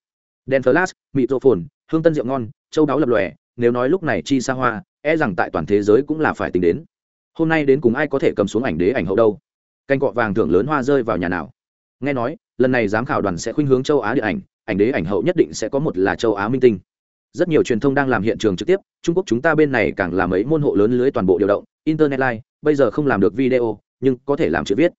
Speaker 1: Đèn flash, microphone, hương tân rượu ngon, châu đáo lập lòe, nếu nói lúc này chi xa hoa e rằng tại toàn thế giới cũng là phải tính đến. Hôm nay đến cùng ai có thể cầm xuống ảnh đế ảnh hậu đâu? Canh cọ vàng thưởng lớn hoa rơi vào nhà nào? Nghe nói, lần này giám khảo đoàn sẽ khuynh hướng châu á điện ảnh ảnh đế ảnh hậu nhất định sẽ có một là châu á minh tinh rất nhiều truyền thông đang làm hiện trường trực tiếp, trung quốc chúng ta bên này càng làm mấy môn hộ lớn lưới toàn bộ điều động, internet live, bây giờ không làm được video, nhưng có thể làm chữ viết.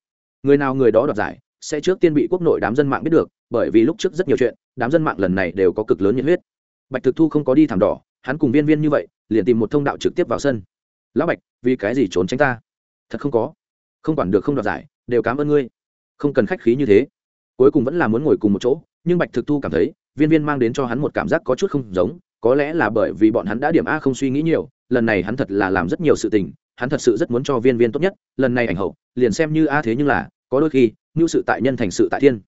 Speaker 1: Người nào người đó đoạt giải, sẽ trước tiên bị quốc nội đám dân mạng biết được, bởi vì lúc trước rất nhiều chuyện, đám dân mạng lần này đều có cực lớn nhiệt huyết. Bạch thực thu không có đi thảm đỏ, hắn cùng viên viên như vậy, liền tìm một thông đạo trực tiếp vào sân. Lão bạch, vì cái gì trốn tránh ta? Thật không có. Không quản được không đoạt giải, đều cảm ơn ngươi. Không cần khách khí như thế. Cuối cùng vẫn là muốn ngồi cùng một chỗ. Nhưng bạch thực thu cảm thấy viên viên mang đến cho hắn một cảm giác có chút không giống có lẽ là bởi vì bọn hắn đã điểm a không suy nghĩ nhiều lần này hắn thật là làm rất nhiều sự tình hắn thật sự rất muốn cho viên viên tốt nhất lần này ảnh hậu liền xem như a thế nhưng là có đôi khi ngưu sự tại nhân thành sự tại thiên.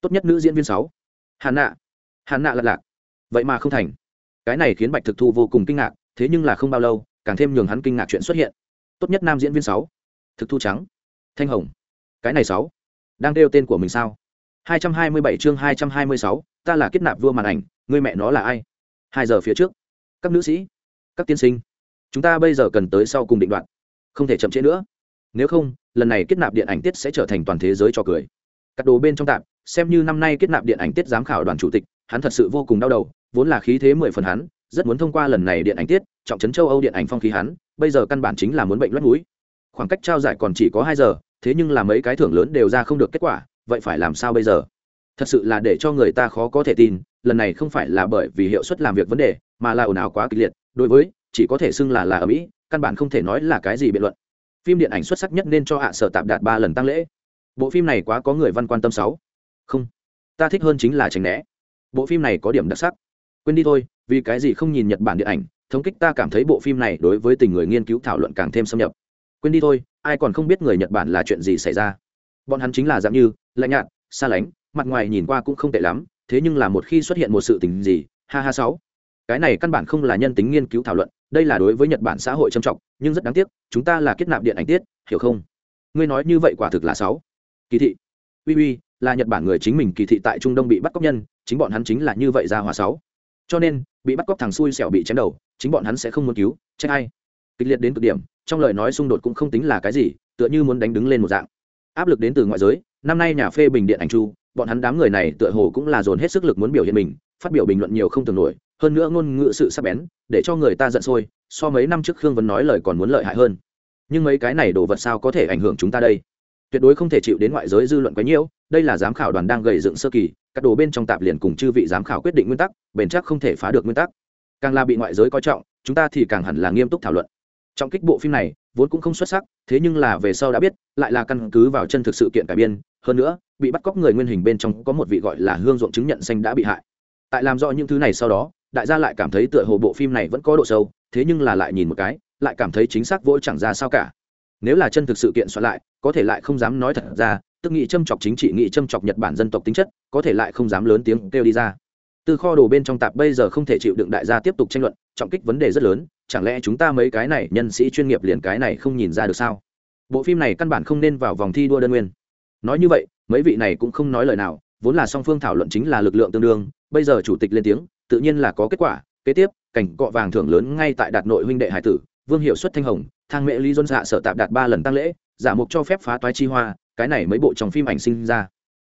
Speaker 1: Tốt nhất nữ diễn viên sáu. Hàn nạ. Hàn nạ lật lạc. Vậy mà không thành. Cái này khiến bạch thực thu vô cùng kinh ngạc thế nhưng là không bao lâu càng thêm nhường hắn kinh ngạc chuyện xuất hiện. Tốt nhất nam diễn viên sáu. Thực thu trắng. Thanh hồng. Cái này sáu. Đang đeo tên của mình sao? 227 chương 226, ta là kết nạp vua màn ảnh người mẹ nó là ai? Hai giờ phía trước. Các nữ sĩ, các tiên sinh, chúng ta bây giờ cần tới sau cùng định đoạn. Không thể chậm trễ nữa. Nếu không, lần này kết nạp điện ảnh tiết sẽ trở thành toàn thế giới cho cười. Cắt đồ bên trong tạp, xem như năm nay kết nạp điện ảnh tiết giám khảo đoàn chủ tịch, hắn thật sự vô cùng đau đầu, vốn là khí thế mười phần hắn, rất muốn thông qua lần này điện ảnh tiết, trọng trấn châu âu điện ảnh phong khí hắn, bây giờ căn bản chính là muốn bệnh loét núi khoảng cách trao giải còn chỉ có hai giờ, thế nhưng là mấy cái thưởng lớn đều ra không được kết quả, vậy phải làm sao bây giờ? Thật sự là để cho người ta khó có thể tin, lần này không phải là bởi vì hiệu suất làm việc vấn đề, mà là ồn ào quá kịch liệt, đối với, chỉ có thể xưng là là ở mỹ, căn bản không thể nói là cái gì biện luận. Phim điện ảnh xuất sắc nhất nên cho hạ sở tạp đạt ba lần tăng lễ. Bộ phim này quá có người văn quan tâm sáu. Không. Ta thích hơn chính là tránh né. Bộ phim này có điểm đặc sắc. Quên đi thôi, vì cái gì không nhìn nhật bản điện ảnh, thống kích ta cảm thấy bộ phim này đối với tình người nghiên cứu thảo luận càng thêm xâm nhập. Quên đi thôi, ai còn không biết người nhật bản là chuyện gì xảy ra. Bọn hắn chính là dạng như, lạnh nhạt, xa lánh mặt ngoài nhìn qua cũng không tệ lắm, thế nhưng là một khi xuất hiện một sự tình gì, ha ha sáu. Cái này căn bản không là nhân tính nghiên cứu thảo luận, đây là đối với nhật bản xã hội trầm trọng, nhưng rất đáng tiếc, chúng ta là kết nạp điện ảnh tiết, hiểu không? Ngươi nói như vậy quả thực là sáu. Kỳ thị. Uy uy, là nhật bản người chính mình kỳ thị tại trung đông bị bắt cóc nhân, chính bọn hắn chính là như vậy ra hòa sáu. Cho nên, bị bắt cóc thằng xui xẻo bị chém đầu, chính bọn hắn sẽ không muốn cứu, trách ai? Kịch liệt đến cực điểm, trong lời nói xung đột cũng không tính là cái gì, tựa như muốn đánh đứng lên một dạng. Áp lực đến từ ngoại giới, năm nay nhà phê bình điện ảnh chu bọn hắn đám người này tựa hồ cũng là dồn hết sức lực muốn biểu hiện mình, phát biểu bình luận nhiều không tưởng nổi, hơn nữa ngôn ngữ sự sắc bén, để cho người ta giận sôi, so mấy năm trước khương vấn nói lời còn muốn lợi hại hơn. Nhưng mấy cái này đồ vật sao có thể ảnh hưởng chúng ta đây? Tuyệt đối không thể chịu đến ngoại giới dư luận quá nhiễu đây là giám khảo đoàn đang gầy dựng sơ kỳ, các đồ bên trong tạp liền cùng chư vị giám khảo quyết định nguyên tắc, bền chắc không thể phá được nguyên tắc. Càng là bị ngoại giới coi trọng, chúng ta thì càng hẳn là nghiêm túc thảo luận. Trong kích bộ phim này, vốn cũng không xuất sắc, thế nhưng là về sau đã biết, lại là căn cứ vào chân thực sự kiện cải biên hơn nữa, bị bắt cóc người nguyên hình bên trong có một vị gọi là hương ruộng chứng nhận xanh đã bị hại. Tại làm rõ những thứ này sau đó, đại gia lại cảm thấy tựa hồ bộ phim này vẫn có độ sâu, thế nhưng là lại nhìn một cái, lại cảm thấy chính xác vỗi chẳng ra sao cả. Nếu là chân thực sự kiện soạn lại, có thể lại không dám nói thật ra, tức nghị châm chọc chính trị nghị châm chọc nhật bản dân tộc tính chất, có thể lại không dám lớn tiếng kêu đi ra. Từ kho đồ bên trong tạp bây giờ không thể chịu đựng đại gia tiếp tục tranh luận, trọng kích vấn đề rất lớn, chẳng lẽ chúng ta mấy cái này nhân sĩ chuyên nghiệp liền cái này không nhìn ra được sao? Bộ phim này căn bản không nên vào vòng thi đua đơn nguyên nói như vậy, mấy vị này cũng không nói lời nào, vốn là song phương thảo luận chính là lực lượng tương đương, bây giờ chủ tịch lên tiếng, tự nhiên là có kết quả. Kế tiếp, cảnh cọ vàng thưởng lớn ngay tại đạt nội huynh đệ hải tử, vương hiệu xuất thanh hồng, thang mẹ lý dôn dạ sở tạp đạt ba lần tăng lễ giả mục cho phép phá toái chi hoa, cái này mấy bộ trong phim ảnh sinh ra.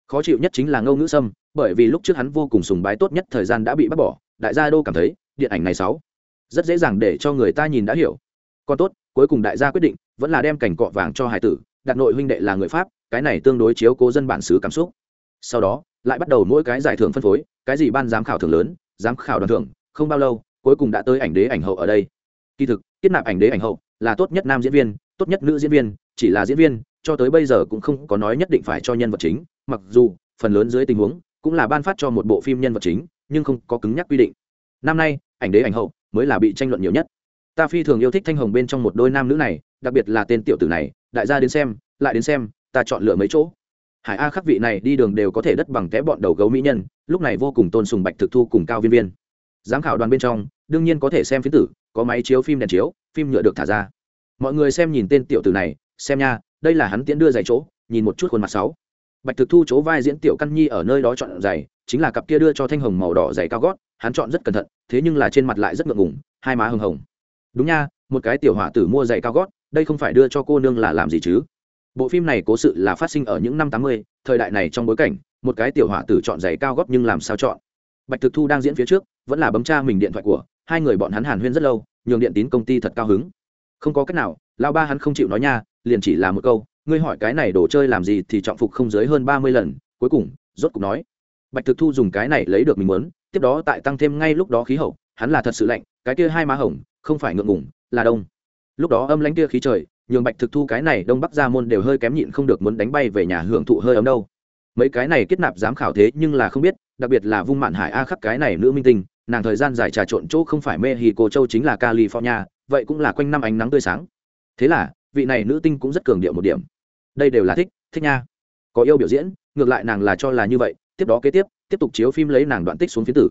Speaker 1: Khó chịu nhất chính là ngâu ngữ sâm, bởi vì lúc trước hắn vô cùng sùng bái tốt nhất thời gian đã bị bắt bỏ, đại gia đô cảm thấy, điện ảnh này sáu, rất dễ dàng để cho người ta nhìn đã hiểu. Còn tốt, cuối cùng đại gia quyết định, vẫn là đem cảnh cọ vàng cho hải tử, đạt nội huynh đệ là người pháp cái này tương đối chiếu cố dân bản xứ cảm xúc. Sau đó, lại bắt đầu mỗi cái giải thưởng phân phối, cái gì ban giám khảo thưởng lớn, giám khảo đoàn thưởng, không bao lâu, cuối cùng đã tới ảnh đế ảnh hậu ở đây. Kỳ thực, kết nạp ảnh đế ảnh hậu là tốt nhất nam diễn viên, tốt nhất nữ diễn viên, chỉ là diễn viên, cho tới bây giờ cũng không có nói nhất định phải cho nhân vật chính, mặc dù, phần lớn dưới tình huống, cũng là ban phát cho một bộ phim nhân vật chính, nhưng không có cứng nhắc quy định. Năm nay, ảnh đế ảnh hậu mới là bị tranh luận nhiều nhất. Ta phi thường yêu thích thanh hồng bên trong một đôi nam nữ này, đặc biệt là tên tiểu tử này, đại gia đến xem, lại đến xem ta chọn lựa mấy chỗ. Hải a khắc vị này đi đường đều có thể đất bằng té bọn đầu gấu mỹ nhân, lúc này vô cùng tôn sùng bạch thực thu cùng cao viên viên. Giám khảo đoàn bên trong, đương nhiên có thể xem phiến tử, có máy chiếu phim đèn chiếu, phim nhựa được thả ra. Mọi người xem nhìn tên tiểu tử này, xem nha, đây là hắn tiễn đưa giày chỗ, nhìn một chút khuôn mặt sáu. Bạch thực thu chỗ vai diễn tiểu căn nhi ở nơi đó chọn giày, chính là cặp kia đưa cho thanh hồng màu đỏ giày cao gót, hắn chọn rất cẩn thận, thế nhưng là trên mặt lại rất ngượng ngùng, hai má hồng hồng. Đúng nha, một cái tiểu hỏa tử mua giày cao gót, đây không phải đưa cho cô nương là làm gì chứ? Bộ phim này cố sự là phát sinh ở những năm tám mươi, thời đại này trong bối cảnh, một cái tiểu hỏa tử chọn giày cao gót nhưng làm sao chọn? Bạch thực thu đang diễn phía trước, vẫn là bấm tra mình điện thoại của, hai người bọn hắn hàn huyên rất lâu, nhường điện tín công ty thật cao hứng. Không có cách nào lao ba hắn không chịu nói nha, liền chỉ là một câu, ngươi hỏi cái này đồ chơi làm gì thì trọng phục không dưới hơn ba mươi lần. Cuối cùng, rốt cục nói, bạch thực thu dùng cái này lấy được mình muốn, tiếp đó tại tăng thêm ngay lúc đó khí hậu, hắn là thật sự lạnh, cái kia hai má hồng, không phải ngượng ngủng là đông. Lúc đó âm lãnh kia khí trời nhường bạch thực thu cái này đông bắc ra môn đều hơi kém nhịn không được muốn đánh bay về nhà hưởng thụ hơi ấm đâu. Mấy cái này kết nạp giám khảo thế nhưng là không biết, đặc biệt là vung mạn hải a khắc cái này nữ minh tinh, nàng thời gian dài trà trộn chỗ không phải mê thì cô châu chính là california, vậy cũng là quanh năm ánh nắng tươi sáng. Thế là, vị này nữ tinh cũng rất cường điệu một điểm. Đây đều là thích thích nha. Có yêu biểu diễn, ngược lại nàng là cho là như vậy, tiếp đó kế tiếp tiếp tục chiếu phim lấy nàng đoạn tích xuống phía tử.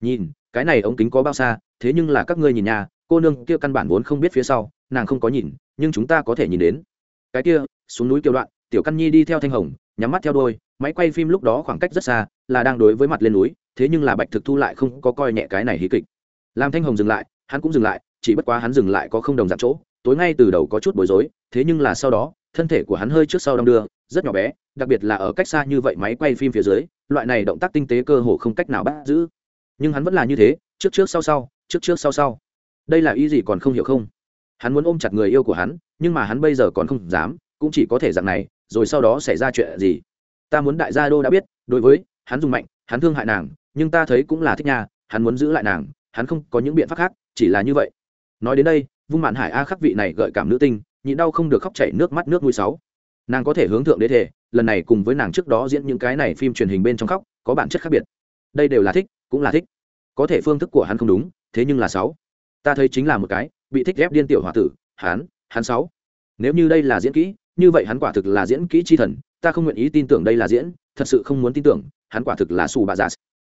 Speaker 1: Nhìn, cái này ống kính có bao xa, thế nhưng là các ngươi nhìn nhà cô nương kia căn bản vốn không biết phía sau, nàng không có nhìn nhưng chúng ta có thể nhìn đến. Cái kia, xuống núi kiều đoạn, tiểu căn nhi đi theo thanh hồng, nhắm mắt theo đôi, máy quay phim lúc đó khoảng cách rất xa, là đang đối với mặt lên núi, thế nhưng là bạch thực thu lại không có coi nhẹ cái này hí kịch. Làm thanh hồng dừng lại, hắn cũng dừng lại, chỉ bất quá hắn dừng lại có không đồng dạng chỗ, tối ngay từ đầu có chút bối rối, thế nhưng là sau đó, thân thể của hắn hơi trước sau đong đưa, rất nhỏ bé, đặc biệt là ở cách xa như vậy máy quay phim phía dưới, loại này động tác tinh tế cơ hồ không cách nào bắt giữ. Nhưng hắn vẫn là như thế, trước trước sau sau, trước trước sau sau. Đây là ý gì còn không hiểu không? Hắn muốn ôm chặt người yêu của hắn, nhưng mà hắn bây giờ còn không dám, cũng chỉ có thể dạng này, rồi sau đó xảy ra chuyện gì? Ta muốn đại gia đô đã biết, đối với, hắn dùng mạnh, hắn thương hại nàng, nhưng ta thấy cũng là thích nhà hắn muốn giữ lại nàng, hắn không có những biện pháp khác, chỉ là như vậy. Nói đến đây, vung mạn hải a khắc vị này gợi cảm nữ tinh, nhịn đau không được khóc chảy nước mắt nước mũi sáu. Nàng có thể hướng thượng đế thể lần này cùng với nàng trước đó diễn những cái này phim truyền hình bên trong khóc, có bản chất khác biệt. Đây đều là thích, cũng là thích. Có thể phương thức của hắn không đúng, thế nhưng là sáu. Ta thấy chính là một cái bị thích ghép điên tiểu h o a tử hắn hắn sáu. Nếu như đây là diễn kỹ, như vậy hắn quả thực là diễn kỹ chi thần, ta không nguyện ý tin tưởng đây là diễn, thật sự không muốn tin tưởng, hắn quả thực là xù bà giả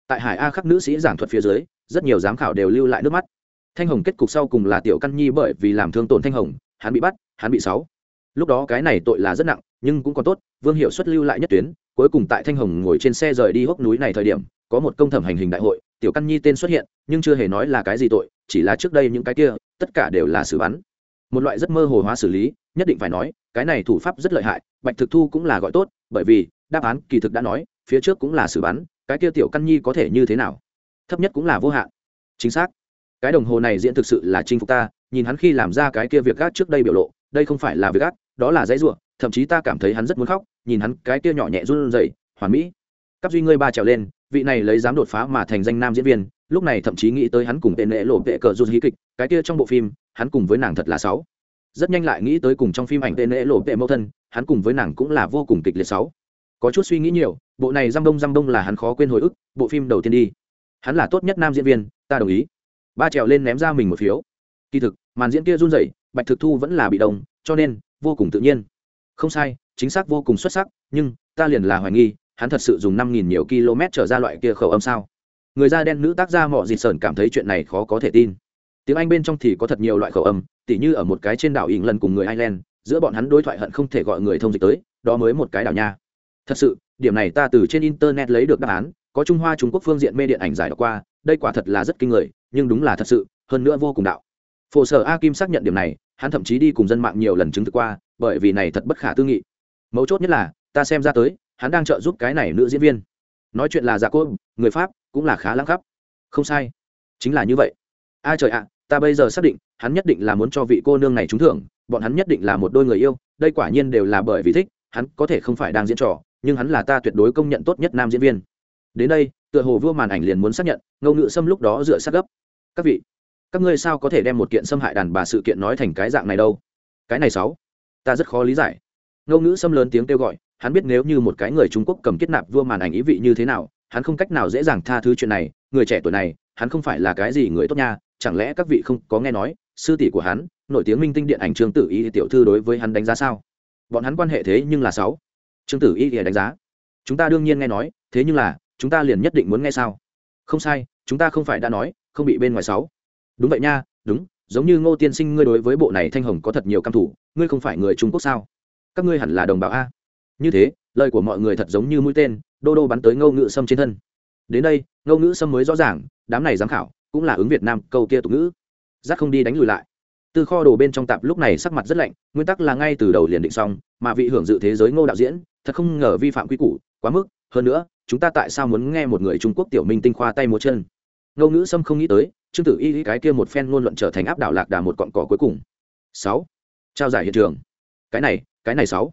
Speaker 1: tại hải a khắc nữ sĩ giảng thuật phía dưới, rất nhiều giám khảo đều lưu lại nước mắt. Thanh hồng kết cục sau cùng là tiểu căn nhi bởi vì làm thương tổn thanh hồng, hắn bị bắt, hắn bị sáu. Lúc đó cái này tội là rất nặng, nhưng cũng còn tốt, vương hiệu xuất lưu lại nhất tuyến, cuối cùng tại thanh hồng ngồi trên xe rời đi hốc núi này thời điểm, có một công thẩm hành hình đại hội tiểu căn nhi tên xuất hiện, nhưng chưa hề nói là cái gì tội, chỉ là trước đây những cái kia, tất cả đều là xử bắn. Một loại rất mơ hồ hóa xử lý, nhất định phải nói, cái này thủ pháp rất lợi hại, bạch thực thu cũng là gọi tốt, bởi vì, đáp án kỳ thực đã nói, phía trước cũng là xử bắn, cái kia tiểu căn nhi có thể như thế nào? Thấp nhất cũng là vô hạn. Chính xác. Cái đồng hồ này diễn thực sự là chinh phục ta, nhìn hắn khi làm ra cái kia việc gác trước đây biểu lộ, đây không phải là việc gác, đó là dãy ruộng thậm chí ta cảm thấy hắn rất muốn khóc, nhìn hắn cái kia nhỏ nhẹ run rẩy, hoàn mỹ cấp duy ngươi ba trèo lên, vị này lấy dám đột phá mà thành danh nam diễn viên, lúc này thậm chí nghĩ tới hắn cùng tên lễ lộ vệ cờ rút hí kịch, cái kia trong bộ phim, hắn cùng với nàng thật là sáu. Rất nhanh lại nghĩ tới cùng trong phim ảnh tên lễ lộ vệ mẫu thân, hắn cùng với nàng cũng là vô cùng kịch liệt sáu. Có chút suy nghĩ nhiều, bộ này răm đông răm đông là hắn khó quên hồi ức, bộ phim đầu tiên đi. Hắn là tốt nhất nam diễn viên, ta đồng ý. Ba trèo lên ném ra mình một phiếu. Kỳ thực, màn diễn kia run rẩy, bạch thực thu vẫn là bị động, cho nên, vô cùng tự nhiên. Không sai, chính xác vô cùng xuất sắc, nhưng, ta liền là hoài nghi hắn thật sự dùng năm nghìn nhiều km trở ra loại kia khẩu âm sao? Người da đen nữ tác gia mọ dịt sờn cảm thấy chuyện này khó có thể tin. Tiếng anh bên trong thì có thật nhiều loại khẩu âm, tỉ như ở một cái trên đảo ỉng lần cùng người ireland, giữa bọn hắn đối thoại hận không thể gọi người thông dịch tới, đó mới một cái đảo nha. Thật sự, điểm này ta từ trên internet lấy được đáp án, có trung hoa trung quốc phương diện mê điện ảnh giải đọc qua, đây quả thật là rất kinh người, nhưng đúng là thật sự, hơn nữa vô cùng đạo. Phổ sở a kim xác nhận điểm này, hắn thậm chí đi cùng dân mạng nhiều lần chứng thực qua, bởi vì này thật bất khả tư nghị. Mấu chốt nhất là, ta xem ra tới hắn đang trợ giúp cái này nữ diễn viên. Nói chuyện là giả cô, người pháp, cũng là khá lãng khắp. Không sai. Chính là như vậy. A trời ạ, ta bây giờ xác định, hắn nhất định là muốn cho vị cô nương này trúng thưởng, bọn hắn nhất định là một đôi người yêu, đây quả nhiên đều là bởi vì thích, hắn có thể không phải đang diễn trò, nhưng hắn là ta tuyệt đối công nhận tốt nhất nam diễn viên. Đến đây, tựa hồ vua màn ảnh liền muốn xác nhận ngâu ngự xâm lúc đó dựa sát gấp. Các vị, các ngươi sao có thể đem một kiện xâm hại đàn bà sự kiện nói thành cái dạng này đâu? Cái này sáu, ta rất khó lý giải. Ngâu ngữ xâm lớn tiếng kêu gọi hắn biết nếu như một cái người trung quốc cầm kết nạp vua màn ảnh ý vị như thế nào, hắn không cách nào dễ dàng tha thứ chuyện này. Người trẻ tuổi này, hắn không phải là cái gì người tốt nha, chẳng lẽ các vị không có nghe nói, sư tỷ của hắn, nổi tiếng minh tinh điện ảnh trương tử y tiểu thư đối với hắn đánh giá sao? Bọn hắn quan hệ thế nhưng là sáu. Trương tử y đánh giá. Chúng ta đương nhiên nghe nói, thế nhưng là, chúng ta liền nhất định muốn nghe sao? Không sai, chúng ta không phải đã nói, không bị bên ngoài sáu. Đúng vậy nha, đúng, giống như ngô tiên sinh ngươi đối với bộ này thanh hồng có thật nhiều căm thủ, ngươi không phải người trung quốc sao? Các ngươi hẳn là đồng bào a như thế, lời của mọi người thật giống như mũi tên, đô đô bắn tới ngâu ngữ sâm trên thân. Đến đây ngâu ngữ sâm mới rõ ràng, đám này giám khảo cũng là ứng việt nam câu kia tục ngữ. Giác không đi đánh lùi lại. Từ kho đồ bên trong tạp lúc này sắc mặt rất lạnh, nguyên tắc là ngay từ đầu liền định xong, mà vị hưởng dự thế giới ngô đạo diễn, thật không ngờ vi phạm quy củ, quá mức. Hơn nữa, chúng ta tại sao muốn nghe một người trung quốc tiểu minh tinh khoa tay một chân? Ngô ngữ sâm không nghĩ tới, trương tử y cái kia một phen ngôn luận trở thành áp đảo lạc đà một cọn cỏ cuối cùng. Sáu. Trao giải hiện trường. Cái này cái này sáu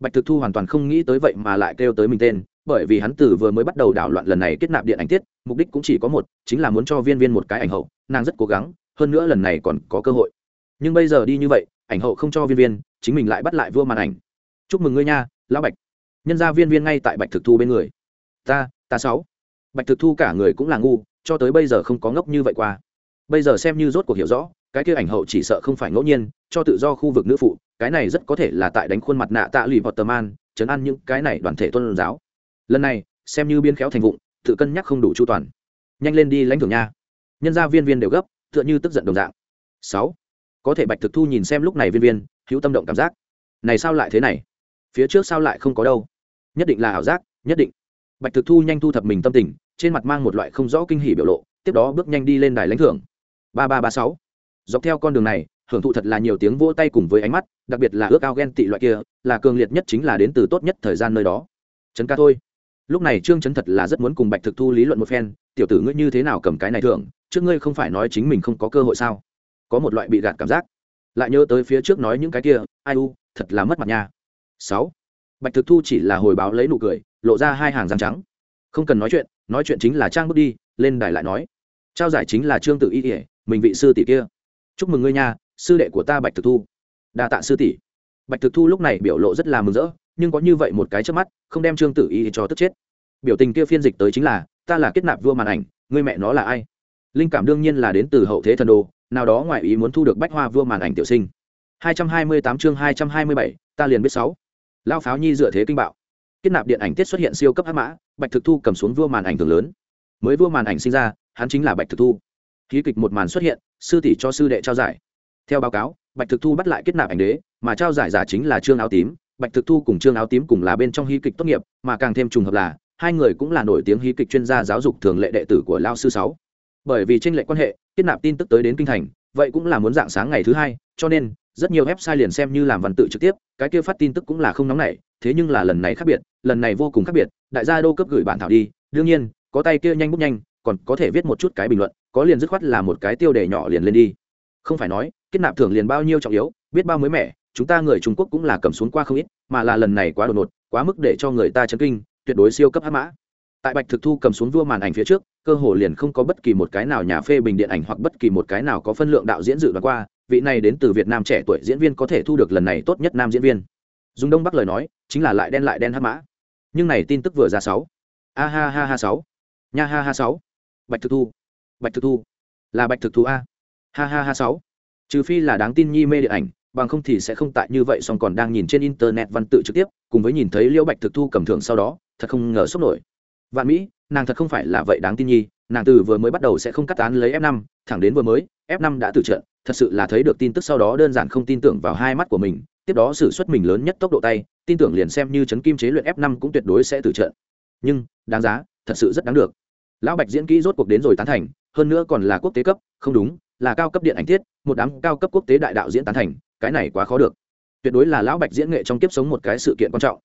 Speaker 1: bạch thực thu hoàn toàn không nghĩ tới vậy mà lại kêu tới mình tên, bởi vì hắn tử vừa mới bắt đầu đảo loạn lần này kết nạp điện ảnh tiết, mục đích cũng chỉ có một, chính là muốn cho viên viên một cái ảnh hậu, nàng rất cố gắng, hơn nữa lần này còn có cơ hội. Nhưng bây giờ đi như vậy, ảnh hậu không cho viên viên, chính mình lại bắt lại vua màn ảnh. Chúc mừng ngươi nha, lão bạch. Nhân ra viên viên ngay tại bạch thực thu bên người. Ta ta sáu. Bạch thực thu cả người cũng là ngu, cho tới bây giờ không có ngốc như vậy qua. Bây giờ xem như rốt cuộc hiểu rõ cái kia ảnh hậu chỉ sợ không phải ngẫu nhiên, cho tự do khu vực nữ phụ, cái này rất có thể là tại đánh khuôn mặt nạ tạ lì man, chấn an những cái này đoàn thể tôn giáo. Lần này, xem như biên khéo thành vụng, tự cân nhắc không đủ chu toàn. Nhanh lên đi lãnh thưởng nha. Nhân gia viên viên đều gấp, tựa như tức giận đồng dạng. Sáu. Có thể bạch thực thu nhìn xem lúc này viên viên, hữu tâm động cảm giác. Này sao lại thế này? Phía trước sao lại không có đâu? Nhất định là ảo giác, nhất định. Bạch thực thu nhanh thu thập mình tâm tình, trên mặt mang một loại không rõ kinh hỉ biểu lộ, tiếp đó bước nhanh đi lên đài lãnh thưởng. Ba ba ba sáu dọc theo con đường này, hưởng thụ thật là nhiều tiếng vỗ tay cùng với ánh mắt, đặc biệt là ước ao ghen tị loại kia, là cường liệt nhất chính là đến từ tốt nhất thời gian nơi đó. Trấn ca thôi. Lúc này trương trấn thật là rất muốn cùng bạch thực thu lý luận một phen, tiểu tử ngươi như thế nào cầm cái này thưởng, trước ngươi không phải nói chính mình không có cơ hội sao? Có một loại bị gạt cảm giác. Lại nhớ tới phía trước nói những cái kia, ai u, thật là mất mặt nha. Sáu. Bạch thực thu chỉ là hồi báo lấy nụ cười, lộ ra hai hàng răng trắng. Không cần nói chuyện nói chuyện chính là trang bước đi, lên đài lại nói. Trao giải chính là trương tự y ỉa mình vị sư tỷ kia chúc mừng ngươi nha sư đệ của ta bạch thực thu. Đa tạ sư tỷ. Bạch thực thu lúc này biểu lộ rất là mừng rỡ nhưng có như vậy một cái trước mắt không đem trương tử y cho tức chết. Biểu tình kia phiên dịch tới chính là ta là kết nạp vua màn ảnh ngươi mẹ nó là ai? Linh cảm đương nhiên là đến từ hậu thế thần đồ nào đó ngoại ý muốn thu được bách hoa vua màn ảnh tiểu sinh. 228 chương 227, ta liền biết sáu. Lao pháo nhi dựa thế kinh bạo. Kết nạp điện ảnh tiết xuất hiện siêu cấp hắc mã bạch thực thu cầm xuống vua màn ảnh thường lớn. Mới vua màn ảnh sinh ra hắn chính là bạch thực thu hí kịch một màn xuất hiện, sư tỷ cho sư đệ trao giải. Theo báo cáo, bạch thực thu bắt lại kết nạp ảnh đế, mà trao giải giả chính là trương áo tím. Bạch thực thu cùng trương áo tím cùng là bên trong hí kịch tốt nghiệp, mà càng thêm trùng hợp là, hai người cũng là nổi tiếng hí kịch chuyên gia giáo dục thường lệ đệ tử của lao sư sáu. Bởi vì tranh lệ quan hệ, kết nạp tin tức tới đến kinh thành, vậy cũng là muốn dạng sáng ngày thứ hai, cho nên, rất nhiều website liền xem như làm văn tự trực tiếp, cái kia phát tin tức cũng là không nóng nảy, thế nhưng là lần này khác biệt, lần này vô cùng khác biệt, đại gia đô cấp gửi bản thảo đi, đương nhiên, có tay kia nhanh bút nhanh, còn có thể viết một chút cái bình luận có liền dứt khoát là một cái tiêu đề nhỏ liền lên đi. Không phải nói, kết nạp thưởng liền bao nhiêu trọng yếu, biết bao mới mẻ, chúng ta người trung quốc cũng là cầm xuống qua không ít, mà là lần này quá đột ngột, quá mức để cho người ta chấn kinh, tuyệt đối siêu cấp hát mã. Tại bạch thực thu cầm xuống vua màn ảnh phía trước, cơ hồ liền không có bất kỳ một cái nào nhà phê bình điện ảnh hoặc bất kỳ một cái nào có phân lượng đạo diễn dự đoán qua, vị này đến từ việt nam trẻ tuổi diễn viên có thể thu được lần này tốt nhất nam diễn viên. Dùng đông bắc lời nói, chính là lại đen lại đen hát mã. Nhưng này tin tức vừa ra sáu. A ha ha ha sáu. Nha ha ha sáu. Bạch thực thu bạch thực thu. Là bạch thực thu a. Ha ha ha sáu. Trừ phi là đáng tin nhi mê điện ảnh, bằng không thì sẽ không tại như vậy song còn đang nhìn trên internet văn tự trực tiếp, cùng với nhìn thấy liễu bạch thực thu cầm thưởng sau đó, thật không ngờ sốc nổi. Vạn mỹ, nàng thật không phải là vậy đáng tin nhi, nàng từ vừa mới bắt đầu sẽ không cắt tán lấy f 5 thẳng đến vừa mới, f 5 đã từ trận, thật sự là thấy được tin tức sau đó đơn giản không tin tưởng vào hai mắt của mình, tiếp đó xử suất mình lớn nhất tốc độ tay, tin tưởng liền xem như chấn kim chế luyện f 5 cũng tuyệt đối sẽ từ trận. Nhưng, đáng giá, thật sự rất đáng được lão bạch diễn kỹ rốt cuộc đến rồi tán thành, hơn nữa còn là quốc tế cấp, không đúng, là cao cấp điện ảnh thiết, một đám cao cấp quốc tế đại đạo diễn tán thành, cái này quá khó được. Tuyệt đối là lão bạch diễn nghệ trong kiếp sống một cái sự kiện quan trọng.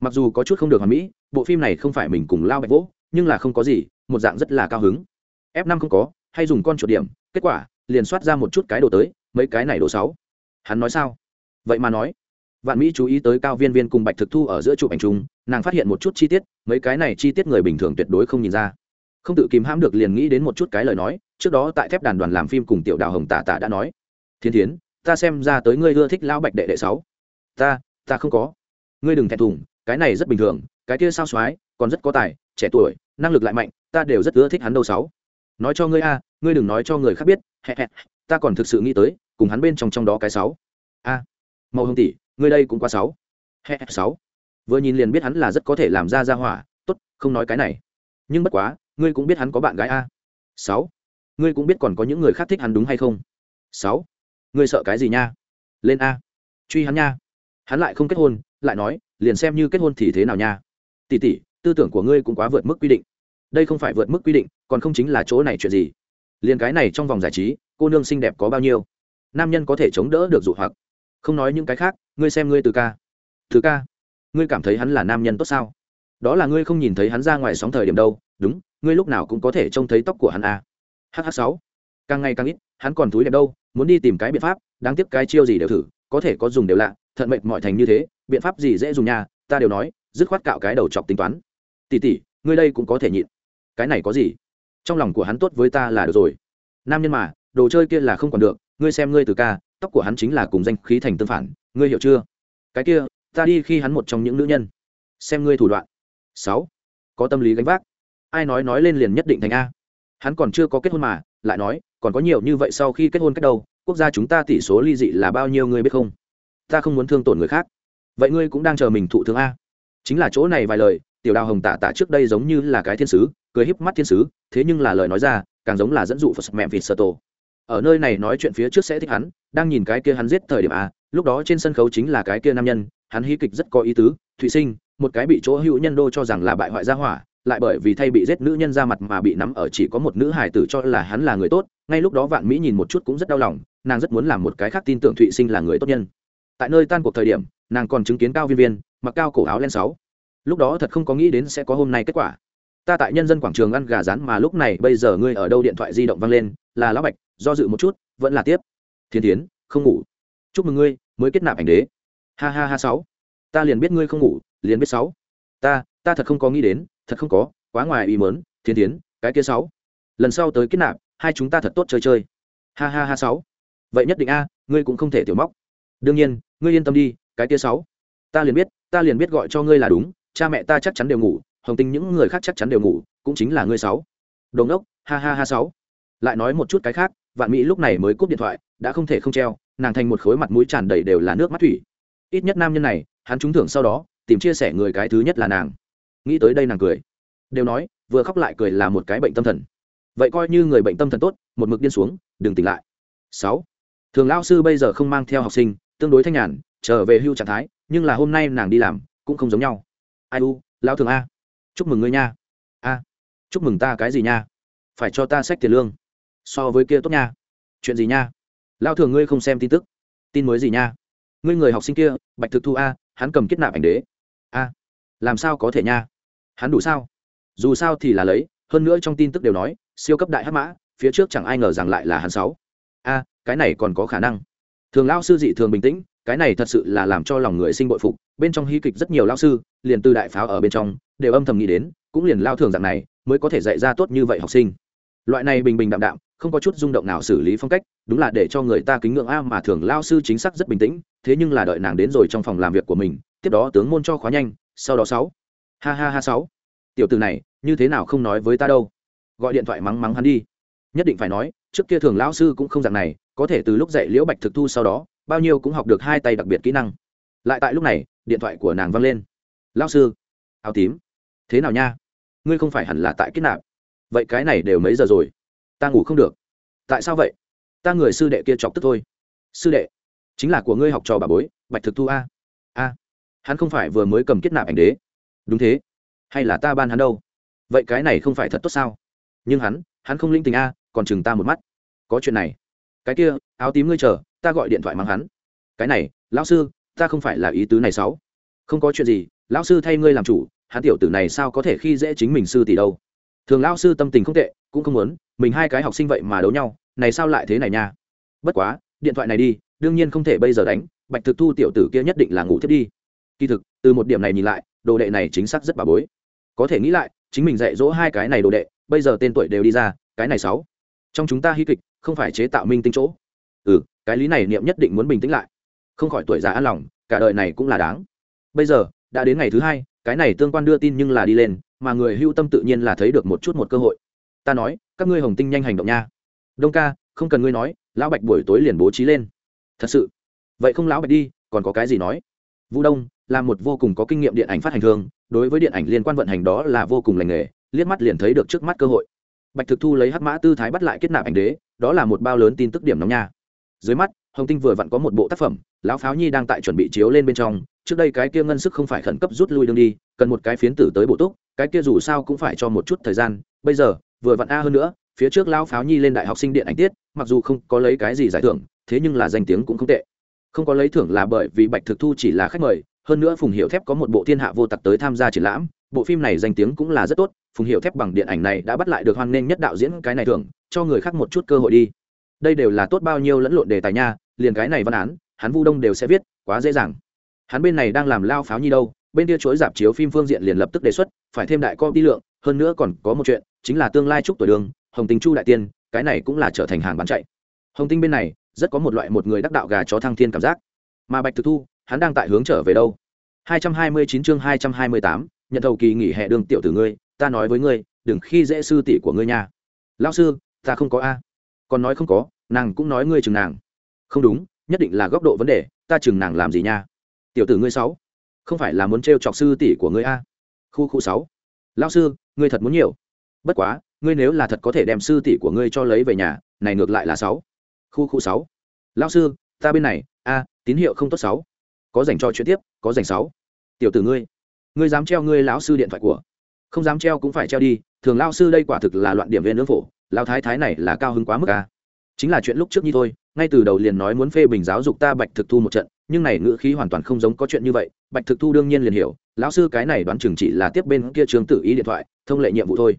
Speaker 1: Mặc dù có chút không được hoàn mỹ, bộ phim này không phải mình cùng lao bạch vỗ, nhưng là không có gì, một dạng rất là cao hứng. F năm không có, hay dùng con chuột điểm, kết quả, liền soát ra một chút cái đồ tới, mấy cái này đồ sáu. Hắn nói sao? Vậy mà nói. Vạn mỹ chú ý tới cao viên viên cùng bạch thực thu ở giữa chụp ảnh chung, nàng phát hiện một chút chi tiết, mấy cái này chi tiết người bình thường tuyệt đối không nhìn ra không tự kìm hãm được liền nghĩ đến một chút cái lời nói, trước đó tại thép đàn đoàn làm phim cùng tiểu đào hồng tạ tạ đã nói. Thiên thiến, ta xem ra tới ngươi ưa thích lão bạch đệ đệ sáu. Ta ta không có. Ngươi đừng thẹn thùng, cái này rất bình thường, cái kia sao soái còn rất có tài, trẻ tuổi, năng lực lại mạnh, ta đều rất ưa thích hắn đâu sáu. Nói cho ngươi a, ngươi đừng nói cho người khác biết ta còn thực sự nghĩ tới, cùng hắn bên trong trong đó cái sáu. A màu hồng tỷ ngươi đây cũng qua sáu. Sáu. Vừa nhìn liền biết hắn là rất có thể làm ra ra hỏa, tốt, không nói cái này. Nhưng bất quá ngươi cũng biết hắn có bạn gái a. Sáu. Ngươi cũng biết còn có những người khác thích hắn đúng hay không? Sáu. Ngươi sợ cái gì nha? Lên a. Truy hắn nha. Hắn lại không kết hôn, lại nói, liền xem như kết hôn thì thế nào nha. Tỉ tỉ tư tưởng của ngươi cũng quá vượt mức quy định. Đây không phải vượt mức quy định, còn không chính là chỗ này chuyện gì? Liền cái này trong vòng giải trí, cô nương xinh đẹp có bao nhiêu? Nam nhân có thể chống đỡ được dụ hoặc. Không nói những cái khác, ngươi xem ngươi từ ca. Từ ca. Ngươi cảm thấy hắn là nam nhân tốt sao? Đó là ngươi không nhìn thấy hắn ra ngoài sóng thời điểm đâu, đúng ngươi lúc nào cũng có thể trông thấy tóc của hắn a à. hh sáu. Càng ngày càng ít, hắn còn túi đẹp đâu, muốn đi tìm cái biện pháp, đáng tiếc cái chiêu gì đều thử, có thể có dùng đều lạ thận mệnh mọi thành như thế, biện pháp gì dễ dùng nha, ta đều nói, dứt khoát cạo cái đầu chọc tính toán. Tỉ tỉ, ngươi đây cũng có thể nhịn. Cái này có gì? Trong lòng của hắn tốt với ta là được rồi. Nam nhân mà, đồ chơi kia là không còn được, ngươi xem ngươi từ ca, tóc của hắn chính là cùng danh khí thành tương phản, ngươi hiểu chưa? Cái kia, ta đi khi hắn một trong những nữ nhân. Xem ngươi thủ đoạn. Sáu. Có tâm lý gánh vác ai nói nói lên liền nhất định thành a. Hắn còn chưa có kết hôn mà, lại nói, còn có nhiều như vậy sau khi kết hôn cách đâu, quốc gia chúng ta tỷ số ly dị là bao nhiêu ngươi biết không? Ta không muốn thương tổn người khác. Vậy ngươi cũng đang chờ mình thụ thương a. Chính là chỗ này vài lời, tiểu đào hồng tạ tạ trước đây giống như là cái thiên sứ, cười híp mắt thiên sứ, thế nhưng là lời nói ra, càng giống là dẫn dụ phật mẹ vịt sơ tổ. Ở nơi này nói chuyện phía trước sẽ thích hắn, đang nhìn cái kia hắn giết thời điểm a, lúc đó trên sân khấu chính là cái kia nam nhân, hắn hí kịch rất có ý tứ thụy sinh, một cái bị chỗ hữu nhân đô cho rằng là bại hoại gia hỏa lại bởi vì thay bị giết nữ nhân ra mặt mà bị nắm ở chỉ có một nữ hải tử cho là hắn là người tốt, ngay lúc đó vạn mỹ nhìn một chút cũng rất đau lòng, nàng rất muốn làm một cái khác tin tưởng thụy sinh là người tốt nhân. Tại nơi tan cuộc thời điểm, nàng còn chứng kiến cao viên viên, mặc cao cổ áo len sáu. Lúc đó thật không có nghĩ đến sẽ có hôm nay kết quả. Ta tại nhân dân quảng trường ăn gà rán mà lúc này bây giờ ngươi ở đâu điện thoại di động văng lên, là lão bạch, do dự một chút, vẫn là tiếp. Thiên tiến không ngủ. Chúc mừng ngươi, mới kết nạp ảnh đế. Ha ha ha sáu. Ta liền biết ngươi không ngủ, liền biết sáu. Ta ta thật không có nghĩ đến thật không có, quá ngoài ý mớn thiên tiến, cái kia sáu. Lần sau tới kết nạp, hai chúng ta thật tốt chơi chơi. Ha ha ha sáu. Vậy nhất định a, ngươi cũng không thể tiểu móc. Đương nhiên, ngươi yên tâm đi, cái kia sáu. Ta liền biết, ta liền biết gọi cho ngươi là đúng, cha mẹ ta chắc chắn đều ngủ, hồng tinh những người khác chắc chắn đều ngủ, cũng chính là ngươi sáu. Đồn đốc ha ha ha sáu. Lại nói một chút cái khác, vạn mỹ lúc này mới cúp điện thoại, đã không thể không treo, nàng thành một khối mặt mũi tràn đầy đều là nước mắt thủy. Ít nhất nam nhân này, hắn trúng thưởng sau đó, tìm chia sẻ người cái thứ nhất là nàng nghĩ tới đây nàng cười. Đều nói, vừa khóc lại cười là một cái bệnh tâm thần. Vậy coi như người bệnh tâm thần tốt, một mực điên xuống, đừng tỉnh lại. Sáu. Thường lao sư bây giờ không mang theo học sinh, tương đối thanh nhàn, trở về hưu trạng thái, nhưng là hôm nay nàng đi làm, cũng không giống nhau. Ai u lao thường a. Chúc mừng ngươi nha. A. Chúc mừng ta cái gì nha? Phải cho ta sách tiền lương. So với kia tốt nha. Chuyện gì nha? Lao thường ngươi không xem tin tức. Tin mới gì nha? Ngươi người học sinh kia, bạch thực thu a, hắn cầm kết nạp ảnh đế. A làm sao có thể nha? Hắn đủ sao? Dù sao thì là lấy, hơn nữa trong tin tức đều nói, siêu cấp đại hắc mã, phía trước chẳng ai ngờ rằng lại là hắn sáu. A, cái này còn có khả năng. Thường lao sư dị thường bình tĩnh, cái này thật sự là làm cho lòng người sinh bội phục, bên trong hy kịch rất nhiều lao sư, liền từ đại pháo ở bên trong, đều âm thầm nghĩ đến, cũng liền lao thường dạng này, mới có thể dạy ra tốt như vậy học sinh. Loại này bình bình đạm đạm, không có chút rung động nào xử lý phong cách, đúng là để cho người ta kính ngưỡng a mà thường lao sư chính xác rất bình tĩnh thế nhưng là đợi nàng đến rồi trong phòng làm việc của mình, tiếp đó tướng môn cho khóa nhanh, sau đó sáu. Ha ha ha sáu. Tiểu từ này, như thế nào không nói với ta đâu? Gọi điện thoại mắng mắng hắn đi. Nhất định phải nói, trước kia thường lão sư cũng không dạng này, có thể từ lúc dạy liễu bạch thực thu sau đó, bao nhiêu cũng học được hai tay đặc biệt kỹ năng. Lại tại lúc này, điện thoại của nàng văng lên. Lão sư. Áo tím. Thế nào nha? Ngươi không phải hẳn là tại kết nạp. Vậy cái này đều mấy giờ rồi? Ta ngủ không được. Tại sao vậy? Ta người sư đệ kia chọc tức thôi. Sư đệ chính là của ngươi học trò bà bối, bạch thực thu a. A. Hắn không phải vừa mới cầm kết nạp ảnh đế. Đúng thế. Hay là ta ban hắn đâu? Vậy cái này không phải thật tốt sao? Nhưng hắn hắn không linh tình a, còn chừng ta một mắt. Có chuyện này. Cái kia, áo tím ngươi chờ, ta gọi điện thoại mang hắn. Cái này, lão sư, ta không phải là ý tứ này sáu. Không có chuyện gì, lão sư thay ngươi làm chủ, hắn tiểu tử này sao có thể khi dễ chính mình sư tỷ đâu? Thường lão sư tâm tình không tệ, cũng không muốn, mình hai cái học sinh vậy mà đấu nhau, này sao lại thế này nha? Bất quá, điện thoại này đi đương nhiên không thể bây giờ đánh, bạch thực thu tiểu tử kia nhất định là ngủ thiết đi. Kỳ thực, từ một điểm này nhìn lại, đồ đệ này chính xác rất bà bối. Có thể nghĩ lại, chính mình dạy dỗ hai cái này đồ đệ, bây giờ tên tuổi đều đi ra, cái này sáu. Trong chúng ta hy kịch, không phải chế tạo minh tinh chỗ. Ừ cái lý này niệm nhất định muốn bình tĩnh lại. Không khỏi tuổi già an lòng, cả đời này cũng là đáng. Bây giờ, đã đến ngày thứ hai, cái này tương quan đưa tin nhưng là đi lên, mà người hưu tâm tự nhiên là thấy được một chút một cơ hội. Ta nói, các ngươi hồng tinh nhanh hành động nha. Đông ca, không cần ngươi nói, lão bạch buổi tối liền bố trí lên thật sự. Vậy không lão bạch đi, còn có cái gì nói? Vũ đông, là một vô cùng có kinh nghiệm điện ảnh phát hành thương đối với điện ảnh liên quan vận hành đó là vô cùng lành nghề, liếc mắt liền thấy được trước mắt cơ hội. Bạch thực thu lấy hắc mã tư thái bắt lại kết nạp ảnh đế, đó là một bao lớn tin tức điểm nóng nha. Dưới mắt, hồng tinh vừa vặn có một bộ tác phẩm, lão pháo nhi đang tại chuẩn bị chiếu lên bên trong, trước đây cái kia ngân sức không phải khẩn cấp rút lui đương đi, cần một cái phiến tử tới bổ túc, cái kia dù sao cũng phải cho một chút thời gian, bây giờ, vừa vặn a hơn nữa, phía trước lão pháo nhi lên đại học sinh điện ảnh tiết, mặc dù không có lấy cái gì giải thưởng thế nhưng là danh tiếng cũng không tệ. Không có lấy thưởng là bởi vì bạch thực thu chỉ là khách mời, hơn nữa phùng hiệu thép có một bộ thiên hạ vô tặc tới tham gia triển lãm, bộ phim này danh tiếng cũng là rất tốt, phùng hiệu thép bằng điện ảnh này đã bắt lại được hoan nghênh nhất đạo diễn cái này thưởng, cho người khác một chút cơ hội đi. Đây đều là tốt bao nhiêu lẫn lộn đề tài nha, liền cái này văn án, hắn vu đông đều sẽ viết, quá dễ dàng. Hắn bên này đang làm lao pháo nhi đâu, bên kia chối dạp chiếu phim phương diện liền lập tức đề xuất, phải thêm đại co đi lượng, hơn nữa còn có một chuyện, chính là tương lai trúc tuổi đường, hồng tinh chu đại tiên, cái này cũng là trở thành hàng bán chạy. Hồng tinh bên này rất có một loại một người đắc đạo gà chó thăng thiên cảm giác. Mà bạch thực thu hắn đang tại hướng trở về đâu? 229 chương 228, nhận thầu kỳ nghỉ hè đường tiểu tử ngươi ta nói với ngươi đừng khi dễ sư tỷ của ngươi nha. Lão sư ta không có a. Còn nói không có nàng cũng nói ngươi chừng nàng. Không đúng nhất định là góc độ vấn đề ta chừng nàng làm gì nha? Tiểu tử ngươi sáu không phải là muốn t chọc sư tỷ của ngươi a? Khu khu sáu. Lão sư ngươi thật muốn nhiều. Bất quá ngươi nếu là thật có thể đem sư tỷ của ngươi cho lấy về nhà này ngược lại là sáu khu khu sáu. Lão sư, ta bên này. A, tín hiệu không tốt sáu. Có dành cho chuyện tiếp, có dành sáu. Tiểu tử ngươi ngươi dám treo ngươi lão sư điện thoại của? Không dám treo cũng phải treo đi. Thường lao sư đây quả thực là loạn điểm viên nướng phổ. Lao thái thái này là cao hứng quá mức à. chính là chuyện lúc trước như thôi, ngay từ đầu liền nói muốn phê bình giáo dục ta bạch thực thu một trận, nhưng này ngữ khí hoàn toàn không giống có chuyện như vậy. Bạch thực thu đương nhiên liền hiểu, lão sư cái này đoán chừng chỉ là tiếp bên kia trường tự ý điện thoại, thông lệ nhiệm vụ thôi.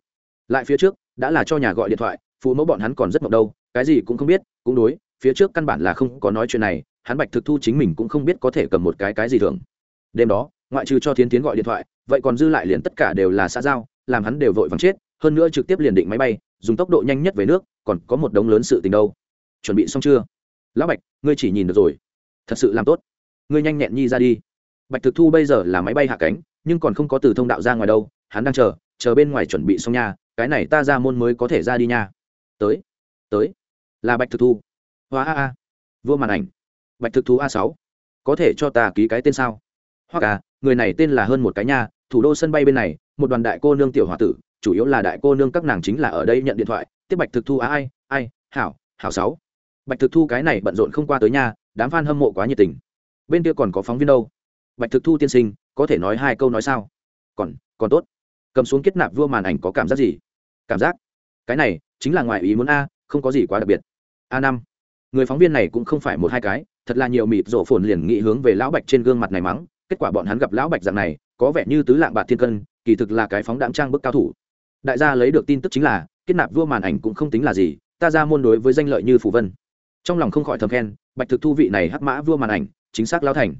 Speaker 1: Lại phía trước, đã là cho nhà gọi điện thoại, phụ mẫu bọn hắn còn rất mộng đâu cái gì cũng không biết, cũng đối, phía trước căn bản là không có nói chuyện này, hắn bạch thực thu chính mình cũng không biết có thể cầm một cái cái gì thường đêm đó, ngoại trừ cho thiến tiến gọi điện thoại, vậy còn dư lại liền tất cả đều là xã giao, làm hắn đều vội vắng chết, hơn nữa trực tiếp liền định máy bay, dùng tốc độ nhanh nhất về nước, còn có một đống lớn sự tình đâu. Chuẩn bị xong chưa? Lão bạch, ngươi chỉ nhìn được rồi. Thật sự làm tốt. Ngươi nhanh nhẹn nhi ra đi. Bạch thực thu bây giờ là máy bay hạ cánh, nhưng còn không có từ thông đạo ra ngoài đâu, hắn đang chờ chờ bên ngoài chuẩn bị xong nha, cái này ta ra môn mới có thể ra đi nha. Tới tới là bạch thực thu. Hoa a a. Vua màn ảnh. Bạch thực thu a sáu. Có thể cho ta ký cái tên sao? Hoặc à người này tên là hơn một cái nha, thủ đô sân bay bên này, một đoàn đại cô nương tiểu h tử, chủ yếu là đại cô nương các nàng chính là ở đây nhận điện thoại, tiếp bạch thực thu á ai ai, hảo hảo sáu. Bạch thực thu cái này bận rộn không qua tới nhà đám f a n hâm mộ quá nhiệt tình. Bên kia còn có phóng viên đâu? Bạch thực thu tiên sinh, có thể nói hai câu nói sao? Còn còn tốt. Cầm xuống kết nạp vua màn ảnh có cảm giác gì? Cảm giác. Cái này, chính là ngoài ý muốn a, không có gì quá đặc biệt a năm. Người phóng viên này cũng không phải một hai cái, thật là nhiều mịt rổ phồn liền nghĩ hướng về lão bạch trên gương mặt này mắng, kết quả bọn hắn gặp lão bạch dạng này, có vẻ như tứ lạng bạc thiên cân, kỳ thực là cái phóng đạm trang bức cao thủ. Đại gia lấy được tin tức chính là, kết nạp vua màn ảnh cũng không tính là gì, ta ra môn đối với danh lợi như phù vân. Trong lòng không khỏi thầm khen, bạch thực thu vị này hắc mã vua màn ảnh, chính xác lao thành.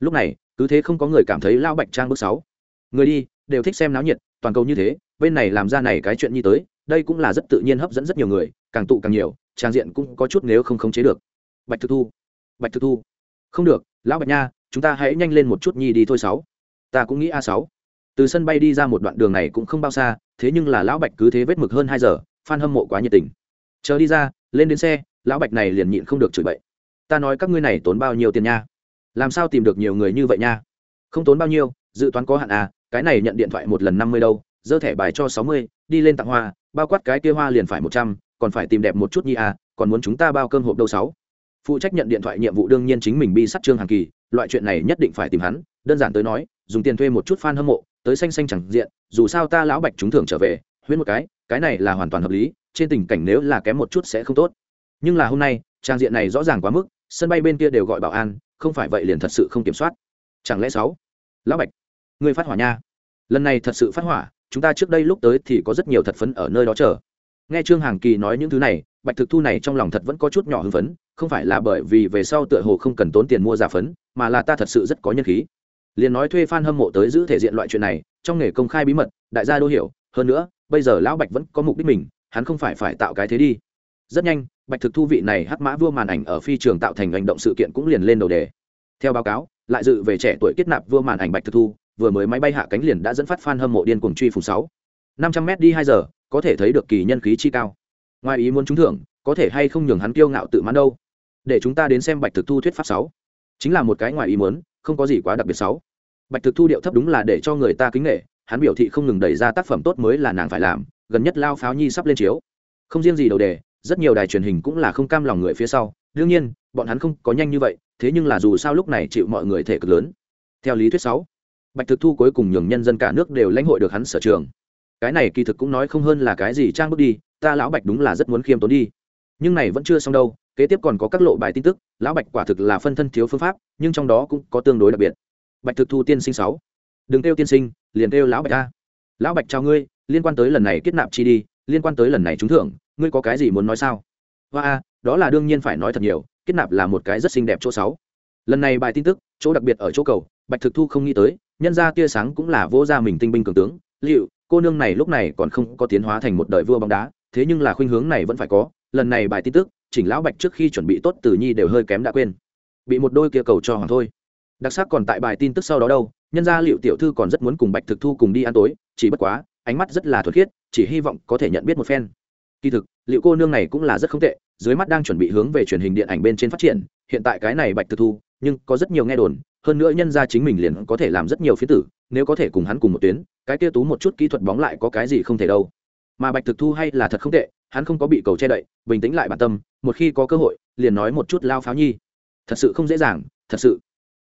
Speaker 1: Lúc này, cứ thế không có người cảm thấy lao bạch trang bước sáu. Người đi, đều thích xem náo nhiệt, toàn cầu như thế, bên này làm ra này cái chuyện như tới đây cũng là rất tự nhiên hấp dẫn rất nhiều người, càng tụ càng nhiều, trang diện cũng có chút nếu không khống chế được. Bạch thực thu, bạch thực thu, không được, lão bạch nha, chúng ta hãy nhanh lên một chút nhi đi thôi sáu. Ta cũng nghĩ a sáu. Từ sân bay đi ra một đoạn đường này cũng không bao xa, thế nhưng là lão bạch cứ thế vết mực hơn hai giờ f hâm mộ quá nhiệt tình. Chờ đi ra, lên đến xe, lão bạch này liền nhịn không được chửi bậy. Ta nói các ngươi này tốn bao nhiêu tiền nha? Làm sao tìm được nhiều người như vậy nha? Không tốn bao nhiêu, dự toán có hạn à cái này nhận điện thoại một lần năm mươi đâu, dơ thẻ bài cho sáu mươi, đi lên tặng hoa bao quát cái kia hoa liền phải một trăm, còn phải tìm đẹp một chút nhi à còn muốn chúng ta bao cơm hộp đâu sáu? Phụ trách nhận điện thoại nhiệm vụ đương nhiên chính mình bi sắt trương hàng kỳ, loại chuyện này nhất định phải tìm hắn, đơn giản tới nói, dùng tiền thuê một chút fan hâm mộ, tới xanh xanh chẳng diện, dù sao ta lão bạch chúng thưởng trở về huyết một cái cái này là hoàn toàn hợp lý, trên tình cảnh nếu là kém một chút sẽ không tốt. Nhưng là hôm nay, trang diện này rõ ràng quá mức, sân bay bên kia đều gọi bảo an, không phải vậy liền thật sự không kiểm soát. Chẳng lẽ sáu? Lão bạch, người phát hỏa nha. Lần này thật sự phát hỏa chúng ta trước đây lúc tới thì có rất nhiều thật phấn ở nơi đó chờ. Nghe trương hàng kỳ nói những thứ này, bạch thực thu này trong lòng thật vẫn có chút nhỏ hưng phấn, không phải là bởi vì về sau tựa hồ không cần tốn tiền mua giả phấn, mà là ta thật sự rất có nhân khí. Liền nói thuê f a n hâm mộ tới giữ thể diện loại chuyện này, trong nghề công khai bí mật, đại gia đô hiểu, hơn nữa, bây giờ lão bạch vẫn có mục đích mình, hắn không phải phải tạo cái thế đi. Rất nhanh, bạch thực thu vị này hắc mã vua màn ảnh ở phi trường tạo thành hành động sự kiện cũng liền lên đầu đề. Theo báo cáo, lại dự về trẻ tuổi kết nạp vua màn ảnh bạch thực thu vừa mới máy bay hạ cánh liền đã dẫn phát fan hâm mộ điên cuồng truy phùng sáu. năm trăm m đi hai giờ, có thể thấy được kỳ nhân khí chi cao. Ngoài ý muốn trúng thưởng, có thể hay không nhường hắn kiêu ngạo tự mãn đâu. Để chúng ta đến xem bạch thực thu thuyết pháp sáu. Chính là một cái ngoài ý muốn, không có gì quá đặc biệt sáu. Bạch thực thu điệu thấp đúng là để cho người ta kính nghệ hắn biểu thị không ngừng đẩy ra tác phẩm tốt mới là nàng phải làm, gần nhất lao pháo nhi sắp lên chiếu. Không riêng gì đầu đề, rất nhiều đài truyền hình cũng là không cam lòng người phía sau. Đương nhiên, bọn hắn không có nhanh như vậy, thế nhưng là dù sao lúc này chịu mọi người thể cực lớn. Theo lý thuyết sáu bạch thực thu cuối cùng nhường nhân dân cả nước đều lãnh hội được hắn sở trường. Cái này kỳ thực cũng nói không hơn là cái gì trang bước đi, ta lão bạch đúng là rất muốn khiêm tốn đi. Nhưng này vẫn chưa xong đâu, kế tiếp còn có các lộ bài tin tức, lão bạch quả thực là phân thân thiếu phương pháp, nhưng trong đó cũng có tương đối đặc biệt. Bạch thực thu tiên sinh sáu. Đừng kêu tiên sinh, liền kêu lão bạch ta lão bạch chào ngươi, liên quan tới lần này kết nạp chi đi, liên quan tới lần này trúng thưởng, ngươi có cái gì muốn nói sao? Và a, đó là đương nhiên phải nói thật nhiều, kết nạp là một cái rất xinh đẹp chỗ sáu. Lần này bài tin tức, chỗ đặc biệt ở chỗ cầu, bạch thực thu không nghĩ tới nhân ra tia sáng cũng là vô gia mình tinh binh cường tướng, liệu, cô nương này lúc này còn không có tiến hóa thành một đời vua bóng đá, thế nhưng là khuynh hướng này vẫn phải có, lần này bài tin tức, chỉnh lão bạch trước khi chuẩn bị tốt từ nhi đều hơi kém đã quên. Bị một đôi kia cầu cho hoàng thôi. Đặc sắc còn tại bài tin tức sau đó đâu, nhân ra liệu tiểu thư còn rất muốn cùng bạch thực thu cùng đi ăn tối, chỉ bất quá, ánh mắt rất là thuật khiết, chỉ hy vọng có thể nhận biết một phen. Kỳ thực, liệu cô nương này cũng là rất không tệ, dưới mắt đang chuẩn bị hướng về truyền hình điện ảnh bên trên phát triển, hiện tại cái này bạch thực thu, nhưng có rất nhiều nghe đồn hơn nữa nhân ra chính mình liền có thể làm rất nhiều phía tử, nếu có thể cùng hắn cùng một tuyến, cái kia tú một chút kỹ thuật bóng lại có cái gì không thể đâu. Mà bạch thực thu hay là thật không tệ, hắn không có bị cầu che đậy, bình tĩnh lại bản tâm, một khi có cơ hội, liền nói một chút lao pháo nhi. Thật sự không dễ dàng, thật sự.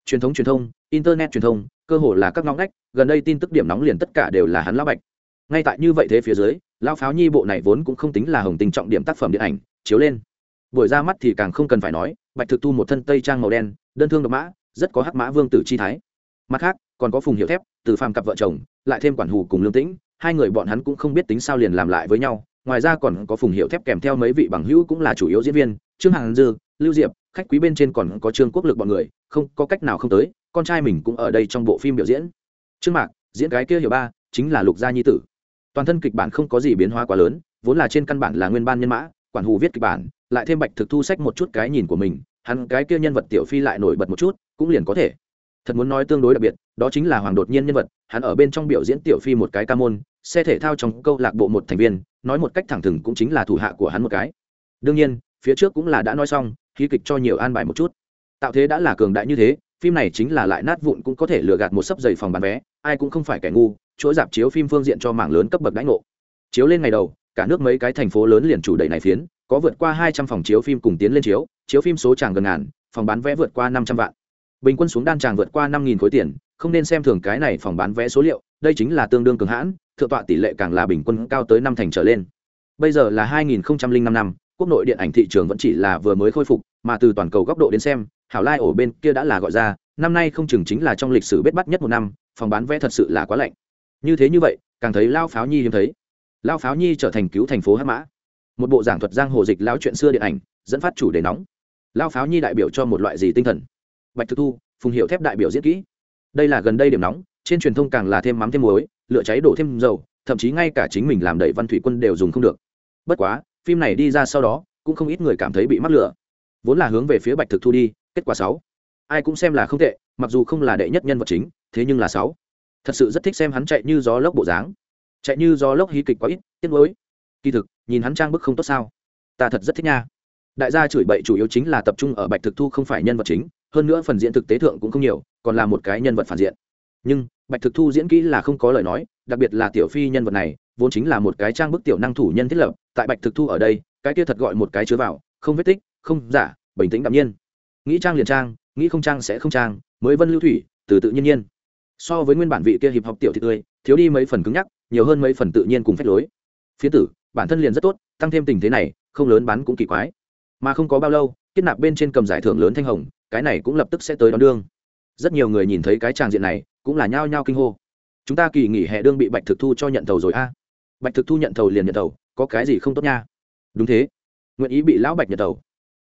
Speaker 1: Truyền thống truyền thông, internet truyền thông, cơ hội là các ngóng ngách, gần đây tin tức điểm nóng liền tất cả đều là hắn lao bạch. Ngay tại như vậy thế phía dưới, lao pháo nhi bộ này vốn cũng không tính là hồng tình trọng điểm tác phẩm điện ảnh, chiếu lên. Buổi ra mắt thì càng không cần phải nói, bạch thực thu một thân tây trang màu đen, đơn thương độc mã rất có hắc mã vương tử chi thái. Mặt khác, còn có phùng hiệu thép, từ phàm cặp vợ chồng, lại thêm quản hù cùng lương tĩnh, hai người bọn hắn cũng không biết tính sao liền làm lại với nhau. Ngoài ra còn có phùng hiệu thép kèm theo mấy vị bằng hữu cũng là chủ yếu diễn viên, trương hàn dư, lưu diệp, khách quý bên trên còn có trương quốc lực bọn người, không, có cách nào không tới, con trai mình cũng ở đây trong bộ phim biểu diễn. Trương mạc, diễn cái kia hiểu ba, chính là lục gia nhi tử. Toàn thân kịch bản không có gì biến hóa quá lớn, vốn là trên căn bản là nguyên ban nhân mã, quản hù viết kịch bản, lại thêm bạch thực thu sách một chút cái nhìn của mình, hắn cái kia nhân vật tiểu phi lại nổi bật một chút cũng liền có thể. Thật muốn nói tương đối đặc biệt, đó chính là hoàng đột nhiên nhân vật, hắn ở bên trong biểu diễn tiểu phi một cái ca môn, xe thể thao trong câu lạc bộ một thành viên, nói một cách thẳng thừng cũng chính là thủ hạ của hắn một cái. Đương nhiên, phía trước cũng là đã nói xong khí kịch cho nhiều an bài một chút. Tạo thế đã là cường đại như thế, phim này chính là lại nát vụn cũng có thể lừa gạt một sấp giày phòng bán vé, ai cũng không phải kẻ ngu, chỗ dạp chiếu phim phương diện cho mảng lớn cấp bậc đãi ngộ. Chiếu lên ngày đầu, cả nước mấy cái thành phố lớn liền chủ đẩy này phiến, có vượt qua hai trăm phòng chiếu phim cùng tiến lên chiếu chiếu phim số tràng gần ngàn, phòng bán vé vượt qua năm trăm vạn bình quân xuống đan tràng vượt qua năm nghìn khối tiền, không nên xem thường cái này phòng bán vé số liệu, đây chính là tương đương cường hãn, thượng tọa tỷ lệ càng là bình quân cao tới năm thành trở lên. Bây giờ là hai nghìn năm năm, quốc nội điện ảnh thị trường vẫn chỉ là vừa mới khôi phục, mà từ toàn cầu góc độ đến xem, hảo lai ổ bên kia đã là gọi ra, năm nay không chừng chính là trong lịch sử bết bắt nhất một năm, phòng bán vé thật sự là quá lạnh. Như thế như vậy, càng thấy lao pháo nhi hiếm thấy. Lao pháo nhi trở thành cứu thành phố hát mã. Một bộ giảng thuật giang hồ dịch lao chuyện xưa điện ảnh, dẫn phát chủ đề nóng. Lao pháo nhi đại biểu cho một loại gì tinh thần? Bạch thực thu, phùng hiệu thép đại biểu diễn kỹ. Đây là gần đây điểm nóng, trên truyền thông càng là thêm mắm thêm muối, lửa cháy đổ thêm dầu, thậm chí ngay cả chính mình làm đẩy văn thủy quân đều dùng không được. Bất quá, phim này đi ra sau đó, cũng không ít người cảm thấy bị mắc lửa. Vốn là hướng về phía bạch thực thu đi, kết quả sáu. Ai cũng xem là không tệ, mặc dù không là đệ nhất nhân vật chính, thế nhưng là sáu. Thật sự rất thích xem hắn chạy như gió lốc bộ dáng. Chạy như gió lốc hí kịch quá ít, tiếc nuối. Kỳ thực, nhìn hắn trang bức không tốt sao. Ta thật rất thích nha. Đại gia chửi bậy chủ yếu chính là tập trung ở bạch thực thu không phải nhân vật chính hơn nữa phần diễn thực tế thượng cũng không nhiều, còn là một cái nhân vật phản diện. Nhưng, bạch thực thu diễn kỹ là không có lời nói, đặc biệt là tiểu phi nhân vật này, vốn chính là một cái trang bức tiểu năng thủ nhân thiết lập, tại bạch thực thu ở đây, cái kia thật gọi một cái chứa vào, không vết tích, không giả, bình tĩnh đạm nhiên. Nghĩ trang liền trang, nghĩ không trang sẽ không trang, mới vân lưu thủy, từ tự nhiên nhiên. So với nguyên bản vị kia hiệp học tiểu thị tươi, thiếu đi mấy phần cứng nhắc, nhiều hơn mấy phần tự nhiên cùng phép lối. Phía tử, bản thân liền rất tốt, tăng thêm tình thế này, không lớn bán cũng kỳ quái. Mà không có bao lâu, kết nạp bên trên cầm giải thưởng lớn thanh hồng cái này cũng lập tức sẽ tới đón đương. Rất nhiều người nhìn thấy cái tràng diện này, cũng là nhao nhao kinh hô. Chúng ta kỳ nghỉ hè đương bị bạch thực thu cho nhận thầu rồi a. Bạch thực thu nhận thầu liền nhận thầu, có cái gì không tốt nha? Đúng thế. Nguyện ý bị lão bạch nhận thầu.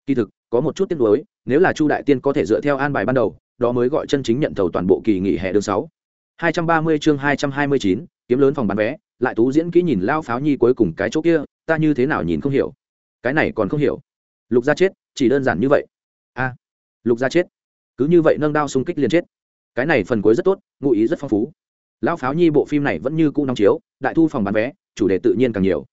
Speaker 1: Kỳ thực, có một chút tiếc nuối, nếu là chu đại tiên có thể dựa theo an bài ban đầu, đó mới gọi chân chính nhận thầu toàn bộ kỳ nghỉ hè đương sáu. Hai trăm ba mươi chương hai trăm hai mươi chín, kiếm lớn phòng bán vé, lại tú diễn kỹ nhìn lao pháo nhi cuối cùng cái chỗ kia, ta như thế nào nhìn không hiểu. Cái này còn không hiểu. Lục gia chết, chỉ đơn giản như vậy. A lục gia chết. Cứ như vậy nâng đao xung kích liền chết. Cái này phần cuối rất tốt, ngụ ý rất phong phú. Lão pháo nhi bộ phim này vẫn như cũ nóng chiếu, đại thu phòng bán vé, chủ đề tự nhiên càng nhiều.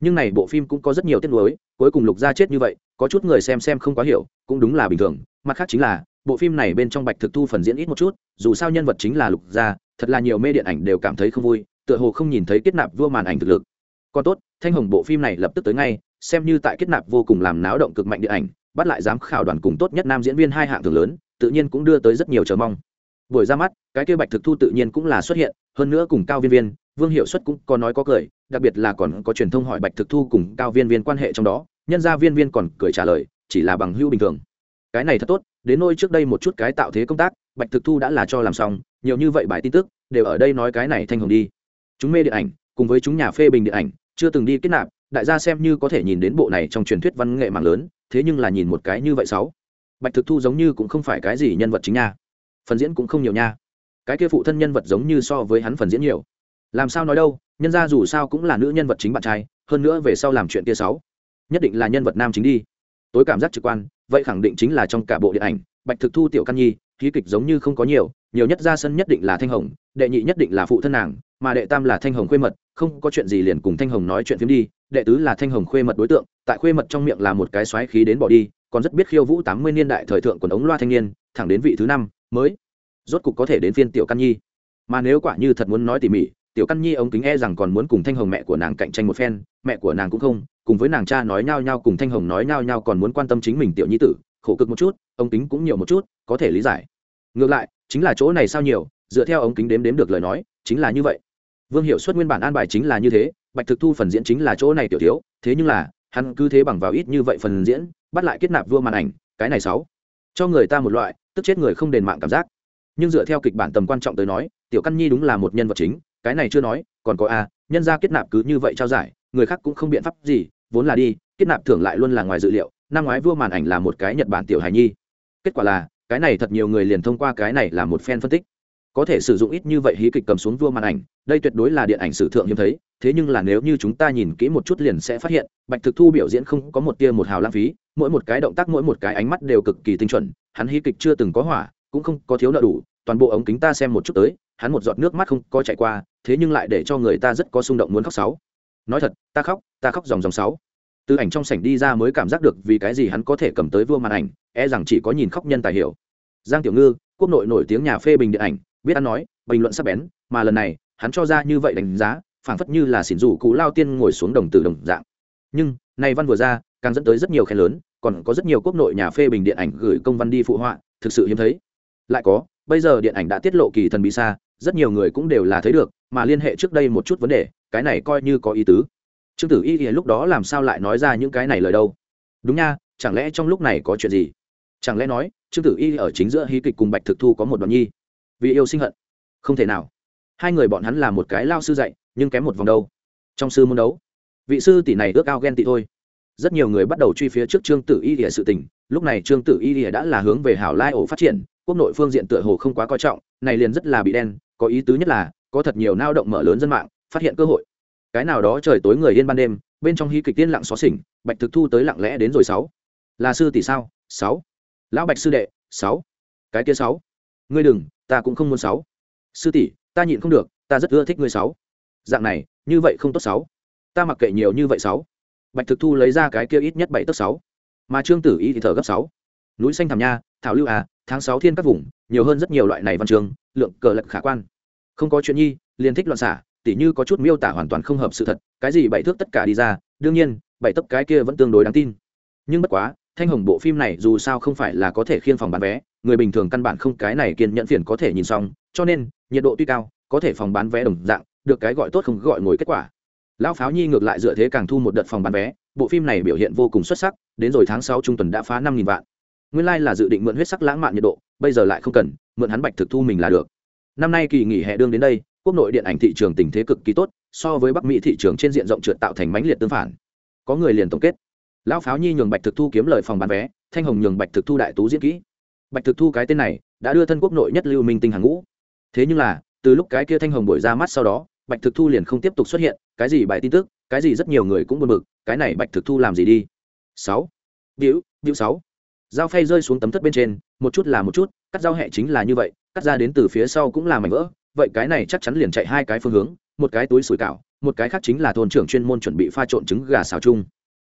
Speaker 1: Nhưng này bộ phim cũng có rất nhiều tiết nuối, cuối cùng lục gia chết như vậy, có chút người xem xem không quá hiểu, cũng đúng là bình thường. Mặt khác chính là, bộ phim này bên trong bạch thực thu phần diễn ít một chút, dù sao nhân vật chính là lục gia, thật là nhiều mê điện ảnh đều cảm thấy không vui, tựa hồ không nhìn thấy kết nạp vua màn ảnh thực lực. Còn tốt, thanh hồng bộ phim này lập tức tới ngay, xem như tại kết nạp vô cùng làm náo động cực mạnh điện ảnh bắt lại giám khảo đoàn cùng tốt nhất nam diễn viên hai hạng thường lớn, tự nhiên cũng đưa tới rất nhiều chờ mong. Buổi ra mắt, cái kia bạch thực thu tự nhiên cũng là xuất hiện, hơn nữa cùng cao viên viên, vương hiệu suất cũng có nói có cười, đặc biệt là còn có truyền thông hỏi bạch thực thu cùng cao viên viên quan hệ trong đó, nhân gia viên viên còn cười trả lời, chỉ là bằng hưu bình thường. Cái này thật tốt, đến nôi trước đây một chút cái tạo thế công tác, bạch thực thu đã là cho làm xong, nhiều như vậy bài tin tức, đều ở đây nói cái này thanh hồng đi. Chúng mê điện ảnh, cùng với chúng nhà phê bình điện ảnh, chưa từng đi kết nạp, đại gia xem như có thể nhìn đến bộ này trong truyền thuyết văn nghệ mạng lớn thế nhưng là nhìn một cái như vậy sáu. Bạch thực thu giống như cũng không phải cái gì nhân vật chính nha. Phần diễn cũng không nhiều nha. Cái kia phụ thân nhân vật giống như so với hắn phần diễn nhiều. Làm sao nói đâu, nhân ra dù sao cũng là nữ nhân vật chính bạn trai, hơn nữa về sau làm chuyện kia sáu. Nhất định là nhân vật nam chính đi. Tối cảm giác trực quan, vậy khẳng định chính là trong cả bộ điện ảnh, bạch thực thu, tiểu căn nhi ký kịch giống như không có nhiều nhiều nhất ra sân nhất định là thanh hồng, đệ nhị nhất định là phụ thân nàng, mà đệ tam là thanh hồng khuê mật, không có chuyện gì liền cùng thanh hồng nói chuyện phim đi đệ tứ là thanh hồng khuê mật đối tượng, tại khuê mật trong miệng là một cái xoáy khí đến bỏ đi, còn rất biết khiêu vũ tám mươi niên đại thời thượng quần ống loa thanh niên, thẳng đến vị thứ năm, mới, rốt cục có thể đến phiên tiểu căn nhi. Mà nếu quả như thật muốn nói tỉ mỉ, tiểu căn nhi ống kính e rằng còn muốn cùng thanh hồng mẹ của nàng cạnh tranh một phen, mẹ của nàng cũng không, cùng với nàng cha nói nhau nhau cùng thanh hồng nói nhau nhau còn muốn quan tâm chính mình tiểu nhi tử, khổ cực một chút, ống kính cũng nhiều một chút, có thể lý giải. Ngược lại, chính là chỗ này sao nhiều, dựa theo ống kính đếm đếm được lời nói, chính là như vậy. Vương hiệu suất nguyên bản an bài chính là như thế bạch thực thu phần diễn chính là chỗ này tiểu thiếu, thế nhưng là, hắn cứ thế bằng vào ít như vậy phần diễn, bắt lại kết nạp vua màn ảnh, cái này sáu. Cho người ta một loại, tức chết người không đền mạng cảm giác. Nhưng dựa theo kịch bản tầm quan trọng tới nói, tiểu căn nhi đúng là một nhân vật chính, cái này chưa nói, còn có a, nhân ra kết nạp cứ như vậy trao giải, người khác cũng không biện pháp gì, vốn là đi, kết nạp thưởng lại luôn là ngoài dự liệu, năm ngoái vua màn ảnh là một cái nhật bản tiểu hài nhi. Kết quả là, cái này thật nhiều người liền thông qua cái này là một fan phân tích có thể sử dụng ít như vậy hí kịch cầm xuống vua màn ảnh, đây tuyệt đối là điện ảnh sử thượng hiếm thấy, thế nhưng là nếu như chúng ta nhìn kỹ một chút liền sẽ phát hiện, bạch thực thu biểu diễn không có một tia một hào lãng phí, mỗi một cái động tác, mỗi một cái ánh mắt đều cực kỳ tinh chuẩn, hắn hí kịch chưa từng có hỏa, cũng không có thiếu nợ đủ, toàn bộ ống kính ta xem một chút tới, hắn một giọt nước mắt không có chạy qua, thế nhưng lại để cho người ta rất có xung động muốn khóc sáu. Nói thật, ta khóc ta khóc dòng dòng sáu. Từ ảnh trong sảnh đi ra mới cảm giác được vì cái gì hắn có thể cầm tới vua màn ảnh e rằng chỉ có nhìn khóc nhân tài hiểu. Giang tiểu ngư, quốc nội nổi tiếng nhà phê bình điện ảnh biết ăn nói, bình luận sắc bén, mà lần này, hắn cho ra như vậy đánh giá, phảng phất như là xỉn rủ cụ lao tiên ngồi xuống đồng tử đồng dạng. Nhưng, này văn vừa ra, càng dẫn tới rất nhiều khen lớn, còn có rất nhiều quốc nội nhà phê bình điện ảnh gửi công văn đi phụ họa, thực sự hiếm thấy. Lại có, bây giờ điện ảnh đã tiết lộ kỳ thần bí xa, rất nhiều người cũng đều là thấy được, mà liên hệ trước đây một chút vấn đề, cái này coi như có ý tứ. Trương tử y thì lúc đó làm sao lại nói ra những cái này lời đâu? Đúng nha, chẳng lẽ trong lúc này có chuyện gì? Chẳng lẽ nói, trương tử y ở chính giữa hí kịch cùng bạch thực thu có một đoạn nhi? Vì yêu sinh hận. Không thể nào. Hai người bọn hắn là một cái lao sư dạy, nhưng kém một vòng đâu. Trong sư môn đấu, vị sư tỷ này ước ao ghen tị thôi. Rất nhiều người bắt đầu truy phía trước trương tử y lìa sự tình, lúc này trương tử y lìa đã là hướng về hảo lai ổ phát triển, quốc nội phương diện tựa hồ không quá coi trọng, này liền rất là bị đen, có ý tứ nhất là, có thật nhiều nao động mở lớn dân mạng, phát hiện cơ hội. Cái nào đó trời tối người yên ban đêm, bên trong hí kịch tiên lặng xó xỉnh, bạch thực thu tới lặng lẽ đến rồi sáu. Là sư tỷ sao? Sáu. Lão bạch sư đệ, sáu. Cái kia sáu. Ngươi đừng ta cũng không muốn sáu. Sư tỷ, ta nhịn không được, ta rất ưa thích ngươi sáu. Dạng này, như vậy không tốt sáu. Ta mặc kệ nhiều như vậy sáu. Bạch thực thu lấy ra cái kia ít nhất bảy tấc sáu. Mà trương tử y thì thở gấp sáu. Núi xanh thảm nha, thảo lưu à tháng sáu thiên các vùng, nhiều hơn rất nhiều loại này văn trường, lượng cờ lật khả quan. Không có chuyện nhi, liền thích loạn xả, tỉ như có chút miêu tả hoàn toàn không hợp sự thật, cái gì bảy thước tất cả đi ra, đương nhiên, bảy tấc cái kia vẫn tương đối đáng tin. Nhưng bất quá thanh hồng bộ phim này dù sao không phải là có thể khiên phòng bán vé, người bình thường căn bản không cái này kiên nhẫn phiền có thể nhìn xong, cho nên, nhiệt độ tuy cao, có thể phòng bán vé đồng dạng, được cái gọi tốt không gọi ngồi kết quả. Lão pháo nhi ngược lại dựa thế càng thu một đợt phòng bán vé, bộ phim này biểu hiện vô cùng xuất sắc, đến rồi tháng sáu trung tuần đã phá năm nghìn vạn. Nguyên lai、like、là dự định mượn huyết sắc lãng mạn nhiệt độ, bây giờ lại không cần, mượn hắn bạch thực thu mình là được. Năm nay kỳ nghỉ hè đương đến đây, quốc nội điện ảnh thị trường tình thế cực kỳ tốt, so với bắc mỹ thị trường trên diện rộng trượt tạo thành mãnh liệt tương phản. Có người liền tổng kết lão pháo nhi nhường bạch thực thu kiếm lời phòng bán vé, thanh hồng nhường bạch thực thu đại tú diễn kỹ. Bạch thực thu cái tên này, đã đưa thân quốc nội nhất lưu minh tinh hàng ngũ. Thế nhưng là, từ lúc cái kia thanh hồng đổi ra mắt sau đó, bạch thực thu liền không tiếp tục xuất hiện, cái gì bài tin tức, cái gì rất nhiều người cũng buồn bực, cái này bạch thực thu làm gì đi? Sáu. Biểu biểu sáu. Dao phay rơi xuống tấm thất bên trên, một chút là một chút, cắt dao hẹ chính là như vậy, cắt ra đến từ phía sau cũng là mảnh vỡ, vậy cái này chắc chắn liền chạy hai cái phương hướng, một cái túi sủi cảo, một cái khác chính là thôn trưởng chuyên môn chuẩn bị pha trộn trứng gà xào chung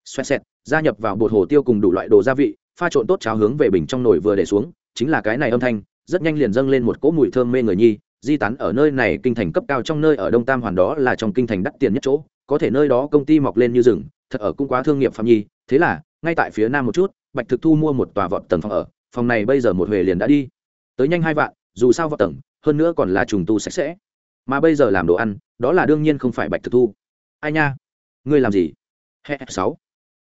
Speaker 1: xoẹt xẹt, gia nhập vào bột hồ tiêu cùng đủ loại đồ gia vị, pha trộn tốt cháo hướng về bình trong nồi vừa để xuống, chính là cái này âm thanh, rất nhanh liền dâng lên một cỗ mùi thơm mê người nhi, di tán ở nơi này kinh thành cấp cao trong nơi ở đông tam hoàn đó là trong kinh thành đắt tiền nhất chỗ, có thể nơi đó công ty mọc lên như rừng, thật ở cũng quá thương nghiệp phạm nhi, thế là, ngay tại phía nam một chút, bạch thực thu mua một tòa vọt tầng phòng ở, phòng này bây giờ một huề liền đã đi. Tới nhanh hai vạn, dù sao vọt tầng, hơn nữa còn là trùng tu sạch sẽ. Mà bây giờ làm đồ ăn, đó là đương nhiên không phải bạch thực thu. Ai nha? Ngươi làm gì? He sáu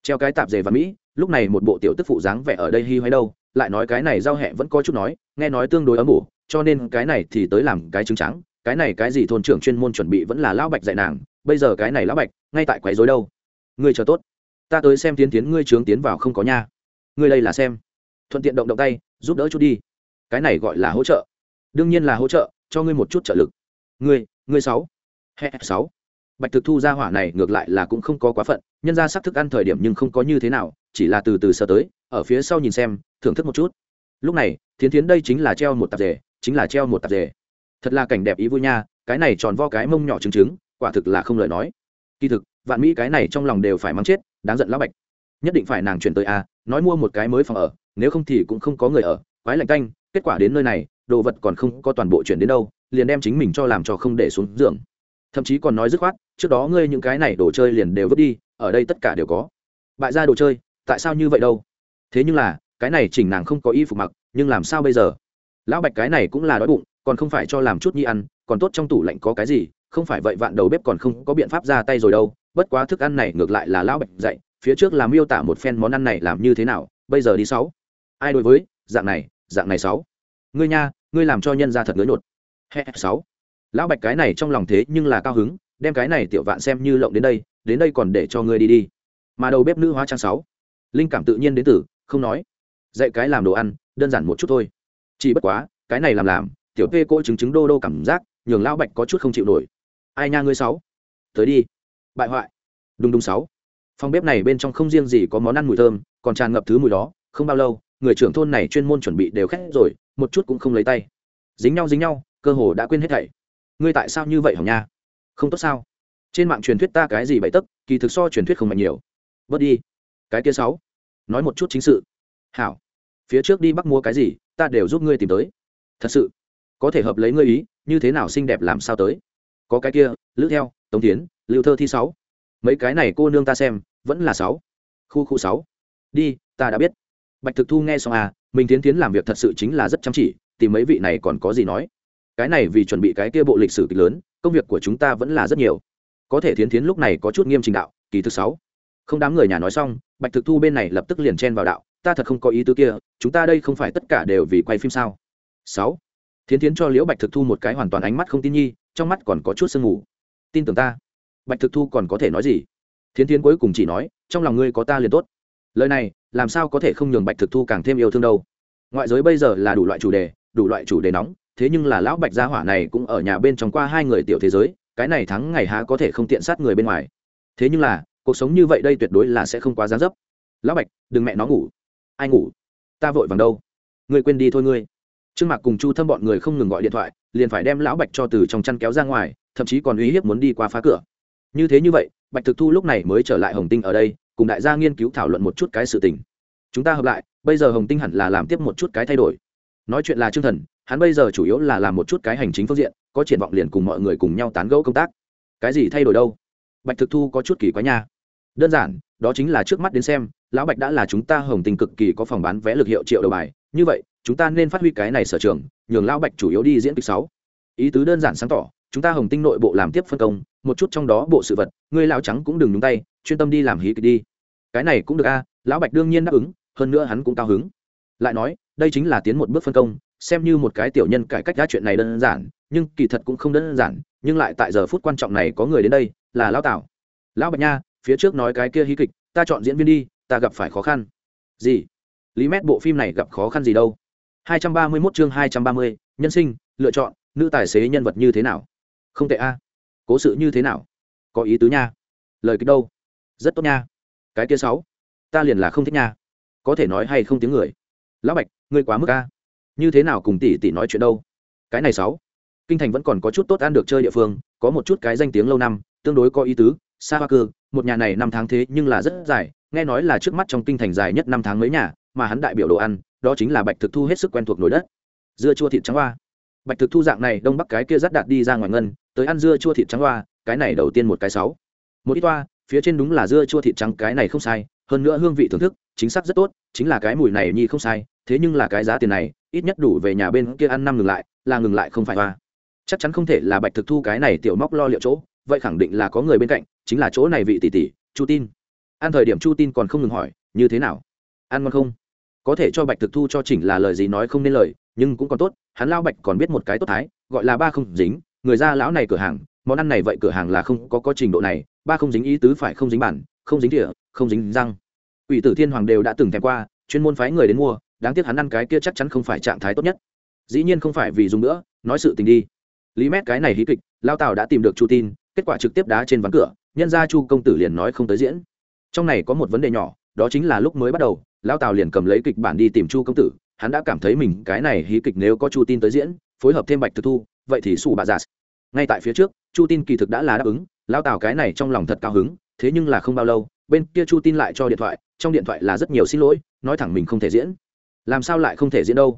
Speaker 1: treo cái tạp dề và mỹ, lúc này một bộ tiểu tức phụ dáng vẻ ở đây hy hoái đâu, lại nói cái này giao hẹ vẫn có chút nói, nghe nói tương đối ấm ủ, cho nên cái này thì tới làm cái trứng trắng, cái này cái gì thôn trưởng chuyên môn chuẩn bị vẫn là lão bạch dạy nàng, bây giờ cái này lão bạch, ngay tại quấy rối đâu. Ngươi chờ tốt, ta tới xem tiến tiến, ngươi trướng tiến vào không có nha. Ngươi đây là xem. Thuận tiện động động tay, giúp đỡ chút đi. Cái này gọi là hỗ trợ. Đương nhiên là hỗ trợ, cho ngươi một chút trợ lực. Ngươi ngươi sáu. He sáu bạch thực thu ra hỏa này ngược lại là cũng không có quá phận, nhân ra sắc thức ăn thời điểm nhưng không có như thế nào, chỉ là từ từ sơ tới, ở phía sau nhìn xem, thưởng thức một chút. Lúc này, thiến thiến đây chính là treo một tạp dề, chính là treo một tạp dề. Thật là cảnh đẹp ý vui nha, cái này tròn vo cái mông nhỏ trứng trứng, quả thực là không lời nói. Kỳ thực, vạn mỹ cái này trong lòng đều phải mắng chết, đáng giận lão bạch. Nhất định phải nàng chuyển tới a, nói mua một cái mới phòng ở, nếu không thì cũng không có người ở, quái lạnh canh, kết quả đến nơi này, đồ vật còn không có toàn bộ chuyển đến đâu, liền đem chính mình cho làm cho không để xuống giường thậm chí còn nói dứt khoát, trước đó ngươi những cái này đồ chơi liền đều vứt đi, ở đây tất cả đều có. Bại ra đồ chơi, tại sao như vậy đâu? Thế nhưng là, cái này chỉnh nàng không có y phục mặc, nhưng làm sao bây giờ? Lão bạch cái này cũng là đói bụng, còn không phải cho làm chút nhi ăn, còn tốt trong tủ lạnh có cái gì, không phải vậy vạn đầu bếp còn không có biện pháp ra tay rồi đâu. Bất quá thức ăn này ngược lại là lão bạch dạy, phía trước làm miêu tả một phen món ăn này làm như thế nào, bây giờ đi sáu. Ai đối với, dạng này dạng này sáu. Ngươi nha, ngươi làm cho nhân ra thật ngứa nhột. He sáu lão bạch cái này trong lòng thế nhưng là cao hứng, đem cái này tiểu vạn xem như lộng đến đây đến đây còn để cho ngươi đi đi. Mà đầu bếp nữ hóa trang sáu, linh cảm tự nhiên đến từ, không nói. Dạy cái làm đồ ăn, đơn giản một chút thôi. Chỉ bất quá, cái này làm làm, tiểu p cô chứng chứng đô đô cảm giác, nhường lão bạch có chút không chịu nổi. Ai nha ngươi sáu? Tới đi. Bại hoại. Đùng đùng sáu. Phòng bếp này bên trong không riêng gì có món ăn mùi thơm, còn tràn ngập thứ mùi đó, không bao lâu, người trưởng thôn này chuyên môn chuẩn bị đều khét rồi, một chút cũng không lấy tay. Dính nhau dính nhau, cơ hồ đã quên hết thảy ngươi tại sao như vậy hỏng nha? Không tốt sao? Trên mạng truyền thuyết ta cái gì bậy tấc, kỳ thực so truyền thuyết không mạnh nhiều. Bớt đi. Cái kia sáu. Nói một chút chính sự. Hảo. Phía trước đi bắc mua cái gì, ta đều giúp ngươi tìm tới. Thật sự. Có thể hợp lấy ngươi ý, như thế nào xinh đẹp làm sao tới? Có cái kia, lữ theo, tống tiến, lưu thơ thi sáu. Mấy cái này cô nương ta xem, vẫn là sáu. Khu khu sáu. Đi, ta đã biết. Bạch thực thu nghe xong à mình tiến tiến làm việc thật sự chính là rất chăm chỉ, tìm mấy vị này còn có gì nói cái này vì chuẩn bị cái kia bộ lịch sử kịch lớn, công việc của chúng ta vẫn là rất nhiều. Có thể thiến thiến lúc này có chút nghiêm trình đạo, kỳ thứ sáu. Không đám người nhà nói xong, bạch thực thu bên này lập tức liền chen vào đạo, ta thật không có ý tứ kia, chúng ta đây không phải tất cả đều vì quay phim sao? Sáu. Thiến thiến cho liễu bạch thực thu một cái hoàn toàn ánh mắt không tin nhi, trong mắt còn có chút sương mù. Tin tưởng ta. Bạch thực thu còn có thể nói gì? Thiến thiến cuối cùng chỉ nói, trong lòng ngươi có ta liền tốt. Lời này, làm sao có thể không nhường bạch thực thu càng thêm yêu thương đâu? Ngoại giới bây giờ là đủ loại chủ đề, đủ loại chủ đề nóng thế nhưng là lão bạch gia hỏa này cũng ở nhà bên trong qua hai người tiểu thế giới, cái này thắng ngày há có thể không tiện sát người bên ngoài. Thế nhưng là, cuộc sống như vậy đây tuyệt đối là sẽ không quá gián dấp. Lão bạch, đừng mẹ nó ngủ. Ai ngủ? Ta vội vàng đâu? Ngươi quên đi thôi ngươi. Trương mạc cùng chu thâm bọn người không ngừng gọi điện thoại, liền phải đem lão bạch cho từ trong chăn kéo ra ngoài, thậm chí còn uy hiếp muốn đi qua phá cửa. Như thế như vậy, bạch thực thu lúc này mới trở lại hồng tinh ở đây, cùng đại gia nghiên cứu thảo luận một chút cái sự tình. Chúng ta hợp lại, bây giờ hồng tinh hẳn là làm tiếp một chút cái thay đổi. Nói chuyện là trương thần hắn bây giờ chủ yếu là làm một chút cái hành chính phương diện, có triển vọng liền cùng mọi người cùng nhau tán gẫu công tác. Cái gì thay đổi đâu? Bạch thực thu có chút kỳ quái nha. Đơn giản, đó chính là trước mắt đến xem, lão bạch đã là chúng ta hồng tinh cực kỳ có phòng bán vé lực hiệu triệu đầu bài, như vậy, chúng ta nên phát huy cái này sở trường, nhường lão bạch chủ yếu đi diễn kịch sáu. Ý tứ đơn giản sáng tỏ, chúng ta hồng tinh nội bộ làm tiếp phân công, một chút trong đó bộ sự vật ngươi lão trắng cũng đừng nhúng tay, chuyên tâm đi làm hí kịch đi. Cái này cũng được a, lão bạch đương nhiên đáp ứng, hơn nữa hắn cũng cao hứng. Lại nói, đây chính là tiến một bước phân công xem như một cái tiểu nhân cải cách giá chuyện này đơn giản nhưng kỳ thật cũng không đơn giản nhưng lại tại giờ phút quan trọng này có người đến đây là lão tảo. Lão bạch nha phía trước nói cái kia hí kịch ta chọn diễn viên đi ta gặp phải khó khăn. Gì? Lý mét bộ phim này gặp khó khăn gì đâu? 231 chương 230, nhân sinh lựa chọn nữ tài xế nhân vật như thế nào? Không tệ a. Cố sự như thế nào? Có ý tứ nha. Lời kịch đâu? Rất tốt nha. Cái kia sáu. Ta liền là không thích nha. Có thể nói hay không tiếng người. Lão bạch ngươi quá mức a như thế nào cùng tỷ tỷ nói chuyện đâu? Cái này sáu. Kinh thành vẫn còn có chút tốt ăn được chơi địa phương, có một chút cái danh tiếng lâu năm, tương đối có ý tứ. Sa hoa cư, một nhà này năm tháng thế nhưng là rất dài, nghe nói là trước mắt trong kinh thành dài nhất năm tháng mấy nhà, mà hắn đại biểu đồ ăn, đó chính là bạch thực thu hết sức quen thuộc nổi đất. Dưa chua thịt trắng hoa. Bạch thực thu dạng này, đông bắc cái kia rắt đạt đi ra ngoài ngân, tới ăn dưa chua thịt trắng hoa, cái này đầu tiên một cái sáu. Một ít toa, phía trên đúng là dưa chua thịt trắng, cái này không sai, hơn nữa hương vị thưởng thức, chính xác rất tốt, chính là cái mùi này nhi không sai thế nhưng là cái giá tiền này, ít nhất đủ về nhà bên kia ăn năm ngừng lại, là ngừng lại không phải hoa. Chắc chắn không thể là bạch thực thu cái này tiểu móc lo liệu chỗ, vậy khẳng định là có người bên cạnh, chính là chỗ này vị tỷ tỷ, chu tin. Ăn thời điểm chu tin còn không ngừng hỏi, như thế nào? Ăn ngon không? Có thể cho bạch thực thu cho chỉnh là lời gì nói không nên lời, nhưng cũng còn tốt, hắn lao bạch còn biết một cái tốt thái, gọi là ba không dính, người ra lão này cửa hàng, món ăn này vậy cửa hàng là không có có trình độ này, ba không dính ý tứ phải không dính bản, không dính thỉa không dính răng. Ủy tử thiên hoàng đều đã từng thèm qua, chuyên môn phái người đến mua đáng tiếc hắn ăn cái kia chắc chắn không phải trạng thái tốt nhất. Dĩ nhiên không phải vì dùng nữa, nói sự tình đi. Lý mét cái này hí kịch, lao tào đã tìm được chu tin, kết quả trực tiếp đá trên ván cửa, nhân ra chu công tử liền nói không tới diễn. Trong này có một vấn đề nhỏ, đó chính là lúc mới bắt đầu, lao tào liền cầm lấy kịch bản đi tìm chu công tử, hắn đã cảm thấy mình cái này hí kịch nếu có chu tin tới diễn, phối hợp thêm bạch thực thu, vậy thì xù bà giả ngay tại phía trước, chu tin kỳ thực đã là đáp ứng, lao tào cái này trong lòng thật cao hứng, thế nhưng là không bao lâu, bên kia chu tin lại cho điện thoại, trong điện thoại là rất nhiều xin lỗi, nói thẳng mình không thể diễn làm sao lại không thể diễn đâu?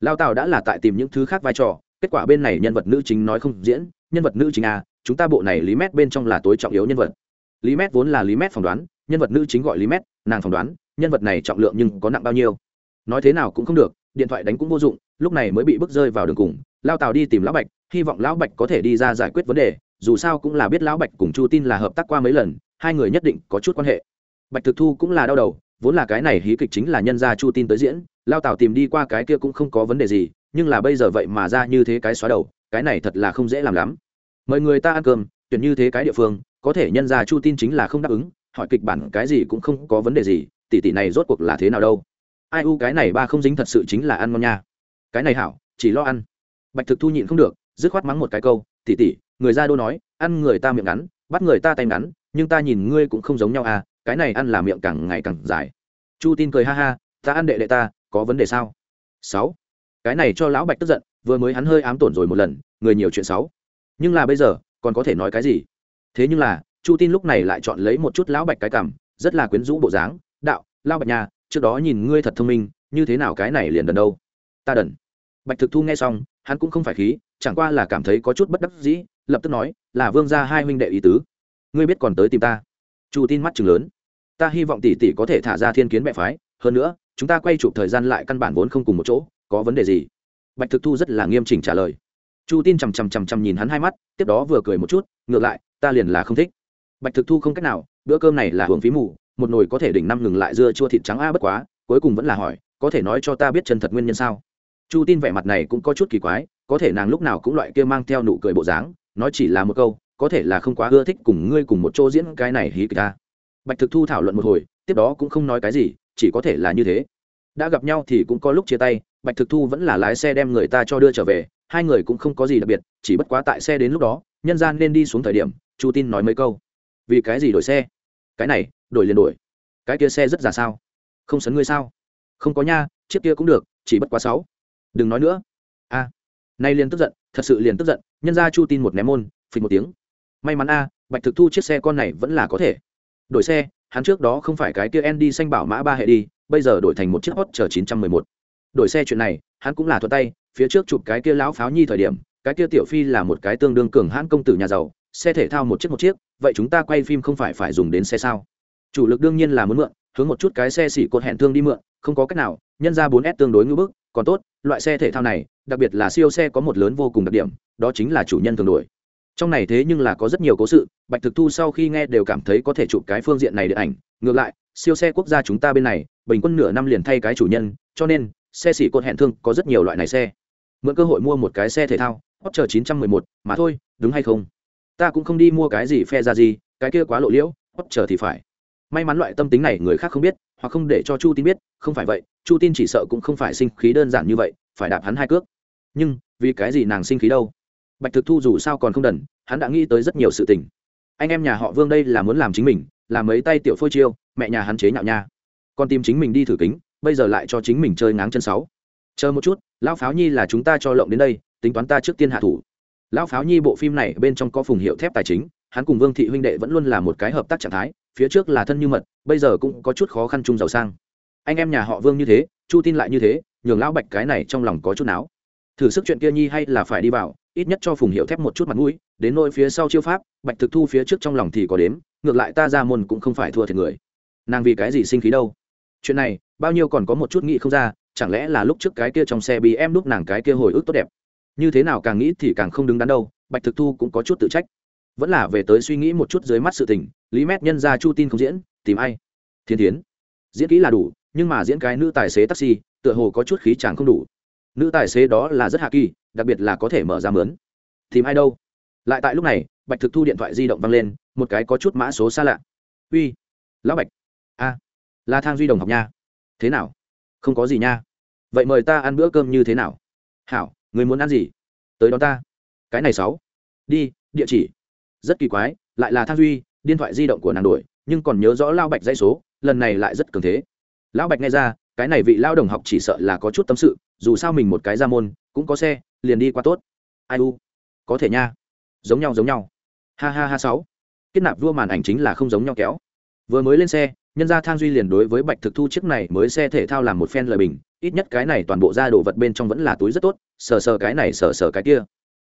Speaker 1: Lao tào đã là tại tìm những thứ khác vai trò, kết quả bên này nhân vật nữ chính nói không diễn, nhân vật nữ chính à chúng ta bộ này lý mét bên trong là tối trọng yếu nhân vật. Lý mét vốn là lý mét phỏng đoán, nhân vật nữ chính gọi lý mét, nàng phỏng đoán, nhân vật này trọng lượng nhưng có nặng bao nhiêu. Nói thế nào cũng không được, điện thoại đánh cũng vô dụng, lúc này mới bị bước rơi vào đường cùng, lao tào đi tìm lão bạch, hy vọng lão bạch có thể đi ra giải quyết vấn đề, dù sao cũng là biết lão bạch cùng chu tin là hợp tác qua mấy lần, hai người nhất định có chút quan hệ. Bạch thực thu cũng là đau đầu, vốn là cái này hí kịch chính là nhân gia chu tin tới diễn lao tào tìm đi qua cái kia cũng không có vấn đề gì, nhưng là bây giờ vậy mà ra như thế cái xóa đầu, cái này thật là không dễ làm lắm. Mời người ta ăn cơm, tuyển như thế cái địa phương, có thể nhân ra chu tin chính là không đáp ứng, hỏi kịch bản cái gì cũng không có vấn đề gì, tỷ tỷ này rốt cuộc là thế nào đâu? Ai u cái này ba không dính thật sự chính là ăn ngon nha. Cái này hảo, chỉ lo ăn. Bạch thực thu nhịn không được, dứt khoát mắng một cái câu, tỷ tỷ, người ra đô nói, ăn người ta miệng ngắn, bắt người ta tay ngắn, nhưng ta nhìn ngươi cũng không giống nhau à cái này ăn là miệng càng ngày càng dài. Chu tin cười ha ha, ta ăn đệ đệ ta có vấn đề sao? Sáu. Cái này cho lão bạch tức giận, vừa mới hắn hơi ám tổn rồi một lần, người nhiều chuyện sáu. Nhưng là bây giờ, còn có thể nói cái gì? Thế nhưng là, chu tin lúc này lại chọn lấy một chút lão bạch cái cảm, rất là quyến rũ bộ dáng. Đạo lao bạch nhà trước đó nhìn ngươi thật thông minh, như thế nào cái này liền đần đâu? Ta đần. Bạch thực thu nghe xong, hắn cũng không phải khí, chẳng qua là cảm thấy có chút bất đắc dĩ, lập tức nói, là vương gia hai huynh đệ ý tứ. Ngươi biết còn tới tìm ta. Chu tin mắt chừng lớn. Ta hy vọng tỷ tỷ có thể thả ra thiên kiến mẹ phái, hơn nữa chúng ta quay chụp thời gian lại căn bản vốn không cùng một chỗ, có vấn đề gì? Bạch thực thu rất là nghiêm chỉnh trả lời. Chu tin chằm chằm chằm chằm nhìn hắn hai mắt, tiếp đó vừa cười một chút, ngược lại, ta liền là không thích. Bạch thực thu không cách nào, bữa cơm này là hưởng phí mù, một nồi có thể đỉnh năm ngừng lại dưa chua thịt trắng a bất quá, cuối cùng vẫn là hỏi, có thể nói cho ta biết chân thật nguyên nhân sao? Chu tin vẻ mặt này cũng có chút kỳ quái, có thể nàng lúc nào cũng loại kia mang theo nụ cười bộ dáng, nói chỉ là một câu, có thể là không quá ưa thích cùng ngươi cùng một chỗ diễn cái này hí kịch ta. Bạch thực thu thảo luận một hồi, tiếp đó cũng không nói cái gì chỉ có thể là như thế. Đã gặp nhau thì cũng có lúc chia tay, bạch thực thu vẫn là lái xe đem người ta cho đưa trở về, hai người cũng không có gì đặc biệt, chỉ bất quá tại xe đến lúc đó, nhân gian nên đi xuống thời điểm, chu tin nói mấy câu. Vì cái gì đổi xe? Cái này, đổi liền đổi. Cái kia xe rất già sao? Không sấn ngươi sao? Không có nha, chiếc kia cũng được, chỉ bất quá sáu. Đừng nói nữa. A. Nay liền tức giận, thật sự liền tức giận, nhân ra chu tin một ném môn, phình một tiếng. May mắn a, bạch thực thu chiếc xe con này vẫn là có thể. Đổi xe hắn trước đó không phải cái kia Andy xanh bảo mã ba hệ đi, bây giờ đổi thành một chiếc hot chờ 911. đổi xe chuyện này, hắn cũng là thuận tay, phía trước chụp cái kia lão pháo nhi thời điểm, cái kia tiểu phi là một cái tương đương cường hãn công tử nhà giàu, xe thể thao một chiếc một chiếc, vậy chúng ta quay phim không phải phải dùng đến xe sao chủ lực đương nhiên là muốn mượn, hướng một chút cái xe xỉ cột hẹn thương đi mượn, không có cách nào, nhân ra 4S tương đối ngưỡng bức, còn tốt, loại xe thể thao này, đặc biệt là siêu xe có một lớn vô cùng đặc điểm, đó chính là chủ nhân thường đổi trong này thế nhưng là có rất nhiều cố sự, bạch thực thu sau khi nghe đều cảm thấy có thể chụp cái phương diện này điện ảnh. Ngược lại, siêu xe quốc gia chúng ta bên này, bình quân nửa năm liền thay cái chủ nhân, cho nên, xe xỉ cột hẹn thương có rất nhiều loại này xe. Mượn cơ hội mua một cái xe thể thao hot chờ chín trăm mười một, mà thôi, đúng hay không? Ta cũng không đi mua cái gì phe ra gì cái kia quá lộ liễu hot chờ thì phải. May mắn loại tâm tính này người khác không biết, hoặc không để cho chu tin biết, không phải vậy, chu tin chỉ sợ cũng không phải sinh khí đơn giản như vậy, phải đạp hắn hai cước. Nhưng, vì cái gì nàng sinh khí đâu? Bạch thực thu dù sao còn không đần, hắn đã nghĩ tới rất nhiều sự tình. Anh em nhà họ vương đây là muốn làm chính mình làm mấy tay tiểu phôi chiêu, mẹ nhà hắn chế nhạo nha. Còn tìm chính mình đi thử kính, bây giờ lại cho chính mình chơi ngáng chân sáu. Chờ một chút, lão pháo nhi là chúng ta cho lộng đến đây, tính toán ta trước tiên hạ thủ. Lão pháo nhi bộ phim này bên trong có phùng hiệu thép tài chính, hắn cùng vương thị huynh đệ vẫn luôn là một cái hợp tác trạng thái, phía trước là thân như mật, bây giờ cũng có chút khó khăn chung giàu sang. Anh em nhà họ vương như thế, chu tin lại như thế, nhường lão bạch cái này trong lòng có chút não thử sức chuyện kia nhi hay là phải đi vào ít nhất cho phùng hiệu thép một chút mặt mũi, đến nỗi phía sau chiêu pháp, bạch thực thu phía trước trong lòng thì có đếm, ngược lại ta ra môn cũng không phải thua thiệt người. Nàng vì cái gì sinh khí đâu? Chuyện này, bao nhiêu còn có một chút nghĩ không ra, chẳng lẽ là lúc trước cái kia trong xe bị em đúc nàng cái kia hồi ức tốt đẹp? Như thế nào càng nghĩ thì càng không đứng đắn đâu, bạch thực thu cũng có chút tự trách. Vẫn là về tới suy nghĩ một chút dưới mắt sự tình, lý mét nhân ra chu tin không diễn, tìm ai? Thiên tiến diễn kỹ là đủ, nhưng mà diễn cái nữ tài xế taxi, tựa hồ có chút khí chàng không đủ nữ tài xế đó là rất hạ kỳ, đặc biệt là có thể mở ra mướn. Tìm ai đâu? Lại tại lúc này, bạch thực thu điện thoại di động văng lên, một cái có chút mã số xa lạ. Uy, lão bạch. A là thang duy đồng học nha. Thế nào? Không có gì nha. Vậy mời ta ăn bữa cơm như thế nào? Hảo, người muốn ăn gì? Tới đó ta. Cái này sáu. Đi, địa chỉ. Rất kỳ quái, lại là thang duy, điện thoại di động của nàng đổi nhưng còn nhớ rõ lao bạch dãy số, lần này lại rất cường thế. Lão bạch nghe ra, cái này vị lao đồng học chỉ sợ là có chút tâm sự dù sao mình một cái ra môn, cũng có xe, liền đi qua tốt. Ai u? Có thể nha. Giống nhau giống nhau. Ha ha ha, sáu. Kết nạp vua màn ảnh chính là không giống nhau kéo. Vừa mới lên xe, nhân gia thang duy liền đối với bạch thực thu chiếc này mới xe thể thao làm một phen lời bình. Ít nhất cái này toàn bộ ra đồ vật bên trong vẫn là túi rất tốt, sờ sờ cái này, sờ sờ cái kia.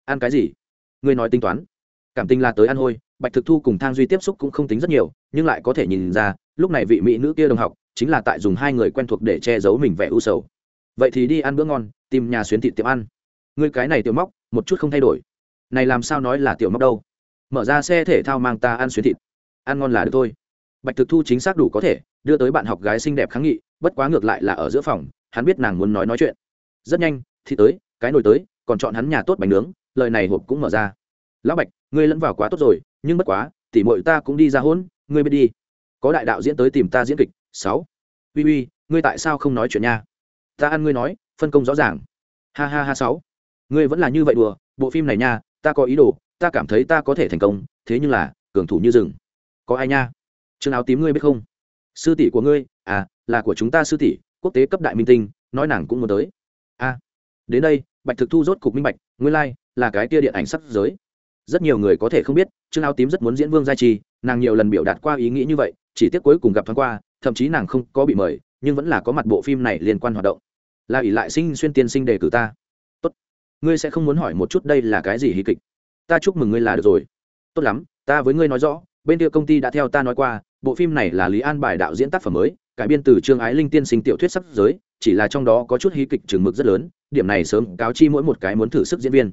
Speaker 1: Ăn cái gì? Ngươi nói tính toán. Cảm tình là tới ăn hôi, bạch thực thu cùng thang duy tiếp xúc cũng không tính rất nhiều, nhưng lại có thể nhìn ra, lúc này vị mỹ nữ kia đồng học, chính là tại dùng hai người quen thuộc để che giấu mình vẻ u sầu vậy thì đi ăn bữa ngon, tìm nhà xuyến thịt tiệm ăn. Ngươi cái này tiểu móc, một chút không thay đổi. Này làm sao nói là tiểu móc đâu? Mở ra xe thể thao mang ta ăn xuyến thịt. Ăn ngon là được thôi. Bạch thực thu chính xác đủ có thể, đưa tới bạn học gái xinh đẹp kháng nghị, bất quá ngược lại là ở giữa phòng, hắn biết nàng muốn nói nói chuyện. Rất nhanh, thì tới, cái nồi tới, còn chọn hắn nhà tốt bánh nướng, lời này hộp cũng mở ra. Lão bạch, ngươi lẫn vào quá tốt rồi, nhưng bất quá, tỉ mội ta cũng đi ra hôn ngươi biết đi. Có đại đạo diễn tới tìm ta diễn kịch, sáu. Uy uy, ngươi tại sao không nói chuyện nha? Ta ăn ngươi nói phân công rõ ràng. Ha ha ha sáu. Ngươi vẫn là như vậy đùa bộ phim này nha ta có ý đồ ta cảm thấy ta có thể thành công thế nhưng là cường thủ như rừng. Có ai nha? Chương áo tím ngươi biết không? Sư tỷ của ngươi à là của chúng ta sư tỷ quốc tế cấp đại minh tinh nói nàng cũng muốn tới. A đến đây bạch thực thu rốt cục minh bạch nguyên lai、like, là cái tia điện ảnh sắp giới. Rất nhiều người có thể không biết chương áo tím rất muốn diễn vương gia trì nàng nhiều lần biểu đạt qua ý nghĩ như vậy chỉ tiếc cuối cùng gặp thoáng qua thậm chí nàng không có bị mời nhưng vẫn là có mặt bộ phim này liên quan hoạt động là ỷ lại sinh xuyên tiên sinh đề cử ta. Tốt. Ngươi sẽ không muốn hỏi một chút đây là cái gì hí kịch? Ta chúc mừng ngươi là được rồi. Tốt lắm, ta với ngươi nói rõ, bên kia công ty đã theo ta nói qua, bộ phim này là lý an bài đạo diễn tác phẩm mới, cải biên từ trương ái linh tiên sinh tiểu thuyết sắp giới, chỉ là trong đó có chút hí kịch trường mực rất lớn, điểm này sớm cáo chi mỗi một cái muốn thử sức diễn viên.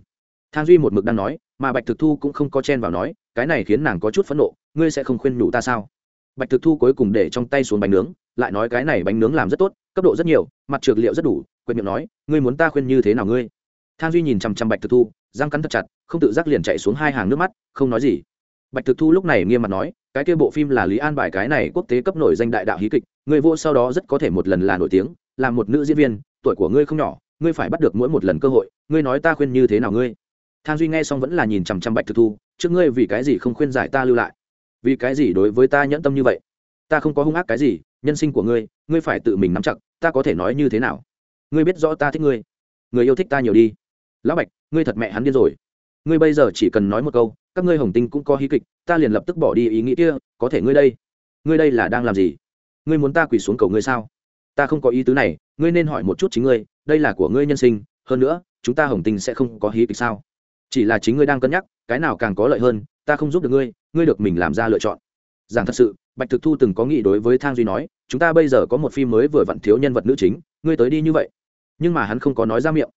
Speaker 1: Thang duy một mực đang nói, mà bạch thực thu cũng không có chen vào nói, cái này khiến nàng có chút phẫn nộ, ngươi sẽ không khuyên nhủ ta sao? Bạch thực thu cuối cùng để trong tay xuống bánh nướng, lại nói cái này bánh nướng làm rất tốt cấp độ rất nhiều, mặt trược liệu rất đủ quên miệng nói, ngươi muốn ta khuyên như thế nào ngươi? Thang duy nhìn chằm chằm bạch thực thu, răng cắn thật chặt, không tự giác liền chạy xuống hai hàng nước mắt, không nói gì. Bạch thực thu lúc này nghiêm mặt nói, cái kia bộ phim là lý an bài cái này quốc tế cấp nổi danh đại đạo hí kịch người vô sau đó rất có thể một lần là nổi tiếng làm một nữ diễn viên, tuổi của ngươi không nhỏ, ngươi phải bắt được mỗi một lần cơ hội, ngươi nói ta khuyên như thế nào ngươi? Thang duy nghe xong vẫn là nhìn chằm chằm bạch thực thu, trước ngươi vì cái gì không khuyên giải ta lưu lại? Vì cái gì đối với ta nhẫn tâm như vậy? Ta không có hung ác cái gì, nhân sinh của ngươi ngươi phải tự mình nắm chặt ta có thể nói như thế nào? Ngươi biết rõ ta thích ngươi. Người yêu thích ta nhiều đi. Lão bạch, ngươi thật mẹ hắn điên rồi. Ngươi bây giờ chỉ cần nói một câu, các ngươi hồng tinh cũng có hí kịch, ta liền lập tức bỏ đi ý nghĩ kia, có thể ngươi đây ngươi đây là đang làm gì? Ngươi muốn ta quỳ xuống cầu ngươi sao? Ta không có ý tứ này, ngươi nên hỏi một chút chính ngươi, đây là của ngươi nhân sinh, hơn nữa, chúng ta hồng tinh sẽ không có hí kịch sao? Chỉ là chính ngươi đang cân nhắc, cái nào càng có lợi hơn, ta không giúp được ngươi ngươi được mình làm ra lựa chọn giảng thật sự, bạch thực thu từng có nghị đối với thang duy nói, chúng ta bây giờ có một phim mới vừa vặn thiếu nhân vật nữ chính, ngươi tới đi như vậy. Nhưng mà hắn không có nói ra miệng.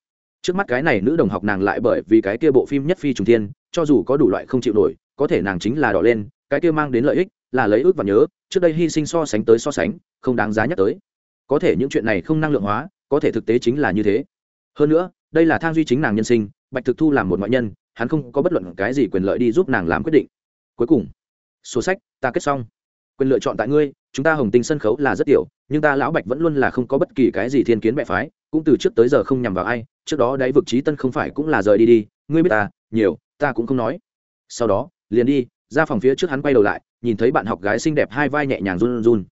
Speaker 1: Trước mắt cái này nữ đồng học nàng lại bởi vì cái kia bộ phim nhất phi trùng thiên, cho dù có đủ loại không chịu nổi, có thể nàng chính là đỏ lên, cái kia mang đến lợi ích là lấy ước và nhớ, trước đây hy sinh so sánh tới so sánh, không đáng giá nhắc tới. Có thể những chuyện này không năng lượng hóa, có thể thực tế chính là như thế. Hơn nữa, đây là thang duy chính nàng nhân sinh, bạch thực thu làm một ngoại nhân, hắn không có bất luận cái gì quyền lợi đi giúp nàng làm quyết định. Cuối cùng sổ sách, ta kết xong. Quyền lựa chọn tại ngươi, chúng ta hồng tinh sân khấu là rất tiểu, nhưng ta lão bạch vẫn luôn là không có bất kỳ cái gì thiên kiến mẹ phái, cũng từ trước tới giờ không nhằm vào ai, trước đó đáy vực trí tân không phải cũng là rời đi đi, ngươi biết ta, nhiều, ta cũng không nói. Sau đó, liền đi, ra phòng phía trước hắn quay đầu lại, nhìn thấy bạn học gái xinh đẹp hai vai nhẹ nhàng run run.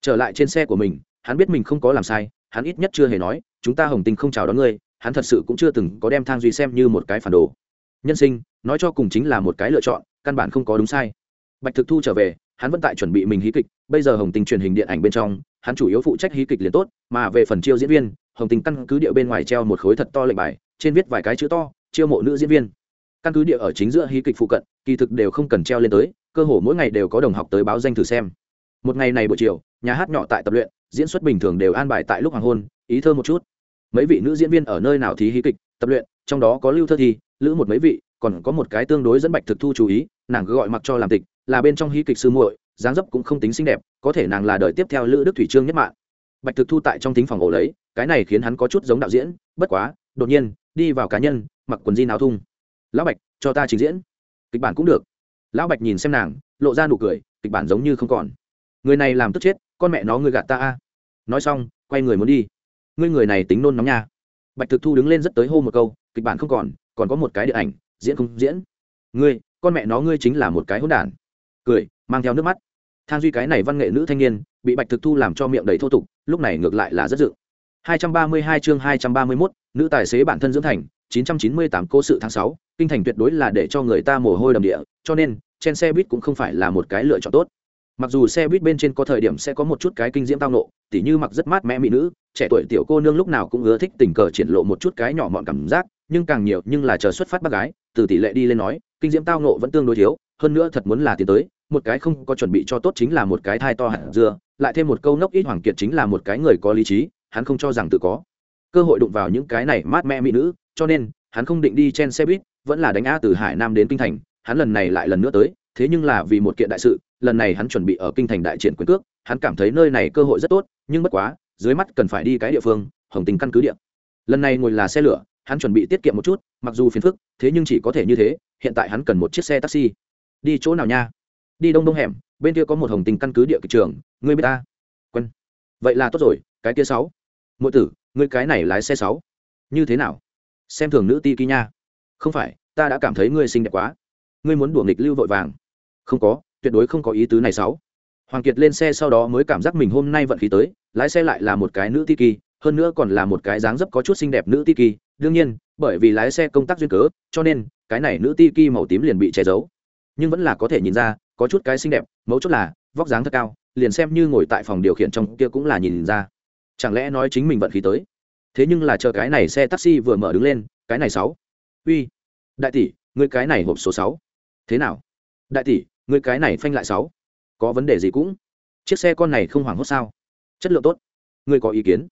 Speaker 1: Trở lại trên xe của mình, hắn biết mình không có làm sai, hắn ít nhất chưa hề nói, chúng ta hồng tinh không chào đón ngươi, hắn thật sự cũng chưa từng có đem thang duy xem như một cái phản đồ. Nhân sinh, nói cho cùng chính là một cái lựa chọn, căn bản không có đúng sai bạch thực thu trở về, hắn vẫn tại chuẩn bị mình hí kịch, bây giờ hồng tinh truyền hình điện ảnh bên trong, hắn chủ yếu phụ trách hí kịch liền tốt, mà về phần chiêu diễn viên, hồng tinh căn cứ địa bên ngoài treo một khối thật to lệnh bài, trên viết vài cái chữ to, chiêu mộ nữ diễn viên. Căn cứ địa ở chính giữa hí kịch phụ cận, kỳ thực đều không cần treo lên tới, cơ hồ mỗi ngày đều có đồng học tới báo danh thử xem. Một ngày này buổi chiều, nhà hát nhỏ tại tập luyện, diễn xuất bình thường đều an bài tại lúc hoàng hôn, ý thơ một chút. Mấy vị nữ diễn viên ở nơi nào thí hí kịch, tập luyện, trong đó có lưu thơ thi lữ một mấy vị, còn có một cái tương đối dẫn bạch thực thu chú ý, nàng cứ gọi mặc cho làm tịch là bên trong hí kịch sư muội, dáng dấp cũng không tính xinh đẹp, có thể nàng là đời tiếp theo lữ đức thủy trương nhất mạng. Bạch thực thu tại trong tính phòng ổ lấy, cái này khiến hắn có chút giống đạo diễn, bất quá, đột nhiên, đi vào cá nhân, mặc quần jean áo thun. Lão bạch, cho ta trình diễn. Kịch bản cũng được. Lão bạch nhìn xem nàng, lộ ra nụ cười, kịch bản giống như không còn. Người này làm tức chết, con mẹ nó ngươi gạt ta a. Nói xong, quay người muốn đi. Ngươi người này tính nôn nóng nha. Bạch thực thu đứng lên rất tới hô một câu, kịch bản không còn còn có một cái điện ảnh, diễn không diễn? Ngươi, con mẹ nó ngươi chính là một cái hỗn đản cười mang theo nước mắt. Thang duy cái này văn nghệ nữ thanh niên bị bạch thực thu làm cho miệng đầy thô tục lúc này ngược lại là rất dự. 232 chương 231, nữ tài xế bản thân dưỡng thành 998 cố sự tháng 6, kinh thành tuyệt đối là để cho người ta mồ hôi đầm địa cho nên trên xe buýt cũng không phải là một cái lựa chọn tốt. Mặc dù xe buýt bên trên có thời điểm sẽ có một chút cái kinh diễm tao nộ tỉ như mặc rất mát mẽ mỹ nữ trẻ tuổi tiểu cô nương lúc nào cũng ưa thích tình cờ triển lộ một chút cái nhỏ mọn cảm giác nhưng càng nhiều nhưng là chờ xuất phát bác gái từ tỷ lệ đi lên nói kinh diễm tao nộ vẫn tương đối thiếu hơn nữa thật muốn là tiến tới, một cái không có chuẩn bị cho tốt chính là một cái thai to hẳn dưa, lại thêm một câu nốc ít hoàng kiệt chính là một cái người có lý trí, hắn không cho rằng tự có cơ hội đụng vào những cái này mát mẹ mỹ nữ, cho nên, hắn không định đi trên xe buýt, vẫn là đánh a từ hải nam đến kinh thành, hắn lần này lại lần nữa tới, thế nhưng là vì một kiện đại sự, lần này hắn chuẩn bị ở kinh thành đại triển quyền cước, hắn cảm thấy nơi này cơ hội rất tốt, nhưng bất quá, dưới mắt cần phải đi cái địa phương, hồng tình căn cứ địa. Lần này ngồi là xe lửa, hắn chuẩn bị tiết kiệm một chút, mặc dù phiền phức, thế nhưng chỉ có thể như thế, hiện tại hắn cần một chiếc xe taxi đi chỗ nào nha? Đi đông đông hẻm, bên kia có một hồng tình căn cứ địa kịch trường, ngươi biết ta? Quân vậy là tốt rồi, cái kia sáu. Mỗi tử, ngươi cái này lái xe sáu. Như thế nào? Xem thường nữ ti kỳ nha. Không phải, ta đã cảm thấy ngươi xinh đẹp quá. Ngươi muốn đùa nghịch lưu vội vàng. Không có, tuyệt đối không có ý tứ này sáu. Hoàng kiệt lên xe sau đó mới cảm giác mình hôm nay vận khí tới, lái xe lại là một cái nữ ti kỳ hơn nữa còn là một cái dáng dấp có chút xinh đẹp nữ ti kỳ đương nhiên, bởi vì lái xe công tác duyên cớ, cho nên, cái này nữ ti kỳ màu tím liền bị che giấu nhưng vẫn là có thể nhìn ra, có chút cái xinh đẹp, mấu chốt là, vóc dáng thật cao, liền xem như ngồi tại phòng điều khiển trong kia cũng là nhìn ra. Chẳng lẽ nói chính mình vận khí tới? Thế nhưng là chờ cái này xe taxi vừa mở đứng lên, cái này sáu. Uy, đại tỷ, ngươi cái này hộp số sáu. Thế nào? Đại tỷ, ngươi cái này phanh lại sáu. Có vấn đề gì cũng? Chiếc xe con này không hoảng hốt sao? Chất lượng tốt. Ngươi có ý kiến?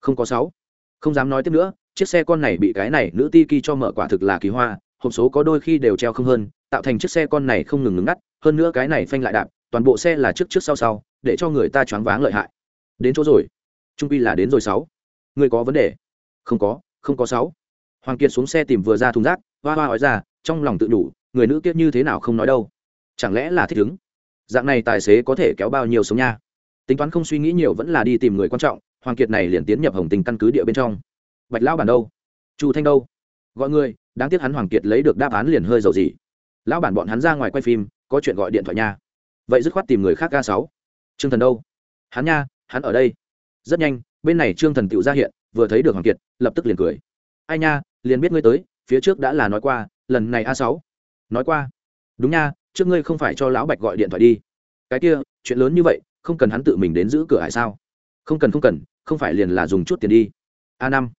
Speaker 1: Không có sáu. Không dám nói tiếp nữa, chiếc xe con này bị cái này nữ ti kỳ cho mở quả thực là kỳ hoa hộp số có đôi khi đều treo không hơn, tạo thành chiếc xe con này không ngừng ngừng ngắt, hơn nữa cái này phanh lại đạp, toàn bộ xe là trước trước sau sau, để cho người ta choáng váng lợi hại. Đến chỗ rồi. Trung pi là đến rồi sáu. Ngươi có vấn đề? Không có không có sáu. Hoàng kiệt xuống xe tìm vừa ra thùng rác, hoa hoa hỏi ra, trong lòng tự đủ, người nữ kiếp như thế nào không nói đâu? Chẳng lẽ là thích ứng? Dạng này tài xế có thể kéo bao nhiêu sống nha? Tính toán không suy nghĩ nhiều vẫn là đi tìm người quan trọng, hoàng kiệt này liền tiến nhập hồng tình căn cứ địa bên trong. Bạch lão bản đâu? Chu thanh đâu? Gọi người đáng tiếc hắn hoàng kiệt lấy được đáp án liền hơi dầu gì lão bản bọn hắn ra ngoài quay phim, có chuyện gọi điện thoại nha. Vậy dứt khoát tìm người khác ga sáu. Trương thần đâu? Hắn nha, hắn ở đây. Rất nhanh, bên này trương thần tựu ra hiện, vừa thấy được hoàng kiệt, lập tức liền cười. Ai nha, liền biết ngươi tới, phía trước đã là nói qua, lần này a sáu. Nói qua. Đúng nha, trước ngươi không phải cho lão bạch gọi điện thoại đi. Cái kia, chuyện lớn như vậy, không cần hắn tự mình đến giữ cửa hải sao? Không cần không cần, không phải liền là dùng chút tiền đi. A năm.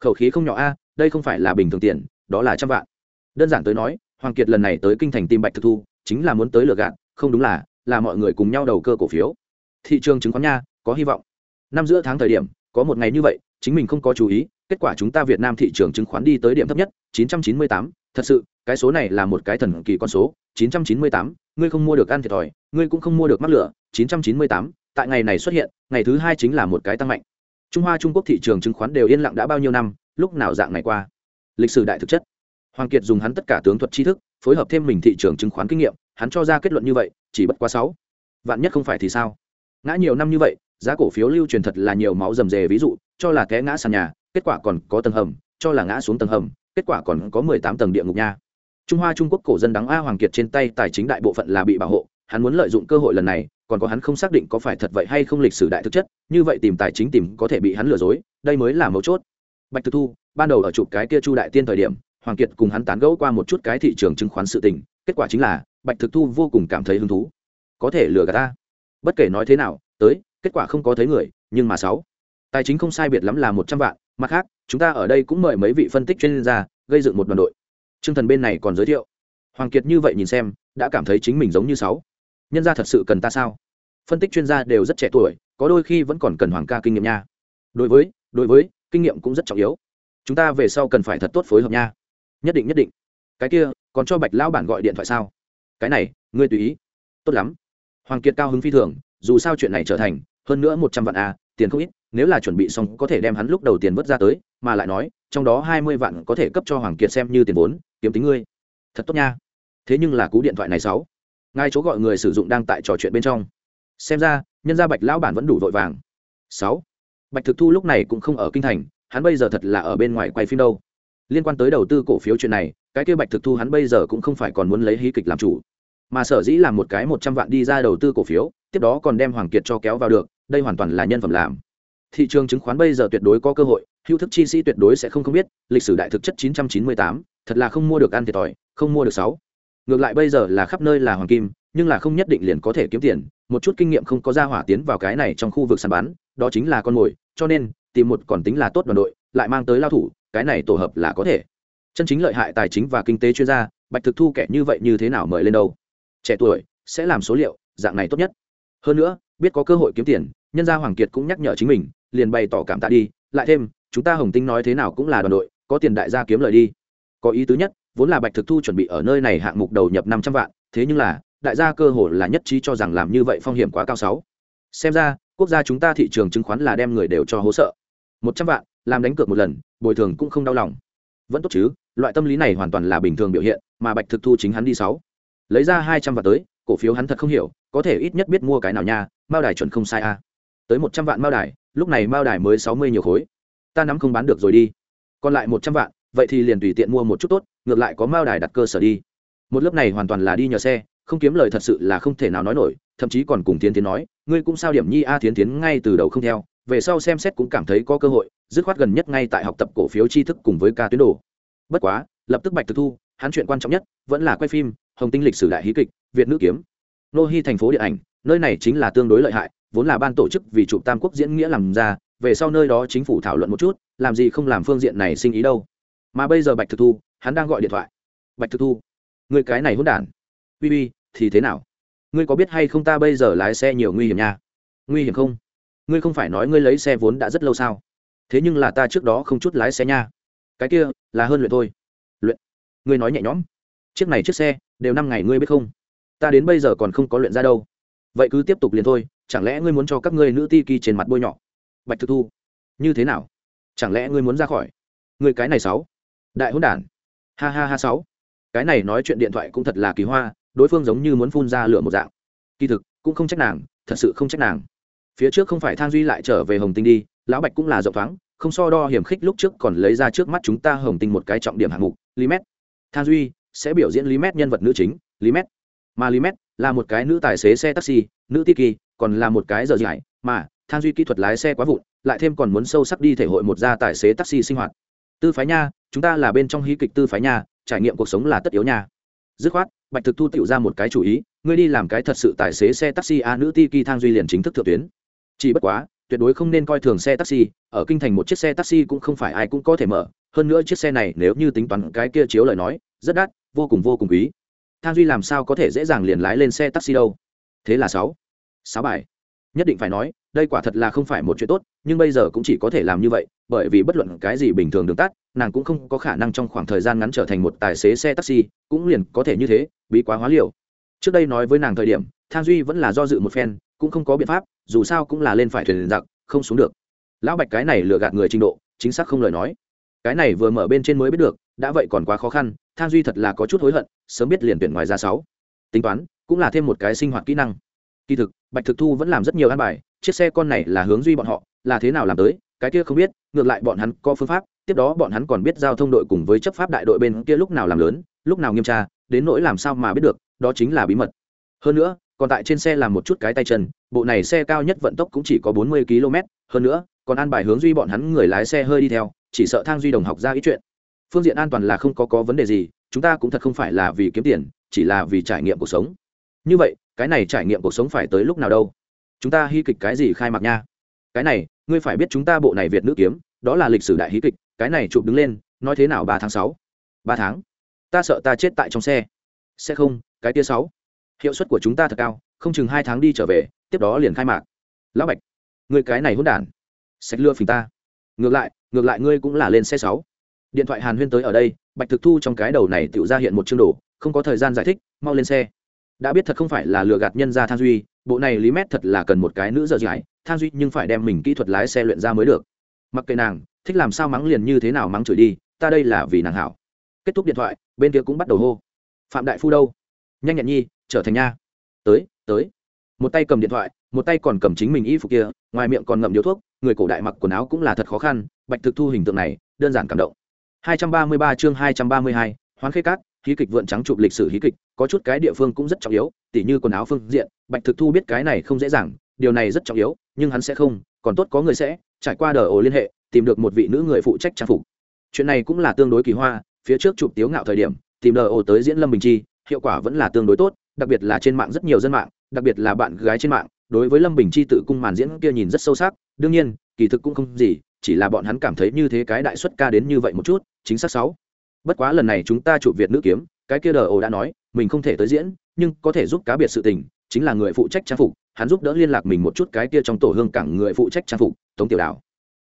Speaker 1: Khẩu khí không nhỏ a, đây không phải là bình thường tiền đó là trăm vạn. Đơn giản tới nói hoàng kiệt lần này tới kinh thành tim bạch thực thu chính là muốn tới lừa gạt không đúng là là mọi người cùng nhau đầu cơ cổ phiếu. Thị trường chứng khoán nha có hy vọng. Năm giữa tháng thời điểm có một ngày như vậy chính mình không có chú ý kết quả chúng ta việt nam thị trường chứng khoán đi tới điểm thấp nhất 998, thật sự cái số này là một cái thần kỳ con số 998, ngươi không mua được ăn thiệt thòi ngươi cũng không mua được mắc lửa 998, tại ngày này xuất hiện ngày thứ hai chính là một cái tăng mạnh. Trung hoa trung quốc thị trường chứng khoán đều yên lặng đã bao nhiêu năm lúc nào dạng này qua? Lịch sử đại thực chất. Hoàng kiệt dùng hắn tất cả tướng thuật tri thức, phối hợp thêm mình thị trường chứng khoán kinh nghiệm, hắn cho ra kết luận như vậy, chỉ bất quá sáu. Vạn nhất không phải thì sao? Ngã nhiều năm như vậy, giá cổ phiếu lưu truyền thật là nhiều máu rầm rề, ví dụ, cho là té ngã sàn nhà, kết quả còn có tầng hầm, cho là ngã xuống tầng hầm, kết quả còn có mười tám tầng địa ngục nha. Trung hoa trung quốc cổ dân đắng a hoàng kiệt trên tay tài chính đại bộ phận là bị bảo hộ, hắn muốn lợi dụng cơ hội lần này, còn có hắn không xác định có phải thật vậy hay không lịch sử đại thực chất, như vậy tìm tài chính tìm có thể bị hắn lừa dối, đây mới là mấu chốt. Bạch thực thu ban đầu ở chụp cái kia chu đại tiên thời điểm, hoàng kiệt cùng hắn tán gẫu qua một chút cái thị trường chứng khoán sự tình, kết quả chính là, bạch thực thu vô cùng cảm thấy hứng thú. Có thể lừa gạt ta? Bất kể nói thế nào, tới, kết quả không có thấy người, nhưng mà sáu. Tài chính không sai biệt lắm là một trăm vạn, mặt khác, chúng ta ở đây cũng mời mấy vị phân tích chuyên gia, gây dựng một đoàn đội. T r ư ơ n g thần bên này còn giới thiệu. Hoàng kiệt như vậy nhìn xem, đã cảm thấy chính mình giống như sáu. Nhân gia thật sự cần ta sao? Phân tích chuyên gia đều rất trẻ tuổi, có đôi khi vẫn còn cần hoàng ca kinh nghiệm nha. Đối với đối với, kinh nghiệm cũng rất trọng yếu chúng ta về sau cần phải thật tốt phối hợp nha. Nhất định nhất định. Cái kia, còn cho bạch lão bản gọi điện thoại sao? Cái này, ngươi tùy ý. Tốt lắm. Hoàng kiệt cao hứng phi thường, dù sao chuyện này trở thành, hơn nữa một trăm vạn a tiền không ít, nếu là chuẩn bị xong có thể đem hắn lúc đầu tiền vớt ra tới, mà lại nói, trong đó hai mươi vạn có thể cấp cho hoàng kiệt xem như tiền vốn, kiếm tính ngươi. Thật tốt nha. Thế nhưng là cú điện thoại này sáu. Ngay chỗ gọi người sử dụng đang tại trò chuyện bên trong. Xem ra, nhân gia bạch lão bản vẫn đủ vội vàng. Sáu. Bạch thực thu lúc này cũng không ở kinh thành hắn bây giờ thật là ở bên ngoài quay phim đâu. Liên quan tới đầu tư cổ phiếu chuyện này cái kia bạch thực thu hắn bây giờ cũng không phải còn muốn lấy hí kịch làm chủ. Mà sở dĩ làm một cái một trăm vạn đi ra đầu tư cổ phiếu tiếp đó còn đem hoàng kiệt cho kéo vào được đây hoàn toàn là nhân phẩm làm. Thị trường chứng khoán bây giờ tuyệt đối có cơ hội hữu thức chi sĩ tuyệt đối sẽ không không biết lịch sử đại thực chất 998, thật là không mua được ăn thiệt thòi không mua được sáu. Ngược lại bây giờ là khắp nơi là hoàng kim nhưng là không nhất định liền có thể kiếm tiền một chút kinh nghiệm không có ra hỏa tiến vào cái này trong khu vực sàn bán đó chính là con mồi cho nên tìm một còn tính là tốt đoàn đội, lại mang tới lao thủ, cái này tổ hợp là có thể. Chân chính lợi hại tài chính và kinh tế chuyên gia, bạch thực thu kẻ như vậy như thế nào mời lên đâu? Trẻ tuổi, sẽ làm số liệu, dạng này tốt nhất. Hơn nữa, biết có cơ hội kiếm tiền, nhân gia hoàng kiệt cũng nhắc nhở chính mình, liền bày tỏ cảm tạ đi. Lại thêm, chúng ta hồng tinh nói thế nào cũng là đoàn đội, có tiền đại gia kiếm lời đi. Có ý tứ nhất, vốn là bạch thực thu chuẩn bị ở nơi này hạng mục đầu nhập năm trăm vạn, thế nhưng là, đại gia cơ hội là nhất trí cho rằng làm như vậy phong hiểm quá cao sáu. Xem ra, quốc gia chúng ta thị trường chứng khoán là đem người đều cho hố sợ một trăm vạn, làm đánh cược một lần, bồi thường cũng không đau lòng. Vẫn tốt chứ, loại tâm lý này hoàn toàn là bình thường biểu hiện, mà bạch thực thu chính hắn đi sáu. Lấy ra hai trăm vạn tới, cổ phiếu hắn thật không hiểu, có thể ít nhất biết mua cái nào nha, mao đài chuẩn không sai a tới một trăm vạn mao đài, lúc này mao đài mới sáu mươi nhiều khối. Ta nắm không bán được rồi đi. Còn lại một trăm vạn, vậy thì liền tùy tiện mua một chút tốt, ngược lại có mao đài đặt cơ sở đi. Một lớp này hoàn toàn là đi nhờ xe, không kiếm lời thật sự là không thể nào nói nổi, thậm chí còn cùng tiến tiến nói, ngươi cũng sao điểm nhi a tiến tiến ngay từ đầu không theo về sau xem xét cũng cảm thấy có cơ hội, dứt khoát gần nhất ngay tại học tập cổ phiếu tri thức cùng với ca tuyến đồ. Bất quá, lập tức bạch thực thu, hắn chuyện quan trọng nhất, vẫn là quay phim, hồng tinh lịch sử đại hí kịch, việt nữ kiếm. Nô hy thành phố điện ảnh, nơi này chính là tương đối lợi hại, vốn là ban tổ chức vì chụp tam quốc diễn nghĩa làm ra, về sau nơi đó chính phủ thảo luận một chút, làm gì không làm phương diện này sinh ý đâu. Mà bây giờ bạch thực thu, hắn đang gọi điện thoại. Bạch thực thu, người cái này hôn đản. Uy uy thì thế nào? Ngươi có biết hay không ta bây giờ lái xe nhiều nguy hiểm nha? Nguy hiểm không? Ngươi không phải nói ngươi lấy xe vốn đã rất lâu sao? Thế nhưng là ta trước đó không chút lái xe nha. Cái kia, là hơn luyện thôi. Luyện. Ngươi nói nhẹ nhõm. Chiếc này chiếc xe, đều năm ngày ngươi biết không? Ta đến bây giờ còn không có luyện ra đâu. Vậy cứ tiếp tục liền thôi, chẳng lẽ ngươi muốn cho các ngươi nữ ti kỳ trên mặt bôi nhọ? Bạch thực thu. Như thế nào? Chẳng lẽ ngươi muốn ra khỏi? Người cái này sáu. Đại hôn đản. Ha ha ha sáu. Cái này nói chuyện điện thoại cũng thật là kỳ hoa, đối phương giống như muốn phun ra lửa một dạng. Kỳ thực, cũng không trách nàng, thật sự không trách nàng phía trước không phải thang duy lại trở về hồng tinh đi, lão bạch cũng là rộng thoáng, không so đo hiểm khích lúc trước còn lấy ra trước mắt chúng ta hồng tinh một cái trọng điểm hạng mục, limet. Thang duy sẽ biểu diễn lý mét nhân vật nữ chính lý mét mà lý mét là một cái nữ tài xế xe taxi, nữ tiki còn là một cái giờ dại mà thang duy kỹ thuật lái xe quá vụn, lại thêm còn muốn sâu sắc đi thể hội một gia tài xế taxi sinh hoạt. Tư phái nha, chúng ta là bên trong hí kịch tư phái nha, trải nghiệm cuộc sống là tất yếu nha. Dứt khoát, bạch thực thu tựu ra một cái chủ ý, ngươi đi làm cái thật sự tài xế xe taxi a, nữ tiki thang duy liền chính thức thượng tuyến chỉ bất quá, tuyệt đối không nên coi thường xe taxi, ở kinh thành một chiếc xe taxi cũng không phải ai cũng có thể mở, hơn nữa chiếc xe này nếu như tính toán cái kia chiếu lời nói, rất đắt, vô cùng vô cùng quý. Thang duy làm sao có thể dễ dàng liền lái lên xe taxi đâu? Thế là sáu. Sáu bài. Nhất định phải nói, đây quả thật là không phải một chuyện tốt, nhưng bây giờ cũng chỉ có thể làm như vậy, bởi vì bất luận cái gì bình thường đường tắt, nàng cũng không có khả năng trong khoảng thời gian ngắn trở thành một tài xế xe taxi, cũng liền có thể như thế, bí quá hóa liều. Trước đây nói với nàng thời điểm, thang duy vẫn là do dự một phen cũng không có biện pháp, dù sao cũng là lên phải thuyền giặc, không xuống được. Lão bạch cái này lừa gạt người trình độ, chính xác không lời nói. Cái này vừa mở bên trên mới biết được, đã vậy còn quá khó khăn, thang duy thật là có chút hối hận, sớm biết liền tuyển ngoài ra sáu. Tính toán, cũng là thêm một cái sinh hoạt kỹ năng. Kỳ thực, bạch thực thu vẫn làm rất nhiều an bài, chiếc xe con này là hướng duy bọn họ, là thế nào làm tới, cái kia không biết, ngược lại bọn hắn có phương pháp, tiếp đó bọn hắn còn biết giao thông đội cùng với chấp pháp đại đội bên kia lúc nào làm lớn, lúc nào nghiêm tra, đến nỗi làm sao mà biết được, đó chính là bí mật. Hơn nữa còn tại trên xe làm một chút cái tay chân, bộ này xe cao nhất vận tốc cũng chỉ có bốn mươi km hơn nữa, còn an bài hướng duy bọn hắn người lái xe hơi đi theo, chỉ sợ thang duy đồng học ra ý chuyện. Phương diện an toàn là không có có vấn đề gì, chúng ta cũng thật không phải là vì kiếm tiền, chỉ là vì trải nghiệm cuộc sống. Như vậy, cái này trải nghiệm cuộc sống phải tới lúc nào đâu? Chúng ta hy kịch cái gì khai mạc nha? Cái này, ngươi phải biết chúng ta bộ này việt nữ kiếm, đó là lịch sử đại hí kịch, cái này chụp đứng lên, nói thế nào ba tháng sáu? Ba tháng? Ta sợ ta chết tại trong xe. Sẽ không, cái tia sáu hiệu suất của chúng ta thật cao, không chừng hai tháng đi trở về, tiếp đó liền khai mạc. Lão bạch, người cái này hôn đản sách lừa phình ta. Ngược lại ngược lại ngươi cũng là lên xe sáu. Điện thoại hàn huyên tới ở đây, bạch thực thu trong cái đầu này tự ra hiện một chương đồ, không có thời gian giải thích, mau lên xe. Đã biết thật không phải là lừa gạt nhân ra thang duy, bộ này lý mét thật là cần một cái nữ dở dãi thang duy nhưng phải đem mình kỹ thuật lái xe luyện ra mới được. Mặc kệ nàng, thích làm sao mắng liền như thế nào mắng chửi đi, ta đây là vì nàng hảo. Kết thúc điện thoại, bên kia cũng bắt đầu hô. Phạm đại phu đâu? Nhanh nhẹn nhi trở thành nha. Tới tới. Một tay cầm điện thoại một tay còn cầm chính mình y phục kia ngoài miệng còn ngậm điếu thuốc người cổ đại mặc quần áo cũng là thật khó khăn bạch thực thu hình tượng này đơn giản cảm động. 233 chương 232, hoán khê cát hí kịch vượn trắng chụp lịch sử hí kịch có chút cái địa phương cũng rất trọng yếu tỉ như quần áo phương diện bạch thực thu biết cái này không dễ dàng điều này rất trọng yếu nhưng hắn sẽ không còn tốt có người sẽ trải qua đờ ổ liên hệ tìm được một vị nữ người phụ trách trang phục. Chuyện này cũng là tương đối kỳ hoa phía trước chụp tiếu ngạo thời điểm tìm đờ ổ tới diễn lâm bình chi hiệu quả vẫn là tương đối tốt, đặc biệt là trên mạng rất nhiều dân mạng, đặc biệt là bạn gái trên mạng, đối với lâm bình chi tự cung màn diễn kia nhìn rất sâu sắc, đương nhiên, kỳ thực cũng không gì, chỉ là bọn hắn cảm thấy như thế cái đại xuất ca đến như vậy một chút, chính xác sáu. Bất quá lần này chúng ta chụp việt nữ kiếm, cái kia đờ ồ đã nói, mình không thể tới diễn, nhưng có thể giúp cá biệt sự tình, chính là người phụ trách trang phục, hắn giúp đỡ liên lạc mình một chút cái kia trong tổ hương cảng người phụ trách trang phục, tống tiểu đào.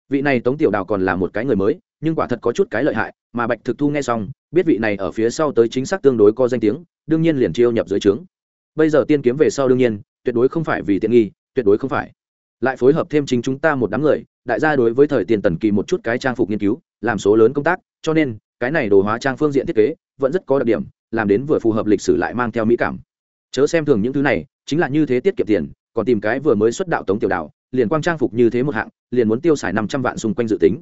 Speaker 1: Vị này tống tiểu đào còn là một cái người mới, nhưng quả thật có chút cái lợi hại, mà bạch thực thu nghe xong biết vị này ở phía sau tới chính xác tương đối có danh tiếng, đương nhiên liền chiêu nhập dưới trướng. Bây giờ tiên kiếm về sau đương nhiên, tuyệt đối không phải vì tiện nghi, tuyệt đối không phải. Lại phối hợp thêm chính chúng ta một đám người, đại gia đối với thời tiền tần kỳ một chút cái trang phục nghiên cứu, làm số lớn công tác, cho nên, cái này đồ hóa trang phương diện thiết kế, vẫn rất có đặc điểm, làm đến vừa phù hợp lịch sử lại mang theo mỹ cảm. Chớ xem thường những thứ này, chính là như thế tiết kiệm tiền, còn tìm cái vừa mới xuất đạo tống tiểu đạo liền quang trang phục như thế một hạng, liền muốn tiêu xài năm trăm vạn xung quanh dự tính.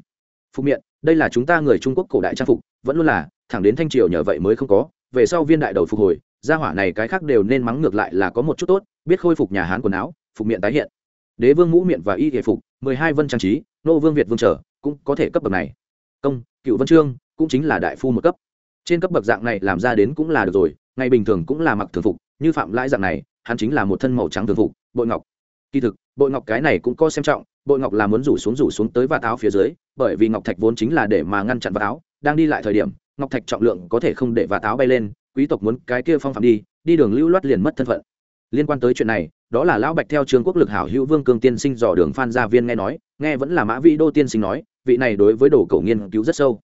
Speaker 1: Phục miện, đây là chúng ta người trung quốc cổ đại trang phục, vẫn luôn là thẳng đến thanh triều nhờ vậy mới không có, về sau viên đại đầu phục hồi, gia hỏa này cái khác đều nên mắng ngược lại là có một chút tốt, biết khôi phục nhà hán quần áo, phục miệng tái hiện. Đế vương mũ miệng và y thể phục, mười hai vân trang trí, nô vương việt vương trở, cũng có thể cấp bậc này. Công, cựu vân trương, cũng chính là đại phu một cấp. Trên cấp bậc dạng này làm ra đến cũng là được rồi, ngày bình thường cũng là mặc thường phục, như phạm lãi dạng này, hắn chính là một thân màu trắng thường phục, bội ngọc. Kỳ thực, bội ngọc cái này cũng có xem trọng, bội ngọc là muốn rủ xuống rủ xuống tới vạt áo phía dưới, bởi vì ngọc thạch vốn chính là để mà ngăn chặn vạt áo, đang đi lại thời điểm ngọc thạch trọng lượng có thể không để và táo bay lên, quý tộc muốn cái kia phong phạm đi đi đường lưu loát liền mất thân phận. Liên quan tới chuyện này, đó là lão bạch theo trường quốc lực hảo hữu vương cương tiên sinh dò đường phan gia viên nghe nói, nghe vẫn là mã vĩ đô tiên sinh nói, vị này đối với đồ cầu nghiên cứu rất sâu.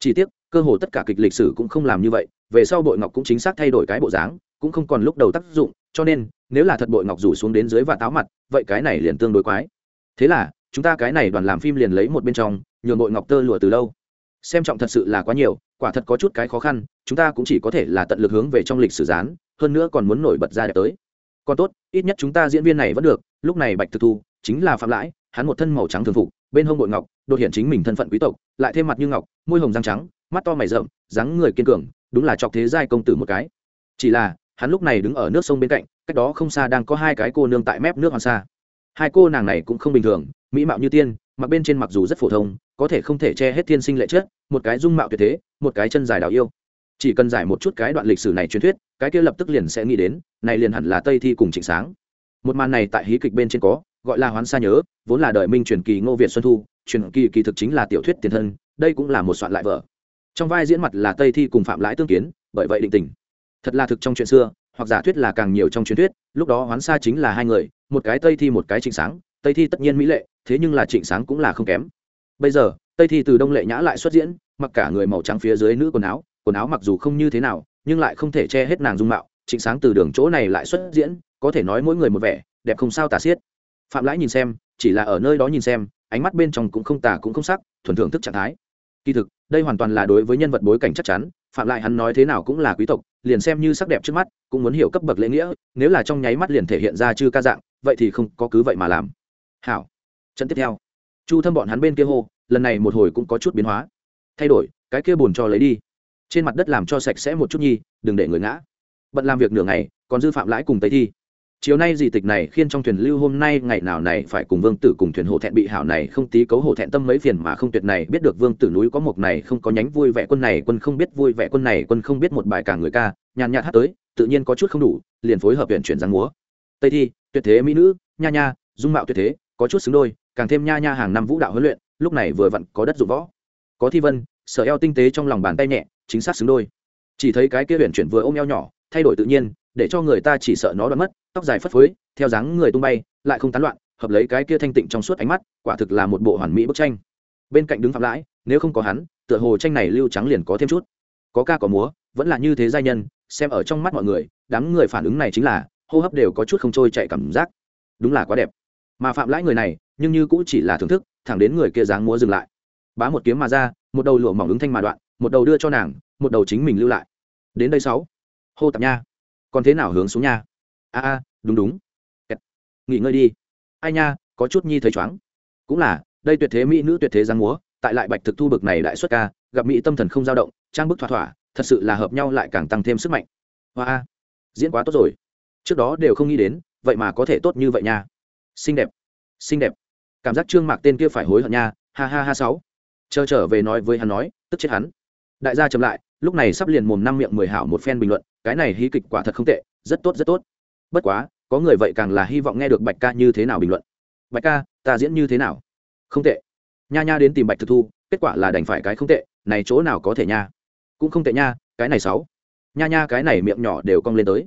Speaker 1: Chỉ tiếc, cơ hồ tất cả kịch lịch sử cũng không làm như vậy, về sau bội ngọc cũng chính xác thay đổi cái bộ dáng, cũng không còn lúc đầu tác dụng, cho nên, nếu là thật bội ngọc rủ xuống đến dưới và táo mặt, vậy cái này liền tương đối quái. Thế là, chúng ta cái này đoàn làm phim liền lấy một bên trong, nhường bội ngọc tơ lụa từ lâu. Xem trọng thật sự là quá nhiều quả thật có chút cái khó khăn, chúng ta cũng chỉ có thể là tận lực hướng về trong lịch sử gián hơn nữa còn muốn nổi bật ra đẹp tới. Còn tốt, ít nhất chúng ta diễn viên này vẫn được, lúc này bạch thực thu chính là phạm lãi, hắn một thân màu trắng thường phục, bên hông bội ngọc, đột hiện chính mình thân phận quý tộc, lại thêm mặt như ngọc, môi hồng răng trắng, mắt to mày rậm, dáng người kiên cường, đúng là chọc thế giai công tử một cái. Chỉ là, hắn lúc này đứng ở nước sông bên cạnh, cách đó không xa đang có hai cái cô nương tại mép nước hoàng sa. Hai cô nàng này cũng không bình thường, mỹ mạo như tiên, mặc bên trên mặc dù rất phổ thông có thể không thể che hết thiên sinh lệ chất, một cái dung mạo tuyệt thế, một cái chân dài đào yêu. Chỉ cần giải một chút cái đoạn lịch sử này truyền thuyết, cái kia lập tức liền sẽ nghĩ đến, này liền hẳn là tây thi cùng trịnh sáng. Một màn này tại hí kịch bên trên có, gọi là hoán xa nhớ, vốn là đời minh truyền kỳ ngô việt xuân thu, truyền kỳ kỳ thực chính là tiểu thuyết tiền thân, đây cũng là một soạn lại vở. Trong vai diễn mặt là tây thi cùng phạm lãi tương kiến, bởi vậy định tình. Thật là thực trong chuyện xưa, hoặc giả thuyết là càng nhiều trong truyền thuyết, lúc đó hoán xa chính là hai người, một cái tây thi một cái trịnh sáng, tây thi tất nhiên mỹ lệ, thế nhưng là trịnh sáng cũng là không kém bây giờ, tây thi từ đông lệ nhã lại xuất diễn, mặc cả người màu trắng phía dưới nữ quần áo quần áo mặc dù không như thế nào, nhưng lại không thể che hết nàng dung mạo, trịnh sáng từ đường chỗ này lại xuất diễn, có thể nói mỗi người một vẻ, đẹp không sao tả xiết. Phạm lãi nhìn xem, chỉ là ở nơi đó nhìn xem, ánh mắt bên trong cũng không tà cũng không sắc, thuần thưởng thức trạng thái. Kỳ thực, đây hoàn toàn là đối với nhân vật bối cảnh chắc chắn, phạm lại hắn nói thế nào cũng là quý tộc, liền xem như sắc đẹp trước mắt, cũng muốn hiểu cấp bậc lễ nghĩa, nếu là trong nháy mắt liền thể hiện ra chư ca dạng, vậy thì không có cứ vậy mà làm. Hảo. Trận tiếp theo chu thâm bọn hắn bên kia hô, lần này một hồi cũng có chút biến hóa. Thay đổi, cái kia bùn cho lấy đi. Trên mặt đất làm cho sạch sẽ một chút nhi, đừng để người ngã. Bận làm việc nửa ngày, còn dư phạm lãi cùng tây thi. Chiều nay dị tịch này khiên trong thuyền lưu hôm nay ngày nào này phải cùng vương tử cùng thuyền hổ thẹn bị hảo này không tí cấu hổ thẹn tâm mấy phiền mà không tuyệt này, biết được vương tử núi có một này không có nhánh vui vẻ quân này, quân không biết vui vẻ quân này, quân không biết một bài cả người ca, nhàn nhạt hát tới, tự nhiên có chút không đủ, liền phối hợp huyện chuyển giang múa. Tây thi, tuyệt thế mỹ nữ, nha nha, dung mạo tuyệt thế, có chút xứng đôi càng thêm nha nha hàng năm vũ đạo huấn luyện, lúc này vừa vặn có đất dụng võ. Có thi vân, sở eo tinh tế trong lòng bàn tay nhẹ, chính xác xứng đôi. Chỉ thấy cái kia huyện chuyển vừa ôm eo nhỏ, thay đổi tự nhiên, để cho người ta chỉ sợ nó đoán mất, tóc dài phất phới, theo dáng người tung bay, lại không tán loạn, hợp lấy cái kia thanh tịnh trong suốt ánh mắt, quả thực là một bộ hoàn mỹ bức tranh. Bên cạnh đứng phạm lãi, nếu không có hắn, tựa hồ tranh này lưu trắng liền có thêm chút. Có ca có múa, vẫn là như thế giai nhân, xem ở trong mắt mọi người, đám người phản ứng này chính là, hô hấp đều có chút không trôi chạy cảm giác. Đúng là quá đẹp mà phạm lãi người này, nhưng như cũng chỉ là thưởng thức, thẳng đến người kia dáng múa dừng lại. Bá một kiếm mà ra, một đầu lụa mỏng ứng thanh mà đoạn, một đầu đưa cho nàng, một đầu chính mình lưu lại. Đến đây sáu. Hô tạp nha. Còn thế nào hướng xuống nha? A a, đúng đúng. Nghỉ ngơi đi. Ai nha, có chút nhi thấy chóng cũng là, đây tuyệt thế mỹ nữ tuyệt thế giang múa, tại lại bạch thực thu bực này đại xuất ca, gặp mỹ tâm thần không dao động, trang bức thỏa thỏa, thật sự là hợp nhau lại càng tăng thêm sức mạnh. Hoa a, diễn quá tốt rồi. Trước đó đều không nghĩ đến, vậy mà có thể tốt như vậy nha xinh đẹp. Xinh đẹp. Cảm giác trương mạc tên kia phải hối hận nha. Ha ha ha sáu. Chờ trở về nói với hắn nói, tức chết hắn. Đại gia chậm lại, lúc này sắp liền mồm năm miệng mười hảo một phen bình luận, cái này hí kịch quả thật không tệ, rất tốt rất tốt. Bất quá, có người vậy càng là hy vọng nghe được bạch ca như thế nào bình luận. Bạch ca, ta diễn như thế nào? Không tệ. Nha nha đến tìm bạch thực thu, kết quả là đành phải cái không tệ, này chỗ nào có thể nha? Cũng không tệ nha, cái này sáu. Nha nha cái này miệng nhỏ đều cong lên tới.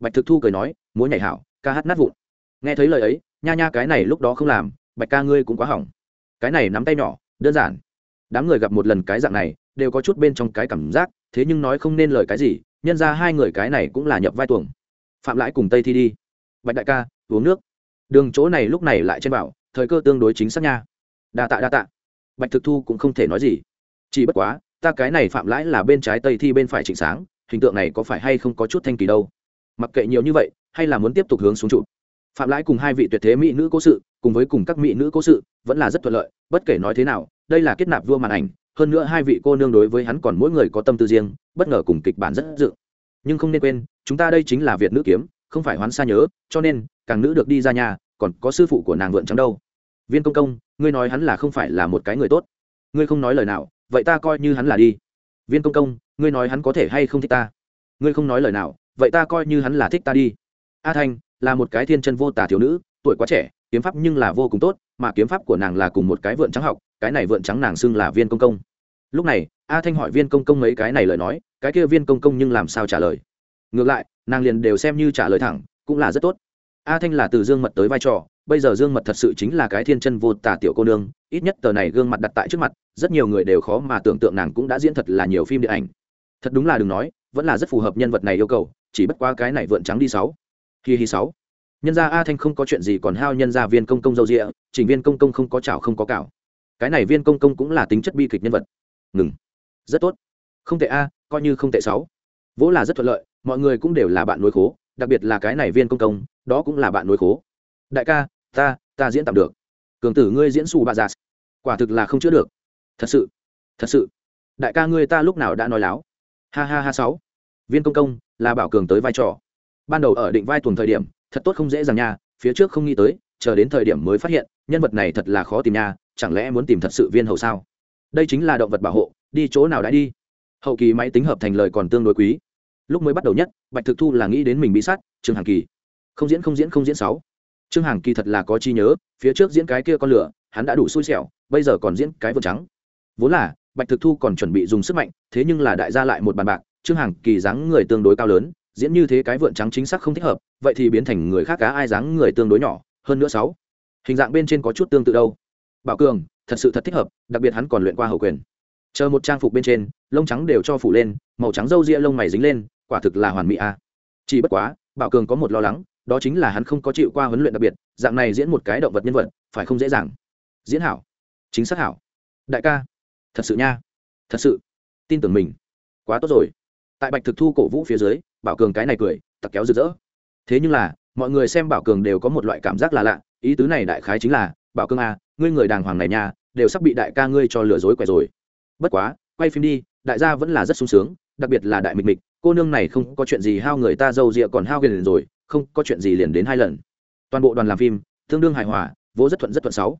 Speaker 1: Bạch thực thu cười nói muốn nhảy hảo, ca hát nát vụn nghe thấy lời ấy, nha nha cái này lúc đó không làm, bạch ca ngươi cũng quá hỏng. Cái này nắm tay nhỏ, đơn giản. Đám người gặp một lần cái dạng này, đều có chút bên trong cái cảm giác, thế nhưng nói không nên lời cái gì, nhân ra hai người cái này cũng là nhập vai tuồng. Phạm lãi cùng tây thi đi. Bạch đại ca, uống nước. Đường chỗ này lúc này lại trên bảo, thời cơ tương đối chính xác nha. Đa tạ đa tạ. Bạch thực thu cũng không thể nói gì. Chỉ bất quá, ta cái này phạm lãi là bên trái tây thi bên phải trịnh sáng, hình tượng này có phải hay không có chút thanh kỳ đâu. Mặc kệ nhiều như vậy, hay là muốn tiếp tục hướng xuống trụ phạm lãi cùng hai vị tuyệt thế mỹ nữ cố sự, cùng với cùng các mỹ nữ cố sự, vẫn là rất thuận lợi, bất kể nói thế nào, đây là kết nạp vua màn ảnh, hơn nữa hai vị cô nương đối với hắn còn mỗi người có tâm tư riêng, bất ngờ cùng kịch bản rất dự. Nhưng không nên quên, chúng ta đây chính là việt nữ kiếm, không phải hoán xa nhớ, cho nên, càng nữ được đi ra nhà, còn có sư phụ của nàng vượn trắng đâu. Viên công công, ngươi nói hắn là không phải là một cái người tốt. Ngươi không nói lời nào, vậy ta coi như hắn là đi. Viên công công, ngươi nói hắn có thể hay không thích ta? Ngươi không nói lời nào, vậy ta coi như hắn là thích ta đi. A thanh là một cái thiên chân vô tả thiếu nữ, tuổi quá trẻ, kiếm pháp nhưng là vô cùng tốt, mà kiếm pháp của nàng là cùng một cái vượn trắng học, cái này vượn trắng nàng xưng là viên công công. Lúc này, a thanh hỏi viên công công mấy cái này lời nói, cái kia viên công công nhưng làm sao trả lời? Ngược lại, nàng liền đều xem như trả lời thẳng, cũng là rất tốt. A thanh là từ dương mật tới vai trò, bây giờ dương mật thật sự chính là cái thiên chân vô tả tiểu cô nương, ít nhất tờ này gương mặt đặt tại trước mặt, rất nhiều người đều khó mà tưởng tượng nàng cũng đã diễn thật là nhiều phim điện ảnh. Thật đúng là đừng nói, vẫn là rất phù hợp nhân vật này yêu cầu, chỉ bất qua cái này vượn trắng đi sáu kỳ hi sáu. Nhân gia a thanh không có chuyện gì còn hao nhân gia viên công công dâu rịa chỉnh viên công công không có chảo không có cảo. Cái này viên công công cũng là tính chất bi kịch nhân vật. Ngừng. Rất tốt. Không tệ a, coi như không tệ sáu. Vỗ là rất thuận lợi, mọi người cũng đều là bạn nối khố, đặc biệt là cái này viên công công, đó cũng là bạn nối khố. Đại ca, ta ta diễn tạm được. Cường tử ngươi diễn xù bà già. Quả thực là không chữa được. Thật sự. Thật sự. Đại ca ngươi ta lúc nào đã nói láo. Ha ha ha sáu. Viên công công là bảo cường tới vai trò ban đầu ở định vai tuần thời điểm, thật tốt không dễ dàng nha, phía trước không nghĩ tới, chờ đến thời điểm mới phát hiện, nhân vật này thật là khó tìm nha, chẳng lẽ muốn tìm thật sự viên hầu sao? Đây chính là động vật bảo hộ, đi chỗ nào đã đi? Hậu kỳ máy tính hợp thành lời còn tương đối quý. Lúc mới bắt đầu nhất, bạch thực thu là nghĩ đến mình bị sát, trương hàng kỳ. Không diễn không diễn không diễn sáu. Trương hàng kỳ thật là có chi nhớ, phía trước diễn cái kia con lửa, hắn đã đủ xui xẻo, bây giờ còn diễn cái vợt trắng. Vốn là, bạch thực thu còn chuẩn bị dùng sức mạnh, thế nhưng là đại gia lại một bàn bạc, trương hàng kỳ dáng người tương đối cao lớn diễn như thế cái vượn trắng chính xác không thích hợp, vậy thì biến thành người khác cá ai dáng người tương đối nhỏ, hơn nữa sáu. Hình dạng bên trên có chút tương tự đâu. Bảo cường, thật sự thật thích hợp, đặc biệt hắn còn luyện qua hậu quyền. Chờ một trang phục bên trên, lông trắng đều cho phủ lên, màu trắng râu ria lông mày dính lên, quả thực là hoàn mỹ a chỉ bất quá, bảo cường có một lo lắng, đó chính là hắn không có chịu qua huấn luyện đặc biệt, dạng này diễn một cái động vật nhân vật, phải không dễ dàng. Diễn hảo. Chính xác hảo. Đại ca. Thật sự nha. Thật sự. Tin tưởng mình. Quá tốt rồi tại bạch thực thu cổ vũ phía dưới, bảo cường cái này cười, tặc kéo rực rỡ. Thế nhưng là, mọi người xem bảo cường đều có một loại cảm giác là lạ, ý tứ này đại khái chính là, bảo cường à ngươi người đàng hoàng này nha, đều sắp bị đại ca ngươi cho lừa dối quẻ rồi. Bất quá, quay phim đi, đại gia vẫn là rất sung sướng, đặc biệt là đại mịch mịch, cô nương này không có chuyện gì hao người ta dâu rịa còn hao gần rồi, không có chuyện gì liền đến hai lần. Toàn bộ đoàn làm phim, tương đương hài hòa, vỗ rất thuận rất thuận sáu.